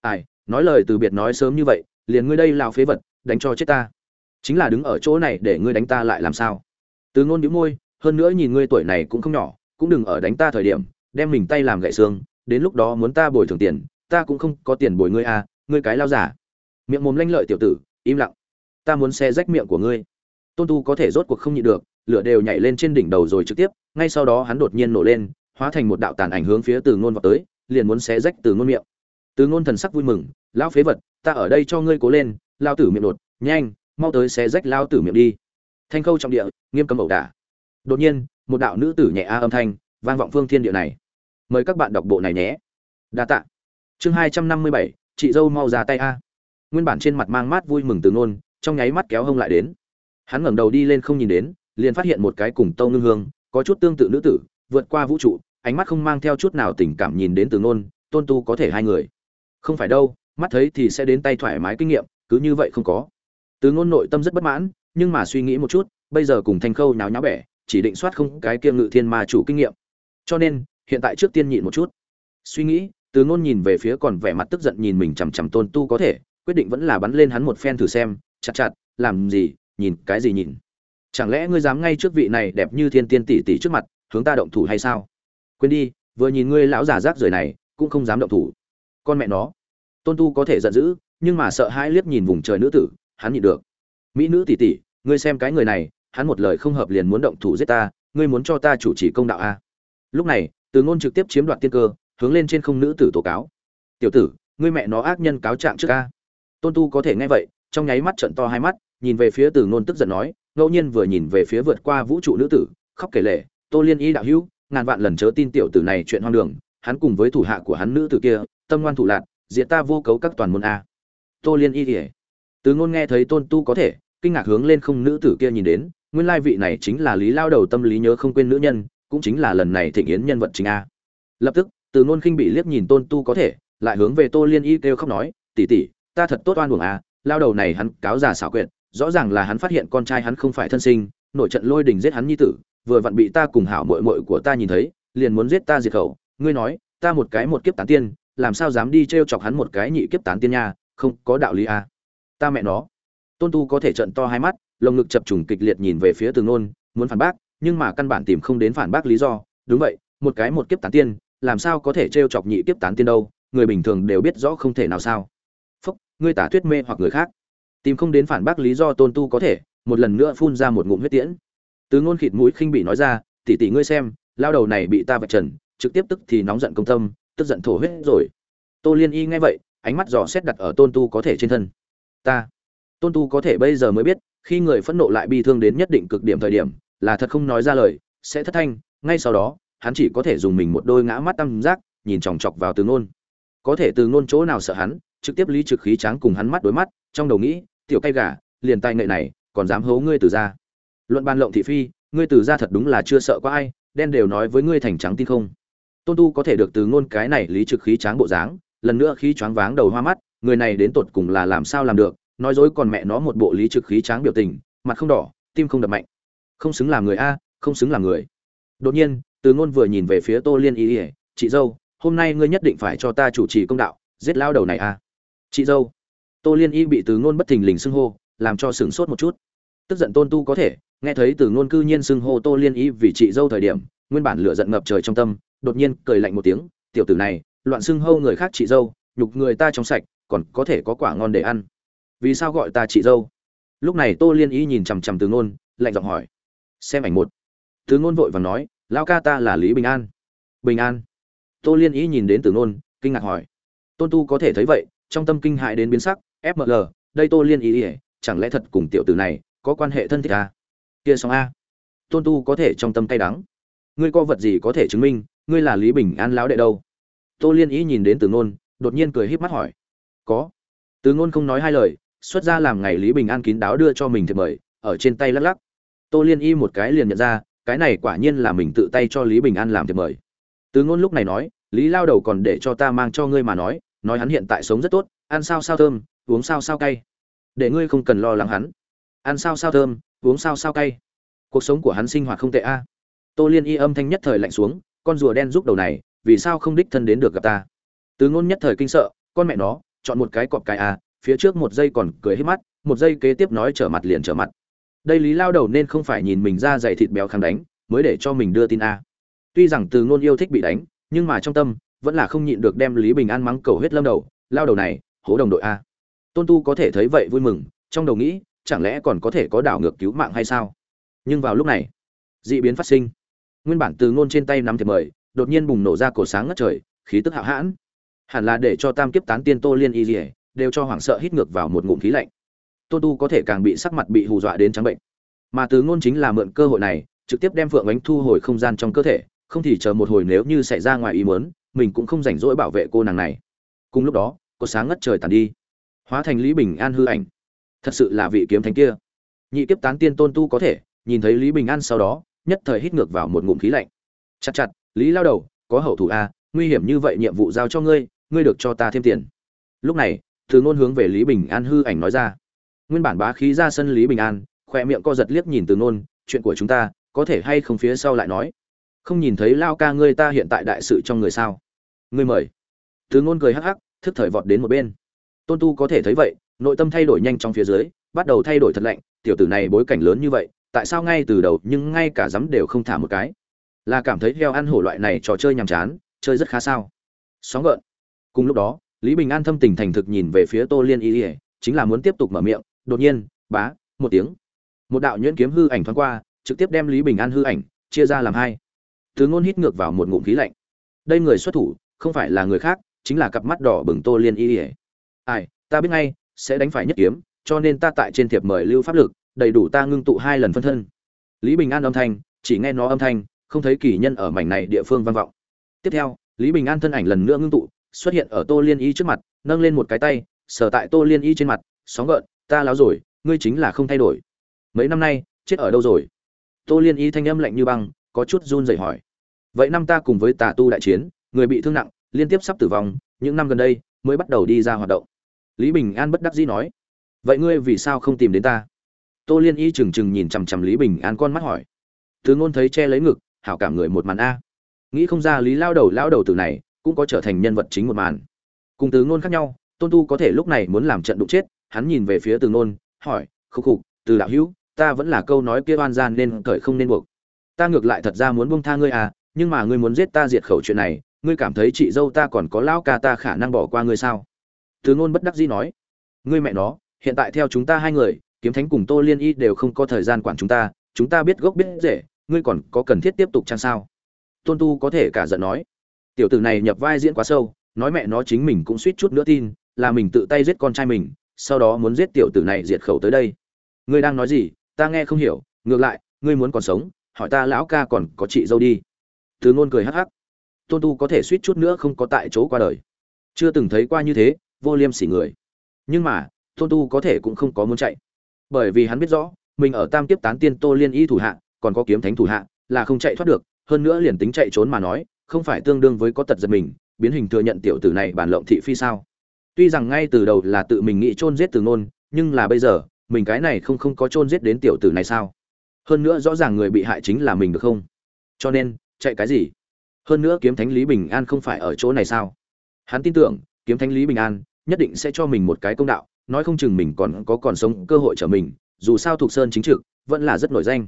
Ai, nói lời từ biệt nói sớm như vậy, liền ngươi đây lao phế vật, đánh cho chết ta. Chính là đứng ở chỗ này để ngươi đánh ta lại làm sao? Từ ngôn đĩu môi, hơn nữa nhìn ngươi tuổi này cũng không nhỏ, cũng đừng ở đánh ta thời điểm, đem mình tay làm gãy xương, đến lúc đó muốn ta bồi thường tiền, ta cũng không có tiền bồi ngươi à ngươi cái lao giả. Miệng mồm lanh lợi tiểu tử, im lặng. Ta muốn xe rách miệng của ngươi tôn tu có thể rốt cuộc không nhịn được, lửa đều nhảy lên trên đỉnh đầu rồi trực tiếp, ngay sau đó hắn đột nhiên nổ lên, hóa thành một đạo tàn ảnh hướng phía từ ngôn vào tới, liền muốn xé rách từ ngôn miệng. Từ ngôn thần sắc vui mừng, lão phế vật, ta ở đây cho ngươi cố lên, lao tử miệng đột, nhanh, mau tới xé rách lao tử miệng đi. Thanh khâu trong địa, nghiêm cấm ẩu đả. Đột nhiên, một đạo nữ tử nhẹ a âm thanh, vang vọng phương thiên địa này. Mời các bạn đọc bộ này nhé. Đa tạ. Chương hai trăm năm mươi bảy, chị dâu mau ra tay a. Nguyên bản trên mặt mang mát vui mừng từ ngôn, trong nháy mắt kéo hông lại đến hắn ngẩng đầu đi lên không nhìn đến, liền phát hiện một cái cùng tâu ngưng hương, có chút tương tự nữ tử, vượt qua vũ trụ, ánh mắt không mang theo chút nào tình cảm nhìn đến từ ngôn tôn tu có thể hai người. Không phải đâu, mắt thấy thì sẽ đến tay thoải mái kinh nghiệm, cứ như vậy không có. Từ ngôn nội tâm rất bất mãn, nhưng mà suy nghĩ một chút, bây giờ cùng thanh khâu nháo nháo bẻ, chỉ định soát không cái kia ngự thiên ma chủ kinh nghiệm. Cho nên, hiện tại trước tiên nhịn một chút. Suy nghĩ, từ ngôn nhìn về phía còn vẻ mặt tức giận nhìn mình chằm chằm tôn tu có thể, quyết định vẫn là bắn lên hắn một phen thử xem, chặt chặt, làm gì nhìn cái gì nhìn? Chẳng lẽ ngươi dám ngay trước vị này đẹp như thiên tiên tỷ tỷ trước mặt, hướng ta động thủ hay sao? Quên đi, vừa nhìn ngươi lão giả rác rưởi này, cũng không dám động thủ. Con mẹ nó. Tôn tu có thể giận dữ, nhưng mà sợ hãi liếc nhìn vùng trời nữ tử, hắn nhịn được. Mỹ nữ tỷ tỷ, ngươi xem cái người này, hắn một lời không hợp liền muốn động thủ giết ta, ngươi muốn cho ta chủ trì công đạo a lúc này, từ ngôn trực tiếp chiếm đoạt tiên cơ, hướng lên trên không nữ tử tố cáo. Tiểu tử, ngươi mẹ nó ác nhân cáo trạng trước a tôn tu có thể nghe vậy, trong nháy mắt trận to hai mắt nhìn về phía từ ngôn tức giận nói, ngẫu nhiên vừa nhìn về phía vượt qua vũ trụ nữ tử, khóc kể lệ tô liên y đạo hữu, ngàn vạn lần chớ tin tiểu tử này chuyện hoang đường, hắn cùng với thủ hạ của hắn nữ tử kia, tâm ngoan thủ lạc diệt ta vô cấu các toàn môn a. Tô liên y kể. Từ ngôn nghe thấy tôn tu có thể, kinh ngạc hướng lên không nữ tử kia nhìn đến, nguyên lai vị này chính là lý lao đầu tâm lý nhớ không quên nữ nhân, cũng chính là lần này thịnh yến nhân vật chính a. Lập tức, từ ngôn khinh bị liếc nhìn tôn tu có thể, lại hướng về tô liên y kêu khóc nói, tỷ tỷ, ta thật tốt oan uổng a, lao đầu này hắn cáo già xảo quyệt rõ ràng là hắn phát hiện con trai hắn không phải thân sinh, nội trận lôi đình giết hắn nhi tử, vừa vặn bị ta cùng hảo muội muội của ta nhìn thấy, liền muốn giết ta diệt khẩu. Ngươi nói, ta một cái một kiếp tán tiên, làm sao dám đi treo chọc hắn một cái nhị kiếp tán tiên nha, không có đạo lý à? ta mẹ nó. Tôn tu có thể trận to hai mắt, lồng ngực chập trùng kịch liệt nhìn về phía tường nôn, muốn phản bác, nhưng mà căn bản tìm không đến phản bác lý do. Đúng vậy, một cái một kiếp tán tiên, làm sao có thể t chọc nhị kiếp tán tiên đâu, người bình thường đều biết rõ không thể nào sao. Phúc, ngươi tả thuyết mê hoặc người khác tìm không đến phản bác lý do tôn tu có thể, một lần nữa phun ra một ngụm huyết tiễn. Từ ngôn khịt mũi khinh bị nói ra, tỷ tỷ ngươi xem, lao đầu này bị ta vạch trần, trực tiếp tức thì nóng giận công tâm, tức giận thổ huyết rồi. Tô liên y nghe vậy, ánh mắt dò xét đặt ở tôn tu có thể trên thân. Ta, tôn tu có thể bây giờ mới biết, khi người phẫn nộ lại bi thương đến nhất định cực điểm thời điểm, là thật không nói ra lời, sẽ thất thanh, ngay sau đó, hắn chỉ có thể dùng mình một đôi ngã mắt tam giác, nhìn chòng chọc vào từ ngôn. Có thể từ ngôn chỗ nào sợ hắn, trực tiếp lý trực khí tráng cùng hắn mắt đối mắt, trong đầu nghĩ tiểu cay gà, liền tay nghệ này, còn dám hố ngươi từ ra. Luận ban lộng thị phi, ngươi từ ra thật đúng là chưa sợ có ai, đen đều nói với ngươi thành trắng tin không. Tôn tu có thể được từ ngôn cái này lý trực khí tráng bộ dáng, lần nữa khí choáng váng đầu hoa mắt, người này đến tột cùng là làm sao làm được, nói dối còn mẹ nó một bộ lý trực khí tráng biểu tình, mặt không đỏ, tim không đập mạnh. Không xứng làm người a, không xứng làm người. Đột nhiên, từ ngôn vừa nhìn về phía tô liên y ỉa chị dâu, hôm nay ngươi nhất định phải cho ta chủ trì công đạo, giết lao đầu này a. Chị dâu tô liên y bị từ ngôn bất thình lình xưng hô, làm cho sửng sốt một chút. Tức giận tôn tu có thể, nghe thấy từ ngôn cư nhiên xưng hô tô liên y vì chị dâu thời điểm, nguyên bản lửa giận ngập trời trong tâm, đột nhiên cười lạnh một tiếng, tiểu tử này, loạn xưng hô người khác chị dâu, nhục người ta trong sạch, còn có thể có quả ngon để ăn. Vì sao gọi ta chị dâu? Lúc này tô liên y nhìn chằm chằm từ ngôn, lạnh giọng hỏi, xem ảnh một. Từ ngôn vội vàng nói lao ca ta là lý bình an. Bình an? Tô liên y nhìn đến từ ngôn, kinh ngạc hỏi, tôn tu có thể thấy vậy, trong tâm kinh hại đến biến sắc fml đây tô liên y chẳng lẽ thật cùng tiểu tử này có quan hệ thân thích à? kia xong a. Tôn tu có thể trong tâm cay đắng. Ngươi có vật gì có thể chứng minh ngươi là lý bình an lão đệ đâu? Tô liên ý nhìn đến từ Nôn, đột nhiên cười híp mắt hỏi. Có. Từ Nôn không nói hai lời xuất ra làm ngày lý bình an kín đáo đưa cho mình thiệp mời ở trên tay lắc lắc. Tô liên y một cái liền nhận ra cái này quả nhiên là mình tự tay cho lý bình an làm thiệp mời. Từ ngôn lúc này nói lý lao đầu còn để cho ta mang cho ngươi mà nói nói hắn hiện tại sống rất tốt ăn sao sao thơm uống sao sao cay. Để ngươi không cần lo lắng hắn. Ăn sao sao thơm, uống sao sao cay. Cuộc sống của hắn sinh hoạt không tệ a. Tô liên y âm thanh nhất thời lạnh xuống, con rùa đen giúp đầu này, vì sao không đích thân đến được gặp ta? Từ ngôn nhất thời kinh sợ, con mẹ nó, chọn một cái cọp cái a, phía trước một giây còn cười hết mắt, một giây kế tiếp nói trở mặt liền trở mặt. Đây lý lao đầu nên không phải nhìn mình ra dày thịt béo kháng đánh, mới để cho mình đưa tin a. Tuy rằng từ ngôn yêu thích bị đánh, nhưng mà trong tâm, vẫn là không nhịn được đem lý bình an mắng cầu hết lâm đầu, lao đầu này, hố đồng đội a tôn tu có thể thấy vậy vui mừng, trong đầu nghĩ, chẳng lẽ còn có thể có đảo ngược cứu mạng hay sao? Nhưng vào lúc này dị biến phát sinh. Nguyên bản từ ngôn trên tay nắm thiệp mời, đột nhiên bùng nổ ra cổ sáng ngất trời, khí tức hạo hãn. Hẳn là để cho tam kiếp tán tiên tô liên y dỉa đều cho hoảng sợ hít ngược vào một ngụm khí lạnh. Tôn tu có thể càng bị sắc mặt bị hù dọa đến trắng bệnh. Mà từ ngôn chính là mượn cơ hội này, trực tiếp đem phượng ánh thu hồi không gian trong cơ thể, không thì chờ một hồi nếu như xảy ra ngoài ý muốn, mình cũng không rảnh rỗi bảo vệ cô nàng này. Cùng lúc đó có sáng ngất trời tàn đi hóa thành lý bình an hư ảnh. Thật sự là vị kiếm thánh kia. Nhị kiếp tán tiên tôn tu có thể, nhìn thấy lý bình an sau đó, nhất thời hít ngược vào một ngụm khí lạnh. Chặt chặt, lý lao đầu, có hậu thủ a nguy hiểm như vậy nhiệm vụ giao cho ngươi ngươi được cho ta thêm tiền. Lúc này, từ ngôn hướng về lý bình an hư ảnh nói ra. Nguyên bản bá khí ra sân lý bình an khoe miệng co giật liếc nhìn từ ngôn, chuyện của chúng ta, có thể hay không phía sau lại nói? Không nhìn thấy lao ca ngươi ta hiện tại đại sự trong người sao? Ngươi mời. Từ ngôn cười hắc hắc, thức thời vọt đến một bên tôn tu có thể thấy vậy, nội tâm thay đổi nhanh trong phía dưới, bắt đầu thay đổi thật lạnh, tiểu tử này bối cảnh lớn như vậy, tại sao ngay từ đầu nhưng ngay cả dám đều không thả một cái? Là cảm thấy heo ăn hổ loại này trò chơi nhàm chán, chơi rất khá sao? Sóng gợn. Cùng lúc đó, lý bình an thâm tình thành thực nhìn về phía tô liên y ỉa chính là muốn tiếp tục mở miệng, đột nhiên, bá, một tiếng. Một đạo nhuyễn kiếm hư ảnh thoáng qua, trực tiếp đem lý bình an hư ảnh, chia ra làm hai. Từ ngôn hít ngược vào một ngụm khí lạnh. Đây người xuất thủ, không phải là người khác, chính là cặp mắt đỏ bừng tô liên y ỉa ai, ta biết ngay, sẽ đánh phải nhất kiếm, cho nên ta tại trên thiệp mời lưu pháp lực, đầy đủ ta ngưng tụ hai lần phân thân. Lý bình an âm thanh, chỉ nghe nó âm thanh, không thấy kỳ nhân ở mảnh này địa phương vang vọng. Tiếp theo, lý bình an thân ảnh lần nữa ngưng tụ, xuất hiện ở tô liên y trước mặt, nâng lên một cái tay, sờ tại tô liên y trên mặt, sóng gợn, ta láo rồi, ngươi chính là không thay đổi. Mấy năm nay, chết ở đâu rồi? Tô liên y thanh âm lạnh như băng, có chút run rẩy hỏi. Vậy năm ta cùng với tà tu đại chiến, người bị thương nặng, liên tiếp sắp tử vong, những năm gần đây, mới bắt đầu đi ra hoạt động lý bình an bất đắc dĩ nói, vậy ngươi vì sao không tìm đến ta? Tô liên y trừng trừng nhìn chằm chằm lý bình an con mắt hỏi, từ ngôn thấy che lấy ngực, hảo cảm người một màn a. Nghĩ không ra lý lao đầu lao đầu từ này cũng có trở thành nhân vật chính một màn. Cùng từ ngôn khác nhau, tôn tu có thể lúc này muốn làm trận đụng chết, hắn nhìn về phía từ ngôn, hỏi khúc khục, từ đạo hữu, ta vẫn là câu nói kia oan gian nên cởi không nên buộc. Ta ngược lại thật ra muốn buông tha ngươi à nhưng mà ngươi muốn giết ta diệt khẩu chuyện này, ngươi cảm thấy chị dâu ta còn có lão ca ta khả năng bỏ qua ngươi sao? Từ ngôn bất đắc dĩ nói, ngươi mẹ nó, hiện tại theo chúng ta hai người, kiếm thánh cùng tô liên y đều không có thời gian quản chúng ta chúng ta biết gốc biết rễ, ngươi còn có cần thiết tiếp tục chăng sao? Tôn tu có thể cả giận nói, tiểu tử này nhập vai diễn quá sâu, nói mẹ nó chính mình cũng suýt chút nữa tin, là mình tự tay giết con trai mình, sau đó muốn giết tiểu tử này diệt khẩu tới đây. Ngươi đang nói gì? Ta nghe không hiểu, ngược lại, ngươi muốn còn sống, hỏi ta lão ca còn có chị dâu đi. Từ ngôn cười hắc hắc. Tôn tu có thể suýt chút nữa không có tại chỗ qua đời. Chưa từng thấy qua như thế vô liêm sỉ người. Nhưng mà, tôn tu có thể cũng không có muốn chạy. Bởi vì hắn biết rõ, mình ở tam kiếp tán tiên tô liên y thủ hạ, còn có kiếm thánh thủ hạ, là không chạy thoát được, hơn nữa liền tính chạy trốn mà nói, không phải tương đương với có tật giật mình, biến hình thừa nhận tiểu tử này bản lộng thị phi sao. Tuy rằng ngay từ đầu là tự mình nghĩ chôn giết từ ngôn, nhưng là bây giờ, mình cái này không không có chôn giết đến tiểu tử này sao? Hơn nữa rõ ràng người bị hại chính là mình được không? Cho nên, chạy cái gì? Hơn nữa kiếm thánh lý bình an không phải ở chỗ này sao? Hắn tin tưởng, kiếm thánh lý bình an nhất định sẽ cho mình một cái công đạo, nói không chừng mình còn có còn sống cơ hội trở mình, dù sao thuộc sơn chính trực, vẫn là rất nổi danh.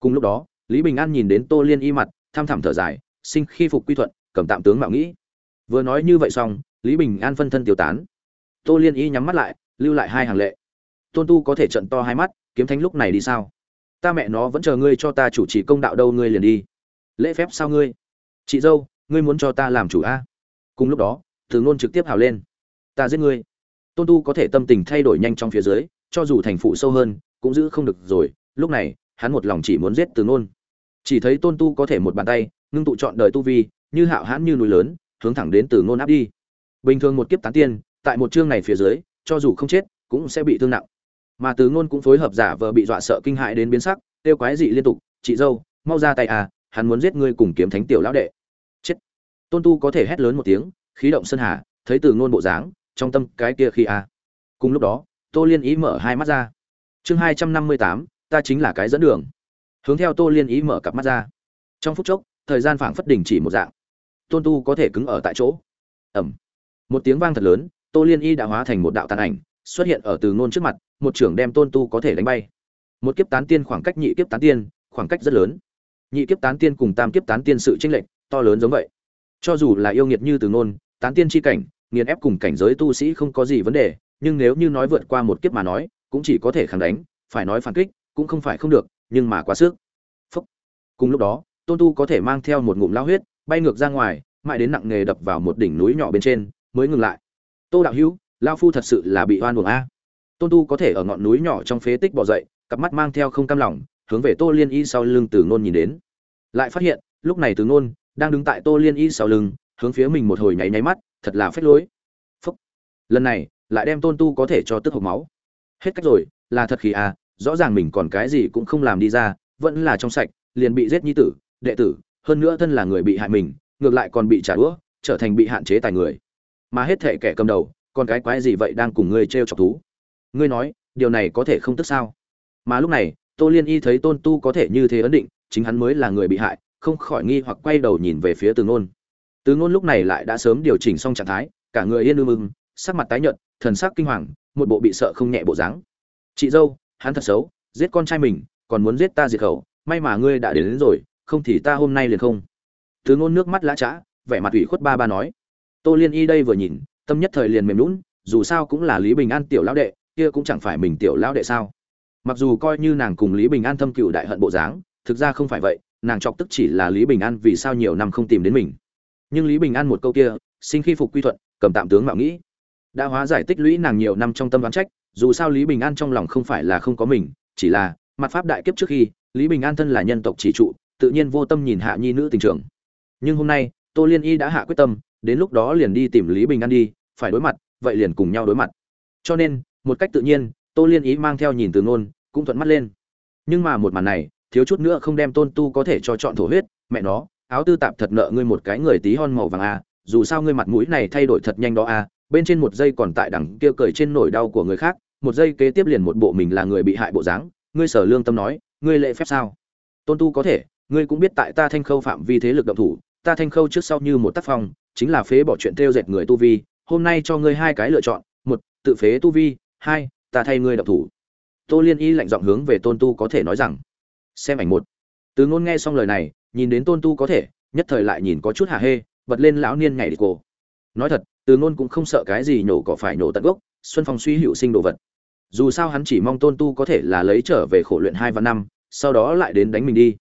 Cùng lúc đó, lý bình an nhìn đến tô liên y mặt, tham thẳm thở dài, sinh khi phục quy thuận, cầm tạm tướng mạo nghĩ. Vừa nói như vậy xong, lý bình an phân thân tiêu tán. Tô liên y nhắm mắt lại, lưu lại hai hàng lệ. Tôn tu có thể trận to hai mắt, kiếm thánh lúc này đi sao? Ta mẹ nó vẫn chờ ngươi cho ta chủ trì công đạo đâu, ngươi liền đi. Lễ phép sao ngươi? Chị dâu, ngươi muốn cho ta làm chủ a? Cùng lúc đó từ ngôn trực tiếp hào lên ta giết ngươi. Tôn tu có thể tâm tình thay đổi nhanh trong phía dưới, cho dù thành phụ sâu hơn, cũng giữ không được rồi. Lúc này, hắn một lòng chỉ muốn giết từ Nôn. chỉ thấy tôn tu có thể một bàn tay, ngưng tụ chọn đời tu vi, như hạo hãn như núi lớn, hướng thẳng đến từ Nôn áp đi. Bình thường một kiếp tán tiên, tại một chương này phía dưới, cho dù không chết, cũng sẽ bị thương nặng. Mà từ ngôn cũng phối hợp giả vờ bị dọa sợ kinh hại đến biến sắc tiêu quái dị liên tục, chị dâu, mau ra tay à hắn muốn giết ngươi cùng kiếm thánh tiểu lão đệ. Chết. Tôn tu có thể hét lớn một tiếng, khí động sơn hà, thấy từ ngôn bộ dáng trong tâm cái kia khi à. cùng lúc đó, tô liên ý mở hai mắt ra. Chương hai trăm năm mươi tám, ta chính là cái dẫn đường. Hướng theo tô liên ý mở cặp mắt ra. Trong phút chốc, thời gian phảng phất đình chỉ một dạng. Tôn tu có thể cứng ở tại chỗ. Ẩm một tiếng vang thật lớn, tô liên y đã hóa thành một đạo tàn ảnh, xuất hiện ở từ ngôn trước mặt, một trưởng đem tôn tu có thể đánh bay. Một kiếp tán tiên khoảng cách nhị kiếp tán tiên, khoảng cách rất lớn. Nhị kiếp tán tiên cùng tam kiếp tán tiên sự tranh lệch, to lớn giống vậy. Cho dù là yêu nghiệt như từ ngôn, tán tiên chi cảnh nghiền ép cùng cảnh giới tu sĩ không có gì vấn đề, nhưng nếu như nói vượt qua một kiếp mà nói, cũng chỉ có thể kháng đánh, phải nói phản kích, cũng không phải không được, nhưng mà quá sức. Phúc. cùng lúc đó, tôn tu có thể mang theo một ngụm lao huyết, bay ngược ra ngoài, mãi đến nặng nghề đập vào một đỉnh núi nhỏ bên trên, mới ngừng lại. Tô đạo hữu, lao phu thật sự là bị oan uổng a. Tôn tu có thể ở ngọn núi nhỏ trong phế tích bỏ dậy, cặp mắt mang theo không cam lòng, hướng về tô liên y sau lưng từ ngôn nhìn đến. Lại phát hiện, lúc này từ ngôn đang đứng tại tô liên y sau lưng, hướng phía mình một hồi nháy nháy mắt thật là phế lối. Phúc. Lần này, lại đem tôn tu có thể cho tức hộc máu. Hết cách rồi, là thật khí à rõ ràng mình còn cái gì cũng không làm đi ra, vẫn là trong sạch, liền bị giết nhi tử, đệ tử, hơn nữa thân là người bị hại mình, ngược lại còn bị trả đũa, trở thành bị hạn chế tài người. Mà hết thệ kẻ cầm đầu, còn cái quái gì vậy đang cùng ngươi t r e o chọc thú? Ngươi nói, điều này có thể không tức sao? Mà lúc này, tô liên y thấy tôn tu có thể như thế ấn định, chính hắn mới là người bị hại, không khỏi nghi hoặc quay đầu nhìn về phía từ nôn từ ngôn lúc này lại đã sớm điều chỉnh xong trạng thái cả người yên ư mừng sắc mặt tái nhợt thần sắc kinh hoàng một bộ bị sợ không nhẹ bộ dáng. Chị dâu hắn thật xấu giết con trai mình còn muốn giết ta diệt khẩu may mà ngươi đã đến, đến rồi không thì ta hôm nay liền không. Từ ngôn nước mắt lã chã vẻ mặt ủy khuất ba ba nói. Tô liên y đây vừa nhìn tâm nhất thời liền mềm nhũn, dù sao cũng là lý bình an tiểu lão đệ kia cũng chẳng phải mình tiểu lão đệ sao. Mặc dù coi như nàng cùng lý bình an thâm cựu đại hận bộ dáng thực ra không phải vậy nàng chọc tức chỉ là lý bình an vì sao nhiều năm không tìm đến mình nhưng lý bình an một câu kia sinh khi phục quy thuận, cầm tạm tướng mạo nghĩ. Đã hóa giải tích lũy nàng nhiều năm trong tâm đoán trách, dù sao lý bình an trong lòng không phải là không có mình, chỉ là, mặt pháp đại kiếp trước khi, lý bình an thân là nhân tộc chỉ trụ, tự nhiên vô tâm nhìn hạ nhi nữ tình trường. Nhưng hôm nay, tô liên y đã hạ quyết tâm, đến lúc đó liền đi tìm lý bình an đi, phải đối mặt, vậy liền cùng nhau đối mặt. Cho nên, một cách tự nhiên, tô liên ý mang theo nhìn từ ngôn, cũng thuận mắt lên. Nhưng mà một màn này, thiếu chút nữa không đem tôn tu có thể cho chọn thổ huyết, mẹ nó áo tư tạp thật nợ ngươi một cái người tí hon màu vàng a dù sao ngươi mặt mũi này thay đổi thật nhanh đó a bên trên một giây còn tại đằng kia cười trên nỗi đau của người khác, một giây kế tiếp liền một bộ mình là người bị hại bộ dáng, ngươi sở lương tâm nói, ngươi lệ phép sao? Tôn tu có thể, ngươi cũng biết tại ta thanh khâu phạm vi thế lực động thủ, ta thanh khâu trước sau như một tác phong, chính là phế bỏ chuyện theo dệt người tu vi, hôm nay cho ngươi hai cái lựa chọn, một, tự phế tu vi, hai, ta thay ngươi động thủ. Tô liên y lạnh giọng hướng về tôn tu có thể nói rằng, xem ảnh một. Từ ngôn nghe xong lời này nhìn đến tôn tu có thể, nhất thời lại nhìn có chút hà hê, bật lên lão niên nhảy đi cổ. Nói thật, từ ngôn cũng không sợ cái gì nhổ cỏ phải nhổ tận gốc, xuân phong suy hữu sinh đồ vật. Dù sao hắn chỉ mong tôn tu có thể là lấy trở về khổ luyện hai và năm, sau đó lại đến đánh mình đi.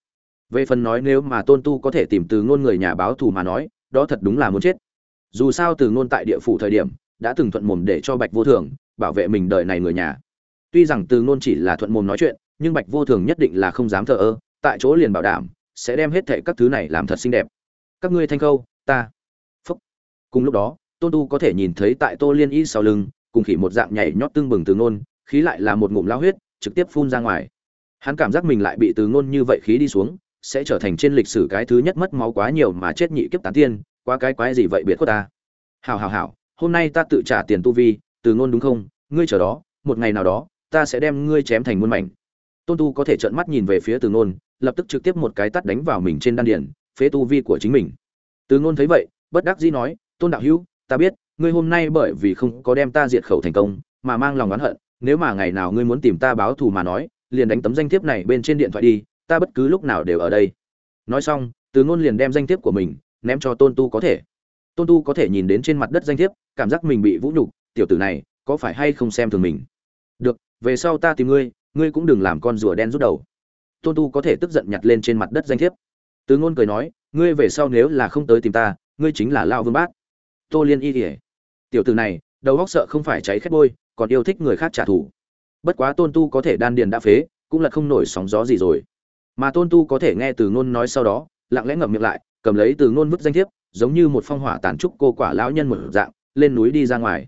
Về phần nói nếu mà tôn tu có thể tìm từ ngôn người nhà báo thù mà nói, đó thật đúng là muốn chết. Dù sao từ ngôn tại địa phủ thời điểm, đã từng thuận mồm để cho bạch vô thường bảo vệ mình đời này người nhà. Tuy rằng từ ngôn chỉ là thuận mồm nói chuyện, nhưng bạch vô thường nhất định là không dám thờ ơ, tại chỗ liền bảo đảm sẽ đem hết thệ các thứ này làm thật xinh đẹp. Các ngươi thanh khâu, ta, phúc. Cùng lúc đó, tôn tu có thể nhìn thấy tại tô liên y sau lưng, cùng khỉ một dạng nhảy nhót tương bừng từ ngôn, khí lại là một ngụm lao huyết, trực tiếp phun ra ngoài. Hắn cảm giác mình lại bị từ ngôn như vậy khí đi xuống, sẽ trở thành trên lịch sử cái thứ nhất mất máu quá nhiều mà chết nhị kiếp tán tiên, quá cái quái gì vậy biệt của ta. Hảo hảo hảo, hôm nay ta tự trả tiền tu vi, từ ngôn đúng không? Ngươi chờ đó, một ngày nào đó, ta sẽ đem ngươi chém thành muôn mảnh. Tôn tu có thể trợn mắt nhìn về phía từ ngôn lập tức trực tiếp một cái tắt đánh vào mình trên đan điền, phế tu vi của chính mình. Từ ngôn thấy vậy, bất đắc dĩ nói, tôn đạo hữu, ta biết, ngươi hôm nay bởi vì không có đem ta diệt khẩu thành công, mà mang lòng oán hận, nếu mà ngày nào ngươi muốn tìm ta báo thù mà nói, liền đánh tấm danh thiếp này bên trên điện thoại đi, ta bất cứ lúc nào đều ở đây. Nói xong, từ ngôn liền đem danh thiếp của mình ném cho tôn tu có thể. Tôn tu có thể nhìn đến trên mặt đất danh thiếp, cảm giác mình bị vũ nhục, tiểu tử này, có phải hay không xem thường mình? Được, về sau ta tìm ngươi ngươi cũng đừng làm con rùa đen rút đầu tôn tu có thể tức giận nhặt lên trên mặt đất danh thiếp. Từ ngôn cười nói, ngươi về sau nếu là không tới tìm ta, ngươi chính là lao vương bát. Tô liên y kỉa tiểu tử này, đầu góc sợ không phải cháy khét bôi, còn yêu thích người khác trả thù. Bất quá tôn tu có thể đan điền đã phế, cũng là không nổi sóng gió gì rồi. Mà tôn tu có thể nghe từ ngôn nói sau đó, lặng lẽ ngậm miệng lại, cầm lấy từ ngôn vứt danh thiếp, giống như một phong hỏa tàn trúc cô quả lão nhân một dạng, lên núi đi ra ngoài.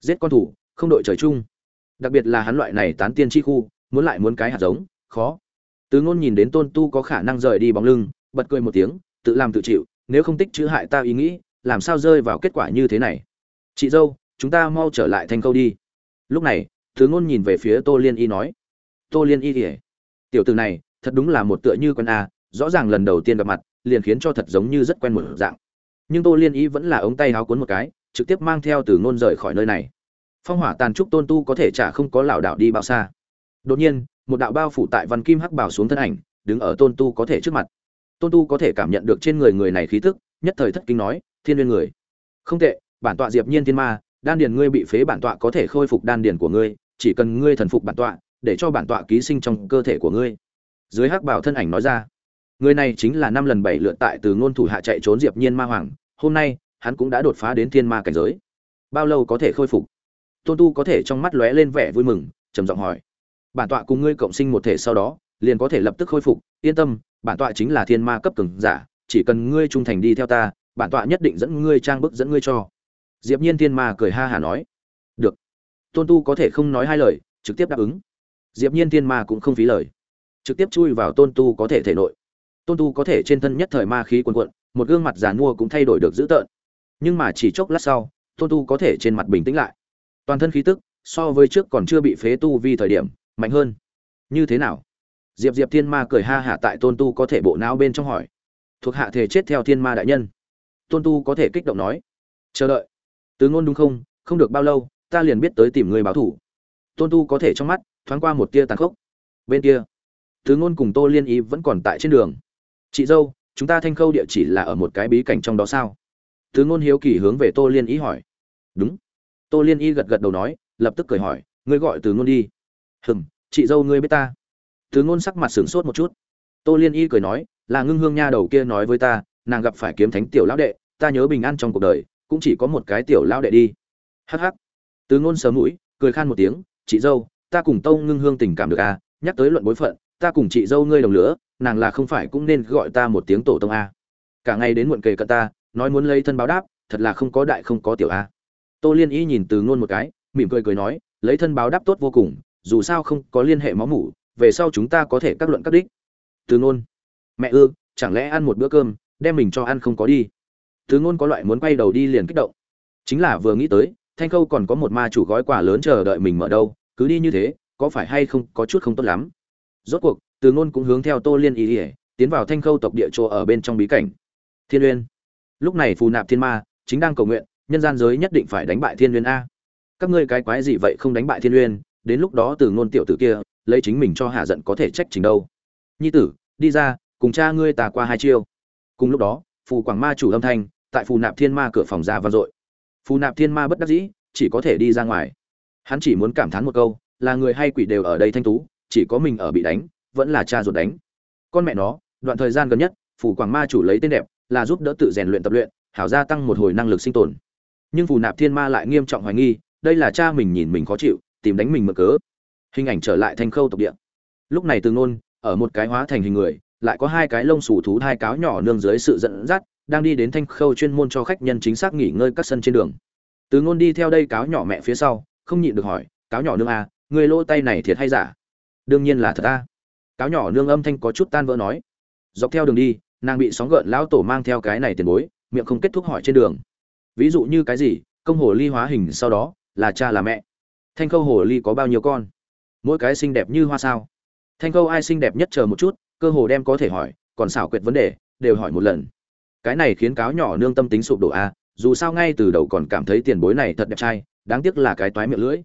Giết con thủ, không đội trời chung. Đặc biệt là hắn loại này tán tiên chi khu, muốn lại muốn cái hạt giống, khó từ ngôn nhìn đến tôn tu có khả năng rời đi bóng lưng, bật cười một tiếng, tự làm tự chịu, nếu không tích chữ hại ta ý nghĩ, làm sao rơi vào kết quả như thế này? Chị dâu, chúng ta mau trở lại thành câu đi. Lúc này Từ ngôn nhìn về phía tô liên y nói, tô liên y kể tiểu từ này, thật đúng là một tựa như con a, rõ ràng lần đầu tiên gặp mặt, liền khiến cho thật giống như rất quen một dạng. Nhưng tô liên y vẫn là ống tay háo cuốn một cái, trực tiếp mang theo từ ngôn rời khỏi nơi này. Phong hỏa tàn trúc tôn tu có thể chả không có lão đảo đi bao xa. Đột nhiên một đạo bao phủ tại văn kim hắc bảo xuống thân ảnh, đứng ở tôn tu có thể trước mặt. Tôn tu có thể cảm nhận được trên người người này khí tức, nhất thời thất kinh nói, thiên liên người. Không tệ, bản tọa diệp nhiên thiên ma, đan điền ngươi bị phế bản tọa có thể khôi phục đan điền của ngươi, chỉ cần ngươi thần phục bản tọa, để cho bản tọa ký sinh trong cơ thể của ngươi. Dưới hắc bảo thân ảnh nói ra, người này chính là năm lần bảy lượt tại từ ngôn thủ hạ chạy trốn diệp nhiên ma hoàng, hôm nay, hắn cũng đã đột phá đến thiên ma cảnh giới. Bao lâu có thể khôi phục? Tôn tu có thể trong mắt lóe lên vẻ vui mừng, trầm giọng hỏi bản tọa cùng ngươi cộng sinh một thể sau đó, liền có thể lập tức khôi phục. Yên tâm, bản tọa chính là thiên ma cấp cường giả, chỉ cần ngươi trung thành đi theo ta, bản tọa nhất định dẫn ngươi trang bức dẫn ngươi cho. Diệp nhiên thiên ma cười ha hà nói. Được. Tôn tu có thể không nói hai lời, trực tiếp đáp ứng. Diệp nhiên thiên ma cũng không phí lời. Trực tiếp chui vào tôn tu có thể thể nội. Tôn tu có thể trên thân nhất thời ma khí cuồn cuộn, một gương mặt giàn mua cũng thay đổi được dữ tợn. Nhưng mà chỉ chốc lát sau, tôn tu có thể trên mặt bình tĩnh lại. Toàn thân khí tức, so với trước còn chưa bị phế tu vi thời điểm mạnh hơn. Như thế nào? Diệp diệp thiên ma cười ha hả tại tôn tu có thể bộ não bên trong hỏi. Thuộc hạ thể chết theo thiên ma đại nhân. Tôn tu có thể kích động nói. Chờ đợi. Từ ngôn đúng không? Không được bao lâu, ta liền biết tới tìm người báo thủ. Tôn tu có thể trong mắt, thoáng qua một tia tàn khốc. Bên kia từ ngôn cùng tô liên ý vẫn còn tại trên đường. Chị dâu, chúng ta thanh khâu địa chỉ là ở một cái bí cảnh trong đó sao? Từ ngôn hiếu kỳ hướng về tô liên ý hỏi. Đúng. Tô liên y gật gật đầu nói, lập tức cười hỏi, ngươi gọi từ ngôn đi hừm, chị dâu ngươi biết ta. Thứ ngôn sắc mặt sửng sốt một chút. Tô liên y cười nói, là ngưng hương nha đầu kia nói với ta, nàng gặp phải kiếm thánh tiểu lão đệ, ta nhớ bình an trong cuộc đời, cũng chỉ có một cái tiểu lão đệ đi. Hắc hắc. Từ ngôn sớm mũi, cười khan một tiếng, chị dâu, ta cùng tâu ngưng hương tình cảm được à nhắc tới luận bối phận, ta cùng chị dâu ngươi đồng lửa, nàng là không phải cũng nên gọi ta một tiếng tổ tông a cả ngày đến muộn kề cận ta, nói muốn lấy thân báo đáp, thật là không có đại không có tiểu a tô liên y nhìn từ ngôn một cái, mỉm cười cười nói, lấy thân báo đáp tốt vô cùng dù sao không có liên hệ máu mủ, về sau chúng ta có thể các luận các đích. Từ ngôn, mẹ ư, chẳng lẽ ăn một bữa cơm, đem mình cho ăn không có đi? Từ ngôn có loại muốn quay đầu đi liền kích động. Chính là vừa nghĩ tới, thanh khâu còn có một ma chủ gói quà lớn chờ đợi mình mở đâu, cứ đi như thế, có phải hay không có chút không tốt lắm? Rốt cuộc, từ ngôn cũng hướng theo tô liên ý ỉa tiến vào thanh khâu tộc địa chỗ ở bên trong bí cảnh. Thiên uyên lúc này phù nạp thiên ma, chính đang cầu nguyện, nhân gian giới nhất định phải đánh bại thiên uyên a. Các ngươi cái quái gì vậy không đánh bại thiên uyên đến lúc đó từ ngôn tiểu tử kia, lấy chính mình cho hạ giận có thể trách trình đâu. Nhi tử, đi ra, cùng cha ngươi tà qua hai chiêu. Cùng lúc đó, phù quảng ma chủ âm thanh, tại phù nạp thiên ma cửa phòng ra vang dội. Phù nạp thiên ma bất đắc dĩ, chỉ có thể đi ra ngoài. Hắn chỉ muốn cảm thán một câu, là người hay quỷ đều ở đây thanh tú, chỉ có mình ở bị đánh, vẫn là cha ruột đánh. Con mẹ nó, đoạn thời gian gần nhất, phù quảng ma chủ lấy tên đẹp, là giúp đỡ tự rèn luyện tập luyện, hảo gia tăng một hồi năng lực sinh tồn. Nhưng phù nạp thiên ma lại nghiêm trọng hoài nghi, đây là cha mình nhìn mình khó chịu tìm đánh mình mở cớ. Hình ảnh trở lại thanh khâu tộc địa. Lúc này từ ngôn, ở một cái hóa thành hình người, lại có hai cái lông sủ thú hai cáo nhỏ nương dưới sự dẫn dắt, đang đi đến thanh khâu chuyên môn cho khách nhân chính xác nghỉ ngơi các sân trên đường. Từ ngôn đi theo đây cáo nhỏ mẹ phía sau, không nhịn được hỏi, cáo nhỏ nương à người lỗ tay này thiệt hay giả? Đương nhiên là thật ta. Cáo nhỏ nương âm thanh có chút tan vỡ nói. Dọc theo đường đi, nàng bị sóng gợn lão tổ mang theo cái này tiền bối, miệng không kết thúc hỏi trên đường. Ví dụ như cái gì? Công hồ ly hóa hình sau đó là cha là mẹ thanh khâu hồ ly có bao nhiêu con? Mỗi cái xinh đẹp như hoa sao? Thanh khâu ai xinh đẹp nhất chờ một chút, cơ hồ đem có thể hỏi, còn xảo quyệt vấn đề, đều hỏi một lần. Cái này khiến cáo nhỏ nương tâm tính sụp đổ a dù sao ngay từ đầu còn cảm thấy tiền bối này thật đẹp trai, đáng tiếc là cái toái miệng lưỡi.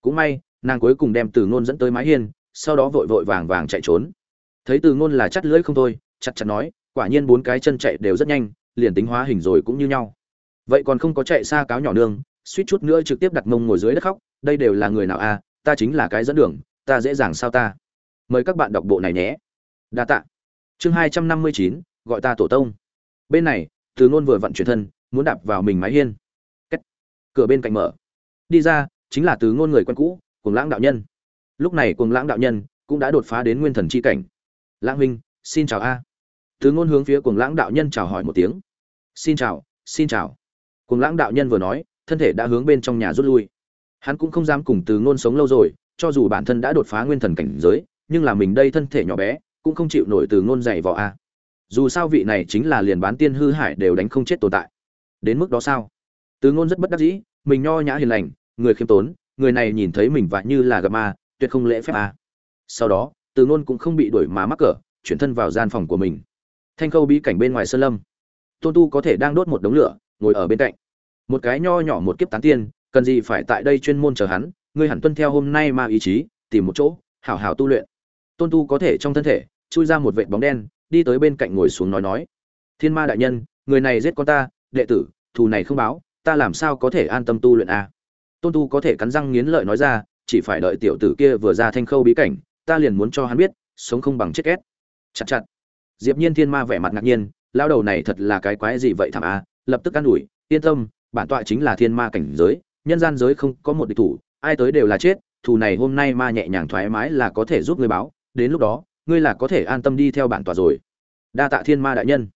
Cũng may, nàng cuối cùng đem từ ngôn dẫn tới mái hiên, sau đó vội vội vàng vàng chạy trốn. Thấy từ ngôn là chắt lưỡi không thôi, chặt chặt nói, quả nhiên bốn cái chân chạy đều rất nhanh, liền tính hóa hình rồi cũng như nhau. Vậy còn không có chạy xa cáo nhỏ nương, suýt chút nữa trực tiếp đặt mông ngồi dưới đất khóc đây đều là người nào a ta chính là cái dẫn đường, ta dễ dàng sao ta? Mời các bạn đọc bộ này nhé. Đa tạ. Chương hai trăm năm mươi chín, gọi ta tổ tông. Bên này, từ ngôn vừa vận chuyển thân, muốn đạp vào mình mái hiên. Cách. cửa bên cạnh mở. Đi ra, chính là từ ngôn người quen cũ cùng lãng đạo nhân. Lúc này cùng lãng đạo nhân cũng đã đột phá đến nguyên thần chi cảnh. Lãng huynh, xin chào a. Từ ngôn hướng phía cùng lãng đạo nhân chào hỏi một tiếng. Xin chào xin chào. Cùng lãng đạo nhân vừa nói, thân thể đã hướng bên trong nhà rút lui hắn cũng không dám cùng từ ngôn sống lâu rồi, cho dù bản thân đã đột phá nguyên thần cảnh giới, nhưng là mình đây thân thể nhỏ bé, cũng không chịu nổi từ ngôn dày vò a. Dù sao vị này chính là liền bán tiên hư hải đều đánh không chết tồn tại. Đến mức đó sao? Từ ngôn rất bất đắc dĩ, mình nho nhã hiền lành, người khiêm tốn, người này nhìn thấy mình và như là gặp ma, tuyệt không lễ phép a. Sau đó, từ ngôn cũng không bị đuổi mà mắc cỡ, chuyển thân vào gian phòng của mình. Thanh khâu bí cảnh bên ngoài sơn lâm. Tôn tu có thể đang đốt một đống lửa, ngồi ở bên cạnh. Một cái nho nhỏ một kiếp tán tiên cần gì phải tại đây chuyên môn chờ hắn, ngươi hẳn tuân theo hôm nay ma ý chí, tìm một chỗ, hảo hảo tu luyện. Tôn tu có thể trong thân thể, chui ra một vệt bóng đen, đi tới bên cạnh ngồi xuống nói nói. Thiên ma đại nhân, người này giết con ta, đệ tử, thù này không báo, ta làm sao có thể an tâm tu luyện a tôn tu có thể cắn răng nghiến lợi nói ra, chỉ phải đợi tiểu tử kia vừa ra thanh khâu bí cảnh, ta liền muốn cho hắn biết, sống không bằng chết két chặt chặt. Diệp nhiên thiên ma vẻ mặt ngạc nhiên lao đầu này thật là cái quái gì vậy thảm a lập tức can ủi, yên tâm, bản tọa chính là thiên ma cảnh giới nhân gian giới không có một địch thủ, ai tới đều là chết, thù này hôm nay ma nhẹ nhàng thoải mái là có thể giúp ngươi báo, đến lúc đó, ngươi là có thể an tâm đi theo bản tòa rồi. Đa tạ thiên ma đại nhân.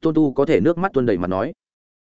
Tôn tu có thể nước mắt tuôn đầy mặt nói.